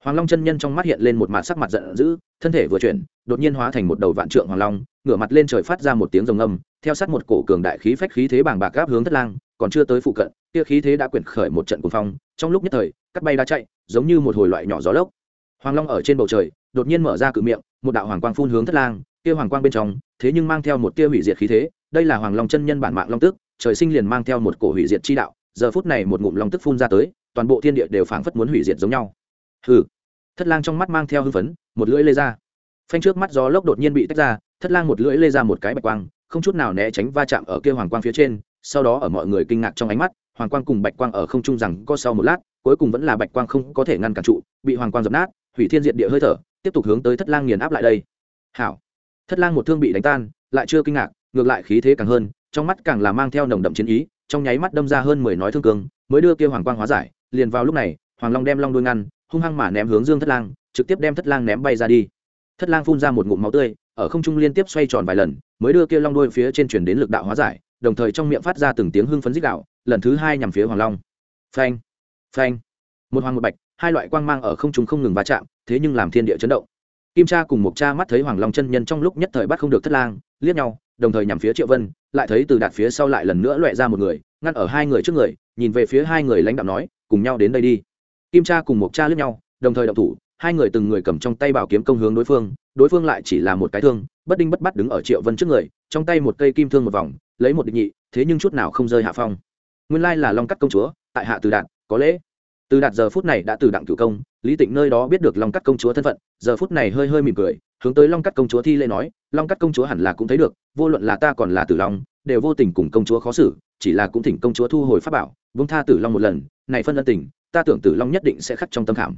A: Hoàng long chân nhân trong mắt hiện lên một mặt sắc mặt giận dữ, thân thể vừa chuyển, đột nhiên hóa thành một đầu vạn trượng hoàng long, ngửa mặt lên trời phát ra một tiếng rồng âm theo sát một cổ cường đại khí phách khí thế bàng bạc gáp hướng thất lang, còn chưa tới phụ cận, kia khí thế đã quyển khởi một trận cuồng phong, trong lúc nhất thời, cắt bay đã chạy, giống như một hồi loại nhỏ gió lốc. Hoàng long ở trên bầu trời đột nhiên mở ra cự miệng, một đạo hoàng quang phun hướng thất lang, kia hoàng quang bên trong, thế nhưng mang theo một tia hủy diệt khí thế, đây là hoàng long chân nhân bản mạng long tức trời sinh liền mang theo một cổ hủy diệt chi đạo, giờ phút này một ngụm long tức phun ra tới, toàn bộ thiên địa đều phảng phất muốn hủy diệt giống nhau. Hừ. Thất lang trong mắt mang theo hưng phấn, một lưỡi lê ra. Phanh trước mắt gió lốc đột nhiên bị tách ra, thất lang một lưỡi lê ra một cái bạch quang, không chút nào né tránh va chạm ở kia hoàng quang phía trên, sau đó ở mọi người kinh ngạc trong ánh mắt, hoàng quang cùng bạch quang ở không trung rằng có sau một lát, cuối cùng vẫn là bạch quang không có thể ngăn cản trụ, bị hoàng quang dập nát hủy thiên diệt địa hơi thở, tiếp tục hướng tới thất lang nghiền áp lại đây. Hảo. Thất lang một thương bị đánh tan, lại chưa kinh ngạc, ngược lại khí thế càng hơn, trong mắt càng là mang theo nồng đậm chiến ý, trong nháy mắt đâm ra hơn mười nói thương cường mới đưa kia hoàng quang hóa giải, liền vào lúc này, hoàng long đem long đuôi ngăn, hung hăng mà ném hướng dương thất lang, trực tiếp đem thất lang ném bay ra đi. Thất lang phun ra một ngụm máu tươi, ở không trung liên tiếp xoay tròn vài lần, mới đưa kia long đuôi phía trên chuyển đến lực đạo hóa giải, đồng thời trong miệng phát ra từng tiếng hưng phấn dích đạo lần thứ hai nhằm phía hoàng long. Phanh. Phanh. Một hoàng một bạch hai loại quang mang ở không trung không ngừng va chạm, thế nhưng làm thiên địa chấn động. Kim cha cùng một cha mắt thấy hoàng long chân nhân trong lúc nhất thời bắt không được thất lang, liếc nhau, đồng thời nhằm phía triệu vân, lại thấy từ đạt phía sau lại lần nữa loẹ ra một người, ngăn ở hai người trước người, nhìn về phía hai người lãnh đạo nói, cùng nhau đến đây đi. Kim cha cùng một cha liếc nhau, đồng thời động thủ, hai người từng người cầm trong tay bảo kiếm công hướng đối phương đối phương lại chỉ là một cái thương, bất đinh bất bắt đứng ở triệu vân trước người, trong tay một cây kim thương một vòng, lấy một định nhị, thế nhưng chút nào không rơi hạ phong. Nguyên lai là long cắt công chúa, tại hạ từ đạt có lễ từ đạt giờ phút này đã từ đặng cửu công, lý tịnh nơi đó biết được long cắt công chúa thân phận, giờ phút này hơi hơi mỉm cười, hướng tới long cắt công chúa thi lễ nói, long cắt công chúa hẳn là cũng thấy được, vô luận là ta còn là tử long, đều vô tình cùng công chúa khó xử, chỉ là cũng thỉnh công chúa thu hồi pháp bảo, vung tha tử long một lần, này phân ân tình, ta tưởng tử long nhất định sẽ khắc trong tâm khảm.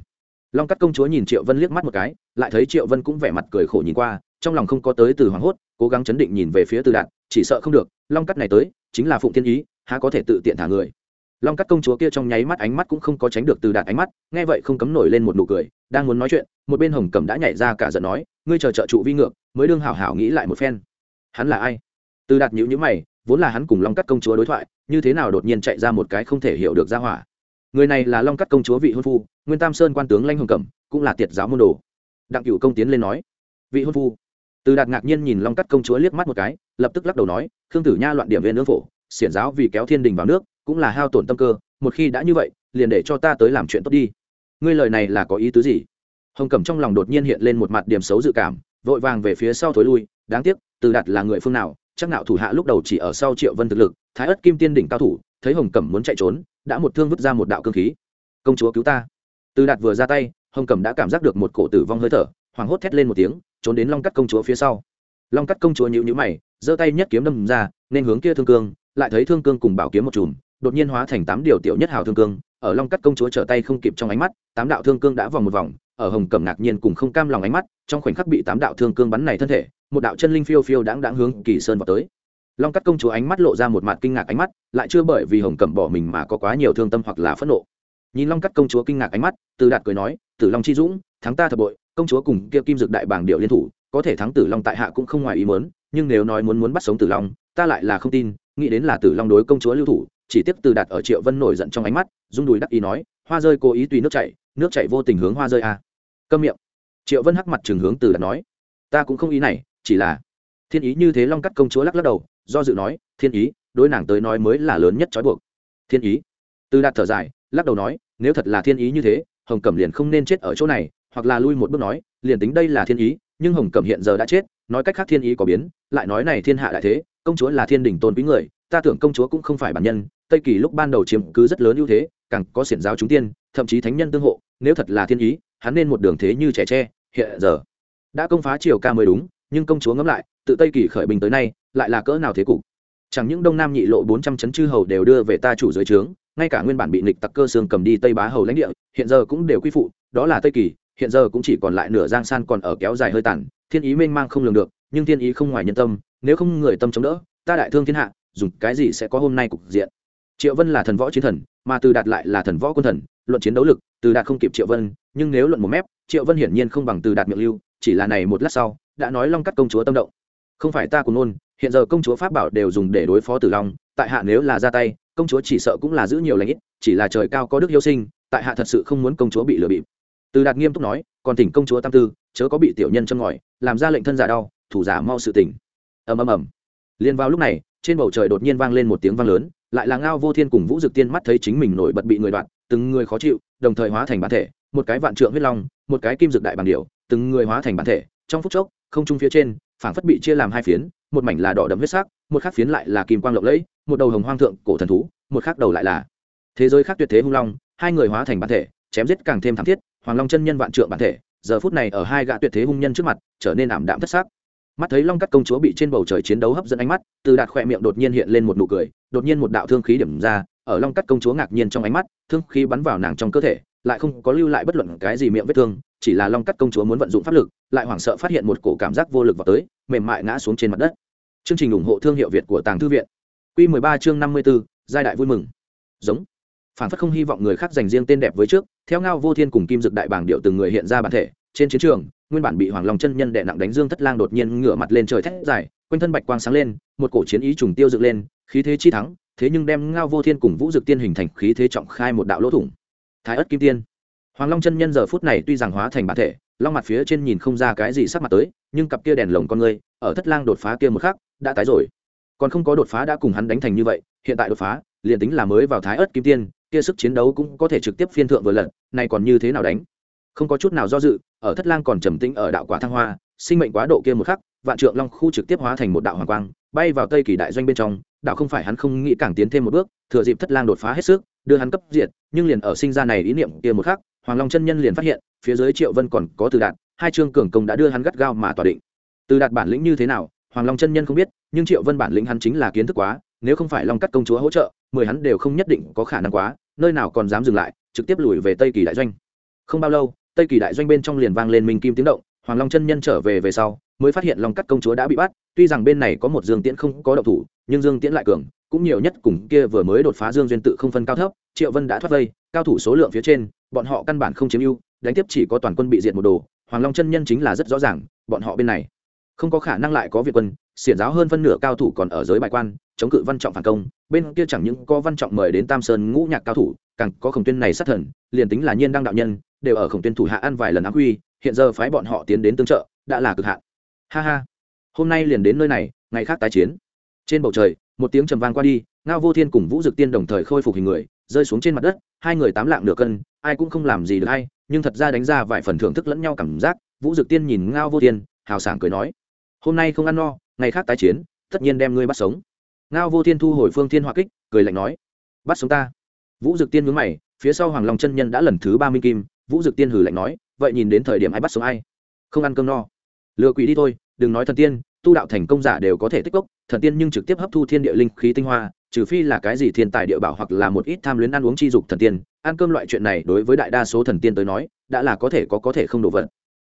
A: Long cắt công chúa nhìn triệu vân liếc mắt một cái, lại thấy triệu vân cũng vẻ mặt cười khổ nhìn qua, trong lòng không có tới từ hoảng hốt, cố gắng chấn định nhìn về phía từ đạt, chỉ sợ không được, long cắt này tới, chính là phụng thiên ý, há có thể tự tiện thả người long cắt công chúa kia trong nháy mắt ánh mắt cũng không có tránh được từ đạt ánh mắt, nghe vậy không cấm nổi lên một nụ cười, đang muốn nói chuyện, một bên hồng cẩm đã nhảy ra cả giận nói, ngươi chờ trợ trụ vi ngược, mới đương hảo hảo nghĩ lại một phen. Hắn là ai? Từ đạt nhữ nhữ mày, vốn là hắn cùng long cắt công chúa đối thoại, như thế nào đột nhiên chạy ra một cái không thể hiểu được ra hỏa. Người này là long cắt công chúa vị hôn phu, nguyên tam sơn quan tướng lanh hồng cẩm, cũng là tiệt giáo môn đồ. Đặng cựu công tiến lên nói, vị hôn phu. Từ đạt ngạc nhiên nhìn long cắt công chúa liếc mắt một cái, lập tức lắc đầu nói, khương tử nha loạn điểm viên nương phổ, xiển giáo vì kéo thiên đình vào nước cũng là hao tổn tâm cơ, một khi đã như vậy, liền để cho ta tới làm chuyện tốt đi. Ngươi lời này là có ý tứ gì? Hồng cẩm trong lòng đột nhiên hiện lên một mặt điểm xấu dự cảm, vội vàng về phía sau thối lui, đáng tiếc, từ đạt là người phương nào, chắc nạo thủ hạ lúc đầu chỉ ở sau triệu vân thực lực, thái ất kim tiên đỉnh cao thủ, thấy hồng cẩm muốn chạy trốn, đã một thương vứt ra một đạo cương khí. Công chúa cứu ta. Từ đạt vừa ra tay, hồng cẩm đã cảm giác được một cổ tử vong hơi thở, hoảng hốt thét lên một tiếng, trốn đến long cắt công chúa phía sau. Long cắt công chúa nhịu nhữ mày, giơ tay nhất kiếm đâm ra, nên hướng kia thương cương, lại thấy thương cương cùng bảo kiếm một chùm đột nhiên hóa thành tám điều tiểu nhất hào thương cương, ở long cắt công chúa trở tay không kịp trong ánh mắt, tám đạo thương cương đã vòng một vòng, ở hồng cẩm ngạc nhiên cùng không cam lòng ánh mắt, trong khoảnh khắc bị tám đạo thương cương bắn này thân thể, một đạo chân linh phiêu phiêu đáng đáng hướng kỳ sơn vào tới. Long cắt công chúa ánh mắt lộ ra một mặt kinh ngạc ánh mắt, lại chưa bởi vì hồng cẩm bỏ mình mà có quá nhiều thương tâm hoặc là phẫn nộ. Nhìn long cắt công chúa kinh ngạc ánh mắt, từ đạt cười nói, tử long chi dũng, thắng ta thập bội, công chúa cùng kia kim dược đại bảng điệu liên thủ, có thể thắng tử long tại hạ cũng không ngoài ý muốn, nhưng nếu nói muốn muốn bắt sống tử long, ta lại là không tin, nghĩ đến là tử long đối công chúa lưu thủ chỉ tiếp từ đạt ở triệu vân nổi giận trong ánh mắt, rung đùi đắc ý nói, hoa rơi cố ý tùy nước chảy nước chảy vô tình hướng hoa rơi a à. câm miệng. Triệu vân hắc mặt trường hướng từ đạt nói, ta cũng không ý này, chỉ là thiên ý như thế long cắt công chúa lắc lắc đầu, do dự nói, thiên ý, đối nàng tới nói mới là lớn nhất trói buộc. Thiên ý? Từ đạt thở dài, lắc đầu nói, nếu thật là thiên ý như thế, hồng cẩm liền không nên chết ở chỗ này, hoặc là lui một bước nói, liền tính đây là thiên ý, nhưng hồng cẩm hiện giờ đã chết, nói cách khác thiên ý có biến, lại nói này thiên hạ đại thế, công chúa là thiên đình tôn quý người, ta tưởng công chúa cũng không phải bản nhân tây kỳ lúc ban đầu chiếm cứ rất lớn ưu thế, càng có xiển giáo chúng tiên, thậm chí thánh nhân tương hộ, nếu thật là thiên ý, hắn nên một đường thế như trẻ tre, hiện giờ. Đã công phá triều ca mới đúng, nhưng công chúa ngẫm lại, tự tây kỳ khởi bình tới nay, lại là cỡ nào thế cục? Chẳng những đông nam nhị lộ bốn trăm chấn chư hầu đều đưa về ta chủ dưới trướng, ngay cả nguyên bản bị nịch tặc cơ xương cầm đi tây bá hầu lãnh địa, hiện giờ cũng đều quy phụ, đó là tây kỳ, hiện giờ cũng chỉ còn lại nửa giang san còn ở kéo dài hơi tàn, thiên ý mênh mang không lường được, nhưng thiên ý không ngoài nhân tâm, nếu không người tâm chống đỡ, ta đại thương thiên hạ, dùng cái gì sẽ có hôm nay cục diện? Triệu vân là thần võ chiến thần, mà từ đạt lại là thần võ quân thần, luận chiến đấu lực, từ đạt không kịp triệu vân, nhưng nếu luận một mép, triệu vân hiển nhiên không bằng từ đạt miệng lưu, chỉ là này một lát sau, đã nói long cắt công chúa tâm động. Không phải ta cùng ngôn hiện giờ công chúa pháp bảo đều dùng để đối phó tử long, tại hạ nếu là ra tay, công chúa chỉ sợ cũng là giữ nhiều lãnh ít, chỉ là trời cao có đức yêu sinh, tại hạ thật sự không muốn công chúa bị lừa bịp. Từ đạt nghiêm túc nói, còn tỉnh công chúa tam tư, chớ có bị tiểu nhân châm ngòi, làm ra lệnh thân giả đau, thủ giả mau sự tỉnh. Ầm ầm ầm. Liền vào lúc này, trên bầu trời đột nhiên vang lên một tiếng vang lớn lại là ngao vô thiên cùng vũ dực tiên mắt thấy chính mình nổi bật bị người đoạn từng người khó chịu, đồng thời hóa thành bản thể, một cái vạn trượng huyết long, một cái kim dược đại bằng điều từng người hóa thành bản thể, trong phút chốc, không trung phía trên, phảng phất bị chia làm hai phiến, một mảnh là đỏ đậm huyết sắc, một khác phiến lại là kim quang lộng lẫy, một đầu hồng hoang thượng cổ thần thú, một khác đầu lại là thế giới khác tuyệt thế hung long, hai người hóa thành bản thể, chém giết càng thêm thảm thiết, hoàng long chân nhân vạn trượng bản thể, giờ phút này ở hai gã tuyệt thế hung nhân trước mặt, trở nên ảm đạm thất sắc mắt thấy long cắt công chúa bị trên bầu trời chiến đấu hấp dẫn ánh mắt từ đạt khỏe miệng đột nhiên hiện lên một nụ cười đột nhiên một đạo thương khí điểm ra ở long cắt công chúa ngạc nhiên trong ánh mắt thương khí bắn vào nàng trong cơ thể lại không có lưu lại bất luận cái gì miệng vết thương chỉ là long cắt công chúa muốn vận dụng pháp lực lại hoảng sợ phát hiện một cổ cảm giác vô lực vào tới mềm mại ngã xuống trên mặt đất chương trình ủng hộ thương hiệu việt của tàng thư viện q 13 chương 54, giai đại vui mừng giống phản phất không hy vọng người khác dành riêng tên đẹp với trước theo ngao vô thiên cùng kim dực đại bảng điệu từng người hiện ra bản thể trên chiến trường nguyên bản bị hoàng long chân nhân đệ nặng đánh dương thất lang đột nhiên ngửa mặt lên trời thét dài, quanh thân bạch quang sáng lên, một cổ chiến ý trùng tiêu dựng lên, khí thế chi thắng, thế nhưng đem ngao vô thiên cùng vũ dực tiên hình thành khí thế trọng khai một đạo lỗ thủng. Thái ất kim tiên. Hoàng long chân nhân giờ phút này tuy rằng hóa thành bản thể, long mặt phía trên nhìn không ra cái gì sắc mặt tới, nhưng cặp kia đèn lồng con người, ở thất lang đột phá kia một khắc, đã tái rồi. Còn không có đột phá đã cùng hắn đánh thành như vậy, hiện tại đột phá, liền tính là mới vào thái ớt kim tiên, kia sức chiến đấu cũng có thể trực tiếp phiên thượng vừa lần này còn như thế nào đánh? Không có chút nào do dự ở thất lang còn trầm tĩnh ở đạo quả thăng hoa, sinh mệnh quá độ kia một khắc, vạn trượng long khu trực tiếp hóa thành một đạo hoàng quang, bay vào tây kỳ đại doanh bên trong, đạo không phải hắn không nghĩ càng tiến thêm một bước, thừa dịp thất lang đột phá hết sức, đưa hắn cấp diệt, nhưng liền ở sinh ra này ý niệm kia một khắc, hoàng long chân nhân liền phát hiện, phía dưới triệu vân còn có từ đạt, hai trương cường công đã đưa hắn gắt gao mà tỏa định. Từ đạt bản lĩnh như thế nào, hoàng long chân nhân không biết, nhưng triệu vân bản lĩnh hắn chính là kiến thức quá, nếu không phải long cắt công chúa hỗ trợ, mười hắn đều không nhất định có khả năng quá, nơi nào còn dám dừng lại, trực tiếp lùi về tây kỳ đại doanh. Không bao lâu tây kỳ đại doanh bên trong liền vang lên minh kim tiếng động, hoàng long chân nhân trở về về sau, mới phát hiện long cắt công chúa đã bị bắt, tuy rằng bên này có một dương tiễn không có độc thủ, nhưng dương tiễn lại cường, cũng nhiều nhất cùng kia vừa mới đột phá dương duyên tự không phân cao thấp, triệu vân đã thoát vây, cao thủ số lượng phía trên, bọn họ căn bản không chiếm ưu, đánh tiếp chỉ có toàn quân bị diệt một đồ, hoàng long chân nhân chính là rất rõ ràng, bọn họ bên này không có khả năng lại có việt quân, xiển giáo hơn phân nửa cao thủ còn ở giới bài quan, chống cự văn trọng phản công, bên kia chẳng những có văn trọng mời đến tam sơn ngũ nhạc cao thủ, càng có khổng tuyên này sát thần, liền tính là nhiên đăng đạo nhân đều ở khổng tuyên thủ hạ ăn vài lần ác huy hiện giờ phái bọn họ tiến đến tương trợ, đã là cực hạn. Ha ha. Hôm nay liền đến nơi này, ngày khác tái chiến. Trên bầu trời, một tiếng trầm vang qua đi, ngao vô thiên cùng vũ dực tiên đồng thời khôi phục hình người, rơi xuống trên mặt đất, hai người tám lạng nửa cân, ai cũng không làm gì được hay nhưng thật ra đánh ra vài phần thưởng thức lẫn nhau cảm giác, vũ dực tiên nhìn ngao vô thiên, hào sảng cười nói, hôm nay không ăn no, ngày khác tái chiến, tất nhiên đem ngươi bắt sống. Ngao vô thiên thu hồi phương thiên hỏa kích, cười lạnh nói, bắt sống ta. Vũ dực tiên mướn mày, phía sau hoàng long chân nhân đã lần thứ ba minh kim vũ dực tiên hử lạnh nói, vậy nhìn đến thời điểm ai bắt sống ai? Không ăn cơm no. Lừa quỷ đi thôi, đừng nói thần tiên, tu đạo thành công giả đều có thể tích cốc, thần tiên nhưng trực tiếp hấp thu thiên địa linh khí tinh hoa, trừ phi là cái gì thiên tài địa bảo hoặc là một ít tham luyến ăn uống chi dục thần tiên, ăn cơm loại chuyện này đối với đại đa số thần tiên tới nói, đã là có thể có có thể không đổ vật.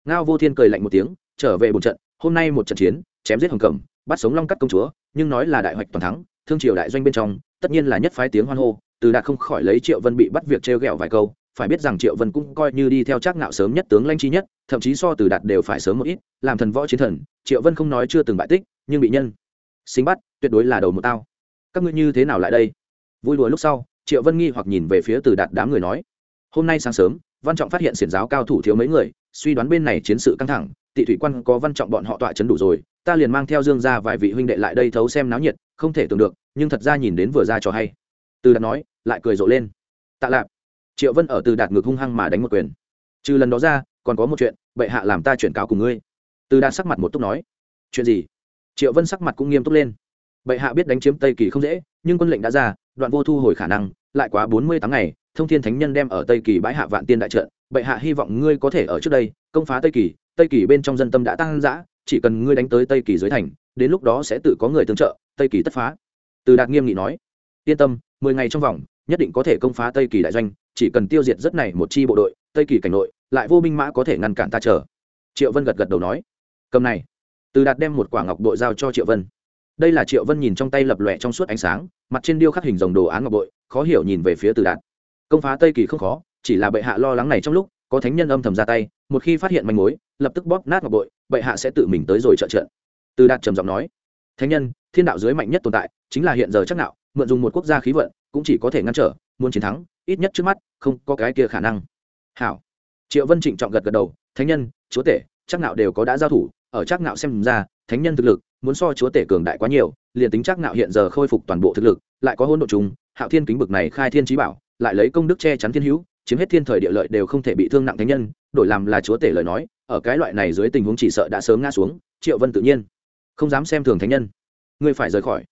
A: Ngao vô thiên cười lạnh một tiếng, trở về một trận, hôm nay một trận chiến, chém giết hồng cẩm, bắt sống long cắt công chúa, nhưng nói là đại hoạch toàn thắng, thương triều đại doanh bên trong, tất nhiên là nhất phái tiếng hoan hô, từ đạt không khỏi lấy triệu vân bị bắt việc trêu ghẹo vài câu phải biết rằng triệu vân cũng coi như đi theo trác ngạo sớm nhất, tướng lanh chi nhất, thậm chí so từ đạt đều phải sớm một ít, làm thần võ chiến thần, triệu vân không nói chưa từng bại tích, nhưng bị nhân sinh bắt, tuyệt đối là đầu một tao. Các ngươi như thế nào lại đây? Vui đùa lúc sau, triệu vân nghi hoặc nhìn về phía từ đạt đám người nói, hôm nay sáng sớm, văn trọng phát hiện xiển giáo cao thủ thiếu mấy người, suy đoán bên này chiến sự căng thẳng, tị thủy quan có văn trọng bọn họ tọa chấn đủ rồi, ta liền mang theo dương ra vài vị huynh đệ lại đây thấu xem náo nhiệt, không thể tưởng được, nhưng thật ra nhìn đến vừa ra trò hay. Từ đạt nói, lại cười rộ lên. Tạ lạp triệu vân ở từ đạt ngực hung hăng mà đánh một quyền. Trừ lần đó ra, còn có một chuyện, bệ hạ làm ta chuyển cáo cùng ngươi. Từ đạt sắc mặt một túc nói. Chuyện gì? Triệu vân sắc mặt cũng nghiêm túc lên. Bệ hạ biết đánh chiếm tây kỳ không dễ, nhưng quân lệnh đã ra, đoạn vô thu hồi khả năng, lại quá bốn mươi tháng ngày, thông thiên thánh nhân đem ở tây kỳ bãi hạ vạn tiên đại trận. Bệ hạ hy vọng ngươi có thể ở trước đây, công phá tây kỳ tây kỳ bên trong dân tâm đã tăng dã, chỉ cần ngươi đánh tới tây kỳ dưới thành, đến lúc đó sẽ tự có người tương trợ, tây kỳ tất phá. Từ đạt nghiêm nghị nói. Yên tâm, mười ngày trong vòng, nhất định có thể công phá tây kỳ đại doanh chỉ cần tiêu diệt rất này một chi bộ đội, tây kỳ cảnh nội, lại vô binh mã có thể ngăn cản ta chờ. Triệu vân gật gật đầu nói. Cầm này. Từ đạt đem một quả ngọc bội giao cho triệu vân. Đây là triệu vân nhìn trong tay lập lòe trong suốt ánh sáng, mặt trên điêu khắc hình dòng đồ án ngọc bội, khó hiểu nhìn về phía từ đạt. Công phá tây kỳ không khó, chỉ là bệ hạ lo lắng này trong lúc, có thánh nhân âm thầm ra tay, một khi phát hiện manh mối, lập tức bóp nát ngọc bội, bệ hạ sẽ tự mình tới rồi trợ trận. Từ đạt trầm giọng nói. Thánh nhân, thiên đạo dưới mạnh nhất tồn tại, chính là hiện giờ chắc nạo, mượn dùng một quốc gia khí vận, cũng chỉ có thể ngăn trở, muốn chiến thắng ít nhất trước mắt, không có cái kia khả năng. Hảo. Triệu vân trịnh trọng gật gật đầu, thánh nhân, chúa tể, chắc nạo đều có đã giao thủ, ở chắc nạo xem ra, thánh nhân thực lực muốn so chúa tể cường đại quá nhiều, liền tính chắc nạo hiện giờ khôi phục toàn bộ thực lực, lại có hôn độ trùng, hạo thiên kính bực này khai thiên trí bảo, lại lấy công đức che chắn thiên hữu, chiếm hết thiên thời địa lợi đều không thể bị thương nặng thánh nhân, đổi làm là chúa tể lời nói, ở cái loại này dưới tình huống chỉ sợ đã sớm ngã xuống. Triệu vân tự nhiên. Không dám xem thường thánh nhân. Ngươi phải rời khỏi.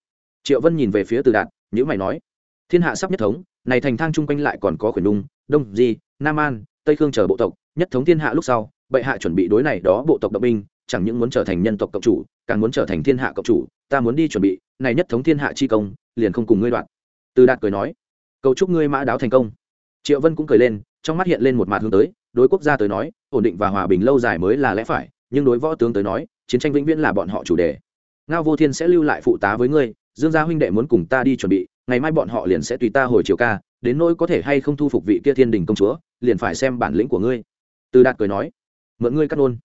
A: Triệu vân nhìn về phía từ đạt nhữ mày nói, thiên hạ sắp nhất thống này thành thang chung quanh lại còn có khuyển đung đông, di, nam an, tây khương chờ bộ tộc, nhất thống thiên hạ lúc sau, bệ hạ chuẩn bị đối này đó bộ tộc động binh, chẳng những muốn trở thành nhân tộc cộng chủ, càng muốn trở thành thiên hạ cộng chủ, ta muốn đi chuẩn bị, này nhất thống thiên hạ chi công, liền không cùng ngươi đoạn. Từ đạt cười nói. Cầu chúc ngươi mã đáo thành công. Triệu vân cũng cười lên, trong mắt hiện lên một mặt hướng tới, đối quốc gia tới nói, ổn định và hòa bình lâu dài mới là lẽ phải, nhưng đối võ tướng tới nói, chiến tranh vĩnh viễn là bọn họ chủ đề. Ngao vô thiên sẽ lưu lại phụ tá với ngươi, dương gia huynh đệ muốn cùng ta đi chuẩn bị ngày mai bọn họ liền sẽ tùy ta hồi chiều ca, đến nỗi có thể hay không thu phục vị kia thiên đình công chúa, liền phải xem bản lĩnh của ngươi. Từ đạt cười nói, mượn ngươi cắt nôn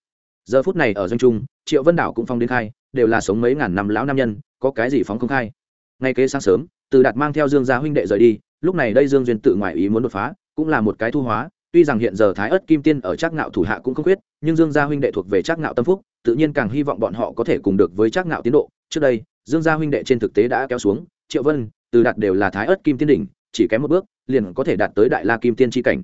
A: giờ phút này ở doanh trung, triệu vân đảo cũng phong đến khai, đều là sống mấy ngàn năm lão nam nhân, có cái gì phóng không khai. Ngay kế sáng sớm, từ đạt mang theo dương gia huynh đệ rời đi, lúc này đây dương duyên tự ngoại ý muốn đột phá, cũng là một cái thu hóa, tuy rằng hiện giờ thái ất kim tiên ở trác ngạo thủ hạ cũng không khuyết, nhưng dương gia huynh đệ thuộc về trác ngạo tâm phúc, tự nhiên càng hy vọng bọn họ có thể cùng được với trác ngạo tiến độ. Trước đây, dương gia huynh đệ trên thực tế đã kéo xuống triệu vân, từ đạt đều là thái ớt kim tiên đỉnh, chỉ kém một bước, liền có thể đạt tới đại la kim tiên tri cảnh.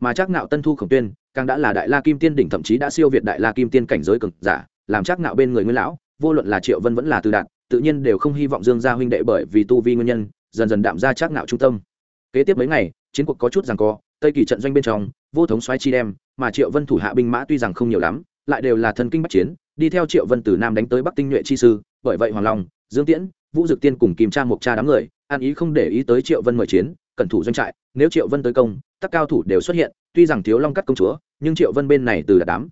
A: Mà trác Nạo tân thu khổng tuyên, càng đã là đại la kim tiên đỉnh, thậm chí đã siêu việt đại la kim tiên cảnh giới cực giả, làm trác Nạo bên người nguyên lão, vô luận là triệu vân vẫn là từ đạt, tự nhiên đều không hy vọng dương gia huynh đệ bởi vì tu vi nguyên nhân, dần dần đạm ra trác Nạo trung tâm. Kế tiếp mấy ngày, chiến cuộc có chút rằng co, tây kỳ trận doanh bên trong, vô thống xoáy chi đem, mà triệu vân thủ hạ binh mã tuy rằng không nhiều lắm, lại đều là thần kinh bắc chiến, đi theo triệu vân từ nam đánh tới bắc tinh nhuệ chi sư, bởi vậy hoàng long, dương tiễn vũ dực tiên cùng kìm tra mộc cha đám người an ý không để ý tới triệu vân mời chiến, cẩn thủ doanh trại, nếu triệu vân tới công, các cao thủ đều xuất hiện, tuy rằng thiếu long cắt công chúa, nhưng triệu vân bên này từ đạt đám.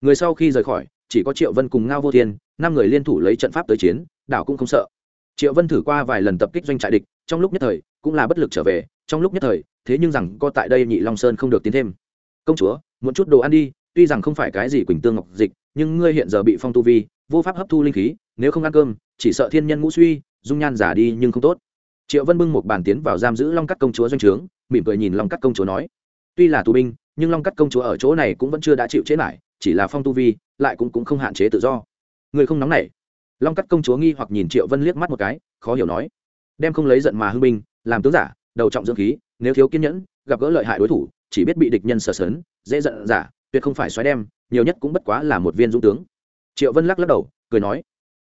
A: Người sau khi rời khỏi, chỉ có triệu vân cùng ngao vô thiên, năm người liên thủ lấy trận pháp tới chiến, đảo cũng không sợ. Triệu vân thử qua vài lần tập kích doanh trại địch, trong lúc nhất thời, cũng là bất lực trở về, trong lúc nhất thời, thế nhưng rằng co tại đây nhị long sơn không được tiến thêm. Công chúa, muốn chút đồ ăn đi, tuy rằng không phải cái gì quỳnh tương ngọc dịch, nhưng ngươi hiện giờ bị phong tu vi, vô pháp hấp thu linh khí nếu không ăn cơm, chỉ sợ thiên nhân ngũ suy, dung nhan giả đi nhưng không tốt. Triệu vân bưng một bàn tiến vào giam giữ long cắt công chúa doanh trướng, mỉm cười nhìn long cắt công chúa nói, tuy là tù binh, nhưng long cắt công chúa ở chỗ này cũng vẫn chưa đã chịu chế lại, chỉ là phong tu vi, lại cũng cũng không hạn chế tự do. Người không nóng nảy. Long cắt công chúa nghi hoặc nhìn triệu vân liếc mắt một cái, khó hiểu nói, đem không lấy giận mà hưng binh, làm tướng giả, đầu trọng dưỡng khí, nếu thiếu kiên nhẫn, gặp gỡ lợi hại đối thủ, chỉ biết bị địch nhân sờ sớn dễ giận giả, tuyệt không phải xoáy đem, nhiều nhất cũng bất quá là một viên dũng tướng. Triệu vân lắc lắc đầu, cười nói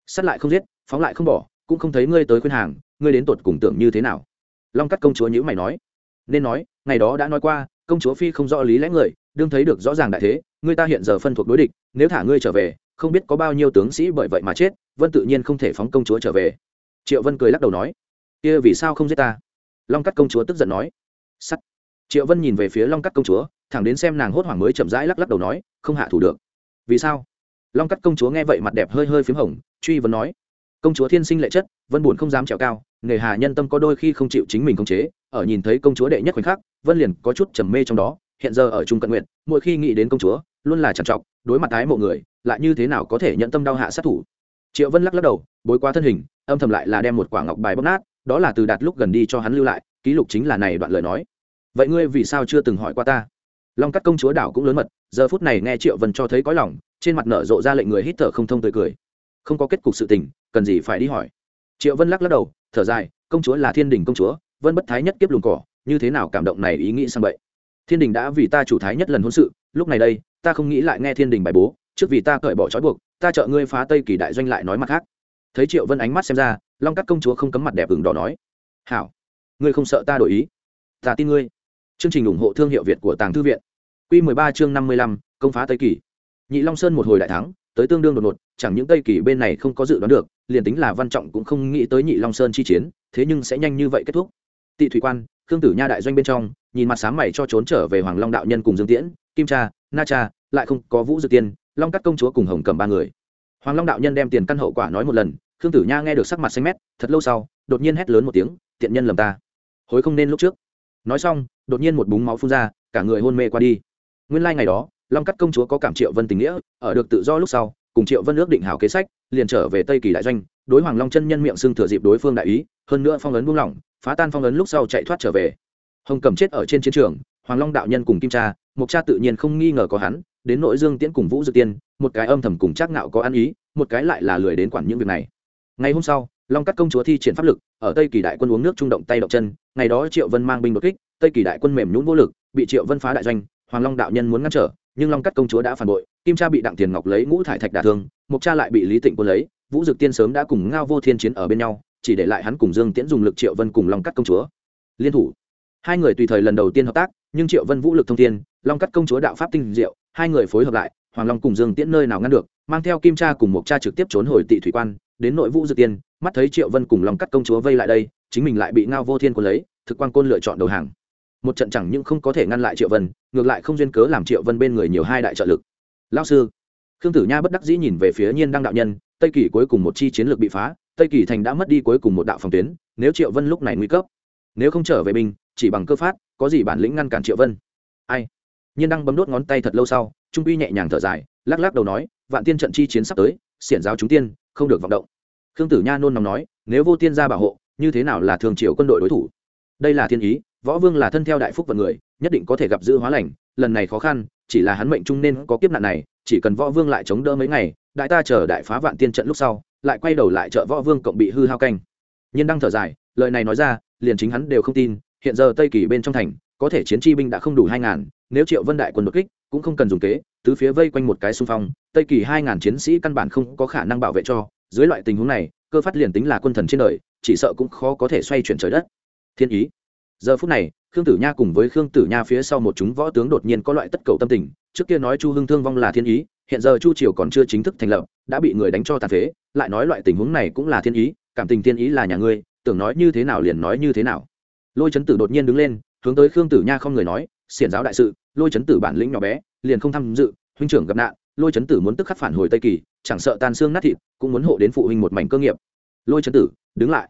A: sát lại không giết, phóng lại không bỏ, cũng không thấy ngươi tới khuyên hàng, ngươi đến tột cùng tưởng như thế nào? Long cắt công chúa nhữ mày nói. Nên nói, ngày đó đã nói qua, công chúa phi không rõ lý lẽ người, đương thấy được rõ ràng đại thế ngươi ta hiện giờ phân thuộc đối địch, nếu thả ngươi trở về, không biết có bao nhiêu tướng sĩ bởi vậy mà chết, vân tự nhiên không thể phóng công chúa trở về. Triệu vân cười lắc đầu nói. Kia vì sao không giết ta? Long cắt công chúa tức giận nói. Sắt. Triệu vân nhìn về phía long cắt công chúa, thẳng đến xem nàng hốt hoảng mới chậm rãi lắc lắc đầu nói, không hạ thủ được. Vì sao? Long cắt công chúa nghe vậy mặt đẹp hơi hơi p h í m hồng truy vấn nói. Công chúa thiên sinh lệ chất, vân buồn không dám trèo cao, nghề hà nhân tâm có đôi khi không chịu chính mình khống chế, ở nhìn thấy công chúa đệ nhất khoảnh khắc, vân liền có chút trầm mê trong đó, hiện giờ ở trung cận nguyện mỗi khi nghĩ đến công chúa, luôn là trằn trọc, đối mặt tái mộ người, lại như thế nào có thể nhận tâm đau hạ sát thủ. Triệu vân lắc lắc đầu, bối qua thân hình, âm thầm lại là đem một quả ngọc bài bóc nát, đó là từ đạt lúc gần đi cho hắn lưu lại, ký lục chính là này đoạn lời nói. Vậy ngươi vì sao chưa từng hỏi qua ta? Long cắt công chúa đảo cũng lớn mật, giờ phút này nghe triệu vân cho thấy có lòng, trên mặt nở rộ ra lệnh người hít thở không thông tươi cười không có kết cục sự tình, cần gì phải đi hỏi. Triệu vân lắc lắc đầu, thở dài, công chúa là thiên đình công chúa, vân bất thái nhất kiếp lùng cỏ, như thế nào cảm động này ý nghĩ sang vậy thiên đình đã vì ta chủ thái nhất lần hôn sự, lúc này đây, ta không nghĩ lại nghe thiên đình bài bố, trước vì ta cởi bỏ trói buộc, ta trợ ngươi phá tây kỳ đại doanh lại nói mặt khác. Thấy triệu vân ánh mắt xem ra, long cắt công chúa không cấm mặt đẹp ửng đỏ nói, hảo, ngươi không sợ ta đổi ý? Ta tin ngươi. Chương trình ủng hộ thương hiệu việt của tàng thư viện. Q mười ba chương năm mươi lăm, công phá tây kỳ. Nhị long sơn một hồi đại thắng tới tương đương đột ngột, chẳng những tây kỳ bên này không có dự đoán được, liền tính là văn trọng cũng không nghĩ tới nhị long sơn chi chiến, thế nhưng sẽ nhanh như vậy kết thúc. Tị thủy quan, khương tử nha đại doanh bên trong, nhìn mặt sáng mày cho trốn trở về hoàng long đạo nhân cùng dương tiễn, kim cha, na cha, lại không có vũ dự tiên, long cắt công chúa cùng hồng cầm ba người. Hoàng long đạo nhân đem tiền căn hậu quả nói một lần, khương tử nha nghe được sắc mặt xanh mét, thật lâu sau, đột nhiên hét lớn một tiếng, tiện nhân lầm ta. Hối không nên lúc trước. Nói xong, đột nhiên một búng máu phun ra, cả người hôn mê qua đi. Nguyên lai、like、ngày đó long cắt công chúa có cảm triệu vân tình nghĩa, ở được tự do lúc sau, cùng triệu vân ước định hảo kế sách, liền trở về tây kỳ đại doanh, đối hoàng long chân nhân miệng xưng thừa dịp đối phương đại ý, hơn nữa phong ấn buông lỏng, phá tan phong ấn lúc sau chạy thoát trở về. Hồng cầm chết ở trên chiến trường, hoàng long đạo nhân cùng kim cha mục cha tự nhiên không nghi ngờ có hắn, đến nội dương tiễn cùng vũ dự tiên, một cái âm thầm cùng trác ngạo có ăn ý, một cái lại là lười đến quản những việc này. Ngày hôm sau, long cắt công chúa thi triển pháp lực, ở tây kỳ đại quân uống nước trung động tay động chân, ngày đó triệu vân mang binh đột kích, tây kỳ đại quân mềm nhún vô lực, bị triệu vân phá đại doanh, hoàng long đạo nhân muốn ngăn trở nhưng long cắt công chúa đã phản bội, kim cha bị đặng tiền ngọc lấy ngũ thải thạch đả thương mục cha lại bị lý tịnh quân lấy, vũ dực tiên sớm đã cùng ngao vô thiên chiến ở bên nhau, chỉ để lại hắn cùng dương tiễn dùng lực triệu vân cùng long cắt công chúa. Liên thủ. Hai người tùy thời lần đầu tiên hợp tác, nhưng triệu vân vũ lực thông thiên, long cắt công chúa đạo pháp tinh diệu, hai người phối hợp lại, hoàng long cùng dương tiễn nơi nào ngăn được, mang theo kim cha cùng Mục cha trực tiếp trốn hồi tị thủy quan, đến nội vũ dực tiên, mắt thấy triệu vân cùng long cắt công chúa vây lại đây, chính mình lại bị ngao vô thiên quân lấy, thực quan côn lựa chọn đầu hàng một trận chẳng những không có thể ngăn lại triệu vân, ngược lại không duyên cớ làm triệu vân bên người nhiều hai đại trợ lực. Lao sư, khương tử nha bất đắc dĩ nhìn về phía nhiên đăng đạo nhân, tây kỳ cuối cùng một chi chiến lược bị phá, tây kỳ thành đã mất đi cuối cùng một đạo phòng tuyến, nếu triệu vân lúc này nguy cấp, nếu không trở về binh, chỉ bằng cơ phát, có gì bản lĩnh ngăn cản triệu vân? Ai? Nhiên đăng bấm đốt ngón tay thật lâu sau, trung uy nhẹ nhàng thở dài, lắc lắc đầu nói, vạn tiên trận chi chiến sắp tới, xiển giáo chúng tiên, không được vọng động. Khương tử nha nôn nóng nói, nếu vô tiên ra bảo hộ, như thế nào là thường triều quân đội đối thủ? Đây là thiên ý, võ vương là thân theo đại phúc vận người, nhất định có thể gặp giữ hóa lành, lần này khó khăn, chỉ là hắn mệnh trung nên có kiếp nạn này, chỉ cần võ vương lại chống đỡ mấy ngày, đại ta chờ đại phá vạn tiên trận lúc sau, lại quay đầu lại trợ võ vương cộng bị hư hao canh. Nhân đang thở dài, lời này nói ra, liền chính hắn đều không tin, hiện giờ tây kỳ bên trong thành, có thể chiến chi binh đã không đủ hai ngàn, nếu triệu vân đại quân đột kích, cũng không cần dùng kế, tứ phía vây quanh một cái xung phong, tây kỳ hai ngàn chiến sĩ căn bản không có khả năng bảo vệ cho, dưới loại tình huống này, cơ phát liền tính là quân thần trên đời, chỉ sợ cũng khó có thể xoay chuyển trời đất thiên ý. Giờ phút này, khương tử nha cùng với khương tử nha phía sau một chúng võ tướng đột nhiên có loại tất cầu tâm tình. Trước kia nói chu hưng thương vong là thiên ý, hiện giờ chu triều còn chưa chính thức thành lập, đã bị người đánh cho tàn phế. Lại nói loại tình huống này cũng là thiên ý, cảm tình thiên ý là nhà ngươi, tưởng nói như thế nào liền nói như thế nào. Lôi chấn tử đột nhiên đứng lên, hướng tới khương tử nha không người nói, xiển giáo đại sự, lôi chấn tử bản lĩnh nhỏ bé, liền không tham dự, huynh trưởng gặp nạn. Lôi chấn tử muốn tức khắc phản hồi tây kỳ, chẳng sợ tan xương nát thịt, cũng muốn hộ đến phụ huynh một mảnh cơ nghiệp. Lôi chấn tử, đứng lại.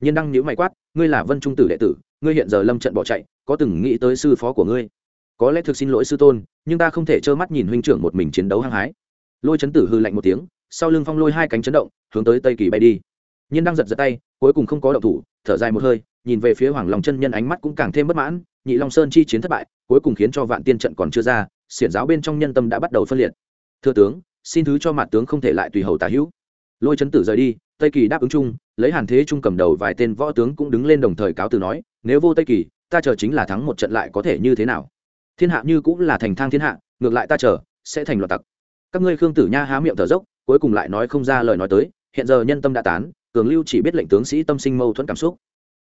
A: Nhiên đăng nhíu mày quát ngươi là vân trung tử đệ tử, ngươi hiện giờ lâm trận bỏ chạy, có từng nghĩ tới sư phó của ngươi? Có lẽ thực xin lỗi sư tôn, nhưng ta không thể trơ mắt nhìn huynh trưởng một mình chiến đấu hăng hái. Lôi chấn tử hư lạnh một tiếng, sau lưng phong lôi hai cánh chấn động, hướng tới tây kỳ bay đi. Nhiên đang giật giật tay, cuối cùng không có động thủ, thở dài một hơi, nhìn về phía hoàng long chân nhân ánh mắt cũng càng thêm bất mãn, nhị long sơn chi chiến thất bại, cuối cùng khiến cho vạn tiên trận còn chưa ra, xiển giáo bên trong nhân tâm đã bắt đầu phân liệt. Thưa tướng, xin thứ cho mặt tướng không thể lại tùy hầu tả hữu. Lôi chấn tử rời đi tây kỳ đáp ứng chung, lấy hàn thế trung cầm đầu vài tên võ tướng cũng đứng lên đồng thời cáo từ nói, nếu vô tây kỳ, ta chờ chính là thắng một trận lại có thể như thế nào? Thiên hạ như cũng là thành thang thiên hạ, ngược lại ta chờ, sẽ thành loạt tặc. Các ngươi khương tử nha há miệng thở dốc, cuối cùng lại nói không ra lời nói tới, hiện giờ nhân tâm đã tán, cường lưu chỉ biết lệnh tướng sĩ tâm sinh mâu thuẫn cảm xúc.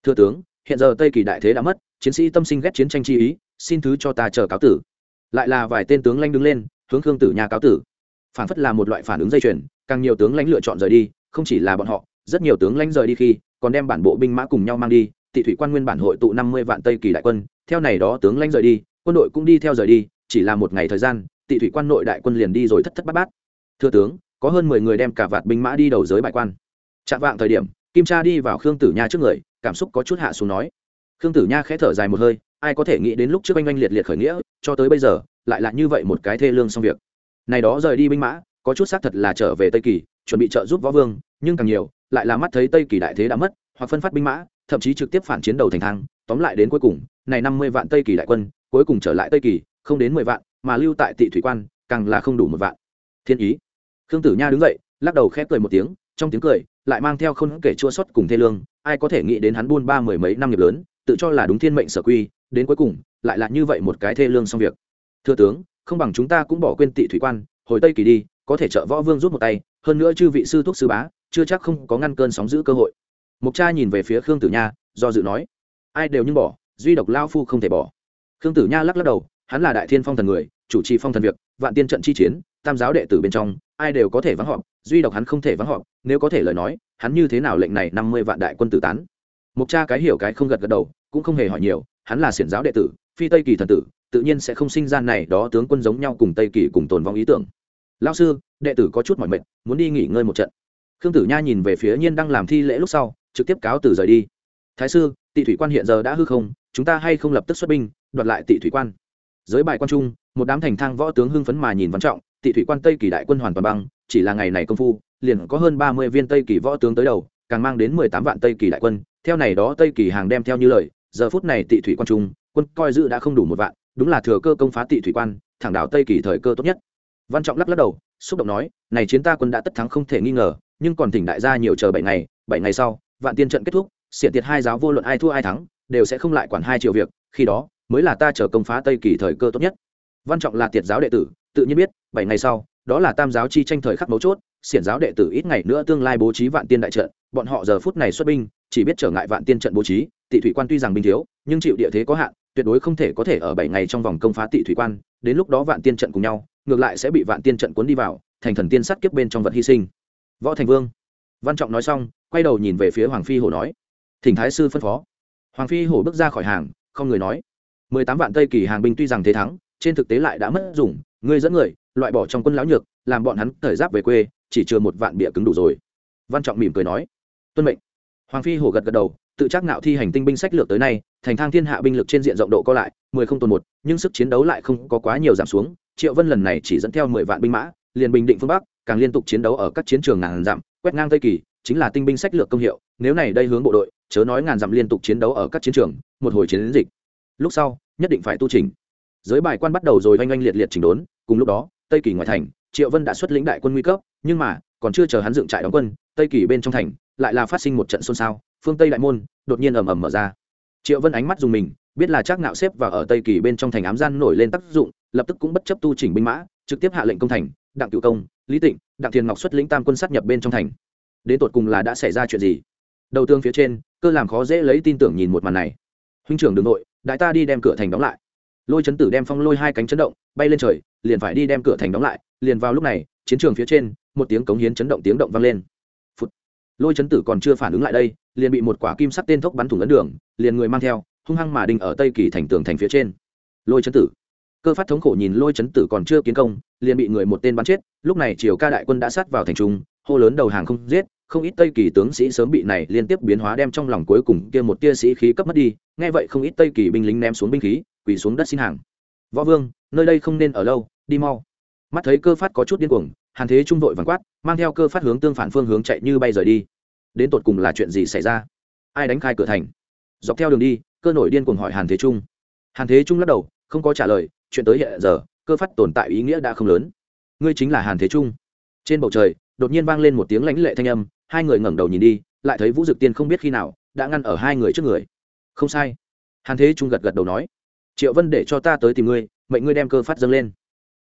A: Thưa tướng, hiện giờ tây kỳ đại thế đã mất, chiến sĩ tâm sinh ghét chiến tranh chi ý, xin thứ cho ta chờ cáo tử. Lại là vài tên tướng lãnh đứng lên, hướng khương tử nha cáo tử. Phản phất là một loại phản ứng dây chuyền, càng nhiều tướng lãnh lựa chọn rời đi không chỉ là bọn họ, rất nhiều tướng lãnh rời đi khi, còn đem bản bộ binh mã cùng nhau mang đi, tị thủy quan nguyên bản hội tụ năm mươi vạn tây kỳ đại quân, theo này đó tướng lãnh rời đi, quân đội cũng đi theo rời đi, chỉ là một ngày thời gian, tị thủy quan nội đại quân liền đi rồi thất thất bát bát. Thưa tướng, có hơn mười người đem cả vạt binh mã đi đầu giới bại quan. Chạm vạng thời điểm, kim cha đi vào khương tử nha trước người, cảm xúc có chút hạ xuống nói. Khương tử nha khẽ thở dài một hơi, ai có thể nghĩ đến lúc trước anh anh liệt liệt khởi nghĩa, cho tới bây giờ, lại là như vậy một cái thê lương xong việc. Này đó rời đi binh mã, có chút xác thật là trở về tây kỳ chuẩn bị trợ giúp võ vương, nhưng càng nhiều, lại là mắt thấy tây kỳ đại thế đã mất, hoặc phân phát binh mã, thậm chí trực tiếp phản chiến đầu thành thang, tóm lại đến cuối cùng, này năm mươi vạn tây kỳ đại quân, cuối cùng trở lại tây kỳ, không đến mười vạn, mà lưu tại tị thủy quan, càng là không đủ một vạn. Thiên ý. Khương tử nha đứng dậy, lắc đầu khép cười một tiếng, trong tiếng cười, lại mang theo không kể chua xuất cùng thê lương, ai có thể nghĩ đến hắn buôn ba mười mấy năm nghiệp lớn, tự cho là đúng thiên mệnh sở quy, đến cuối cùng, lại là như vậy một cái thê lương xong việc. Thưa tướng, không bằng chúng ta cũng bỏ quên tị thủy quan, hồi tây kỳ đi, có thể trợ võ vương rút một tay hơn nữa chư vị sư thuốc sư bá, chưa chắc không có ngăn cơn sóng giữ cơ hội. Mục cha nhìn về phía khương tử nha, do dự nói, ai đều nhưng bỏ, duy độc lao phu không thể bỏ. Khương tử nha lắc lắc đầu, hắn là đại thiên phong thần người, chủ trì phong thần việc, vạn tiên trận chi chiến, tam giáo đệ tử bên trong, ai đều có thể vắng họp, duy độc hắn không thể vắng họp, nếu có thể lời nói, hắn như thế nào lệnh này năm mươi vạn đại quân tử tán? Mục cha cái hiểu cái không gật gật đầu, cũng không hề hỏi nhiều, hắn là xiển giáo đệ tử, phi tây kỳ thần tử, tự nhiên sẽ không sinh ra này đó tướng quân giống nhau cùng tây kỳ cùng tồn vong ý tưởng. Lao sư đệ tử có chút mỏi mệt, muốn đi nghỉ ngơi một trận. Khương tử nha nhìn về phía nhiên đang làm thi lễ lúc sau, trực tiếp cáo từ rời đi. Thái sư, tị thủy quan hiện giờ đã hư không, chúng ta hay không lập tức xuất binh, đoạt lại tị thủy quan? Giới bài quan trung, một đám thành thang võ tướng hưng phấn mà nhìn văn trọng, tị thủy quan tây kỳ đại quân hoàn toàn băng, chỉ là ngày này công phu, liền có hơn ba mươi viên tây kỳ võ tướng tới đầu, càng mang đến mười tám vạn tây kỳ đại quân. Theo này đó tây kỳ hàng đem theo như lời, giờ phút này tị thủy quan trung, quân coi giữ đã không đủ một vạn, đúng là thừa cơ công phá tị thủy quan, thẳng đảo tây kỳ thời cơ tốt nhất. Văn trọng lắc lắc đầu xúc động nói, này chiến ta quân đã tất thắng không thể nghi ngờ, nhưng còn thỉnh đại gia nhiều chờ bảy ngày bảy ngày sau, vạn tiên trận kết thúc xiển tiệt hai giáo vô luận ai thua ai thắng, đều sẽ không lại quản hai triệu việc, khi đó, mới là ta chờ công phá tây kỳ thời cơ tốt nhất. Văn trọng là tiệt giáo đệ tử, tự nhiên biết, bảy ngày sau, đó là tam giáo chi tranh thời khắc mấu chốt xiển giáo đệ tử ít ngày nữa tương lai bố trí vạn tiên đại trận, bọn họ giờ phút này xuất binh, chỉ biết trở ngại vạn tiên trận bố trí, tị thủy quan tuy rằng binh thiếu, nhưng chịu địa thế có hạn, tuyệt đối không thể có thể ở bảy ngày trong vòng công phá tị thủy quan, đến lúc đó vạn tiên trận cùng nhau ngược lại sẽ bị vạn tiên trận cuốn đi vào, thành thần tiên sắt kiếp bên trong vật hy sinh. Võ thành vương. Văn trọng nói xong, quay đầu nhìn về phía hoàng phi hổ nói, thỉnh thái sư phân phó. Hoàng phi hổ bước ra khỏi hàng, không người nói, mười tám vạn tây kỳ hàng binh tuy rằng thế thắng, trên thực tế lại đã mất dùng, ngươi dẫn người, loại bỏ trong quân lão nhược, làm bọn hắn thời giáp về quê, chỉ chưa một vạn bịa cứng đủ rồi. Văn trọng mỉm cười nói, tuân mệnh. Hoàng phi hổ gật gật đầu, tự chắc nạo thi hành tinh binh sách lược tới nay, thành thang thiên hạ binh lực trên diện rộng độ có lại, mười không tồn một, nhưng sức chiến đấu lại không có quá nhiều giảm xuống triệu vân lần này chỉ dẫn theo mười vạn binh mã, liền bình định phương bắc, càng liên tục chiến đấu ở các chiến trường ngàn dặm, quét ngang tây kỳ, chính là tinh binh sách lược công hiệu, nếu này đây hướng bộ đội, chớ nói ngàn dặm liên tục chiến đấu ở các chiến trường, một hồi chiến dịch. Lúc sau, nhất định phải tu trình giới bài quan bắt đầu rồi oanh oanh liệt liệt chỉnh đốn, cùng lúc đó, tây kỳ ngoại thành, triệu vân đã xuất lĩnh đại quân nguy cấp, nhưng mà, còn chưa chờ hắn dựng trại đóng quân, tây kỳ bên trong thành, lại là phát sinh một trận xôn xao, phương tây đại môn, đột nhiên ầm ầm mở ra. Triệu vân ánh mắt dùng mình, biết là chắc ngạo xếp và ở tây kỳ bên trong thành ám gian nổi lên tác dụng lập tức cũng bất chấp tu chỉnh binh mã, trực tiếp hạ lệnh công thành, đặng cựu công, lý tịnh, đặng thiền ngọc xuất lĩnh tam quân sát nhập bên trong thành. Đến tột cùng là đã xảy ra chuyện gì? Đầu tương phía trên, cơ làm khó dễ lấy tin tưởng nhìn một màn này. Huynh trưởng đường nội, đại ta đi đem cửa thành đóng lại. Lôi chấn tử đem phong lôi hai cánh chấn động, bay lên trời, liền phải đi đem cửa thành đóng lại, liền vào lúc này, chiến trường phía trên, một tiếng cống hiến chấn động tiếng động vang lên. Phụt. lôi chấn tử còn chưa phản ứng lại đây, liền bị một quả kim sắt tên thốc bắn thủng ấn đường, liền người mang theo, hung hăng mà đinh ở tây kỳ thành tường thành phía trên. Lôi chấn tử cơ phát thống khổ nhìn lôi chấn tử còn chưa kiến công, liền bị người một tên bắn chết, lúc này triều ca đại quân đã sát vào thành trung, hô lớn đầu hàng không giết, không ít tây kỳ tướng sĩ sớm bị này liên tiếp biến hóa đem trong lòng cuối cùng kia một tia sĩ khí cấp mất đi, nghe vậy không ít tây kỳ binh lính ném xuống binh khí, quỳ xuống đất xin hàng. Võ vương, nơi đây không nên ở lâu, đi mau. Mắt thấy cơ phát có chút điên cuồng, hàn thế trung vội vàng quát, mang theo cơ phát hướng tương phản phương hướng chạy như bay rời đi. Đến tột cùng là chuyện gì xảy ra? Ai đánh khai cửa thành? Dọc theo đường đi, cơ nổi điên cuồng hỏi hàn thế trung. Hàn thế trung lắc đầu, không có trả lời chuyện tới hiện giờ, cơ phát tồn tại ý nghĩa đã không lớn. Ngươi chính là hàn thế trung. Trên bầu trời, đột nhiên vang lên một tiếng lãnh lệ thanh âm, hai người ngẩng đầu nhìn đi, lại thấy vũ dực tiên không biết khi nào đã ngăn ở hai người trước người. Không sai. Hàn thế trung gật gật đầu nói, triệu vân để cho ta tới tìm ngươi, mệnh ngươi đem cơ phát dâng lên.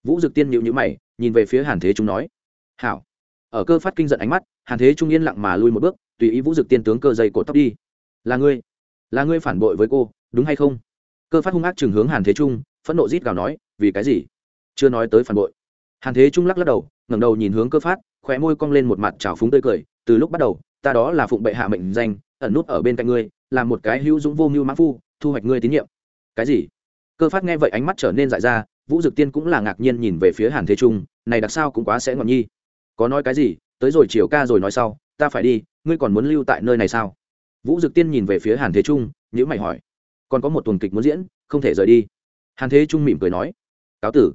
A: Vũ dực tiên nhịu nhữ mày, nhìn về phía hàn thế trung nói, hảo. Ở cơ phát kinh giận ánh mắt, hàn thế trung yên lặng mà lui một bước, tùy ý vũ dực tiên tướng cơ dây cột tóc đi. Là ngươi là ngươi phản bội với cô, đúng hay không? Cơ phát hung ác chừng hướng hàn thế trung phẫn nộ rít gào nói, vì cái gì? Chưa nói tới phản bội. Hàn thế trung lắc lắc đầu, ngẩng đầu nhìn hướng cơ phát, khóe môi cong lên một mặt trào phúng tươi cười, từ lúc bắt đầu, ta đó là phụng bệ hạ mệnh danh, ẩn nút ở bên cạnh ngươi là một cái hữu dũng vô mưu mã phu, thu hoạch ngươi tín nhiệm. Cái gì? Cơ phát nghe vậy ánh mắt trở nên dại ra, vũ dực tiên cũng là ngạc nhiên nhìn về phía hàn thế trung, này đặc sao cũng quá sẽ ngọn nhi. Có nói cái gì? Tới rồi chiều ca rồi nói sau, ta phải đi, ngươi còn muốn lưu tại nơi này sao? Vũ dực tiên nhìn về phía hàn thế trung nhữ mày hỏi. Còn có một tuần kịch muốn diễn, không thể rời đi hàn thế trung mỉm cười nói cáo tử.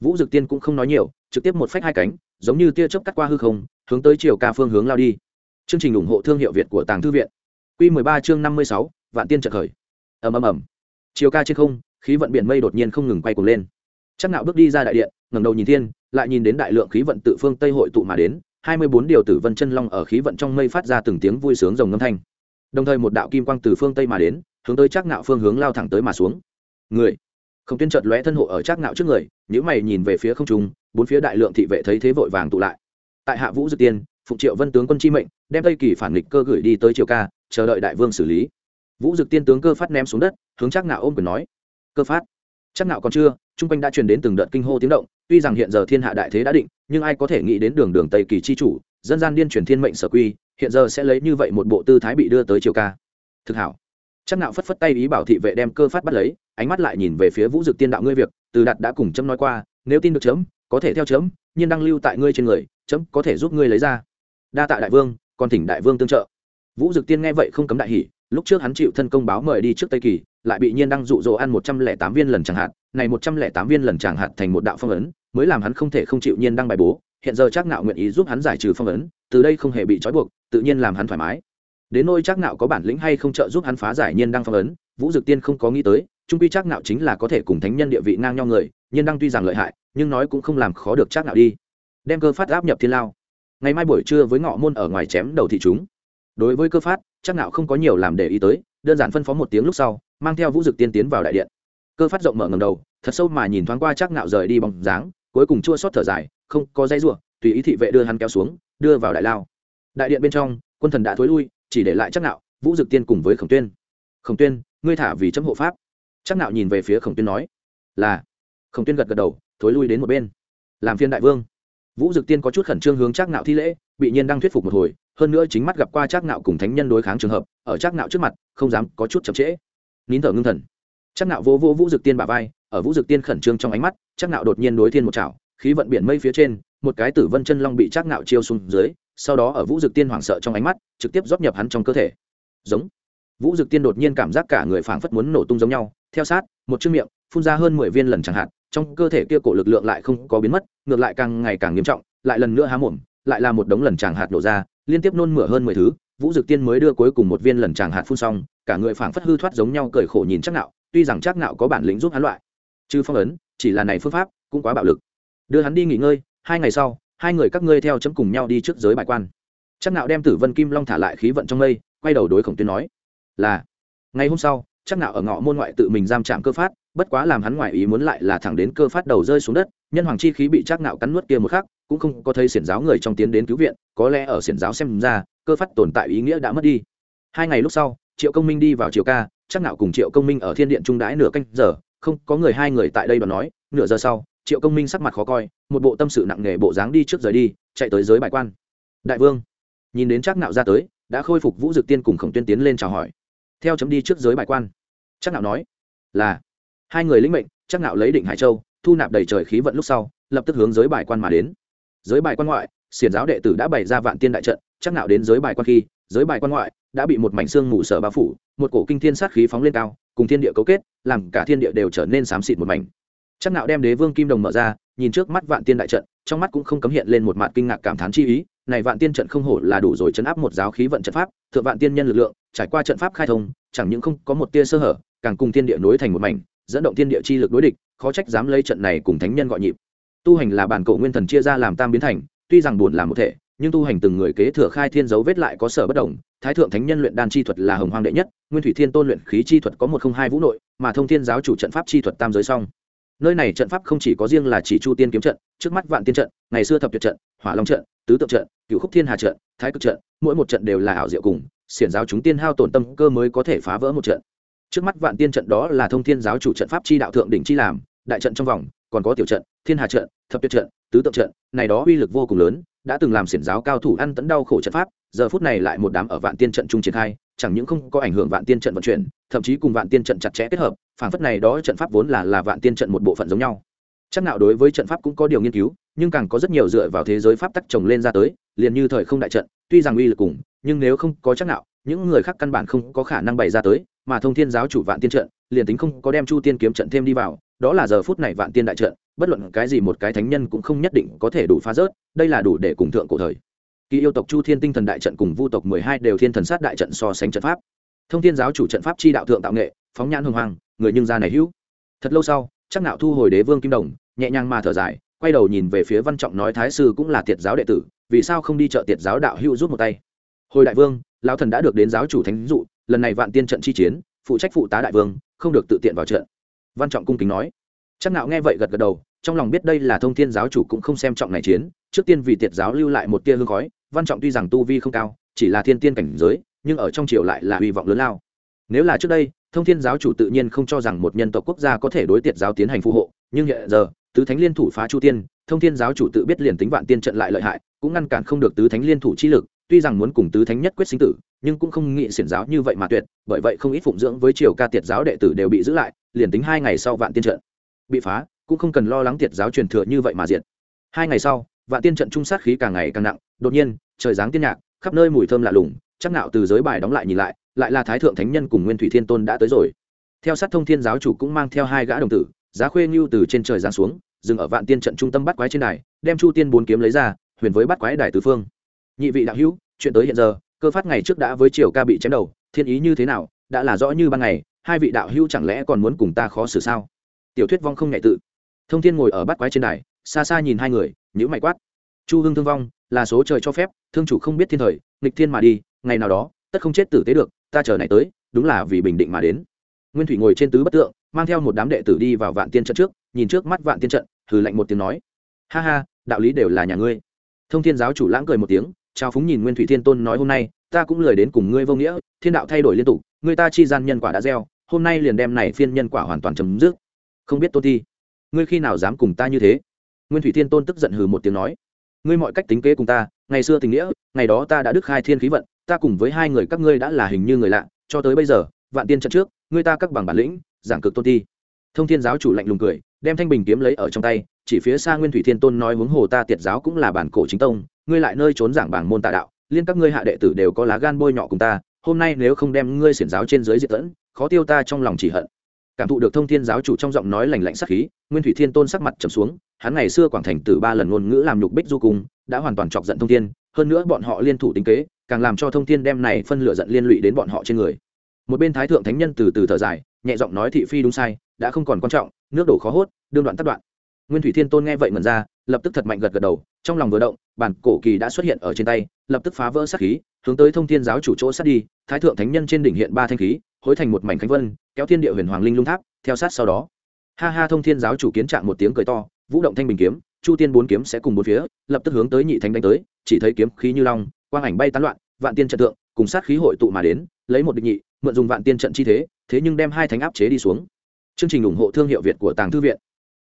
A: Vũ dực tiên cũng không nói nhiều trực tiếp một phách hai cánh giống như tia chớp cắt qua hư không hướng tới chiều ca phương hướng lao đi. Chương trình ủng hộ thương hiệu việt của tàng thư viện. Q 13 chương 56, vạn tiên trợ khởi. Ầm ầm ầm. Chiều ca trên không khí vận biển mây đột nhiên không ngừng quay cuồng lên. Chắc nạo bước đi ra đại điện ngẩng đầu nhìn thiên lại nhìn đến đại lượng khí vận tự phương tây hội tụ mà đến hai mươi bốn điều tử vân chân long ở khí vận trong mây phát ra từng tiếng vui sướng rồng ngâm thanh. Đồng thời một đạo kim quang từ phương tây mà đến hướng tới chắc nạo phương hướng lao thẳng tới mà xuống. Người không tiên chợt lóe thân hộ ở trác ngạo trước người nếu mày nhìn về phía không trung, bốn phía đại lượng thị vệ thấy thế vội vàng tụ lại. Tại hạ vũ dực tiên, phụng triệu vân tướng quân chi mệnh, đem tây kỳ phản nghịch cơ gửi đi tới triều ca, chờ đợi đại vương xử lý. Vũ dực tiên tướng cơ phát ném xuống đất, hướng chắc nạo ôm quyền nói, cơ phát. Chắc nạo còn chưa, trung quanh đã truyền đến từng đợt kinh hô tiếng động, tuy rằng hiện giờ thiên hạ đại thế đã định, nhưng ai có thể nghĩ đến đường đường tây kỳ chi chủ, dân gian điên truyền thiên mệnh sở quy, hiện giờ sẽ lấy như vậy một bộ tư thái bị đưa tới triều ca. Thực hảo chắc nạo phất phất tay ý bảo thị vệ đem cơ phát bắt lấy, ánh mắt lại nhìn về phía vũ dực tiên đạo ngươi việc, từ đạt đã cùng chấm nói qua, nếu tin được chấm, có thể theo chấm, nhiên đăng lưu tại ngươi trên người, chấm có thể giúp ngươi lấy ra. Đa tạ đại vương, còn thỉnh đại vương tương trợ. Vũ dực tiên nghe vậy không cấm đại hỉ, lúc trước hắn chịu thân công báo mời đi trước tây kỳ, lại bị nhiên đăng dụ dỗ ăn một trăm lẻ tám viên lần chẳng hạn, này một trăm lẻ tám viên lần chẳng hạn thành một đạo phong ấn, mới làm hắn không thể không chịu nhiên đăng bài bố, hiện giờ chắc nạo nguyện ý giúp hắn giải trừ phong ấn, từ đây không hề bị trói buộc, tự nhiên làm hắn thoải mái đến nôi chắc nạo có bản lĩnh hay không trợ giúp hắn phá giải nhiên đăng phong ấn, vũ dực tiên không có nghĩ tới, trung quy chắc nạo chính là có thể cùng thánh nhân địa vị ngang nhau người, nhiên đăng tuy rằng lợi hại, nhưng nói cũng không làm khó được chắc nạo đi. Đem cơ phát áp nhập thiên lao. Ngày mai buổi trưa với ngọ môn ở ngoài chém đầu thị chúng. Đối với cơ phát, chắc nạo không có nhiều làm để ý tới, đơn giản phân phó một tiếng lúc sau, mang theo vũ dực tiên tiến vào đại điện. Cơ phát rộng mở ngầm đầu, thật sâu mà nhìn thoáng qua chắc nạo rời đi bóng dáng, cuối cùng chua xót thở dài, không có dây rủa, tùy ý thị vệ đưa hắn kéo xuống, đưa vào đại lao. Đại điện bên trong, quân thần đã thối lui chỉ để lại chắc nạo, vũ dực tiên cùng với khổng tuyên. Khổng tuyên, ngươi thả vì chấm hộ pháp. Chắc nạo nhìn về phía khổng tuyên nói. Là. Khổng tuyên gật gật đầu, thối lui đến một bên. Làm phiên đại vương. Vũ dực tiên có chút khẩn trương hướng chắc nạo thi lễ, bị nhiên đang thuyết phục một hồi, hơn nữa chính mắt gặp qua chắc nạo cùng thánh nhân đối kháng trường hợp, ở chắc nạo trước mặt, không dám có chút chậm trễ. Nín thở ngưng thần. Chắc nạo vô vô vũ dực tiên bả vai, ở vũ dực tiên khẩn trương trong ánh mắt, chắc nạo đột nhiên đối thiên một chảo, khí vận biển mây phía trên, một cái tử vân chân long bị chắc nạo chiêu xuống dưới sau đó ở vũ dực tiên hoảng sợ trong ánh mắt, trực tiếp rót nhập hắn trong cơ thể. Giống. Vũ dực tiên đột nhiên cảm giác cả người phảng phất muốn nổ tung giống nhau, theo sát, một chiếc miệng, phun ra hơn mười viên lần chẳng hạn, trong cơ thể kia cổ lực lượng lại không có biến mất, ngược lại càng ngày càng nghiêm trọng, lại lần nữa há mồm, lại là một đống lần tràng hạt đổ ra, liên tiếp nôn mửa hơn mười thứ, vũ dực tiên mới đưa cuối cùng một viên lần tràng hạt phun xong, cả người phảng phất hư thoát giống nhau cởi khổ nhìn chắc nạo tuy rằng chắc nạo có bản lĩnh giúp hắn loại chứ phong ấn, chỉ là này phương pháp cũng quá bạo lực. Đưa hắn đi nghỉ ngơi, hai ngày sau hai người các ngươi theo chấm cùng nhau đi trước giới bài quan. Chắc nạo đem tử vân kim long thả lại khí vận trong mây, quay đầu đối khổng tuyên nói, là, ngày hôm sau, chắc nạo ở ngõ môn ngoại tự mình giam chạm cơ phát, bất quá làm hắn ngoại ý muốn lại là thẳng đến cơ phát đầu rơi xuống đất, nhân hoàng chi khí bị chắc nạo cắn nuốt kia một khắc, cũng không có thấy xiển giáo người trong tiến đến cứu viện, có lẽ ở xiển giáo xem ra, cơ phát tồn tại ý nghĩa đã mất đi. Hai ngày lúc sau, triệu công minh đi vào triều ca, chắc nạo cùng triệu công minh ở thiên điện trung đãi nửa canh giờ, không có người hai người tại đây đoàn nói, nửa giờ sau triệu công minh sắc mặt khó coi, một bộ tâm sự nặng nề bộ dáng đi trước rời đi, chạy tới giới bài quan. Đại vương. Nhìn đến chắc nạo ra tới, đã khôi phục vũ dực tiên cùng khổng tuyên tiến lên chào hỏi. Theo chấm đi trước giới bài quan chắc nạo nói, là. Hai người lĩnh mệnh chắc nạo lấy định hải châu, thu nạp đầy trời khí vận lúc sau, lập tức hướng giới bài quan mà đến. Giới bài quan ngoại, xiển giáo đệ tử đã bày ra vạn tiên đại trận chắc nạo đến giới bài quan khi, giới bài quan ngoại đã bị một mảnh xương mù sở bao phủ, một cổ kinh thiên sát khí phóng lên cao, cùng thiên địa cấu kết, làm cả thiên địa đều trở nên xám xịt một mảnh chắc nạo đem đế vương kim đồng mở ra, nhìn trước mắt vạn tiên đại trận, trong mắt cũng không cấm hiện lên một mặt kinh ngạc cảm thán chi ý. Này vạn tiên trận không hổ là đủ rồi chấn áp một giáo khí vận trận pháp, thượng vạn tiên nhân lực lượng, trải qua trận pháp khai thông, chẳng những không có một tia sơ hở, càng cùng thiên địa nối thành một mảnh, dẫn động thiên địa chi lực đối địch, khó trách dám lấy trận này cùng thánh nhân gọi nhịp. Tu hành là bản cổ nguyên thần chia ra làm tam biến thành, tuy rằng buồn là một thể, nhưng tu hành từng người kế thừa khai thiên dấu vết lại có sở bất đồng. Thái thượng thánh nhân luyện đan chi thuật là hồng hoang đệ nhất, nguyên thủy thiên tôn luyện khí chi thuật có một không hai vũ nội, mà thông thiên giáo chủ trận pháp chi thuật tam giới song nơi này trận pháp không chỉ có riêng là chỉ chu tiên kiếm trận, trước mắt vạn tiên trận, ngày xưa thập tuyệt trận, hỏa long trận, tứ tượng trận cựu khúc thiên hà trận, thái cực trận, mỗi một trận đều là ảo diệu cùng, xiển giáo chúng tiên hao tổn tâm cơ mới có thể phá vỡ một trận. Trước mắt vạn tiên trận đó là thông thiên giáo chủ trận pháp chi đạo thượng đỉnh chi làm, đại trận trong vòng, còn có tiểu trận, thiên hà trận, thập tuyệt trận, tứ tượng trận, này đó uy lực vô cùng lớn, đã từng làm xiển giáo cao thủ ăn tẫn đau khổ trận pháp, giờ phút này lại một đám ở vạn tiên trận chung triển khai, chẳng những không có ảnh hưởng vạn tiên trận vận chuyển thậm chí cùng vạn tiên trận chặt chẽ kết hợp phản phất này đó trận pháp vốn là là vạn tiên trận một bộ phận giống nhau. Chắc nào đối với trận pháp cũng có điều nghiên cứu, nhưng càng có rất nhiều dựa vào thế giới pháp tắc trồng lên ra tới, liền như thời không đại trận, tuy rằng uy lực cùng, nhưng nếu không có chắc nào những người khác căn bản không có khả năng bày ra tới, mà thông thiên giáo chủ vạn tiên trận, liền tính không có đem chu tiên kiếm trận thêm đi vào, đó là giờ phút này vạn tiên đại trận, bất luận cái gì một cái thánh nhân cũng không nhất định có thể đủ phá rớt, đây là đủ để cùng thượng cổ thời. Kỳ yêu tộc chu thiên tinh thần đại trận cùng vu tộc mười hai đều thiên thần sát đại trận so sánh trận pháp thông thiên giáo chủ trận pháp chi đạo thượng tạo nghệ, phóng nhãn hồng hoàng, người nhưng ra này hữu. Thật lâu sau, chắc nạo thu hồi đế vương kim đồng, nhẹ nhàng mà thở dài, quay đầu nhìn về phía văn trọng nói thái sư cũng là tiệt giáo đệ tử, vì sao không đi chợ tiệt giáo đạo hữu rút một tay? Hồi đại vương, lão thần đã được đến giáo chủ thánh dụ, lần này vạn tiên trận chi chiến, phụ trách phụ tá đại vương, không được tự tiện vào trận. Văn trọng cung kính nói. Chắc nạo nghe vậy gật gật đầu, trong lòng biết đây là thông thiên giáo chủ cũng không xem trọng này chiến, trước tiên vì tiệt giáo lưu lại một tia hương khói, văn trọng tuy rằng tu vi không cao, chỉ là thiên tiên cảnh giới nhưng ở trong triều lại là hy vọng lớn lao. Nếu là trước đây, thông thiên giáo chủ tự nhiên không cho rằng một nhân tộc quốc gia có thể đối tiệt giáo tiến hành phù hộ, nhưng hiện giờ, tứ thánh liên thủ phá chu tiên, thông thiên giáo chủ tự biết liền tính vạn tiên trận lại lợi hại, cũng ngăn cản không được tứ thánh liên thủ chi lực, tuy rằng muốn cùng tứ thánh nhất quyết sinh tử, nhưng cũng không nghĩ xiển giáo như vậy mà tuyệt, bởi vậy không ít phụng dưỡng với triều ca tiệt giáo đệ tử đều bị giữ lại, liền tính hai ngày sau vạn tiên trận bị phá, cũng không cần lo lắng tiệt giáo truyền thừa như vậy mà diệt. Hai ngày sau, vạn tiên trận trung sát khí càng ngày càng nặng, đột nhiên, trời giáng tiên nhạc, khắp nơi mùi thơm lạ lùng chắc nạo từ giới bài đóng lại nhìn lại lại là thái thượng thánh nhân cùng nguyên thủy thiên tôn đã tới rồi. Theo sát thông thiên giáo chủ cũng mang theo hai gã đồng tử, giá khuê ngưu từ trên trời giáng xuống, dừng ở vạn tiên trận trung tâm bắt quái trên đài, đem chu tiên bốn kiếm lấy ra, huyền với bắt quái đài tứ phương. Nhị vị đạo hữu, chuyện tới hiện giờ, cơ phát ngày trước đã với triều ca bị chém đầu, thiên ý như thế nào, đã là rõ như ban ngày, hai vị đạo hữu chẳng lẽ còn muốn cùng ta khó xử sao? Tiểu thuyết vong không nhẹ tự. Thông thiên ngồi ở bắt quái trên đài, xa xa nhìn hai người nhữ mày quát. Chu hưng thương vong, là số trời cho phép, thương chủ không biết thiên thời, nghịch thiên mà đi ngày nào đó, tất không chết tử tế được, ta chờ này tới, đúng là vì bình định mà đến. Nguyên thủy ngồi trên tứ bất tượng, mang theo một đám đệ tử đi vào vạn tiên trận trước, nhìn trước mắt vạn tiên trận thử lạnh một tiếng nói, ha ha, đạo lý đều là nhà ngươi. Thông thiên giáo chủ lãng cười một tiếng trao phúng nhìn nguyên thủy thiên tôn nói, hôm nay, ta cũng lời đến cùng ngươi vô nghĩa, thiên đạo thay đổi liên tục, người ta chi gian nhân quả đã gieo, hôm nay liền đem này phiên nhân quả hoàn toàn chấm dứt. Không biết tôn thi, ngươi khi nào dám cùng ta như thế? Nguyên thủy thiên tôn tức giận hừ một tiếng nói, ngươi mọi cách tính kế cùng ta, ngày xưa tình nghĩa, ngày đó ta đã đức khai thiên khí vận ta cùng với hai người các ngươi đã là hình như người lạ, cho tới bây giờ, vạn tiên trận trước, ngươi ta các bằng bản lĩnh, giảng cực tôn ti. Thông thiên giáo chủ lạnh lùng cười, đem thanh bình kiếm lấy ở trong tay, chỉ phía xa nguyên thủy thiên tôn nói huống hồ ta tiệt giáo cũng là bản cổ chính tông, ngươi lại nơi trốn giảng bảng môn tà đạo, liên các ngươi hạ đệ tử đều có lá gan bôi nhọ cùng ta, hôm nay nếu không đem ngươi xiển giáo trên dưới diệt tẫn, khó tiêu ta trong lòng chỉ hận. Cảm thụ được thông thiên giáo chủ trong giọng nói lành lạnh sắc khí, nguyên thủy thiên tôn sắc mặt trầm xuống, hắn ngày xưa quảng thành từ ba lần ngôn ngữ làm nhục bích du cung, đã hoàn toàn chọc giận thông thiên, hơn nữa bọn họ liên thủ tính kế càng làm cho thông thiên đem này phân lửa giận liên lụy đến bọn họ trên người. Một bên thái thượng thánh nhân từ từ thở dài, nhẹ giọng nói thị phi đúng sai, đã không còn quan trọng, nước đổ khó hốt, đương đoạn tắt đoạn. Nguyên thủy thiên tôn nghe vậy mần ra, lập tức thật mạnh gật gật đầu, trong lòng vừa động, bản cổ kỳ đã xuất hiện ở trên tay, lập tức phá vỡ sát khí, hướng tới thông thiên giáo chủ chỗ sát đi, thái thượng thánh nhân trên đỉnh hiện ba thanh khí, hối thành một mảnh khánh vân, kéo thiên địa huyền hoàng linh lung tháp, theo sát sau đó. Ha ha, thông thiên giáo chủ kiến trạng một tiếng cười to, vũ động thanh bình kiếm, chu tiên bốn kiếm sẽ cùng bốn phía, lập tức hướng tới nhị thánh đánh tới, chỉ thấy kiếm khí như long quang ảnh bay tán loạn, vạn tiên trận tượng cùng sát khí hội tụ mà đến, lấy một địch nhị, mượn dùng vạn tiên trận chi thế thế nhưng đem hai thánh áp chế đi xuống. Chương trình ủng hộ thương hiệu việt của tàng thư viện.